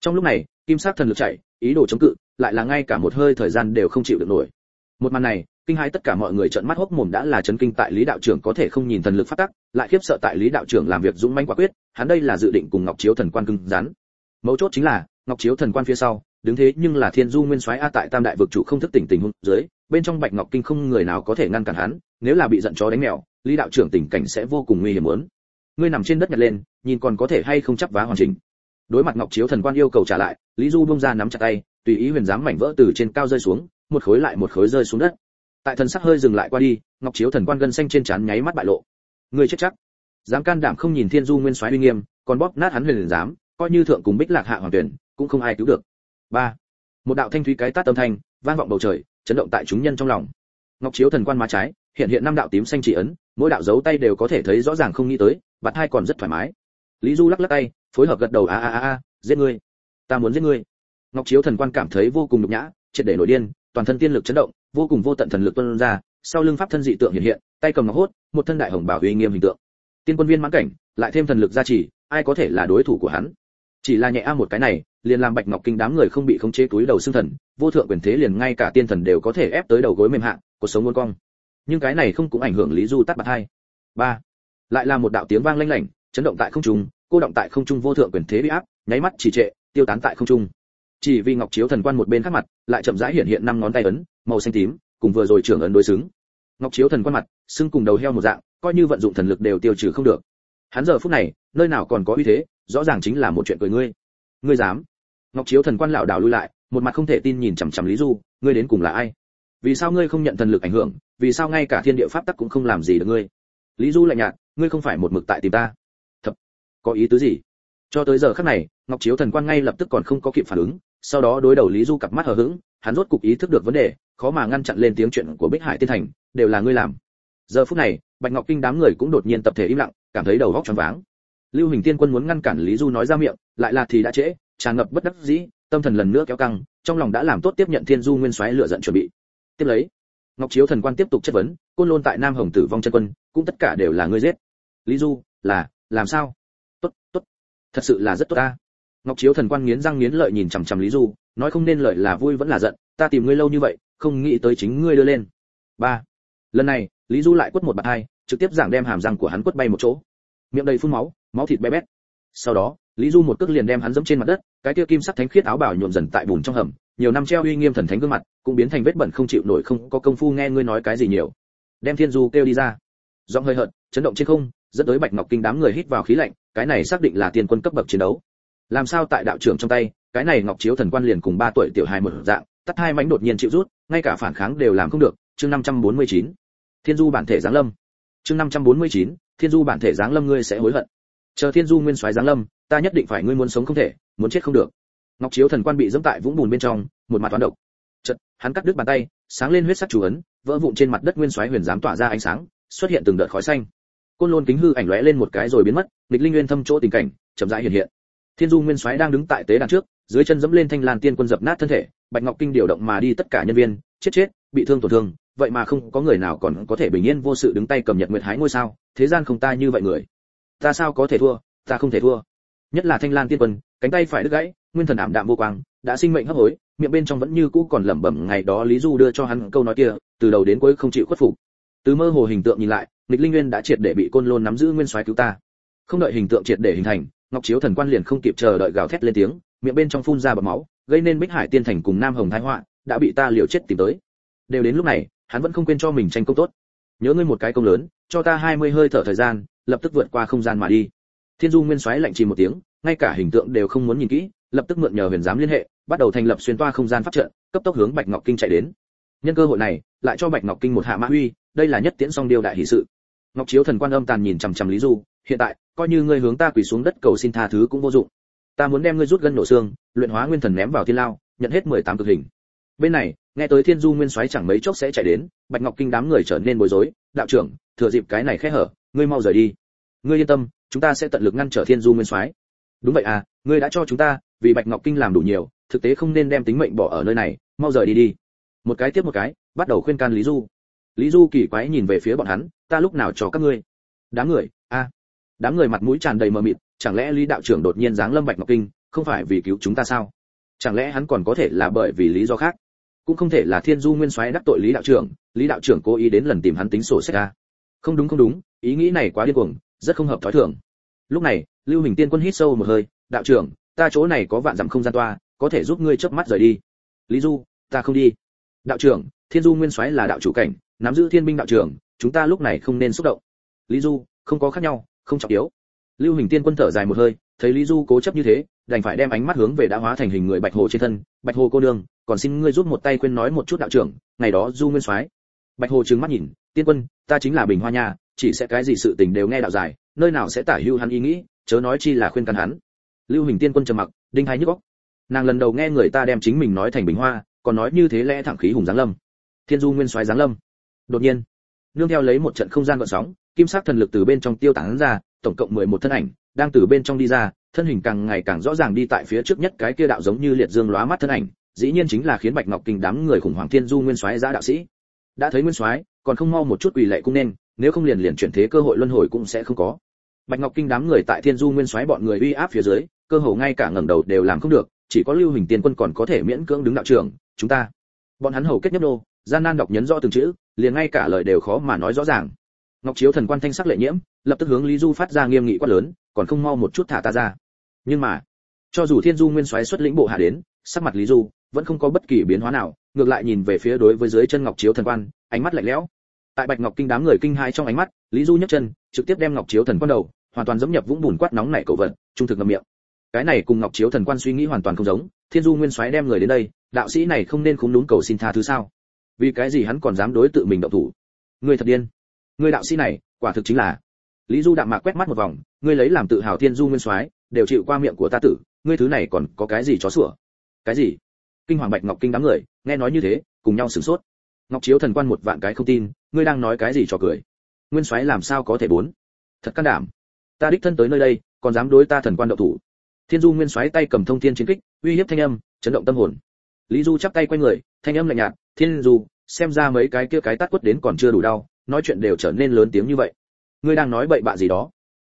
Speaker 1: Trong lúc này, kim sắc thần lực chạy, ý đồ chống cự, lại là ngay cả một hơi thời gian đều không chịu được nổi. Một màn này, kinh hai tất cả mọi người trợn mắt hốc mồm đã là chấn kinh tại lý đạo trưởng có thể không nhìn thần lực phát tắc, lại khiếp sợ tại lý đạo trưởng làm việc dũng mãnh quả quyết, hắn đây là dự định cùng ngọc chiếu thần quan cưng rắn. Mấu chốt chính là, ngọc chiếu thần quan phía sau đứng thế nhưng là thiên du nguyên soái a tại tam đại vực chủ không thức tỉnh tình huống dưới, bên trong bạch ngọc kinh không người nào có thể ngăn cản hắn, nếu là bị giận chó đánh mèo, lý đạo trưởng tình cảnh sẽ vô cùng nguy hiểm muốn. Ngươi nằm trên đất nhặt lên, nhìn còn có thể hay không chấp vá hoàn chỉnh. Đối mặt ngọc chiếu thần quan yêu cầu trả lại, lý du bông ra nắm chặt tay, tùy ý huyền giám mảnh vỡ từ trên cao rơi xuống, một khối lại một khối rơi xuống đất. Tại thần sắc hơi dừng lại qua đi, ngọc chiếu thần quan gân xanh trên trán nháy mắt bại lộ. Người chết chắc. Dám can đảm không nhìn thiên du nguyên soái uy nghiêm, còn bóp nát hắn huyền giám, coi như thượng cùng bích lạc hạ hoàng tuyển, cũng không ai cứu được ba. Một đạo thanh thúy cái tát âm thanh vang vọng bầu trời, chấn động tại chúng nhân trong lòng. Ngọc chiếu thần quan má trái, hiện hiện năm đạo tím xanh chỉ ấn, mỗi đạo dấu tay đều có thể thấy rõ ràng không nghĩ tới, bạt hai còn rất thoải mái. Lý du lắc lắc tay, phối hợp gật đầu, a a a a, giết ngươi. Ta muốn giết ngươi. Ngọc chiếu thần quan cảm thấy vô cùng nhục nhã, triệt để nổi điên, toàn thân tiên lực chấn động, vô cùng vô tận thần lực tuôn ra, sau lưng pháp thân dị tượng hiện hiện, tay cầm ngọc hốt, một thân đại hồng bảo uy nghiêm hình tượng. Tiên quân viên mãn cảnh, lại thêm thần lực gia trì, ai có thể là đối thủ của hắn? Chỉ là nhẹ a một cái này liền làm bạch ngọc kinh đám người không bị khống chế túi đầu xương thần, vô thượng quyền thế liền ngay cả tiên thần đều có thể ép tới đầu gối mềm hạ, cuộc sống muôn cong. Nhưng cái này không cũng ảnh hưởng lý du tắt bạc hai. Ba. Lại là một đạo tiếng vang lanh lảnh, chấn động tại không trung, cô động tại không trung vô thượng quyền thế bị áp, nháy mắt chỉ trệ, tiêu tán tại không trung. Chỉ vì ngọc chiếu thần quan một bên khác mặt, lại chậm rãi hiện hiện năm ngón tay ấn, màu xanh tím, cùng vừa rồi trưởng ấn đối xứng. Ngọc chiếu thần quan mặt xưng cùng đầu heo một dạng, coi như vận dụng thần lực đều tiêu trừ không được. Hắn giờ phút này, nơi nào còn có uy thế, rõ ràng chính là một chuyện cười ngươi. Ngươi dám? Ngọc chiếu thần quan lão đảo lui lại, một mặt không thể tin nhìn chằm chằm lý du, ngươi đến cùng là ai? Vì sao ngươi không nhận thần lực ảnh hưởng? Vì sao ngay cả thiên địa pháp tắc cũng không làm gì được ngươi? Lý du lạnh nhạt, ngươi không phải một mực tại tìm ta. Thật? Có ý tứ gì? Cho tới giờ khắc này, ngọc chiếu thần quan ngay lập tức còn không có kịp phản ứng, sau đó đối đầu lý du cặp mắt hờ hững, hắn rốt cục ý thức được vấn đề, khó mà ngăn chặn lên tiếng chuyện của bích hải tiên thành, đều là ngươi làm. Giờ phút này, bạch ngọc kinh đám người cũng đột nhiên tập thể im lặng, cảm thấy đầu óc choáng váng. Lưu hình tiên quân muốn ngăn cản lý du nói ra miệng, lại là thì đã trễ tràn ngập bất đắc dĩ, tâm thần lần nữa kéo căng, trong lòng đã làm tốt tiếp nhận thiên du nguyên soái lựa giận chuẩn bị. Tiếp lấy, ngọc chiếu thần quan tiếp tục chất vấn, côn lôn tại nam hồng tử vong chân quân, cũng tất cả đều là ngươi giết. Lý du, là, làm sao? Tốt tốt, thật sự là rất tốt ta. Ngọc chiếu thần quan nghiến răng nghiến lợi nhìn chằm chằm lý du, nói không nên lợi là vui vẫn là giận, ta tìm ngươi lâu như vậy, không nghĩ tới chính ngươi đưa lên. Ba, lần này, lý du lại quất một bạt hai, trực tiếp giảng đem hàm răng của hắn quất bay một chỗ. Miệng đầy phun máu máu thịt bé bét. Sau đó lý du một cước liền đem hắn dẫm trên mặt đất cái kia kim sắc thánh khiết áo bảo nhuộm dần tại bùn trong hầm nhiều năm treo uy nghiêm thần thánh gương mặt cũng biến thành vết bẩn không chịu nổi không có công phu nghe ngươi nói cái gì nhiều. Đem thiên du kêu đi ra. Giọng hơi hợt chấn động trên không dẫn tới bạch ngọc kinh đám người hít vào khí lạnh cái này xác định là tiền quân cấp bậc chiến đấu. Làm sao tại đạo trưởng trong tay cái này ngọc chiếu thần quan liền cùng ba tuổi tiểu hài một dạng tắt hai mánh đột nhiên chịu rút ngay cả phản kháng đều làm không được chương 549. thiên du bản thể giáng lâm. Chương 549, thiên du bản thể giáng lâm ngươi sẽ hối hận chờ thiên du nguyên soái giáng lâm, ta nhất định phải ngươi muốn sống không thể, muốn chết không được. Ngọc chiếu thần quan bị dẫm tại vũng bùn bên trong, một mặt toán độc. Chật hắn cắt đứt bàn tay, sáng lên huyết sắc chủ ấn, vỡ vụn trên mặt đất nguyên soái huyền giám tỏa ra ánh sáng, xuất hiện từng đợt khói xanh. Côn lôn kính hư ảnh lóe lên một cái rồi biến mất, nghịch linh nguyên thâm chỗ tình cảnh, chậm rãi hiện hiện. Thiên du nguyên soái đang đứng tại tế đàn trước, dưới chân dẫm lên thanh lan tiên quân dập nát thân thể, bạch ngọc kinh điều động mà đi tất cả nhân viên, chết chết, bị thương tổn thương, vậy mà không có người nào còn có thể bình yên vô sự đứng tay cầm nhật nguyệt hái ngôi sao, thế gian không ta như vậy người ta sao có thể thua, ta không thể thua. Nhất là thanh lan tiên quân, cánh tay phải đứt gãy, nguyên thần ảm đạm vô quang, đã sinh mệnh hấp hối, miệng bên trong vẫn như cũ còn lẩm bẩm ngày đó lý du đưa cho hắn câu nói kia, từ đầu đến cuối không chịu khuất phục. Từ mơ hồ hình tượng nhìn lại nghịch linh nguyên đã triệt để bị côn lôn nắm giữ nguyên soái cứu ta. Không đợi hình tượng triệt để hình thành, ngọc chiếu thần quan liền không kịp chờ đợi gào thét lên tiếng, miệng bên trong phun ra bọt máu, gây nên bích hải tiên thành cùng nam hồng thái họa, đã bị ta liều chết tìm tới. Đều đến lúc này, hắn vẫn không quên cho mình tranh công tốt. Nhớ ngươi một cái công lớn, cho ta hai mươi hơi thở thời gian lập tức vượt qua không gian mà đi. Thiên du nguyên soái lạnh chỉ một tiếng, ngay cả hình tượng đều không muốn nhìn kỹ, lập tức mượn nhờ huyền giám liên hệ, bắt đầu thành lập xuyên toa không gian pháp trận, cấp tốc hướng bạch ngọc kinh chạy đến. Nhân cơ hội này, lại cho bạch ngọc kinh một hạ mã huy đây là nhất tiễn song điều đại hỷ sự. Ngọc chiếu thần quan âm tàn nhìn chằm chằm lý du, hiện tại, coi như ngươi hướng ta quỳ xuống đất cầu xin tha thứ cũng vô dụng. Ta muốn đem ngươi rút gân nổ xương, luyện hóa nguyên thần ném vào thiên lao, nhận hết mười tám cực hình. Bên này nghe tới thiên du nguyên soái chẳng mấy chốc sẽ chạy đến, bạch ngọc kinh đám người trở nên bối rối. Đạo trưởng, thừa dịp cái này khẽ hở, ngươi mau rời đi. Ngươi yên tâm, chúng ta sẽ tận lực ngăn trở thiên du nguyên soái. Đúng vậy à ngươi đã cho chúng ta, vì bạch ngọc kinh làm đủ nhiều, thực tế không nên đem tính mệnh bỏ ở nơi này, mau rời đi đi. Một cái tiếp một cái, bắt đầu khuyên can lý du. Lý du kỳ quái nhìn về phía bọn hắn, ta lúc nào cho các ngươi? Đám người, a. Đám người mặt mũi tràn đầy mờ mịt, chẳng lẽ lý đạo trưởng đột nhiên giáng lâm bạch ngọc kinh, không phải vì cứu chúng ta sao? Chẳng lẽ hắn còn có thể là bởi vì lý do khác? Cũng không thể là thiên du nguyên soái đắc tội lý đạo trưởng, lý đạo trưởng cố ý đến lần tìm hắn tính sổ sách ra không đúng không đúng, ý nghĩ này quá điên cuồng, rất không hợp thói thường. Lúc này, lưu hình tiên quân hít sâu một hơi, đạo trưởng, ta chỗ này có vạn dặm không gian toa, có thể giúp ngươi chớp mắt rời đi. Lý du, ta không đi. Đạo trưởng, thiên du nguyên soái là đạo chủ cảnh, nắm giữ thiên binh đạo trưởng, chúng ta lúc này không nên xúc động. Lý du, không có khác nhau, không trọng yếu. Lưu hình tiên quân thở dài một hơi, thấy lý du cố chấp như thế đành phải đem ánh mắt hướng về đã hóa thành hình người bạch hồ trên thân. Bạch hồ cô đương còn xin ngươi giúp một tay quên nói một chút đạo trưởng, ngày đó du nguyên soái. Bạch hồ trừng mắt nhìn, tiên quân, ta chính là bình hoa nha, chỉ sẽ cái gì sự tình đều nghe đạo giải, nơi nào sẽ tả hưu hắn ý nghĩ, chớ nói chi là khuyên can hắn. Lưu hình tiên quân trầm mặc, đinh hai nhức óc. Nàng lần đầu nghe người ta đem chính mình nói thành bình hoa, còn nói như thế lẽ thẳng khí hùng giáng lâm. Thiên du nguyên soái giáng lâm. Đột nhiên, nương theo lấy một trận không gian gợn sóng, kim sắc thần lực từ bên trong tiêu tán ra, tổng cộng 11 thân ảnh, đang từ bên trong đi ra thân hình càng ngày càng rõ ràng đi tại phía trước nhất cái kia đạo giống như liệt dương lóa mắt thân ảnh, dĩ nhiên chính là khiến bạch ngọc kinh đám người khủng hoảng thiên du nguyên soái giã đạo sĩ. Đã thấy nguyên soái, còn không mau một chút quỳ lệ cũng nên, nếu không liền liền chuyển thế cơ hội luân hồi cũng sẽ không có. Bạch ngọc kinh đám người tại thiên du nguyên soái bọn người uy áp phía dưới, cơ hồ ngay cả ngẩng đầu đều làm không được, chỉ có lưu hình tiên quân còn có thể miễn cưỡng đứng đạo trưởng, chúng ta. Bọn hắn hầu kết nhấp đô gian nan đọc nhấn rõ từng chữ, liền ngay cả lời đều khó mà nói rõ ràng. Ngọc chiếu thần quan thanh sắc lệ nhiễm, lập tức hướng lý du phát ra nghiêm nghị quát lớn, còn không mau một chút thả ta ra nhưng mà, cho dù thiên du nguyên soái xuất lĩnh bộ hạ đến, sắc mặt lý du vẫn không có bất kỳ biến hóa nào, ngược lại nhìn về phía đối với dưới chân ngọc chiếu thần quan, ánh mắt lạnh lẽo. Tại bạch ngọc kinh đám người kinh hãi trong ánh mắt, lý du nhấc chân, trực tiếp đem ngọc chiếu thần quan đầu, hoàn toàn dẫm nhập vũng bùn quát nóng này cầu vật, trung thực ngậm miệng. Cái này cùng ngọc chiếu thần quan suy nghĩ hoàn toàn không giống, thiên du nguyên soái đem người đến đây, đạo sĩ này không nên khúng đúng cầu xin tha thứ sao? Vì cái gì hắn còn dám đối tự mình động thủ? Người thật điên. Người đạo sĩ này, quả thực chính là. Lý du đạm mạc quét mắt một vòng, ngươi lấy làm tự hào thiên du nguyên soái đều chịu qua miệng của ta tử, ngươi thứ này còn có cái gì chó sủa? Cái gì? Kinh hoàng bạch ngọc kinh đám người, nghe nói như thế, cùng nhau sửng sốt. Ngọc chiếu thần quan một vạn cái không tin, ngươi đang nói cái gì cho cười? Nguyên soái làm sao có thể bốn? Thật can đảm. Ta đích thân tới nơi đây, còn dám đối ta thần quan động thủ. Thiên du nguyên soái tay cầm thông thiên chiến kích, uy hiếp thanh âm, chấn động tâm hồn. Lý du chắp tay quay người, thanh âm lạnh nhạt, thiên du, xem ra mấy cái kia cái tát quất đến còn chưa đủ đau, nói chuyện đều trở nên lớn tiếng như vậy. Ngươi đang nói bậy bạ gì đó?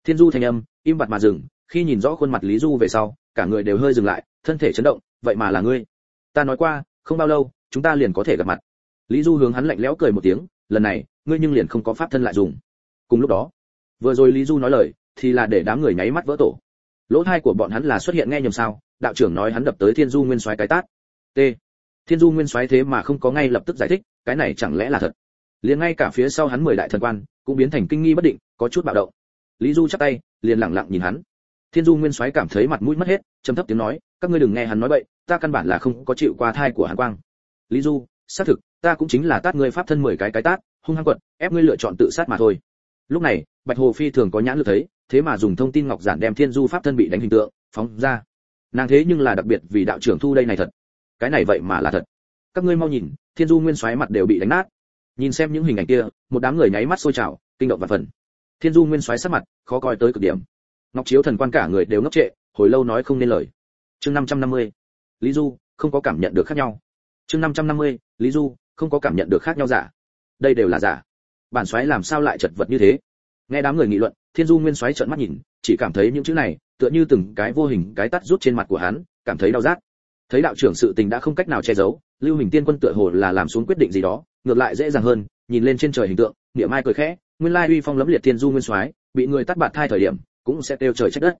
Speaker 1: Thiên du thanh âm, im bặt mà dừng khi nhìn rõ khuôn mặt lý du về sau, cả người đều hơi dừng lại, thân thể chấn động, vậy mà là ngươi. Ta nói qua, không bao lâu, chúng ta liền có thể gặp mặt. Lý du hướng hắn lạnh lẽo cười một tiếng, lần này, ngươi nhưng liền không có pháp thân lại dùng. Cùng lúc đó, vừa rồi lý du nói lời, thì là để đám người nháy mắt vỡ tổ. Lỗ thai của bọn hắn là xuất hiện nghe nhầm sao, đạo trưởng nói hắn đập tới thiên du nguyên soái cái tát. T. Thiên du nguyên soái thế mà không có ngay lập tức giải thích, cái này chẳng lẽ là thật? Liền ngay cả phía sau hắn mười đại thần quan, cũng biến thành kinh nghi bất định, có chút bạo động. Lý du chắp tay, liền lặng lặng nhìn hắn thiên du nguyên soái cảm thấy mặt mũi mất hết, trầm thấp tiếng nói, các ngươi đừng nghe hắn nói bậy, ta căn bản là không có chịu qua thai của Hàn quang. Lý du, xác thực, ta cũng chính là tát ngươi pháp thân mười cái cái tát, hung hăng quật, ép ngươi lựa chọn tự sát mà thôi. Lúc này, bạch hồ phi thường có nhãn lực thấy, thế mà dùng thông tin ngọc giản đem thiên du pháp thân bị đánh hình tượng, phóng ra. Nàng thế nhưng là đặc biệt vì đạo trưởng thu đây này thật. Cái này vậy mà là thật. Các ngươi mau nhìn, thiên du nguyên soái mặt đều bị đánh nát. Nhìn xem những hình ảnh kia, một đám người nháy mắt sôi trào, kinh động và phần. Thiên du nguyên soái sắc mặt khó coi tới cực điểm ngọc chiếu thần quan cả người đều ngốc trệ, hồi lâu nói không nên lời chương 550. lý du, không có cảm nhận được khác nhau chương 550. lý du, không có cảm nhận được khác nhau giả đây đều là giả bản soái làm sao lại chật vật như thế nghe đám người nghị luận, thiên du nguyên soái trợn mắt nhìn, chỉ cảm thấy những chữ này, tựa như từng cái vô hình cái tắt rút trên mặt của hắn, cảm thấy đau rát thấy đạo trưởng sự tình đã không cách nào che giấu, lưu hình tiên quân tựa hồ là làm xuống quyết định gì đó, ngược lại dễ dàng hơn, nhìn lên trên trời hình tượng, niệm mai cười khẽ, nguyên lai uy phong lẫm liệt thiên du nguyên soái, bị người tắt bạt thai thời điểm cũng sẽ kêu trời trách đất.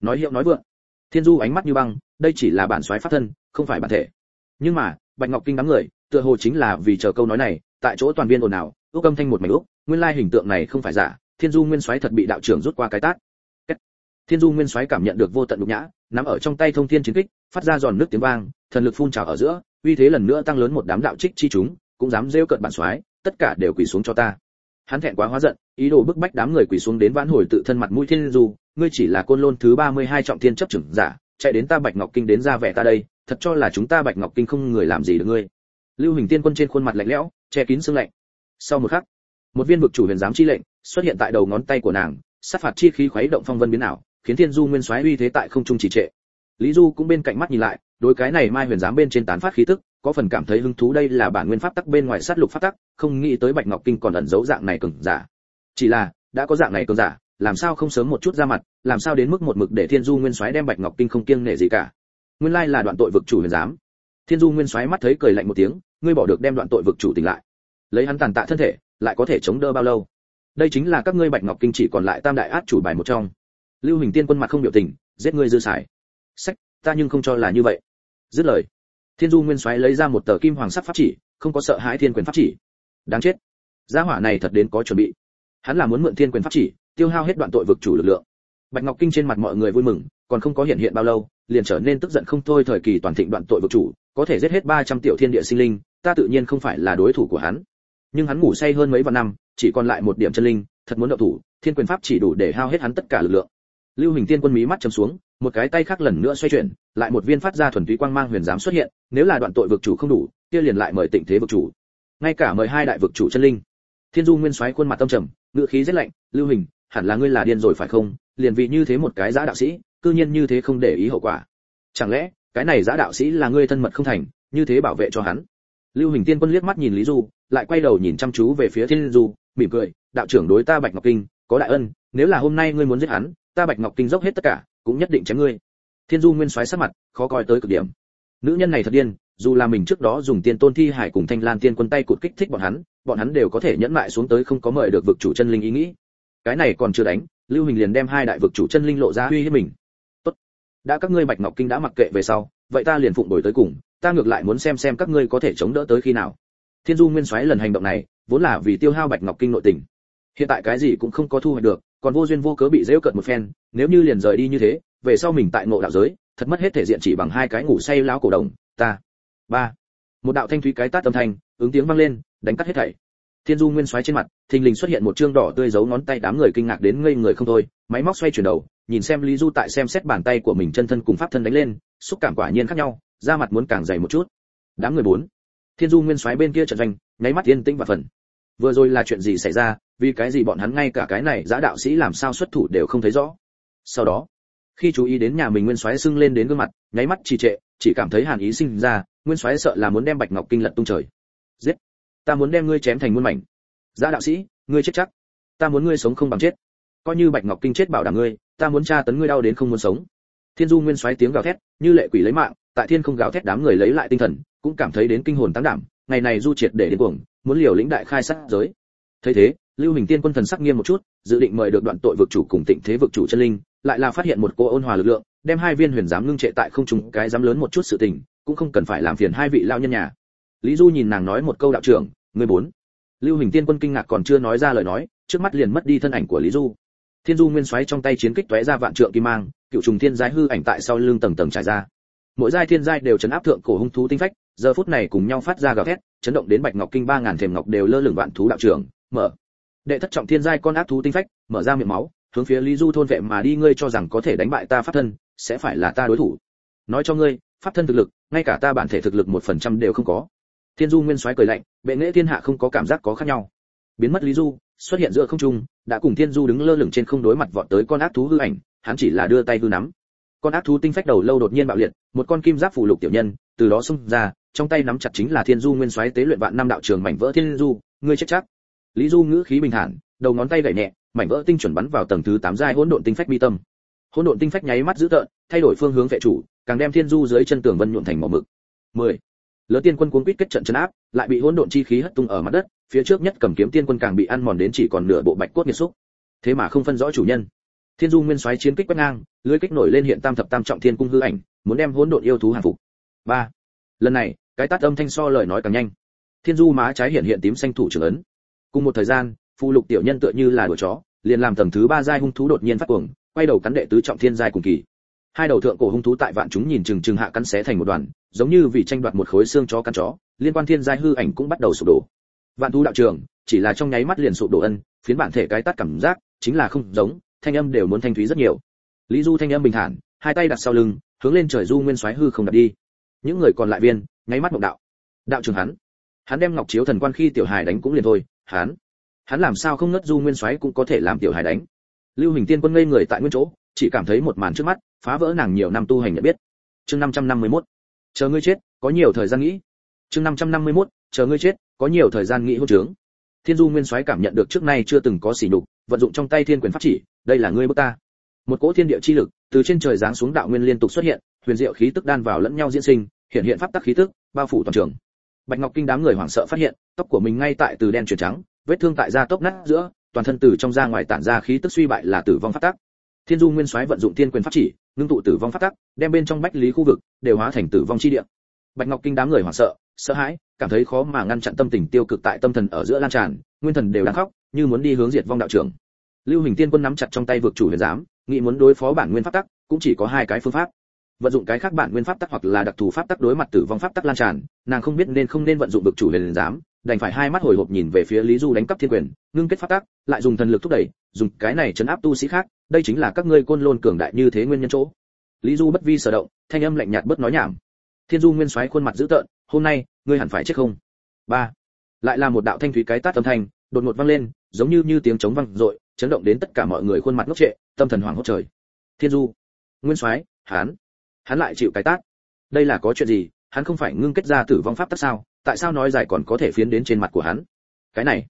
Speaker 1: Nói hiệu nói vượng, thiên du ánh mắt như băng, đây chỉ là bản soái pháp thân, không phải bản thể. Nhưng mà, bạch ngọc kinh đám người, tựa hồ chính là vì chờ câu nói này, tại chỗ toàn viên ồn ào, ước âm thanh một mảnh úc nguyên lai hình tượng này không phải giả, thiên du nguyên soái thật bị đạo trưởng rút qua cái tát. Thiên du nguyên soái cảm nhận được vô tận nhục nhã, nắm ở trong tay thông thiên chiến kích, phát ra giòn nước tiếng vang, thần lực phun trào ở giữa, uy thế lần nữa tăng lớn một đám đạo trích chi chúng, cũng dám rêu cận bản soái, tất cả đều quỳ xuống cho ta. Hắn thẹn quá hóa giận ý đồ bức bách đám người quỳ xuống đến vãn hồi tự thân mặt mũi thiên du, ngươi chỉ là côn lôn thứ 32 trọng thiên chấp trưởng giả, chạy đến ta bạch ngọc kinh đến ra vẻ ta đây, thật cho là chúng ta bạch ngọc kinh không người làm gì được ngươi. Lưu hình tiên quân trên khuôn mặt lạnh lẽo, che kín sương lạnh. Sau một khắc, một viên vực chủ huyền giám chi lệnh xuất hiện tại đầu ngón tay của nàng, sát phạt chi khí khuấy động phong vân biến ảo, khiến thiên du nguyên soái uy thế tại không trung trì trệ. Lý du cũng bên cạnh mắt nhìn lại, đối cái này mai huyền giám bên trên tán phát khí tức, có phần cảm thấy hứng thú đây là bản nguyên pháp tắc bên ngoài sát lục pháp tắc, không nghĩ tới bạch ngọc kinh còn ẩn giấu dạng này cường giả chỉ là, đã có dạng này cường giả, làm sao không sớm một chút ra mặt, làm sao đến mức một mực để thiên du nguyên soái đem bạch ngọc kinh không kiêng nể gì cả? Nguyên lai là đoạn tội vực chủ huyền giám thiên du nguyên soái mắt thấy cười lạnh một tiếng, ngươi bỏ được đem đoạn tội vực chủ tỉnh lại. Lấy hắn tàn tạ thân thể, lại có thể chống đỡ bao lâu? Đây chính là các ngươi bạch ngọc kinh chỉ còn lại tam đại át chủ bài một trong. Lưu hình tiên quân mặt không biểu tình, giết ngươi dư xài. Sách, ta nhưng không cho là như vậy. Dứt lời, thiên du nguyên soái lấy ra một tờ kim hoàng sắc pháp chỉ, không có sợ hãi thiên quyền pháp chỉ. Đáng chết. Gia hỏa này thật đến có chuẩn bị hắn là muốn mượn thiên quyền pháp chỉ, tiêu hao hết đoạn tội vực chủ lực lượng. Bạch ngọc kinh trên mặt mọi người vui mừng, còn không có hiện hiện bao lâu, liền trở nên tức giận không thôi thời kỳ toàn thịnh đoạn tội vực chủ, có thể giết hết 300 tiểu thiên địa sinh linh, ta tự nhiên không phải là đối thủ của hắn. Nhưng hắn ngủ say hơn mấy vạn năm, chỉ còn lại một điểm chân linh, thật muốn động thủ, thiên quyền pháp chỉ đủ để hao hết hắn tất cả lực lượng. Lưu hình tiên quân mí mắt chầm xuống, một cái tay khác lần nữa xoay chuyển, lại một viên phát ra thuần túy quang mang huyền giám xuất hiện, nếu là đoạn tội vực chủ không đủ, kia liền lại mời tịnh thế vực chủ. Ngay cả mời hai đại vực chủ chân linh thiên du nguyên soái khuôn mặt tâm trầm ngựa khí rất lạnh, lưu hình, hẳn là ngươi là điên rồi phải không? Liền vị như thế một cái giã đạo sĩ, cư nhiên như thế không để ý hậu quả. Chẳng lẽ, cái này giã đạo sĩ là ngươi thân mật không thành, như thế bảo vệ cho hắn? Lưu hình tiên quân liếc mắt nhìn lý du, lại quay đầu nhìn chăm chú về phía thiên du, mỉm cười, đạo trưởng đối ta bạch ngọc kinh, có đại ân, nếu là hôm nay ngươi muốn giết hắn, ta bạch ngọc kinh dốc hết tất cả, cũng nhất định chém ngươi. Thiên du nguyên soái sắc mặt khó coi tới cực điểm. Nữ nhân này thật điên, dù là mình trước đó dùng tiên tôn thi hải cùng thanh lan tiên quân tay cụt kích thích bọn hắn bọn hắn đều có thể nhẫn mại xuống tới không có mời được vực chủ chân linh ý nghĩ. Cái này còn chưa đánh, lưu hình liền đem hai đại vực chủ chân linh lộ ra uy hiếp mình. Tốt. Đã các ngươi bạch ngọc kinh đã mặc kệ về sau, vậy ta liền phụng đổi tới cùng, ta ngược lại muốn xem xem các ngươi có thể chống đỡ tới khi nào. Thiên du nguyên soái lần hành động này, vốn là vì tiêu hao bạch ngọc kinh nội tình. Hiện tại cái gì cũng không có thu hoạch được, còn vô duyên vô cớ bị dễu cợt một phen, nếu như liền rời đi như thế, về sau mình tại ngộ đạo giới, thật mất hết thể diện chỉ bằng hai cái ngủ say lão cổ đồng, ta. Ba. Một đạo thanh thúy cái tát âm thanh, ứng tiếng vang lên đánh cắt hết thảy. Thiên du nguyên xoáy trên mặt, thình lình xuất hiện một trương đỏ tươi giấu ngón tay đám người kinh ngạc đến ngây người không thôi, máy móc xoay chuyển đầu, nhìn xem lý du tại xem xét bàn tay của mình chân thân cùng pháp thân đánh lên, xúc cảm quả nhiên khác nhau, da mặt muốn càng dày một chút. Đám người bốn, thiên du nguyên xoáy bên kia trận doanh, nháy mắt yên tĩnh và phần. Vừa rồi là chuyện gì xảy ra, vì cái gì bọn hắn ngay cả cái này giã đạo sĩ làm sao xuất thủ đều không thấy rõ. Sau đó, khi chú ý đến nhà mình nguyên soái sưng lên đến gương mặt, nháy mắt trì trệ, chỉ cảm thấy hàn ý sinh ra, nguyên soái sợ là muốn đem bạch ngọc kinh lật tung trời. Giết! Ta muốn đem ngươi chém thành muôn mảnh. Giá đạo sĩ, ngươi chết chắc. Ta muốn ngươi sống không bằng chết. Coi như bạch ngọc kinh chết bảo đảm ngươi, ta muốn tra tấn ngươi đau đến không muốn sống. Thiên du nguyên xoáy tiếng gào thét, như lệ quỷ lấy mạng, tại thiên không gào thét đám người lấy lại tinh thần, cũng cảm thấy đến kinh hồn tăng đảm, ngày này du triệt để đến cuồng, muốn liều lĩnh đại khai sát giới. Thấy thế, lưu hình tiên quân thần sắc nghiêm một chút, dự định mời được đoạn tội vực chủ cùng tịnh thế vực chủ chân linh, lại là phát hiện một cô ôn hòa lực lượng, đem hai viên huyền giám ngưng trệ tại không trung, cái giám lớn một chút sự tình, cũng không cần phải làm phiền hai vị lao nhân nhà. Lý du nhìn nàng nói một câu đạo trưởng người bốn. Lưu hình tiên quân kinh ngạc còn chưa nói ra lời nói, trước mắt liền mất đi thân ảnh của lý du. Thiên du nguyên xoáy trong tay chiến kích tóe ra vạn trượng kim mang, cựu trùng thiên giai hư ảnh tại sau lưng tầng tầng trải ra. Mỗi giai thiên giai đều chấn áp thượng cổ hung thú tinh phách, giờ phút này cùng nhau phát ra gào thét, chấn động đến bạch ngọc kinh ba ngàn thềm ngọc đều lơ lửng vạn thú đạo trưởng, mở. Đệ thất trọng thiên giai con ác thú tinh phách, mở ra miệng máu, hướng phía lý du thôn vệ mà đi, ngươi cho rằng có thể đánh bại ta pháp thân, sẽ phải là ta đối thủ. Nói cho ngươi, pháp thân thực lực, ngay cả ta bản thể thực lực một phần trăm đều không có thiên du nguyên soái cười lạnh, bệ nghệ thiên hạ không có cảm giác có khác nhau. Biến mất lý du, xuất hiện giữa không trung, đã cùng thiên du đứng lơ lửng trên không đối mặt vọt tới con ác thú hư ảnh, hắn chỉ là đưa tay hư nắm. Con ác thú tinh phách đầu lâu đột nhiên bạo liệt, một con kim giáp phù lục tiểu nhân, từ đó xung ra, trong tay nắm chặt chính là thiên du nguyên soái tế luyện vạn năm đạo trường mảnh vỡ thiên du, ngươi chết chắc. Lý du ngữ khí bình thản, đầu ngón tay gảy nhẹ, mảnh vỡ tinh chuẩn bắn vào tầng thứ tám giai hỗn độn tinh phách bi tâm. Hỗn độn tinh phách nháy mắt dữ tợn, thay đổi phương hướng vệ chủ, càng đem thiên du dưới chân tường vân nhuộn thành màu mực. 10 lớn tiên quân cuốn quýt kết trận chân áp, lại bị hỗn độn chi khí hất tung ở mặt đất, phía trước nhất cầm kiếm tiên quân càng bị ăn mòn đến chỉ còn nửa bộ bạch cốt nghiệt xúc. Thế mà không phân rõ chủ nhân. Thiên du nguyên xoáy chiến kích quét ngang, lưới kích nổi lên hiện tam thập tam trọng thiên cung hư ảnh, muốn đem hỗn độn yêu thú hàng phục. Ba. Lần này, cái tát âm thanh so lời nói càng nhanh. Thiên du má trái hiện hiện tím xanh thủ trưởng ấn. Cùng một thời gian phụ lục tiểu nhân tựa như là đuổi chó, liền làm tầng thứ ba giai hung thú đột nhiên phát cuồng, quay đầu cắn đệ tứ trọng thiên giai cùng kỳ hai đầu thượng cổ hung thú tại vạn chúng nhìn chừng chừng hạ cắn xé thành một đoàn, giống như vì tranh đoạt một khối xương chó cắn chó, liên quan thiên giai hư ảnh cũng bắt đầu sụp đổ. Vạn thú đạo trường, chỉ là trong nháy mắt liền sụp đổ ân, phiến bản thể cái tắt cảm giác, chính là không giống, thanh âm đều muốn thanh thúy rất nhiều. Lý du thanh âm bình thản, hai tay đặt sau lưng, hướng lên trời du nguyên xoáy hư không đặt đi. Những người còn lại viên, nháy mắt mộng đạo. Đạo trường hắn. Hắn đem ngọc chiếu thần quan khi tiểu hài đánh cũng liền thôi, hắn. Hắn làm sao không ngất du nguyên soái cũng có thể làm tiểu hài đánh. Lưu hình tiên quân ngây người tại nguyên chỗ chỉ cảm thấy một màn trước mắt, phá vỡ nàng nhiều năm tu hành nhận biết. Chương 551. chờ ngươi chết, có nhiều thời gian nghĩ. Chương 551. chờ ngươi chết, có nhiều thời gian nghĩ hôn trướng. Thiên du nguyên soái cảm nhận được trước nay chưa từng có sỉ nhục, vận dụng trong tay thiên quyền pháp chỉ, đây là ngươi bước ta. Một cỗ thiên địa chi lực từ trên trời giáng xuống đạo nguyên liên tục xuất hiện, huyền diệu khí tức đan vào lẫn nhau diễn sinh, hiện hiện pháp tắc khí tức, bao phủ toàn trường. Bạch ngọc kinh đám người hoảng sợ phát hiện, tóc của mình ngay tại từ đen chuyển trắng, vết thương tại da tốc nát giữa, toàn thân từ trong ra ngoài tản ra khí tức suy bại là tử vong phát tắc thiên du nguyên soái vận dụng thiên quyền pháp chỉ, ngưng tụ tử vong phát tắc, đem bên trong bách lý khu vực đều hóa thành tử vong chi địa. Bạch ngọc kinh đám người hoảng sợ sợ hãi, cảm thấy khó mà ngăn chặn tâm tình tiêu cực tại tâm thần ở giữa lan tràn, nguyên thần đều đang khóc, như muốn đi hướng diệt vong đạo trưởng. Lưu hình tiên quân nắm chặt trong tay vực chủ huyền giám, nghĩ muốn đối phó bản nguyên pháp tắc, cũng chỉ có hai cái phương pháp. Vận dụng cái khác bản nguyên pháp tắc hoặc là đặc thù pháp tắc đối mặt tử vong pháp tắc lan tràn, nàng không biết nên không nên vận dụng vực chủ huyền giám đành phải hai mắt hồi hộp nhìn về phía lý du đánh cắp thiên quyền ngưng kết pháp tác, lại dùng thần lực thúc đẩy dùng cái này chấn áp tu sĩ khác đây chính là các ngươi côn lôn cường đại như thế nguyên nhân chỗ. Lý du bất vi sở động thanh âm lạnh nhạt bất nói nhảm. Thiên du nguyên soái khuôn mặt dữ tợn hôm nay ngươi hẳn phải chết không? Ba. Lại là một đạo thanh thúy cái tát âm thanh đột ngột vang lên giống như như tiếng trống vang dội chấn động đến tất cả mọi người khuôn mặt ngốc trệ tâm thần hoảng hốt trời. Thiên du nguyên soái hắn hắn lại chịu cái tát. Đây là có chuyện gì? Hắn không phải ngưng kết ra tử vong pháp tắc sao? Tại sao nói dài còn có thể phiến đến trên mặt của hắn? Cái này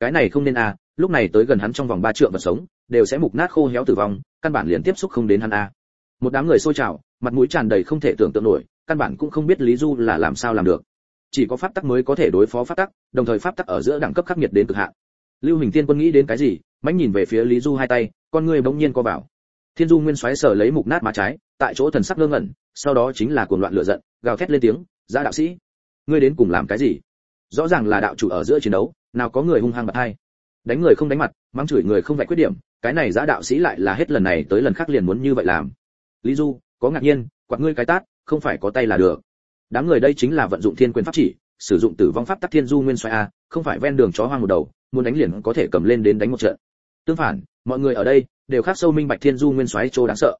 Speaker 1: cái này không nên à lúc này tới gần hắn trong vòng ba trượng vật sống, đều sẽ mục nát khô héo tử vong, căn bản liền tiếp xúc không đến hắn à. Một đám người xôi trào, mặt mũi tràn đầy không thể tưởng tượng nổi, căn bản cũng không biết lý du là làm sao làm được. Chỉ có pháp tắc mới có thể đối phó pháp tắc, đồng thời pháp tắc ở giữa đẳng cấp khắc nghiệt đến cực hạn. Lưu hình tiên quân nghĩ đến cái gì, mãnh nhìn về phía lý du hai tay, con người bỗng nhiên co vào. Thiên du nguyên xoáy sở lấy mục nát má trái, tại chỗ thần sắc ngơ ngẩn, sau đó chính là cuồng loạn lửa giận, gào thét lên tiếng ra đạo sĩ ngươi đến cùng làm cái gì? Rõ ràng là đạo chủ ở giữa chiến đấu, nào có người hung hăng bật hai. Đánh người không đánh mặt, mắng chửi người không vạch khuyết điểm, cái này giã đạo sĩ lại là hết lần này tới lần khác liền muốn như vậy làm. Lý du, có ngạc nhiên, quạt ngươi cái tát, không phải có tay là được. Đám người đây chính là vận dụng thiên quyền pháp chỉ, sử dụng tử vong pháp tắc thiên du nguyên xoay a, không phải ven đường chó hoang một đầu, muốn đánh liền có thể cầm lên đến đánh một trận. Tương phản, mọi người ở đây đều khác sâu minh bạch thiên du nguyên xoáy chỗ đáng sợ.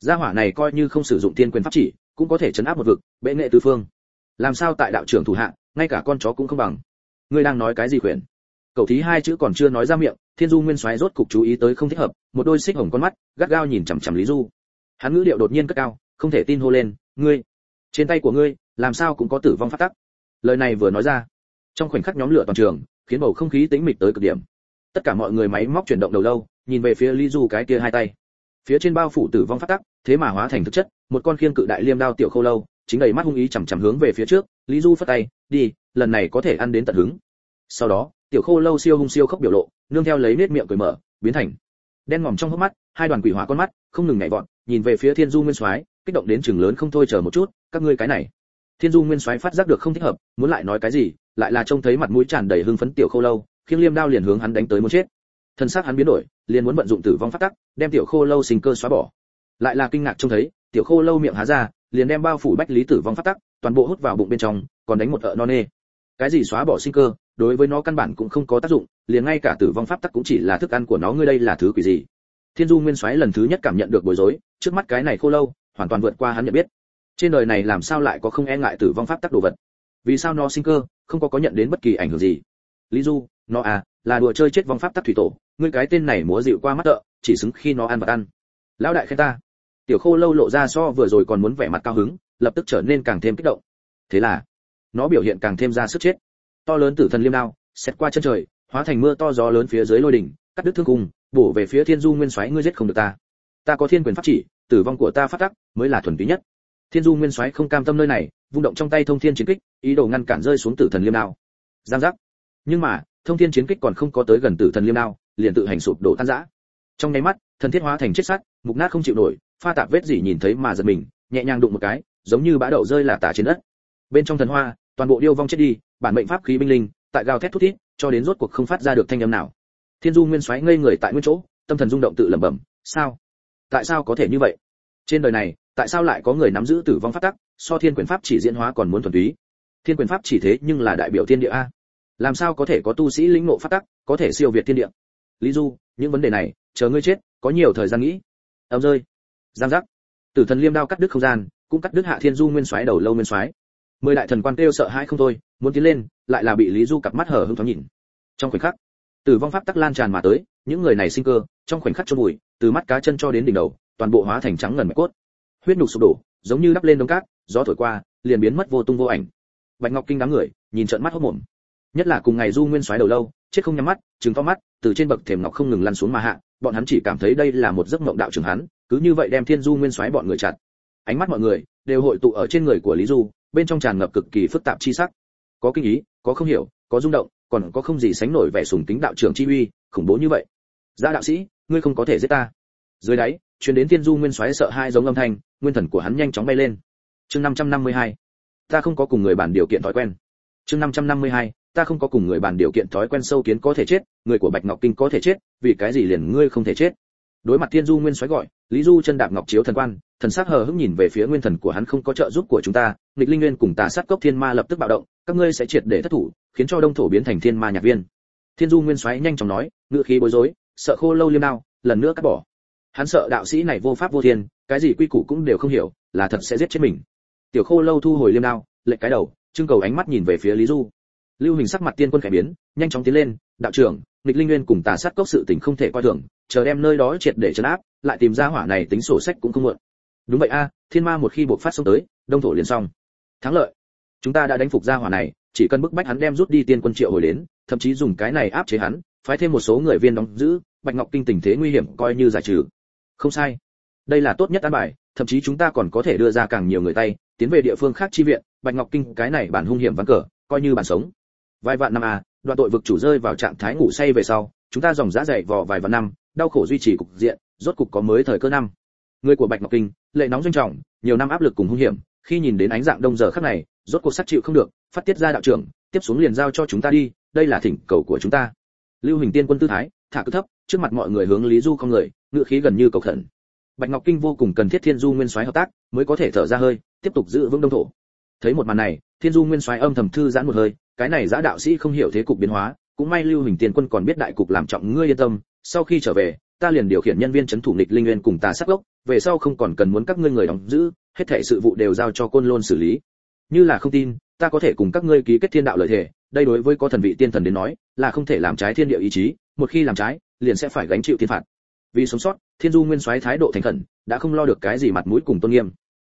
Speaker 1: Gia hỏa này coi như không sử dụng thiên quyền pháp chỉ, cũng có thể chấn áp một vực, bệ nghệ tứ phương làm sao tại đạo trưởng thủ hạ, ngay cả con chó cũng không bằng? Ngươi đang nói cái gì khuyển? Cậu thí hai chữ còn chưa nói ra miệng, thiên du nguyên soái rốt cục chú ý tới không thích hợp, một đôi xích hồng con mắt, gắt gao nhìn chằm chằm lý du. Hắn ngữ điệu đột nhiên cất cao, không thể tin hô lên, ngươi, trên tay của ngươi, làm sao cũng có tử vong phát tắc? Lời này vừa nói ra, trong khoảnh khắc nhóm lửa toàn trường, khiến bầu không khí tĩnh mịch tới cực điểm. Tất cả mọi người máy móc chuyển động đầu lâu, nhìn về phía lý du cái kia hai tay. Phía trên bao phủ tử vong phát tắc, thế mà hóa thành thực chất, một con khiên cự đại liêm đao tiểu khâu lâu chính đầy mắt hung ý chằm chằm hướng về phía trước, lý du phất tay, đi, lần này có thể ăn đến tận hứng. Sau đó, tiểu khô lâu siêu hung siêu khốc biểu lộ, nương theo lấy nết miệng cười mở, biến thành đen ngòm trong hốc mắt, hai đoàn quỷ hỏa con mắt, không ngừng nhảy vọt, nhìn về phía thiên du nguyên soái, kích động đến chừng lớn không thôi chờ một chút, các ngươi cái này. Thiên du nguyên soái phát giác được không thích hợp, muốn lại nói cái gì, lại là trông thấy mặt mũi tràn đầy hưng phấn tiểu khô lâu, khiêng liêm đao liền hướng hắn đánh tới muốn chết. Thân xác hắn biến đổi, liền muốn vận dụng tử vong phát tắc, đem tiểu khô lâu sinh cơ xóa bỏ. Lại là kinh ngạc trông thấy, tiểu khô lâu miệng há ra liền đem bao phủ bách lý tử vong phát tắc, toàn bộ hút vào bụng bên trong, còn đánh một ợ non nê. Cái gì xóa bỏ sinh cơ, đối với nó căn bản cũng không có tác dụng, liền ngay cả tử vong pháp tắc cũng chỉ là thức ăn của nó, ngươi đây là thứ quỷ gì? Thiên du nguyên soái lần thứ nhất cảm nhận được bối rối, trước mắt cái này khô lâu, hoàn toàn vượt qua hắn nhận biết. Trên đời này làm sao lại có không e ngại tử vong pháp tắc đồ vật? Vì sao nó sinh cơ không có có nhận đến bất kỳ ảnh hưởng gì? Lý du, nó à là đùa chơi chết vong pháp tắc thủy tổ, ngươi cái tên này múa dịu qua mắt tợ, chỉ xứng khi nó ăn vật ăn. Lão đại khen ta tiểu khô lâu lộ ra so vừa rồi còn muốn vẻ mặt cao hứng, lập tức trở nên càng thêm kích động. Thế là, nó biểu hiện càng thêm ra sức chết. To lớn tử thần liêm đao xét qua chân trời, hóa thành mưa to gió lớn phía dưới lôi đỉnh, cắt đứt thương cùng bổ về phía thiên du nguyên soái, ngươi giết không được ta. Ta có thiên quyền pháp chỉ, tử vong của ta phát tắc, mới là thuần túy nhất. Thiên du nguyên soái không cam tâm nơi này, vung động trong tay thông thiên chiến kích, ý đồ ngăn cản rơi xuống tử thần liêm đao. Giang giác. Nhưng mà, thông thiên chiến kích còn không có tới gần tử thần liêm đao, liền tự hành sụp đổ tan rã. Trong nháy mắt, thần thiết hóa thành chết sắt mục nát không chịu nổi pha tạp vết gì nhìn thấy mà giật mình, nhẹ nhàng đụng một cái, giống như bã đậu rơi là tả trên đất. Bên trong thần hoa, toàn bộ điêu vong chết đi, bản mệnh pháp khí binh linh, tại gào thét thút thít, cho đến rốt cuộc không phát ra được thanh âm nào. Thiên du nguyên xoáy ngây người tại nguyên chỗ, tâm thần rung động tự lẩm bẩm, sao? Tại sao có thể như vậy? Trên đời này, tại sao lại có người nắm giữ tử vong pháp tắc, so thiên quyền pháp chỉ diễn hóa còn muốn thuần túy? Thiên quyền pháp chỉ thế nhưng là đại biểu thiên địa a. Làm sao có thể có tu sĩ lĩnh ngộ pháp tắc, có thể siêu việt thiên địa? Lý du, những vấn đề này, chờ ngươi chết, có nhiều thời gian nghĩ. Ầm rơi giang giác. Tử thần liêm đao cắt đứt không gian, cũng cắt đứt hạ thiên du nguyên soái đầu lâu nguyên soái. Mười đại thần quan kêu sợ hãi không thôi, muốn tiến lên, lại là bị lý du cặp mắt hở hững thoáng nhìn. Trong khoảnh khắc, tử vong pháp tắc lan tràn mà tới, những người này sinh cơ, trong khoảnh khắc chôn bụi từ mắt cá chân cho đến đỉnh đầu, toàn bộ hóa thành trắng ngần mạch cốt. Huyết nục sụp đổ, giống như đắp lên đống cát, gió thổi qua, liền biến mất vô tung vô ảnh. Bạch ngọc kinh đám người, nhìn trợn mắt hốt mồm. Nhất là cùng ngày du nguyên xoáy đầu lâu, chết không nhắm mắt, trừng to mắt, từ trên bậc thềm ngọc không ngừng lăn xuống mà hạ, bọn hắn chỉ cảm thấy đây là một giấc mộng đạo trường hắn cứ như vậy đem thiên du nguyên xoáy bọn người chặt. Ánh mắt mọi người đều hội tụ ở trên người của lý du, bên trong tràn ngập cực kỳ phức tạp chi sắc. Có kinh ý, có không hiểu, có rung động, còn có không gì sánh nổi vẻ sùng tính đạo trưởng chi uy, khủng bố như vậy. Gia đạo sĩ, ngươi không có thể giết ta. Dưới đáy, truyền đến thiên du nguyên xoáy sợ hai giống âm thanh, nguyên thần của hắn nhanh chóng bay lên. Chương 552 ta không có cùng người bàn điều kiện thói quen. Chương 552 ta không có cùng người bàn điều kiện thói quen sâu kiến có thể chết, người của bạch ngọc kinh có thể chết, vì cái gì liền ngươi không thể chết? Đối mặt thiên du nguyên xoáy gọi, lý du chân đạp ngọc chiếu thần quan, thần sắc hờ hững nhìn về phía nguyên thần của hắn không có trợ giúp của chúng ta, nghịch linh nguyên cùng tà sát cốc thiên ma lập tức bạo động, các ngươi sẽ triệt để thất thủ, khiến cho đông thổ biến thành thiên ma nhạc viên. Thiên du nguyên xoáy nhanh chóng nói ngựa khí bối rối, sợ khô lâu liêm đao, lần nữa cắt bỏ. Hắn sợ đạo sĩ này vô pháp vô thiên, cái gì quy củ cũng đều không hiểu, là thật sẽ giết chết mình. Tiểu khô lâu thu hồi liêm đao lệnh cái đầu, trưng cầu ánh mắt nhìn về phía lý du. Lưu hình sắc mặt tiên quân cải biến, nhanh chóng tiến lên, đạo trưởng, nghịch linh nguyên cùng tà sát cốc sự tình không thể coi thường chờ đem nơi đó triệt để chấn áp, lại tìm ra hỏa này tính sổ sách cũng không muộn. Đúng vậy a, thiên ma một khi buộc phát xông tới, đông thổ liền xong. Thắng lợi. Chúng ta đã đánh phục ra hỏa này, chỉ cần bức bách hắn đem rút đi tiên quân triệu hồi đến, thậm chí dùng cái này áp chế hắn, phái thêm một số người viên đóng giữ, bạch ngọc kinh tình thế nguy hiểm coi như giải trừ. Không sai. Đây là tốt nhất an bài, thậm chí chúng ta còn có thể đưa ra càng nhiều người tay, tiến về địa phương khác chi viện, bạch ngọc kinh, cái này bản hung hiểm vắng cờ, coi như bản sống. Vài vạn năm a, đoạn tội vực chủ rơi vào trạng thái ngủ say về sau, chúng ta dòng giá dậy vò vài vạn năm đau khổ duy trì cục diện, rốt cục có mới thời cơ năm. Người của bạch ngọc kinh, lệ nóng doanh trọng, nhiều năm áp lực cùng hung hiểm, khi nhìn đến ánh dạng đông giờ khắc này, rốt cuộc sắt chịu không được, phát tiết ra đạo trưởng, tiếp xuống liền giao cho chúng ta đi, đây là thỉnh cầu của chúng ta. Lưu hình tiên quân tư thái, thả cứ thấp, trước mặt mọi người hướng lý du không người ngựa khí gần như cầu khẩn. Bạch ngọc kinh vô cùng cần thiết thiên du nguyên soái hợp tác, mới có thể thở ra hơi, tiếp tục giữ vững đông thổ. Thấy một màn này, thiên du nguyên soái âm thầm thư giãn một hơi, cái này giã đạo sĩ không hiểu thế cục biến hóa, cũng may lưu hình tiên quân còn biết đại cục làm trọng, ngươi yên tâm sau khi trở về, ta liền điều khiển nhân viên chấn thủ nghịch linh nguyên cùng ta sắc gốc, về sau không còn cần muốn các ngươi người đóng giữ, hết thảy sự vụ đều giao cho côn lôn xử lý. Như là không tin, ta có thể cùng các ngươi ký kết thiên đạo lợi thể, đây đối với có thần vị tiên thần đến nói, là không thể làm trái thiên địa ý chí, một khi làm trái, liền sẽ phải gánh chịu thiên phạt. Vì sống sót, thiên du nguyên soái thái độ thành khẩn, đã không lo được cái gì mặt mũi cùng tôn nghiêm.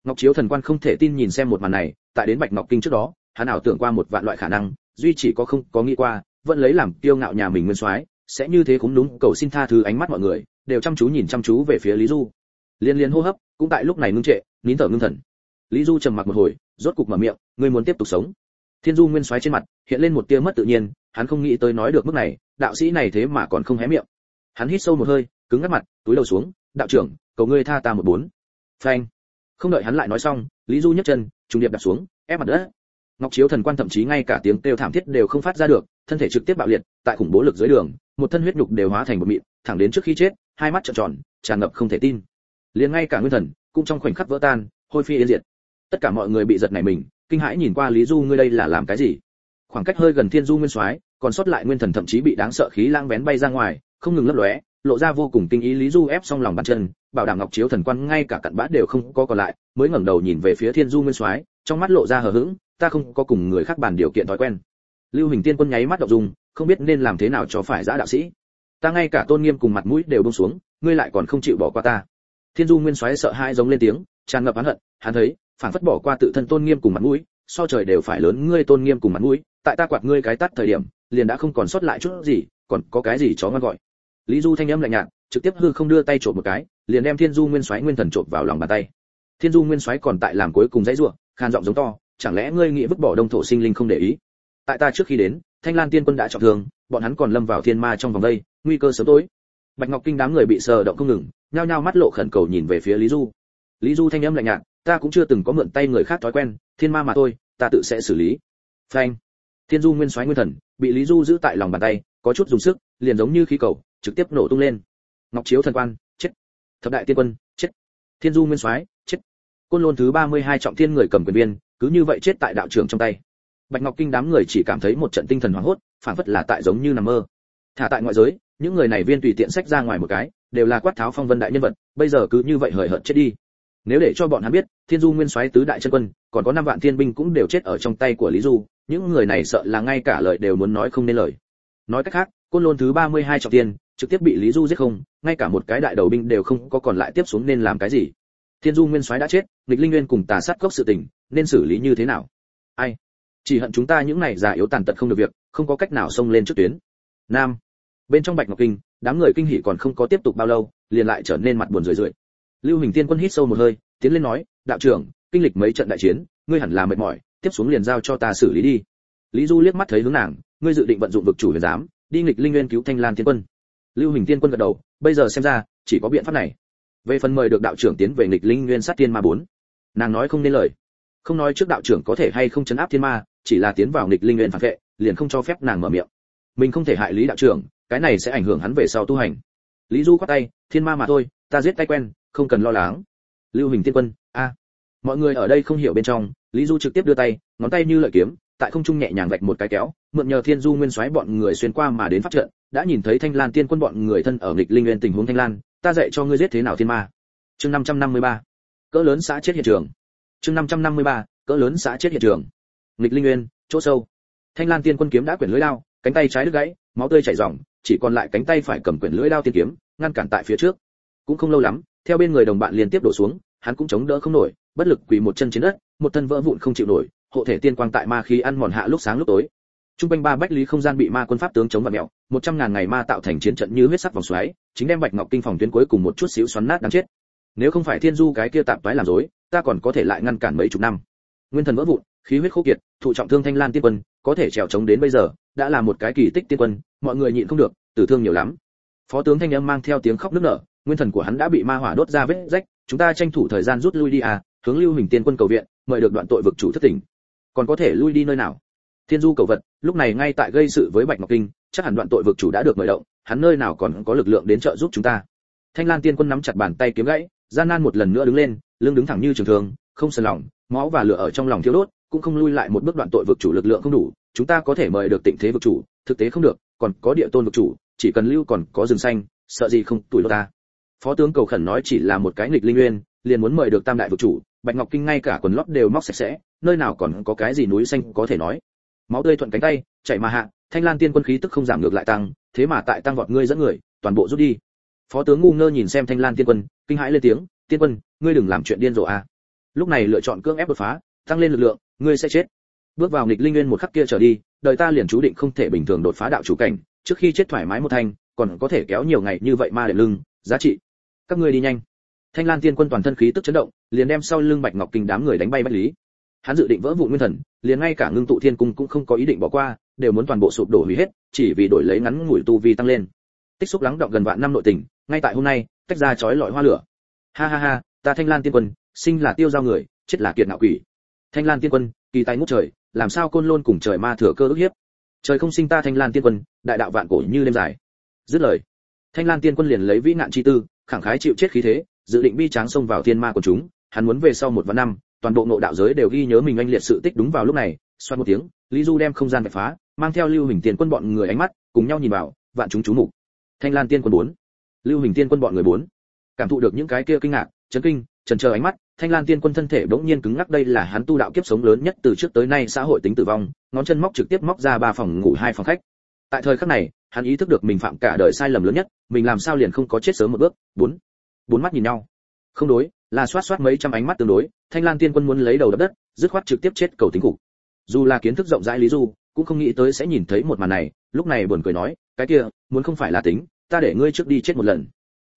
Speaker 1: Ngọc chiếu thần quan không thể tin nhìn xem một màn này, tại đến bạch ngọc kinh trước đó, hắn ảo tưởng qua một vạn loại khả năng, duy chỉ có không có nghĩ qua, vẫn lấy làm kiêu ngạo nhà mình nguyên soái sẽ như thế cũng đúng, cầu xin tha thứ ánh mắt mọi người, đều chăm chú nhìn chăm chú về phía lý du. Liên liên hô hấp, cũng tại lúc này ngưng trệ, nín thở ngưng thần. Lý du trầm mặc một hồi, rốt cục mở miệng, ngươi muốn tiếp tục sống? Thiên du nguyên soái trên mặt hiện lên một tia mất tự nhiên, hắn không nghĩ tới nói được mức này, đạo sĩ này thế mà còn không hé miệng. Hắn hít sâu một hơi, cứng ngắt mặt, túi đầu xuống, đạo trưởng, cầu ngươi tha ta một bốn. Phanh. Không đợi hắn lại nói xong, lý du nhấc chân trung điệp đặt xuống, ép mặt đất. Ngọc chiếu thần quan thậm chí ngay cả tiếng kêu thảm thiết đều không phát ra được thân thể trực tiếp bạo liệt, tại khủng bố lực dưới đường, một thân huyết nhục đều hóa thành một mịn, thẳng đến trước khi chết, hai mắt trợn tròn, tràn ngập không thể tin. Liền ngay cả nguyên thần, cũng trong khoảnh khắc vỡ tan, hôi phi yên diệt. Tất cả mọi người bị giật nảy mình, kinh hãi nhìn qua lý du ngươi đây là làm cái gì? Khoảng cách hơi gần thiên du nguyên soái, còn sót lại nguyên thần thậm chí bị đáng sợ khí lang bén bay ra ngoài, không ngừng lấp lóe, lộ ra vô cùng tinh ý lý du ép xong lòng bàn chân, bảo đảm ngọc chiếu thần quan ngay cả cặn bã đều không có còn lại, mới ngẩng đầu nhìn về phía thiên du nguyên soái, trong mắt lộ ra hờ hững, ta không có cùng người khác bàn điều kiện thói quen lưu hình tiên quân nháy mắt đậu dung, không biết nên làm thế nào cho phải giã đạo sĩ. Ta ngay cả tôn nghiêm cùng mặt mũi đều buông xuống, ngươi lại còn không chịu bỏ qua ta. Thiên du nguyên soái sợ hai giống lên tiếng, tràn ngập oán hận, hắn thấy, phản phất bỏ qua tự thân tôn nghiêm cùng mặt mũi, so trời đều phải lớn ngươi tôn nghiêm cùng mặt mũi, tại ta quạt ngươi cái tắt thời điểm, liền đã không còn sót lại chút gì, còn có cái gì chó ngon gọi. Lý du thanh âm lạnh nhạt, trực tiếp hư không đưa tay trộm một cái, liền đem thiên du nguyên soái nguyên thần trộm vào lòng bàn tay. Thiên du nguyên soái còn tại làm cuối cùng dãy rủa khan giọng giống to, chẳng lẽ ngươi nghĩ vứt bỏ đông thổ sinh linh không để ý? Tại ta trước khi đến, thanh lan tiên quân đã trọng thương, bọn hắn còn lâm vào thiên ma trong vòng đây, nguy cơ sớm tối. Bạch ngọc kinh đám người bị sờ động không ngừng, nhao nhao mắt lộ khẩn cầu nhìn về phía lý du. Lý du thanh âm lạnh nhạt, ta cũng chưa từng có mượn tay người khác thói quen, thiên ma mà thôi, ta tự sẽ xử lý. Phanh. Thiên du nguyên soái nguyên thần, bị lý du giữ tại lòng bàn tay, có chút dùng sức, liền giống như khí cầu, trực tiếp nổ tung lên. Ngọc chiếu thần quan, chết. Thập đại tiên quân, chết. Thiên du nguyên soái, chết. Côn lôn thứ 32 trọng thiên người cầm quyền viên, cứ như vậy chết tại đạo trưởng trong tay bạch ngọc kinh đám người chỉ cảm thấy một trận tinh thần hoảng hốt phản phất là tại giống như nằm mơ. Thả tại ngoại giới, những người này viên tùy tiện sách ra ngoài một cái, đều là quát tháo phong vân đại nhân vật, bây giờ cứ như vậy hời hợt chết đi. Nếu để cho bọn hắn biết, thiên du nguyên soái tứ đại chân quân, còn có năm vạn thiên binh cũng đều chết ở trong tay của lý du, những người này sợ là ngay cả lời đều muốn nói không nên lời. Nói cách khác, côn lôn thứ 32 trọng tiên trực tiếp bị lý du giết không, ngay cả một cái đại đầu binh đều không có còn lại tiếp xuống nên làm cái gì. Thiên du nguyên soái đã chết, nghịch linh nguyên cùng tà sát cốc sự tình, nên xử lý như thế nào? Ai? Chỉ hận chúng ta những này già yếu tàn tật không được việc, không có cách nào xông lên trước tuyến. Nam, bên trong bạch ngọc kinh, đám người kinh hỉ còn không có tiếp tục bao lâu, liền lại trở nên mặt buồn rười rượi. Lưu hình tiên quân hít sâu một hơi, tiến lên nói, đạo trưởng, kinh lịch mấy trận đại chiến, ngươi hẳn là mệt mỏi, tiếp xuống liền giao cho ta xử lý đi. Lý du liếc mắt thấy hướng nàng, ngươi dự định vận dụng vực chủ huyền giám, đi nghịch linh nguyên cứu thanh lan tiên quân. Lưu hình tiên quân gật đầu, bây giờ xem ra, chỉ có biện pháp này. Về phần mời được đạo trưởng tiến về nghịch linh nguyên sát tiên ma bốn, nàng nói không nên lời không nói trước đạo trưởng có thể hay không chấn áp thiên ma, chỉ là tiến vào nghịch linh nguyên phản vệ, liền không cho phép nàng mở miệng. Mình không thể hại lý đạo trưởng, cái này sẽ ảnh hưởng hắn về sau tu hành. Lý du quát tay, thiên ma mà thôi, ta giết tay quen, không cần lo lắng. Lưu hình tiên quân, a. Mọi người ở đây không hiểu bên trong, lý du trực tiếp đưa tay, ngón tay như lợi kiếm, tại không trung nhẹ nhàng vạch một cái kéo, mượn nhờ thiên du nguyên soái bọn người xuyên qua mà đến phát trận, đã nhìn thấy thanh lan tiên quân bọn người thân ở nghịch linh nguyên tình huống thanh lan, ta dạy cho ngươi giết thế nào thiên ma. Chương 553. cỡ lớn xã chết hiện trường chương 553. cỡ lớn xã chết hiện trường. Nghịch linh nguyên, chỗ sâu. Thanh lan tiên quân kiếm đã quyển lưỡi lao cánh tay trái đứt gãy, máu tươi chảy ròng, chỉ còn lại cánh tay phải cầm quyển lưỡi lao tiên kiếm, ngăn cản tại phía trước. Cũng không lâu lắm, theo bên người đồng bạn liên tiếp đổ xuống, hắn cũng chống đỡ không nổi, bất lực quỳ một chân trên đất, một thân vỡ vụn không chịu nổi, hộ thể tiên quang tại ma khí ăn mòn hạ lúc sáng lúc tối. Trung quanh ba bách lý không gian bị ma quân pháp tướng chống vặn mèo, một trăm ngàn ngày ma tạo thành chiến trận như huyết sắc vòng xoáy, chính đem bạch ngọc kinh phòng tuyến cuối cùng một chút xíu xoắn nát đáng chết. Nếu không phải thiên du cái kia tạm toái làm dối ta còn có thể lại ngăn cản mấy chục năm. Nguyên thần vỡ vụn, khí huyết khô kiệt, thụ trọng thương thanh lan tiên quân, có thể trèo chống đến bây giờ, đã là một cái kỳ tích tiên quân, mọi người nhịn không được, tử thương nhiều lắm. Phó tướng thanh âm mang theo tiếng khóc nức nở, nguyên thần của hắn đã bị ma hỏa đốt ra vết rách, chúng ta tranh thủ thời gian rút lui đi à hướng lưu hình tiên quân cầu viện, mời được đoạn tội vực chủ thất tỉnh. Còn có thể lui đi nơi nào? Thiên du cầu vật, lúc này ngay tại gây sự với bạch ngọc kinh, chắc hẳn đoạn tội vực chủ đã được mời động, hắn nơi nào còn có lực lượng đến trợ giúp chúng ta? Thanh lan tiên quân nắm chặt bàn tay kiếm gãy gian nan một lần nữa đứng lên, lưng đứng thẳng như trường thường, không sờn lòng, máu và lửa ở trong lòng thiêu đốt, cũng không lui lại một bước đoạn tội vực chủ lực lượng không đủ, chúng ta có thể mời được tịnh thế vực chủ, thực tế không được, còn có địa tôn vực chủ, chỉ cần lưu còn có rừng xanh, sợ gì không tuổi ta. Phó tướng cầu khẩn nói chỉ là một cái nghịch linh nguyên, liền muốn mời được tam đại vực chủ, bạch ngọc kinh ngay cả quần lót đều móc sạch sẽ, nơi nào còn có cái gì núi xanh có thể nói. Máu tươi thuận cánh tay chạy mà hạ, thanh lan tiên quân khí tức không giảm ngược lại tăng, thế mà tại tăng vọt ngươi dẫn người, toàn bộ rút đi phó tướng ngu ngơ nhìn xem thanh lan tiên quân, kinh hãi lên tiếng, tiên quân, ngươi đừng làm chuyện điên rồ à. Lúc này lựa chọn cưỡng ép đột phá, tăng lên lực lượng, ngươi sẽ chết. Bước vào nghịch linh nguyên một khắc kia trở đi, đời ta liền chú định không thể bình thường đột phá đạo chủ cảnh, trước khi chết thoải mái một thanh, còn có thể kéo nhiều ngày như vậy ma để lưng, giá trị. Các ngươi đi nhanh. Thanh lan tiên quân toàn thân khí tức chấn động, liền đem sau lưng bạch ngọc kinh đám người đánh bay bách lý. Hắn dự định vỡ vụ nguyên thần, liền ngay cả ngưng tụ thiên cung cũng không có ý định bỏ qua, đều muốn toàn bộ sụp đổ hủy hết, chỉ vì đổi lấy ngắn ngủi tu vi tăng lên. Tích xúc lắng đọng gần vạn năm nội tình ngay tại hôm nay, tách ra chói lọi hoa lửa. Ha ha ha, ta thanh lan tiên quân, sinh là tiêu giao người, chết là kiệt ngạo quỷ. Thanh lan tiên quân, kỳ tài ngút trời, làm sao côn lôn cùng trời ma thừa cơ ức hiếp? Trời không sinh ta thanh lan tiên quân, đại đạo vạn cổ như đêm dài. Dứt lời, thanh lan tiên quân liền lấy vĩ nạn chi tư, khẳng khái chịu chết khí thế, dự định bi tráng xông vào thiên ma của chúng. Hắn muốn về sau một vạn năm, toàn bộ nội đạo giới đều ghi nhớ mình anh liệt sự tích đúng vào lúc này. Xoan một tiếng, lý du đem không gian bẻ phá, mang theo lưu hình tiên quân bọn người ánh mắt, cùng nhau nhìn vào, vạn chúng chú mục. Thanh lan tiên quân bốn lưu hình tiên quân bọn người bốn. Cảm thụ được những cái kia kinh ngạc, chấn kinh trần chờ ánh mắt, thanh lan tiên quân thân thể bỗng nhiên cứng ngắc, đây là hắn tu đạo kiếp sống lớn nhất từ trước tới nay xã hội tính tử vong, ngón chân móc trực tiếp móc ra ba phòng ngủ, hai phòng khách. Tại thời khắc này, hắn ý thức được mình phạm cả đời sai lầm lớn nhất, mình làm sao liền không có chết sớm một bước. Bốn. Bốn mắt nhìn nhau. Không đối, là xoát xoát mấy trăm ánh mắt tương đối, thanh lan tiên quân muốn lấy đầu đập đất, dứt khoát trực tiếp chết cầu tính cục. Dù là kiến thức rộng rãi lý du, cũng không nghĩ tới sẽ nhìn thấy một màn này, lúc này buồn cười nói, cái kia, muốn không phải là tính ta để ngươi trước đi chết một lần.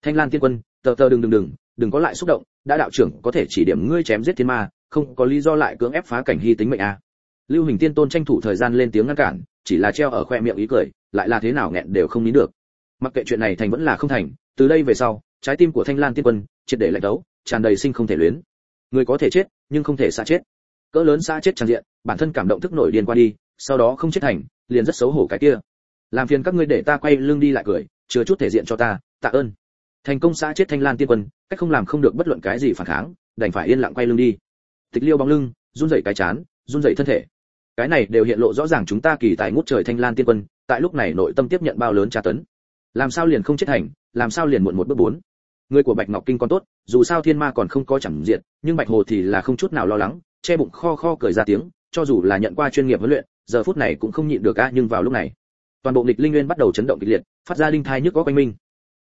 Speaker 1: Thanh lan tiên quân, tờ tờ đừng đừng đừng đừng có lại xúc động, đã đạo trưởng có thể chỉ điểm ngươi chém giết thiên ma, không có lý do lại cưỡng ép phá cảnh hy tính mệnh à. lưu hình tiên tôn tranh thủ thời gian lên tiếng ngăn cản, chỉ là treo ở khoe miệng ý cười, lại là thế nào nghẹn đều không nín được. Mặc kệ chuyện này thành vẫn là không thành, từ đây về sau, trái tim của thanh lan tiên quân triệt để lạnh đấu, tràn đầy sinh không thể luyến. Người có thể chết, nhưng không thể xa chết. Cỡ lớn xa chết tràn diện, bản thân cảm động thức nổi điên qua đi, sau đó không chết thành, liền rất xấu hổ cái kia. Làm phiền các ngươi để ta quay lưng đi lại cười chứa chút thể diện cho ta, tạ ơn. Thành công xã chết thanh lan tiên quân, cách không làm không được bất luận cái gì phản kháng, đành phải yên lặng quay lưng đi. Tịch liêu bóng lưng, run rẩy cái chán, run rẩy thân thể. Cái này đều hiện lộ rõ ràng chúng ta kỳ tại ngút trời thanh lan tiên quân, tại lúc này nội tâm tiếp nhận bao lớn tra tấn. Làm sao liền không chết thành, làm sao liền muộn một bước bốn. Người của bạch ngọc kinh còn tốt, dù sao thiên ma còn không có chẳng diện, nhưng bạch hồ thì là không chút nào lo lắng, che bụng kho kho cười ra tiếng, cho dù là nhận qua chuyên nghiệp huấn luyện, giờ phút này cũng không nhịn được a nhưng vào lúc này, toàn bộ nghịch linh nguyên bắt đầu chấn động kịch liệt phát ra linh thai nhức có quanh minh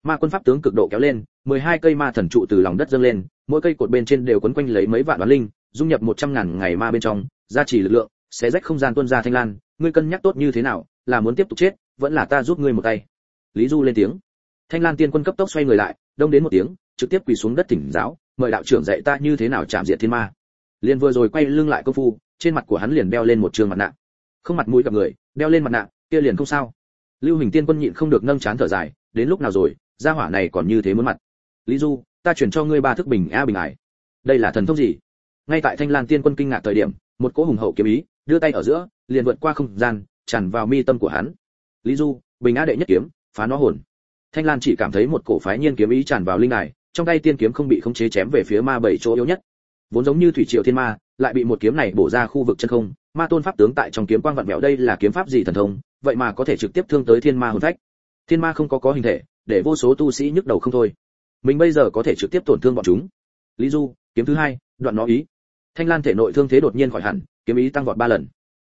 Speaker 1: ma quân pháp tướng cực độ kéo lên 12 cây ma thần trụ từ lòng đất dâng lên, mỗi cây cột bên trên đều quấn quanh lấy mấy vạn đoán linh, dung nhập 100 ngàn ngày ma bên trong, gia trì lực lượng sẽ rách không gian tuôn ra thanh lan, ngươi cân nhắc tốt như thế nào, là muốn tiếp tục chết, vẫn là ta giúp ngươi một tay. Lý du lên tiếng. Thanh lan tiên quân cấp tốc xoay người lại, đông đến một tiếng, trực tiếp quỳ xuống đất thỉnh giáo, mời đạo trưởng dạy ta như thế nào chạm diệt thiên ma. Liền vừa rồi quay lưng lại công phu, trên mặt của hắn liền đeo lên một trường mặt nạ. Không mặt mũi gặp người, đeo lên mặt nạ, kia liền không sao lưu hình tiên quân nhịn không được nâng chán thở dài, đến lúc nào rồi, gia hỏa này còn như thế muốn mặt. Lý du, ta chuyển cho ngươi ba thức bình a bình ải đây là thần thông gì? Ngay tại thanh lan tiên quân kinh ngạc thời điểm, một cỗ hùng hậu kiếm ý, đưa tay ở giữa, liền vượt qua không gian, tràn vào mi tâm của hắn. Lý du, bình a đệ nhất kiếm, phá nó hồn. Thanh lan chỉ cảm thấy một cổ phái nhiên kiếm ý tràn vào linh đài, trong tay tiên kiếm không bị khống chế chém về phía ma bảy chỗ yếu nhất. Vốn giống như thủy triều thiên ma, lại bị một kiếm này bổ ra khu vực chân không, ma tôn pháp tướng tại trong kiếm quang vặn vẹo đây là kiếm pháp gì thần thông vậy mà có thể trực tiếp thương tới thiên ma hồn phách. Thiên ma không có có hình thể, để vô số tu sĩ nhức đầu không thôi. Mình bây giờ có thể trực tiếp tổn thương bọn chúng. Lý du, kiếm thứ hai, đoạn nó ý. Thanh lan thể nội thương thế đột nhiên khỏi hẳn, kiếm ý tăng vọt ba lần.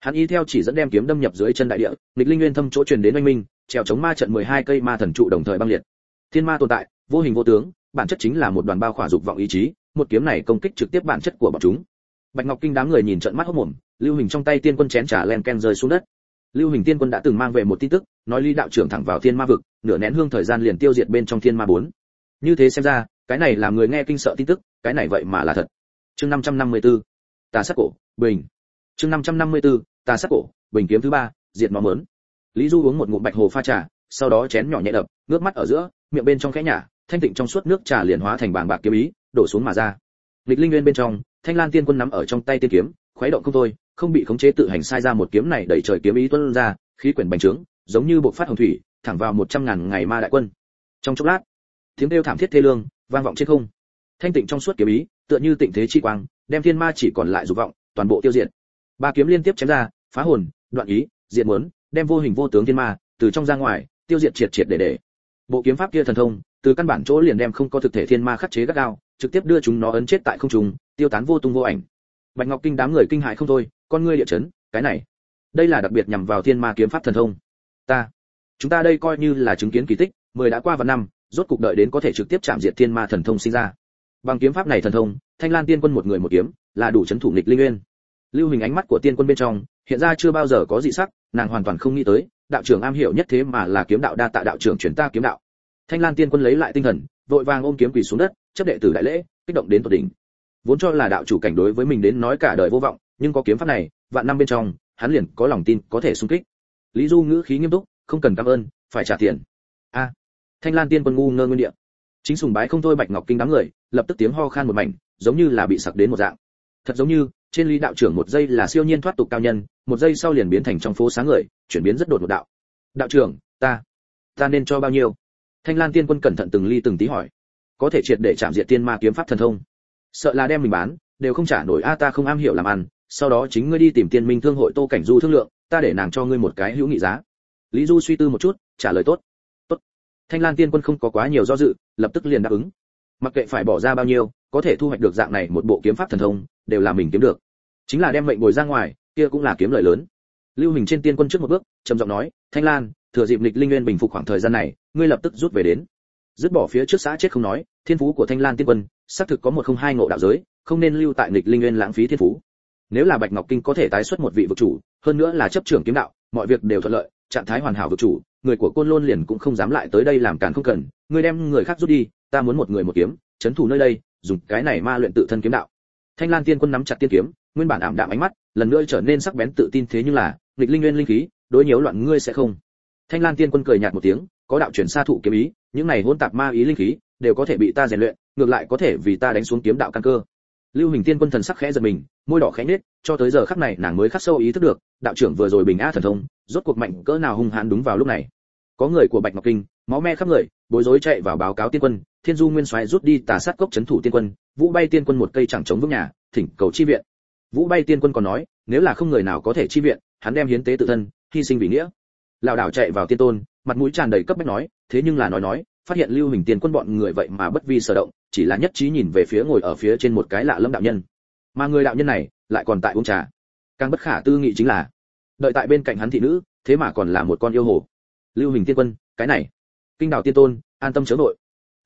Speaker 1: Hắn ý theo chỉ dẫn đem kiếm đâm nhập dưới chân đại địa, nghịch linh nguyên thâm chỗ truyền đến oanh minh, trèo chống ma trận 12 cây ma thần trụ đồng thời băng liệt. Thiên ma tồn tại, vô hình vô tướng, bản chất chính là một đoàn bao khỏa dục vọng ý chí, một kiếm này công kích trực tiếp bản chất của bọn chúng. Bạch ngọc kinh đám người nhìn trận mắt hốt mồm, lưu hình trong tay tiên quân chén trà len ken rơi xuống đất lưu hình tiên quân đã từng mang về một tin tức, nói lý đạo trưởng thẳng vào thiên ma vực, nửa nén hương thời gian liền tiêu diệt bên trong thiên ma bốn. Như thế xem ra, cái này làm người nghe kinh sợ tin tức, cái này vậy mà là thật. Chương 554 tà sát cổ, bình. Chương 554 tà sát cổ, bình kiếm thứ ba, diệt nó mớn. Lý du uống một ngụm bạch hồ pha trà, sau đó chén nhỏ nhẹ đập, ngước mắt ở giữa, miệng bên trong khẽ nhả, thanh tịnh trong suốt nước trà liền hóa thành bảng bạc kiếm ý, đổ xuống mà ra. Lịch linh nguyên bên trong, thanh lan tiên quân nắm ở trong tay tiên kiếm, khuấy động không thôi không bị khống chế tự hành sai ra một kiếm này đẩy trời kiếm ý tuôn ra, khí quyển bành trướng, giống như bộ phát hồng thủy, thẳng vào một trăm ngàn ngày ma đại quân. Trong chốc lát, tiếng kêu thảm thiết thê lương vang vọng trên không. Thanh tịnh trong suốt kiếm ý, tựa như tịnh thế chi quang, đem thiên ma chỉ còn lại dục vọng, toàn bộ tiêu diệt. Ba kiếm liên tiếp chém ra, phá hồn, đoạn ý, diệt muốn, đem vô hình vô tướng thiên ma từ trong ra ngoài, tiêu diệt triệt triệt để để. Bộ kiếm pháp kia thần thông, từ căn bản chỗ liền đem không có thực thể thiên ma khắc chế gắt gao, trực tiếp đưa chúng nó ấn chết tại không trung, tiêu tán vô tung vô ảnh. Bạch ngọc kinh đám người kinh hại không thôi con ngươi địa chấn, cái này, đây là đặc biệt nhằm vào thiên ma kiếm pháp thần thông. Ta, chúng ta đây coi như là chứng kiến kỳ tích, mười đã qua vạn năm, rốt cục đợi đến có thể trực tiếp chạm diệt thiên ma thần thông sinh ra. Bằng kiếm pháp này thần thông, thanh lan tiên quân một người một kiếm, là đủ chấn thủ nghịch linh nguyên. Lưu hình ánh mắt của tiên quân bên trong, hiện ra chưa bao giờ có dị sắc, nàng hoàn toàn không nghĩ tới, đạo trưởng am hiểu nhất thế mà là kiếm đạo đa tạ đạo trưởng chuyển ta kiếm đạo. Thanh lan tiên quân lấy lại tinh thần, vội vàng ôm kiếm quỳ xuống đất, chấp đệ tử đại lễ, kích động đến tột đỉnh vốn cho là đạo chủ cảnh đối với mình đến nói cả đời vô vọng, nhưng có kiếm pháp này, vạn năm bên trong, hắn liền có lòng tin có thể xung kích. Lý du ngữ khí nghiêm túc, không cần cảm ơn, phải trả tiền. A. Thanh lan tiên quân ngu ngơ nguyên địa. Chính sùng bái không thôi bạch ngọc kinh đám người, lập tức tiếng ho khan một mảnh, giống như là bị sặc đến một dạng. Thật giống như, trên lý đạo trưởng một giây là siêu nhiên thoát tục cao nhân, một giây sau liền biến thành trong phố sáng người, chuyển biến rất đột một đạo. Đạo trưởng, ta ta nên cho bao nhiêu? Thanh lan tiên quân cẩn thận từng ly từng tí hỏi. Có thể triệt để chạm diệt tiên ma kiếm pháp thần thông sợ là đem mình bán, đều không trả nổi, a, ta không am hiểu làm ăn, sau đó chính ngươi đi tìm tiên minh thương hội tô cảnh du thương lượng, ta để nàng cho ngươi một cái hữu nghị giá. Lý du suy tư một chút, trả lời, tốt tốt. Thanh lan tiên quân không có quá nhiều do dự, lập tức liền đáp ứng. Mặc kệ phải bỏ ra bao nhiêu, có thể thu hoạch được dạng này một bộ kiếm pháp thần thông, đều là mình kiếm được. Chính là đem mệnh bồi ra ngoài, kia cũng là kiếm lợi lớn. Lưu hình trên tiên quân trước một bước, trầm giọng nói, thanh lan, thừa dịp lịch linh nguyên bình phục khoảng thời gian này, ngươi lập tức rút về đến. Dứt bỏ phía trước xã chết không nói, thiên phú của thanh lan tiên quân xác thực có một không hai ngộ đạo giới, không nên lưu tại nghịch linh nguyên lãng phí thiên phú. Nếu là bạch ngọc kinh có thể tái xuất một vị vực chủ, hơn nữa là chấp trưởng kiếm đạo, mọi việc đều thuận lợi, trạng thái hoàn hảo vực chủ, người của côn lôn liền cũng không dám lại tới đây làm càn không cần ngươi đem người khác rút đi, ta muốn một người một kiếm, chấn thủ nơi đây, dùng cái này ma luyện tự thân kiếm đạo. Thanh lan tiên quân nắm chặt tiên kiếm, nguyên bản ảm đạm ánh mắt, lần nữa trở nên sắc bén tự tin thế nhưng là, nghịch linh nguyên linh khí, đối nhiễu loạn ngươi sẽ không. Thanh lan tiên quân cười nhạt một tiếng, có đạo truyền xa thụ kiếm ý, những này hỗn tạp ma ý linh khí, đều có thể bị ta rèn luyện ngược lại có thể vì ta đánh xuống kiếm đạo căn cơ. Lưu hình tiên quân thần sắc khẽ giật mình, môi đỏ khẽ nết cho tới giờ khắc này nàng mới khắc sâu ý thức được, đạo trưởng vừa rồi bình a thần thông, rốt cuộc mạnh cỡ nào hung hãn đúng vào lúc này. Có người của bạch ngọc kinh, máu me khắp người, bối rối chạy vào báo cáo tiên quân, thiên du nguyên soái rút đi tà sát cốc chấn thủ tiên quân, vũ bay tiên quân một cây chẳng chống vững nhà, thỉnh cầu chi viện. Vũ bay tiên quân còn nói, nếu là không người nào có thể chi viện, hắn đem hiến tế tự thân, hy sinh vì nghĩa. Lão đảo chạy vào tiên tôn, mặt mũi tràn đầy cấp bách nói, thế nhưng là nói nói phát hiện lưu hình tiên quân bọn người vậy mà bất vi sở động, chỉ là nhất trí nhìn về phía ngồi ở phía trên một cái lạ lâm đạo nhân. Mà người đạo nhân này lại còn tại uống trà. Càng bất khả tư nghị chính là, đợi tại bên cạnh hắn thị nữ, thế mà còn là một con yêu hồ. Lưu hình tiên quân, cái này, kinh đảo tiên tôn, an tâm chớ nội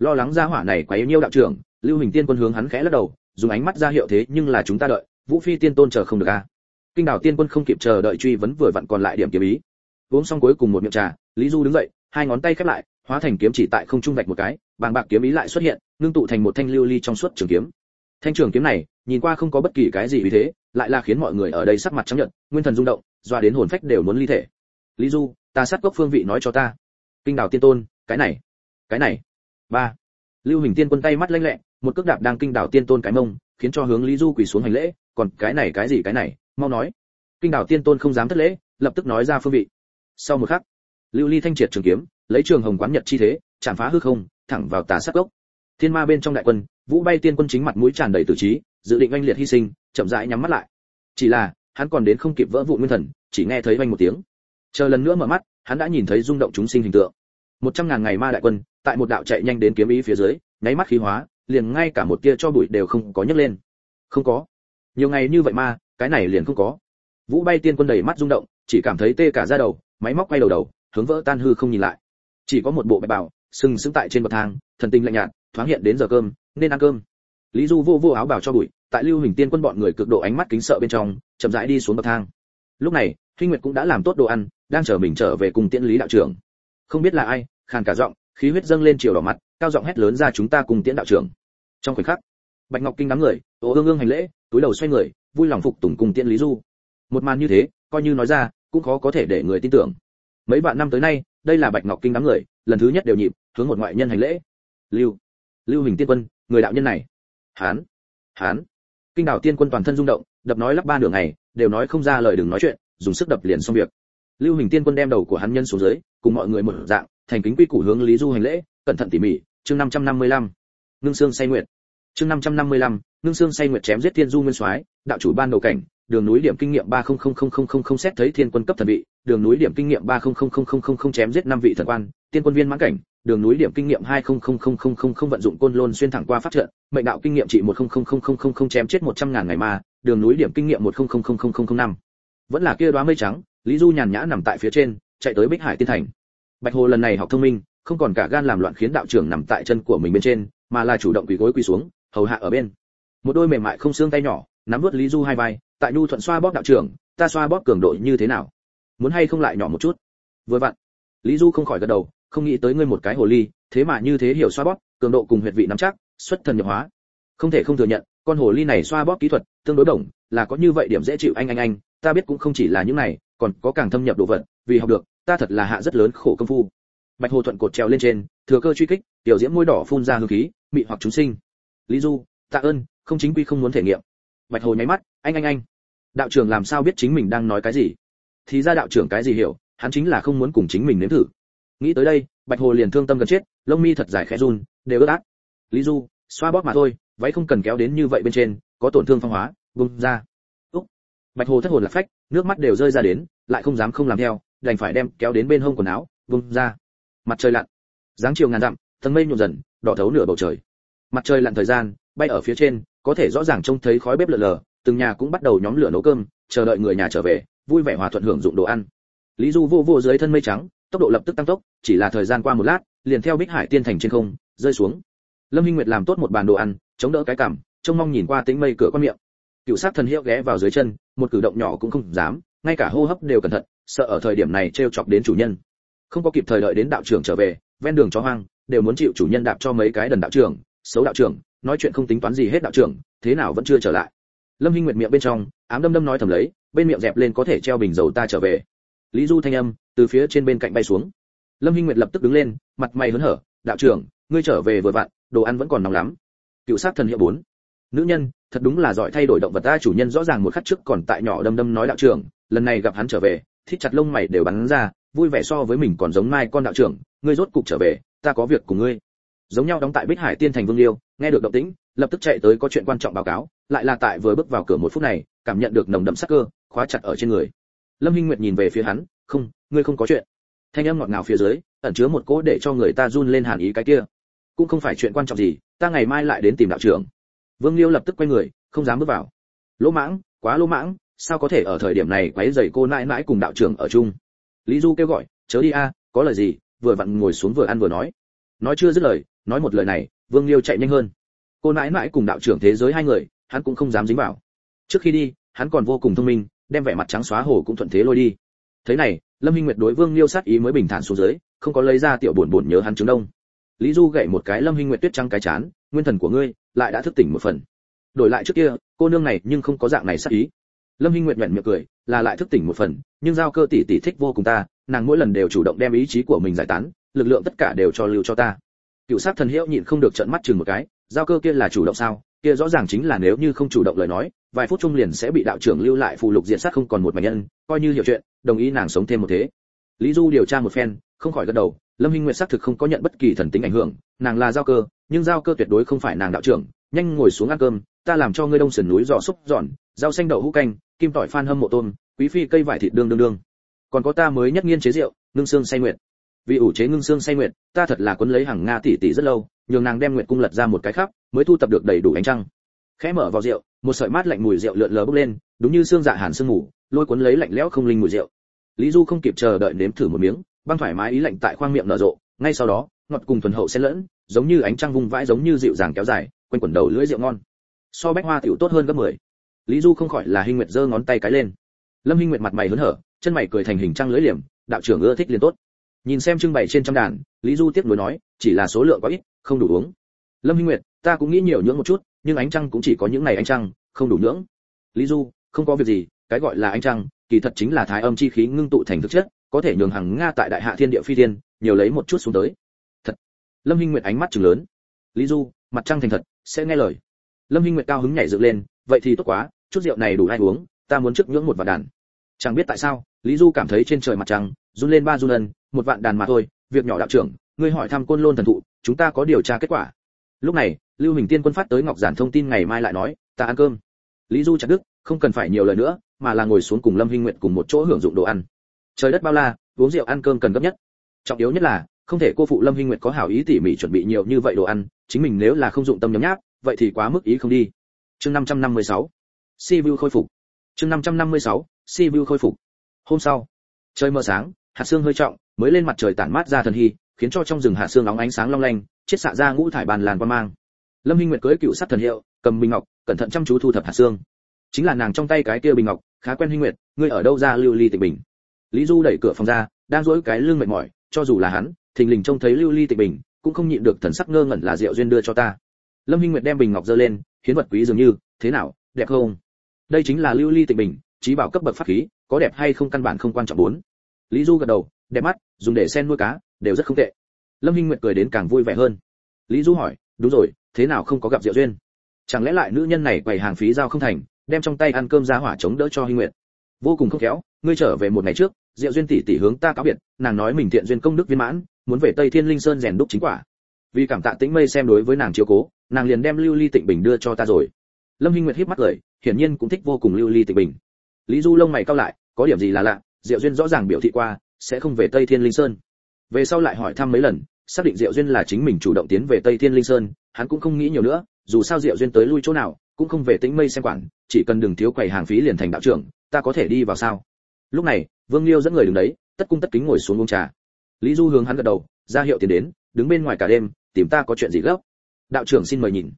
Speaker 1: lo lắng ra hỏa này quá yêu nhiêu đạo trưởng, lưu hình tiên quân hướng hắn khẽ lắc đầu, dùng ánh mắt ra hiệu thế, nhưng là chúng ta đợi, vũ phi tiên tôn chờ không được a à. kinh đảo tiên quân không kịp chờ đợi truy vấn vừa vặn còn lại điểm kiếm ý. Uống xong cuối cùng một miệng trà, lý du đứng dậy, hai ngón tay khép lại hóa thành kiếm chỉ tại không trung vạch một cái, bàng bạc kiếm ý lại xuất hiện, ngưng tụ thành một thanh lưu ly trong suốt trường kiếm. Thanh trường kiếm này, nhìn qua không có bất kỳ cái gì vì thế, lại là khiến mọi người ở đây sắc mặt trắng nhợt, nguyên thần rung động, doa đến hồn phách đều muốn ly thể. Lý du, ta sát gốc phương vị nói cho ta. Kinh đảo tiên tôn, cái này cái này. Ba. Lưu hình tiên quân tay mắt lanh lẹ, một cước đạp đang kinh đảo tiên tôn cái mông, khiến cho hướng lý du quỳ xuống hành lễ, còn cái này cái gì cái này, mau nói. Kinh đảo tiên tôn không dám thất lễ, lập tức nói ra phương vị. Sau một khắc, lưu ly thanh triệt trường kiếm lấy trường hồng quán nhật chi thế, chạm phá hư không, thẳng vào tà sát gốc. Thiên ma bên trong đại quân, vũ bay tiên quân chính mặt mũi tràn đầy tử trí, dự định oanh liệt hy sinh, chậm rãi nhắm mắt lại. Chỉ là, hắn còn đến không kịp vỡ vụ nguyên thần, chỉ nghe thấy vang một tiếng. Chờ lần nữa mở mắt, hắn đã nhìn thấy rung động chúng sinh hình tượng. Một trăm ngàn ngày ma đại quân, tại một đạo chạy nhanh đến kiếm ý phía dưới, nháy mắt khí hóa, liền ngay cả một tia cho bụi đều không có nhấc lên. Không có. Nhiều ngày như vậy ma cái này liền không có. Vũ bay tiên quân đầy mắt rung động, chỉ cảm thấy tê cả da đầu, máy móc quay đầu đầu, hướng vỡ tan hư không nhìn lại chỉ có một bộ bạch bảo, sừng sững tại trên bậc thang, thần tinh lạnh nhạt, thoáng hiện đến giờ cơm, nên ăn cơm. Lý du vô vô áo bảo cho bụi, tại lưu hình tiên quân bọn người cực độ ánh mắt kính sợ bên trong, chậm rãi đi xuống bậc thang. Lúc này, huy nguyệt cũng đã làm tốt đồ ăn, đang chờ mình trở về cùng tiễn lý đạo trưởng. Không biết là ai, khàn cả giọng, khí huyết dâng lên chiều đỏ mặt, cao giọng hét lớn ra chúng ta cùng tiễn đạo trưởng. Trong khoảnh khắc, bạch ngọc kinh đám người, ô ương ương hành lễ, túi đầu xoay người, vui lòng phục tùng cùng tiễn lý du. Một màn như thế, coi như nói ra, cũng khó có thể để người tin tưởng mấy vạn năm tới nay đây là bạch ngọc kinh đám người lần thứ nhất đều nhịp hướng một ngoại nhân hành lễ. Lưu lưu hình tiên quân người đạo nhân này. Hán hán. Kinh đảo tiên quân toàn thân rung động đập nói lắp ba nửa ngày đều nói không ra lời đừng nói chuyện dùng sức đập liền xong việc. Lưu hình tiên quân đem đầu của hắn nhân xuống dưới cùng mọi người một dạng thành kính quy củ hướng lý du hành lễ cẩn thận tỉ mỉ chương 555. ngưng xương say nguyệt. Chương 555, ngưng xương say nguyệt chém giết thiên du nguyên soái đạo chủ ban đầu cảnh đường núi điểm kinh nghiệm 300000 xét thấy thiên quân cấp thần vị đường núi điểm kinh nghiệm 300000 chém giết năm vị thần quan tiên quân viên mãn cảnh đường núi điểm kinh nghiệm 200000 vận dụng côn lôn xuyên thẳng qua phát trận mệnh đạo kinh nghiệm trị 100000 chém chết 100 ngàn ngày ma đường núi điểm kinh nghiệm 10000005 vẫn là kia đóa mây trắng lý du nhàn nhã nằm tại phía trên chạy tới bích hải tiên thành bạch hồ lần này học thông minh không còn cả gan làm loạn khiến đạo trưởng nằm tại chân của mình bên trên mà là chủ động quỳ gối quỳ xuống hầu hạ ở bên một đôi mềm mại không xương tay nhỏ nắm vuốt lý du hai vai tại nhu thuận xoa bóp đạo trưởng, ta xoa bóp cường độ như thế nào? Muốn hay không lại nhỏ một chút? Vừa vặn, lý du không khỏi gật đầu, không nghĩ tới ngươi một cái hồ ly, thế mà như thế hiểu xoa bóp, cường độ cùng huyệt vị nắm chắc, xuất thần nhập hóa. Không thể không thừa nhận, con hồ ly này xoa bóp kỹ thuật tương đối đồng, là có như vậy điểm dễ chịu anh anh anh, ta biết cũng không chỉ là những này, còn có càng thâm nhập đồ vật, vì học được, ta thật là hạ rất lớn khổ công phu. Bạch hồ thuận cột treo lên trên, thừa cơ truy kích, tiểu diễm môi đỏ phun ra hương khí, mị hoặc chúng sinh. Lý du, tạ ơn, không chính quy không muốn thể nghiệm bạch hồ nháy mắt, anh anh anh, đạo trưởng làm sao biết chính mình đang nói cái gì? Thì ra đạo trưởng cái gì hiểu, hắn chính là không muốn cùng chính mình nếm thử. Nghĩ tới đây, bạch hồ liền thương tâm gần chết, lông mi thật dài khẽ run, đều ướt át. Lý du, xoa bóp mà thôi, váy không cần kéo đến như vậy bên trên, có tổn thương phong hóa, bung ra. Úc. Bạch hồ thất hồn lạc phách, nước mắt đều rơi ra đến, lại không dám không làm theo, đành phải đem kéo đến bên hông quần áo, bung ra. Mặt trời lặn. Dáng chiều ngàn dặm tầng mây nhộn dần, đỏ thấu nửa bầu trời. Mặt trời lặn thời gian, bay ở phía trên có thể rõ ràng trông thấy khói bếp lờ lờ, từng nhà cũng bắt đầu nhóm lửa nấu cơm, chờ đợi người nhà trở về, vui vẻ hòa thuận hưởng dụng đồ ăn. Lý du vô vô dưới thân mây trắng, tốc độ lập tức tăng tốc, chỉ là thời gian qua một lát, liền theo bích hải tiên thành trên không, rơi xuống. Lâm hinh nguyệt làm tốt một bàn đồ ăn, chống đỡ cái cảm trông mong nhìn qua tĩnh mây cửa quan miệng. Cựu sát thần hiệu ghé vào dưới chân, một cử động nhỏ cũng không dám, ngay cả hô hấp đều cẩn thận, sợ ở thời điểm này trêu chọc đến chủ nhân. Không có kịp thời đợi đến đạo trưởng trở về, ven đường chó hoang, đều muốn chịu chủ nhân đạp cho mấy cái đần đạo trưởng, xấu đạo trưởng nói chuyện không tính toán gì hết đạo trưởng, thế nào vẫn chưa trở lại. Lâm hinh nguyệt miệng bên trong, ám đâm đâm nói thầm lấy, bên miệng dẹp lên có thể treo bình dầu ta trở về. Lý du thanh âm, từ phía trên bên cạnh bay xuống. Lâm hinh nguyệt lập tức đứng lên, mặt mày hớn hở, đạo trưởng, ngươi trở về vừa vặn, đồ ăn vẫn còn nóng lắm. Cựu sát thần hiệu bốn. Nữ nhân, thật đúng là giỏi thay đổi động vật ta chủ nhân rõ ràng một khắc trước còn tại nhỏ đâm đâm nói đạo trưởng, lần này gặp hắn trở về, thít chặt lông mày đều bắn ra, vui vẻ so với mình còn giống mai con đạo trưởng, ngươi rốt cục trở về, ta có việc cùng ngươi. Giống nhau đóng tại bích hải tiên thành vương liêu nghe được động tĩnh, lập tức chạy tới có chuyện quan trọng báo cáo, lại là tại vừa bước vào cửa một phút này, cảm nhận được nồng đậm sắc cơ, khóa chặt ở trên người. Lâm hinh nguyệt nhìn về phía hắn, không, ngươi không có chuyện. Thanh âm ngọt ngào phía dưới, ẩn chứa một cỗ để cho người ta run lên hàn ý cái kia. Cũng không phải chuyện quan trọng gì, ta ngày mai lại đến tìm đạo trưởng. Vương liêu lập tức quay người, không dám bước vào. Lỗ mãng, quá lỗ mãng, sao có thể ở thời điểm này quấy rầy cô nãi nãi cùng đạo trưởng ở chung? Lý du kêu gọi, chớ đi a, có lời gì, vừa vặn ngồi xuống vừa ăn vừa nói nói chưa dứt lời, nói một lời này, vương liêu chạy nhanh hơn. Cô nãi nãi cùng đạo trưởng thế giới hai người, hắn cũng không dám dính vào. Trước khi đi, hắn còn vô cùng thông minh, đem vẻ mặt trắng xóa hồ cũng thuận thế lôi đi. Thế này, lâm hinh nguyệt đối vương liêu sát ý mới bình thản xuống dưới, không có lấy ra tiểu buồn buồn nhớ hắn trứng đông. Lý du gậy một cái lâm hinh nguyệt tuyết trắng cái chán, nguyên thần của ngươi, lại đã thức tỉnh một phần. Đổi lại trước kia, cô nương này nhưng không có dạng này sát ý. Lâm hinh nguyệt nhuyễn miệng cười, là lại thức tỉnh một phần, nhưng giao cơ tỷ tỷ thích vô cùng ta, nàng mỗi lần đều chủ động đem ý chí của mình giải tán lực lượng tất cả đều cho lưu cho ta. Cựu sát thần hiệu nhịn không được trợn mắt chừng một cái, giao cơ kia là chủ động sao? Kia rõ ràng chính là nếu như không chủ động lời nói, vài phút chung liền sẽ bị đạo trưởng lưu lại phù lục diện sát không còn một mảnh nhân, coi như hiểu chuyện, đồng ý nàng sống thêm một thế. Lý du điều tra một phen, không khỏi gật đầu, lâm hinh nguyệt xác thực không có nhận bất kỳ thần tính ảnh hưởng, nàng là giao cơ, nhưng giao cơ tuyệt đối không phải nàng đạo trưởng. Nhanh ngồi xuống ăn cơm, ta làm cho ngươi đông sườn núi giò xúc giòn, rau xanh đậu hũ canh, kim tỏi phan hâm mộ tôm, quý phi cây vải thịt đương đương đương. Còn có ta mới nhất nghiên chế rượu, ngưng xương say nguyệt vì ủ chế ngưng xương say nguyệt, ta thật là quấn lấy hàng nga tỷ tỷ rất lâu, nhường nàng đem nguyệt cung lật ra một cái khắp, mới thu tập được đầy đủ ánh trăng. Khẽ mở vào rượu, một sợi mát lạnh mùi rượu lượn lờ bốc lên, đúng như xương dạ hàn sương ngủ, lôi cuốn lấy lạnh lẽo không linh mùi rượu. Lý du không kịp chờ đợi nếm thử một miếng, băng thoải mái ý lạnh tại khoang miệng nở rộ, ngay sau đó, ngọt cùng thuần hậu xen lẫn, giống như ánh trăng vung vãi giống như dịu dàng kéo dài, quanh quẩn đầu lưỡi rượu ngon. So bách hoa tiểu tốt hơn gấp mười. Lý du không khỏi là hinh nguyệt giơ ngón tay cái lên. Lâm hinh nguyệt mặt mày hớn hở, chân mày cười thành hình trăng lưỡi liềm, đạo trưởng ưa thích liền tốt nhìn xem trưng bày trên trăm đàn, lý du tiếp nối nói, chỉ là số lượng quá ít, không đủ uống. Lâm hinh nguyệt, ta cũng nghĩ nhiều nhưỡng một chút, nhưng ánh trăng cũng chỉ có những ngày ánh trăng, không đủ nhưỡng. Lý du, không có việc gì, cái gọi là ánh trăng, kỳ thật chính là thái âm chi khí ngưng tụ thành thực chất, có thể nhường hàng nga tại đại hạ thiên địa phi thiên, nhiều lấy một chút xuống tới. Thật. Lâm hinh nguyệt ánh mắt trừng lớn. Lý du, mặt trăng thành thật, sẽ nghe lời. Lâm hinh nguyệt cao hứng nhảy dựng lên, vậy thì tốt quá, chút rượu này đủ ai uống, ta muốn trước nhưỡng một vạt đàn. Chẳng biết tại sao, lý du cảm thấy trên trời mặt trăng, run lên ba run ân một vạn đàn mà thôi, việc nhỏ đạo trưởng, ngươi hỏi thăm côn lôn thần thụ, chúng ta có điều tra kết quả. Lúc này, lưu hình tiên quân phát tới ngọc giản thông tin ngày mai lại nói, ta ăn cơm. Lý du chặt đức không cần phải nhiều lời nữa, mà là ngồi xuống cùng lâm hinh nguyện cùng một chỗ hưởng dụng đồ ăn. Trời đất bao la, uống rượu ăn cơm cần gấp nhất. Trọng yếu nhất là, không thể cô phụ lâm hinh nguyệt có hảo ý tỉ mỉ chuẩn bị nhiều như vậy đồ ăn, chính mình nếu là không dụng tâm nhấm nháp, vậy thì quá mức ý không đi. Chương 556 si view khôi phục. Chương 556 si view khôi phục. Hôm sau, trời mờ sáng, hạt sương hơi trọng mới lên mặt trời tản mát ra thần hy, khiến cho trong rừng hạ xương nóng ánh sáng long lanh, chiết xạ ra ngũ thải bàn làn qua mang. Lâm hinh nguyệt cưỡi cựu sát thần hiệu, cầm bình ngọc, cẩn thận chăm chú thu thập hạ xương. Chính là nàng trong tay cái kia bình ngọc, khá quen hinh nguyệt, ngươi ở đâu ra lưu ly tịch bình? Lý du đẩy cửa phòng ra, đang dỗi cái lưng mệt mỏi, cho dù là hắn, thình lình trông thấy lưu ly tịch bình, cũng không nhịn được thần sắc ngơ ngẩn là rượu duyên đưa cho ta. Lâm hinh nguyệt đem bình ngọc giơ lên, hiến vật quý dường như, thế nào, đẹp không? Đây chính là lưu ly tịch bình trí bảo cấp bậc pháp khí, có đẹp hay không căn bản không quan trọng bốn. Lý du gật đầu đẹp mắt, dùng để sen nuôi cá, đều rất không tệ. Lâm hinh nguyệt cười đến càng vui vẻ hơn. Lý du hỏi, đúng rồi, thế nào không có gặp diệu duyên? Chẳng lẽ lại nữ nhân này quầy hàng phí giao không thành, đem trong tay ăn cơm ra hỏa chống đỡ cho hinh nguyệt? Vô cùng không khéo, ngươi trở về một ngày trước, diệu duyên tỷ tỷ hướng ta cáo biệt, nàng nói mình thiện duyên công đức viên mãn, muốn về tây thiên linh sơn rèn đúc chính quả. Vì cảm tạ tĩnh mây xem đối với nàng chiếu cố, nàng liền đem lưu ly tịnh bình đưa cho ta rồi. Lâm hinh nguyệt híp mắt cười, hiển nhiên cũng thích vô cùng lưu ly tịnh bình. Lý du lông mày cao lại, có điểm gì là lạ, diệu duyên rõ ràng biểu thị qua sẽ không về tây thiên linh sơn. Về sau lại hỏi thăm mấy lần, xác định diệu duyên là chính mình chủ động tiến về tây thiên linh sơn, hắn cũng không nghĩ nhiều nữa, dù sao diệu duyên tới lui chỗ nào, cũng không về tĩnh mây xem quản, chỉ cần đừng thiếu quầy hàng phí liền thành đạo trưởng, ta có thể đi vào sao? Lúc này, vương liêu dẫn người đứng đấy, tất cung tất kính ngồi xuống uống trà. Lý du hướng hắn gật đầu, ra hiệu tiền đến, đứng bên ngoài cả đêm, tìm ta có chuyện gì gấp? Đạo trưởng xin mời nhìn.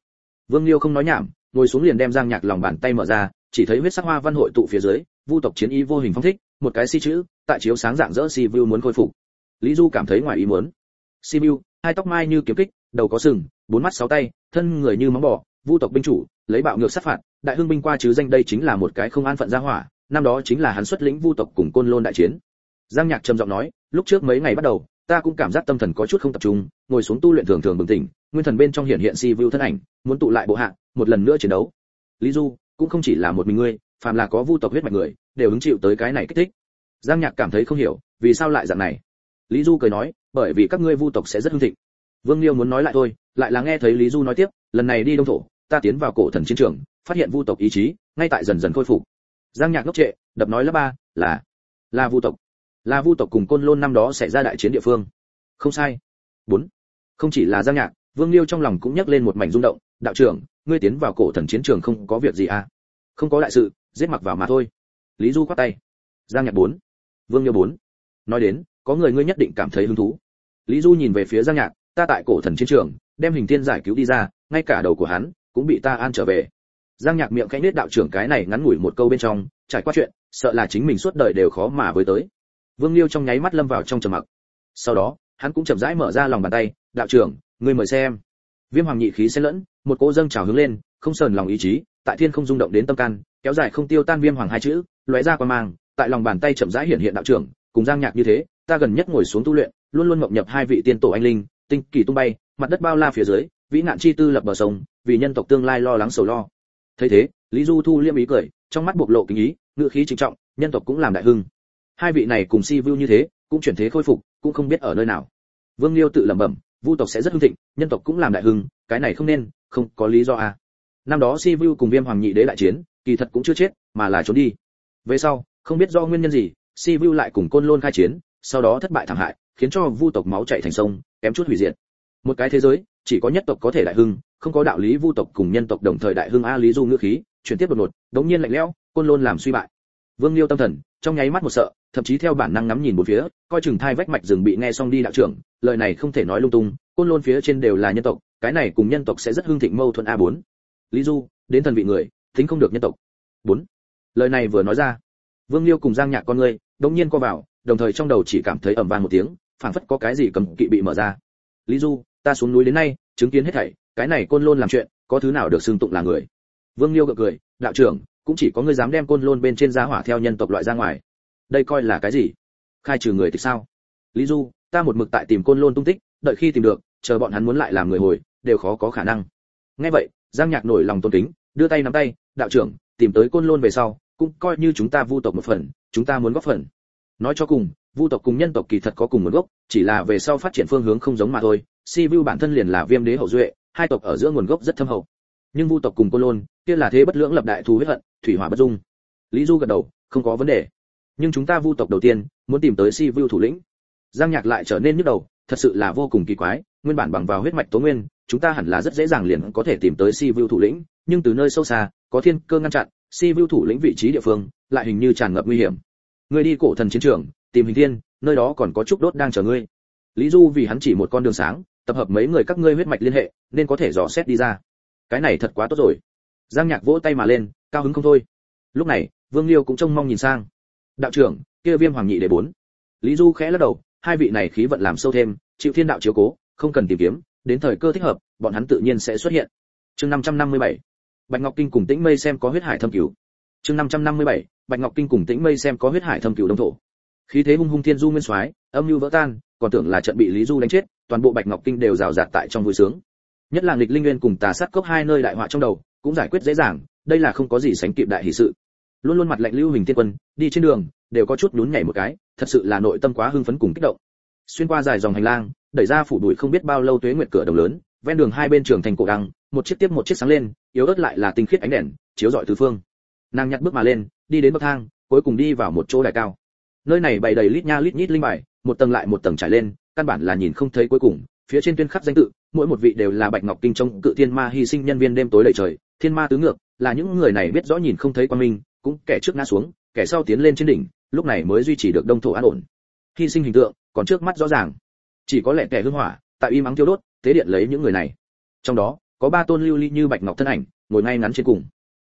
Speaker 1: Vương liêu không nói nhảm, ngồi xuống liền đem giang nhạc lòng bàn tay mở ra, chỉ thấy huyết sắc hoa văn hội tụ phía dưới, vu tộc chiến y vô hình phong thích một cái si chữ, tại chiếu sáng dạng dỡ si vu muốn khôi phục. Lý du cảm thấy ngoài ý muốn. Si vu hai tóc mai như kiếm kích, đầu có sừng, bốn mắt sáu tay, thân người như móng bò, vu tộc binh chủ, lấy bạo ngược sát phạt, đại hưng binh qua chứ danh đây chính là một cái không an phận gia hỏa, năm đó chính là hắn xuất lĩnh vu tộc cùng côn lôn đại chiến. Giang nhạc trầm giọng nói, lúc trước mấy ngày bắt đầu, ta cũng cảm giác tâm thần có chút không tập trung, ngồi xuống tu luyện thường thường bừng tỉnh, nguyên thần bên trong hiện hiện si vu thân ảnh, muốn tụ lại bộ hạ, một lần nữa chiến đấu. Lý du, cũng không chỉ là một mình ngươi phàm là có vu tộc huyết mạch người, đều hứng chịu tới cái này kích thích. Giang nhạc cảm thấy không hiểu, vì sao lại dạng này? Lý du cười nói, bởi vì các ngươi vu tộc sẽ rất hưng thịnh. Vương liêu muốn nói lại thôi, lại là nghe thấy lý du nói tiếp, lần này đi đông thổ, ta tiến vào cổ thần chiến trường, phát hiện vu tộc ý chí, ngay tại dần dần khôi phục. Giang nhạc ngốc trệ, đập nói lớp ba, là là vu tộc. Là vu tộc cùng côn lôn năm đó xảy ra đại chiến địa phương. Không sai. Bốn. Không chỉ là giang nhạc, vương liêu trong lòng cũng nhắc lên một mảnh rung động, đạo trưởng, ngươi tiến vào cổ thần chiến trường không có việc gì à? Không có đại sự giết mặc vào mà thôi. Lý du quát tay. Giang nhạc bốn. Vương liêu bốn. Nói đến, có người ngươi nhất định cảm thấy hứng thú. Lý du nhìn về phía giang nhạc, ta tại cổ thần chiến trường, đem hình tiên giải cứu đi ra, ngay cả đầu của hắn cũng bị ta an trở về. Giang nhạc miệng khẽ nết đạo trưởng cái này ngắn ngủi một câu bên trong, trải qua chuyện, sợ là chính mình suốt đời đều khó mà với tới. Vương liêu trong nháy mắt lâm vào trong trầm mặc. Sau đó, hắn cũng chậm rãi mở ra lòng bàn tay, đạo trưởng, ngươi mời xem. Viêm hoàng nhị khí xen lẫn, một cỗ dâng trào hướng lên, không sờn lòng ý chí, tại thiên không rung động đến tâm can kéo dài không tiêu tan viêm hoàng hai chữ, lóe ra qua mang, tại lòng bàn tay chậm rãi hiện hiện đạo trưởng, cùng giang nhạc như thế, ta gần nhất ngồi xuống tu luyện, luôn luôn ngậm nhập hai vị tiên tổ anh linh, tinh kỳ tung bay, mặt đất bao la phía dưới, vĩ nạn chi tư lập bờ sông, vì nhân tộc tương lai lo lắng sầu lo. Thấy thế, lý du thu liêm ý cười, trong mắt bộc lộ kính ý ngựa khí trịnh trọng, nhân tộc cũng làm đại hưng. Hai vị này cùng si vu như thế, cũng chuyển thế khôi phục, cũng không biết ở nơi nào. Vương liêu tự lẩm bẩm, vu tộc sẽ rất hưng thịnh, nhân tộc cũng làm đại hưng, cái này không nên, không có lý do à. Năm đó si vu cùng viêm hoàng nhị đế đại chiến kỳ thật cũng chưa chết, mà là trốn đi. Về sau, không biết do nguyên nhân gì, si vu lại cùng côn lôn khai chiến, sau đó thất bại thảm hại, khiến cho vu tộc máu chảy thành sông, kém chút hủy diệt. Một cái thế giới, chỉ có nhất tộc có thể đại hưng, không có đạo lý vu tộc cùng nhân tộc đồng thời đại hưng a lý du ngữ khí, chuyển tiếp đột ngột, đống nhiên lạnh lẽo, côn lôn làm suy bại. Vương liêu tâm thần, trong nháy mắt một sợ, thậm chí theo bản năng ngắm nhìn một phía, coi chừng thai vách mạch rừng bị nghe xong đi đạo trưởng, lời này không thể nói lung tung, côn lôn phía trên đều là nhân tộc, cái này cùng nhân tộc sẽ rất hưng thịnh mâu thuẫn a 4 lý du, đến thần vị người tính không được nhân tộc. 4 lời này vừa nói ra vương liêu cùng giang nhạc con ngươi, đống nhiên co vào đồng thời trong đầu chỉ cảm thấy ầm vang một tiếng phảng phất có cái gì cầm kỵ bị mở ra. Lý du ta xuống núi đến nay chứng kiến hết thảy cái này côn lôn làm chuyện có thứ nào được xưng tụng là người? Vương liêu gật cười đạo trưởng cũng chỉ có ngươi dám đem côn lôn bên trên giá hỏa theo nhân tộc loại ra ngoài. Đây coi là cái gì? Khai trừ người thì sao? Lý du ta một mực tại tìm côn lôn tung tích đợi khi tìm được chờ bọn hắn muốn lại làm người hồi đều khó có khả năng. Nghe vậy giang nhạc nổi lòng tôn kính đưa tay nắm tay đạo trưởng, tìm tới côn lôn về sau, cũng coi như chúng ta vu tộc một phần, chúng ta muốn góp phần. Nói cho cùng, vu tộc cùng nhân tộc kỳ thật có cùng nguồn gốc, chỉ là về sau phát triển phương hướng không giống mà thôi. Si vu bản thân liền là viêm đế hậu duệ, hai tộc ở giữa nguồn gốc rất thâm hậu. Nhưng vu tộc cùng côn lôn, kia là thế bất lưỡng lập đại thù huyết hận, thủy hỏa bất dung. Lý du gật đầu, không có vấn đề. Nhưng chúng ta vu tộc đầu tiên, muốn tìm tới si vu thủ lĩnh. Giang nhạc lại trở nên nhức đầu, thật sự là vô cùng kỳ quái, nguyên bản bằng vào huyết mạch tố nguyên, chúng ta hẳn là rất dễ dàng liền có thể tìm tới si vu thủ lĩnh nhưng từ nơi sâu xa, có thiên cơ ngăn chặn, si vưu thủ lĩnh vị trí địa phương, lại hình như tràn ngập nguy hiểm. Ngươi đi cổ thần chiến trường, tìm hình thiên, nơi đó còn có trúc đốt đang chờ ngươi. Lý du vì hắn chỉ một con đường sáng, tập hợp mấy người các ngươi huyết mạch liên hệ, nên có thể dò xét đi ra. Cái này thật quá tốt rồi. Giang nhạc vỗ tay mà lên, cao hứng không thôi. Lúc này, vương liêu cũng trông mong nhìn sang. Đạo trưởng, kia viêm hoàng nhị đệ bốn. Lý du khẽ lắc đầu, hai vị này khí vận làm sâu thêm, chịu thiên đạo chiếu cố, không cần tìm kiếm, đến thời cơ thích hợp, bọn hắn tự nhiên sẽ xuất hiện. Chương 557 bạch ngọc kinh cùng tĩnh mây xem có huyết hải thâm cửu. Chương 557 bạch ngọc kinh cùng tĩnh mây xem có huyết hải thâm cửu đông thổ. Khí thế hung hung thiên du nguyên soái, âm lưu vỡ tan, còn tưởng là trận bị lý du đánh chết, toàn bộ bạch ngọc kinh đều rào rạt tại trong vui sướng. Nhất là nghịch linh nguyên cùng tà sát cốc hai nơi đại họa trong đầu, cũng giải quyết dễ dàng, đây là không có gì sánh kịp đại hỷ sự. Luôn luôn mặt lạnh lưu hình tiên quân, đi trên đường, đều có chút nhún nhảy một cái, thật sự là nội tâm quá hưng phấn cùng kích động. Xuyên qua dài dòng hành lang, đẩy ra phủ đuổi không biết bao lâu tuế nguyệt cửa đồng lớn, ven đường hai bên trường thành cổ đăng một chiếc tiếp một chiếc sáng lên yếu ớt lại là tinh khiết ánh đèn, chiếu rọi tứ phương. Nàng nhặt bước mà lên, đi đến bậc thang, cuối cùng đi vào một chỗ đài cao. Nơi này bày đầy lít nha lít nhít linh bài, một tầng lại một tầng trải lên, căn bản là nhìn không thấy cuối cùng, phía trên tuyên khắc danh tự, mỗi một vị đều là bạch ngọc kinh trong cự thiên ma hy sinh nhân viên đêm tối đầy trời, thiên ma tứ ngược, là những người này biết rõ nhìn không thấy quan minh, cũng kẻ trước ngã xuống, kẻ sau tiến lên trên đỉnh, lúc này mới duy trì được đông thổ an ổn. Hy sinh hình tượng, còn trước mắt rõ ràng. Chỉ có lẽ kẻ hương hỏa, tại y mắng tiêu đốt, tế điện lấy những người này. Trong đó có ba tôn lưu ly như bạch ngọc thân ảnh, ngồi ngay ngắn trên cùng.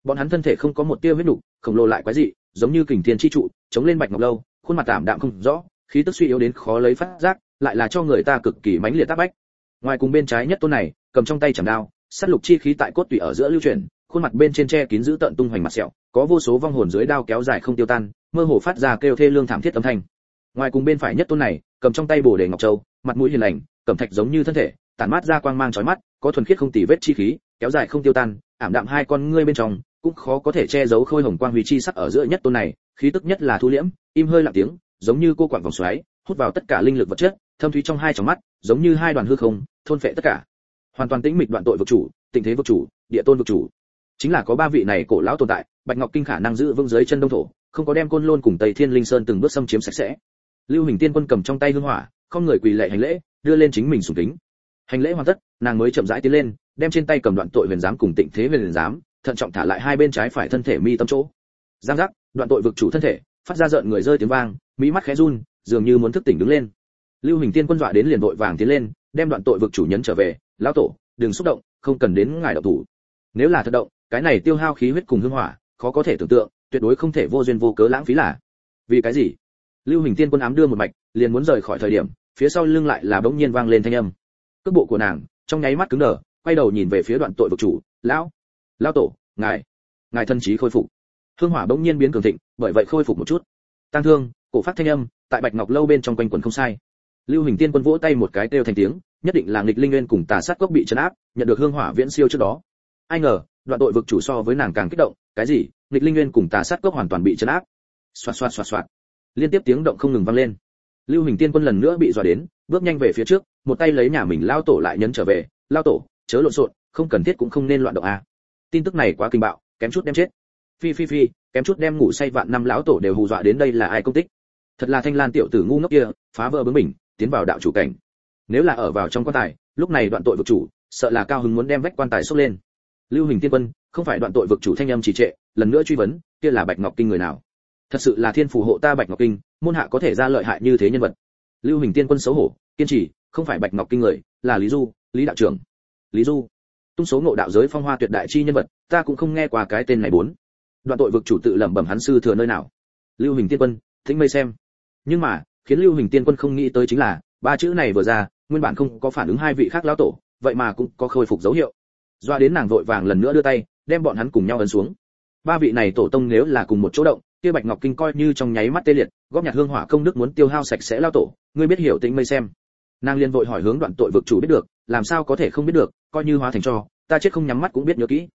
Speaker 1: Bọn hắn thân thể không có một tia huyết nục, khổng lồ lại quái dị, giống như kình thiên chi trụ, chống lên bạch ngọc lâu, khuôn mặt tạm đạm không rõ, khí tức suy yếu đến khó lấy phát giác, lại là cho người ta cực kỳ mãnh liệt tác bách. Ngoài cùng bên trái nhất tôn này, cầm trong tay chảm đao, sát lục chi khí tại cốt tủy ở giữa lưu chuyển, khuôn mặt bên trên che kín giữ tận tung hoành mặt sẹo, có vô số vong hồn dưới đao kéo dài không tiêu tan, mơ hồ phát ra kêu thê lương thảm thiết âm thanh. Ngoài cùng bên phải nhất tôn này, cầm trong tay bồ đề ngọc châu, mặt mũi hiền lành cầm thạch giống như thân thể tản mát ra quang mang chói mắt, có thuần khiết không tì vết chi khí, kéo dài không tiêu tan, ảm đạm hai con ngươi bên trong, cũng khó có thể che giấu khôi hồng quang huy chi sắc ở giữa nhất tôn này, khí tức nhất là thu liễm, im hơi lặng tiếng, giống như cô quặng vòng xoáy, hút vào tất cả linh lực vật chất, thâm thúy trong hai tròng mắt, giống như hai đoàn hư không, thôn phệ tất cả. Hoàn toàn tĩnh mịch đoạn tội vực chủ, tình thế vực chủ, địa tôn vực chủ. Chính là có ba vị này cổ lão tồn tại, bạch ngọc kinh khả năng giữ vững dưới chân đông thổ, không có đem côn lôn cùng tây thiên linh sơn từng bước xâm chiếm sạch sẽ. Lưu hình tiên quân cầm trong tay hương hỏa, không người quỳ lạy hành lễ, đưa lên chính mình sùng kính hành lễ hoàn tất, nàng mới chậm rãi tiến lên, đem trên tay cầm đoạn tội huyền giám cùng tịnh thế huyền giám, thận trọng thả lại hai bên trái phải thân thể mi tâm chỗ. Giang giác, đoạn tội vực chủ thân thể, phát ra rợn người rơi tiếng vang, mỹ mắt khẽ run, dường như muốn thức tỉnh đứng lên. Lưu hình tiên quân dọa đến liền vội vàng tiến lên, đem đoạn tội vực chủ nhấn trở về, lão tổ, đừng xúc động, không cần đến ngài động thủ. Nếu là thật động, cái này tiêu hao khí huyết cùng hương hỏa, khó có thể tưởng tượng, tuyệt đối không thể vô duyên vô cớ lãng phí là. Vì cái gì? Lưu hình tiên quân ám đưa một mạch, liền muốn rời khỏi thời điểm, phía sau lưng lại là bỗng nhiên vang lên thanh âm cước bộ của nàng, trong nháy mắt cứng đờ, quay đầu nhìn về phía đoạn tội vực chủ, lão lão tổ, ngài ngài thân trí khôi phục. Hương hỏa bỗng nhiên biến cường thịnh, bởi vậy khôi phục một chút. Tăng thương, cổ phát thanh âm, tại bạch ngọc lâu bên trong quanh quần không sai. Lưu hình tiên quân vỗ tay một cái kêu thành tiếng, nhất định là nghịch linh nguyên cùng tà sát cốc bị chấn áp, nhận được hương hỏa viễn siêu trước đó. Ai ngờ, đoạn tội vực chủ so với nàng càng kích động, cái gì? Nghịch linh nguyên cùng tà sát cốc hoàn toàn bị chấn áp. Xoạt xoạt xoạt xoạt. Liên tiếp tiếng động không ngừng vang lên lưu hình tiên quân lần nữa bị dọa đến, bước nhanh về phía trước, một tay lấy nhà mình lao tổ lại nhấn trở về, lao tổ, chớ lộn xộn, không cần thiết cũng không nên loạn động a. Tin tức này quá kinh bạo, kém chút đem chết. Phi phi phi, kém chút đem ngủ say vạn năm lão tổ đều hù dọa đến đây là ai công tích? Thật là thanh lan tiểu tử ngu ngốc kia, phá vỡ bướng mình tiến vào đạo chủ cảnh. Nếu là ở vào trong quan tài, lúc này đoạn tội vực chủ, sợ là cao hứng muốn đem vách quan tài xốc lên. Lưu hình tiên quân, không phải đoạn tội vực chủ thanh âm trì trệ, lần nữa truy vấn, kia là bạch ngọc kinh người nào? Thật sự là thiên phù hộ ta bạch ngọc kinh môn hạ có thể ra lợi hại như thế nhân vật. Lưu hình tiên quân xấu hổ, kiên trì, không phải bạch ngọc kinh người, là lý du, lý đạo trưởng. Lý du, tung số ngộ đạo giới phong hoa tuyệt đại chi nhân vật, ta cũng không nghe qua cái tên này bốn. Đoạn tội vực chủ tự lẩm bẩm hắn sư thừa nơi nào? Lưu hình tiên quân, thính mây xem. Nhưng mà, khiến lưu hình tiên quân không nghĩ tới chính là, ba chữ này vừa ra, nguyên bản không có phản ứng hai vị khác lão tổ, vậy mà cũng có khôi phục dấu hiệu. Doa đến nàng vội vàng lần nữa đưa tay, đem bọn hắn cùng nhau ấn xuống. Ba vị này tổ tông nếu là cùng một chỗ động kia bạch ngọc kinh coi như trong nháy mắt tê liệt, góp nhặt hương hỏa công đức muốn tiêu hao sạch sẽ lao tổ, ngươi biết hiểu tính mây xem. Nàng liên vội hỏi hướng đoạn tội vực chủ biết được, làm sao có thể không biết được, coi như hóa thành cho, ta chết không nhắm mắt cũng biết nhớ kỹ.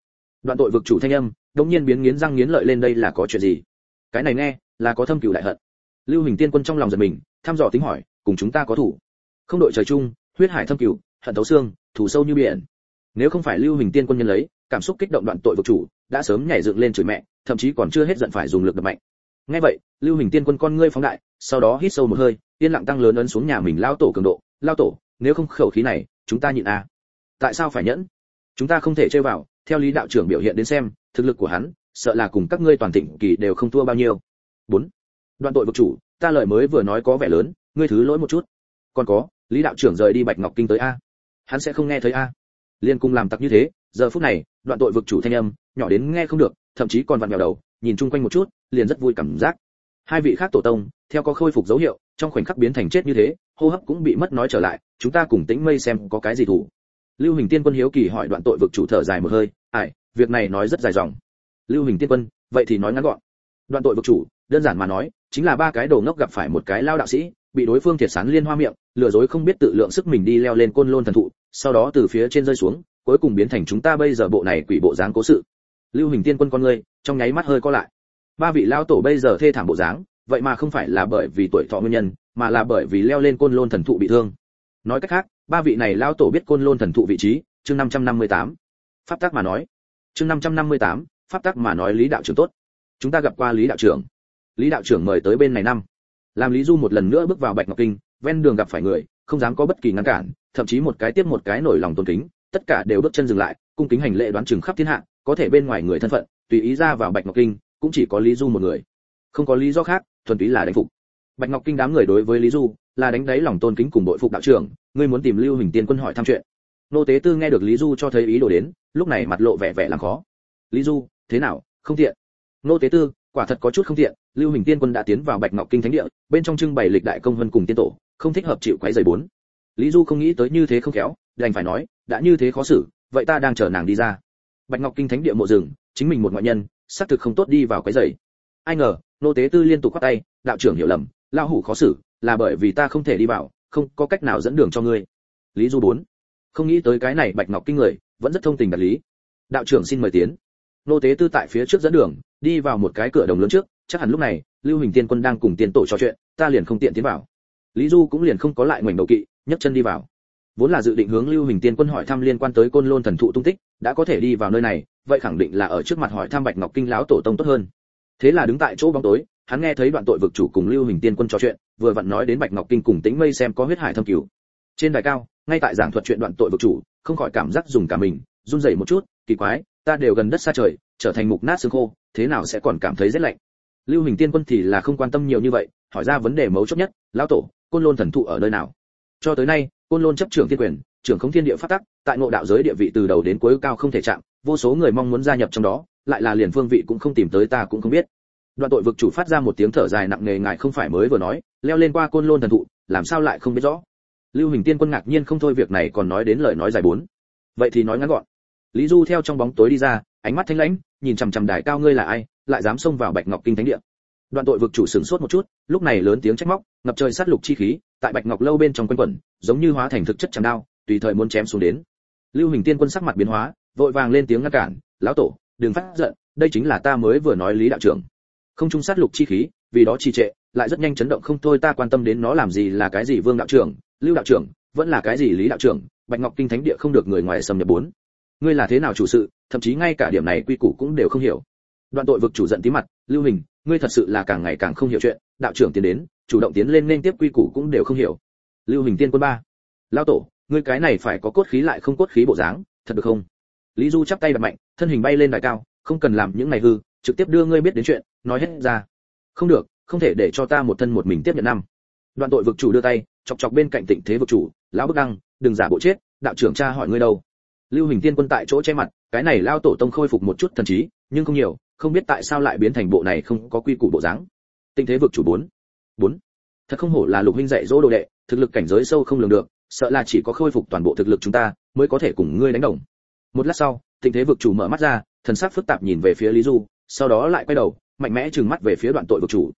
Speaker 1: Đoạn tội vực chủ thanh âm, đống nhiên biến nghiến răng nghiến lợi lên đây là có chuyện gì? Cái này nghe, là có thâm cửu đại hận. Lưu hình tiên quân trong lòng giật mình, thăm dò tính hỏi, cùng chúng ta có thủ. Không đội trời chung, huyết hải thâm cửu, hận thấu xương thủ sâu như biển. Nếu không phải lưu hình tiên quân nhân lấy, cảm xúc kích động đoạn tội vực chủ đã sớm nhảy dựng lên chửi mẹ, thậm chí còn chưa hết giận phải dùng lực đập mạnh. Nghe vậy, lưu hình tiên quân con ngươi phóng đại, sau đó hít sâu một hơi, yên lặng tăng lớn ấn xuống nhà mình lao tổ cường độ. Lao tổ, nếu không khẩu khí này, chúng ta nhịn à. Tại sao phải nhẫn? Chúng ta không thể chơi vào, theo lý đạo trưởng biểu hiện đến xem, thực lực của hắn, sợ là cùng các ngươi toàn thịnh kỳ đều không thua bao nhiêu. Bốn. Đoạn tội vực chủ, ta lời mới vừa nói có vẻ lớn, ngươi thứ lỗi một chút. Còn có, lý đạo trưởng rời đi bạch ngọc kinh tới a. Hắn sẽ không nghe thấy a. Liên cung làm tặc như thế giờ phút này, đoạn tội vực chủ thanh âm, nhỏ đến nghe không được, thậm chí còn vặn vẹo đầu, nhìn chung quanh một chút, liền rất vui cảm giác. Hai vị khác tổ tông, theo có khôi phục dấu hiệu, trong khoảnh khắc biến thành chết như thế, hô hấp cũng bị mất nói trở lại, chúng ta cùng tĩnh mây xem có cái gì thủ. Lưu hình tiên quân hiếu kỳ hỏi đoạn tội vực chủ thở dài một hơi ải việc này nói rất dài dòng. Lưu hình tiên quân, vậy thì nói ngắn gọn. Đoạn tội vực chủ, đơn giản mà nói, chính là ba cái đồ ngốc gặp phải một cái lao đạo sĩ, bị đối phương thiệt sán liên hoa miệng, lừa dối không biết tự lượng sức mình đi leo lên côn lôn thần thụ, sau đó từ phía trên rơi xuống cuối cùng biến thành chúng ta bây giờ bộ này quỷ bộ dáng cố sự. Lưu hình tiên quân con ngươi trong nháy mắt hơi co lại. Ba vị lao tổ bây giờ thê thảm bộ dáng vậy mà không phải là bởi vì tuổi thọ nguyên nhân mà là bởi vì leo lên côn lôn thần thụ bị thương. Nói cách khác ba vị này lao tổ biết côn lôn thần thụ vị trí chương 558. pháp tắc mà nói. Chương 558, pháp tắc mà nói lý đạo trưởng tốt. Chúng ta gặp qua lý đạo trưởng. Lý đạo trưởng mời tới bên này năm. Làm lý du một lần nữa bước vào bạch ngọc kinh ven đường gặp phải người không dám có bất kỳ ngăn cản thậm chí một cái tiếp một cái nổi lòng tôn kính tất cả đều bước chân dừng lại, cung kính hành lễ đoán chừng khắp thiên hạ, có thể bên ngoài người thân phận, tùy ý ra vào bạch ngọc kinh, cũng chỉ có lý du một người. Không có lý do khác, thuần túy là đánh phục. Bạch ngọc kinh đám người đối với lý du, là đánh đáy lòng tôn kính cùng đội phục đạo trưởng, ngươi muốn tìm lưu hình tiên quân hỏi thăm chuyện. Nô tế tư nghe được lý du cho thấy ý đồ đến, lúc này mặt lộ vẻ vẻ làm khó. Lý du, thế nào, không tiện. Nô tế tư, quả thật có chút không tiện, lưu hình tiên quân đã tiến vào bạch ngọc kinh thánh địa, bên trong trưng bày lịch đại công vân cùng tiên tổ, không thích hợp chịu quấy rầy bốn. Lý du không nghĩ tới như thế không khéo, đành phải nói đã như thế khó xử, vậy ta đang chờ nàng đi ra. Bạch ngọc kinh thánh địa mộ rừng, chính mình một ngoại nhân, xác thực không tốt đi vào cái giày. Ai ngờ, nô tế tư liên tục quát tay, đạo trưởng hiểu lầm lao hủ khó xử, là bởi vì ta không thể đi vào, không có cách nào dẫn đường cho ngươi. Lý du bốn. Không nghĩ tới cái này bạch ngọc kinh người, vẫn rất thông tình đạt lý. Đạo trưởng xin mời tiến. Nô tế tư tại phía trước dẫn đường, đi vào một cái cửa đồng lớn trước, chắc hẳn lúc này, lưu hình tiên quân đang cùng tiên tổ trò chuyện, ta liền không tiện tiến vào. Lý du cũng liền không có lại ngoảnh đầu kỵ, nhấc chân đi vào vốn là dự định hướng lưu hình tiên quân hỏi thăm liên quan tới côn lôn thần thụ tung tích, đã có thể đi vào nơi này, vậy khẳng định là ở trước mặt hỏi thăm bạch ngọc kinh lão tổ tông tốt hơn. Thế là đứng tại chỗ bóng tối, hắn nghe thấy đoạn tội vực chủ cùng lưu hình tiên quân trò chuyện, vừa vặn nói đến bạch ngọc kinh cùng tĩnh mây xem có huyết hải thâm cứu trên đài cao, ngay tại giảng thuật chuyện đoạn tội vực chủ, không khỏi cảm giác dùng cả mình, run rẩy một chút, kỳ quái, ta đều gần đất xa trời, trở thành mục nát xương khô, thế nào sẽ còn cảm thấy rét lạnh? Lưu hình tiên quân thì là không quan tâm nhiều như vậy, hỏi ra vấn đề mấu chốt nhất, lão tổ, côn lôn thần thụ ở nơi nào? Cho tới nay côn lôn chấp trưởng thiên quyền, trưởng không thiên địa phát tắc, tại ngộ đạo giới địa vị từ đầu đến cuối cao không thể chạm, vô số người mong muốn gia nhập trong đó, lại là liền phương vị cũng không tìm tới ta cũng không biết. Đoạn tội vực chủ phát ra một tiếng thở dài nặng nề ngài không phải mới vừa nói, leo lên qua côn lôn thần thụ, làm sao lại không biết rõ? Lưu hình tiên quân ngạc nhiên không thôi việc này còn nói đến lời nói dài bốn. Vậy thì nói ngắn gọn. Lý du theo trong bóng tối đi ra, ánh mắt thanh lãnh, nhìn chằm chằm đài cao ngươi là ai, lại dám xông vào bạch ngọc kinh thánh địa. Đoạn tội vực chủ sửng sốt một chút, lúc này lớn tiếng trách móc, ngập trời sát lục chi khí tại bạch ngọc lâu bên trong quanh quẩn, giống như hóa thành thực chất chẳng đao, tùy thời muốn chém xuống đến. Lưu hình tiên quân sắc mặt biến hóa, vội vàng lên tiếng ngăn cản, lão tổ, đừng phát giận, đây chính là ta mới vừa nói lý đạo trưởng. Không trung sát lục chi khí, vì đó trì trệ, lại rất nhanh chấn động không thôi, ta quan tâm đến nó làm gì là cái gì vương đạo trưởng, lưu đạo trưởng, vẫn là cái gì lý đạo trưởng, bạch ngọc kinh thánh địa không được người ngoài xâm nhập bốn. Ngươi là thế nào chủ sự, thậm chí ngay cả điểm này quy củ cũng đều không hiểu. Đoạn tội vực chủ giận tí mặt, lưu hình, ngươi thật sự là càng ngày càng không hiểu chuyện, đạo trưởng tiến đến chủ động tiến lên nên tiếp quy củ cũng đều không hiểu. Lưu hình tiên quân ba lao tổ, ngươi cái này phải có cốt khí lại không cốt khí bộ dáng, thật được không? Lý du chắp tay đặt mạnh, thân hình bay lên đài cao, không cần làm những này hư, trực tiếp đưa ngươi biết đến chuyện, nói hết ra. Không được, không thể để cho ta một thân một mình tiếp nhận năm. Đoạn tội vực chủ đưa tay, chọc chọc bên cạnh tịnh thế vực chủ, lão bức đăng, đừng giả bộ chết, đạo trưởng cha hỏi ngươi đâu? Lưu hình tiên quân tại chỗ che mặt, cái này lao tổ tông khôi phục một chút thần trí, nhưng không nhiều, không biết tại sao lại biến thành bộ này không có quy củ bộ dáng. Tinh thế vực chủ bốn bốn. Thật không hổ là lục huynh dạy dỗ đồ đệ, thực lực cảnh giới sâu không lường được, sợ là chỉ có khôi phục toàn bộ thực lực chúng ta mới có thể cùng ngươi đánh đồng. Một lát sau tinh thế vực chủ mở mắt ra, thần sắc phức tạp nhìn về phía lý du, sau đó lại quay đầu, mạnh mẽ trừng mắt về phía đoạn tội vực chủ.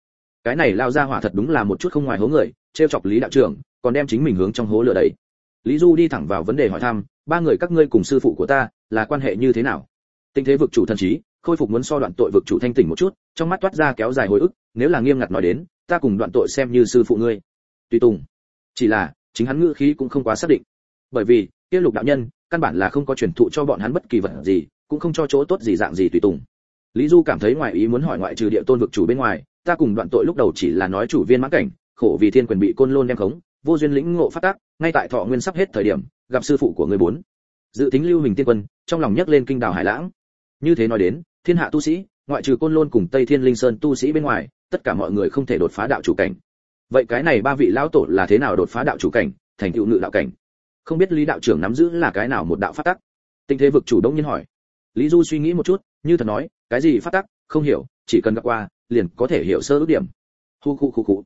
Speaker 1: Cái này lao ra hỏa thật đúng là một chút không ngoài hố người, trêu chọc lý đạo trưởng, còn đem chính mình hướng trong hố lửa đấy lý du đi thẳng vào vấn đề hỏi thăm, ba người các ngươi cùng sư phụ của ta, là quan hệ như thế nào? Tinh thế vực chủ thần trí khôi phục muốn so đoạn tội vực chủ thanh tỉnh một chút, trong mắt toát ra kéo dài hồi ức, nếu là nghiêm ngặt nói đến ta cùng đoạn tội xem như sư phụ ngươi. Tùy tùng. Chỉ là, chính hắn ngữ khí cũng không quá xác định. Bởi vì, kia lục đạo nhân, căn bản là không có truyền thụ cho bọn hắn bất kỳ vật gì, cũng không cho chỗ tốt gì dạng gì tùy tùng. Lý du cảm thấy ngoài ý muốn hỏi ngoại trừ địa tôn vực chủ bên ngoài, ta cùng đoạn tội lúc đầu chỉ là nói chủ viên mãn cảnh, khổ vì thiên quyền bị côn lôn đem khống, vô duyên lĩnh ngộ phát tác, ngay tại thọ nguyên sắp hết thời điểm, gặp sư phụ của người bốn. Dự tính lưu hình tiên quân, trong lòng nhấc lên kinh đảo hải lãng. Như thế nói đến, thiên hạ tu sĩ, ngoại trừ côn lôn cùng tây thiên linh sơn tu sĩ bên ngoài tất cả mọi người không thể đột phá đạo chủ cảnh. Vậy cái này ba vị lão tổ là thế nào đột phá đạo chủ cảnh, thành tựu ngự đạo cảnh? Không biết lý đạo trưởng nắm giữ là cái nào một đạo phát tắc? Tinh thế vực chủ đông nhiên hỏi. Lý du suy nghĩ một chút, như thật nói, cái gì phát tắc? Không hiểu, chỉ cần gặp qua, liền có thể hiểu sơ ước điểm. Hu khu khu khu.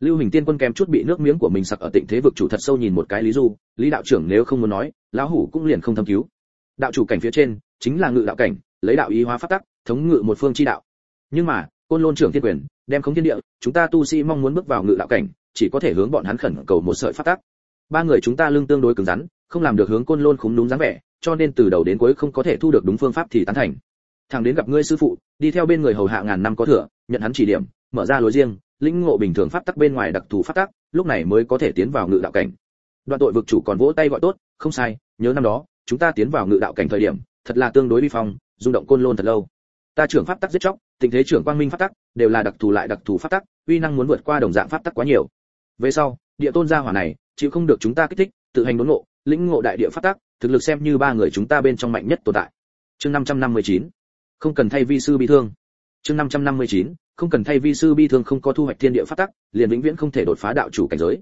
Speaker 1: Lưu hình tiên quân kèm chút bị nước miếng của mình sặc ở tịnh thế vực chủ thật sâu nhìn một cái lý du, lý đạo trưởng nếu không muốn nói, lão hủ cũng liền không thâm cứu. Đạo chủ cảnh phía trên, chính là ngự đạo cảnh, lấy đạo ý hóa phát tắc, thống ngự một phương chi đạo. Nhưng mà, côn lôn trưởng thiên quyền đem khống thiên địa, chúng ta tu sĩ mong muốn bước vào ngự đạo cảnh, chỉ có thể hướng bọn hắn khẩn cầu một sợi phát tác. ba người chúng ta lương tương đối cứng rắn, không làm được hướng côn lôn khúng đúng dáng vẻ, cho nên từ đầu đến cuối không có thể thu được đúng phương pháp thì tán thành. Thằng đến gặp ngươi sư phụ, đi theo bên người hầu hạ ngàn năm có thừa, nhận hắn chỉ điểm, mở ra lối riêng, lĩnh ngộ bình thường pháp tắc bên ngoài đặc thù pháp tắc, lúc này mới có thể tiến vào ngự đạo cảnh. Đoạn tội vực chủ còn vỗ tay gọi tốt, không sai, nhớ năm đó, chúng ta tiến vào ngự đạo cảnh thời điểm, thật là tương đối vi phong, rung động côn lôn thật lâu. Ta trưởng pháp tắc giết chóc tình thế trưởng quang minh pháp tắc đều là đặc thù lại đặc thù pháp tắc, uy năng muốn vượt qua đồng dạng pháp tắc quá nhiều. Về sau, địa tôn gia hỏa này, chịu không được chúng ta kích thích, tự hành đốn ngộ, lĩnh ngộ đại địa pháp tắc, thực lực xem như ba người chúng ta bên trong mạnh nhất tồn tại. Chương 559 không cần thay vi sư bị thương. Chương 559 không cần thay vi sư bi thương không có thu hoạch thiên địa pháp tắc, liền vĩnh viễn không thể đột phá đạo chủ cảnh giới.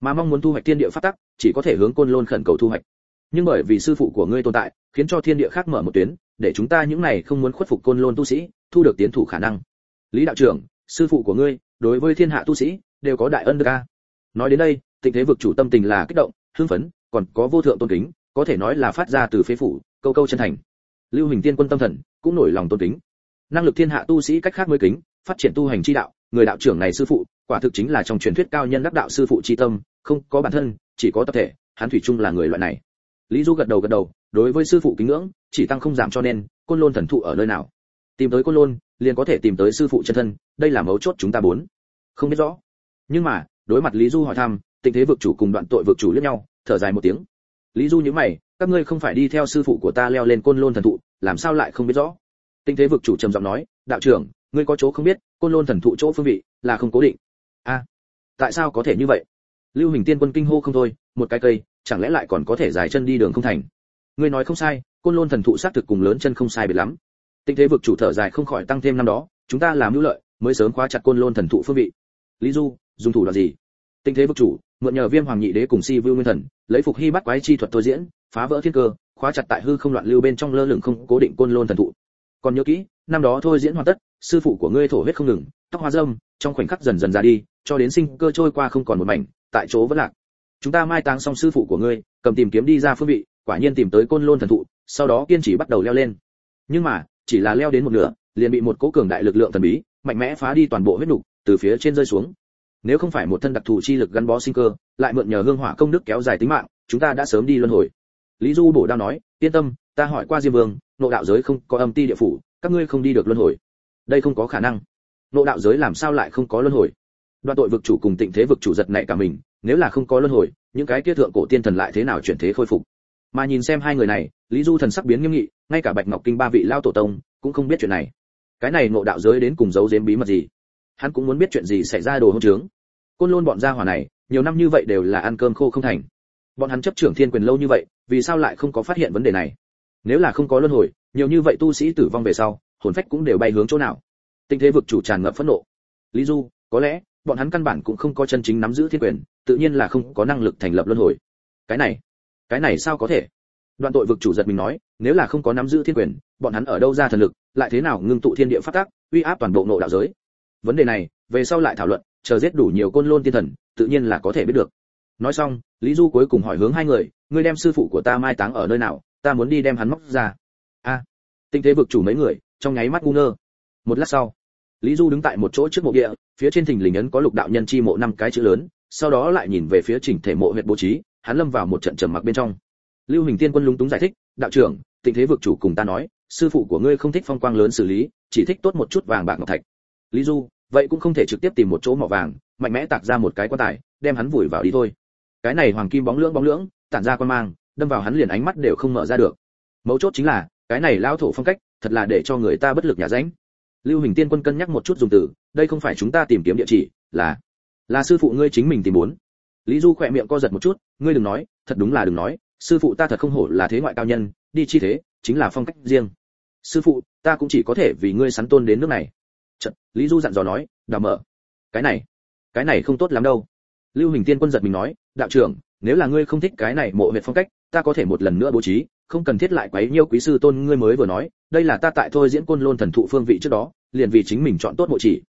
Speaker 1: Mà mong muốn thu hoạch thiên địa pháp tắc, chỉ có thể hướng côn lôn khẩn cầu thu hoạch. Nhưng bởi vì sư phụ của ngươi tồn tại, khiến cho thiên địa khác mở một tuyến, để chúng ta những này không muốn khuất phục côn lôn tu sĩ, thu được tiến thủ khả năng lý đạo trưởng, sư phụ của ngươi, đối với thiên hạ tu sĩ, đều có đại ân đức a. Nói đến đây tình thế vực chủ tâm tình là kích động, hưng phấn, còn có vô thượng tôn kính, có thể nói là phát ra từ phế phủ, câu câu chân thành. Lưu hình tiên quân tâm thần, cũng nổi lòng tôn kính. Năng lực thiên hạ tu sĩ cách khác mới kính, phát triển tu hành chi đạo, người đạo trưởng này sư phụ, quả thực chính là trong truyền thuyết cao nhân đắc đạo sư phụ chi tâm, không có bản thân, chỉ có tập thể, hắn thủy chung là người loại này. Lý du gật đầu gật đầu, đối với sư phụ kính ngưỡng, chỉ tăng không giảm cho nên, côn lôn thần thụ ở nơi nào? Tìm tới côn lôn liền có thể tìm tới sư phụ chân thân, đây là mấu chốt chúng ta muốn không biết rõ. Nhưng mà, đối mặt lý du hỏi thăm tình thế vực chủ cùng đoạn tội vực chủ liếc nhau, thở dài một tiếng. Lý du nhíu mày, các ngươi không phải đi theo sư phụ của ta leo lên côn lôn thần thụ, làm sao lại không biết rõ? Tình thế vực chủ trầm giọng nói, đạo trưởng, ngươi có chỗ không biết, côn lôn thần thụ chỗ phương vị là không cố định. A, tại sao có thể như vậy? Lưu hình tiên quân kinh hô không thôi, một cái cây, chẳng lẽ lại còn có thể dài chân đi đường không thành? Ngươi nói không sai, côn lôn thần thụ sát thực cùng lớn chân không sai biệt lắm tinh thế vực chủ thở dài không khỏi tăng thêm năm đó, chúng ta làm hữu lợi, mới sớm khóa chặt côn lôn thần thụ phương vị. Lý du, dùng thủ đoạn gì? Tinh thế vực chủ, mượn nhờ viêm hoàng nhị đế cùng si vưu nguyên thần, lấy phục hy bắt quái chi thuật thôi diễn, phá vỡ thiên cơ, khóa chặt tại hư không loạn lưu bên trong lơ lửng không, cố định côn lôn thần thụ. Còn nhớ kỹ, năm đó thôi diễn hoàn tất, sư phụ của ngươi thổ huyết không ngừng, tóc hoa râm trong khoảnh khắc dần dần ra đi, cho đến sinh cơ trôi qua không còn một mảnh, tại chỗ vẫn lạc. Chúng ta mai táng xong sư phụ của ngươi, cầm tìm kiếm đi ra phương vị, quả nhiên tìm tới côn lôn thần thụ, sau đó kiên trì bắt đầu leo lên. Nhưng mà chỉ là leo đến một nửa, liền bị một cố cường đại lực lượng thần bí, mạnh mẽ phá đi toàn bộ huyết nục, từ phía trên rơi xuống. Nếu không phải một thân đặc thù chi lực gắn bó sinh cơ, lại mượn nhờ hương hỏa công đức kéo dài tính mạng, chúng ta đã sớm đi luân hồi. Lý du bổ đao nói, yên tâm, ta hỏi qua diêm vương, nộ đạo giới không có âm ti địa phủ, các ngươi không đi được luân hồi. Đây không có khả năng. Nộ đạo giới làm sao lại không có luân hồi? Đoạn tội vực chủ cùng tịnh thế vực chủ giật nảy cả mình, nếu là không có luân hồi, những cái kia thượng cổ tiên thần lại thế nào chuyển thế khôi phục? Mà nhìn xem hai người này, lý du thần sắc biến nghiêm nghị, ngay cả bạch ngọc kinh ba vị lao tổ tông cũng không biết chuyện này. Cái này ngộ đạo giới đến cùng giấu giếm bí mật gì? Hắn cũng muốn biết chuyện gì xảy ra đồ hỗn trướng. Côn lôn bọn gia hỏa này, nhiều năm như vậy đều là ăn cơm khô không thành. Bọn hắn chấp trưởng thiên quyền lâu như vậy, vì sao lại không có phát hiện vấn đề này? Nếu là không có luân hồi, nhiều như vậy tu sĩ tử vong về sau, hồn phách cũng đều bay hướng chỗ nào? Tinh thế vực chủ tràn ngập phẫn nộ. Lý du, có lẽ, bọn hắn căn bản cũng không có chân chính nắm giữ thiên quyền, tự nhiên là không có năng lực thành lập luân hồi. Cái này cái này sao có thể? Đoạn tội vực chủ giật mình nói, nếu là không có nắm giữ thiên quyền, bọn hắn ở đâu ra thần lực, lại thế nào ngưng tụ thiên địa phát tác uy áp toàn bộ nộ đạo giới? Vấn đề này, về sau lại thảo luận, chờ giết đủ nhiều côn lôn tiên thần, tự nhiên là có thể biết được. Nói xong, lý du cuối cùng hỏi hướng hai người, ngươi đem sư phụ của ta mai táng ở nơi nào? Ta muốn đi đem hắn móc ra. A. Tinh thế vực chủ mấy người, trong nháy mắt ngu ngơ. Một lát sau, lý du đứng tại một chỗ trước mộ địa, phía trên thình lình ấn có lục đạo nhân chi mộ năm cái chữ lớn, sau đó lại nhìn về phía chỉnh thể mộ huyện bố trí hắn lâm vào một trận trầm mặc bên trong. Lưu hình tiên quân lúng túng giải thích, đạo trưởng tình thế vực chủ cùng ta nói, sư phụ của ngươi không thích phong quang lớn xử lý, chỉ thích tốt một chút vàng bạc ngọc thạch. Lý du, vậy cũng không thể trực tiếp tìm một chỗ mỏ vàng, mạnh mẽ tạc ra một cái quan tài, đem hắn vùi vào đi thôi. Cái này hoàng kim bóng lưỡng bóng lưỡng, tản ra quan mang, đâm vào hắn liền ánh mắt đều không mở ra được. Mấu chốt chính là, cái này lao thổ phong cách, thật là để cho người ta bất lực nhà ránh. Lưu hình tiên quân cân nhắc một chút dùng từ, đây không phải chúng ta tìm kiếm địa chỉ, là là sư phụ ngươi chính mình tìm muốn lý du khỏe miệng co giật một chút ngươi đừng nói thật đúng là đừng nói sư phụ ta thật không hổ là thế ngoại cao nhân đi chi thế chính là phong cách riêng. Sư phụ ta cũng chỉ có thể vì ngươi sắn tôn đến nước này. Chật, lý du dặn dò nói đào mở cái này cái này không tốt lắm đâu. Lưu hình tiên quân giật mình nói đạo trưởng nếu là ngươi không thích cái này mộ huyệt phong cách ta có thể một lần nữa bố trí không cần thiết lại quấy nhiêu quý sư tôn ngươi mới vừa nói đây là ta tại thôi diễn côn lôn thần thụ phương vị trước đó liền vì chính mình chọn tốt mộ chỉ.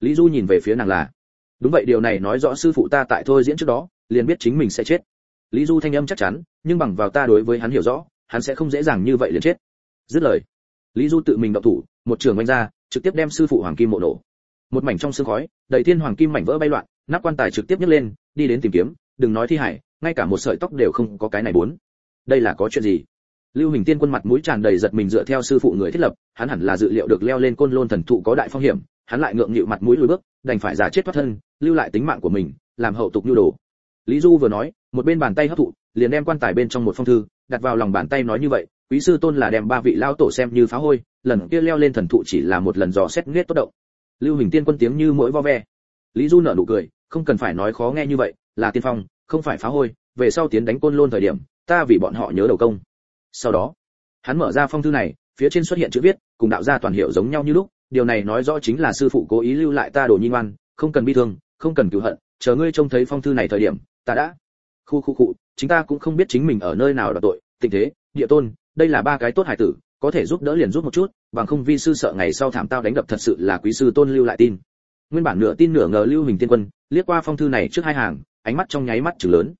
Speaker 1: Lý du nhìn về phía nàng là đúng vậy, điều này nói rõ sư phụ ta tại thôi diễn trước đó, liền biết chính mình sẽ chết. Lý du thanh âm chắc chắn, nhưng bằng vào ta đối với hắn hiểu rõ, hắn sẽ không dễ dàng như vậy liền chết. Dứt lời, lý du tự mình động thủ, một trường oanh ra, trực tiếp đem sư phụ hoàng kim mộ nổ. Một mảnh trong sương khói, đầy thiên hoàng kim mảnh vỡ bay loạn, nắp quan tài trực tiếp nhấc lên, đi đến tìm kiếm, đừng nói thi hải, ngay cả một sợi tóc đều không có cái này bốn. Đây là có chuyện gì? Lưu hình tiên quân mặt mũi tràn đầy giật mình dựa theo sư phụ người thiết lập, hắn hẳn là dự liệu được leo lên côn lôn thần thụ có đại phong hiểm, hắn lại ngượng nghịu mặt mũi lùi bước đành phải giả chết thoát thân, lưu lại tính mạng của mình, làm hậu tục nhu đồ. Lý du vừa nói, một bên bàn tay hấp thụ, liền đem quan tài bên trong một phong thư, đặt vào lòng bàn tay nói như vậy, quý sư tôn là đem ba vị lao tổ xem như phá hôi, lần kia leo lên thần thụ chỉ là một lần dò xét nghết tốt động. Lưu hình tiên quân tiếng như mỗi vo ve. Lý du nở nụ cười, không cần phải nói khó nghe như vậy, là tiên phong, không phải phá hôi, về sau tiến đánh côn lôn thời điểm, ta vì bọn họ nhớ đầu công. Sau đó, hắn mở ra phong thư này, phía trên xuất hiện chữ viết, cùng đạo gia toàn hiệu giống nhau như lúc điều này nói rõ chính là sư phụ cố ý lưu lại ta đồ nhi ngoan, không cần bi thương, không cần cứu hận, chờ ngươi trông thấy phong thư này thời điểm, ta đã. Khu khu cụ chúng ta cũng không biết chính mình ở nơi nào đọc tội, tình thế, địa tôn, đây là ba cái tốt hải tử, có thể giúp đỡ liền giúp một chút, bằng không vi sư sợ ngày sau thảm tao đánh đập thật sự là quý sư tôn lưu lại tin. Nguyên bản nửa tin nửa ngờ lưu hình tiên quân, liếc qua phong thư này trước hai hàng, ánh mắt trong nháy mắt chừng lớn.